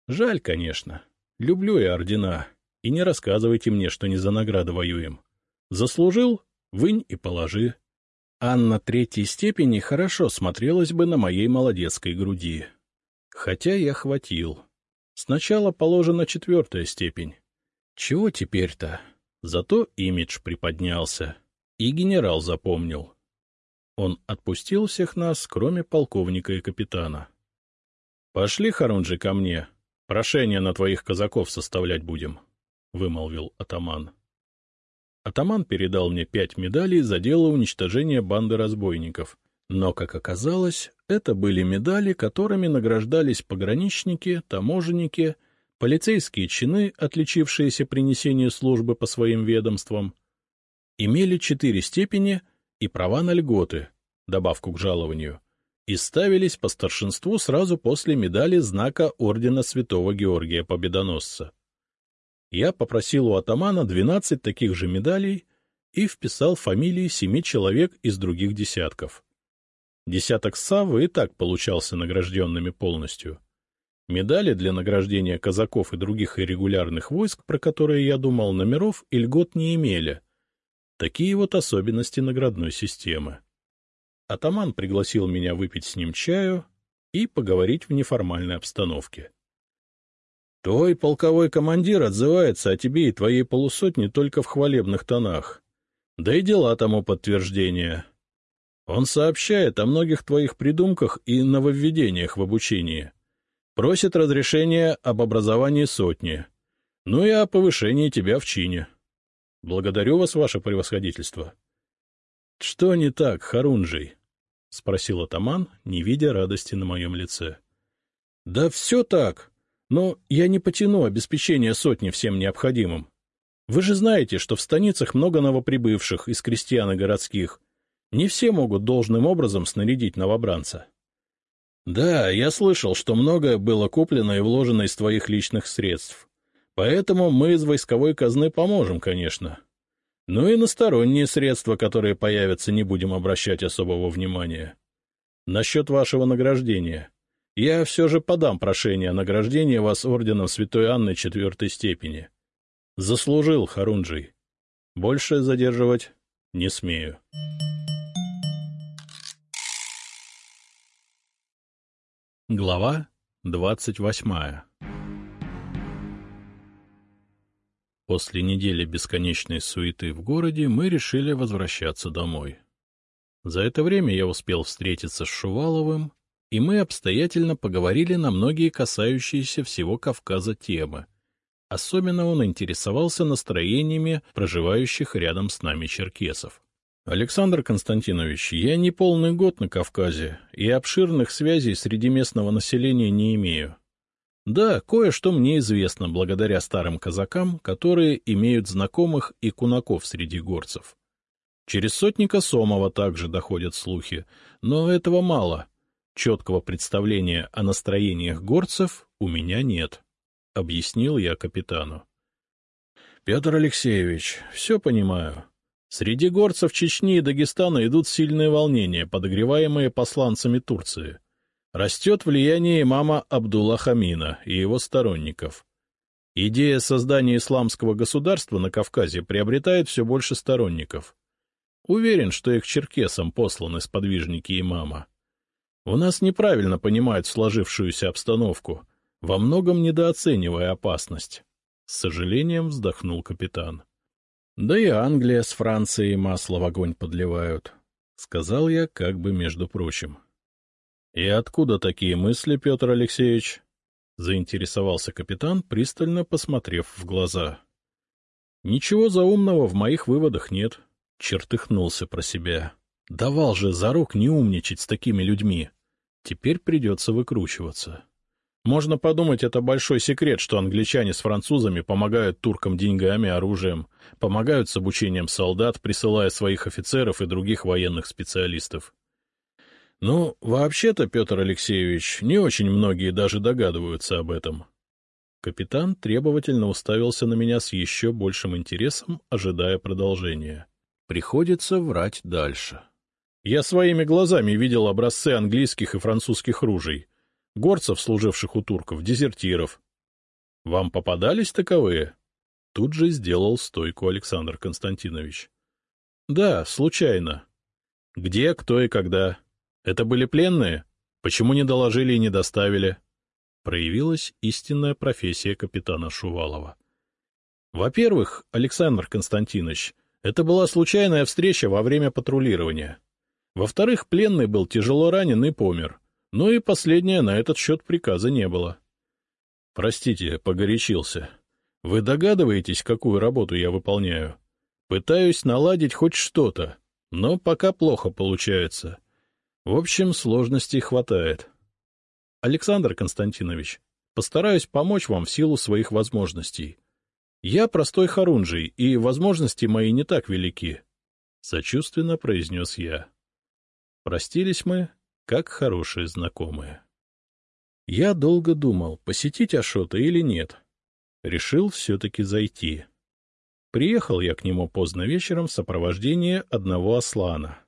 Жаль, конечно. Люблю я ордена. И не рассказывайте мне, что не за награды воюем. Заслужил — вынь и положи. Анна третьей степени хорошо смотрелась бы на моей молодецкой груди. Хотя я хватил. Сначала положена четвертая степень. Чего теперь-то? Зато имидж приподнялся. И генерал запомнил. Он отпустил всех нас, кроме полковника и капитана. — Пошли, Харунжи, ко мне, Прошение на твоих казаков составлять будем, — вымолвил атаман. Атаман передал мне пять медалей за дело уничтожения банды разбойников, но, как оказалось, это были медали, которыми награждались пограничники, таможенники, полицейские чины, отличившиеся при несении службы по своим ведомствам, имели четыре степени и права на льготы, добавку к жалованию, и ставились по старшинству сразу после медали знака Ордена Святого Георгия Победоносца. Я попросил у атамана 12 таких же медалей и вписал фамилии семи человек из других десятков. Десяток Саввы и так получался награжденными полностью. Медали для награждения казаков и других иррегулярных войск, про которые я думал, номеров и льгот не имели. Такие вот особенности наградной системы. Атаман пригласил меня выпить с ним чаю и поговорить в неформальной обстановке. — Твой полковой командир отзывается о тебе и твоей полусотне только в хвалебных тонах. Да и дела тому подтверждение. Он сообщает о многих твоих придумках и нововведениях в обучении. Просит разрешения об образовании сотни, ну и о повышении тебя в чине. Благодарю вас, ваше превосходительство. — Что не так, Харунжий? — спросил атаман, не видя радости на моем лице. — Да все так, но я не потяну обеспечение сотни всем необходимым. Вы же знаете, что в станицах много новоприбывших из крестьян и городских. Не все могут должным образом снарядить новобранца. Да, я слышал, что многое было куплено и вложено из твоих личных средств. Поэтому мы из войсковой казны поможем, конечно. Ну и на сторонние средства, которые появятся, не будем обращать особого внимания. Насчет вашего награждения. Я все же подам прошение о награждении вас орденом Святой Анны четвертой степени. Заслужил, Харунджий. Больше задерживать не смею. Глава двадцать восьмая После недели бесконечной суеты в городе мы решили возвращаться домой. За это время я успел встретиться с Шуваловым, и мы обстоятельно поговорили на многие касающиеся всего Кавказа темы — Особенно он интересовался настроениями проживающих рядом с нами черкесов. — Александр Константинович, я не полный год на Кавказе и обширных связей среди местного населения не имею. Да, кое-что мне известно благодаря старым казакам, которые имеют знакомых и кунаков среди горцев. Через сотника Сомова также доходят слухи, но этого мало. Четкого представления о настроениях горцев у меня нет. — объяснил я капитану. — Петр Алексеевич, все понимаю. Среди горцев Чечни и Дагестана идут сильные волнения, подогреваемые посланцами Турции. Растет влияние имама Абдулла Хамина и его сторонников. Идея создания исламского государства на Кавказе приобретает все больше сторонников. Уверен, что их черкесам посланы сподвижники имама. У нас неправильно понимают сложившуюся обстановку — во многом недооценивая опасность. С сожалением вздохнул капитан. — Да и Англия с Францией масло в огонь подливают, — сказал я как бы между прочим. — И откуда такие мысли, Петр Алексеевич? — заинтересовался капитан, пристально посмотрев в глаза. — Ничего заумного в моих выводах нет, — чертыхнулся про себя. Давал же за рук не умничать с такими людьми. Теперь придется выкручиваться. Можно подумать, это большой секрет, что англичане с французами помогают туркам деньгами, оружием, помогают с обучением солдат, присылая своих офицеров и других военных специалистов. Ну, вообще-то, Петр Алексеевич, не очень многие даже догадываются об этом. Капитан требовательно уставился на меня с еще большим интересом, ожидая продолжения. Приходится врать дальше. Я своими глазами видел образцы английских и французских ружей — горцев, служивших у турков, дезертиров. — Вам попадались таковые? Тут же сделал стойку Александр Константинович. — Да, случайно. — Где, кто и когда? Это были пленные? Почему не доложили и не доставили? Проявилась истинная профессия капитана Шувалова. — Во-первых, Александр Константинович, это была случайная встреча во время патрулирования. Во-вторых, пленный был тяжело ранен и помер. Ну и последнее на этот счет приказа не было. — Простите, погорячился. Вы догадываетесь, какую работу я выполняю? Пытаюсь наладить хоть что-то, но пока плохо получается. В общем, сложностей хватает. Александр Константинович, постараюсь помочь вам в силу своих возможностей. Я простой хорунжий, и возможности мои не так велики. Сочувственно произнес я. Простились мы, как хорошие знакомые. Я долго думал, посетить Ашота или нет. Решил все-таки зайти. Приехал я к нему поздно вечером в сопровождении одного Аслана.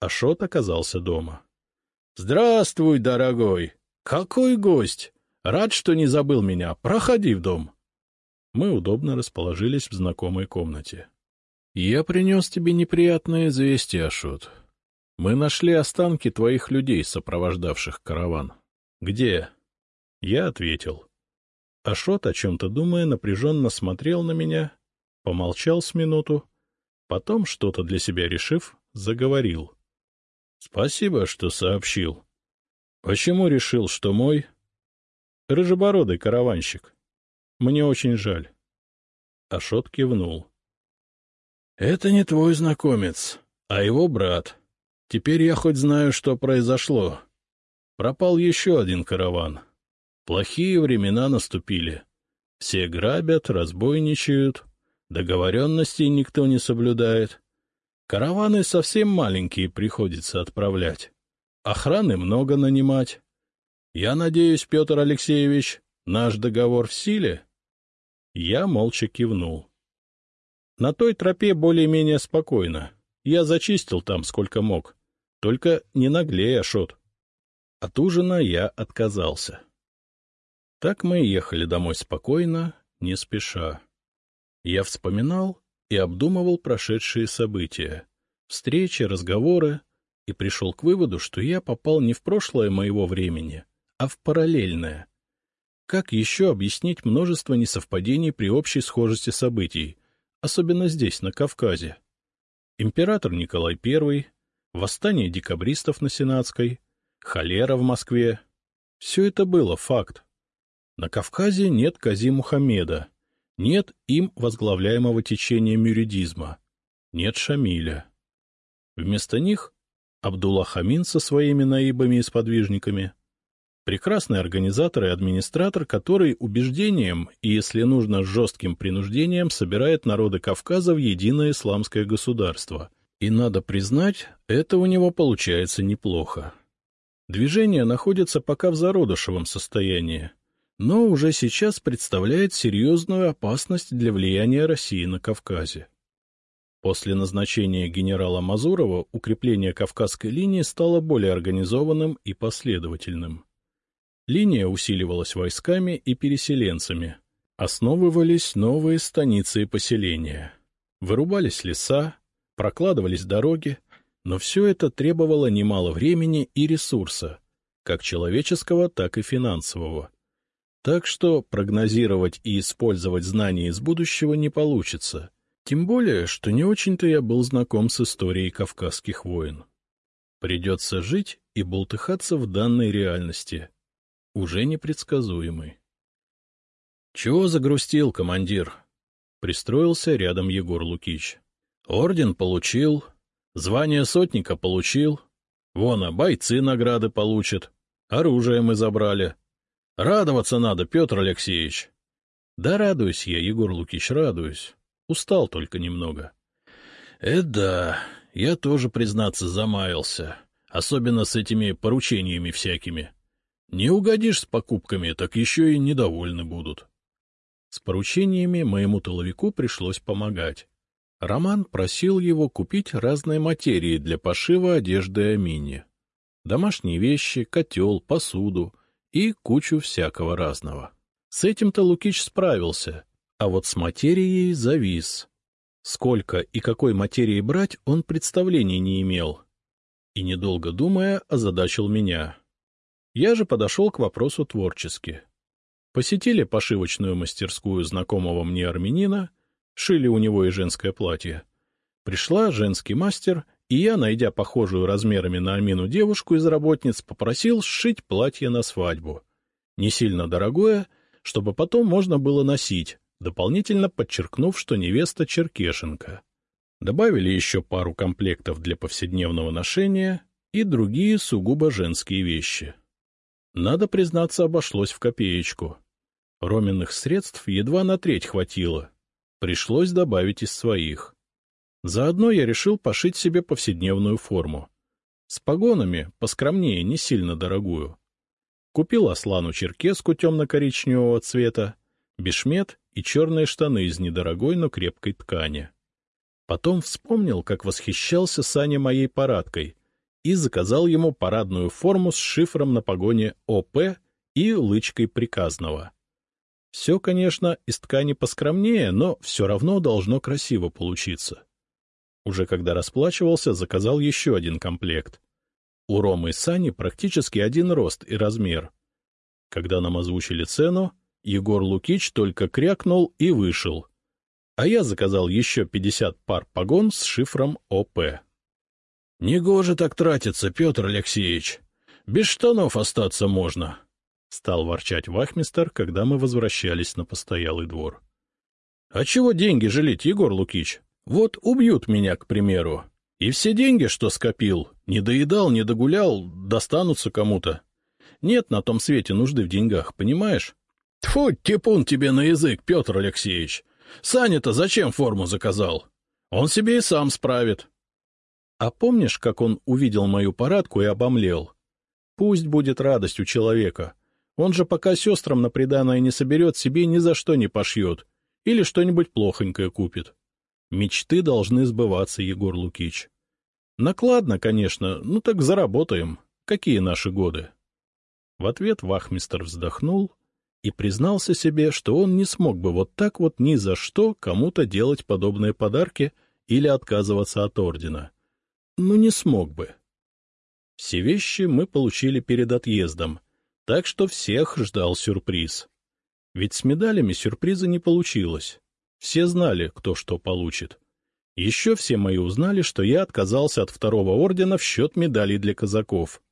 Ашот оказался дома. — Здравствуй, дорогой! Какой гость! Рад, что не забыл меня. Проходи в дом. Мы удобно расположились в знакомой комнате. — Я принес тебе неприятное известие, Ашот. Мы нашли останки твоих людей, сопровождавших караван. — Где? Я ответил. Ашот, о чем-то думая, напряженно смотрел на меня, помолчал с минуту, потом, что-то для себя решив, заговорил. — Спасибо, что сообщил. Почему решил, что мой... — Рыжебородый караванщик. Мне очень жаль. Ашот кивнул. — Это не твой знакомец, а его брат. Теперь я хоть знаю, что произошло. Пропал еще один караван. Плохие времена наступили. Все грабят, разбойничают, договоренностей никто не соблюдает. Караваны совсем маленькие приходится отправлять. Охраны много нанимать. Я надеюсь, Петр Алексеевич, наш договор в силе? Я молча кивнул. На той тропе более-менее спокойно. Я зачистил там сколько мог. Только не наглей, Ашот. От ужина я отказался. Так мы ехали домой спокойно, не спеша. Я вспоминал и обдумывал прошедшие события, встречи, разговоры, и пришел к выводу, что я попал не в прошлое моего времени, а в параллельное. Как еще объяснить множество несовпадений при общей схожести событий, особенно здесь, на Кавказе? Император Николай I, восстание декабристов на Сенатской, холера в Москве. Все это было факт. На Кавказе нет Кази Мухаммеда, нет им возглавляемого течения мюридизма, нет Шамиля. Вместо них Абдулла Хамин со своими наибами и сподвижниками, прекрасный организатор и администратор, который убеждением и, если нужно, жестким принуждением собирает народы Кавказа в единое исламское государство — и, надо признать, это у него получается неплохо. Движение находится пока в зародышевом состоянии, но уже сейчас представляет серьезную опасность для влияния России на Кавказе. После назначения генерала Мазурова укрепление Кавказской линии стало более организованным и последовательным. Линия усиливалась войсками и переселенцами. Основывались новые станицы и поселения. Вырубались леса, прокладывались дороги, но все это требовало немало времени и ресурса, как человеческого, так и финансового. Так что прогнозировать и использовать знания из будущего не получится, тем более, что не очень-то я был знаком с историей кавказских войн. Придется жить и болтыхаться в данной реальности, уже непредсказуемой. — Чего загрустил, командир? — пристроился рядом Егор Лукич. Орден получил, звание сотника получил, вон, а бойцы награды получат, оружие мы забрали. Радоваться надо, Петр Алексеевич. Да радуюсь я, Егор Лукич, радуюсь. Устал только немного. Э, да, я тоже, признаться, замаялся, особенно с этими поручениями всякими. Не угодишь с покупками, так еще и недовольны будут. С поручениями моему тыловику пришлось помогать. Роман просил его купить разные материи для пошива одежды Амине. Домашние вещи, котел, посуду и кучу всякого разного. С этим-то Лукич справился, а вот с материей завис. Сколько и какой материи брать, он представления не имел. И, недолго думая, озадачил меня. Я же подошел к вопросу творчески. Посетили пошивочную мастерскую знакомого мне армянина Шили у него и женское платье. Пришла женский мастер, и я, найдя похожую размерами на Амину девушку из работниц, попросил сшить платье на свадьбу. Не сильно дорогое, чтобы потом можно было носить, дополнительно подчеркнув, что невеста черкешенка. Добавили еще пару комплектов для повседневного ношения и другие сугубо женские вещи. Надо признаться, обошлось в копеечку. Роменных средств едва на треть хватило, Пришлось добавить из своих. Заодно я решил пошить себе повседневную форму. С погонами, поскромнее, не сильно дорогую. Купил Аслану черкеску темно-коричневого цвета, бешмет и черные штаны из недорогой, но крепкой ткани. Потом вспомнил, как восхищался Саня моей парадкой, и заказал ему парадную форму с шифром на погоне ОП и лычкой приказного. Все, конечно, из ткани поскромнее, но все равно должно красиво получиться. Уже когда расплачивался, заказал еще один комплект. У Ромы и Сани практически один рост и размер. Когда нам озвучили цену, Егор Лукич только крякнул и вышел. А я заказал еще 50 пар погон с шифром ОП. — Негоже так тратиться, Петр Алексеевич. Без штанов остаться можно, — стал ворчать вахмистер, когда мы возвращались на постоялый двор. — А чего деньги жалеть, Егор Лукич? Вот убьют меня, к примеру. И все деньги, что скопил, не доедал, не догулял, достанутся кому-то. Нет на том свете нужды в деньгах, понимаешь? Тьфу, типун тебе на язык, Петр Алексеевич. Саня-то зачем форму заказал? Он себе и сам справит. А помнишь, как он увидел мою парадку и обомлел? Пусть будет радость у человека. Он же пока сестрам на приданое не соберет, себе ни за что не пошьет. Или что-нибудь плохонькое купит. Мечты должны сбываться, Егор Лукич. Накладно, конечно, ну так заработаем. Какие наши годы? В ответ вахмистер вздохнул и признался себе, что он не смог бы вот так вот ни за что кому-то делать подобные подарки или отказываться от ордена. Ну, не смог бы. Все вещи мы получили перед отъездом, так что всех ждал сюрприз. Ведь с медалями сюрприза не получилось. Все знали, кто что получит. Еще все мои узнали, что я отказался от второго ордена в счет медалей для казаков.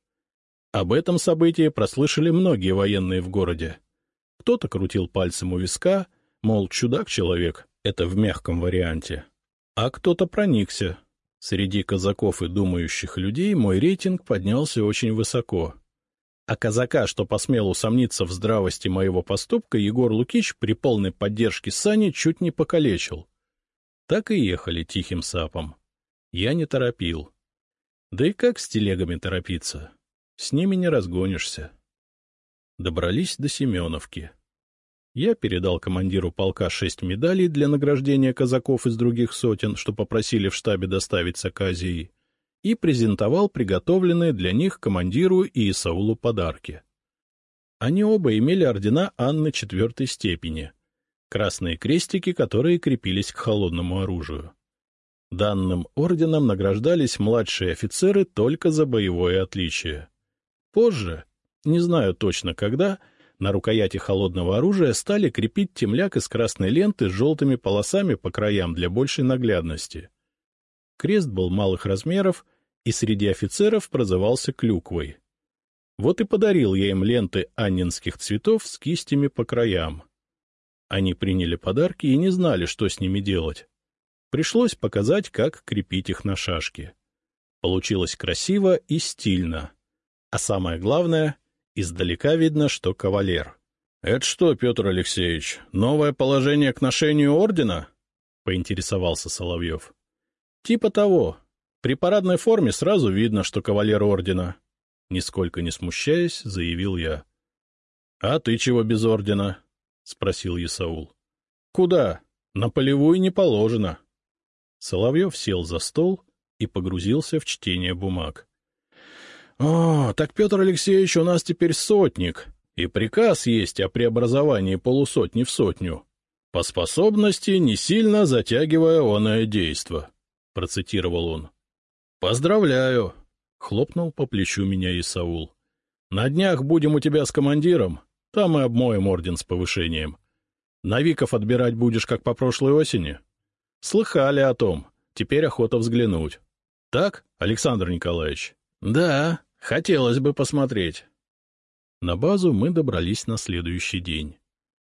Об этом событии прослышали многие военные в городе. Кто-то крутил пальцем у виска, мол, чудак-человек, это в мягком варианте. А кто-то проникся. Среди казаков и думающих людей мой рейтинг поднялся очень высоко. А казака, что посмел усомниться в здравости моего поступка, Егор Лукич при полной поддержке Сани чуть не покалечил. Так и ехали тихим сапом. Я не торопил. Да и как с телегами торопиться? С ними не разгонишься. Добрались до Семеновки. Я передал командиру полка шесть медалей для награждения казаков из других сотен, что попросили в штабе доставить с Аказией и презентовал приготовленные для них командиру и Исаулу подарки. Они оба имели ордена Анны четвертой степени, красные крестики, которые крепились к холодному оружию. Данным орденом награждались младшие офицеры только за боевое отличие. Позже, не знаю точно когда, на рукояти холодного оружия стали крепить темляк из красной ленты с желтыми полосами по краям для большей наглядности. Крест был малых размеров и среди офицеров прозывался клюквой. Вот и подарил я им ленты аннинских цветов с кистями по краям. Они приняли подарки и не знали, что с ними делать. Пришлось показать, как крепить их на шашке. Получилось красиво и стильно. А самое главное, издалека видно, что кавалер. — Это что, Петр Алексеевич, новое положение к ношению ордена? — поинтересовался Соловьев. — Типа того, при парадной форме сразу видно, что кавалер ордена. Нисколько не смущаясь, заявил я. — А ты чего без ордена? — спросил Исаул. — Куда? На полевую не положено. Соловьев сел за стол и погрузился в чтение бумаг. — О, так Петр Алексеевич у нас теперь сотник, и приказ есть о преобразовании полусотни в сотню. По способности, не сильно затягивая оное действо, — процитировал он. «Поздравляю!» — хлопнул по плечу меня Исаул. «На днях будем у тебя с командиром, там и обмоем орден с повышением. Навиков отбирать будешь, как по прошлой осени?» «Слыхали о том, теперь охота взглянуть. Так, Александр Николаевич?» «Да, хотелось бы посмотреть». На базу мы добрались на следующий день.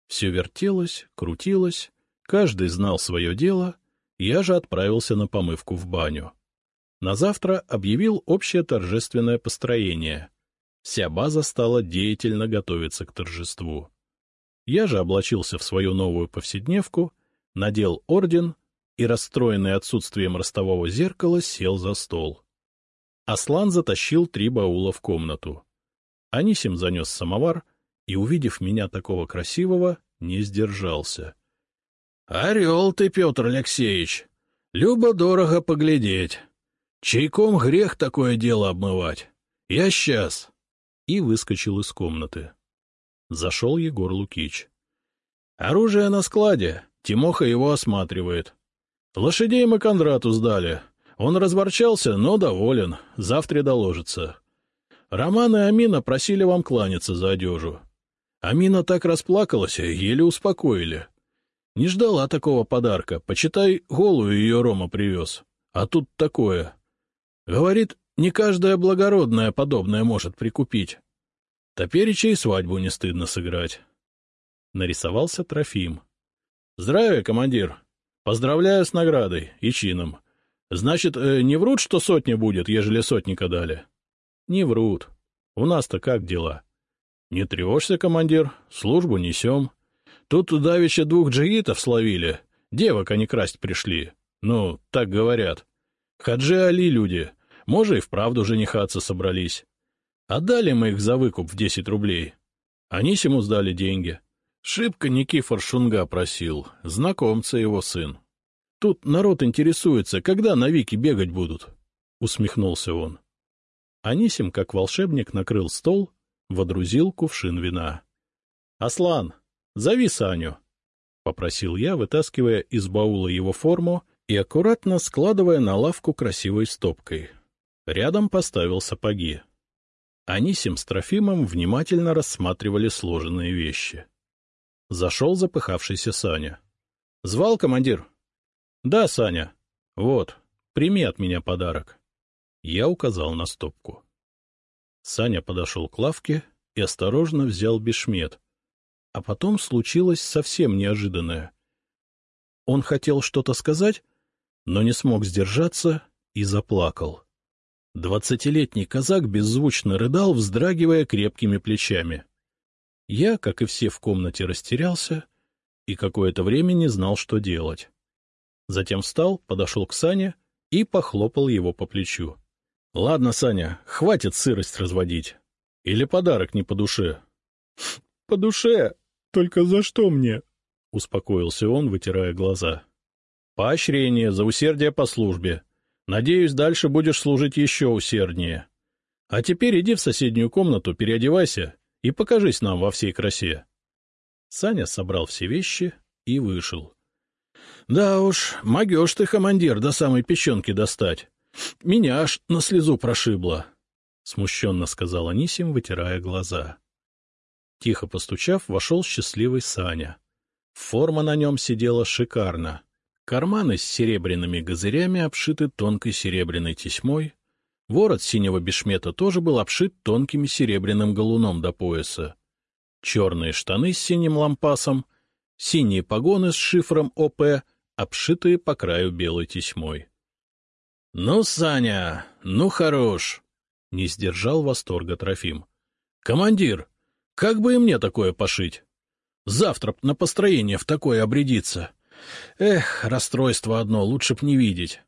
Все вертелось, крутилось, каждый знал свое дело, я же отправился на помывку в баню. На завтра объявил общее торжественное построение. Вся база стала деятельно готовиться к торжеству. Я же облачился в свою новую повседневку, надел орден и, расстроенный отсутствием ростового зеркала, сел за стол. Аслан затащил три баула в комнату. Анисим занес самовар и, увидев меня такого красивого, не сдержался. — Орел ты, Петр Алексеевич! Любо-дорого поглядеть. Чайком грех такое дело обмывать. Я сейчас. И выскочил из комнаты. Зашел Егор Лукич. — Оружие на складе. Тимоха его осматривает. Лошадей мы Кондрату сдали. Он разворчался, но доволен. Завтра доложится. Роман и Амина просили вам кланяться за одежу. Амина так расплакалась, еле успокоили. Не ждала такого подарка. Почитай, голую ее Рома привез. А тут такое. Говорит, не каждая благородная подобное может прикупить. Топереча и свадьбу не стыдно сыграть. Нарисовался Трофим. — Здравия, командир. Поздравляю с наградой и чином. Значит, э, не врут, что сотня будет, ежели сотника дали? — Не врут. У нас-то как дела? — Не тревожься, командир, службу несем. Тут давеча двух джигитов словили, девок они красть пришли. Ну, так говорят. Хаджи Али люди, может, и вправду женихаться собрались. Отдали мы их за выкуп в десять рублей. Они сему сдали деньги. Шибко Никифор Шунга просил, знакомца его сын. Тут народ интересуется, когда на Вики бегать будут, — усмехнулся он. Анисим, как волшебник, накрыл стол, водрузил кувшин вина. — Аслан, зови Саню, — попросил я, вытаскивая из баула его форму и аккуратно складывая на лавку красивой стопкой. Рядом поставил сапоги. Анисим с Трофимом внимательно рассматривали сложенные вещи. Зашел запыхавшийся Саня. — Звал командир? — Да, Саня. Вот, прими от меня подарок. Я указал на стопку. Саня подошел к лавке и осторожно взял бешмет. А потом случилось совсем неожиданное. Он хотел что-то сказать, но не смог сдержаться и заплакал. Двадцатилетний казак беззвучно рыдал, вздрагивая крепкими плечами. Я, как и все в комнате, растерялся и какое-то время не знал, что делать. Затем встал, подошел к Сане и похлопал его по плечу. — Ладно, Саня, хватит сырость разводить. Или подарок не по душе? — По душе? Только за что мне? — успокоился он, вытирая глаза. — Поощрение за усердие по службе. Надеюсь, дальше будешь служить еще усерднее. А теперь иди в соседнюю комнату, переодевайся и покажись нам во всей красе. Саня собрал все вещи и вышел. — Да уж, могешь ты, командир, до самой печенки достать. Меня аж на слезу прошибло, — смущенно сказал Анисим, вытирая глаза. Тихо постучав, вошел счастливый Саня. Форма на нем сидела шикарно. Карманы с серебряными газырями обшиты тонкой серебряной тесьмой, ворот синего бешмета тоже был обшит тонким серебряным галуном до пояса. Черные штаны с синим лампасом, синие погоны с шифром ОП, обшитые по краю белой тесьмой. — Ну, Саня, ну хорош! — не сдержал восторга Трофим. — Командир, как бы и мне такое пошить? Завтра на построение в такое обрядиться. — Эх, расстройство одно, лучше б не видеть.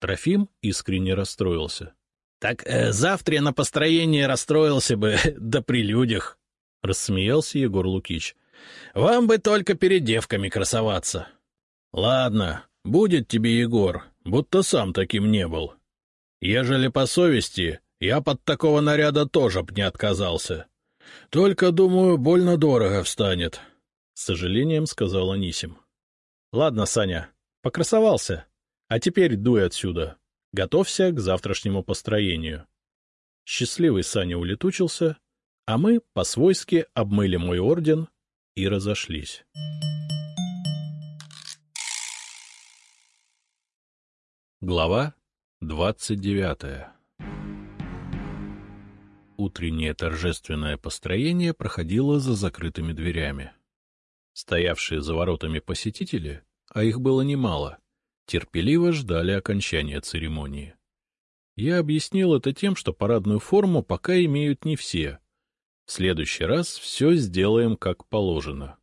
Трофим искренне расстроился. — Так э, завтра на построение расстроился бы, да при людях, — рассмеялся Егор Лукич. — Вам бы только перед девками красоваться. — Ладно, будет тебе, Егор, будто сам таким не был. Ежели по совести, я под такого наряда тоже б не отказался. Только, думаю, больно дорого встанет, — с сожалением сказал Анисим. Ладно, Саня, покрасовался. А теперь дуй отсюда. Готовься к завтрашнему построению. Счастливый Саня улетучился, а мы по-свойски обмыли мой орден и разошлись. Глава двадцать девятая Утреннее торжественное построение проходило за закрытыми дверями. Стоявшие за воротами посетители, а их было немало, терпеливо ждали окончания церемонии. Я объяснил это тем, что парадную форму пока имеют не все. В следующий раз все сделаем как положено.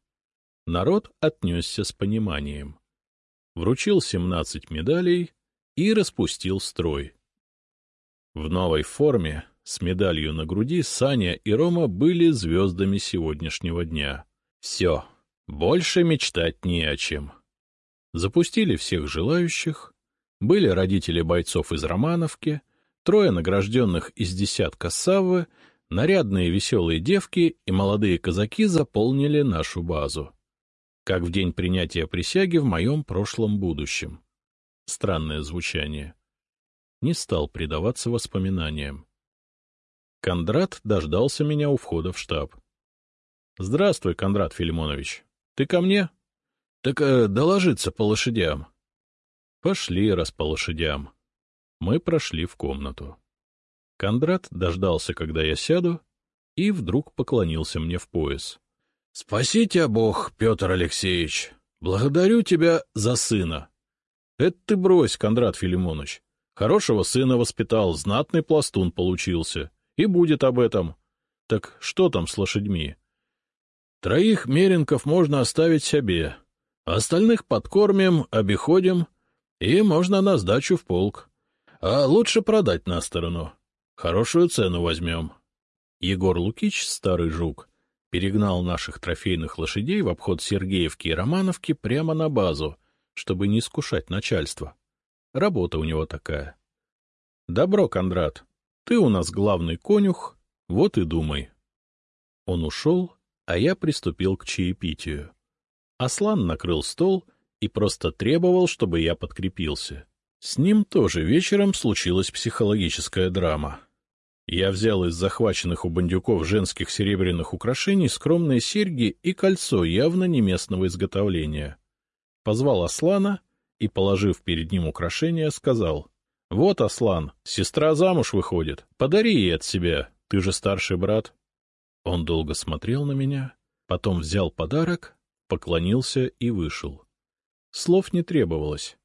Народ отнесся с пониманием. вручил 17 медалей и распустил строй. В новой форме, с медалью на груди, Саня и Рома были звездами сегодняшнего дня. Все, больше мечтать не о чем. Запустили всех желающих, были родители бойцов из Романовки, трое награжденных из десятка Саввы, нарядные веселые девки и молодые казаки заполнили нашу базу. Как в день принятия присяги в моем прошлом будущем. Странное звучание. Не стал предаваться воспоминаниям. Кондрат дождался меня у входа в штаб. — Здравствуй, Кондрат Филимонович. Ты ко мне? — Так э, доложиться по лошадям. Пошли раз по лошадям. Мы прошли в комнату. Кондрат дождался, когда я сяду, и вдруг поклонился мне в пояс. — Спаси тебя Бог, Петр Алексеевич! Благодарю тебя за сына! — Это ты брось, Кондрат Филимонович. Хорошего сына воспитал, знатный пластун получился. И будет об этом. Так что там с лошадьми? Троих меренков можно оставить себе, остальных подкормим, обиходим, и можно на сдачу в полк. А лучше продать на сторону. Хорошую цену возьмем. Егор Лукич, старый жук, перегнал наших трофейных лошадей в обход Сергеевки и Романовки прямо на базу, чтобы не искушать начальство. Работа у него такая. — Добро, Кондрат, ты у нас главный конюх, вот и думай. Он ушел, а я приступил к чаепитию. Аслан накрыл стол и просто требовал, чтобы я подкрепился. С ним тоже вечером случилась психологическая драма. Я взял из захваченных у бандюков женских серебряных украшений скромные серьги и кольцо явно не местного изготовления. Позвал Аслана и, положив перед ним украшения, сказал, — Вот, Аслан, сестра замуж выходит, подари ей от себя, ты же старший брат. Он долго смотрел на меня, потом взял подарок, поклонился и вышел. Слов не требовалось.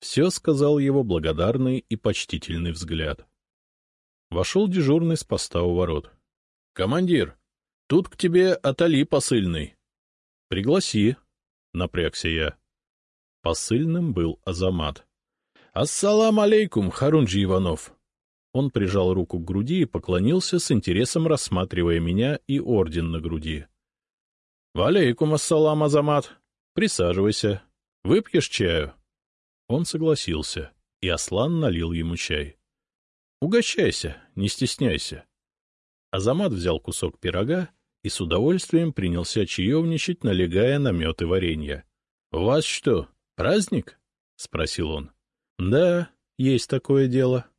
Все сказал его благодарный и почтительный взгляд. Вошел дежурный с поста у ворот. — Командир, тут к тебе от Али посыльный. — Пригласи, — напрягся я. Посыльным был Азамат. — Ассалам алейкум, Харунджи Иванов! Он прижал руку к груди и поклонился с интересом, рассматривая меня и орден на груди. — Валейкум ассалам, Азамат! Присаживайся. Выпьешь чаю? Он согласился, и Аслан налил ему чай. — Угощайся, не стесняйся. Азамат взял кусок пирога и с удовольствием принялся чаевничать, налегая на мед и варенье. — У вас что, праздник? — спросил он. — Да, есть такое дело. —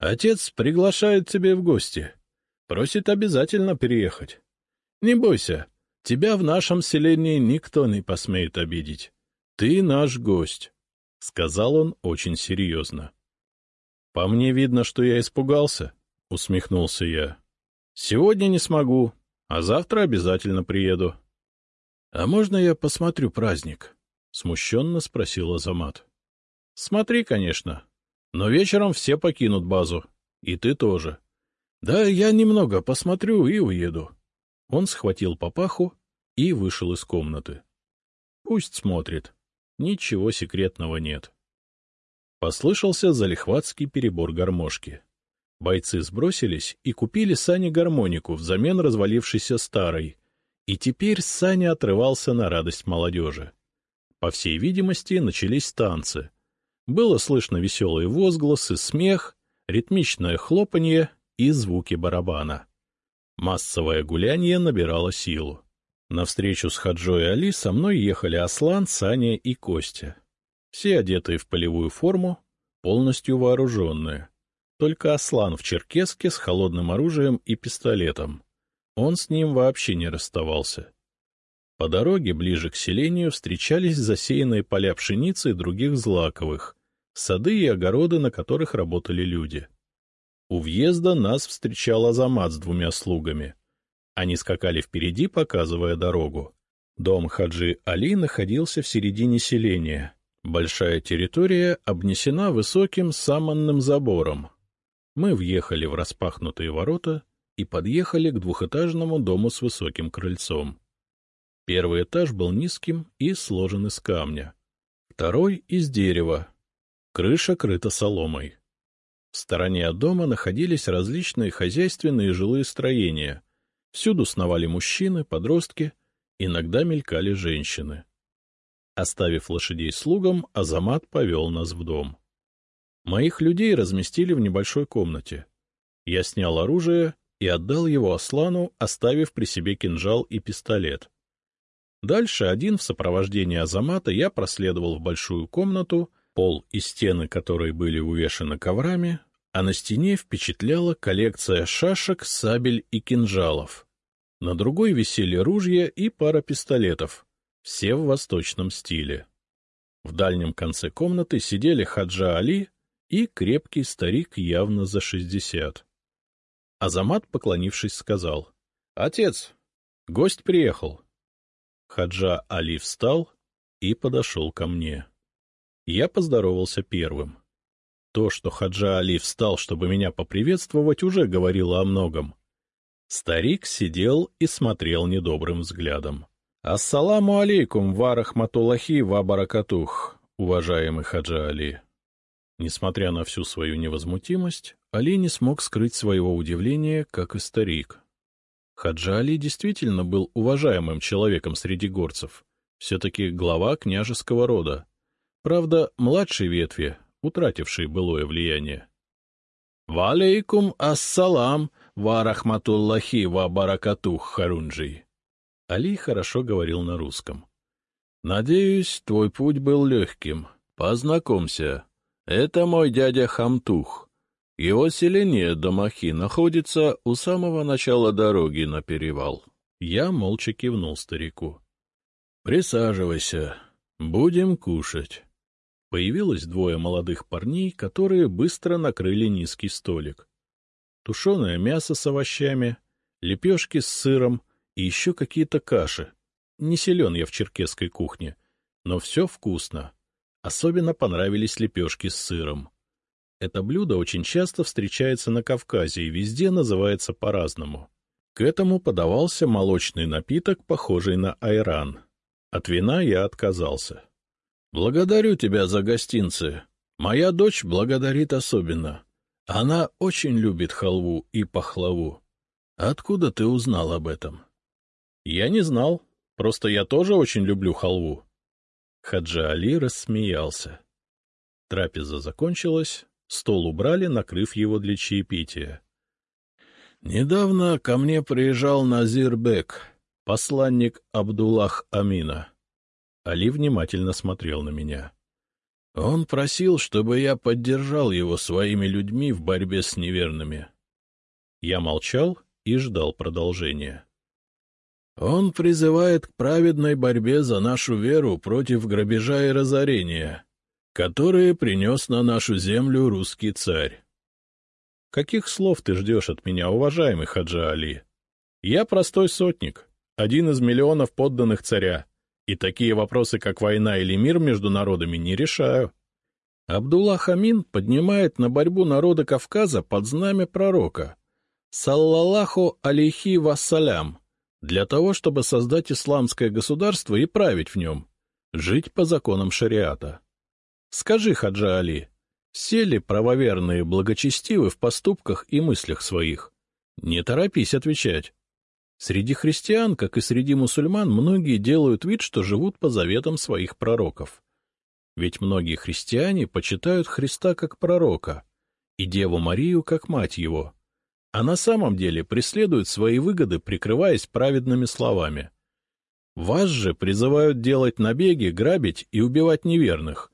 Отец приглашает тебя в гости. Просит обязательно переехать. Не бойся, тебя в нашем селении никто не посмеет обидеть. Ты наш гость, — сказал он очень серьезно. — По мне видно, что я испугался, — усмехнулся я. — Сегодня не смогу, а завтра обязательно приеду. — А можно я посмотрю праздник? — смущенно спросил Азамат. — Смотри, конечно, но вечером все покинут базу. И ты тоже. Да, я немного посмотрю и уеду. Он схватил папаху и вышел из комнаты. Пусть смотрит. Ничего секретного нет. Послышался залихватский перебор гармошки. Бойцы сбросились и купили Сане гармонику взамен развалившейся старой, и теперь Саня отрывался на радость молодежи. По всей видимости, начались танцы — было слышно веселые возгласы, смех, ритмичное хлопанье и звуки барабана. Массовое гуляние набирало силу. На встречу с Хаджой и Али со мной ехали Аслан, Саня и Костя. Все одетые в полевую форму, полностью вооруженные. Только Аслан в черкеске с холодным оружием и пистолетом. Он с ним вообще не расставался. По дороге ближе к селению встречались засеянные поля пшеницы и других злаковых, сады и огороды, на которых работали люди. У въезда нас встречал Азамат с двумя слугами. Они скакали впереди, показывая дорогу. Дом Хаджи Али находился в середине селения. Большая территория обнесена высоким саманным забором. Мы въехали в распахнутые ворота и подъехали к двухэтажному дому с высоким крыльцом. Первый этаж был низким и сложен из камня. Второй — из дерева. Крыша крыта соломой. В стороне от дома находились различные хозяйственные и жилые строения. Всюду сновали мужчины, подростки, иногда мелькали женщины. Оставив лошадей слугам, Азамат повел нас в дом. Моих людей разместили в небольшой комнате. Я снял оружие и отдал его Аслану, оставив при себе кинжал и пистолет. Дальше один в сопровождении Азамата я проследовал в большую комнату, пол и стены которой были увешаны коврами, а на стене впечатляла коллекция шашек, сабель и кинжалов. На другой висели ружья и пара пистолетов, все в восточном стиле. В дальнем конце комнаты сидели Хаджа Али и крепкий старик явно за шестьдесят. Азамат, поклонившись, сказал. — Отец, гость приехал. Хаджа Али встал и подошел ко мне. Я поздоровался первым. То, что Хаджа Али встал, чтобы меня поприветствовать, уже говорило о многом. Старик сидел и смотрел недобрым взглядом. — Ассаламу алейкум, ва рахматуллахи ва баракатух, уважаемый Хаджа Али. Несмотря на всю свою невозмутимость, Али не смог скрыть своего удивления, как и старик. Хаджа Али действительно был уважаемым человеком среди горцев, все-таки глава княжеского рода. Правда, младшей ветви, утратившей былое влияние. — Валейкум ассалам, ва рахматуллахи ва баракатух, Харунджи. Али хорошо говорил на русском. — Надеюсь, твой путь был легким. Познакомься, это мой дядя Хамтух. Его селение Домахи находится у самого начала дороги на перевал. Я молча кивнул старику. — Присаживайся, будем кушать. Появилось двое молодых парней, которые быстро накрыли низкий столик. Тушеное мясо с овощами, лепешки с сыром и еще какие-то каши. Не силен я в черкесской кухне, но все вкусно. Особенно понравились лепешки с сыром. Это блюдо очень часто встречается на Кавказе и везде называется по-разному. К этому подавался молочный напиток, похожий на айран. От вина я отказался. — Благодарю тебя за гостинцы. Моя дочь благодарит особенно. Она очень любит халву и пахлаву. Откуда ты узнал об этом? — Я не знал. Просто я тоже очень люблю халву. Хаджа Али рассмеялся. Трапеза закончилась, стол убрали, накрыв его для чаепития. — Недавно ко мне приезжал Назир Бек, посланник Абдуллах Амина. Али внимательно смотрел на меня. Он просил, чтобы я поддержал его своими людьми в борьбе с неверными. Я молчал и ждал продолжения. Он призывает к праведной борьбе за нашу веру против грабежа и разорения, которые принес на нашу землю русский царь. Каких слов ты ждешь от меня, уважаемый Хаджа Али? Я простой сотник, один из миллионов подданных царя, и такие вопросы, как война или мир между народами, не решаю. Абдулла Хамин поднимает на борьбу народа Кавказа под знамя пророка. Саллаллаху алейхи вассалям для того, чтобы создать исламское государство и править в нем, жить по законам шариата. Скажи, Хаджа Али, все ли правоверные благочестивы в поступках и мыслях своих? Не торопись отвечать. Среди христиан, как и среди мусульман, многие делают вид, что живут по заветам своих пророков. Ведь многие христиане почитают Христа как пророка и Деву Марию как мать его а на самом деле преследуют свои выгоды, прикрываясь праведными словами. Вас же призывают делать набеги, грабить и убивать неверных,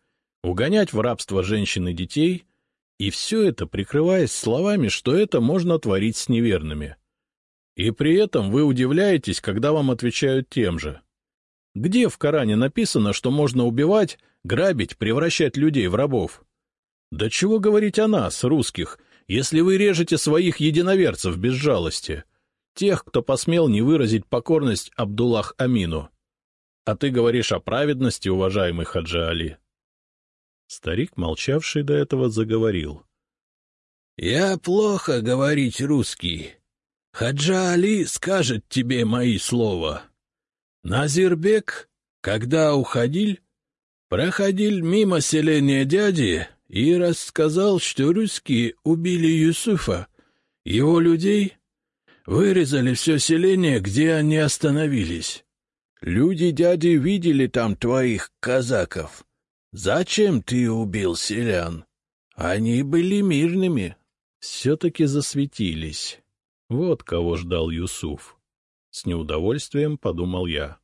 угонять в рабство женщин и детей, и все это прикрываясь словами, что это можно творить с неверными. И при этом вы удивляетесь, когда вам отвечают тем же. Где в Коране написано, что можно убивать, грабить, превращать людей в рабов? Да чего говорить о нас, русских, если вы режете своих единоверцев без жалости, тех, кто посмел не выразить покорность Абдуллах Амину. А ты говоришь о праведности, уважаемый Хаджа Али. Старик, молчавший до этого, заговорил. — Я плохо говорить русский. Хаджа Али скажет тебе мои слова. Назирбек, когда уходил, Проходил мимо селения дяди и рассказал, что русские убили Юсуфа, его людей, вырезали все селение, где они остановились. Люди дяди видели там твоих казаков. Зачем ты убил селян? Они были мирными. Все-таки засветились. Вот кого ждал Юсуф. С неудовольствием подумал я.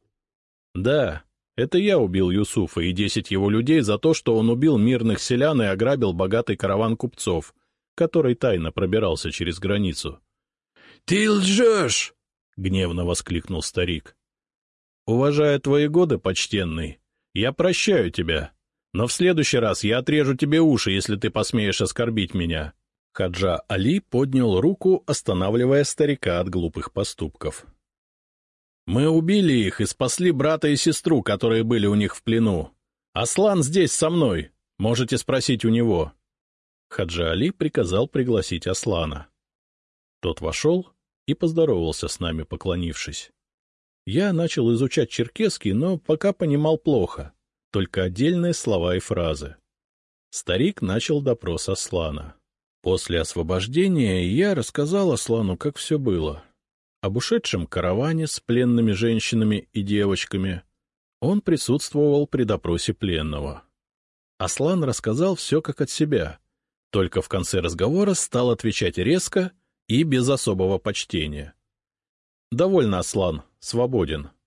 Да, это я убил Юсуфа и десять его людей за то, что он убил мирных селян и ограбил богатый караван купцов, который тайно пробирался через границу. — Ты лжешь! — гневно воскликнул старик. — Уважая твои годы, почтенный, я прощаю тебя, но в следующий раз я отрежу тебе уши, если ты посмеешь оскорбить меня. Хаджа Али поднял руку, останавливая старика от глупых поступков. Мы убили их и спасли брата и сестру, которые были у них в плену. Аслан здесь со мной. Можете спросить у него. Хаджа Али приказал пригласить Аслана. Тот вошел и поздоровался с нами, поклонившись. Я начал изучать черкесский, но пока понимал плохо, только отдельные слова и фразы. Старик начал допрос Аслана. После освобождения я рассказал Аслану, как все было об ушедшем караване с пленными женщинами и девочками. Он присутствовал при допросе пленного. Аслан рассказал все как от себя, только в конце разговора стал отвечать резко и без особого почтения. — Довольно, Аслан, свободен, —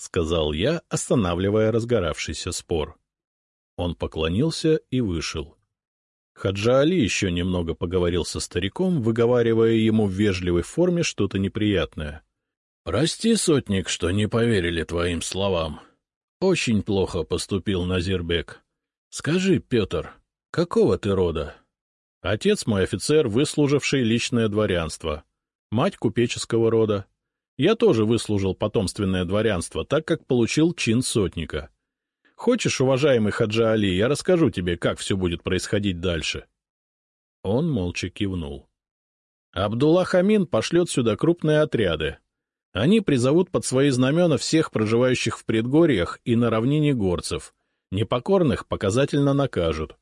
сказал я, останавливая разгоравшийся спор. Он поклонился и вышел. Хаджа Али еще немного поговорил со стариком, выговаривая ему в вежливой форме что-то неприятное. — Прости, сотник, что не поверили твоим словам. Очень плохо поступил Назирбек. Скажи, Петр, какого ты рода? Отец мой офицер, выслуживший личное дворянство. Мать купеческого рода. Я тоже выслужил потомственное дворянство, так как получил чин сотника. Хочешь, уважаемый Хаджа Али, я расскажу тебе, как все будет происходить дальше? Он молча кивнул. Абдулла Хамин пошлет сюда крупные отряды. Они призовут под свои знамена всех проживающих в предгорьях и на равнине горцев. Непокорных показательно накажут.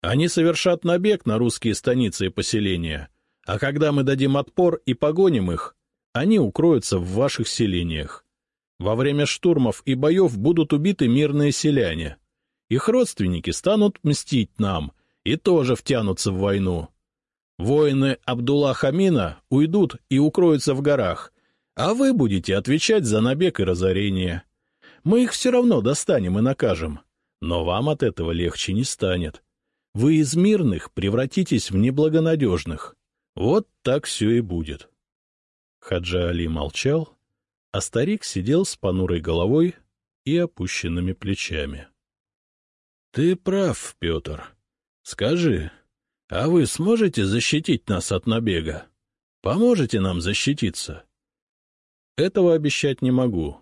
Они совершат набег на русские станицы и поселения, а когда мы дадим отпор и погоним их, они укроются в ваших селениях. Во время штурмов и боев будут убиты мирные селяне. Их родственники станут мстить нам и тоже втянутся в войну. Воины Абдулла Хамина уйдут и укроются в горах, а вы будете отвечать за набег и разорение. Мы их все равно достанем и накажем, но вам от этого легче не станет. Вы из мирных превратитесь в неблагонадежных. Вот так все и будет. Хаджа Али молчал, а старик сидел с понурой головой и опущенными плечами. — Ты прав, Петр. Скажи, а вы сможете защитить нас от набега? Поможете нам защититься? — Этого обещать не могу.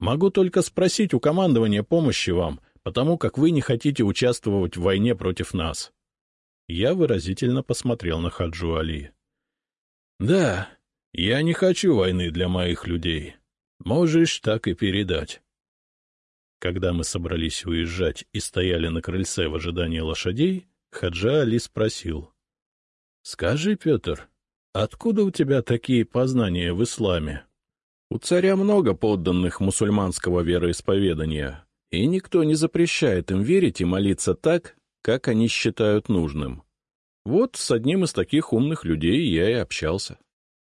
Могу только спросить у командования помощи вам, потому как вы не хотите участвовать в войне против нас. Я выразительно посмотрел на Хаджу Али. — Да, я не хочу войны для моих людей. Можешь так и передать. Когда мы собрались уезжать и стояли на крыльце в ожидании лошадей, Хаджа Али спросил. — Скажи, Петр, откуда у тебя такие познания в исламе? У царя много подданных мусульманского вероисповедания, и никто не запрещает им верить и молиться так, как они считают нужным. Вот с одним из таких умных людей я и общался.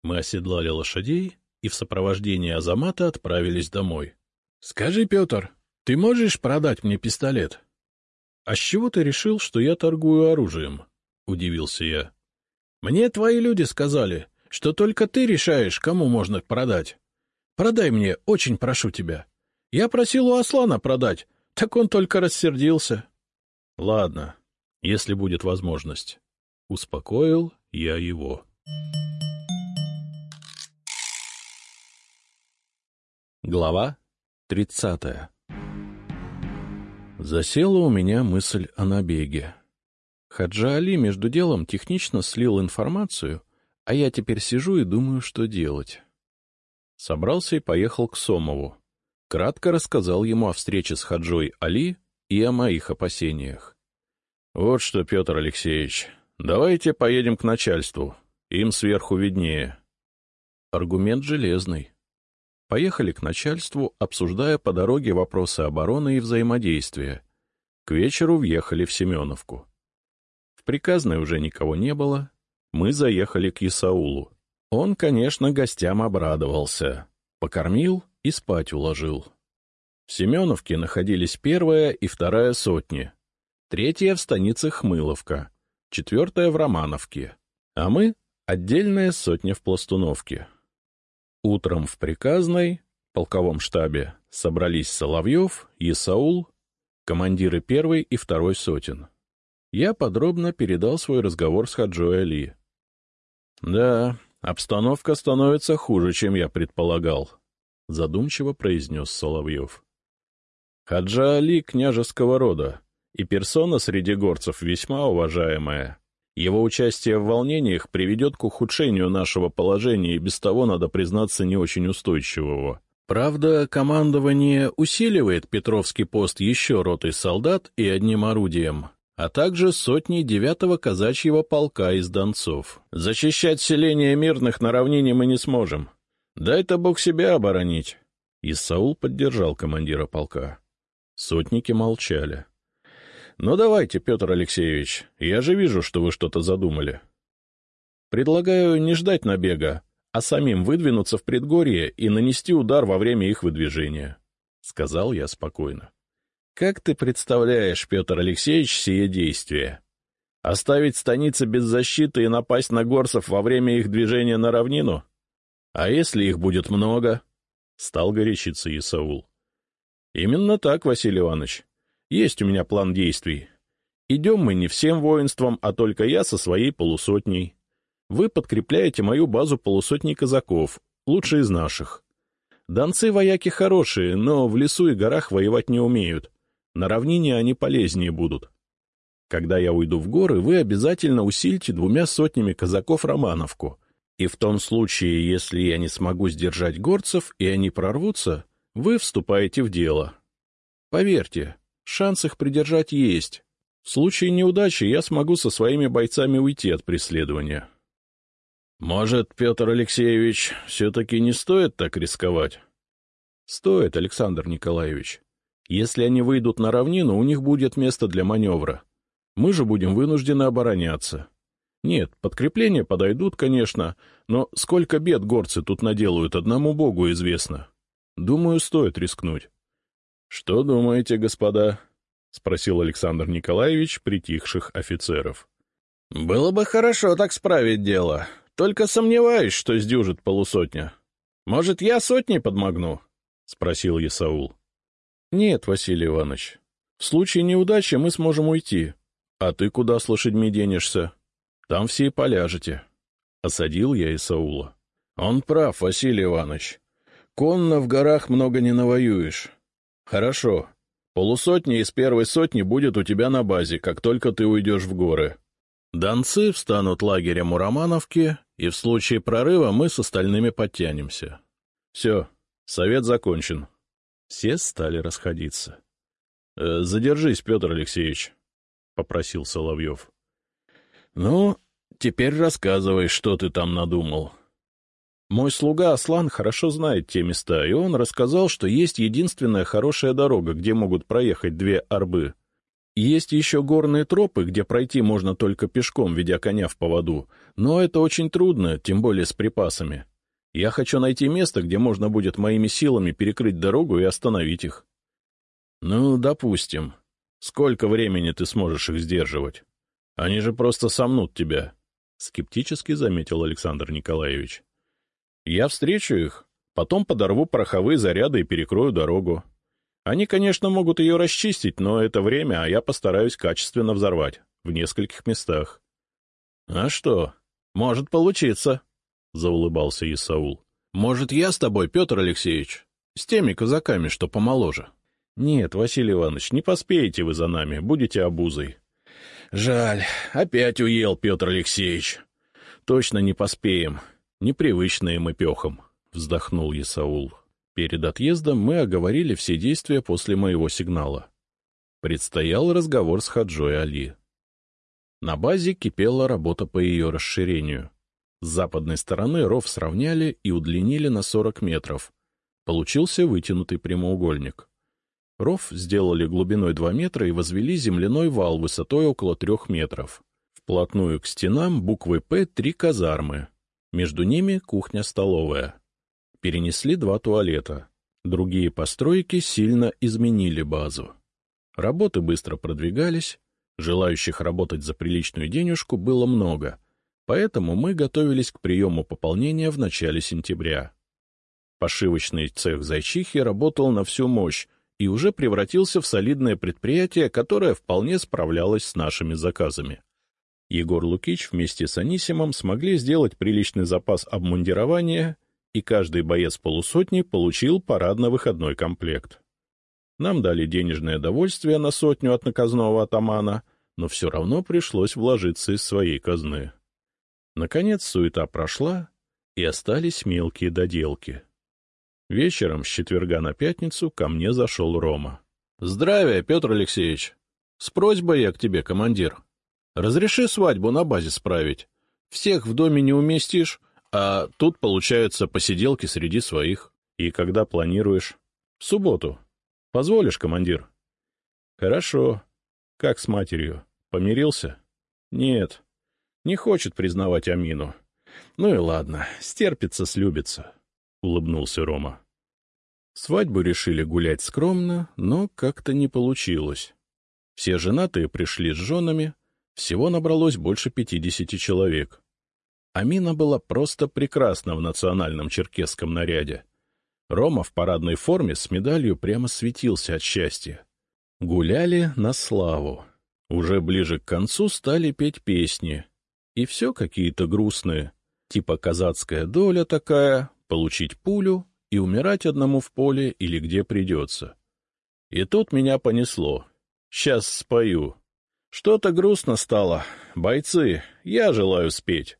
Мы оседлали лошадей и в сопровождении Азамата отправились домой. — Скажи, Петр, ты можешь продать мне пистолет? — А с чего ты решил, что я торгую оружием? — удивился я. — Мне твои люди сказали, что только ты решаешь, кому можно продать. Продай мне, очень прошу тебя. Я просил у Аслана продать, так он только рассердился. — Ладно, если будет возможность. Успокоил я его. Глава тридцатая Засела у меня мысль о набеге. Хаджа Али между делом технично слил информацию, а я теперь сижу и думаю, что делать. Собрался и поехал к Сомову. Кратко рассказал ему о встрече с Хаджой Али и о моих опасениях. — Вот что, Петр Алексеевич, давайте поедем к начальству. Им сверху виднее. Аргумент железный. Поехали к начальству, обсуждая по дороге вопросы обороны и взаимодействия. К вечеру въехали в Семеновку. В приказной уже никого не было. Мы заехали к Исаулу. Он, конечно, гостям обрадовался. Покормил и спать уложил. В Семеновке находились первая и вторая сотни, третья в станице Хмыловка, четвертая в Романовке, а мы — отдельная сотня в Пластуновке. Утром в приказной, полковом штабе, собрались Соловьев, Исаул, командиры первой и второй сотен. Я подробно передал свой разговор с Хаджой Али. — Да, обстановка становится хуже, чем я предполагал, — задумчиво произнес Соловьев. Хаджа Али княжеского рода, и персона среди горцев весьма уважаемая. Его участие в волнениях приведет к ухудшению нашего положения и без того, надо признаться, не очень устойчивого. Правда, командование усиливает Петровский пост еще ротой солдат и одним орудием, а также сотней девятого казачьего полка из Донцов. Защищать селение мирных на равнине мы не сможем. Дай-то Бог себя оборонить. Исаул поддержал командира полка. Сотники молчали. Ну давайте, Петр Алексеевич, я же вижу, что вы что-то задумали. Предлагаю не ждать набега, а самим выдвинуться в предгорье и нанести удар во время их выдвижения, — сказал я спокойно. Как ты представляешь, Петр Алексеевич, сие действие? Оставить станицы без защиты и напасть на горцев во время их движения на равнину? А если их будет много? Стал горячиться Исаул. Именно так, Василий Иванович. Есть у меня план действий. Идем мы не всем воинством, а только я со своей полусотней. Вы подкрепляете мою базу полусотней казаков, лучше из наших. Донцы-вояки хорошие, но в лесу и горах воевать не умеют. На равнине они полезнее будут. Когда я уйду в горы, вы обязательно усильте двумя сотнями казаков Романовку. И в том случае, если я не смогу сдержать горцев, и они прорвутся, вы вступаете в дело. Поверьте, Шанс их придержать есть. В случае неудачи я смогу со своими бойцами уйти от преследования. — Может, Петр Алексеевич, все-таки не стоит так рисковать? — Стоит, Александр Николаевич. Если они выйдут на равнину, у них будет место для маневра. Мы же будем вынуждены обороняться. Нет, подкрепления подойдут, конечно, но сколько бед горцы тут наделают, одному богу известно. Думаю, стоит рискнуть. — Что думаете, господа? — спросил Александр Николаевич притихших офицеров. — Было бы хорошо так справить дело. Только сомневаюсь, что сдюжит полусотня. Может, я сотни подмогну? — спросил Исаул. — Нет, Василий Иванович. В случае неудачи мы сможем уйти. А ты куда с лошадьми денешься? Там все и поляжете. Осадил я Исаула. — Он прав, Василий Иванович. Конно в горах много не навоюешь. Хорошо. Полусотни из первой сотни будет у тебя на базе, как только ты уйдешь в горы. Донцы встанут лагерем у Романовки, и в случае прорыва мы с остальными подтянемся. Все, совет закончен. Все стали расходиться. «Э, — Задержись, Петр Алексеевич, — попросил Соловьев. — Ну, теперь рассказывай, что ты там надумал. Мой слуга Аслан хорошо знает те места, и он рассказал, что есть единственная хорошая дорога, где могут проехать две арбы. Есть еще горные тропы, где пройти можно только пешком, ведя коня в поводу, но это очень трудно, тем более с припасами. Я хочу найти место, где можно будет моими силами перекрыть дорогу и остановить их. Ну, допустим. Сколько времени ты сможешь их сдерживать? Они же просто сомнут тебя, — скептически заметил Александр Николаевич. Я встречу их, потом подорву пороховые заряды и перекрою дорогу. Они, конечно, могут ее расчистить, но это время, а я постараюсь качественно взорвать. В нескольких местах. — А что? Может получиться, — заулыбался Исаул. — Может, я с тобой, Петр Алексеевич? С теми казаками, что помоложе. — Нет, Василий Иванович, не поспеете вы за нами, будете обузой. — Жаль, опять уел, Петр Алексеевич. Точно не поспеем. Непривычные мы пехом, — вздохнул Исаул. Перед отъездом мы оговорили все действия после моего сигнала. Предстоял разговор с Хаджой Али. На базе кипела работа по ее расширению. С западной стороны ров сравняли и удлинили на 40 метров. Получился вытянутый прямоугольник. Ров сделали глубиной 2 метра и возвели земляной вал высотой около 3 метров. Вплотную к стенам буквы «П» три казармы. Между ними кухня-столовая. Перенесли два туалета. Другие постройки сильно изменили базу. Работы быстро продвигались, желающих работать за приличную денежку было много, поэтому мы готовились к приему пополнения в начале сентября. Пошивочный цех «Зайчихи» работал на всю мощь и уже превратился в солидное предприятие, которое вполне справлялось с нашими заказами. Егор Лукич вместе с Анисимом смогли сделать приличный запас обмундирования, и каждый боец полусотни получил парадно-выходной комплект. Нам дали денежное довольствие на сотню от наказного атамана, но все равно пришлось вложиться из своей казны. Наконец суета прошла, и остались мелкие доделки. Вечером с четверга на пятницу ко мне зашел Рома. — Здравия, Петр Алексеевич! С просьбой я к тебе, командир. Разреши свадьбу на базе справить. Всех в доме не уместишь, а тут получаются посиделки среди своих. И когда планируешь? В субботу. Позволишь, командир? Хорошо. Как с матерью? Помирился? Нет. Не хочет признавать Амину. Ну и ладно, стерпится, слюбится. — улыбнулся Рома. Свадьбу решили гулять скромно, но как-то не получилось. Все женатые пришли с женами, всего набралось больше пятидесяти человек. Амина была просто прекрасна в национальном черкесском наряде. Рома в парадной форме с медалью прямо светился от счастья. Гуляли на славу. Уже ближе к концу стали петь песни. И все какие-то грустные, типа «Казацкая доля такая», получить пулю и умирать одному в поле или где придется. И тут меня понесло. Сейчас спою. Что-то грустно стало. Бойцы, я желаю спеть.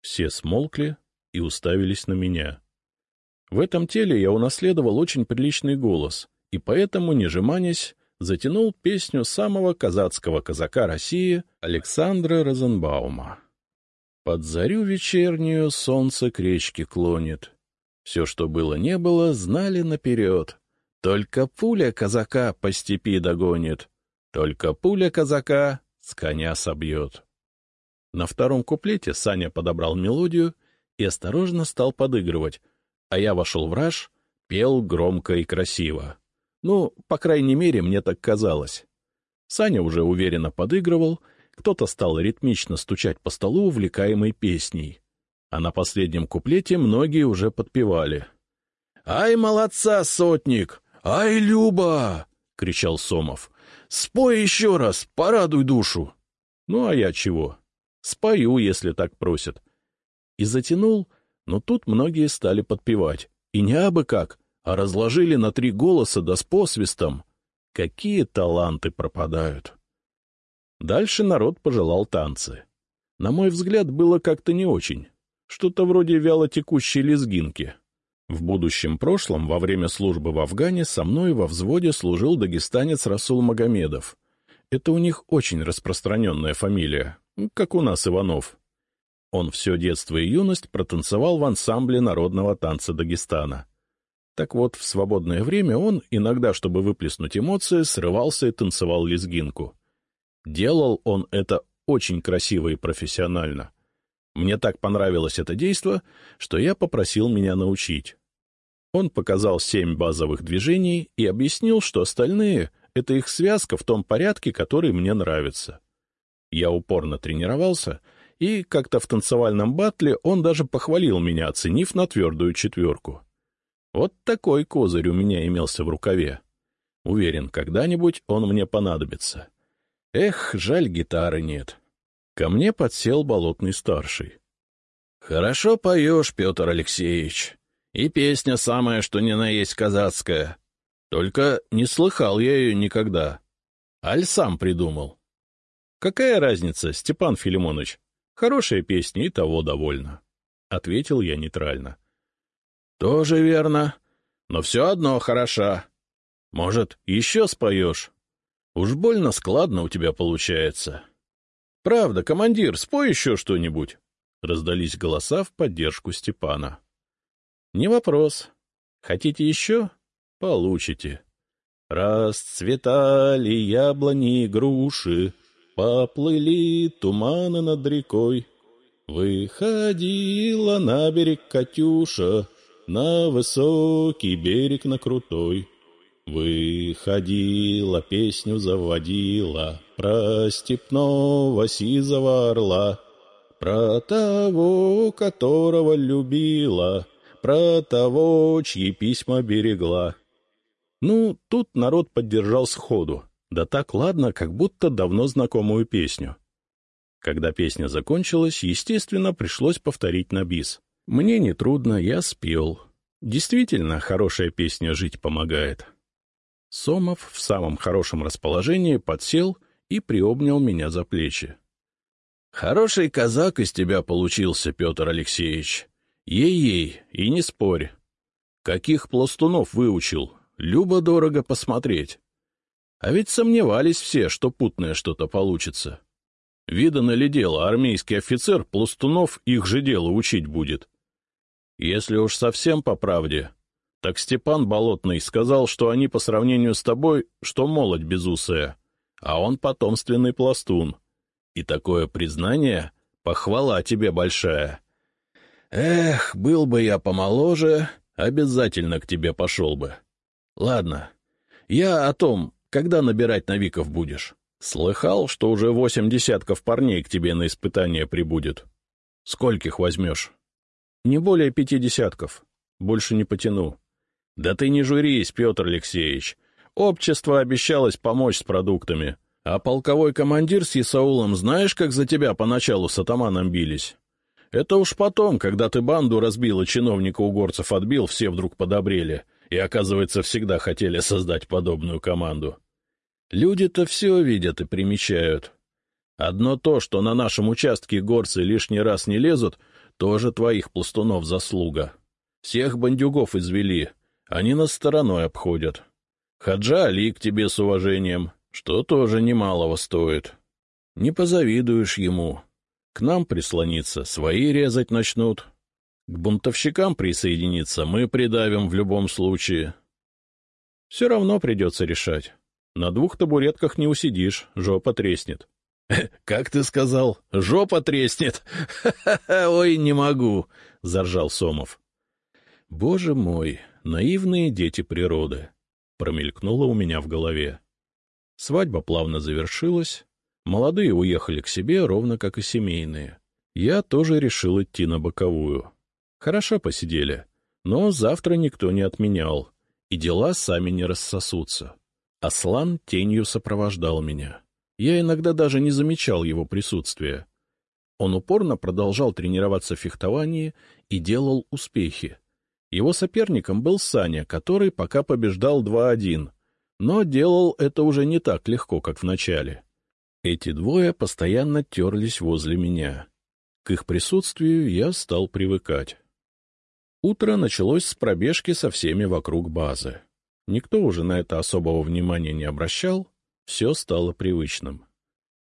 Все смолкли и уставились на меня. В этом теле я унаследовал очень приличный голос, и поэтому, не жеманясь, затянул песню самого казацкого казака России Александра Розенбаума. Под зарю вечернюю солнце к речке клонит. Все, что было не было, знали наперед. Только пуля казака по степи догонит. Только пуля казака с коня собьет. На втором куплете Саня подобрал мелодию и осторожно стал подыгрывать, а я вошел в раж, пел громко и красиво. Ну, по крайней мере, мне так казалось. Саня уже уверенно подыгрывал, кто-то стал ритмично стучать по столу, увлекаемой песней. А на последнем куплете многие уже подпевали. — Ай, молодца, сотник! Ай, Люба! — кричал Сомов. — Спой еще раз, порадуй душу! Ну, а я чего? Спою, если так просят. И затянул, но тут многие стали подпевать. И не абы как, а разложили на три голоса да с посвистом. Какие таланты пропадают! Дальше народ пожелал танцы. На мой взгляд, было как-то не очень. Что-то вроде вялотекущей лезгинки. В будущем прошлом, во время службы в Афгане, со мной во взводе служил дагестанец Расул Магомедов. Это у них очень распространенная фамилия, как у нас Иванов. Он все детство и юность протанцевал в ансамбле народного танца Дагестана. Так вот, в свободное время он, иногда, чтобы выплеснуть эмоции, срывался и танцевал лезгинку. Делал он это очень красиво и профессионально. Мне так понравилось это действо, что я попросил меня научить. Он показал семь базовых движений и объяснил, что остальные — это их связка в том порядке, который мне нравится. Я упорно тренировался, и как-то в танцевальном батле он даже похвалил меня, оценив на твердую четверку. Вот такой козырь у меня имелся в рукаве. Уверен, когда-нибудь он мне понадобится. Эх, жаль, гитары нет. Ко мне подсел болотный старший. — Хорошо поешь, Петр Алексеевич. И песня самая, что ни на есть казацкая. Только не слыхал я ее никогда. Аль сам придумал. — Какая разница, Степан Филимонович? Хорошая песня и того довольно. — ответил я нейтрально. — Тоже верно, но все одно хороша. Может, еще споешь? Уж больно складно у тебя получается. — Правда, командир, спой еще что-нибудь. Раздались голоса в поддержку Степана. — Не вопрос. Хотите еще? Получите. Расцветали яблони и груши, Поплыли туманы над рекой. Выходила на берег Катюша, На высокий берег на крутой. Выходила, песню заводила Про степного сизого орла, Про того, которого любила, Про того, чьи письма берегла. Ну, тут народ поддержал сходу. Да так ладно, как будто давно знакомую песню. Когда песня закончилась, естественно, пришлось повторить на бис. Мне нетрудно, я спел. Действительно, хорошая песня жить помогает. Сомов в самом хорошем расположении подсел и приобнял меня за плечи. — Хороший казак из тебя получился, Петр Алексеевич. Ей-ей, и не спорь. Каких пластунов выучил, Любо-дорого посмотреть. А ведь сомневались все, что путное что-то получится. Видано ли дело, армейский офицер пластунов их же дело учить будет. Если уж совсем по правде, так Степан Болотный сказал, что они по сравнению с тобой, что молодь безусая, а он потомственный пластун. И такое признание — похвала тебе большая. Эх, был бы я помоложе, обязательно к тебе пошел бы. Ладно. Я о том, когда набирать новиков будешь. Слыхал, что уже восемь десятков парней к тебе на испытание прибудет. Скольких возьмешь? Не более пяти десятков. Больше не потяну. Да ты не журись, Петр Алексеевич. Общество обещалось помочь с продуктами. А полковой командир с Исаулом знаешь, как за тебя поначалу с атаманом бились? Это уж потом, когда ты банду разбил и чиновника угорцев отбил, все вдруг подобрели и, оказывается, всегда хотели создать подобную команду. Люди-то все видят и примечают. Одно то, что на нашем участке горцы лишний раз не лезут, тоже твоих пластунов заслуга. Всех бандюгов извели, они нас стороной обходят. Хаджа Али к тебе с уважением, что тоже немалого стоит. Не позавидуешь ему. К нам прислониться, свои резать начнут, к бунтовщикам присоединиться мы придавим в любом случае. Все равно придется решать. На двух табуретках не усидишь, жопа треснет. — Как ты сказал? Жопа треснет? Ой, не могу! — заржал Сомов. — Боже мой, наивные дети природы! — промелькнуло у меня в голове. Свадьба плавно завершилась. Молодые уехали к себе, ровно как и семейные. Я тоже решил идти на боковую. Хорошо посидели, но завтра никто не отменял, и дела сами не рассосутся. Аслан тенью сопровождал меня. Я иногда даже не замечал его присутствия. Он упорно продолжал тренироваться в фехтовании и делал успехи. Его соперником был Саня, который пока побеждал 2-1, но делал это уже не так легко, как в начале. Эти двое постоянно терлись возле меня. К их присутствию я стал привыкать. Утро началось с пробежки со всеми вокруг базы. Никто уже на это особого внимания не обращал, все стало привычным.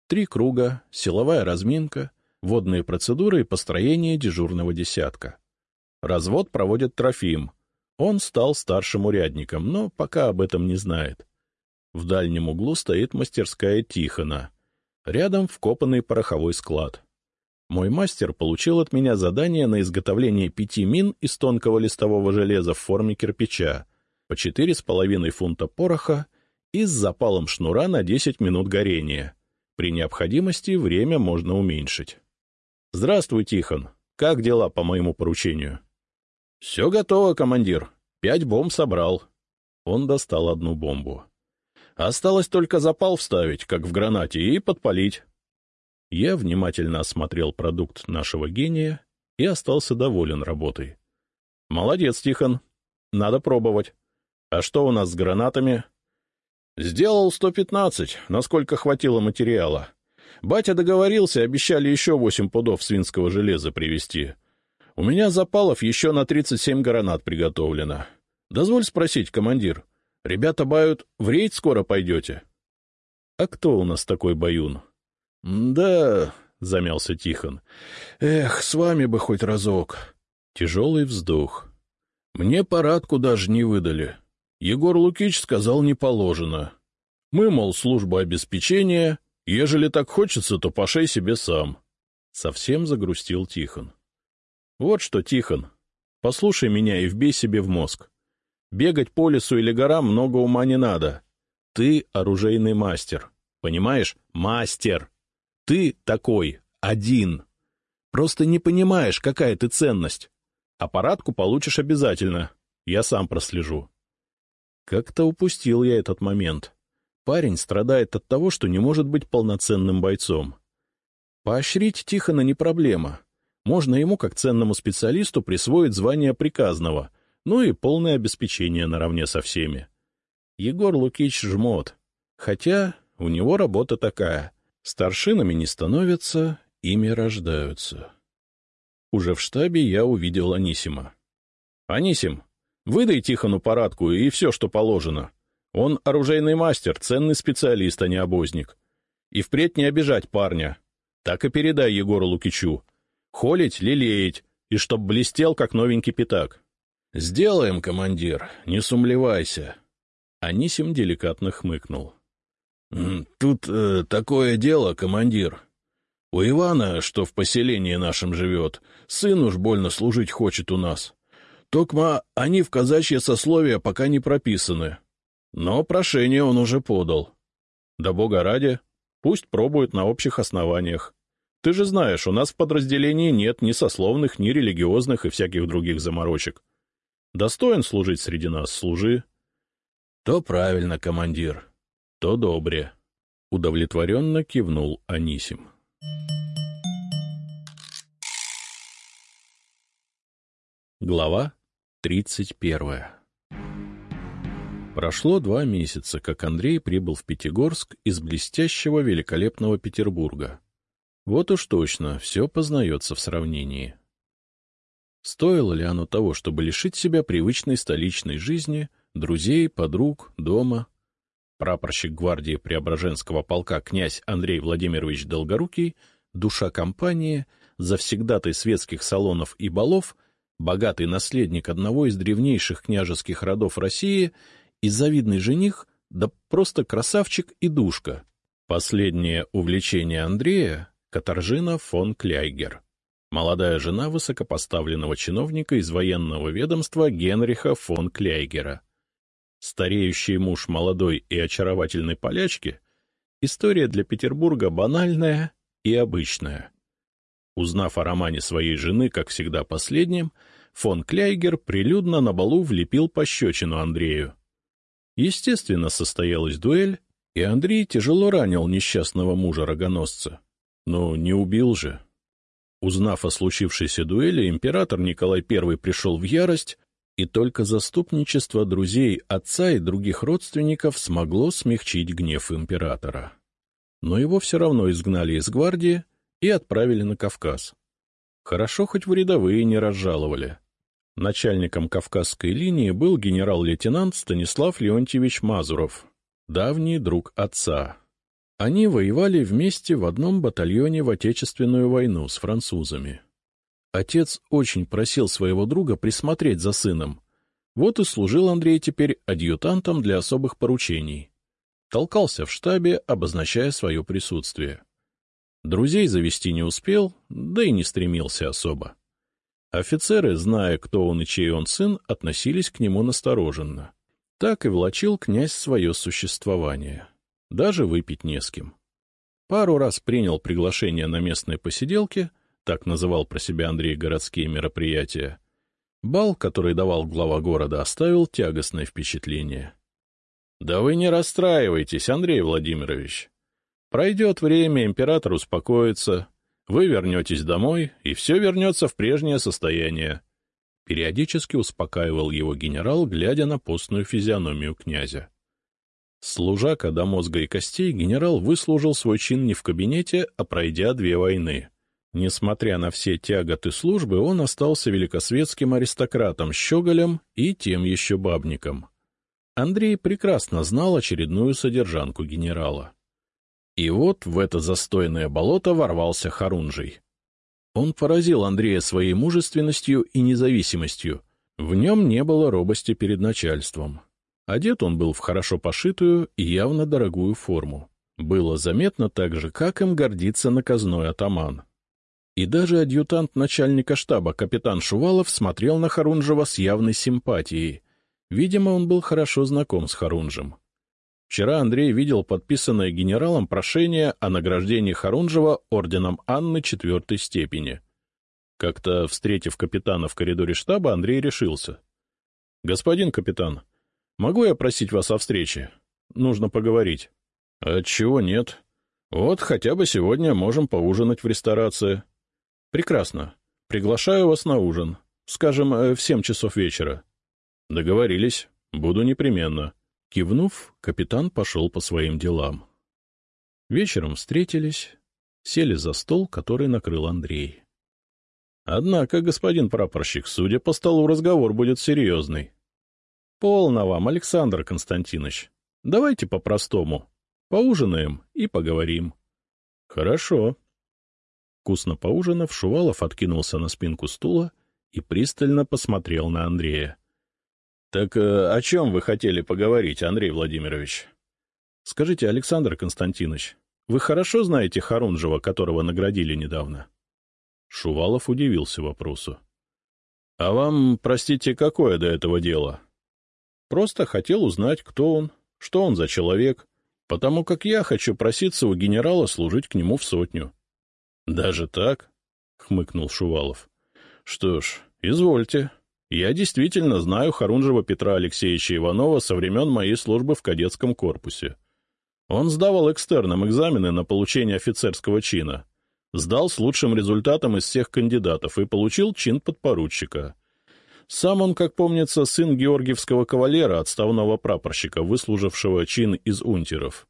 Три круга, силовая разминка, водные процедуры и построение дежурного десятка. Развод проводит Трофим. Он стал старшим урядником, но пока об этом не знает. В дальнем углу стоит мастерская Тихона. Рядом вкопанный пороховой склад. Мой мастер получил от меня задание на изготовление пяти мин из тонкого листового железа в форме кирпича, по четыре с половиной фунта пороха и с запалом шнура на десять минут горения. При необходимости время можно уменьшить. — Здравствуй, Тихон. Как дела по моему поручению? — Все готово, командир. Пять бомб собрал. Он достал одну бомбу. Осталось только запал вставить, как в гранате, и подпалить. Я внимательно осмотрел продукт нашего гения и остался доволен работой. — Молодец, Тихон. Надо пробовать. А что у нас с гранатами? — Сделал 115, насколько хватило материала. Батя договорился, обещали еще восемь пудов свинского железа привезти. У меня запалов еще на 37 гранат приготовлено. Дозволь спросить, командир, ребята бают, в рейд скоро пойдете? — А кто у нас такой баюн? — Да, — замялся Тихон. — Эх, с вами бы хоть разок. Тяжелый вздох. Мне парадку даже не выдали. Егор Лукич сказал, не положено. Мы, мол, служба обеспечения, ежели так хочется, то пошей себе сам. Совсем загрустил Тихон. — Вот что, Тихон, послушай меня и вбей себе в мозг. Бегать по лесу или горам много ума не надо. Ты оружейный мастер. Понимаешь? Мастер. Ты такой, один. Просто не понимаешь, какая ты ценность. Аппаратку получишь обязательно. Я сам прослежу. Как-то упустил я этот момент. Парень страдает от того, что не может быть полноценным бойцом. Поощрить Тихона не проблема. Можно ему, как ценному специалисту, присвоить звание приказного — ну и полное обеспечение наравне со всеми. Егор Лукич жмот, хотя у него работа такая — старшинами не становятся, ими рождаются. Уже в штабе я увидел Анисима. — Анисим, выдай Тихону парадку и все, что положено. Он оружейный мастер, ценный специалист, а не обозник. И впредь не обижать парня. Так и передай Егору Лукичу. Холить, лелеять, и чтоб блестел, как новенький пятак. — Сделаем, командир, не сумлевайся. Анисим деликатно хмыкнул. — Тут э, такое дело, командир. У Ивана, что в поселении нашем живет, сын уж больно служить хочет у нас. Токма они в казачье сословие пока не прописаны. Но прошение он уже подал. Да бога ради, пусть пробует на общих основаниях. Ты же знаешь, у нас в подразделении нет ни сословных, ни религиозных и всяких других заморочек. Достоин служить среди нас — служи. — То правильно, командир, то добре. Удовлетворенно кивнул Анисим. Глава тридцать первая Прошло два месяца, как Андрей прибыл в Пятигорск из блестящего великолепного Петербурга. Вот уж точно, все познается в сравнении. Стоило ли оно того, чтобы лишить себя привычной столичной жизни, друзей, подруг, дома? Прапорщик гвардии Преображенского полка князь Андрей Владимирович Долгорукий, душа компании, завсегдатый светских салонов и балов, богатый наследник одного из древнейших княжеских родов России и завидный жених, да просто красавчик и душка. Последнее увлечение Андрея — Катаржина фон Кляйгер молодая жена высокопоставленного чиновника из военного ведомства Генриха фон Кляйгера. Стареющий муж молодой и очаровательной полячки — история для Петербурга банальная и обычная. Узнав о романе своей жены, как всегда последним, фон Кляйгер прилюдно на балу влепил пощечину Андрею. Естественно, состоялась дуэль, и Андрей тяжело ранил несчастного мужа-рогоносца. Но не убил же. Узнав о случившейся дуэли, император Николай I пришел в ярость, и только заступничество друзей отца и других родственников смогло смягчить гнев императора. Но его все равно изгнали из гвардии и отправили на Кавказ. Хорошо, хоть в рядовые не разжаловали. Начальником Кавказской линии был генерал-лейтенант Станислав Леонтьевич Мазуров, давний друг отца. Они воевали вместе в одном батальоне в Отечественную войну с французами. Отец очень просил своего друга присмотреть за сыном. Вот и служил Андрей теперь адъютантом для особых поручений. Толкался в штабе, обозначая свое присутствие. Друзей завести не успел, да и не стремился особо. Офицеры, зная, кто он и чей он сын, относились к нему настороженно. Так и влачил князь свое существование. Даже выпить не с кем. Пару раз принял приглашение на местные посиделки, так называл про себя Андрей городские мероприятия. Бал, который давал глава города, оставил тягостное впечатление. — Да вы не расстраивайтесь, Андрей Владимирович. Пройдет время, император успокоится, вы вернетесь домой, и все вернется в прежнее состояние. Периодически успокаивал его генерал, глядя на постную физиономию князя. Служака до мозга и костей, генерал выслужил свой чин не в кабинете, а пройдя две войны. Несмотря на все тяготы службы, он остался великосветским аристократом, щеголем и тем еще бабником. Андрей прекрасно знал очередную содержанку генерала. И вот в это застойное болото ворвался Харунжий. Он поразил Андрея своей мужественностью и независимостью. В нем не было робости перед начальством. Одет он был в хорошо пошитую и явно дорогую форму. Было заметно также, как им гордится наказной атаман. И даже адъютант начальника штаба капитан Шувалов смотрел на Харунжева с явной симпатией. Видимо, он был хорошо знаком с Харунжем. Вчера Андрей видел подписанное генералом прошение о награждении Харунжева орденом Анны четвертой степени. Как-то, встретив капитана в коридоре штаба, Андрей решился. — Господин капитан, могу я просить вас о встрече? Нужно поговорить. — Отчего нет? Вот хотя бы сегодня можем поужинать в ресторации. — Прекрасно. Приглашаю вас на ужин. Скажем, э, в семь часов вечера. — Договорились. Буду непременно. — Кивнув, капитан пошел по своим делам. Вечером встретились, сели за стол, который накрыл Андрей. — Однако, господин прапорщик, судя по столу, разговор будет серьезный. — Полно вам, Александр Константинович. Давайте по-простому. Поужинаем и поговорим. — Хорошо. Вкусно поужинав, Шувалов откинулся на спинку стула и пристально посмотрел на Андрея. — Так э, о чем вы хотели поговорить, Андрей Владимирович? — Скажите, Александр Константинович, вы хорошо знаете Харунжева, которого наградили недавно? Шувалов удивился вопросу. — А вам, простите, какое до этого дело? — Просто хотел узнать, кто он, что он за человек, потому как я хочу проситься у генерала служить к нему в сотню. — Даже так? — хмыкнул Шувалов. — Что ж, извольте. Я действительно знаю Харунжева Петра Алексеевича Иванова со времен моей службы в кадетском корпусе. Он сдавал экстерном экзамены на получение офицерского чина, сдал с лучшим результатом из всех кандидатов и получил чин подпоручика. Сам он, как помнится, сын георгиевского кавалера, отставного прапорщика, выслужившего чин из унтеров.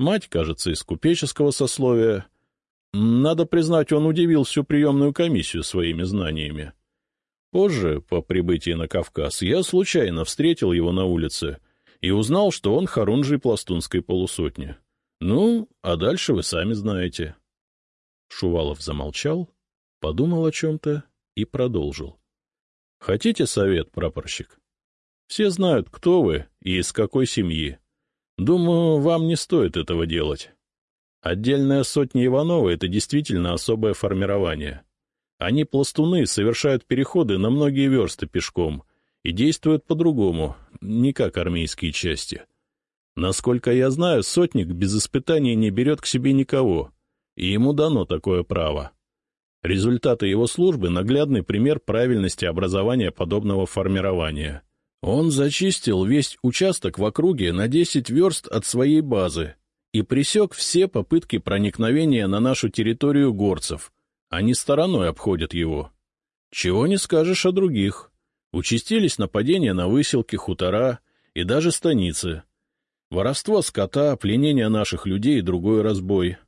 Мать, кажется, из купеческого сословия. Надо признать, он удивил всю приемную комиссию своими знаниями. Позже, по прибытии на Кавказ, я случайно встретил его на улице и узнал, что он хорунжий пластунской полусотни. Ну, а дальше вы сами знаете. Шувалов замолчал, подумал о чем-то и продолжил. — Хотите совет, прапорщик? Все знают, кто вы и из какой семьи. Думаю, вам не стоит этого делать. Отдельная сотня Иванова — это действительно особое формирование. Они, пластуны, совершают переходы на многие версты пешком и действуют по-другому, не как армейские части. Насколько я знаю, сотник без испытаний не берет к себе никого, и ему дано такое право. Результаты его службы — наглядный пример правильности образования подобного формирования. Он зачистил весь участок в округе на 10 верст от своей базы и пресек все попытки проникновения на нашу территорию горцев — они стороной обходят его. Чего не скажешь о других. Участились нападения на выселки, хутора и даже станицы. Воровство скота, пленение наших людей и другой разбой.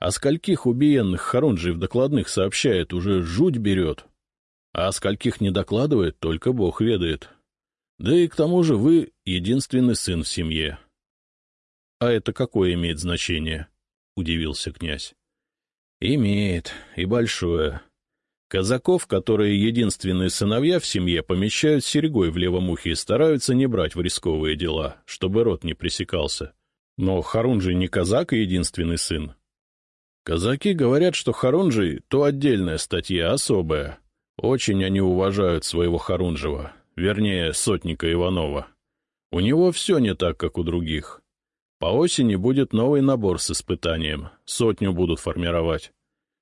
О скольких убиенных Харунжий в докладных сообщает, уже жуть берет. А о скольких не докладывает, только Бог ведает. Да и к тому же вы единственный сын в семье. — А это какое имеет значение? — удивился князь. Имеет, и большое. Казаков, которые единственные сыновья в семье, помещают серьгой в левом ухе и стараются не брать в рисковые дела, чтобы рот не пресекался. Но Харунжий не казак и единственный сын. Казаки говорят, что Харунжий — то отдельная статья, особая. Очень они уважают своего Харунжева, вернее, сотника Иванова. У него все не так, как у других. По осени будет новый набор с испытанием, сотню будут формировать.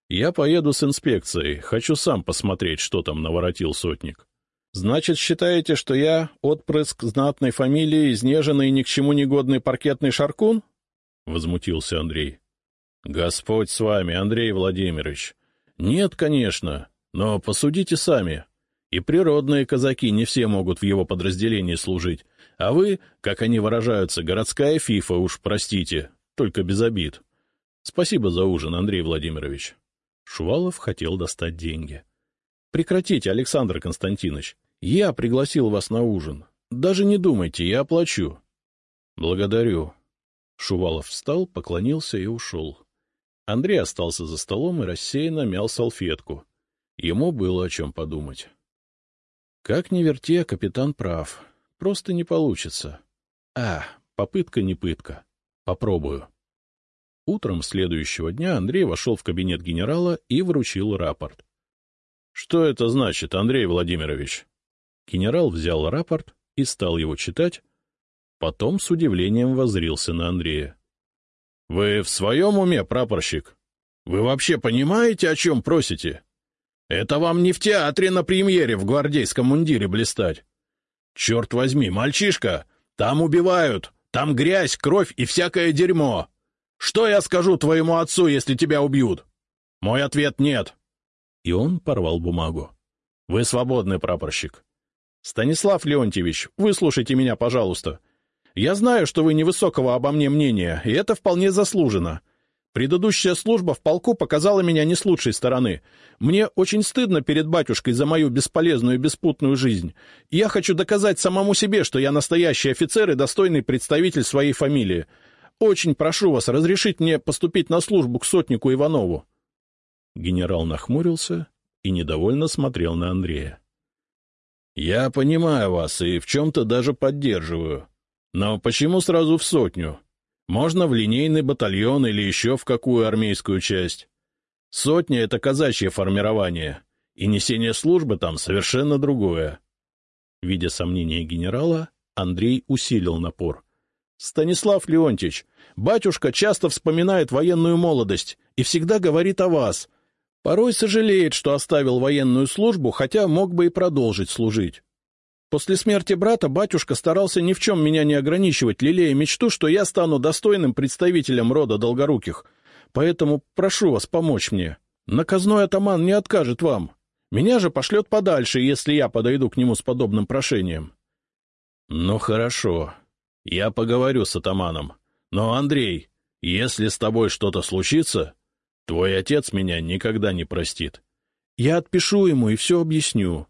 Я поеду с инспекцией, хочу сам посмотреть, что там наворотил сотник. Значит, считаете, что я отпрыск знатной фамилии, изнеженный и ни к чему не годный паркетный шаркун? — возмутился Андрей. — Господь с вами, Андрей Владимирович. Нет, конечно, но посудите сами. И природные казаки не все могут в его подразделении служить, а вы, как они выражаются, городская фифа, уж простите, только без обид. Спасибо за ужин, Андрей Владимирович. Шувалов хотел достать деньги. — Прекратите, Александр Константинович. Я пригласил вас на ужин. Даже не думайте, я оплачу. — Благодарю. Шувалов встал, поклонился и ушел. Андрей остался за столом и рассеянно мял салфетку. Ему было о чем подумать. Как ни верти, а капитан прав. Просто не получится. А, попытка не пытка. Попробую. Утром следующего дня Андрей вошел в кабинет генерала и вручил рапорт. — Что это значит, Андрей Владимирович? Генерал взял рапорт и стал его читать, потом с удивлением возрился на Андрея. — Вы в своем уме, прапорщик? Вы вообще понимаете, о чем просите? Это вам не в театре на премьере в гвардейском мундире блистать. Черт возьми, мальчишка, там убивают, там грязь, кровь и всякое дерьмо. Что я скажу твоему отцу, если тебя убьют? Мой ответ — нет. И он порвал бумагу. Вы свободный прапорщик. Станислав Леонтьевич, выслушайте меня, пожалуйста. Я знаю, что вы невысокого обо мне мнения, и это вполне заслужено. Предыдущая служба в полку показала меня не с лучшей стороны. Мне очень стыдно перед батюшкой за мою бесполезную и беспутную жизнь. я хочу доказать самому себе, что я настоящий офицер и достойный представитель своей фамилии. Очень прошу вас разрешить мне поступить на службу к сотнику Иванову. Генерал нахмурился и недовольно смотрел на Андрея. — Я понимаю вас и в чем-то даже поддерживаю. Но почему сразу в сотню? Можно в линейный батальон или еще в какую армейскую часть. Сотня — это казачье формирование, и несение службы там совершенно другое. Видя сомнения генерала, Андрей усилил напор. — Станислав Леонтьевич, батюшка часто вспоминает военную молодость и всегда говорит о вас. Порой сожалеет, что оставил военную службу, хотя мог бы и продолжить служить. После смерти брата батюшка старался ни в чем меня не ограничивать, лелея мечту, что я стану достойным представителем рода Долгоруких. Поэтому прошу вас помочь мне. Наказной атаман не откажет вам. Меня же пошлет подальше, если я подойду к нему с подобным прошением. — Ну, хорошо. Я поговорю с атаманом. Но, Андрей, если с тобой что-то случится, твой отец меня никогда не простит. Я отпишу ему и все объясню.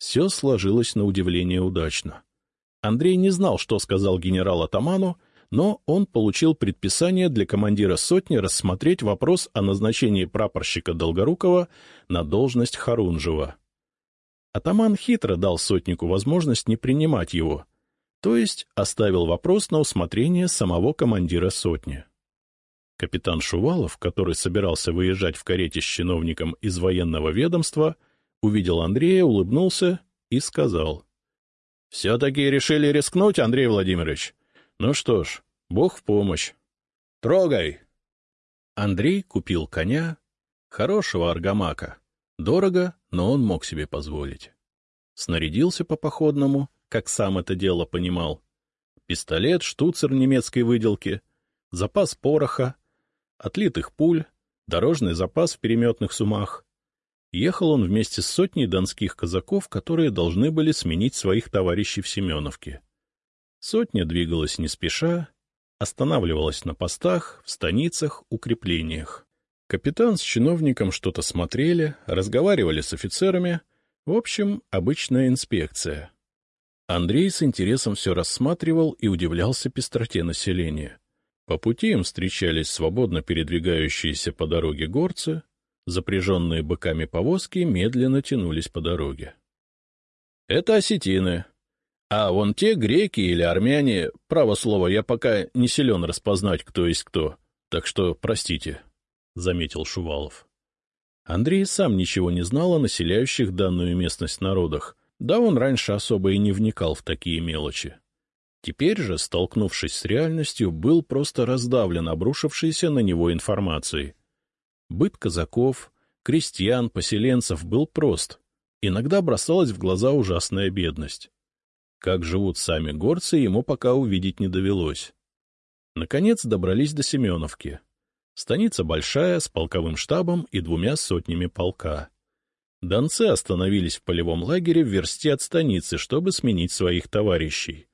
Все сложилось на удивление удачно. Андрей не знал, что сказал генерал атаману, но он получил предписание для командира сотни рассмотреть вопрос о назначении прапорщика Долгорукова на должность Харунжева. Атаман хитро дал сотнику возможность не принимать его, то есть оставил вопрос на усмотрение самого командира сотни. Капитан Шувалов, который собирался выезжать в карете с чиновником из военного ведомства, — увидел Андрея, улыбнулся и сказал. — Все-таки решили рискнуть, Андрей Владимирович? Ну что ж, бог в помощь. Трогай! Андрей купил коня, хорошего аргамака. Дорого, но он мог себе позволить. Снарядился по-походному, как сам это дело понимал. Пистолет, штуцер немецкой выделки, запас пороха, отлитых пуль, дорожный запас в переметных сумах — Ехал он вместе с сотней донских казаков, которые должны были сменить своих товарищей в Семеновке. Сотня двигалась не спеша, останавливалась на постах, в станицах, укреплениях. Капитан с чиновником что-то смотрели, разговаривали с офицерами. В общем, обычная инспекция. Андрей с интересом все рассматривал и удивлялся пестроте населения. По пути им встречались свободно передвигающиеся по дороге горцы, Запряженные быками повозки медленно тянулись по дороге. — Это осетины. А вон те греки или армяне, право слово, я пока не силен распознать, кто есть кто, так что простите, — заметил Шувалов. Андрей сам ничего не знал о населяющих данную местность народах, да он раньше особо и не вникал в такие мелочи. Теперь же, столкнувшись с реальностью, был просто раздавлен обрушившейся на него информацией. Быт казаков, крестьян, поселенцев был прост. Иногда бросалась в глаза ужасная бедность. Как живут сами горцы, ему пока увидеть не довелось. Наконец добрались до Семеновки. Станица большая, с полковым штабом и двумя сотнями полка. Донцы остановились в полевом лагере в версте от станицы, чтобы сменить своих товарищей.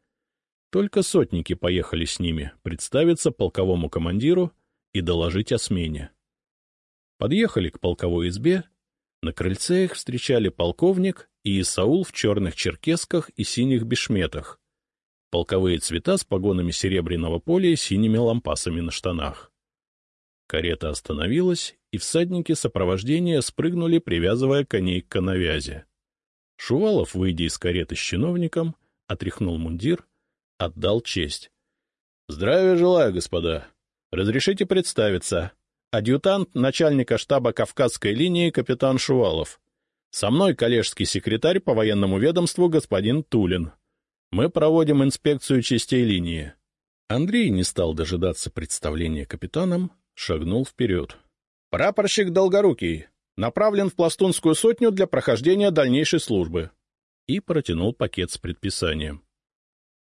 Только сотники поехали с ними, представиться полковому командиру и доложить о смене. Подъехали к полковой избе. На крыльце их встречали полковник и Исаул в черных черкесках и синих бешметах. полковые цвета с погонами серебряного поля и синими лампасами на штанах. Карета остановилась, и всадники сопровождения спрыгнули, привязывая коней к коновязи. Шувалов, выйдя из кареты с чиновником, отряхнул мундир, отдал честь. — Здравия желаю, господа. Разрешите представиться. Адъютант начальника штаба Кавказской линии капитан Шувалов. Со мной коллежский секретарь по военному ведомству господин Тулин. Мы проводим инспекцию частей линии. Андрей не стал дожидаться представления капитаном, шагнул вперед. — Прапорщик Долгорукий направлен в пластунскую сотню для прохождения дальнейшей службы. И протянул пакет с предписанием.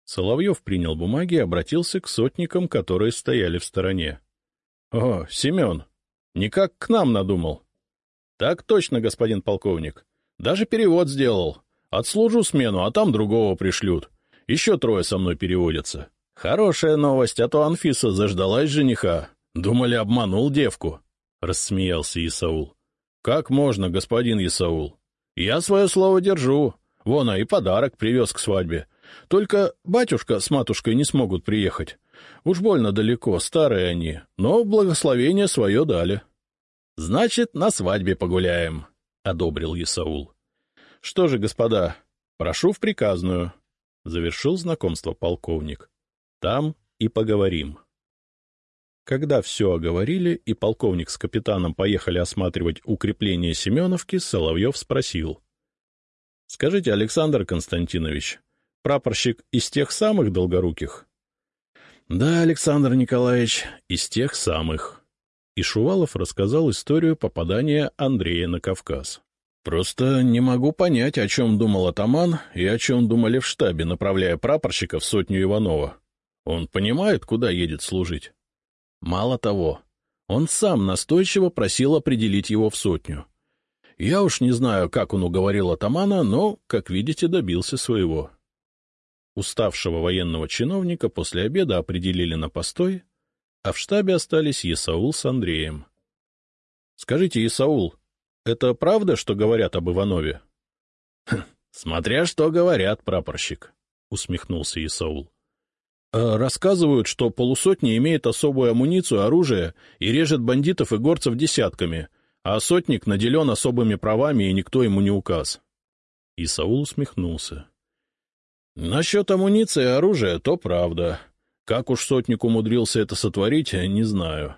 Соловьев принял бумаги и обратился к сотникам, которые стояли в стороне. — О, Семен, никак к нам надумал. — Так точно, господин полковник. Даже перевод сделал. Отслужу смену, а там другого пришлют. Еще трое со мной переводятся. Хорошая новость, а то Анфиса заждалась жениха. Думали, обманул девку, — рассмеялся Исаул. — Как можно, господин Исаул? Я свое слово держу. Вон, а и подарок привез к свадьбе. Только батюшка с матушкой не смогут приехать. Уж больно далеко, старые они, но благословение свое дали. — Значит, на свадьбе погуляем, — одобрил Исаул. — Что же, господа, прошу в приказную, — завершил знакомство полковник. — Там и поговорим. — когда все оговорили и полковник с капитаном поехали осматривать укрепление Семеновки, Соловьев спросил. — Скажите, Александр Константинович, прапорщик из тех самых долгоруких? — Да, Александр Николаевич, из тех самых. И Шувалов рассказал историю попадания Андрея на Кавказ. — Просто не могу понять, о чем думал атаман и о чем думали в штабе, направляя прапорщика в сотню Иванова. Он понимает, куда едет служить? Мало того, он сам настойчиво просил определить его в сотню. Я уж не знаю, как он уговорил атамана, но, как видите, добился своего. Уставшего военного чиновника после обеда определили на постой, а в штабе остались Исаул с Андреем. — Скажите, Исаул, это правда, что говорят об Иванове? «Хм, — Смотря что говорят, прапорщик, — усмехнулся Исаул. Э, рассказывают, что полусотни имеет особую амуницию, оружие и режет бандитов и горцев десятками, а сотник наделен особыми правами, и никто ему не указ. Исаул усмехнулся. — Насчет амуниции и оружия, то правда. Как уж сотник умудрился это сотворить, не знаю.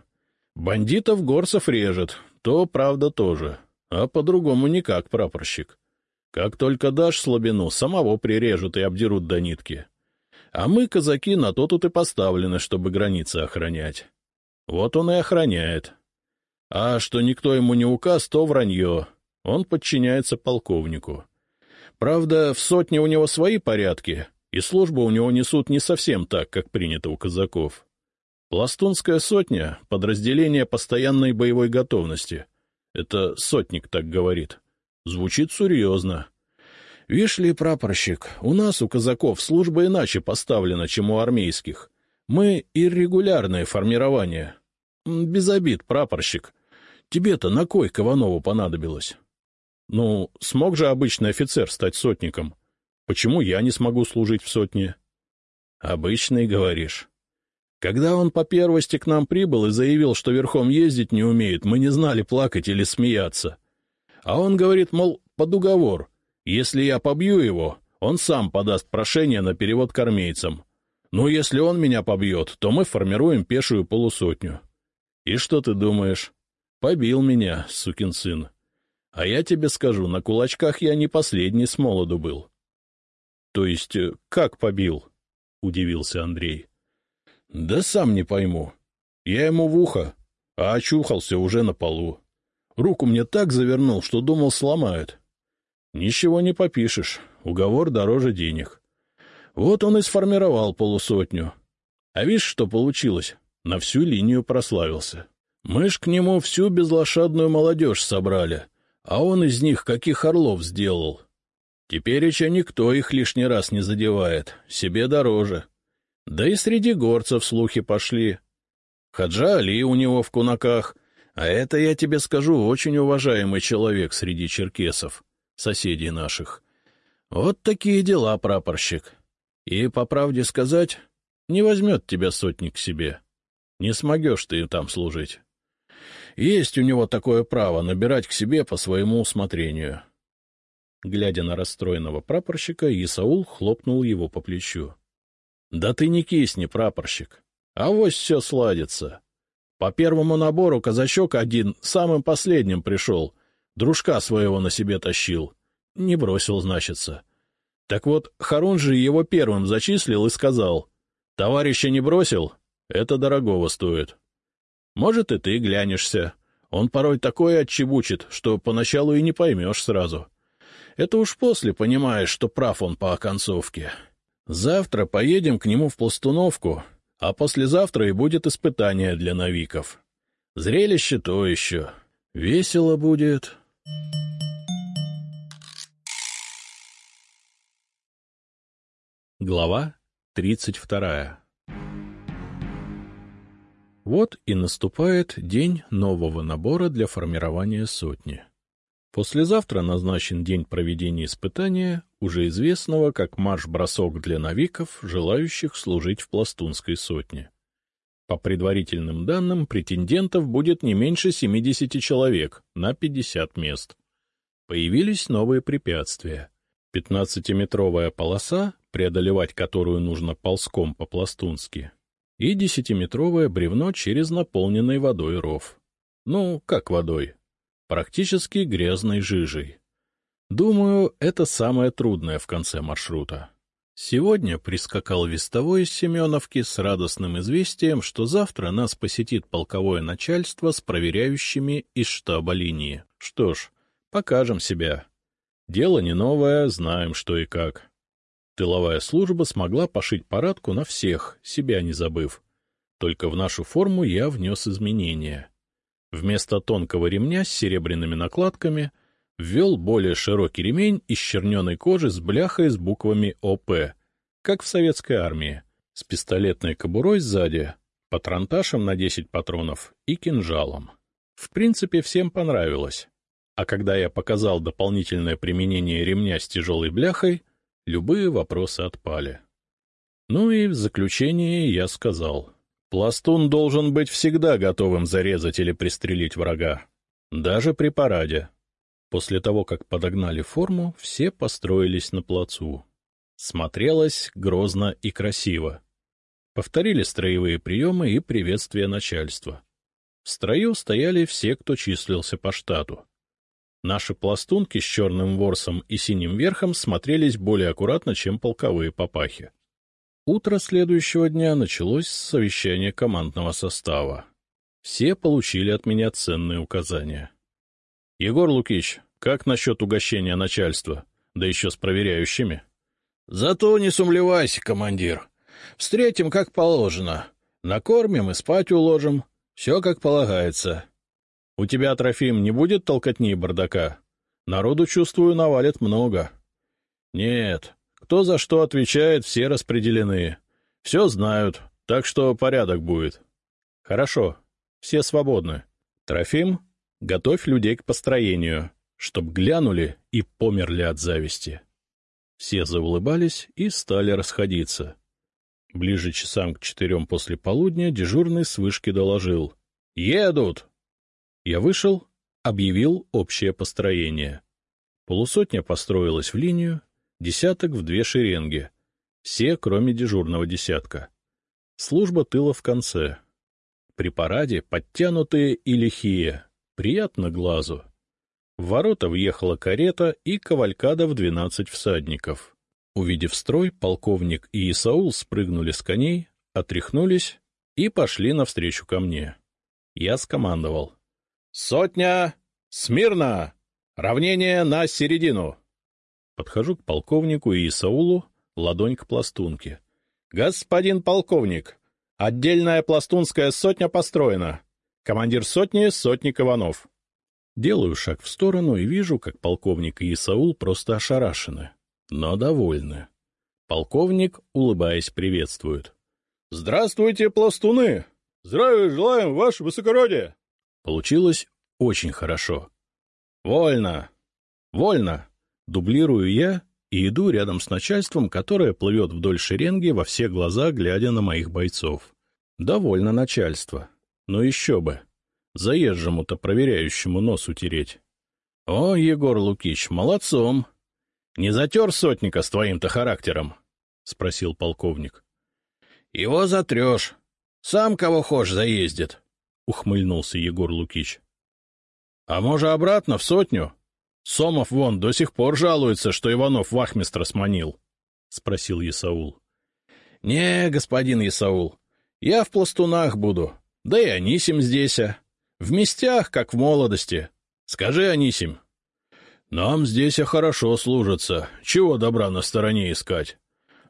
Бандитов горцев режет, то правда тоже. А по-другому никак, прапорщик. Как только дашь слабину, самого прирежут и обдерут до нитки. А мы, казаки, на то тут и поставлены, чтобы границы охранять. Вот он и охраняет. А что никто ему не указ, то вранье. Он подчиняется полковнику. Правда, в сотне у него свои порядки, и службу у него несут не совсем так, как принято у казаков. Пластунская сотня — подразделение постоянной боевой готовности. Это сотник так говорит. Звучит серьезно. Вишь ли, прапорщик, у нас, у казаков, служба иначе поставлена, чем у армейских. Мы — иррегулярное формирование. Без обид, прапорщик. Тебе-то на кой Кованову понадобилось? Ну, смог же обычный офицер стать сотником. Почему я не смогу служить в сотне? Обычный, говоришь. Когда он по первости к нам прибыл и заявил, что верхом ездить не умеет, мы не знали, плакать или смеяться. А он говорит, мол, под уговор — если я побью его, он сам подаст прошение на перевод к армейцам. Но если он меня побьет, то мы формируем пешую полусотню. И что ты думаешь? Побил меня, сукин сын. А я тебе скажу, на кулачках я не последний с молоду был. — То есть э, как побил? — удивился Андрей. — Да сам не пойму. Я ему в ухо, а очухался уже на полу. Руку мне так завернул, что думал сломает. Ничего не попишешь, уговор дороже денег. Вот он и сформировал полусотню. А видишь, что получилось? На всю линию прославился. Мы ж к нему всю безлошадную молодежь собрали, а он из них каких орлов сделал. Теперь еще никто их лишний раз не задевает, себе дороже. Да и среди горцев слухи пошли. Хаджа Али у него в кунаках, а это, я тебе скажу, очень уважаемый человек среди черкесов соседей наших. Вот такие дела, прапорщик. И, по правде сказать, не возьмет тебя сотник себе. Не смогешь ты там служить. Есть у него такое право набирать к себе по своему усмотрению. Глядя на расстроенного прапорщика, Исаул хлопнул его по плечу. — Да ты не кисни, прапорщик. Авось все сладится. По первому набору казачок один самым последним пришел, дружка своего на себе тащил. Не бросил, значится. Так вот, Харунжи его первым зачислил и сказал, «Товарища не бросил? Это дорогого стоит. Может, и ты глянешься. Он порой такое отчебучит, что поначалу и не поймешь сразу. Это уж после понимаешь, что прав он по оконцовке. Завтра поедем к нему в Пластуновку, а послезавтра и будет испытание для новиков. Зрелище то еще. Весело будет. Глава тридцать вторая Вот и наступает день нового набора для формирования сотни. Послезавтра назначен день проведения испытания, уже известного как марш-бросок для новиков, желающих служить в пластунской сотне. По предварительным данным, претендентов будет не меньше 70 человек на 50 мест. Появились новые препятствия. 15-метровая полоса, преодолевать которую нужно ползком по-пластунски, и 10-метровое бревно через наполненный водой ров. Ну, как водой? Практически грязной жижей. Думаю, это самое трудное в конце маршрута. Сегодня прискакал вестовой из Семеновки с радостным известием, что завтра нас посетит полковое начальство с проверяющими из штаба линии. Что ж, покажем себя. Дело не новое, знаем что и как. Тыловая служба смогла пошить парадку на всех, себя не забыв. Только в нашу форму я внес изменения. Вместо тонкого ремня с серебряными накладками ввел более широкий ремень из черненой кожи с бляхой с буквами ОП, как в советской армии, с пистолетной кобурой сзади, патронташем на 10 патронов и кинжалом. В принципе, всем понравилось. А когда я показал дополнительное применение ремня с тяжелой бляхой, любые вопросы отпали. Ну и в заключение я сказал — Пластун должен быть всегда готовым зарезать или пристрелить врага. Даже при параде. После того, как подогнали форму, все построились на плацу. Смотрелось грозно и красиво. Повторили строевые приемы и приветствия начальства. В строю стояли все, кто числился по штату. Наши пластунки с черным ворсом и синим верхом смотрелись более аккуратно, чем полковые папахи. Утро следующего дня началось с совещания командного состава. Все получили от меня ценные указания. — Егор Лукич, как насчет угощения начальства, да еще с проверяющими? — Зато не сумлевайся, командир. Встретим как положено. Накормим и спать уложим. Все как полагается. — У тебя, Трофим, не будет толкотни и бардака? Народу, чувствую, навалит много. — Нет, кто за что отвечает, все распределены. Все знают, так что порядок будет. Хорошо, все свободны. Трофим, готовь людей к построению, чтоб глянули и померли от зависти. Все заулыбались и стали расходиться. Ближе часам к четырем после полудня дежурный с вышки доложил. «Едут!» Я вышел, объявил общее построение. Полусотня построилась в линию, десяток в две шеренги, все, кроме дежурного десятка. Служба тыла в конце. При параде подтянутые и лихие, приятно глазу. В ворота въехала карета и кавалькада в двенадцать всадников. Увидев строй, полковник и Исаул спрыгнули с коней, отряхнулись и пошли навстречу ко мне. Я скомандовал. — Сотня! Смирно! Равнение на середину! Подхожу к полковнику и Исаулу, ладонь к пластунке. — Господин полковник, отдельная пластунская сотня построена. Командир сотни — сотник Иванов. Делаю шаг в сторону и вижу, как полковник и Исаул просто ошарашены, но довольны. Полковник, улыбаясь, приветствует. — Здравствуйте, пластуны! Здравия желаем, ваше высокородие! Получилось очень хорошо. — Вольно! Вольно! Дублирую я и иду рядом с начальством, которое плывет вдоль шеренги во все глаза, глядя на моих бойцов. Довольно начальство. Но еще бы. Заезжему-то проверяющему нос утереть. О, Егор Лукич, молодцом! Не затер сотника с твоим-то характером? — спросил полковник. — Его затрешь. Сам кого хочешь заездит, — ухмыльнулся Егор Лукич. — А может, обратно, в сотню? Сомов вон до сих пор жалуется, что Иванов вахмистра сманил, — спросил Исаул. — Не, господин Исаул, я в пластунах буду, да и Анисим здесь, а. В местях, как в молодости. Скажи, Анисим. — Нам здесь хорошо служится, чего добра на стороне искать?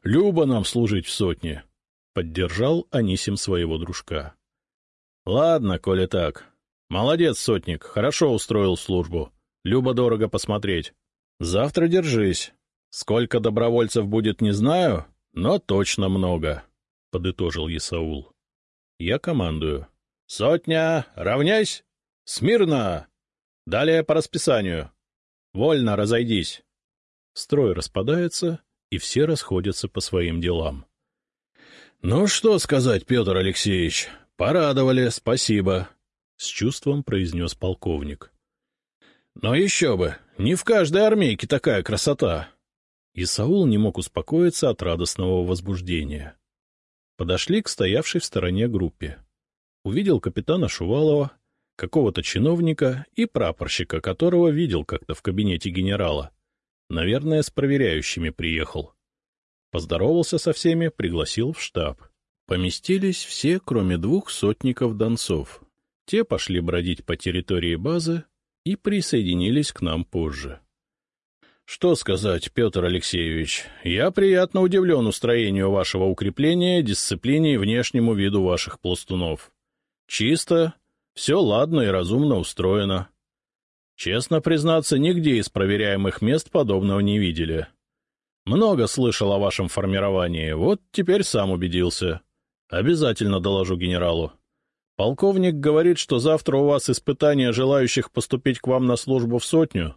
Любо нам служить в сотне, — поддержал Анисим своего дружка. — Ладно, коли так. Молодец, сотник, хорошо устроил службу. Любо-дорого посмотреть. Завтра держись. Сколько добровольцев будет, не знаю, но точно много, — подытожил Исаул. Я командую. — Сотня, равняйсь! Смирно! Далее по расписанию. Вольно разойдись. Строй распадается, и все расходятся по своим делам. — Ну, что сказать, Петр Алексеевич, порадовали, спасибо, — с чувством произнес полковник. — Но еще бы, не в каждой армейке такая красота. И Саул не мог успокоиться от радостного возбуждения. Подошли к стоявшей в стороне группе. Увидел капитана Шувалова, какого-то чиновника и прапорщика, которого видел как-то в кабинете генерала. Наверное, с проверяющими приехал. Поздоровался со всеми, пригласил в штаб. Поместились все, кроме двух сотников-донцов. Те пошли бродить по территории базы и присоединились к нам позже. Что сказать, Петр Алексеевич, я приятно удивлен устроению вашего укрепления, дисциплине и внешнему виду ваших пластунов. Чисто, все ладно и разумно устроено. Честно признаться, нигде из проверяемых мест подобного не видели. Много слышал о вашем формировании, вот теперь сам убедился. Обязательно доложу генералу. Полковник говорит, что завтра у вас испытание желающих поступить к вам на службу в сотню.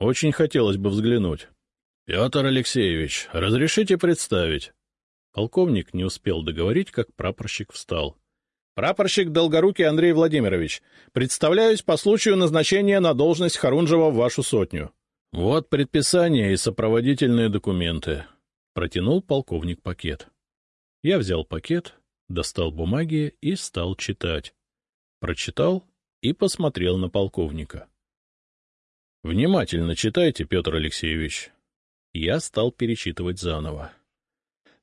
Очень хотелось бы взглянуть. Петр Алексеевич, разрешите представить? Полковник не успел договорить, как прапорщик встал. Прапорщик Долгорукий Андрей Владимирович, представляюсь по случаю назначения на должность Харунжева в вашу сотню. — Вот предписание и сопроводительные документы. Протянул полковник пакет. Я взял пакет, достал бумаги и стал читать. Прочитал и посмотрел на полковника. — Внимательно читайте, Петр Алексеевич. Я стал перечитывать заново.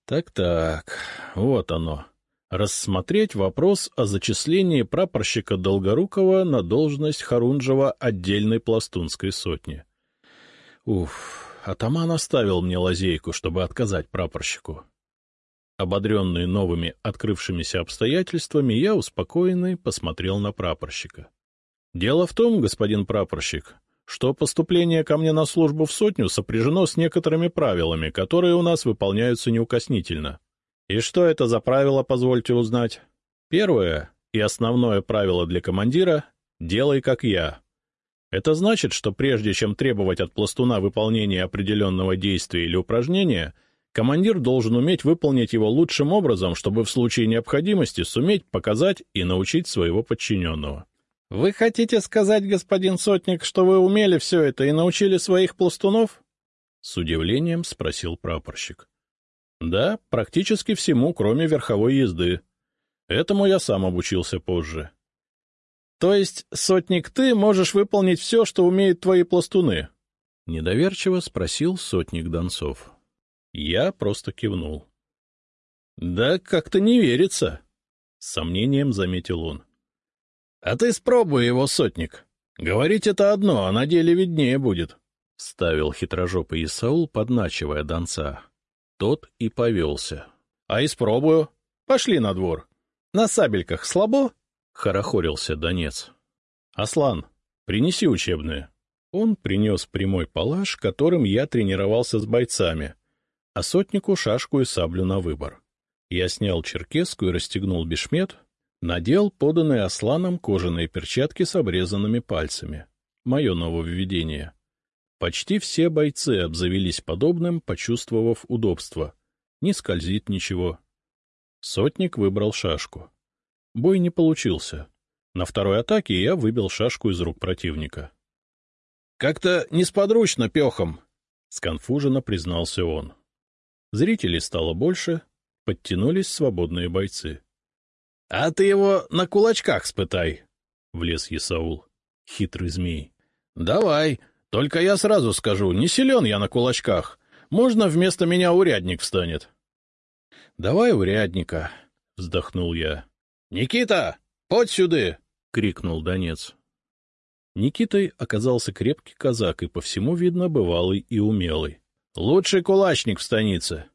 Так-так, вот оно. Рассмотреть вопрос о зачислении прапорщика Долгорукова на должность Харунжева отдельной пластунской сотни. — Уф, атаман оставил мне лазейку, чтобы отказать прапорщику. Ободренный новыми открывшимися обстоятельствами, я, успокоенный, посмотрел на прапорщика. — Дело в том, господин прапорщик, что поступление ко мне на службу в сотню сопряжено с некоторыми правилами, которые у нас выполняются неукоснительно. И что это за правила, позвольте узнать? Первое и основное правило для командира — делай как я. Это значит, что прежде чем требовать от пластуна выполнения определенного действия или упражнения, командир должен уметь выполнить его лучшим образом, чтобы в случае необходимости суметь показать и научить своего подчиненного. — Вы хотите сказать, господин Сотник, что вы умели все это и научили своих пластунов? — с удивлением спросил прапорщик. — Да, практически всему, кроме верховой езды. Этому я сам обучился позже. То есть, сотник, ты можешь выполнить все, что умеют твои пластуны? — недоверчиво спросил сотник Донцов. Я просто кивнул. — Да как-то не верится, — с сомнением заметил он. — А ты спробуй его, сотник. Говорить это одно, а на деле виднее будет, — ставил хитрожопый Исаул, подначивая Донца. Тот и повелся. — А испробую. Пошли на двор. На сабельках слабо? — хорохорился Донец. — Аслан, принеси учебные. Он принес прямой палаш, которым я тренировался с бойцами, а сотнику шашку и саблю на выбор. Я снял черкеску и расстегнул бешмет, надел поданные Асланом кожаные перчатки с обрезанными пальцами. Мое нововведение. Почти все бойцы обзавелись подобным, почувствовав удобство. Не скользит ничего. Сотник выбрал шашку. Бой не получился. На второй атаке я выбил шашку из рук противника. — Как-то несподручно пехом, — сконфуженно признался он. Зрителей стало больше, подтянулись свободные бойцы. — А ты его на кулачках спытай, — влез Исаул, хитрый змей. — Давай, только я сразу скажу, не силен я на кулачках. Можно вместо меня урядник встанет. — Давай урядника, — вздохнул я. — Никита, подь сюда! — крикнул Донец. Никитой оказался крепкий казак и по всему видно бывалый и умелый. Лучший кулачник в станице.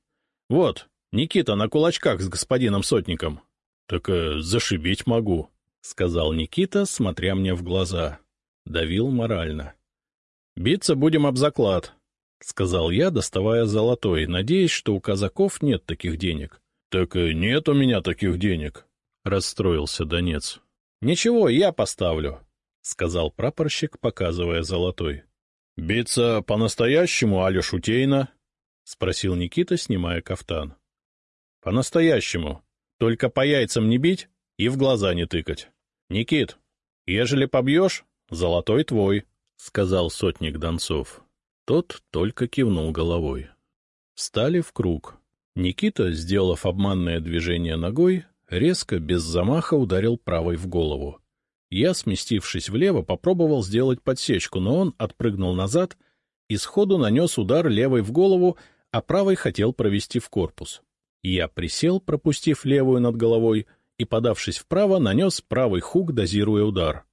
Вот, Никита на кулачках с господином Сотником. — Так э, зашибить могу, — сказал Никита, смотря мне в глаза. Давил морально. — Биться будем об заклад, — сказал я, доставая золотой, надеясь, что у казаков нет таких денег. — Так э, нет у меня таких денег, — расстроился Донец. — Ничего, я поставлю, — сказал прапорщик, показывая золотой. — Биться по-настоящему, али шутейно? — спросил Никита, снимая кафтан. — По-настоящему. Только по яйцам не бить и в глаза не тыкать. — Никит, ежели побьешь, золотой твой, — сказал сотник Донцов. Тот только кивнул головой. Встали в круг. Никита, сделав обманное движение ногой, резко, без замаха ударил правой в голову. Я, сместившись влево, попробовал сделать подсечку, но он отпрыгнул назад и сходу нанес удар левой в голову, а правой хотел провести в корпус. Я присел, пропустив левую над головой, и, подавшись вправо, нанес правый хук, дозируя удар.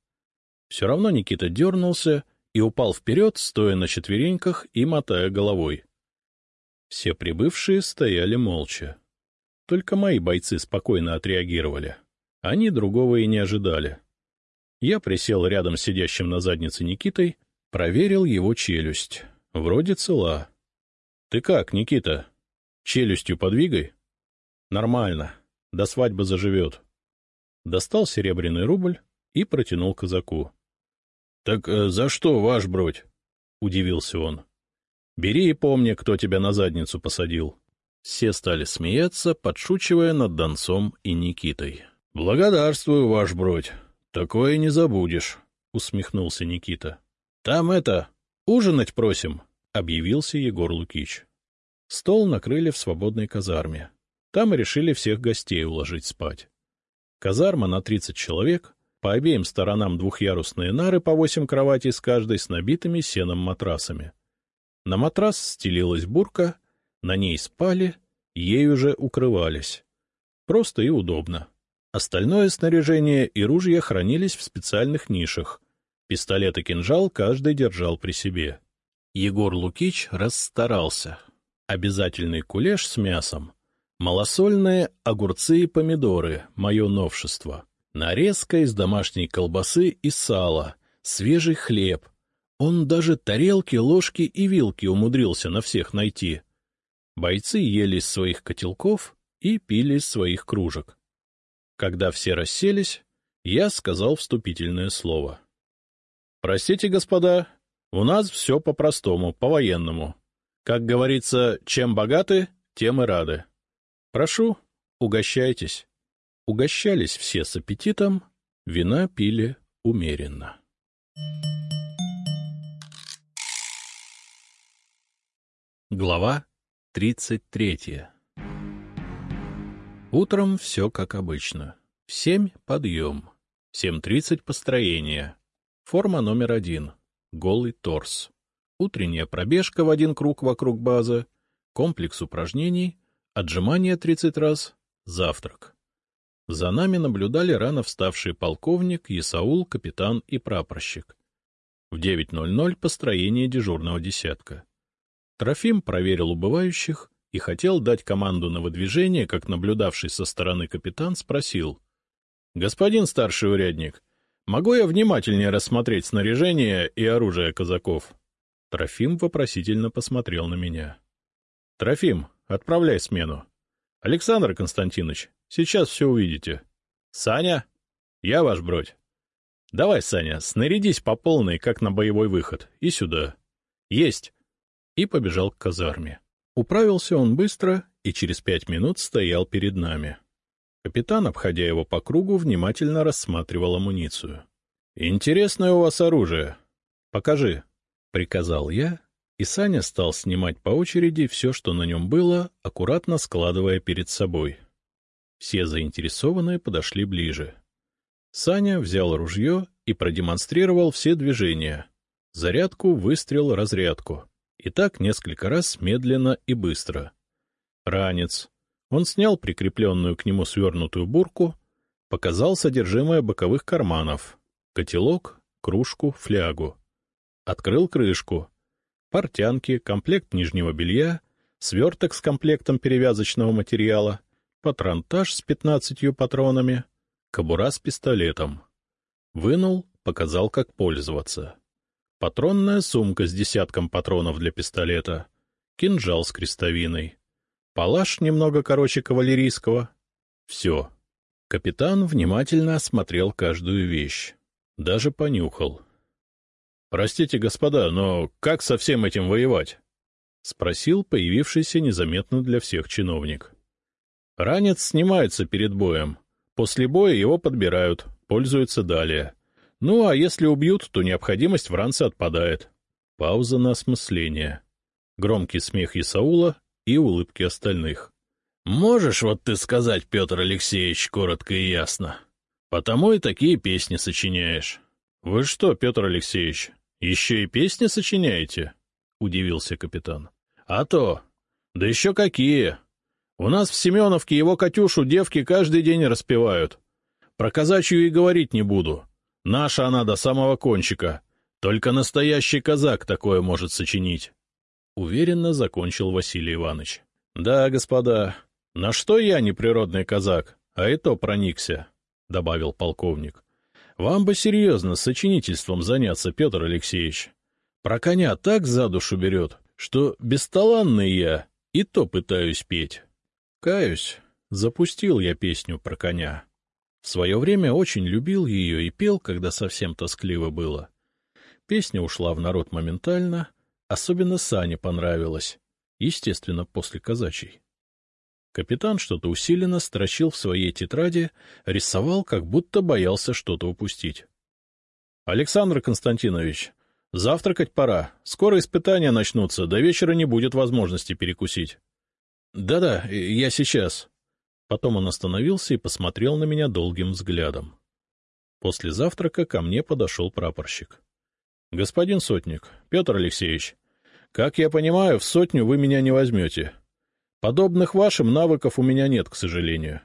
Все равно Никита дернулся и упал вперед, стоя на четвереньках и мотая головой. Все прибывшие стояли молча. Только мои бойцы спокойно отреагировали. Они другого и не ожидали. Я присел рядом с сидящим на заднице Никитой, проверил его челюсть. Вроде цела. — Ты как, Никита? Челюстью подвигай. — Нормально. До свадьбы заживет. Достал серебряный рубль и протянул казаку. — Так э, за что, ваш бродь? — удивился он. — Бери и помни, кто тебя на задницу посадил. Все стали смеяться, подшучивая над Донцом и Никитой. — Благодарствую, ваш бродь. — Такое не забудешь, — усмехнулся Никита. — Там это, ужинать просим, — объявился Егор Лукич. Стол накрыли в свободной казарме. Там и решили всех гостей уложить спать. Казарма на тридцать человек, по обеим сторонам двухъярусные нары по восемь кроватей с каждой с набитыми сеном матрасами. На матрас стелилась бурка, на ней спали, ей уже укрывались. Просто и удобно. Остальное снаряжение и ружья хранились в специальных нишах. Пистолет и кинжал каждый держал при себе. Егор Лукич расстарался. Обязательный кулеш с мясом. Малосольные огурцы и помидоры — мое новшество. Нарезка из домашней колбасы и сала, свежий хлеб. Он даже тарелки, ложки и вилки умудрился на всех найти. Бойцы ели из своих котелков и пили из своих кружек. Когда все расселись, я сказал вступительное слово. — Простите, господа, у нас все по-простому, по-военному. Как говорится, чем богаты, тем и рады. Прошу, угощайтесь. Угощались все с аппетитом, вина пили умеренно. Глава тридцать третья Утром все как обычно. В семь — подъем. Семь тридцать — построение. Форма номер один. Голый торс. Утренняя пробежка в один круг вокруг базы. Комплекс упражнений. Отжимания тридцать раз. Завтрак. За нами наблюдали рано вставший полковник, Исаул, капитан и прапорщик. В 9.00 построение дежурного десятка. Трофим проверил убывающих — и хотел дать команду на выдвижение, как наблюдавший со стороны капитан спросил. — Господин старший урядник, могу я внимательнее рассмотреть снаряжение и оружие казаков? Трофим вопросительно посмотрел на меня. — Трофим, отправляй смену. — Александр Константинович, сейчас все увидите. — Саня? — Я ваш бродь. — Давай, Саня, снарядись по полной, как на боевой выход, и сюда. Есть! И побежал к казарме. Управился он быстро и через пять минут стоял перед нами. Капитан, обходя его по кругу, внимательно рассматривал амуницию. — Интересное у вас оружие. Покажи, — приказал я, и Саня стал снимать по очереди все, что на нем было, аккуратно складывая перед собой. Все заинтересованные подошли ближе. Саня взял ружье и продемонстрировал все движения. Зарядку, выстрел, разрядку. И так несколько раз медленно и быстро. Ранец. Он снял прикрепленную к нему свернутую бурку, показал содержимое боковых карманов. Котелок, кружку, флягу. Открыл крышку. Портянки, комплект нижнего белья, сверток с комплектом перевязочного материала, патронтаж с пятнадцатью патронами, кобура с пистолетом. Вынул, показал, как пользоваться. Патронная сумка с десятком патронов для пистолета, кинжал с крестовиной, палаш немного короче кавалерийского. Все. Капитан внимательно осмотрел каждую вещь. Даже понюхал. — Простите, господа, но как со всем этим воевать? — спросил появившийся незаметно для всех чиновник. — Ранец снимается перед боем. После боя его подбирают, пользуются далее. Ну, а если убьют, то необходимость в ранце отпадает. Пауза на осмысление. Громкий смех Исаула и улыбки остальных. — Можешь вот ты сказать, Петр Алексеевич, коротко и ясно? Потому и такие песни сочиняешь. — Вы что, Петр Алексеевич, еще и песни сочиняете? — удивился капитан. — А то. Да еще какие. У нас в Семеновке его Катюшу девки каждый день распевают. Про казачью и говорить не буду. Наша она до самого кончика. Только настоящий казак такое может сочинить. Уверенно закончил Василий Иванович. — Да, господа, на что я не природный казак, а и то проникся, — добавил полковник. Вам бы серьезно с сочинительством заняться, Петр Алексеевич. Про коня так за душу берет, что бесталанный я и то пытаюсь петь. Каюсь, запустил я песню про коня. В свое время очень любил ее и пел, когда совсем тоскливо было. Песня ушла в народ моментально, особенно Сане понравилась, естественно, после казачьей. Капитан что-то усиленно строчил в своей тетради, рисовал, как будто боялся что-то упустить. — Александр Константинович, завтракать пора. Скоро испытания начнутся, до вечера не будет возможности перекусить. Да — Да-да, я сейчас. Потом он остановился и посмотрел на меня долгим взглядом. После завтрака ко мне подошел прапорщик. — Господин Сотник, Петр Алексеевич, как я понимаю, в сотню вы меня не возьмете. — Подобных вашим навыков у меня нет, к сожалению.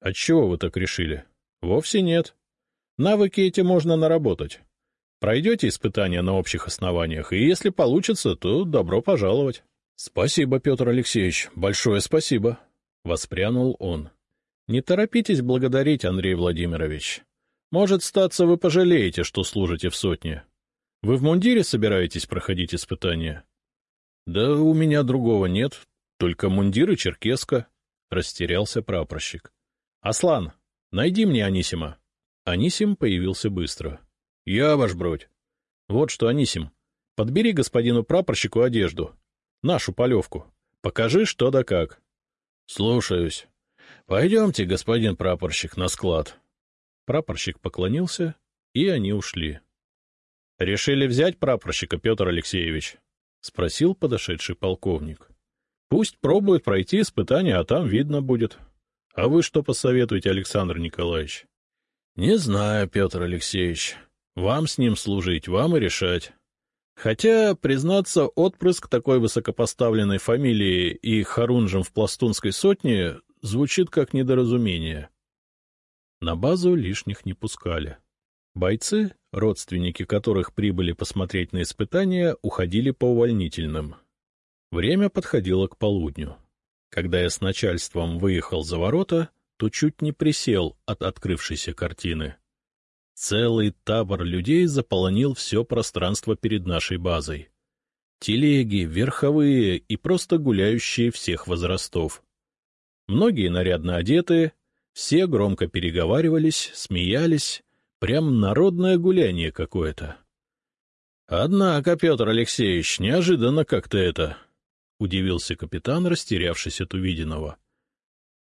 Отчего вы так решили? Вовсе нет. Навыки эти можно наработать. Пройдете испытания на общих основаниях, и если получится, то добро пожаловать. — Спасибо, Петр Алексеевич, большое спасибо, — воспрянул он. — Не торопитесь благодарить, Андрей Владимирович. Может, статься, вы пожалеете, что служите в сотне. Вы в мундире собираетесь проходить испытания? — Да у меня другого нет, только мундир и черкеска, — растерялся прапорщик. — Аслан, найди мне Анисима. Анисим появился быстро. — Я ваш бродь. — Вот что, Анисим, подбери господину прапорщику одежду. Нашу полевку. Покажи, что да как. — Слушаюсь. Пойдемте, господин прапорщик, на склад. Прапорщик поклонился, и они ушли. — Решили взять прапорщика, Петр Алексеевич? — спросил подошедший полковник. Пусть пробует пройти испытание, а там видно будет. А вы что посоветуете, Александр Николаевич? — Не знаю, Петр Алексеевич. Вам с ним служить, вам и решать. Хотя, признаться, отпрыск такой высокопоставленной фамилии и Харунжем в пластунской сотне звучит как недоразумение. На базу лишних не пускали. Бойцы, родственники которых прибыли посмотреть на испытания, уходили по увольнительным. Время подходило к полудню. Когда я с начальством выехал за ворота, то чуть не присел от открывшейся картины. Целый табор людей заполонил все пространство перед нашей базой. Телеги, верховые и просто гуляющие всех возрастов. Многие нарядно одетые, все громко переговаривались, смеялись, прям народное гуляние какое-то. Однако, Петр Алексеевич, неожиданно как-то это... — удивился капитан, растерявшись от увиденного.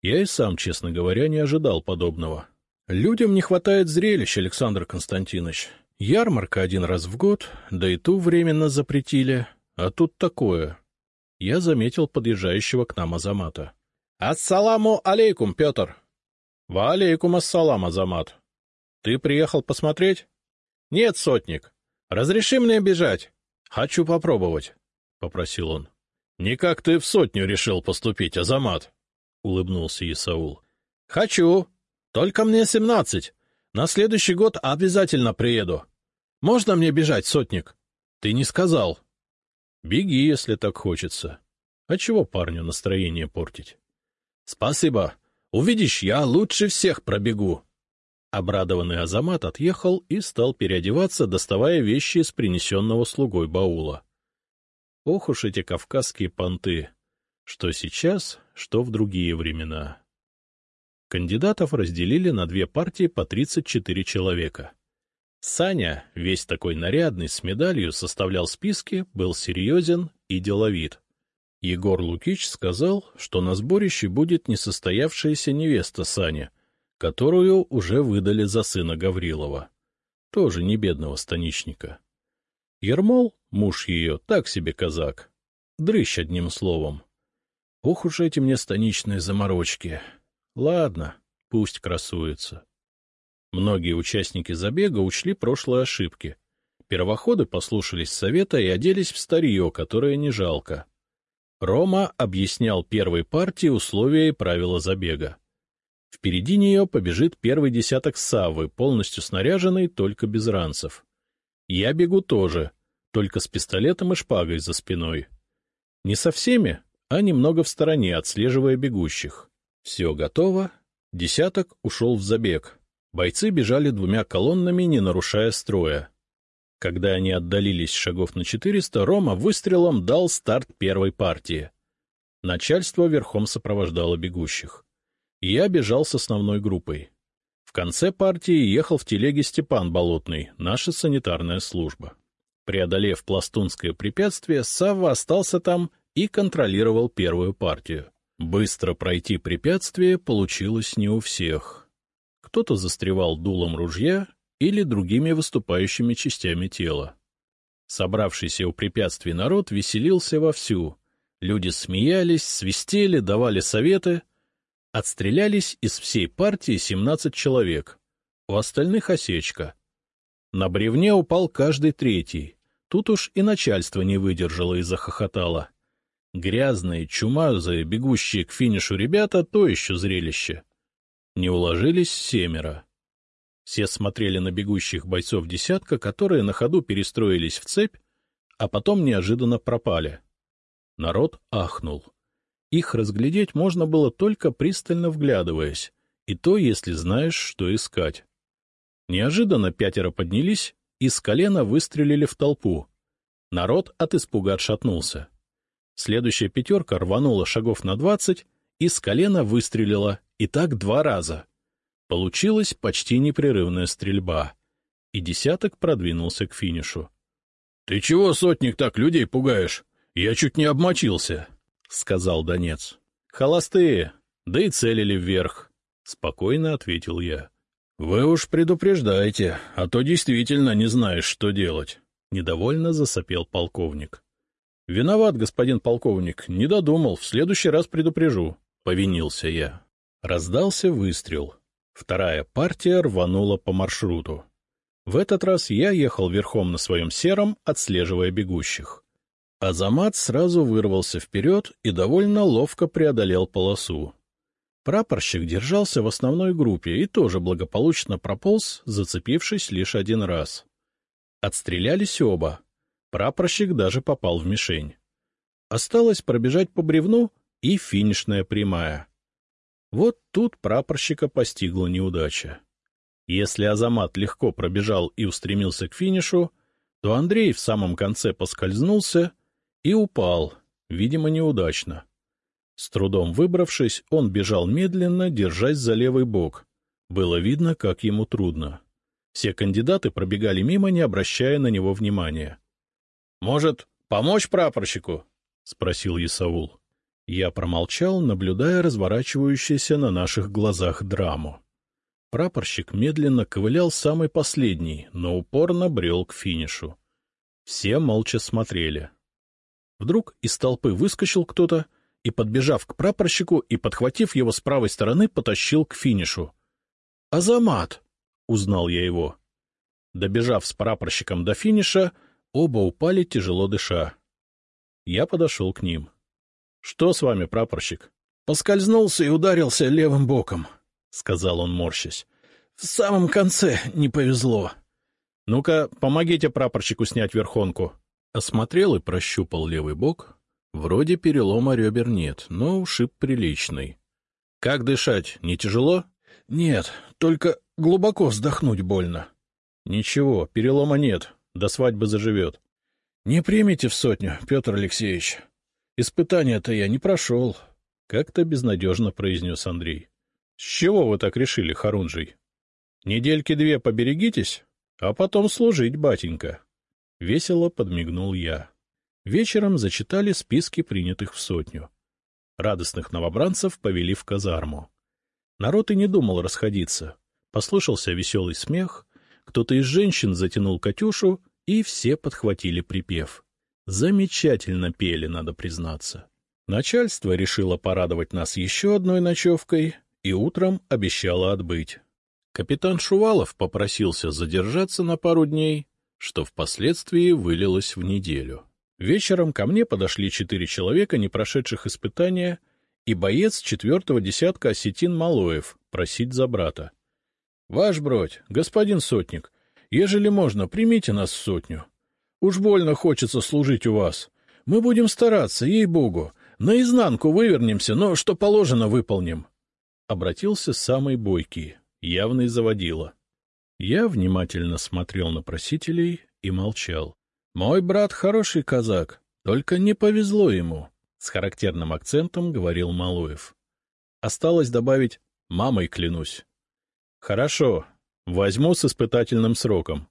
Я и сам, честно говоря, не ожидал подобного. Людям не хватает зрелищ, Александр Константинович. Ярмарка один раз в год, да и ту временно запретили, а тут такое. Я заметил подъезжающего к нам Азамата. — Ассаламу алейкум, Петр! — Ва алейкум ассалам, Азамат. — Ты приехал посмотреть? — Нет, сотник. Разреши мне бежать. — Хочу попробовать, — попросил он. — Не как ты в сотню решил поступить, Азамат, — улыбнулся Исаул. — Хочу. Только мне семнадцать. На следующий год обязательно приеду. Можно мне бежать, сотник? Ты не сказал. — Беги, если так хочется. А чего парню настроение портить? — Спасибо. Увидишь, я лучше всех пробегу. Обрадованный Азамат отъехал и стал переодеваться, доставая вещи из принесенного слугой баула. Ох уж эти кавказские понты! Что сейчас, что в другие времена. Кандидатов разделили на две партии по 34 человека. Саня, весь такой нарядный, с медалью, составлял списки, был серьезен и деловит. Егор Лукич сказал, что на сборище будет несостоявшаяся невеста Саня — которую уже выдали за сына Гаврилова, тоже не бедного станичника. Ермол, муж ее, так себе казак, дрыщ одним словом. Ох уж эти мне станичные заморочки. Ладно, пусть красуется. Многие участники забега учли прошлые ошибки. Первоходы послушались совета и оделись в старье, которое не жалко. Рома объяснял первой партии условия и правила забега. Впереди нее побежит первый десяток Саввы, полностью снаряженный, только без ранцев. Я бегу тоже, только с пистолетом и шпагой за спиной. Не со всеми, а немного в стороне, отслеживая бегущих. Все готово. Десяток ушел в забег. Бойцы бежали двумя колоннами, не нарушая строя. Когда они отдалились шагов на 400, Рома выстрелом дал старт первой партии. Начальство верхом сопровождало бегущих я бежал с основной группой. В конце партии ехал в телеге Степан Болотный, наша санитарная служба. Преодолев пластунское препятствие, Савва остался там и контролировал первую партию. Быстро пройти препятствие получилось не у всех. Кто-то застревал дулом ружья или другими выступающими частями тела. Собравшийся у препятствий народ веселился вовсю. Люди смеялись, свистели, давали советы — Отстрелялись из всей партии 17 человек. У остальных осечка. На бревне упал каждый третий. Тут уж и начальство не выдержало и захохотало. Грязные, чумазые, бегущие к финишу ребята — то еще зрелище. Не уложились семеро. Все смотрели на бегущих бойцов десятка, которые на ходу перестроились в цепь, а потом неожиданно пропали. Народ ахнул. Их разглядеть можно было только пристально вглядываясь, и то, если знаешь, что искать. Неожиданно пятеро поднялись и с колена выстрелили в толпу. Народ от испуга отшатнулся. Следующая пятерка рванула шагов на двадцать и с колена выстрелила, и так два раза. Получилась почти непрерывная стрельба, и десяток продвинулся к финишу. — Ты чего, сотник, так людей пугаешь? Я чуть не обмочился сказал Донец. — Холостые, да и целили вверх, — спокойно ответил я. — Вы уж предупреждайте, а то действительно не знаешь, что делать, — недовольно засопел полковник. — Виноват, господин полковник, не додумал, в следующий раз предупрежу, — повинился я. Раздался выстрел. Вторая партия рванула по маршруту. В этот раз я ехал верхом на своем сером, отслеживая бегущих. Азамат сразу вырвался вперед и довольно ловко преодолел полосу. Прапорщик держался в основной группе и тоже благополучно прополз, зацепившись лишь один раз. Отстрелялись оба. Прапорщик даже попал в мишень. Осталось пробежать по бревну и финишная прямая. Вот тут прапорщика постигла неудача. Если Азамат легко пробежал и устремился к финишу, то Андрей в самом конце поскользнулся — и упал, видимо, неудачно. С трудом выбравшись, он бежал медленно, держась за левый бок. Было видно, как ему трудно. Все кандидаты пробегали мимо, не обращая на него внимания. Может, помочь прапорщику? — спросил Исаул. Я промолчал, наблюдая разворачивающуюся на наших глазах драму. Прапорщик медленно ковылял самый последний, но упорно брел к финишу. Все молча смотрели. Вдруг из толпы выскочил кто-то и, подбежав к прапорщику и подхватив его с правой стороны, потащил к финишу. «Азамат!» — узнал я его. Добежав с прапорщиком до финиша, оба упали, тяжело дыша. Я подошел к ним. — Что с вами, прапорщик? — Поскользнулся и ударился левым боком, — сказал он, морщась. — В самом конце не повезло. — Ну-ка, помогите прапорщику снять верхонку. Осмотрел и прощупал левый бок. Вроде перелома ребер нет, но ушиб приличный. — Как дышать, не тяжело? — Нет, только глубоко вздохнуть больно. — Ничего, перелома нет, до свадьбы заживет. — Не примите в сотню, Петр Алексеевич. Испытания-то я не прошел, — как-то безнадежно произнес Андрей. — С чего вы так решили, Харунжий? Недельки две поберегитесь, а потом служить, батенька. Весело подмигнул я. Вечером зачитали списки принятых в сотню. Радостных новобранцев повели в казарму. Народ и не думал расходиться. Послышался веселый смех, кто-то из женщин затянул Катюшу, и все подхватили припев. Замечательно пели, надо признаться. Начальство решило порадовать нас еще одной ночевкой и утром обещало отбыть. Капитан Шувалов попросился задержаться на пару дней, что впоследствии вылилось в неделю. Вечером ко мне подошли четыре человека, не прошедших испытания, и боец четвертого десятка осетин Малоев просить за брата. — Ваш бродь, господин сотник, ежели можно, примите нас в сотню. Уж больно хочется служить у вас. Мы будем стараться, ей-богу. Наизнанку вывернемся, но что положено, выполним. Обратился самый бойкий, явный заводила. Я внимательно смотрел на просителей и молчал. Мой брат хороший казак, только не повезло ему, — с характерным акцентом говорил Малуев. Осталось добавить «мамой клянусь». Хорошо, возьму с испытательным сроком.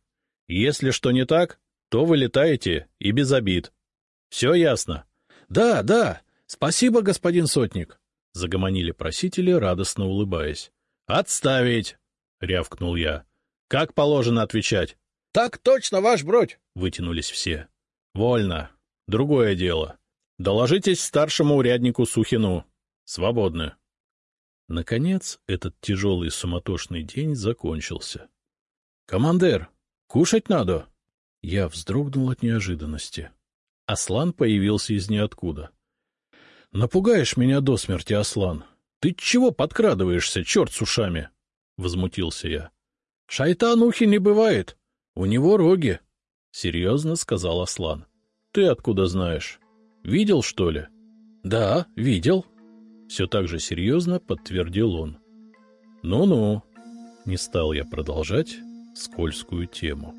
Если что не так, то вылетаете и без обид. Все ясно? Да, да, спасибо, господин сотник, — загомонили просители, радостно улыбаясь. Отставить, — рявкнул я. Как положено отвечать? — Так точно, ваш бродь, — вытянулись все. — Вольно. Другое дело. Доложитесь старшему уряднику Сухину. Свободны. Наконец, этот тяжелый суматошный день закончился. — Командир, кушать надо! Я вздрогнул от неожиданности. Аслан появился из ниоткуда. — Напугаешь меня до смерти, Аслан. Ты чего подкрадываешься, черт с ушами? — возмутился я. — Шайтан ухи не бывает. У него роги, — серьезно сказал Аслан. — Ты откуда знаешь? Видел, что ли? — Да, видел, все так же серьезно подтвердил он. «Ну-ну», — не стал я продолжать скользкую тему.